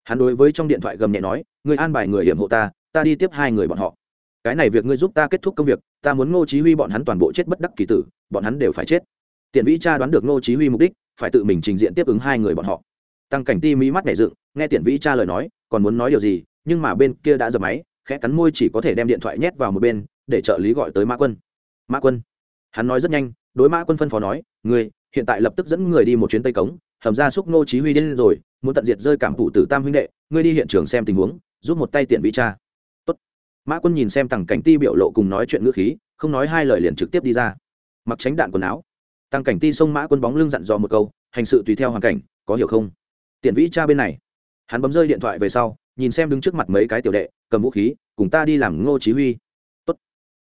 Hắn đối với trong điện thoại gầm nhẹ nói, ngươi an bài người hiểm hộ ta ta đi tiếp hai người bọn họ. Cái này việc ngươi giúp ta kết thúc công việc ta muốn ngô chí huy bọn hắn toàn bộ chết bất đắc kỳ tử, bọn hắn đều phải chết. Tiện vĩ cha đoán được ngô chí huy mục đích, phải tự mình trình diện tiếp ứng hai người bọn họ. Tăng cảnh ti mỹ mắt nhảy dựng, nghe tiện vĩ cha lời nói, còn muốn nói điều gì, nhưng mà bên kia đã dập máy, khẽ cắn môi chỉ có thể đem điện thoại nhét vào một bên, để trợ lý gọi tới mã quân. Mã quân. Hắn nói rất nhanh, đối mã quân phân phó nói, ngươi, hiện tại lập tức dẫn người đi một chuyến tây cống, hầm ra xúc ngô chí huy đến rồi, muốn tận diệt rơi cảm thủ tử tam huynh đệ, ngươi đi hiện trường xem tình huống, giúp một tay tiện vĩ cha mã quân nhìn xem tằng cảnh ti biểu lộ cùng nói chuyện ngữ khí, không nói hai lời liền trực tiếp đi ra. Mặc tránh đạn quần áo. Tăng cảnh ti xông mã quân bóng lưng dặn dò một câu, hành sự tùy theo hoàn cảnh, có hiểu không? Tiện vĩ cha bên này. Hắn bấm rơi điện thoại về sau, nhìn xem đứng trước mặt mấy cái tiểu đệ, cầm vũ khí, cùng ta đi làm ngô chí huy. Tốt.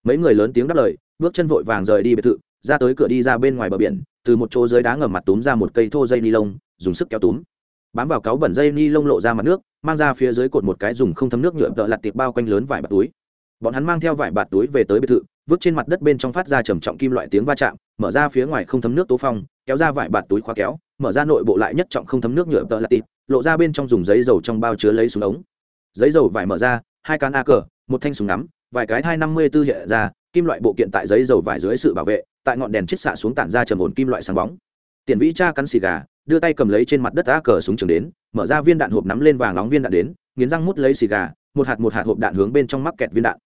Mấy người lớn tiếng đáp lời, bước chân vội vàng rời đi biệt thự, ra tới cửa đi ra bên ngoài bờ biển, từ một chỗ dưới đá ngầm mặt túm ra một cây thô dây ni lông, dùng sức kéo túm bám vào cáu bẩn dây ni lông lộ ra mặt nước, mang ra phía dưới cột một cái dùng không thấm nước nhựa vợ lặt tiệp bao quanh lớn vải bạt túi. Bọn hắn mang theo vải bạt túi về tới biệt thự, vứt trên mặt đất bên trong phát ra trầm trọng kim loại tiếng va chạm, mở ra phía ngoài không thấm nước tố phong, kéo ra vải bạt túi khóa kéo, mở ra nội bộ lại nhất trọng không thấm nước nhựa vợ lặt tiệp, lộ ra bên trong dùng giấy dầu trong bao chứa lấy súng ống. Giấy dầu vải mở ra, hai can a cờ một thanh súng ngắm, vài cái hai năm mươi tư hiện ra, kim loại bộ kiện tại giấy dầu vải dưới sự bảo vệ, tại ngọn đèn chiết xạ xuống tản ra trầm ổn kim loại sáng bóng tiền vĩ cha cắn xì gà, đưa tay cầm lấy trên mặt đất á cờ súng trường đến, mở ra viên đạn hộp nắm lên vàng nóng viên đạn đến, nghiến răng mút lấy xì gà, một hạt một hạt hộp đạn hướng bên trong mắc kẹt viên đạn.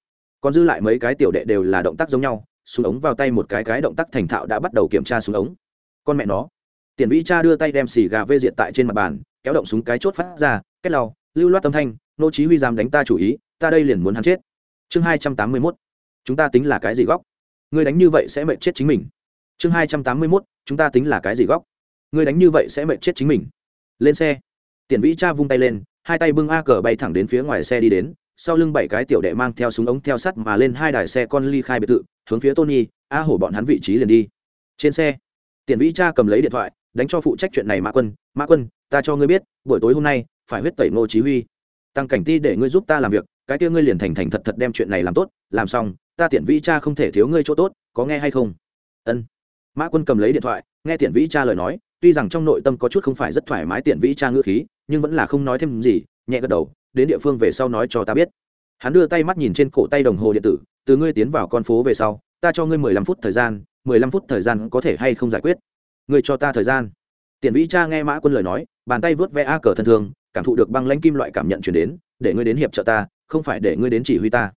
Còn dư lại mấy cái tiểu đệ đều là động tác giống nhau, súng ống vào tay một cái cái động tác thành thạo đã bắt đầu kiểm tra súng ống. Con mẹ nó. Tiền vĩ cha đưa tay đem xì gà vê diệt tại trên mặt bàn, kéo động súng cái chốt phát ra, kết lau, lưu loát tâm thanh, nô chí huy dám đánh ta chủ ý, ta đây liền muốn hắn chết. Chương 281 chúng ta tính là cái gì góc? Ngươi đánh như vậy sẽ mệt chết chính mình. Chương 281 chúng ta tính là cái gì góc? Ngươi đánh như vậy sẽ mệt chết chính mình. Lên xe. Tiền vĩ cha vung tay lên, hai tay bưng a cờ bay thẳng đến phía ngoài xe đi đến, sau lưng bảy cái tiểu đệ mang theo súng ống theo sắt mà lên hai đài xe con ly khai biệt thự, hướng phía tony, a hổ bọn hắn vị trí liền đi. Trên xe tiền vĩ cha cầm lấy điện thoại, đánh cho phụ trách chuyện này mã quân mã quân, ta cho ngươi biết, buổi tối hôm nay, phải huyết tẩy ngô chí huy. Tăng cảnh ti để ngươi giúp ta làm việc, cái kia ngươi liền thành thành thật thật đem chuyện này làm tốt, làm xong, ta tiện vĩ cha không thể thiếu ngươi chỗ tốt, có nghe hay không? Ân mã quân cầm lấy điện thoại, nghe tiện vĩ cha lời nói, tuy rằng trong nội tâm có chút không phải rất thoải mái tiện vĩ cha ngữ khí, nhưng vẫn là không nói thêm gì, nhẹ gật đầu, đến địa phương về sau nói cho ta biết. Hắn đưa tay mắt nhìn trên cổ tay đồng hồ điện tử, từ ngươi tiến vào con phố về sau, ta cho ngươi mười lăm phút thời gian, mười lăm phút thời gian có thể hay không giải quyết? Ngươi cho ta thời gian. Tiện vĩ cha nghe mã quân lời nói, bàn tay vớt ve a cờ thân thương, cảm thụ được băng lãnh kim loại cảm nhận chuyển đến, để ngươi đến hiệp trợ ta, không phải để ngươi đến chỉ huy ta.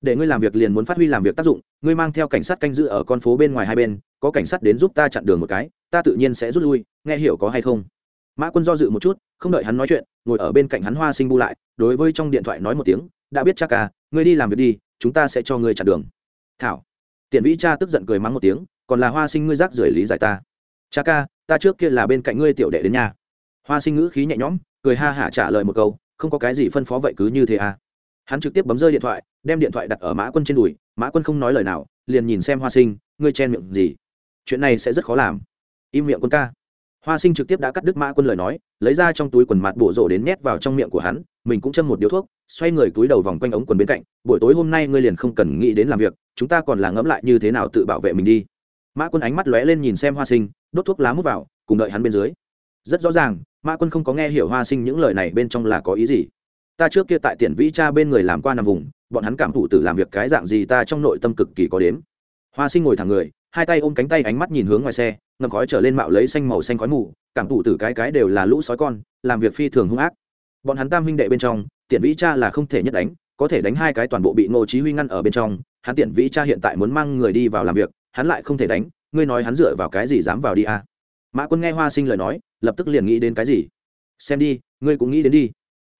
Để ngươi làm việc liền muốn phát huy làm việc tác dụng, ngươi mang theo cảnh sát canh giữ ở con phố bên ngoài hai bên có cảnh sát đến giúp ta chặn đường một cái, ta tự nhiên sẽ rút lui, nghe hiểu có hay không? Mã quân do dự một chút, không đợi hắn nói chuyện, ngồi ở bên cạnh hắn hoa sinh bu lại, đối với trong điện thoại nói một tiếng, đã biết cha ca à, ngươi đi làm việc đi, chúng ta sẽ cho ngươi chặn đường. Thảo. Tiện vĩ cha tức giận cười mắng một tiếng, còn là hoa sinh ngươi rác rưởi lý giải ta. Cha ca, ta trước kia là bên cạnh ngươi tiểu đệ đến nhà. Hoa sinh ngữ khí nhẹ nhõm, cười ha hả trả lời một câu, không có cái gì phân phó vậy cứ như thế à. Hắn trực tiếp bấm rơi điện thoại, đem điện thoại đặt ở mã quân trên đùi, mã quân không nói lời nào, liền nhìn xem hoa sinh, ngươi chen miệng gì? Chuyện này sẽ rất khó làm. Im miệng quân ca. Hoa sinh trực tiếp đã cắt đứt mã quân lời nói, lấy ra trong túi quần mặt bổ rộ đến nhét vào trong miệng của hắn, mình cũng châm một điếu thuốc, xoay người túi đầu vòng quanh ống quần bên cạnh, buổi tối hôm nay ngươi liền không cần nghĩ đến làm việc, chúng ta còn là ngẫm lại như thế nào tự bảo vệ mình đi. Mã quân ánh mắt lóe lên nhìn xem hoa sinh, đốt thuốc lá mút vào, cùng đợi hắn bên dưới. Rất rõ ràng, mã quân không có nghe hiểu hoa sinh những lời này bên trong là có ý gì. Ta trước kia tại tiền vĩ cha bên người làm qua nằm vùng, bọn hắn cảm thụ tử làm việc cái dạng gì ta trong nội tâm cực kỳ có đếm. Hoa sinh ngồi thẳng người hai tay ôm cánh tay ánh mắt nhìn hướng ngoài xe ngầm khói trở lên mạo lấy xanh màu xanh khói mù, cảm thủ tử cái cái đều là lũ sói con, làm việc phi thường hung ác. Bọn hắn tam huynh đệ bên trong tiện vĩ cha là không thể nhất đánh, có thể đánh hai cái toàn bộ bị ngô chí huy ngăn ở bên trong, hắn tiện vĩ cha hiện tại muốn mang người đi vào làm việc, hắn lại không thể đánh, ngươi nói hắn dựa vào cái gì dám vào đi à? Mã quân nghe hoa sinh lời nói, lập tức liền nghĩ đến cái gì? Xem đi, ngươi cũng nghĩ đến đi.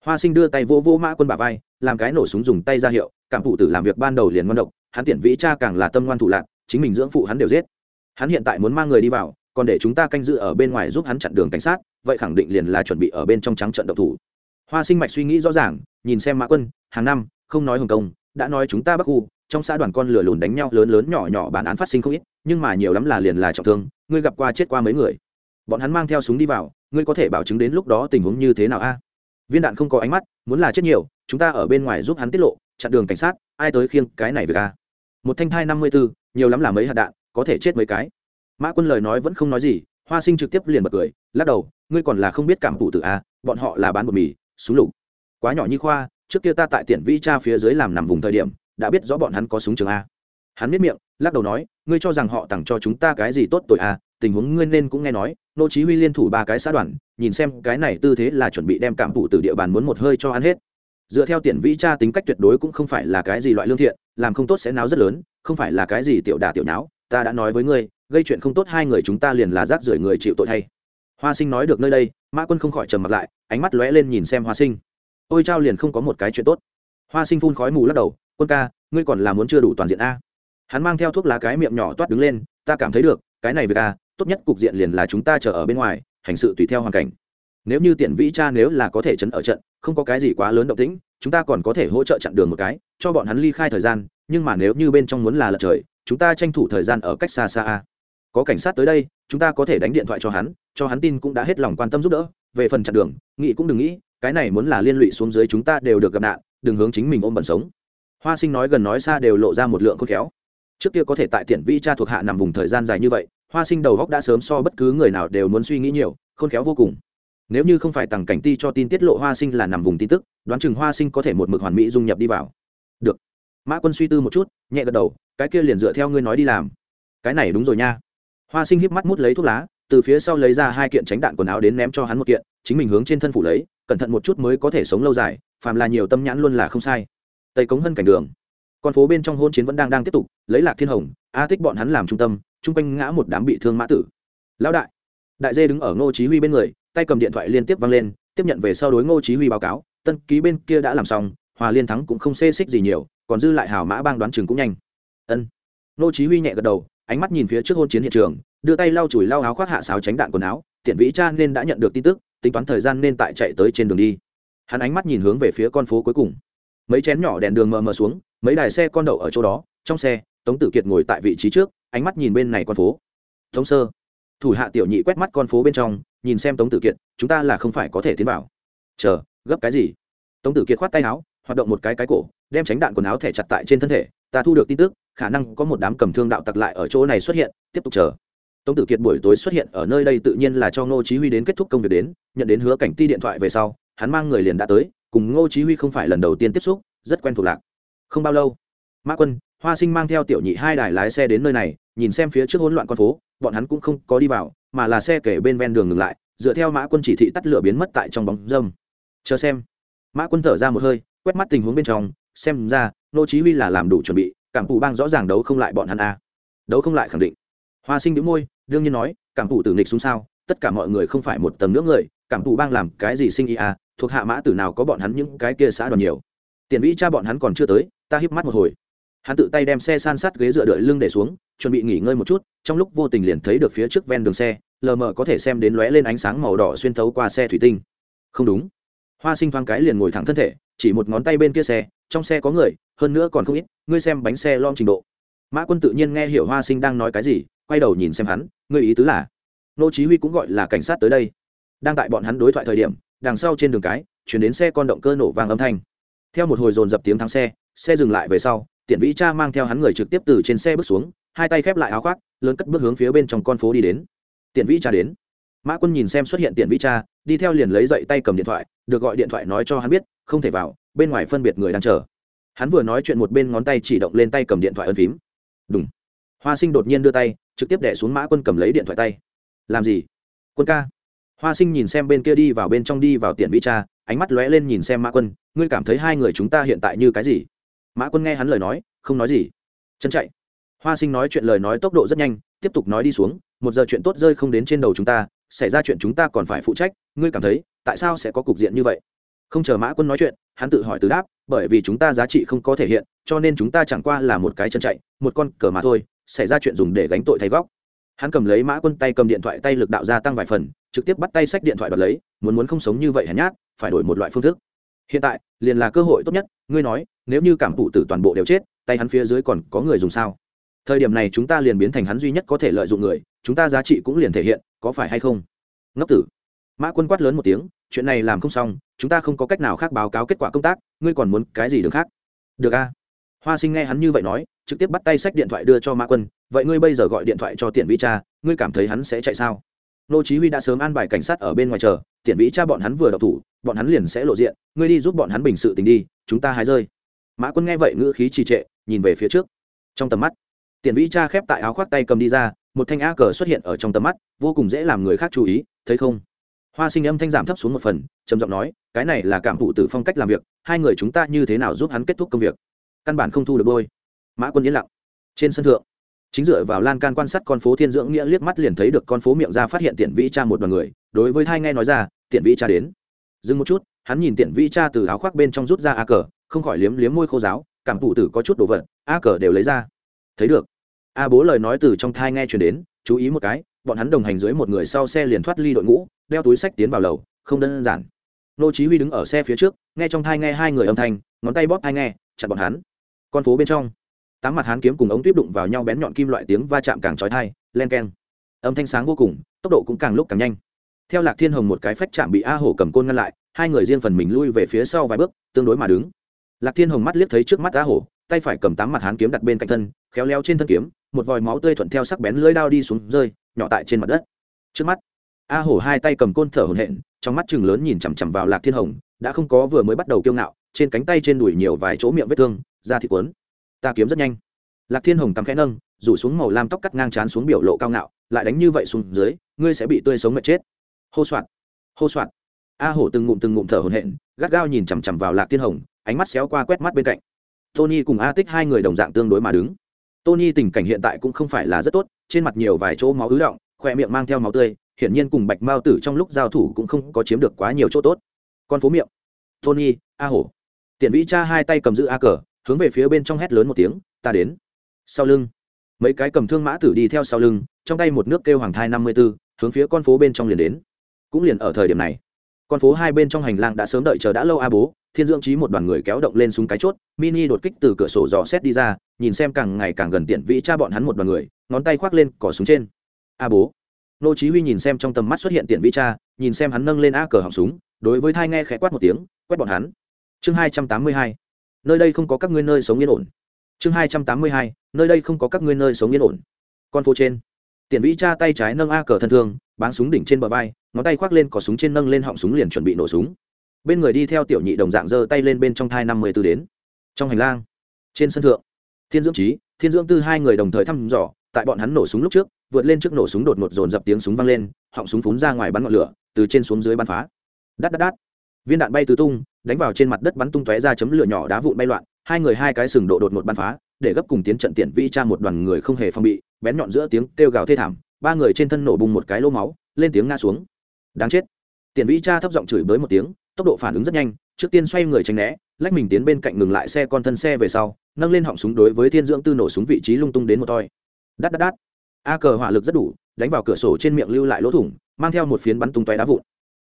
Hoa sinh đưa tay vô vô mã quân bả vai, làm cái nổ súng dùng tay ra hiệu, cảm thủ tử làm việc ban đầu liền ngon độc, hắn tiện vĩ cha càng là tâm ngoan thủ lạc chính mình dưỡng phụ hắn đều giết. Hắn hiện tại muốn mang người đi vào, còn để chúng ta canh giữ ở bên ngoài giúp hắn chặn đường cảnh sát, vậy khẳng định liền là chuẩn bị ở bên trong trắng trận độc thủ. Hoa sinh mạch suy nghĩ rõ ràng, nhìn xem mã quân, hàng năm, không nói hồng kông đã nói chúng ta bắc khu, trong xã đoàn con lửa lùn đánh nhau, lớn lớn nhỏ nhỏ bản án phát sinh không ít, nhưng mà nhiều lắm là liền là trọng thương, ngươi gặp qua chết qua mấy người. Bọn hắn mang theo súng đi vào, ngươi có thể bảo chứng đến lúc đó tình huống như thế nào a? Viên đạn không có ánh mắt, muốn là chết nhiều, chúng ta ở bên ngoài giúp hắn tiết lộ, chặn đường cảnh sát, ai tới khiêng cái này về a? Một thanh thai năm mươi bốn nhiều lắm là mấy hạt đạn, có thể chết mấy cái. Mã quân lời nói vẫn không nói gì, hoa sinh trực tiếp liền bật cười, lắc đầu, ngươi còn là không biết cảm thụ tự a, bọn họ là bán bột mì, súng lục. Quá nhỏ như khoa, trước kia ta tại tiện vi cha phía dưới làm nằm vùng thời điểm, đã biết rõ bọn hắn có súng trường a. Hắn biết miệng, lắc đầu nói, ngươi cho rằng họ tặng cho chúng ta cái gì tốt tội a, tình huống ngươi nên cũng nghe nói, nô chí huy liên thủ ba cái xã đoàn, nhìn xem cái này tư thế là chuẩn bị đem cảm thụ từ địa bàn muốn một hơi cho hắn hết dựa theo tiền vĩ cha tính cách tuyệt đối cũng không phải là cái gì loại lương thiện, làm không tốt sẽ náo rất lớn, không phải là cái gì tiểu đà tiểu náo ta đã nói với ngươi, gây chuyện không tốt hai người chúng ta liền là rác rưởi người chịu tội thay. Hoa sinh nói được nơi đây, mã quân không khỏi trầm mặt lại, ánh mắt lóe lên nhìn xem hoa sinh. Ôi trao liền không có một cái chuyện tốt. Hoa sinh phun khói mù lắc đầu, quân ca, ngươi còn là muốn chưa đủ toàn diện a? Hắn mang theo thuốc lá cái miệng nhỏ toát đứng lên, ta cảm thấy được, cái này việc ca tốt nhất cục diện liền là chúng ta chờ ở bên ngoài, hành sự tùy theo hoàn cảnh nếu như tiện vĩ cha nếu là có thể chấn ở trận, không có cái gì quá lớn động tĩnh, chúng ta còn có thể hỗ trợ chặn đường một cái, cho bọn hắn ly khai thời gian, nhưng mà nếu như bên trong muốn là lật trời, chúng ta tranh thủ thời gian ở cách xa xa a. Có cảnh sát tới đây, chúng ta có thể đánh điện thoại cho hắn cho hắn tin cũng đã hết lòng quan tâm giúp đỡ, về phần chặn đường, nghĩ cũng đừng nghĩ, cái này muốn là liên lụy xuống dưới chúng ta đều được gặp nạn, đừng hướng chính mình ôm bẩn sống. Hoa sinh nói gần nói xa đều lộ ra một lượng khôn khéo. Trước kia có thể tại tiện vi cha thuộc hạ nằm vùng thời gian dài như vậy, hoa sinh đầu góc đã sớm so bất cứ người nào đều muốn suy nghĩ nhiều, khôn khéo vô cùng nếu như không phải tằng cảnh ti cho tin tiết lộ hoa sinh là nằm vùng tin tức, đoán chừng hoa sinh có thể một mực hoàn mỹ dung nhập đi vào. Được. Mã quân suy tư một chút, nhẹ gật đầu, cái kia liền dựa theo ngươi nói đi làm. Cái này đúng rồi nha. Hoa sinh híp mắt mút lấy thuốc lá, từ phía sau lấy ra hai kiện tránh đạn quần áo đến ném cho hắn một kiện, chính mình hướng trên thân phủ lấy, cẩn thận một chút mới có thể sống lâu dài, phàm là nhiều tâm nhãn luôn là không sai. Tây cống hân cảnh đường. Con phố bên trong hôn chiến vẫn đang đang tiếp tục, lấy lạc thiên hồng, a tích bọn hắn làm trung tâm, chung quanh ngã một đám bị thương mã tử. Lão đại. Đại dê đứng ở ngô chí huy bên người tay cầm điện thoại liên tiếp vang lên, tiếp nhận về sau đối ngô chí huy báo cáo, tân ký bên kia đã làm xong, hòa liên thắng cũng không xê xích gì nhiều, còn dư lại hảo mã bang đoán chừng cũng nhanh. Ân. Ngô chí huy nhẹ gật đầu, ánh mắt nhìn phía trước hôn chiến hiện trường, đưa tay lau chùi lau áo khoác hạ sáo tránh đạn quần áo, tiện vĩ cha nên đã nhận được tin tức, tính toán thời gian nên tại chạy tới trên đường đi. Hắn ánh mắt nhìn hướng về phía con phố cuối cùng. Mấy chén nhỏ đèn đường mờ mờ xuống, mấy đài xe con đậu ở chỗ đó, trong xe, tống tử kiệt ngồi tại vị trí trước, ánh mắt nhìn bên này con phố. Tống sơ thủ hạ tiểu nhị quét mắt con phố bên trong, nhìn xem tống tử kiệt, chúng ta là không phải có thể tiến vào. Chờ, gấp cái gì? Tống tử kiệt khoát tay áo, hoạt động một cái cái cổ, đem tránh đạn quần áo thẻ chặt tại trên thân thể, ta thu được tin tức, khả năng có một đám cầm thương đạo tặc lại ở chỗ này xuất hiện, tiếp tục chờ. Tống tử kiệt buổi tối xuất hiện ở nơi đây tự nhiên là cho ngô chí huy đến kết thúc công việc đến, nhận đến hứa cảnh ti điện thoại về sau, hắn mang người liền đã tới, cùng ngô chí huy không phải lần đầu tiên tiếp xúc, rất quen thuộc lạc. Không bao lâu, mã quân, hoa sinh mang theo tiểu nhị hai đài lái xe đến nơi này, nhìn xem phía trước hỗn loạn con phố bọn hắn cũng không có đi vào, mà là xe kể bên ven đường ngừng lại, dựa theo mã quân chỉ thị tắt lửa biến mất tại trong bóng dâm. Chờ xem. Mã quân thở ra một hơi, quét mắt tình huống bên trong, xem ra, nô chí huy là làm đủ chuẩn bị, cảm phụ bang rõ ràng đấu không lại bọn hắn a. Đấu không lại khẳng định. Hoa sinh nhíu môi, đương nhiên nói, cảm phụ tử nghịch xuống sao, tất cả mọi người không phải một tầng nước người, cảm phụ bang làm cái gì sinh ý a, thuộc hạ mã tử nào có bọn hắn những cái kia xã đoàn nhiều. Tiền vĩ cha bọn hắn còn chưa tới, ta híp mắt một hồi. Hắn tự tay đem xe san sát ghế dựa đợi lưng để xuống chuẩn bị nghỉ ngơi một chút, trong lúc vô tình liền thấy được phía trước ven đường xe, lờ mờ có thể xem đến lóe lên ánh sáng màu đỏ xuyên thấu qua xe thủy tinh. Không đúng. Hoa sinh thoáng cái liền ngồi thẳng thân thể, chỉ một ngón tay bên kia xe, trong xe có người, hơn nữa còn không ít, ngươi xem bánh xe lom trình độ. Mã quân tự nhiên nghe hiểu hoa sinh đang nói cái gì, quay đầu nhìn xem hắn, ngươi ý tứ là? Nô chí huy cũng gọi là cảnh sát tới đây. Đang tại bọn hắn đối thoại thời điểm, đằng sau trên đường cái, chuyển đến xe con động cơ nổ vang âm thanh. Theo một hồi dồn dập tiếng thắng xe xe dừng lại về sau tiện vĩ cha mang theo hắn người trực tiếp từ trên xe bước xuống, hai tay khép lại áo khoác, lớn cất bước hướng phía bên trong con phố đi đến. Tiện vĩ cha đến. Mã quân nhìn xem xuất hiện tiện vĩ cha, đi theo liền lấy dậy tay cầm điện thoại, được gọi điện thoại nói cho hắn biết, không thể vào, bên ngoài phân biệt người đang chờ. Hắn vừa nói chuyện một bên ngón tay chỉ động lên tay cầm điện thoại ân phím. Đúng hoa sinh đột nhiên đưa tay, trực tiếp đẻ xuống mã quân cầm lấy điện thoại tay. Làm gì? Quân ca. Hoa sinh nhìn xem bên kia đi vào bên trong đi vào tiện vĩ cha, ánh mắt lóe lên nhìn xem mã quân, ngươi cảm thấy hai người chúng ta hiện tại như cái gì? Mã quân nghe hắn lời nói, không nói gì. Chân chạy. Hoa sinh nói chuyện lời nói tốc độ rất nhanh, tiếp tục nói đi xuống, một giờ chuyện tốt rơi không đến trên đầu chúng ta, xảy ra chuyện chúng ta còn phải phụ trách, ngươi cảm thấy, tại sao sẽ có cục diện như vậy? Không chờ mã quân nói chuyện, hắn tự hỏi từ đáp, bởi vì chúng ta giá trị không có thể hiện, cho nên chúng ta chẳng qua là một cái chân chạy, một con cờ mà thôi, xảy ra chuyện dùng để gánh tội thay góc. Hắn cầm lấy mã quân tay cầm điện thoại tay lực đạo gia tăng vài phần, trực tiếp bắt tay sách điện thoại đoạt lấy, muốn muốn không sống như vậy hèn nhát, phải đổi một loại phương thức hiện tại, liền là cơ hội tốt nhất, ngươi nói, nếu như cảm thụ tử toàn bộ đều chết, tay hắn phía dưới còn có người dùng sao? Thời điểm này chúng ta liền biến thành hắn duy nhất có thể lợi dụng người, chúng ta giá trị cũng liền thể hiện, có phải hay không? Ngốc tử. Mã quân quát lớn một tiếng, chuyện này làm không xong, chúng ta không có cách nào khác báo cáo kết quả công tác, ngươi còn muốn cái gì được khác? Được a. Hoa sinh nghe hắn như vậy nói, trực tiếp bắt tay sách điện thoại đưa cho mã quân, vậy ngươi bây giờ gọi điện thoại cho tiện Vi cha, ngươi cảm thấy hắn sẽ chạy sao? Nô chí huy đã sớm an bài cảnh sát ở bên ngoài chờ tiện vĩ cha bọn hắn vừa đọc thủ, bọn hắn liền sẽ lộ diện, ngươi đi giúp bọn hắn bình sự tình đi, chúng ta hái rơi. Mã quân nghe vậy ngữ khí trì trệ, nhìn về phía trước. Trong tầm mắt, tiện vĩ cha khép tại áo khoác tay cầm đi ra, một thanh a cờ xuất hiện ở trong tầm mắt, vô cùng dễ làm người khác chú ý, thấy không? Hoa sinh âm thanh giảm thấp xuống một phần, trầm giọng nói, cái này là cảm thụ từ phong cách làm việc, hai người chúng ta như thế nào giúp hắn kết thúc công việc? Căn bản không thu được đôi mã quân yên lặng. Trên sân thượng, chính dựa vào lan can quan sát con phố thiên dưỡng nghĩa liếc mắt liền thấy được con phố miệng ra phát hiện tiện vĩ cha một đoàn người đối với thai nghe nói ra, tiện vĩ cha đến. Dừng một chút, hắn nhìn tiện vĩ cha từ áo khoác bên trong rút ra a cờ, không khỏi liếm liếm môi khô giáo, cảm thụ tử có chút đồ vật, a cờ đều lấy ra. Thấy được. A bố lời nói từ trong thai nghe chuyển đến, chú ý một cái, bọn hắn đồng hành dưới một người sau xe liền thoát ly đội ngũ, đeo túi sách tiến vào lầu, không đơn giản. Nô chí huy đứng ở xe phía trước, nghe trong thai nghe hai người âm thanh, ngón tay bóp thai nghe, chặn bọn hắn. Con phố bên trong, tám mặt hắn kiếm cùng ống tuyếp đụng vào nhau bén nhọn kim loại tiếng va chạm càng chói tai len keng. Âm thanh sáng vô cùng, tốc độ cũng càng lúc càng nhanh theo lạc thiên hồng một cái phách chạm bị a hổ cầm côn ngăn lại, hai người riêng phần mình lui về phía sau vài bước, tương đối mà đứng. Lạc thiên hồng mắt liếc thấy trước mắt a hổ, tay phải cầm tám mặt hán kiếm đặt bên cạnh thân, khéo léo trên thân kiếm, một vòi máu tươi thuận theo sắc bén lưỡi đao đi xuống rơi, nhỏ tại trên mặt đất. Trước mắt, a hổ hai tay cầm côn thở hổn hển, trong mắt chừng lớn nhìn chằm chằm vào lạc thiên hồng, đã không có vừa mới bắt đầu kiêu ngạo, trên cánh tay trên đùi nhiều vài chỗ miệng vết thương, da thịt quấn ta kiếm rất nhanh. Lạc thiên hồng tắm khẽ nâng, rủ xuống màu lam tóc cắt ngang chán xuống biểu lộ cao ngạo, lại đánh như vậy xuống dưới, ngươi sẽ bị tươi sống mệt chết hô soạn hô soạn a hổ từng ngụm từng ngụm thở hổn hển, gắt gao nhìn chằm chằm vào lạc tiên hồng, ánh mắt xéo qua quét mắt bên cạnh. Tony cùng a tích hai người đồng dạng tương đối mà đứng. Tony tình cảnh hiện tại cũng không phải là rất tốt, trên mặt nhiều vài chỗ máu ứ động, khoe miệng mang theo máu tươi, hiển nhiên cùng bạch mao tử trong lúc giao thủ cũng không có chiếm được quá nhiều chỗ tốt. Con phố miệng. Tony, a hổ. Tiền vĩ cha hai tay cầm giữ a cờ, hướng về phía bên trong hét lớn một tiếng, ta đến. Sau lưng, mấy cái cầm thương mã tử đi theo sau lưng, trong tay một nước kêu hoàng thai năm mươi b ố hướng phía con phố bên trong liền đến cũng liền ở thời điểm này. Con phố hai bên trong hành lang đã sớm đợi chờ đã lâu a bố, thiên dưỡng trí một đoàn người kéo động lên súng cái chốt, mini đột kích từ cửa sổ dò xét đi ra, nhìn xem càng ngày càng gần tiện vĩ cha bọn hắn một đoàn người, ngón tay khoác lên cỏ súng trên. A bố. Nô chí huy nhìn xem trong tầm mắt xuất hiện tiện vĩ cha, nhìn xem hắn nâng lên a cờ họng súng, đối với thai nghe khẽ quát một tiếng, quét bọn hắn. Chương hai trăm tám mươi hai. Nơi đây không có các ngươi nơi sống yên ổn. Chương hai trăm tám mươi hai. Nơi đây không có các ngươi nơi sống yên ổn. Con phố trên. Tiện vĩ cha tay trái nâng a cờ thân thương, báng súng đỉnh trên bờ vai ngón tay khoác lên cò súng trên nâng lên họng súng liền chuẩn bị nổ súng. Bên người đi theo tiểu nhị đồng dạng giơ tay lên bên trong thai năm mươi tư đến. Trong hành lang, trên sân thượng, thiên dưỡng trí thiên dưỡng tư hai người đồng thời thăm dò, tại bọn hắn nổ súng lúc trước, vượt lên trước nổ súng đột ngột dồn dập tiếng súng vang lên, họng súng phún ra ngoài bắn ngọn lửa, từ trên xuống dưới bắn phá. Đắt đắt đắt viên đạn bay tứ tung, đánh vào trên mặt đất bắn tung tóe ra chấm lửa nhỏ đá vụn bay loạn, hai người hai cái sừng độ đột ngột bắn phá, để gấp cùng tiến trận tiện vi cha một đoàn người không hề phong bị, bén nhọn giữa tiếng kêu gào thê thảm, ba người trên thân nổ bùng một cái lô máu, lên tiếng ngã xuống đáng chết. Tiền vĩ cha thấp giọng chửi bới một tiếng, tốc độ phản ứng rất nhanh, trước tiên xoay người tránh né, lách mình tiến bên cạnh ngừng lại xe con thân xe về sau, nâng lên họng súng đối với thiên dưỡng tư nổ súng vị trí lung tung đến một toi. Đắt đắt đắt a cờ hỏa lực rất đủ, đánh vào cửa sổ trên miệng lưu lại lỗ thủng, mang theo một phiến bắn tung toé đá vụn.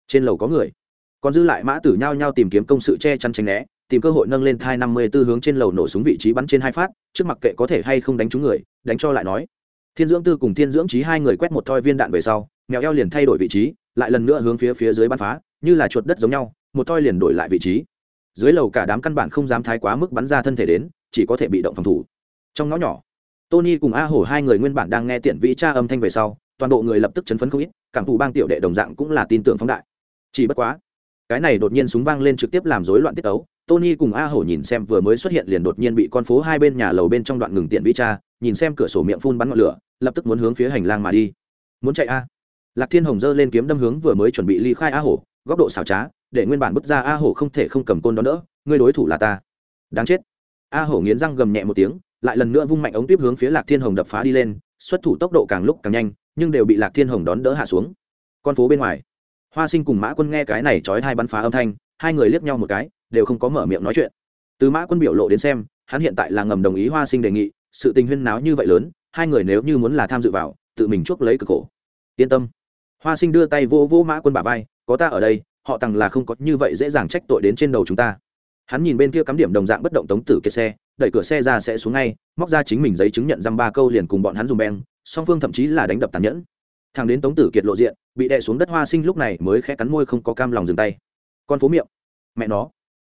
Trên lầu có người. Còn dư lại mã tử nhao nhao tìm kiếm công sự che chắn tránh né, tìm cơ hội nâng lên thai năm mươi tư hướng trên lầu nổ súng vị trí bắn trên hai phát, trước mặt kệ có thể hay không đánh trúng người, đánh cho lại nói. Thiên dưỡng tư cùng thiên dưỡng trí hai người quét một thoi viên đạn về sau, mèo eo liền thay đổi vị trí lại lần nữa hướng phía phía dưới bắn phá, như là chuột đất giống nhau, một toi liền đổi lại vị trí. Dưới lầu cả đám căn bản không dám thái quá mức bắn ra thân thể đến, chỉ có thể bị động phòng thủ. Trong ngõ nhỏ, tony cùng a hổ hai người nguyên bản đang nghe tiện vĩ cha âm thanh về sau, toàn bộ người lập tức chấn phấn không ít, cảm thụ bang tiểu đệ đồng dạng cũng là tin tưởng phóng đại. Chỉ bất quá, cái này đột nhiên súng vang lên trực tiếp làm rối loạn tiết tấu, tony cùng a hổ nhìn xem vừa mới xuất hiện liền đột nhiên bị con phố hai bên nhà lầu bên trong đoạn ngừng tiện vĩ cha nhìn xem cửa sổ miệng phun bắn ngọn lửa, lập tức muốn hướng phía hành lang mà đi. Muốn chạy a? Lạc thiên hồng giơ lên kiếm đâm hướng vừa mới chuẩn bị ly khai a hổ, góc độ xảo trá, để nguyên bản bứt ra a hổ không thể không cầm côn đó nữa ngươi đối thủ là ta. Đáng chết. A hổ nghiến răng gầm nhẹ một tiếng, lại lần nữa vung mạnh ống tiếp hướng phía lạc thiên hồng đập phá đi lên, xuất thủ tốc độ càng lúc càng nhanh, nhưng đều bị lạc thiên hồng đón đỡ hạ xuống. Con phố bên ngoài, hoa sinh cùng mã quân nghe cái này trói hai bắn phá âm thanh, hai người liếc nhau một cái, đều không có mở miệng nói chuyện. Từ mã quân biểu lộ đến xem, hắn hiện tại là ngầm đồng ý hoa sinh đề nghị, sự tình huyên náo như vậy lớn, hai người nếu như muốn là tham dự vào, tự mình chuốc lấy cực khổ. Yên tâm hoa sinh đưa tay vô vô mã quân bả vai, có ta ở đây, họ tằng là không có như vậy dễ dàng trách tội đến trên đầu chúng ta. Hắn nhìn bên kia cắm điểm đồng dạng bất động tống tử kiệt xe, đẩy cửa xe ra sẽ xuống ngay, móc ra chính mình giấy chứng nhận dăm ba câu liền cùng bọn hắn dùng beng, song phương thậm chí là đánh đập tàn nhẫn. Thằng đến tống tử kiệt lộ diện, bị đè xuống đất hoa sinh lúc này mới khẽ cắn môi không có cam lòng dừng tay. Con phố miệng. Mẹ nó.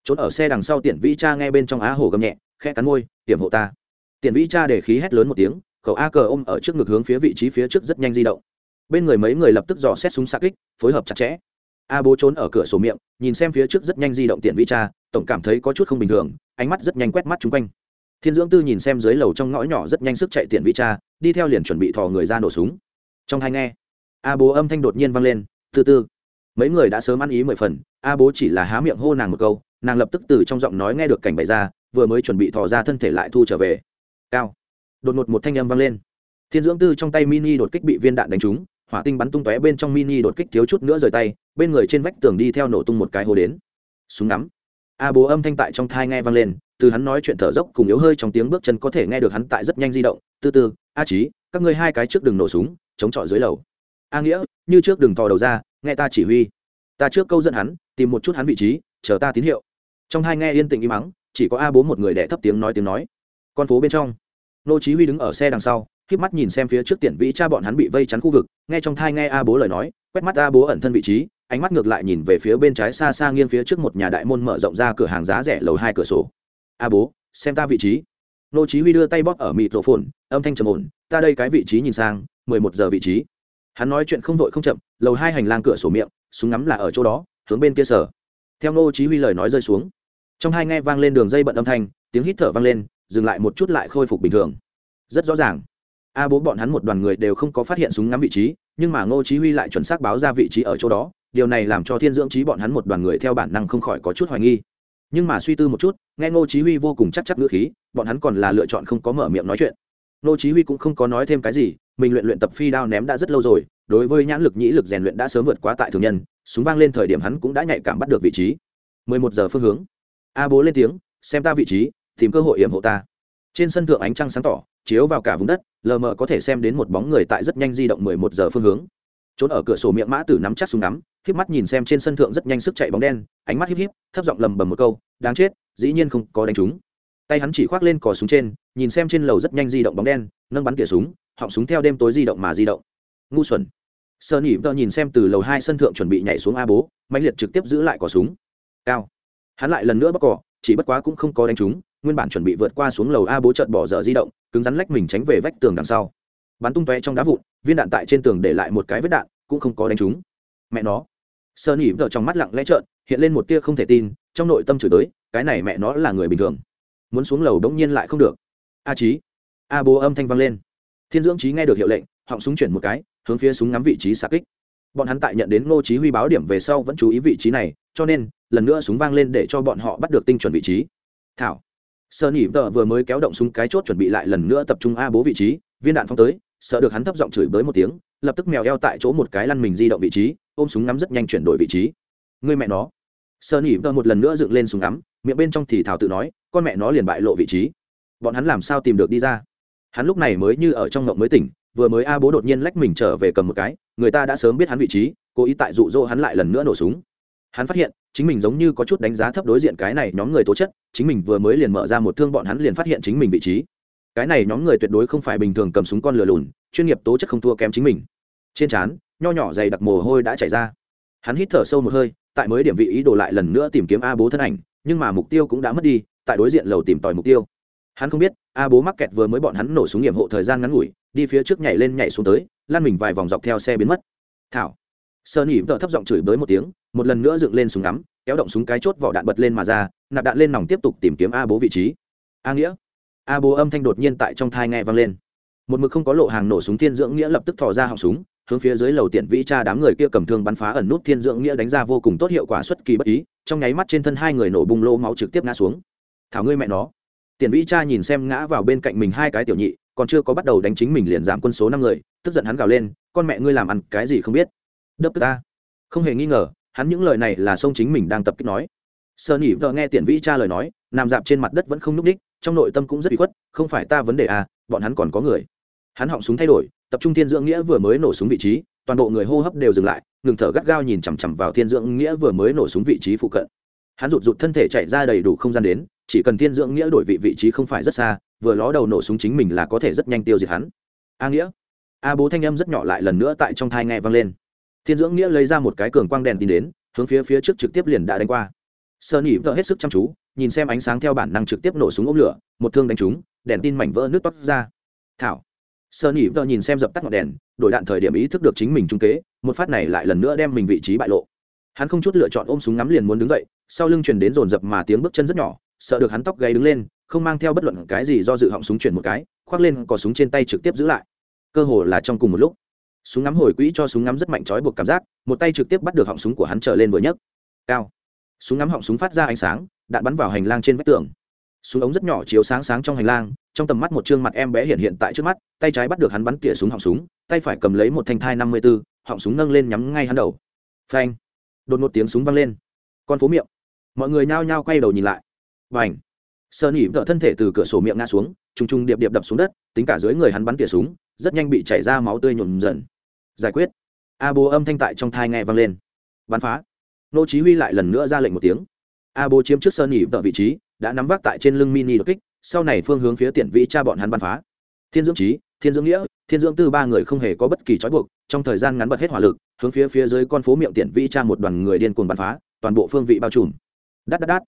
Trốn ở xe đằng sau tiện vĩ cha nghe bên trong á hồ gầm nhẹ, khẽ cắn môi tiềm hộ ta. Tiện vĩ cha để khí hét lớn một tiếng, khẩu a cờ ôm ở trước ngực hướng phía vị trí phía trước rất nhanh di động bên người mấy người lập tức dò xét súng xa kích, phối hợp chặt chẽ. A bố trốn ở cửa sổ miệng, nhìn xem phía trước rất nhanh di động tiện vĩ cha, tổng cảm thấy có chút không bình thường, ánh mắt rất nhanh quét mắt chung quanh. Thiên dưỡng tư nhìn xem dưới lầu trong ngõ nhỏ rất nhanh sức chạy tiện vĩ cha, đi theo liền chuẩn bị thò người ra nổ súng. Trong hai nghe, a bố âm thanh đột nhiên vang lên, từ từ. Mấy người đã sớm ăn ý mười phần, a bố chỉ là há miệng hô nàng một câu, nàng lập tức từ trong giọng nói nghe được cảnh bày ra, vừa mới chuẩn bị thò ra thân thể lại thu trở về. Cao. Đột ngột một thanh âm vang lên. Thiên dưỡng tư trong tay mini đột kích bị viên đạn đánh trúng hỏa tinh bắn tung tóe bên trong mini đột kích thiếu chút nữa rời tay, bên người trên vách tường đi theo nổ tung một cái hố đến. Súng ngắm. A bố âm thanh tại trong thai nghe vang lên, từ hắn nói chuyện thở dốc cùng yếu hơi trong tiếng bước chân có thể nghe được hắn tại rất nhanh di động. Từ từ, a trí các ngươi hai cái trước đừng nổ súng, chống chọi dưới lầu. A nghĩa, như trước đừng thò đầu ra, nghe ta chỉ huy. Ta trước câu dẫn hắn, tìm một chút hắn vị trí, chờ ta tín hiệu. Trong hai nghe yên tĩnh im mắng, chỉ có a bố một người đẻ thấp tiếng nói tiếng nói. Con phố bên trong. Nô chí huy đứng ở xe đằng sau khiếp mắt nhìn xem phía trước tiện vĩ cha bọn hắn bị vây chắn khu vực, nghe trong thai nghe a bố lời nói, quét mắt a bố ẩn thân vị trí, ánh mắt ngược lại nhìn về phía bên trái xa xa nghiêng phía trước một nhà đại môn mở rộng ra cửa hàng giá rẻ lầu hai cửa sổ. A bố, xem ta vị trí. Nô chí huy đưa tay bóp ở mịt rổ phồn âm thanh trầm ổn, ta đây cái vị trí nhìn sang 11 giờ vị trí. Hắn nói chuyện không vội không chậm, lầu hai hành lang cửa sổ miệng, súng ngắm là ở chỗ đó, hướng bên kia sở theo nô chí huy lời nói rơi xuống, trong hai nghe vang lên đường dây bận âm thanh, tiếng hít thở vang lên, dừng lại một chút lại khôi phục bình thường. Rất rõ ràng a bố bọn hắn một đoàn người đều không có phát hiện súng ngắm vị trí, nhưng mà ngô chí huy lại chuẩn xác báo ra vị trí ở chỗ đó. Điều này làm cho thiên dưỡng trí bọn hắn một đoàn người theo bản năng không khỏi có chút hoài nghi. Nhưng mà suy tư một chút, nghe ngô chí huy vô cùng chắc chắc ngữ khí, bọn hắn còn là lựa chọn không có mở miệng nói chuyện. Ngô chí huy cũng không có nói thêm cái gì, mình luyện luyện tập phi đao ném đã rất lâu rồi, đối với nhãn lực nhĩ lực rèn luyện đã sớm vượt quá tại thường nhân, súng vang lên thời điểm hắn cũng đã nhạy cảm bắt được vị trí. 11 giờ phương hướng. A bố lên tiếng, xem ta vị trí, tìm cơ hội yểm hộ ta. Trên sân thượng ánh trăng sáng tỏ chiếu vào cả vùng đất, lờ mờ có thể xem đến một bóng người tại rất nhanh di động 11 giờ phương hướng. Trốn ở cửa sổ miệng mã tử nắm chắc súng nắm híp mắt nhìn xem trên sân thượng rất nhanh sức chạy bóng đen, ánh mắt híp híp, thấp giọng lầm bầm một câu, đáng chết, dĩ nhiên không có đánh trúng. Tay hắn chỉ khoác lên cò súng trên, nhìn xem trên lầu rất nhanh di động bóng đen, nâng bắn tỉa súng, họng súng theo đêm tối di động mà di động. Ngu xuẩn. Sơ nỉ vợ nhìn xem từ lầu hai sân thượng chuẩn bị nhảy xuống a bố mạnh liệt trực tiếp giữ lại cò súng. Cao. Hắn lại lần nữa bóc cỏ chỉ bất quá cũng không có đánh trúng nguyên bản chuẩn bị vượt qua xuống lầu a bố trợt bỏ dở di động, cứng rắn lách mình tránh về vách tường đằng sau. Bắn tung toe trong đá vụn, viên đạn tại trên tường để lại một cái vết đạn, cũng không có đánh trúng. Mẹ nó. Sơn nhỉ vợ trong mắt lặng lẽ trợn, hiện lên một tia không thể tin, trong nội tâm chửi tới cái này mẹ nó là người bình thường. Muốn xuống lầu đống nhiên lại không được. A trí a bố âm thanh vang lên. Thiên dưỡng trí nghe được hiệu lệnh, họng súng chuyển một cái, hướng phía súng ngắm vị trí xa kích. Bọn hắn tại nhận đến ngô chí huy báo điểm về sau vẫn chú ý vị trí này, cho nên, lần nữa súng vang lên để cho bọn họ bắt được tinh chuẩn vị trí. Thảo sợ nỉ vợ vừa mới kéo động súng cái chốt chuẩn bị lại lần nữa tập trung a bố vị trí, viên đạn phóng tới, sợ được hắn thấp giọng chửi bới một tiếng, lập tức mèo eo tại chỗ một cái lăn mình di động vị trí, ôm súng ngắm rất nhanh chuyển đổi vị trí. Người mẹ nó. Sợ nỉ vợ một lần nữa dựng lên súng ngắm, miệng bên trong thì thảo tự nói, con mẹ nó liền bại lộ vị trí. Bọn hắn làm sao tìm được đi ra? Hắn lúc này mới như ở trong ngộng mới tỉnh, vừa mới a bố đột nhiên lách mình trở về cầm một cái, người ta đã sớm biết hắn vị trí, cố ý tại dụ dỗ hắn lại lần nữa nổ súng hắn phát hiện, chính mình giống như có chút đánh giá thấp đối diện cái này nhóm người tố chất, chính mình vừa mới liền mở ra một thương bọn hắn liền phát hiện chính mình vị trí. Cái này nhóm người tuyệt đối không phải bình thường cầm súng con lừa lùn, chuyên nghiệp tố chất không thua kém chính mình. Trên trán, nho nhỏ dày đặc mồ hôi đã chảy ra. Hắn hít thở sâu một hơi, tại mới điểm vị ý đồ lại lần nữa tìm kiếm a bố thân ảnh, nhưng mà mục tiêu cũng đã mất đi, tại đối diện lầu tìm tòi mục tiêu. Hắn không biết, a bố mắc kẹt vừa mới bọn hắn nổ súng nghiệm hộ thời gian ngắn ngủi, đi phía trước nhảy lên nhảy xuống tới lan mình vài vòng dọc theo xe biến mất. Thảo sơn ỉ vợ thấp giọng chửi bới một tiếng, một lần nữa dựng lên súng ngắm, kéo động súng cái chốt vỏ đạn bật lên mà ra, nạp đạn lên nòng tiếp tục tìm kiếm a bố vị trí. A nghĩa. A bố âm thanh đột nhiên tại trong thai nghe vang lên. Một mực không có lộ hàng nổ súng thiên dưỡng nghĩa lập tức thò ra họng súng, hướng phía dưới lầu tiện vĩ cha đám người kia cầm thương bắn phá ẩn nút thiên dưỡng nghĩa đánh ra vô cùng tốt hiệu quả xuất kỳ bất ý, trong nháy mắt trên thân hai người nổ bung lô máu trực tiếp ngã xuống. Thảo ngươi mẹ nó. Tiền vĩ cha nhìn xem ngã vào bên cạnh mình hai cái tiểu nhị, còn chưa có bắt đầu đánh chính mình liền giảm quân số năm người, tức giận hắn gào lên, con mẹ ngươi làm ăn cái gì không biết? Đớp ta. Không hề nghi ngờ, hắn những lời này là sông chính mình đang tập kích nói. Sơ nỉ vợ nghe tiền vĩ cha lời nói, nằm dạp trên mặt đất vẫn không n ú c ních trong nội tâm cũng rất bị khuất, không phải ta vấn đề à bọn hắn còn có người. Hắn họng súng thay đổi, tập trung thiên dưỡng nghĩa vừa mới nổ súng vị trí, toàn bộ người hô hấp đều dừng lại, ngừng thở gắt gao nhìn chằm chằm vào thiên dưỡng nghĩa vừa mới nổ súng vị trí phụ cận. Hắn rụt rụt thân thể chạy ra đầy đủ không gian đến, chỉ cần thiên dưỡng nghĩa đổi vị vị trí không phải rất xa, vừa ló đầu nổ súng chính mình là có thể rất nhanh tiêu diệt hắn. A nghĩa. A bố thanh âm rất nhỏ lại lần nữa tại trong thai nghe vang lên thiên dưỡng nghĩa lấy ra một cái cường quang đèn tin đến, hướng phía phía trước trực tiếp liền đã đánh qua. Sơn nỉ vợ hết sức chăm chú, nhìn xem ánh sáng theo bản năng trực tiếp nổ súng ống lửa, một thương đánh trúng, đèn tin mảnh vỡ nước toát ra. Thảo. Sơn nỉ vợ nhìn xem dập tắt ngọn đèn, đổi đạn thời điểm ý thức được chính mình trung kế, một phát này lại lần nữa đem mình vị trí bại lộ. Hắn không chút lựa chọn ôm súng ngắm liền muốn đứng dậy, sau lưng chuyển đến dồn dập mà tiếng bước chân rất nhỏ, sợ được hắn tóc gáy đứng lên, không mang theo bất luận cái gì do dự họng súng chuyển một cái, khoác lên có súng trên tay trực tiếp giữ lại. Cơ hồ là trong cùng một lúc súng ngắm hồi quỹ cho súng ngắm rất mạnh trói buộc cảm giác, một tay trực tiếp bắt được họng súng của hắn trở lên vừa nhấc. Cao. Súng ngắm họng súng phát ra ánh sáng, đạn bắn vào hành lang trên vách tường. Súng ống rất nhỏ chiếu sáng sáng trong hành lang, trong tầm mắt một chương mặt em bé hiện hiện tại trước mắt, tay trái bắt được hắn bắn tỉa súng họng súng, tay phải cầm lấy một thanh thai năm mươi b ố họng súng nâng lên nhắm ngay hắn đầu. Phanh. Đột một tiếng súng văng lên. Con phố miệng. Mọi người nhao nhao quay đầu nhìn lại. Và ảnh Sơn nỉ vợ thân thể từ cửa sổ miệng ngã xuống t r u n g t r u n g điệp điệp đập xuống đất, tính cả dưới người hắn bắn tỉa súng, rất nhanh bị chảy ra máu tươi nhuộm dần. Giải quyết. A bố âm thanh tại trong thai nghe vang lên. Bắn phá. Nô chí huy lại lần nữa ra lệnh một tiếng. A bố chiếm trước Sơn nỉ vợ vị trí, đã nắm vác tại trên lưng mini đột kích, sau này phương hướng phía tiện vĩ cha bọn hắn bắn phá. Thiên dưỡng trí, thiên dưỡng nghĩa, thiên dưỡng tư ba người không hề có bất kỳ trói buộc, trong thời gian ngắn bật hết hỏa lực, hướng phía phía dưới con phố miệng tiện vĩ cha một đoàn người điên cuồng bắn phá, toàn bộ phương vị bao trùm. Đắt đắt đắt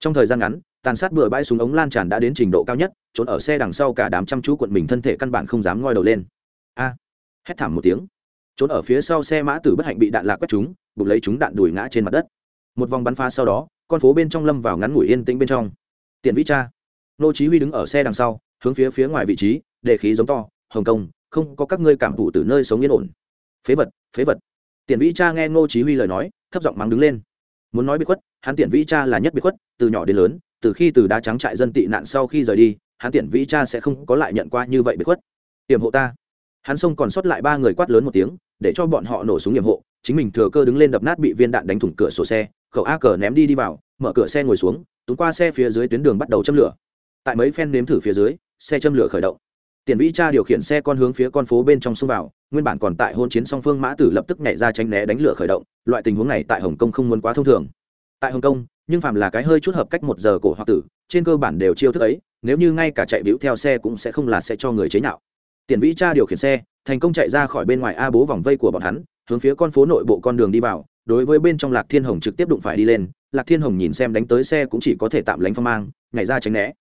trong thời gian ngắn tàn sát bừa bãi súng ống lan tràn đã đến trình độ cao nhất trốn ở xe đằng sau cả đám chăm chú quận mình thân thể căn bản không dám ngoi đầu lên. A hét thảm một tiếng. Trốn ở phía sau xe mã tử bất hạnh bị đạn lạc quét chúng bục lấy chúng đạn đùi ngã trên mặt đất. Một vòng bắn phá sau đó con phố bên trong lâm vào ngắn ngủi yên tĩnh bên trong. Tiện vĩ cha nô chí huy đứng ở xe đằng sau hướng phía phía ngoài vị trí để khí giống to hồng công, không có các ngươi cảm thụ từ nơi sống yên ổn. Phế vật phế vật. Tiền vĩ cha nghe nô chí huy lời nói thấp giọng mắng đứng lên. Muốn nói biệt khuất hắn tiền vĩ cha là nhất biệt khuất từ nhỏ đến lớn từ khi từ đá trắng trại dân tị nạn sau khi rời đi, hắn tiện vĩ cha sẽ không có lại nhận qua như vậy bị khuất. Tiềm hộ ta. Hắn xông còn sót lại ba người quát lớn một tiếng, để cho bọn họ nổ súng nhiệm hộ, chính mình thừa cơ đứng lên đập nát bị viên đạn đánh thủng cửa sổ xe, khẩu a cờ ném đi đi vào, mở cửa xe ngồi xuống, túm qua xe phía dưới tuyến đường bắt đầu châm lửa. Tại mấy phen nếm thử phía dưới, xe châm lửa khởi động. Tiền vĩ cha điều khiển xe con hướng phía con phố bên trong xông vào, nguyên bản còn tại hôn chiến song phương mã tử lập tức nhảy ra tránh né đánh lửa khởi động, loại tình huống này tại hồng kông không muốn quá thông thường. Tại hồng kông nhưng phạm là cái hơi chút hợp cách một giờ cổ hoặc tử, trên cơ bản đều chiêu thức ấy, nếu như ngay cả chạy víu theo xe cũng sẽ không là sẽ cho người chế nhạo. Tiền vĩ cha điều khiển xe, thành công chạy ra khỏi bên ngoài a bố vòng vây của bọn hắn, hướng phía con phố nội bộ con đường đi vào, đối với bên trong lạc thiên hồng trực tiếp đụng phải đi lên, lạc thiên hồng nhìn xem đánh tới xe cũng chỉ có thể tạm lánh phong mang, nhảy ra tránh né.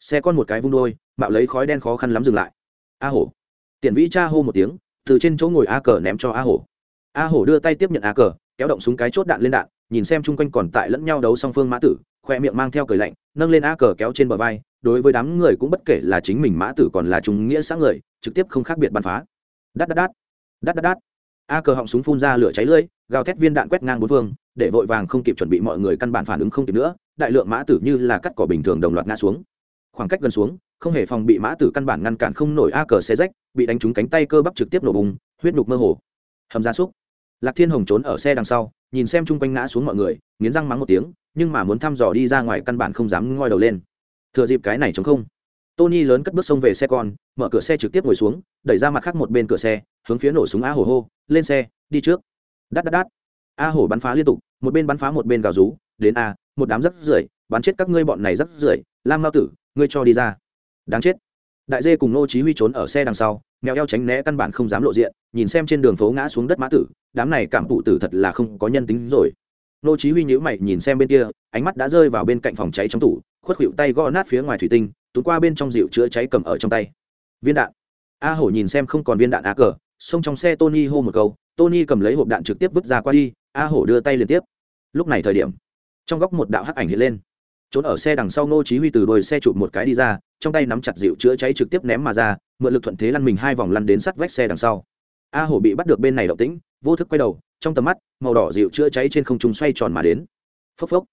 Xe con một cái vung đôi, mạo lấy khói đen khó khăn lắm dừng lại. A hổ. Tiền vĩ cha hô một tiếng, từ trên chỗ ngồi a cờ ném cho a hổ. A hổ đưa tay tiếp nhận a cờ, kéo động súng cái chốt đạn lên đạn nhìn xem chung quanh còn tại lẫn nhau đấu song phương mã tử, khoe miệng mang theo cười lạnh, nâng lên a cờ kéo trên bờ vai, đối với đám người cũng bất kể là chính mình mã tử còn là chúng nghĩa xã người, trực tiếp không khác biệt bắn phá. Đắt đắt đắt đắt đắt đắt a cờ họng súng phun ra lửa cháy lưỡi gào thét viên đạn quét ngang bốn phương, để vội vàng không kịp chuẩn bị mọi người căn bản phản ứng không kịp nữa, đại lượng mã tử như là cắt cỏ bình thường đồng loạt ngã xuống. Khoảng cách gần xuống, không hề phòng bị mã tử căn bản ngăn cản không nổi a cờ xe rách, bị đánh trúng cánh tay cơ bắp trực tiếp nổ bùng, huyết nhục mơ hồ. Hầm gia súc lạc thiên hồng trốn ở xe đằng sau, nhìn xem chung quanh ngã xuống mọi người, nghiến răng mắng một tiếng, nhưng mà muốn thăm dò đi ra ngoài căn bản không dám ngoi đầu lên. Thừa dịp cái này chống không, tony lớn cất bước xông về xe con, mở cửa xe trực tiếp ngồi xuống, đẩy ra mặt khác một bên cửa xe, hướng phía nổ súng a hổ hô, lên xe, đi trước. Đắt đắt đắt. A hổ bắn phá liên tục, một bên bắn phá một bên gào rú, đến a, một đám rắc rưởi, bắn chết các ngươi bọn này rắc rưởi, lam mao tử, ngươi cho đi ra. Đáng chết đại dê cùng nô chí huy trốn ở xe đằng sau, mèo eo tránh né căn bản không dám lộ diện, nhìn xem trên đường phố ngã xuống đất mã tử, đám này cảm phụ tử thật là không có nhân tính rồi. Nô chí huy nhíu mày nhìn xem bên kia, ánh mắt đã rơi vào bên cạnh phòng cháy trong tủ, khuất khuỵu tay gõ nát phía ngoài thủy tinh túm qua bên trong dịu chữa cháy cầm ở trong tay. Viên đạn. A hổ nhìn xem không còn viên đạn a cờ, xông trong xe tony hô một câu, tony cầm lấy hộp đạn trực tiếp vứt ra qua đi, a hổ đưa tay liên tiếp. Lúc này thời điểm, trong góc một đạo hắc ảnh hiện lên. Trốn ở xe đằng sau nô chí huy từ đuôi xe chụp một cái đi ra trong tay nắm chặt dịu chữa cháy trực tiếp ném mà ra, mượn lực thuận thế lăn mình hai vòng lăn đến sắt vách xe đằng sau. A hổ bị bắt được bên này động tĩnh, vô thức quay đầu, trong tầm mắt, màu đỏ dịu chữa cháy trên không trung xoay tròn mà đến. Phốc phốc.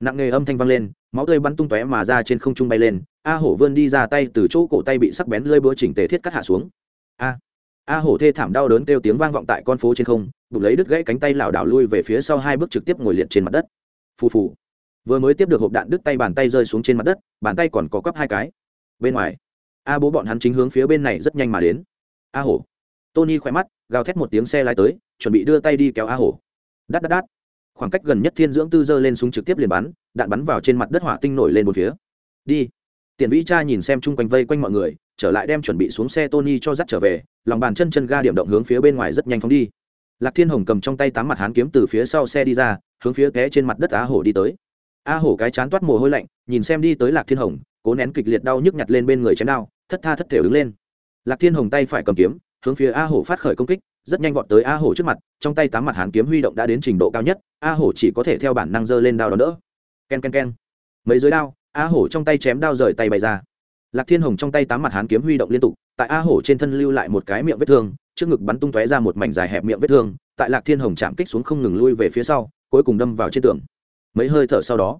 Nặng nghề âm thanh vang lên, máu tươi bắn tung tóe mà ra trên không trung bay lên, a hổ vươn đi ra tay từ chỗ cổ tay bị sắc bén lơi búa chỉnh tề thiết cắt hạ xuống. A. A hổ thê thảm đau đớn kêu tiếng vang vọng tại con phố trên không, bụng lấy đứt gãy cánh tay lảo đảo lui về phía sau hai bước trực tiếp ngồi liệt trên mặt đất. Phù phù. Vừa mới tiếp được hộp đạn đứt tay bàn tay rơi xuống trên mặt đất, bàn tay còn có quắp hai cái bên ngoài. A bố bọn hắn chính hướng phía bên này rất nhanh mà đến. A hổ. Tony khỏe mắt, gào thét một tiếng xe lái tới, chuẩn bị đưa tay đi kéo a hổ. Đắt đắt đắt khoảng cách gần nhất thiên dưỡng tư dơ lên súng trực tiếp liền bắn, đạn bắn vào trên mặt đất hỏa tinh nổi lên một phía. Đi. Tiền vĩ cha nhìn xem chung quanh vây quanh mọi người, trở lại đem chuẩn bị xuống xe tony cho dắt trở về, lòng bàn chân chân ga điểm động hướng phía bên ngoài rất nhanh phóng đi. Lạc thiên hồng cầm trong tay tám mặt hán kiếm từ phía sau xe đi ra, hướng phía té trên mặt đất a hổ đi tới. A hổ cái chán toát mồ hôi lạnh, nhìn xem đi tới lạc thiên hồng cố nén kịch liệt đau nhức nhặt lên bên người chém đao, thất tha thất thể đứng lên. Lạc thiên hồng tay phải cầm kiếm, hướng phía a hổ phát khởi công kích, rất nhanh vọt tới a hổ trước mặt, trong tay tám mặt hán kiếm huy động đã đến trình độ cao nhất, a hổ chỉ có thể theo bản năng giơ lên đao đón đỡ. K e n k e n k e n mấy dưới đao, a hổ trong tay chém đao rời tay bày ra. Lạc thiên hồng trong tay tám mặt hán kiếm huy động liên tục, tại a hổ trên thân lưu lại một cái miệng vết thương, trước ngực bắn tung tóe ra một mảnh dài hẹp miệng vết thương, tại lạc thiên hồng chạm kích xuống không ngừng lui về phía sau, cuối cùng đâm vào trên tường. Mấy hơi thở sau đó,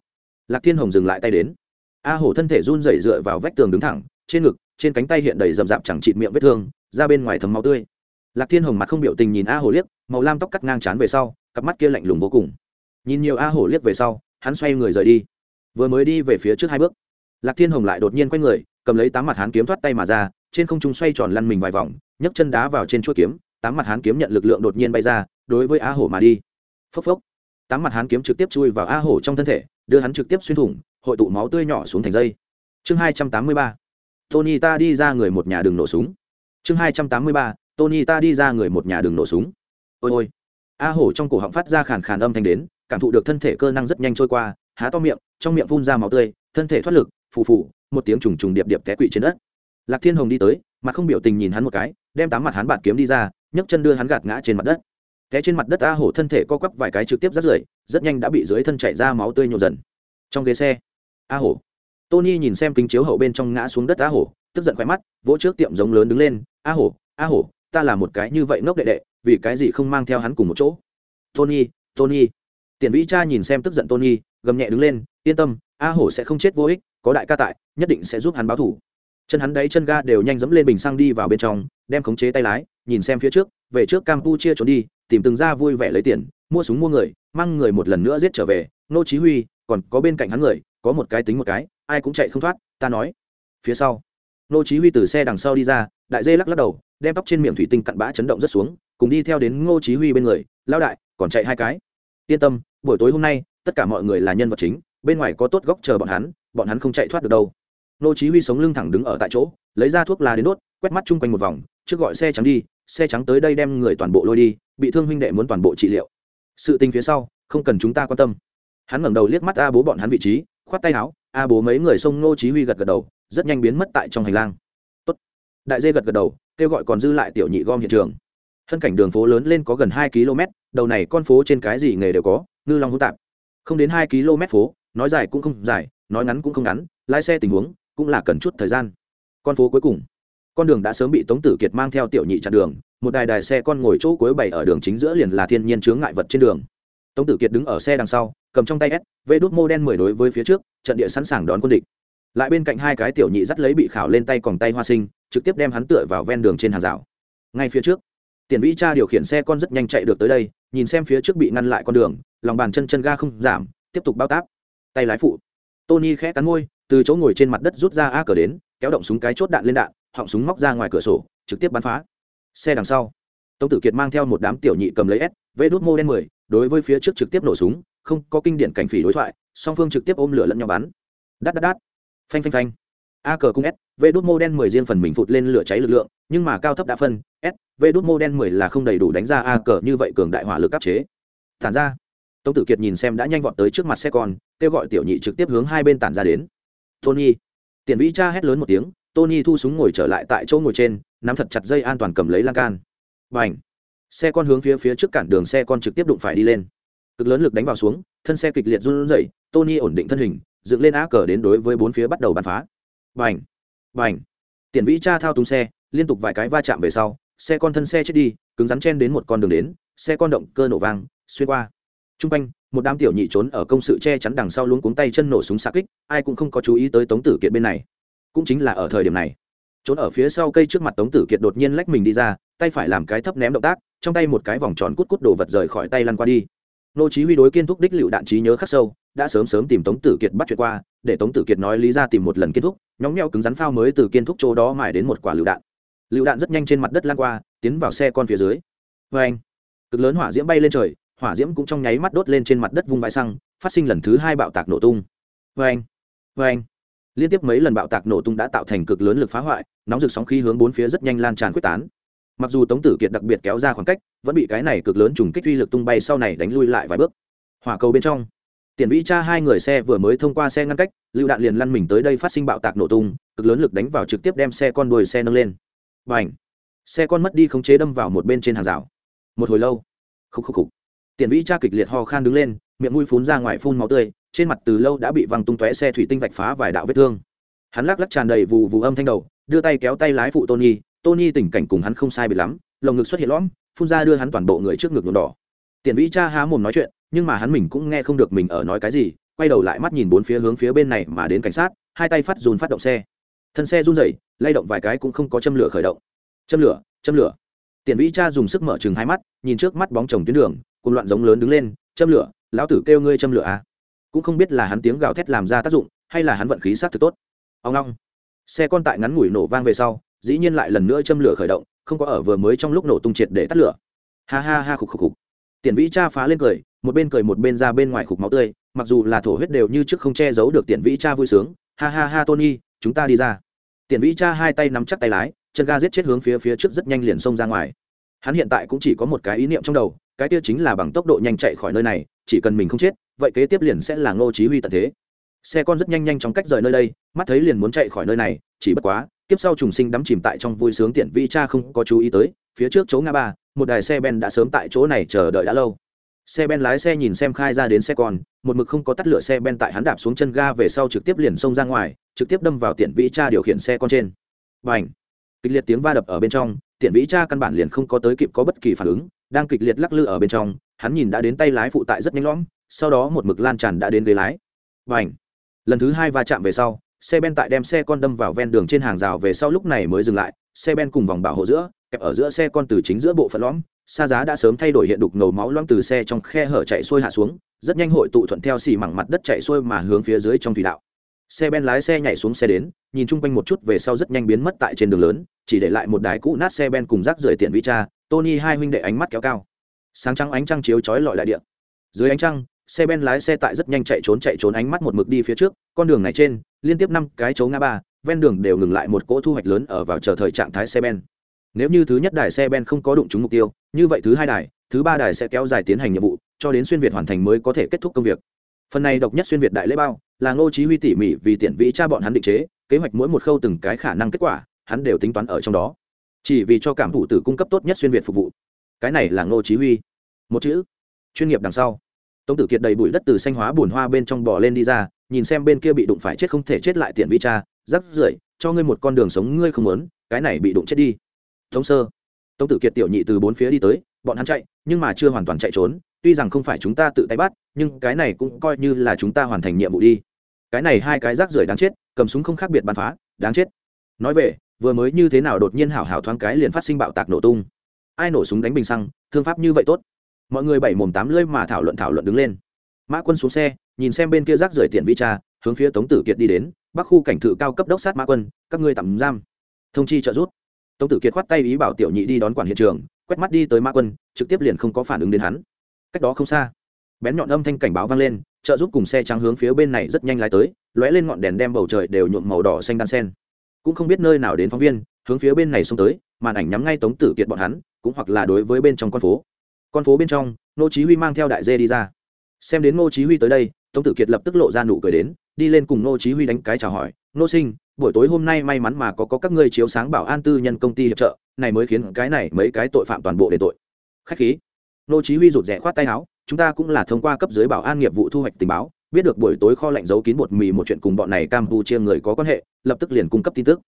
lạc thiên hồng dừng lại tay đến a hổ thân thể run rẩy dựa vào vách tường đứng thẳng, trên ngực, trên cánh tay hiện đầy rậm rạp chẳng chịt miệng vết thương, ra bên ngoài thấm máu tươi. Lạc thiên hồng mặt không biểu tình nhìn a hổ liếc, màu lam tóc cắt ngang chán về sau, cặp mắt kia lạnh lùng vô cùng. Nhìn nhiều a hổ liếc về sau, hắn xoay người rời đi. Vừa mới đi về phía trước hai bước, lạc thiên hồng lại đột nhiên quay người, cầm lấy tám mặt hán kiếm thoát tay mà ra, trên không trung xoay tròn lăn mình vài vòng, nhấc chân đá vào trên chuỗi kiếm, tám mặt hán kiếm nhận lực lượng đột nhiên bay ra, đối với a hổ mà đi. Phốc phốc. Tám mặt hán kiếm trực tiếp chui vào a hổ trong thân thể, đưa hắn trực tiếp xuyên thủng hội tụ máu tươi nhỏ xuống thành dây. Chương hai trăm tám mươi ba. Tony ta đi ra người một nhà đường nổ súng. Chương hai trăm tám mươi ba. Tony ta đi ra người một nhà đường nổ súng. Ôi ôi. A hổ trong cổ họng phát ra khàn khàn âm thanh đến, cảm thụ được thân thể cơ năng rất nhanh trôi qua, há to miệng, trong miệng phun ra máu tươi, thân thể thoát lực, phù phù, một tiếng trùng trùng điệp điệp té quỵ trên đất. Lạc thiên hồng đi tới, mặt không biểu tình nhìn hắn một cái, đem tám mặt hắn bạt kiếm đi ra, nhấc chân đưa hắn gạt ngã trên mặt đất. Té trên mặt đất a hổ thân thể co quắp vài cái trực tiếp rất rưởi, rất nhanh đã bị dưới thân chảy ra máu tươi nhộn dần. Trong ghế xe a hổ. Tony nhìn xem kính chiếu hậu bên trong ngã xuống đất a hổ, tức giận khoe mắt, vỗ trước tiệm giống lớn đứng lên a hổ a hổ, ta là một cái như vậy ngốc đệ đệ, vì cái gì không mang theo hắn cùng một chỗ? Tony tony. Tiền vĩ cha nhìn xem tức giận tony, gầm nhẹ đứng lên, yên tâm a hổ sẽ không chết vô ích, có đại ca tại, nhất định sẽ giúp hắn báo thủ chân hắn đáy chân ga đều nhanh dẫm lên bình xăng đi vào bên trong, đem khống chế tay lái, nhìn xem phía trước, về trước campuchia trốn đi, tìm từng ra vui vẻ lấy tiền, mua súng mua người, mang người một lần nữa giết trở về nô chí huy, còn có bên cạnh hắn người có một cái tính một cái, ai cũng chạy không thoát, ta nói. Phía sau, nô chí huy từ xe đằng sau đi ra, đại dê lắc lắc đầu, đem tóc trên miệng thủy tinh cặn bã chấn động rất xuống, cùng đi theo đến ngô chí huy bên người lao đại, còn chạy hai cái. Yên tâm, buổi tối hôm nay, tất cả mọi người là nhân vật chính, bên ngoài có tốt góc chờ bọn hắn bọn hắn không chạy thoát được đâu. Ngô chí huy sống lưng thẳng đứng ở tại chỗ, lấy ra thuốc lá đến đốt, quét mắt chung quanh một vòng, trước gọi xe trắng đi, xe trắng tới đây đem người toàn bộ lôi đi, bị thương huynh đệ muốn toàn bộ trị liệu. Sự tình phía sau, không cần chúng ta quan tâm. Hắn ngẩng đầu liếc mắt a bố bọn hắn vị trí khoát tay áo, a bố mấy người xông ngô chí huy gật gật đầu, rất nhanh biến mất tại trong hành lang. Tốt. Đại dê gật gật đầu, kêu gọi còn dư lại tiểu nhị gom hiện trường. Thân cảnh đường phố lớn lên có gần hai km, đầu này con phố trên cái gì nghề đều có, ngư long hỗn tạp. Không đến hai km phố, nói dài cũng không dài, nói ngắn cũng không ngắn, lái xe tình huống cũng là cần chút thời gian. Con phố cuối cùng. Con đường đã sớm bị tống tử kiệt mang theo tiểu nhị chặn đường, một đài đài xe con ngồi chỗ cuối bảy ở đường chính giữa liền là thiên nhiên chướng ngại vật trên đường. Tống tử kiệt đứng ở xe đằng sau cầm trong tay s vê đốt mô đen mười đối với phía trước, trận địa sẵn sàng đón quân địch. Lại bên cạnh hai cái tiểu nhị dắt lấy bị khảo lên tay còn tay hoa sinh, trực tiếp đem hắn tựa vào ven đường trên hàng rào. Ngay phía trước, tiền vĩ cha điều khiển xe con rất nhanh chạy được tới đây, nhìn xem phía trước bị ngăn lại con đường, lòng bàn chân chân ga không giảm, tiếp tục bao táp. Tay lái phụ. Tony khẽ cắn môi, từ chỗ ngồi trên mặt đất rút ra a cờ đến, kéo động súng cái chốt đạn lên đạn, họng súng móc ra ngoài cửa sổ, trực tiếp bắn phá. Xe đằng sau, tống tử kiệt mang theo một đám tiểu nhị cầm lấy s vê đốt mô đen mười, đối với phía trước trực tiếp nổ súng không có kinh điển cảnh phỉ đối thoại, song phương trực tiếp ôm lửa lẫn nhau bắn. Đắt đắt đắt phanh phanh phanh. A cờ cung s, v đốt mô đen mười riêng phần mình phụt lên lửa cháy lực lượng, nhưng mà cao thấp đã phân, s, v đốt mô đen mười là không đầy đủ đánh ra a cờ như vậy cường đại hỏa lực áp chế. Tản ra. Tống tử kiệt nhìn xem đã nhanh vọt tới trước mặt xe con, kêu gọi tiểu nhị trực tiếp hướng hai bên tản ra đến. Tony. Tiền vĩ cha hét lớn một tiếng, tony thu súng ngồi trở lại tại chỗ ngồi trên, nắm thật chặt dây an toàn cầm lấy lan can. B à n h xe con hướng phía phía trước cản đường, xe con trực tiếp đụng phải đi lên cực lớn lực đánh vào xuống, thân xe kịch liệt run rẩy, tony ổn định thân hình, dựng lên á cờ đến đối với bốn phía bắt đầu bắn phá. B à n h b à n h tiền vĩ cha thao túng xe, liên tục vài cái va chạm về sau, xe con thân xe chết đi, cứng rắn chen đến một con đường đến, xe con động cơ nổ vang, xuyên qua. T r u n g quanh, một đám tiểu nhị trốn ở công sự che chắn đằng sau luống cuống tay chân nổ súng xa kích, ai cũng không có chú ý tới tống tử kiệt bên này. Cũng chính là ở thời điểm này, trốn ở phía sau cây trước mặt tống tử kiệt đột nhiên lách mình đi ra, tay phải làm cái thấp ném động tác, trong tay một cái vòng tròn cút cút đồ vật rời khỏi tay lăn qua đi nô chí huy đối kiên thúc đích liệu đạn trí nhớ khắc sâu, đã sớm sớm tìm tống tử kiệt bắt chuyện qua, để tống tử kiệt nói lý ra tìm một lần kiên thúc, nhóng nheo cứng rắn phao mới từ kiên thúc chỗ đó mài đến một quả lựu đạn. Lựu đạn rất nhanh trên mặt đất lan qua, tiến vào xe con phía dưới. Với anh, cực lớn hỏa diễm bay lên trời, hỏa diễm cũng trong nháy mắt đốt lên trên mặt đất vung bãi xăng, phát sinh lần thứ hai bạo tạc nổ tung. Với anh với anh, liên tiếp mấy lần bạo tạc nổ tung đã tạo thành cực lớn lực phá hoại, nóng rực sóng khí hướng bốn phía rất nhanh lan tràn quyết tán mặc dù tống tử kiệt đặc biệt kéo ra khoảng cách, vẫn bị cái này cực lớn trùng kích uy lực tung bay sau này đánh lui lại vài bước. Hỏa cầu bên trong tiền vĩ cha hai người xe vừa mới thông qua xe ngăn cách, lựu đạn liền lăn mình tới đây phát sinh bạo tạc nổ tung, cực lớn lực đánh vào trực tiếp đem xe con đuôi xe nâng lên. Và ảnh xe con mất đi khống chế đâm vào một bên trên hàng rào. Một hồi lâu, khúc khúc khúc tiền vĩ cha kịch liệt ho khan đứng lên, miệng mũi phun ra ngoài phun máu tươi, trên mặt từ lâu đã bị văng tung tóe xe thủy tinh vạch phá vài đạo vết thương. Hắn lắc lắc tràn đầy vù vù âm thanh đầu, đưa tay kéo tay lái phụ tony tony tình cảnh cùng hắn không sai biệt lắm, lồng ngực xuất hiện lõm, phun ra đưa hắn toàn bộ người trước ngực nhuộm đỏ. Tiền vĩ cha há mồm nói chuyện, nhưng mà hắn mình cũng nghe không được mình ở nói cái gì, quay đầu lại mắt nhìn bốn phía hướng phía bên này mà đến cảnh sát, hai tay phát dùn phát động xe. Thân xe run rẩy, lay động vài cái cũng không có châm lửa khởi động. Châm lửa châm lửa. Tiền vĩ cha dùng sức mở trừng hai mắt, nhìn trước mắt bóng chồng tuyến đường, cùng loạn giống lớn đứng lên, châm lửa, lão tử kêu ngươi châm lửa à? Cũng không biết là hắn tiếng gào thét làm ra tác dụng, hay là hắn vận khí sát thực tốt. Ông ngoong. xe con tại ngắn ngủi nổ vang về sau dĩ nhiên lại lần nữa châm lửa khởi động, không có ở vừa mới trong lúc nổ tung triệt để tắt lửa. Ha ha ha khục khục khục. Tiền vĩ cha phá lên cười, một bên cười một bên ra bên ngoài khục máu tươi, mặc dù là thổ huyết đều như trước không che giấu được tiền vĩ cha vui sướng. Ha ha ha tony, chúng ta đi ra. Tiền vĩ cha hai tay nắm chắc tay lái, chân ga giết chết hướng phía phía trước rất nhanh liền xông ra ngoài. Hắn hiện tại cũng chỉ có một cái ý niệm trong đầu, cái kia chính là bằng tốc độ nhanh chạy khỏi nơi này, chỉ cần mình không chết, vậy kế tiếp liền sẽ là ngô chí huy tận thế. Xe con rất nhanh nhanh chóng cách rời nơi đây, mắt thấy liền muốn chạy khỏi nơi này, chỉ bất quá kiếp sau trùng sinh đắm chìm tại trong vui sướng tiện vi cha không có chú ý tới, phía trước chỗ ngã ba, một đài xe ben đã sớm tại chỗ này chờ đợi đã lâu. Xe ben lái xe nhìn xem khai ra đến xe con, một mực không có tắt lửa xe ben tại hắn đạp xuống chân ga về sau trực tiếp liền xông ra ngoài, trực tiếp đâm vào tiện vĩ cha điều khiển xe con trên. Và ảnh kịch liệt tiếng va đập ở bên trong, tiện vĩ cha căn bản liền không có tới kịp có bất kỳ phản ứng, đang kịch liệt lắc lư ở bên trong, hắn nhìn đã đến tay lái phụ tại rất nhanh lõm, sau đó một mực lan tràn đã đến ghế lái. Và ảnh lần thứ hai va chạm về sau xe ben tại đem xe con đâm vào ven đường trên hàng rào về sau lúc này mới dừng lại, xe ben cùng vòng bảo hộ giữa, kẹp ở giữa xe con từ chính giữa bộ phận lõm, xa giá đã sớm thay đổi hiện đục ngầu máu loang từ xe trong khe hở chạy xuôi hạ xuống, rất nhanh hội tụ thuận theo xì mẳng mặt đất chạy xuôi mà hướng phía dưới trong thủy đạo. Xe ben lái xe nhảy xuống xe đến, nhìn chung quanh một chút về sau rất nhanh biến mất tại trên đường lớn, chỉ để lại một đài cũ nát xe ben cùng rác rưởi tiện vi cha tony hai huynh đệ ánh mắt kéo cao. Sáng trắng ánh trăng chiếu chói lọi đại địa. Dưới ánh trăng xe ben lái xe tại rất nhanh chạy trốn chạy trốn ánh mắt một mực đi phía trước, con đường này trên, liên tiếp năm cái chấu ngã ba, ven đường đều ngừng lại một cỗ thu hoạch lớn ở vào chờ thời trạng thái xe ben. Nếu như thứ nhất đài xe ben không có đụng trúng mục tiêu, như vậy thứ hai đài, thứ ba đài sẽ kéo dài tiến hành nhiệm vụ, cho đến xuyên việt hoàn thành mới có thể kết thúc công việc. Phần này độc nhất xuyên việt đại lễ bao, là ngô chí huy tỉ mỉ vì tiện vĩ cha bọn hắn định chế, kế hoạch mỗi một khâu từng cái khả năng kết quả, hắn đều tính toán ở trong đó. Chỉ vì cho cảm thủ tử cung cấp tốt nhất xuyên việt phục vụ. Cái này là ngô chí huy. Một chữ, chuyên nghiệp đằng sau tống tử kiệt đầy bụi đất từ xanh hóa bùn hoa bên trong bò lên đi ra, nhìn xem bên kia bị đụng phải chết không thể chết lại tiện vi cha, rắc rưởi, cho ngươi một con đường sống ngươi không muốn, cái này bị đụng chết đi. Tống sơ, tống tử kiệt tiểu nhị từ bốn phía đi tới, bọn hắn chạy, nhưng mà chưa hoàn toàn chạy trốn, tuy rằng không phải chúng ta tự tay bắt, nhưng cái này cũng coi như là chúng ta hoàn thành nhiệm vụ đi. Cái này hai cái rác rưởi đáng chết, cầm súng không khác biệt bắn phá, đáng chết. Nói về, vừa mới như thế nào đột nhiên hảo hảo thoáng cái liền phát sinh bạo tạc nổ tung. Ai nổ súng đánh bình xăng, thương pháp như vậy tốt mọi người bảy mồm tám lưỡi mà thảo luận thảo luận đứng lên. Mã quân xuống xe, nhìn xem bên kia rác rưởi tiện vi cha hướng phía tống tử kiệt đi đến, bắc khu cảnh thự cao cấp đốc sát mã quân, các ngươi tạm giam. Thông chi trợ rút tống tử kiệt khoát tay ý bảo tiểu nhị đi đón quản hiện trường, quét mắt đi tới mã quân, trực tiếp liền không có phản ứng đến hắn. Cách đó không xa, bén nhọn âm thanh cảnh báo vang lên, trợ giúp cùng xe trắng hướng phía bên này rất nhanh lái tới, lóe lên ngọn đèn đem bầu trời đều nhuộm màu đỏ xanh đan sen. Cũng không biết nơi nào đến phóng viên, hướng phía bên này xông tới, màn ảnh nhắm ngay tống tử kiệt bọn hắn, cũng hoặc là đối với bên trong con phố con phố bên trong, ngô chí huy mang theo đại dê đi ra. Xem đến ngô chí huy tới đây, tống tử kiệt lập tức lộ ra nụ cười đến, đi lên cùng ngô chí huy đánh cái chào hỏi, ngô sinh, buổi tối hôm nay may mắn mà có có các ngươi chiếu sáng bảo an tư nhân công ty hiệp trợ, này mới khiến cái này mấy cái tội phạm toàn bộ để tội. Khách khí. Ngô chí huy rụt rè khoát tay áo, chúng ta cũng là thông qua cấp dưới bảo an nghiệp vụ thu hoạch tình báo, biết được buổi tối kho lạnh giấu kín bột mì một chuyện cùng bọn này campuchia người có quan hệ, lập tức liền cung cấp tin tức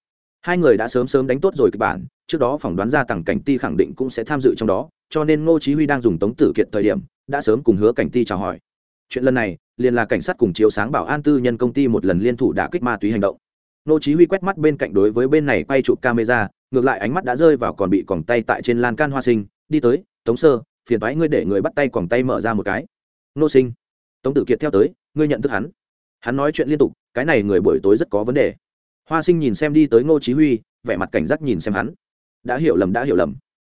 hai người đã sớm sớm đánh tốt rồi kịch bản, trước đó phỏng đoán ra tầng cảnh ti khẳng định cũng sẽ tham dự trong đó, cho nên ngô chí huy đang dùng tống tử kiện thời điểm, đã sớm cùng hứa cảnh ti chào hỏi. Chuyện lần này, liền là cảnh sát cùng chiếu sáng bảo an tư nhân công ty một lần liên thủ đả kích ma túy hành động. Ngô chí huy quét mắt bên cạnh đối với bên này quay chụp camera, ngược lại ánh mắt đã rơi vào còn bị còng tay tại trên lan can hoa sinh, đi tới, tống sơ, phiền toái ngươi để người bắt tay còng tay mở ra một cái. Ngô sinh. Tống tử kiệt theo tới, ngươi nhận thức hắn. Hắn nói chuyện liên tục, cái này người buổi tối rất có vấn đề hoa sinh nhìn xem đi tới ngô chí huy, vẻ mặt cảnh giác nhìn xem hắn. Đã hiểu lầm, đã hiểu lầm.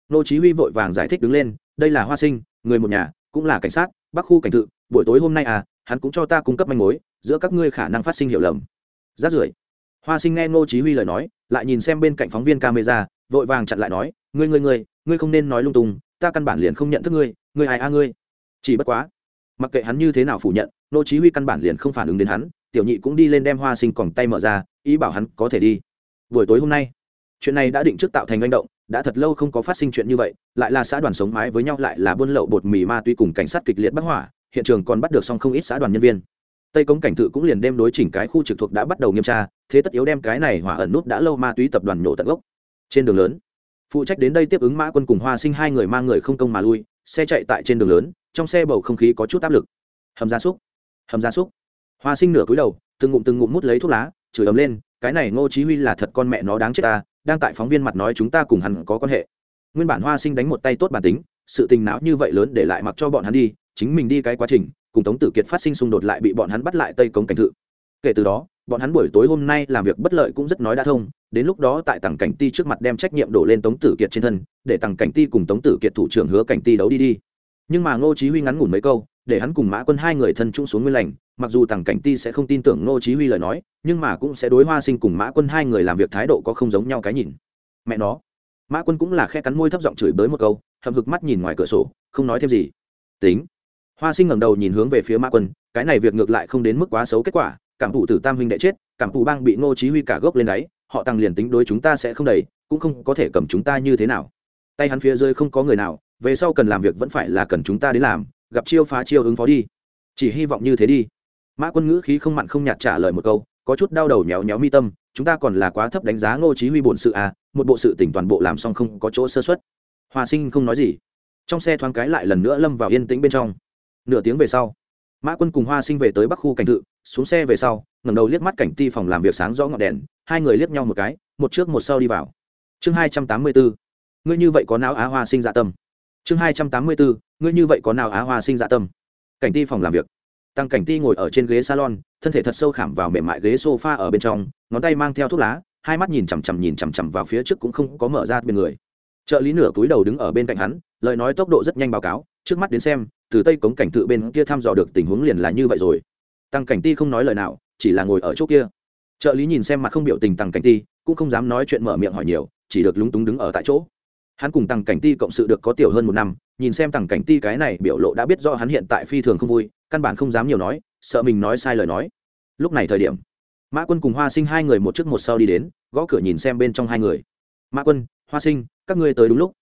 Ngô chí huy vội vàng giải thích đứng lên, đây là hoa sinh, người một nhà, cũng là cảnh sát, bắc khu cảnh tự buổi tối hôm nay à hắn cũng cho ta cung cấp manh mối, giữa các ngươi khả năng phát sinh hiểu lầm. Rát rưởi. Hoa sinh nghe ngô chí huy lời nói, lại nhìn xem bên cạnh phóng viên camera, vội vàng chặn lại nói, ngươi ngươi ngươi ngươi không nên nói lung tung, ta căn bản liền không nhận thức ngươi ngươi ai a ngươi? Chỉ bất quá, mặc kệ hắn như thế nào phủ nhận, Ngô chí huy căn bản liền không phản ứng đến hắn tiểu nhị cũng đi lên đem hoa sinh còn tay mở ra, ý bảo hắn có thể đi. Buổi tối hôm nay, chuyện này đã định trước tạo thành manh động, đã thật lâu không có phát sinh chuyện như vậy, lại là xã đoàn sống mái với nhau, lại là buôn lậu bột mì ma túy cùng cảnh sát kịch liệt bắt hỏa, hiện trường còn bắt được xong không ít xã đoàn nhân viên. Tây cống cảnh thự cũng liền đem đối chỉnh cái khu trực thuộc đã bắt đầu nghiêm tra, thế tất yếu đem cái này hỏa ẩn nút đã lâu ma túy tập đoàn nhổ tận gốc. Trên đường lớn, phụ trách đến đây tiếp ứng mã quân cùng hoa sinh hai người mang người không công mà lui, xe chạy tại trên đường lớn, trong xe bầu không khí có chút áp lực. Hầm gia súc, hầm gia súc hoa sinh nửa cúi đầu, từng ngụm từng ngụm mút lấy thuốc lá, chửi ấm lên, cái này ngô chí huy là thật con mẹ nó đáng chết ta, đang tại phóng viên mặt nói chúng ta cùng hắn có quan hệ. Nguyên bản hoa sinh đánh một tay tốt bản tính, sự tình não như vậy lớn để lại mặc cho bọn hắn đi, chính mình đi cái quá trình, cùng tống tử kiệt phát sinh xung đột lại bị bọn hắn bắt lại tây cống cảnh thự. Kể từ đó, bọn hắn buổi tối hôm nay làm việc bất lợi cũng rất nói đã thông, đến lúc đó tại tầng cảnh ti trước mặt đem trách nhiệm đổ lên tống tử kiệt trên thân, để tầng cảnh ti cùng tống tử kiệt thủ trưởng hứa cảnh ti đấu đi đi nhưng mà ngô chí huy ngắn ngủn mấy câu, để hắn cùng mã quân hai người thân chung xuống nguyên lành, mặc dù tầng cảnh ti sẽ không tin tưởng ngô chí huy lời nói, nhưng mà cũng sẽ đối hoa sinh cùng mã quân hai người làm việc thái độ có không giống nhau cái nhìn. Mẹ nó. Mã quân cũng là khe cắn môi thấp giọng chửi bới một câu, hậm hực mắt nhìn ngoài cửa sổ, không nói thêm gì. Tính. Hoa sinh ngẩng đầu nhìn hướng về phía mã quân, cái này việc ngược lại không đến mức quá xấu kết quả, cảm thụ tử tam huynh đệ chết, cảm thụ bang bị ngô chí huy cả gốc lên đấy họ tăng liền tính đối chúng ta sẽ không đầy, cũng không có thể cầm chúng ta như thế nào. Tay hắn phía dưới không có người nào về sau cần làm việc vẫn phải là cần chúng ta đến làm, gặp chiêu phá chiêu ứng phó đi. Chỉ hy vọng như thế đi. Mã quân ngữ khí không mặn không nhạt trả lời một câu, có chút đau đầu nhéo nhéo mi tâm, chúng ta còn là quá thấp đánh giá ngô chí huy bổn sự à một bộ sự tỉnh toàn bộ làm xong không có chỗ sơ suất. Hòa sinh không nói gì. Trong xe thoáng cái lại lần nữa lâm vào yên tĩnh bên trong. Nửa tiếng về sau, mã quân cùng hoa sinh về tới bắc khu cảnh thự, xuống xe về sau, ngẩng đầu liếc mắt cảnh ti phòng làm việc sáng rõ ngọn đèn, hai người liếc nhau một cái, một trước một sau đi vào. Chương hai trăm tám mươi bốn ngươi như vậy có não á hoa sinh dạ tâm chương hai trăm tám mươi bốn ngươi như vậy có nào á hoa sinh dạ tâm? Cảnh ti phòng làm việc. Tăng cảnh ti ngồi ở trên ghế salon, thân thể thật sâu khảm vào mềm mại ghế sofa ở bên trong, ngón tay mang theo thuốc lá, hai mắt nhìn chằm chằm nhìn chằm chằm vào phía trước cũng không có mở ra bên người. Trợ lý nửa túi đầu đứng ở bên cạnh hắn, lời nói tốc độ rất nhanh báo cáo, trước mắt đến xem, từ tây cống cảnh tự bên kia thăm dò được tình huống liền là như vậy rồi. Tăng cảnh ti không nói lời nào, chỉ là ngồi ở chỗ kia. Trợ lý nhìn xem mặt không biểu tình tăng cảnh ti, cũng không dám nói chuyện mở miệng hỏi nhiều, chỉ được lúng túng đứng ở tại chỗ hắn cùng Tằng cảnh ti cộng sự được có tiểu hơn một năm, nhìn xem Tằng cảnh ti cái này biểu lộ đã biết do hắn hiện tại phi thường không vui, căn bản không dám nhiều nói, sợ mình nói sai lời nói. Lúc này thời điểm, mã quân cùng hoa sinh hai người một trước một sau đi đến, gõ cửa nhìn xem bên trong hai người. Mã quân, hoa sinh, các ngươi tới đúng lúc.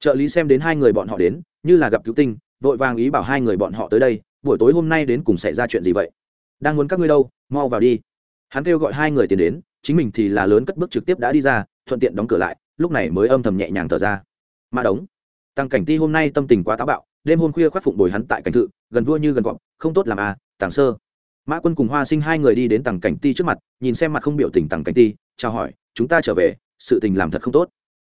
Trợ lý xem đến hai người bọn họ đến, như là gặp cứu tinh, vội vàng ý bảo hai người bọn họ tới đây, buổi tối hôm nay đến cùng xảy ra chuyện gì vậy? Đang muốn các ngươi đâu, mau vào đi. Hắn kêu gọi hai người tiến đến, chính mình thì là lớn cất bước trực tiếp đã đi ra, thuận tiện đóng cửa lại lúc này mới âm thầm nhẹ nhàng thở ra. Mã đống, tăng cảnh ti hôm nay tâm tình quá táo bạo, đêm hôm khuya khoác phụng bồi hắn tại cảnh thự, gần vua như gần cọp, không tốt làm à tàng sơ. Mã quân cùng hoa sinh hai người đi đến tàng cảnh ti trước mặt, nhìn xem mặt không biểu tình tàng cảnh ti, chào hỏi, chúng ta trở về, sự tình làm thật không tốt.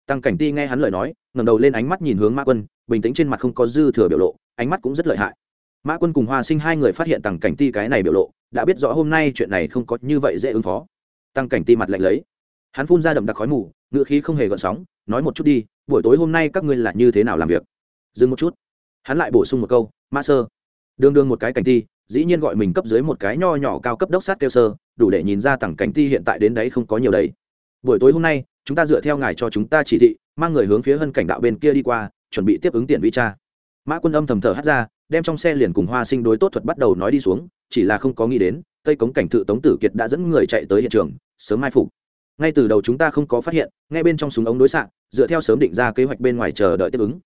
Tăng cảnh ti nghe hắn lời nói, ngẩng đầu lên ánh mắt nhìn hướng mã quân, bình tĩnh trên mặt không có dư thừa biểu lộ, ánh mắt cũng rất lợi hại. Mã quân cùng hoa sinh hai người phát hiện tăng cảnh ti cái này biểu lộ, đã biết rõ hôm nay chuyện này không có như vậy dễ ứng phó. Tăng cảnh ti mặt lạnh lấy hắn phun ra đậm đặc khói mù ngựa khí không hề gợn sóng, nói một chút đi, buổi tối hôm nay các ngươi là như thế nào làm việc? Dừng một chút. Hắn lại bổ sung một câu, Ma sơ. Đương đương một cái cảnh ti, dĩ nhiên gọi mình cấp dưới một cái nho nhỏ cao cấp đốc sát kêu sơ, đủ để nhìn ra tặng cảnh ti hiện tại đến đấy không có nhiều đấy. Buổi tối hôm nay, chúng ta dựa theo ngài cho chúng ta chỉ thị, mang người hướng phía hân cảnh đạo bên kia đi qua, chuẩn bị tiếp ứng tiền vi cha mã quân âm thầm thở hắt ra, đem trong xe liền cùng hoa sinh đối tốt thuật bắt đầu nói đi xuống, chỉ là không có nghĩ đến, tây cống cảnh thự tống tử kiệt đã dẫn người chạy tới hiện trường, sớm mai phục ngay từ đầu chúng ta không có phát hiện, ngay bên trong súng ống đối xạ, dựa theo sớm định ra kế hoạch bên ngoài chờ đợi tiếp ứng.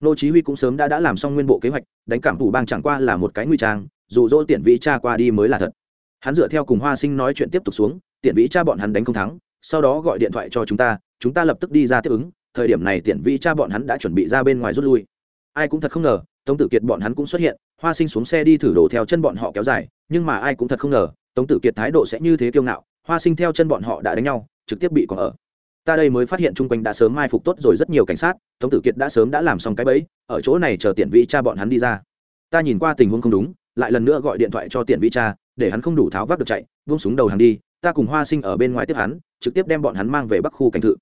Nô chí huy cũng sớm đã đã làm xong nguyên bộ kế hoạch, đánh cảm thủ bang chẳng qua là một cái nguy trang, dù dỗ tiện vĩ cha qua đi mới là thật. Hắn dựa theo cùng hoa sinh nói chuyện tiếp tục xuống tiện vĩ cha bọn hắn đánh không thắng, sau đó gọi điện thoại cho chúng ta chúng ta lập tức đi ra tiếp ứng, thời điểm này tiện vĩ cha bọn hắn đã chuẩn bị ra bên ngoài rút lui. Ai cũng thật không ngờ, tống tử kiệt bọn hắn cũng xuất hiện, hoa sinh xuống xe đi thử đổ theo chân bọn họ kéo dài, nhưng mà ai cũng thật không ngờ, tống tử kiệt thái độ sẽ như thế kiêu ngạo, hoa sinh theo chân bọn họ đã đánh nhau trực tiếp bị còn ở. Ta đây mới phát hiện chung quanh đã sớm mai phục tốt rồi rất nhiều cảnh sát, tống tử kiệt đã sớm đã làm xong cái bẫy, ở chỗ này chờ tiện vĩ cha bọn hắn đi ra. Ta nhìn qua tình huống không đúng, lại lần nữa gọi điện thoại cho tiện vĩ cha, để hắn không đủ tháo vác được chạy vung súng đầu hàng đi, ta cùng hoa sinh ở bên ngoài tiếp hắn, trực tiếp đem bọn hắn mang về bắc khu cảnh thự.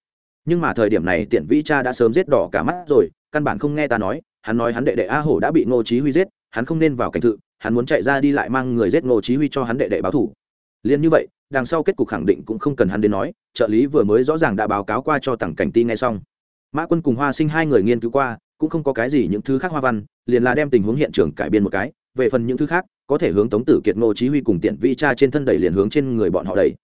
Nhưng mà thời điểm này tiện vĩ cha đã sớm giết đỏ cả mắt rồi, căn bản không nghe ta nói, hắn nói hắn đệ đệ a hổ đã bị ngô chí huy giết, hắn không nên vào cảnh thự, hắn muốn chạy ra đi lại mang người giết ngô chí huy cho hắn đệ đệ báo thù liên như vậy đằng sau kết cục khẳng định cũng không cần hắn đến nói, trợ lý vừa mới rõ ràng đã báo cáo qua cho tặng cảnh ti nghe xong. Mã quân cùng hoa sinh hai người nghiên cứu qua, cũng không có cái gì những thứ khác hoa văn, liền là đem tình huống hiện trường cải biên một cái, về phần những thứ khác, có thể hướng tống tử kiệt, ngô chí huy cùng tiện vi cha trên thân đẩy liền hướng trên người bọn họ đẩy.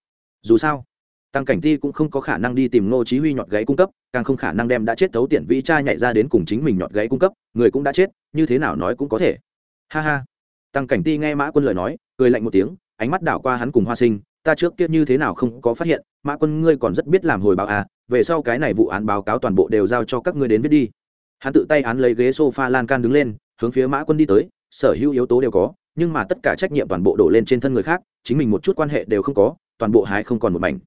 Dù sao tăng cảnh ti cũng không có khả năng đi tìm ngô chí huy nhọt gáy cung cấp, càng không khả năng đem đã chết tấu tiện vi cha nhảy ra đến cùng chính mình nhọt gáy cung cấp, người cũng đã chết, như thế nào nói cũng có thể. Ha ha. Tăng cảnh ti nghe mã quân lời nói, cười lạnh một tiếng, ánh mắt đảo qua hắn cùng hoa sinh ta trước kia như thế nào không có phát hiện, mã quân ngươi còn rất biết làm hồi báo à về sau cái này vụ án báo cáo toàn bộ đều giao cho các ngươi đến viết đi. Hắn tự tay án lấy ghế sofa lan can đứng lên, hướng phía mã quân đi tới, sở hữu yếu tố đều có, nhưng mà tất cả trách nhiệm toàn bộ đổ lên trên thân người khác, chính mình một chút quan hệ đều không có, toàn bộ hái không còn một mảnh.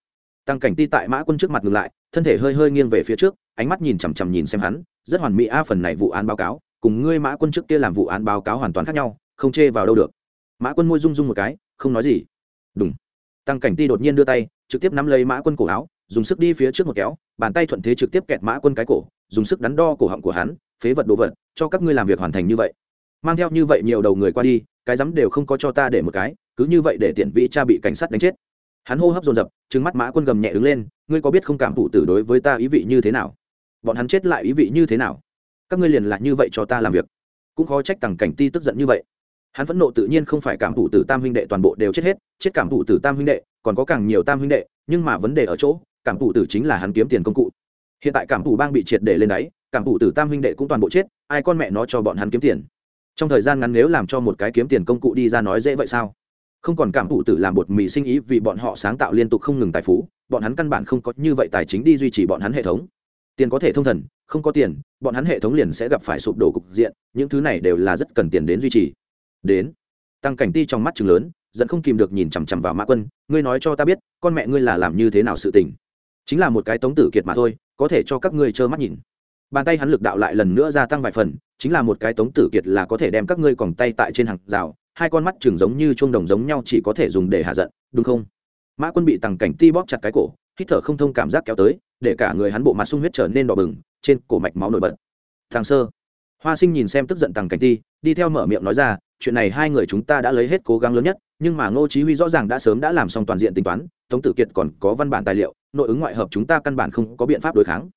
Tăng cảnh ti tại mã quân trước mặt ngừng lại, thân thể hơi hơi nghiêng về phía trước, ánh mắt nhìn chằm chằm nhìn xem hắn, rất hoàn mỹ a phần này vụ án báo cáo, cùng ngươi mã quân trước kia làm vụ án báo cáo hoàn toàn khác nhau, không chê vào đâu được. Mã quân môi rung rung một cái, không nói gì. Đúng tăng cảnh ti đột nhiên đưa tay, trực tiếp nắm lấy mã quân cổ áo, dùng sức đi phía trước một kéo, bàn tay thuận thế trực tiếp kẹt mã quân cái cổ, dùng sức đắn đo cổ họng của hắn, phế vật đồ vật, cho các ngươi làm việc hoàn thành như vậy. Mang theo như vậy nhiều đầu người qua đi, cái rắm đều không có cho ta để một cái, cứ như vậy để tiện vị cha bị cảnh sát đánh chết. Hắn hô hấp dồn dập trứng mắt mã quân gầm nhẹ đứng lên, ngươi có biết không cảm thụ tử đối với ta ý vị như thế nào? Bọn hắn chết lại ý vị như thế nào? Các ngươi liền là như vậy cho ta làm việc. Cũng khó trách tằng cảnh ti tức giận như vậy hắn phẫn nộ tự nhiên không phải cảm thủ tử tam huynh đệ toàn bộ đều chết hết, chết cảm thủ tử tam huynh đệ, còn có càng nhiều tam huynh đệ, nhưng mà vấn đề ở chỗ, cảm thủ tử chính là hắn kiếm tiền công cụ. Hiện tại cảm thủ bang bị triệt để lên đáy, cảm thủ tử tam huynh đệ cũng toàn bộ chết, ai con mẹ nó cho bọn hắn kiếm tiền? Trong thời gian ngắn nếu làm cho một cái kiếm tiền công cụ đi ra nói dễ vậy sao? Không còn cảm thủ tử làm bột mì sinh ý vì bọn họ sáng tạo liên tục không ngừng tài phú, bọn hắn căn bản không có như vậy tài chính đi duy trì bọn hắn hệ thống. Tiền có thể thông thần, không có tiền, bọn hắn hệ thống liền sẽ gặp phải sụp đổ cục diện, những thứ này đều là rất cần tiền đến duy trì đến. Tăng cảnh ti trong mắt chừng lớn dẫn không kìm được nhìn chằm chằm vào mã quân, ngươi nói cho ta biết, con mẹ ngươi là làm như thế nào sự tình? Chính là một cái tống tử kiệt mà thôi, có thể cho các ngươi trơ mắt nhìn. Bàn tay hắn lực đạo lại lần nữa gia tăng vài phần, chính là một cái tống tử kiệt là có thể đem các ngươi còn tay tại trên hàng rào, hai con mắt chừng giống như chuông đồng giống nhau chỉ có thể dùng để hạ giận, đúng không? Mã quân bị tằng cảnh ti bóp chặt cái cổ, hít thở không thông cảm giác kéo tới, để cả người hắn bộ mặt sung huyết trở nên đỏ bừng, trên cổ mạch máu nổi bật. Thằng sơ. Hoa sinh nhìn xem tức giận tằng cảnh ti, đi theo mở miệng nói ra chuyện này hai người chúng ta đã lấy hết cố gắng lớn nhất, nhưng mà ngô chí huy rõ ràng đã sớm đã làm xong toàn diện tính toán, tống tử kiệt còn có văn bản tài liệu, nội ứng ngoại hợp chúng ta căn bản không có biện pháp đối kháng.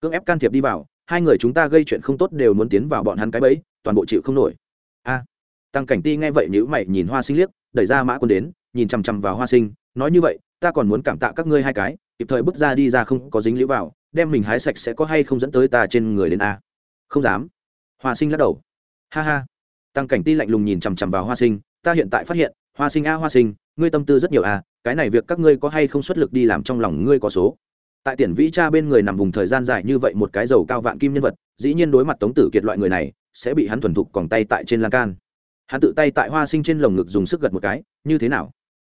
Cưỡng ép can thiệp đi vào, hai người chúng ta gây chuyện không tốt đều muốn tiến vào bọn hắn cái bẫy, toàn bộ chịu không nổi. A! Tăng cảnh ti nghe vậy nhíu mày nhìn hoa sinh liếc, đẩy ra mã quân đến, nhìn chăm chăm vào hoa sinh, nói như vậy, ta còn muốn cảm tạ các ngươi hai cái, kịp thời bước ra đi ra không có dính liễu vào, đem mình hái sạch sẽ có hay không dẫn tới ta trên người đến a. Không dám. Hoa sinh lắc đầu. Ha ha tăng cảnh ti lạnh lùng nhìn chằm chằm vào hoa sinh, ta hiện tại phát hiện, hoa sinh a, hoa sinh, ngươi tâm tư rất nhiều a, cái này việc các ngươi có hay không xuất lực đi làm trong lòng ngươi có số. Tại tiền vĩ cha bên người nằm vùng thời gian dài như vậy một cái dầu cao vạn kim nhân vật, dĩ nhiên đối mặt tống tử kiệt loại người này, sẽ bị hắn thuần thục còn tay tại trên lan can. Hắn tự tay tại hoa sinh trên lồng ngực dùng sức gật một cái, như thế nào?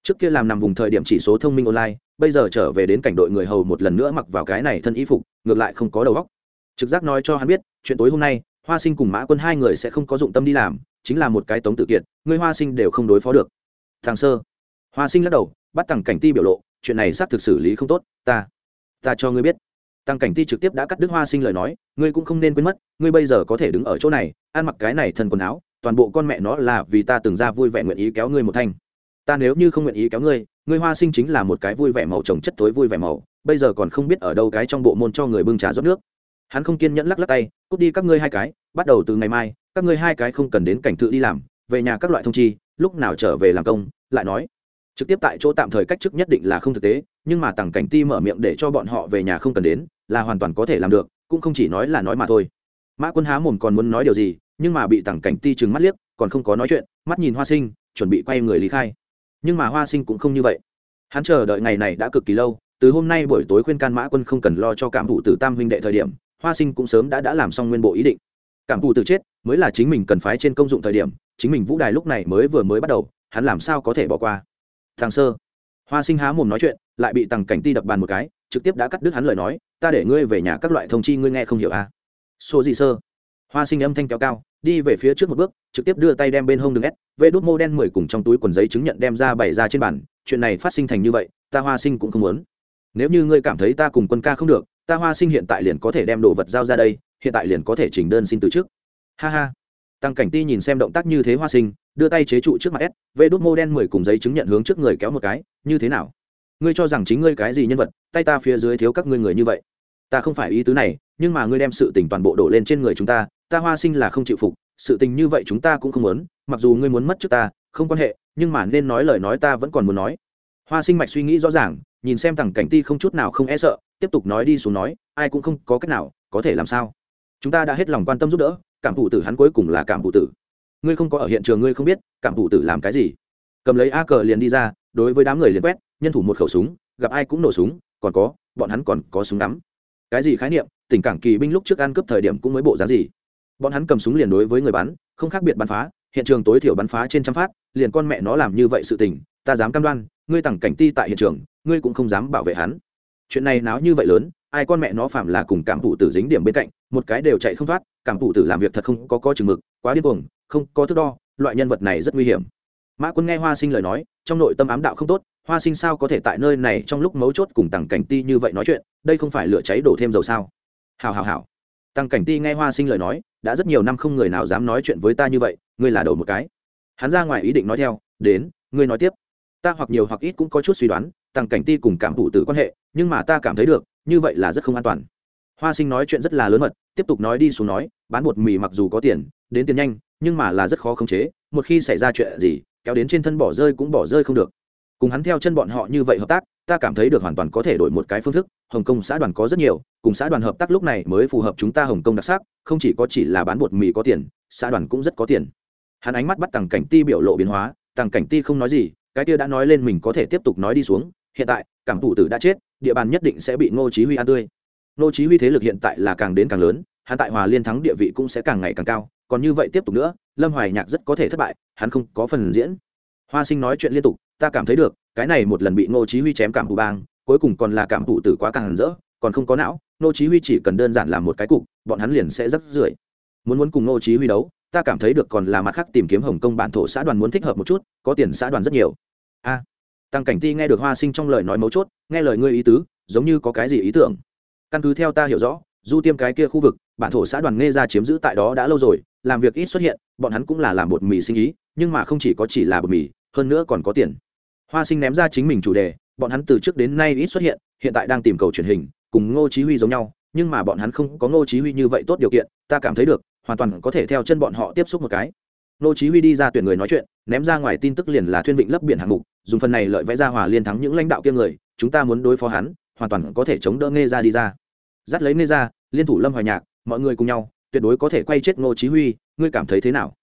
Trước kia làm nằm vùng thời điểm chỉ số thông minh online, bây giờ trở về đến cảnh đội người hầu một lần nữa mặc vào cái này thân y phục, ngược lại không có đầu óc. Trực giác nói cho hắn biết, chuyện tối hôm nay hoa sinh cùng mã quân hai người sẽ không có dụng tâm đi làm, chính là một cái tống tự kiện người hoa sinh đều không đối phó được. Thằng sơ. Hoa sinh lắc đầu, bắt tằng cảnh ti biểu lộ, chuyện này xác thực xử lý không tốt, ta ta cho ngươi biết. Tăng cảnh ti trực tiếp đã cắt đứt hoa sinh lời nói, ngươi cũng không nên quên mất, ngươi bây giờ có thể đứng ở chỗ này, ăn mặc cái này thân quần áo, toàn bộ con mẹ nó là vì ta từng ra vui vẻ nguyện ý kéo ngươi một thanh. Ta nếu như không nguyện ý kéo ngươi ngươi hoa sinh chính là một cái vui vẻ màu trồng chất tối vui vẻ màu, bây giờ còn không biết ở đâu cái trong bộ môn cho người bưng trà rót nước hắn không kiên nhẫn lắc lắc tay, cút đi các ngươi hai cái, bắt đầu từ ngày mai, các ngươi hai cái không cần đến cảnh thự đi làm, về nhà các loại thông chi, lúc nào trở về làm công, lại nói. Trực tiếp tại chỗ tạm thời cách chức nhất định là không thực tế, nhưng mà tằng cảnh ti mở miệng để cho bọn họ về nhà không cần đến, là hoàn toàn có thể làm được, cũng không chỉ nói là nói mà thôi. Mã quân há mồm còn muốn nói điều gì, nhưng mà bị tằng cảnh ti trừng mắt liếc, còn không có nói chuyện, mắt nhìn hoa sinh, chuẩn bị quay người lý khai. Nhưng mà hoa sinh cũng không như vậy. Hắn chờ đợi ngày này đã cực kỳ lâu, từ hôm nay buổi tối khuyên can mã quân không cần lo cho cảm thụ từ tam huynh đệ thời điểm hoa sinh cũng sớm đã đã làm xong nguyên bộ ý định. Cảm thụ tử chết mới là chính mình cần phái trên công dụng thời điểm, chính mình vũ đài lúc này mới vừa mới bắt đầu, hắn làm sao có thể bỏ qua? Thằng sơ. Hoa sinh há mồm nói chuyện, lại bị tằng cảnh ti đập bàn một cái, trực tiếp đã cắt đứt hắn lời nói, ta để ngươi về nhà các loại thông chi ngươi nghe không hiểu à? Số gì sơ? Hoa sinh âm thanh kéo cao, đi về phía trước một bước, trực tiếp đưa tay đem bên hông đường s, vê đốt mô đen mười cùng trong túi quần giấy chứng nhận đem ra bày ra trên bàn, chuyện này phát sinh thành như vậy, ta hoa sinh cũng không muốn. Nếu như ngươi cảm thấy ta cùng quân ca không được ta hoa sinh hiện tại liền có thể đem đồ vật giao ra đây, hiện tại liền có thể chỉnh đơn xin từ trước. Ha ha. Tăng cảnh ti nhìn xem động tác như thế hoa sinh, đưa tay chế trụ trước mặt s vê đốt mô đen mười cùng giấy chứng nhận hướng trước người kéo một cái, như thế nào? Ngươi cho rằng chính ngươi cái gì nhân vật, tay ta phía dưới thiếu các ngươi người như vậy. Ta không phải ý tứ này, nhưng mà ngươi đem sự tình toàn bộ đổ lên trên người chúng ta ta hoa sinh là không chịu phục, sự tình như vậy chúng ta cũng không muốn, mặc dù ngươi muốn mất trước ta, không quan hệ, nhưng mà nên nói lời nói ta vẫn còn muốn nói hoa sinh mạch suy nghĩ rõ ràng, nhìn xem thằng cảnh ti không chút nào không e sợ, tiếp tục nói đi xuống nói, ai cũng không có cách nào, có thể làm sao? Chúng ta đã hết lòng quan tâm giúp đỡ, cảm thủ tử hắn cuối cùng là cảm thủ tử. Ngươi không có ở hiện trường ngươi không biết, cảm thủ tử làm cái gì? Cầm lấy a cờ liền đi ra, đối với đám người liền quét, nhân thủ một khẩu súng, gặp ai cũng nổ súng, còn có, bọn hắn còn có súng đắm cái gì khái niệm tỉnh cảng kỳ binh lúc trước ăn cướp thời điểm cũng mới bộ dáng gì? Bọn hắn cầm súng liền đối với người bắn, không khác biệt bắn phá, hiện trường tối thiểu bắn phá trên trăm phát, liền con mẹ nó làm như vậy sự tình ta dám cam đoan, ngươi tặng cảnh ti tại hiện trường, ngươi cũng không dám bảo vệ hắn. Chuyện này náo như vậy lớn, ai con mẹ nó phạm là cùng cảm phụ tử dính điểm bên cạnh, một cái đều chạy không thoát, cảm phụ tử làm việc thật không có có chừng mực, quá điên cuồng, không có thước đo, loại nhân vật này rất nguy hiểm. Mã quân nghe hoa sinh lời nói, trong nội tâm ám đạo không tốt, hoa sinh sao có thể tại nơi này trong lúc mấu chốt cùng tặng cảnh ti như vậy nói chuyện, đây không phải lửa cháy đổ thêm dầu sao? Hào hào hào. Tăng cảnh ti nghe hoa sinh lời nói, đã rất nhiều năm không người nào dám nói chuyện với ta như vậy, ngươi là đầu một cái. Hắn ra ngoài ý định nói theo, đến, ngươi nói tiếp ta hoặc nhiều hoặc ít cũng có chút suy đoán tăng cảnh ti cùng cảm thủ tử quan hệ, nhưng mà ta cảm thấy được, như vậy là rất không an toàn. Hoa sinh nói chuyện rất là lớn mật, tiếp tục nói đi xuống nói, bán bột mì mặc dù có tiền, đến tiền nhanh, nhưng mà là rất khó khống chế, một khi xảy ra chuyện gì, kéo đến trên thân bỏ rơi cũng bỏ rơi không được. Cùng hắn theo chân bọn họ như vậy hợp tác, ta cảm thấy được hoàn toàn có thể đổi một cái phương thức, hồng kông xã đoàn có rất nhiều, cùng xã đoàn hợp tác lúc này mới phù hợp chúng ta hồng kông đặc sắc, không chỉ có chỉ là bán bột mì có tiền, xã đoàn cũng rất có tiền. Hắn ánh mắt bắt tằng cảnh ti biểu lộ biến hóa tằng cảnh ti không nói gì cái kia đã nói lên mình có thể tiếp tục nói đi xuống, hiện tại, cảm thủ tử đã chết, địa bàn nhất định sẽ bị ngô chí huy ăn tươi. Ngô chí huy thế lực hiện tại là càng đến càng lớn, hắn tại hòa liên thắng địa vị cũng sẽ càng ngày càng cao, còn như vậy tiếp tục nữa, lâm hoài nhạc rất có thể thất bại, hắn không có phần diễn. Hoa sinh nói chuyện liên tục, ta cảm thấy được, cái này một lần bị ngô chí huy chém cảm thủ bang, cuối cùng còn là cảm thủ tử quá càng rỡ, còn không có não, ngô chí huy chỉ cần đơn giản làm một cái cục, bọn hắn liền sẽ rất rưởi. Muốn muốn cùng ngô chí huy đấu ta cảm thấy được còn là mặt khác tìm kiếm hồng công bản thổ xã đoàn muốn thích hợp một chút, có tiền xã đoàn rất nhiều. A. Tăng cảnh ti nghe được hoa sinh trong lời nói mấu chốt, nghe lời ngươi ý tứ, giống như có cái gì ý tưởng. Căn cứ theo ta hiểu rõ, du tiêm cái kia khu vực, bản thổ xã đoàn nghe ra chiếm giữ tại đó đã lâu rồi, làm việc ít xuất hiện, bọn hắn cũng là làm bột mì sinh ý, nhưng mà không chỉ có chỉ là bột mì, hơn nữa còn có tiền. Hoa sinh ném ra chính mình chủ đề, bọn hắn từ trước đến nay ít xuất hiện hiện tại đang tìm cầu truyền hình, cùng ngô chí huy giống nhau, nhưng mà bọn hắn không có ngô chí huy như vậy tốt điều kiện, ta cảm thấy được hoàn toàn có thể theo chân bọn họ tiếp xúc một cái. Ngô chí huy đi ra tuyển người nói chuyện, ném ra ngoài tin tức liền là thuyên vịnh lấp biển hạng mục, dùng phần này lợi vẽ ra hòa liên thắng những lãnh đạo kia người, chúng ta muốn đối phó hắn, hoàn toàn có thể chống đỡ nghe ra đi ra. Dắt lấy nghe ra liên thủ lâm hoài nhạc, mọi người cùng nhau, tuyệt đối có thể quay chết ngô chí huy, ngươi cảm thấy thế nào?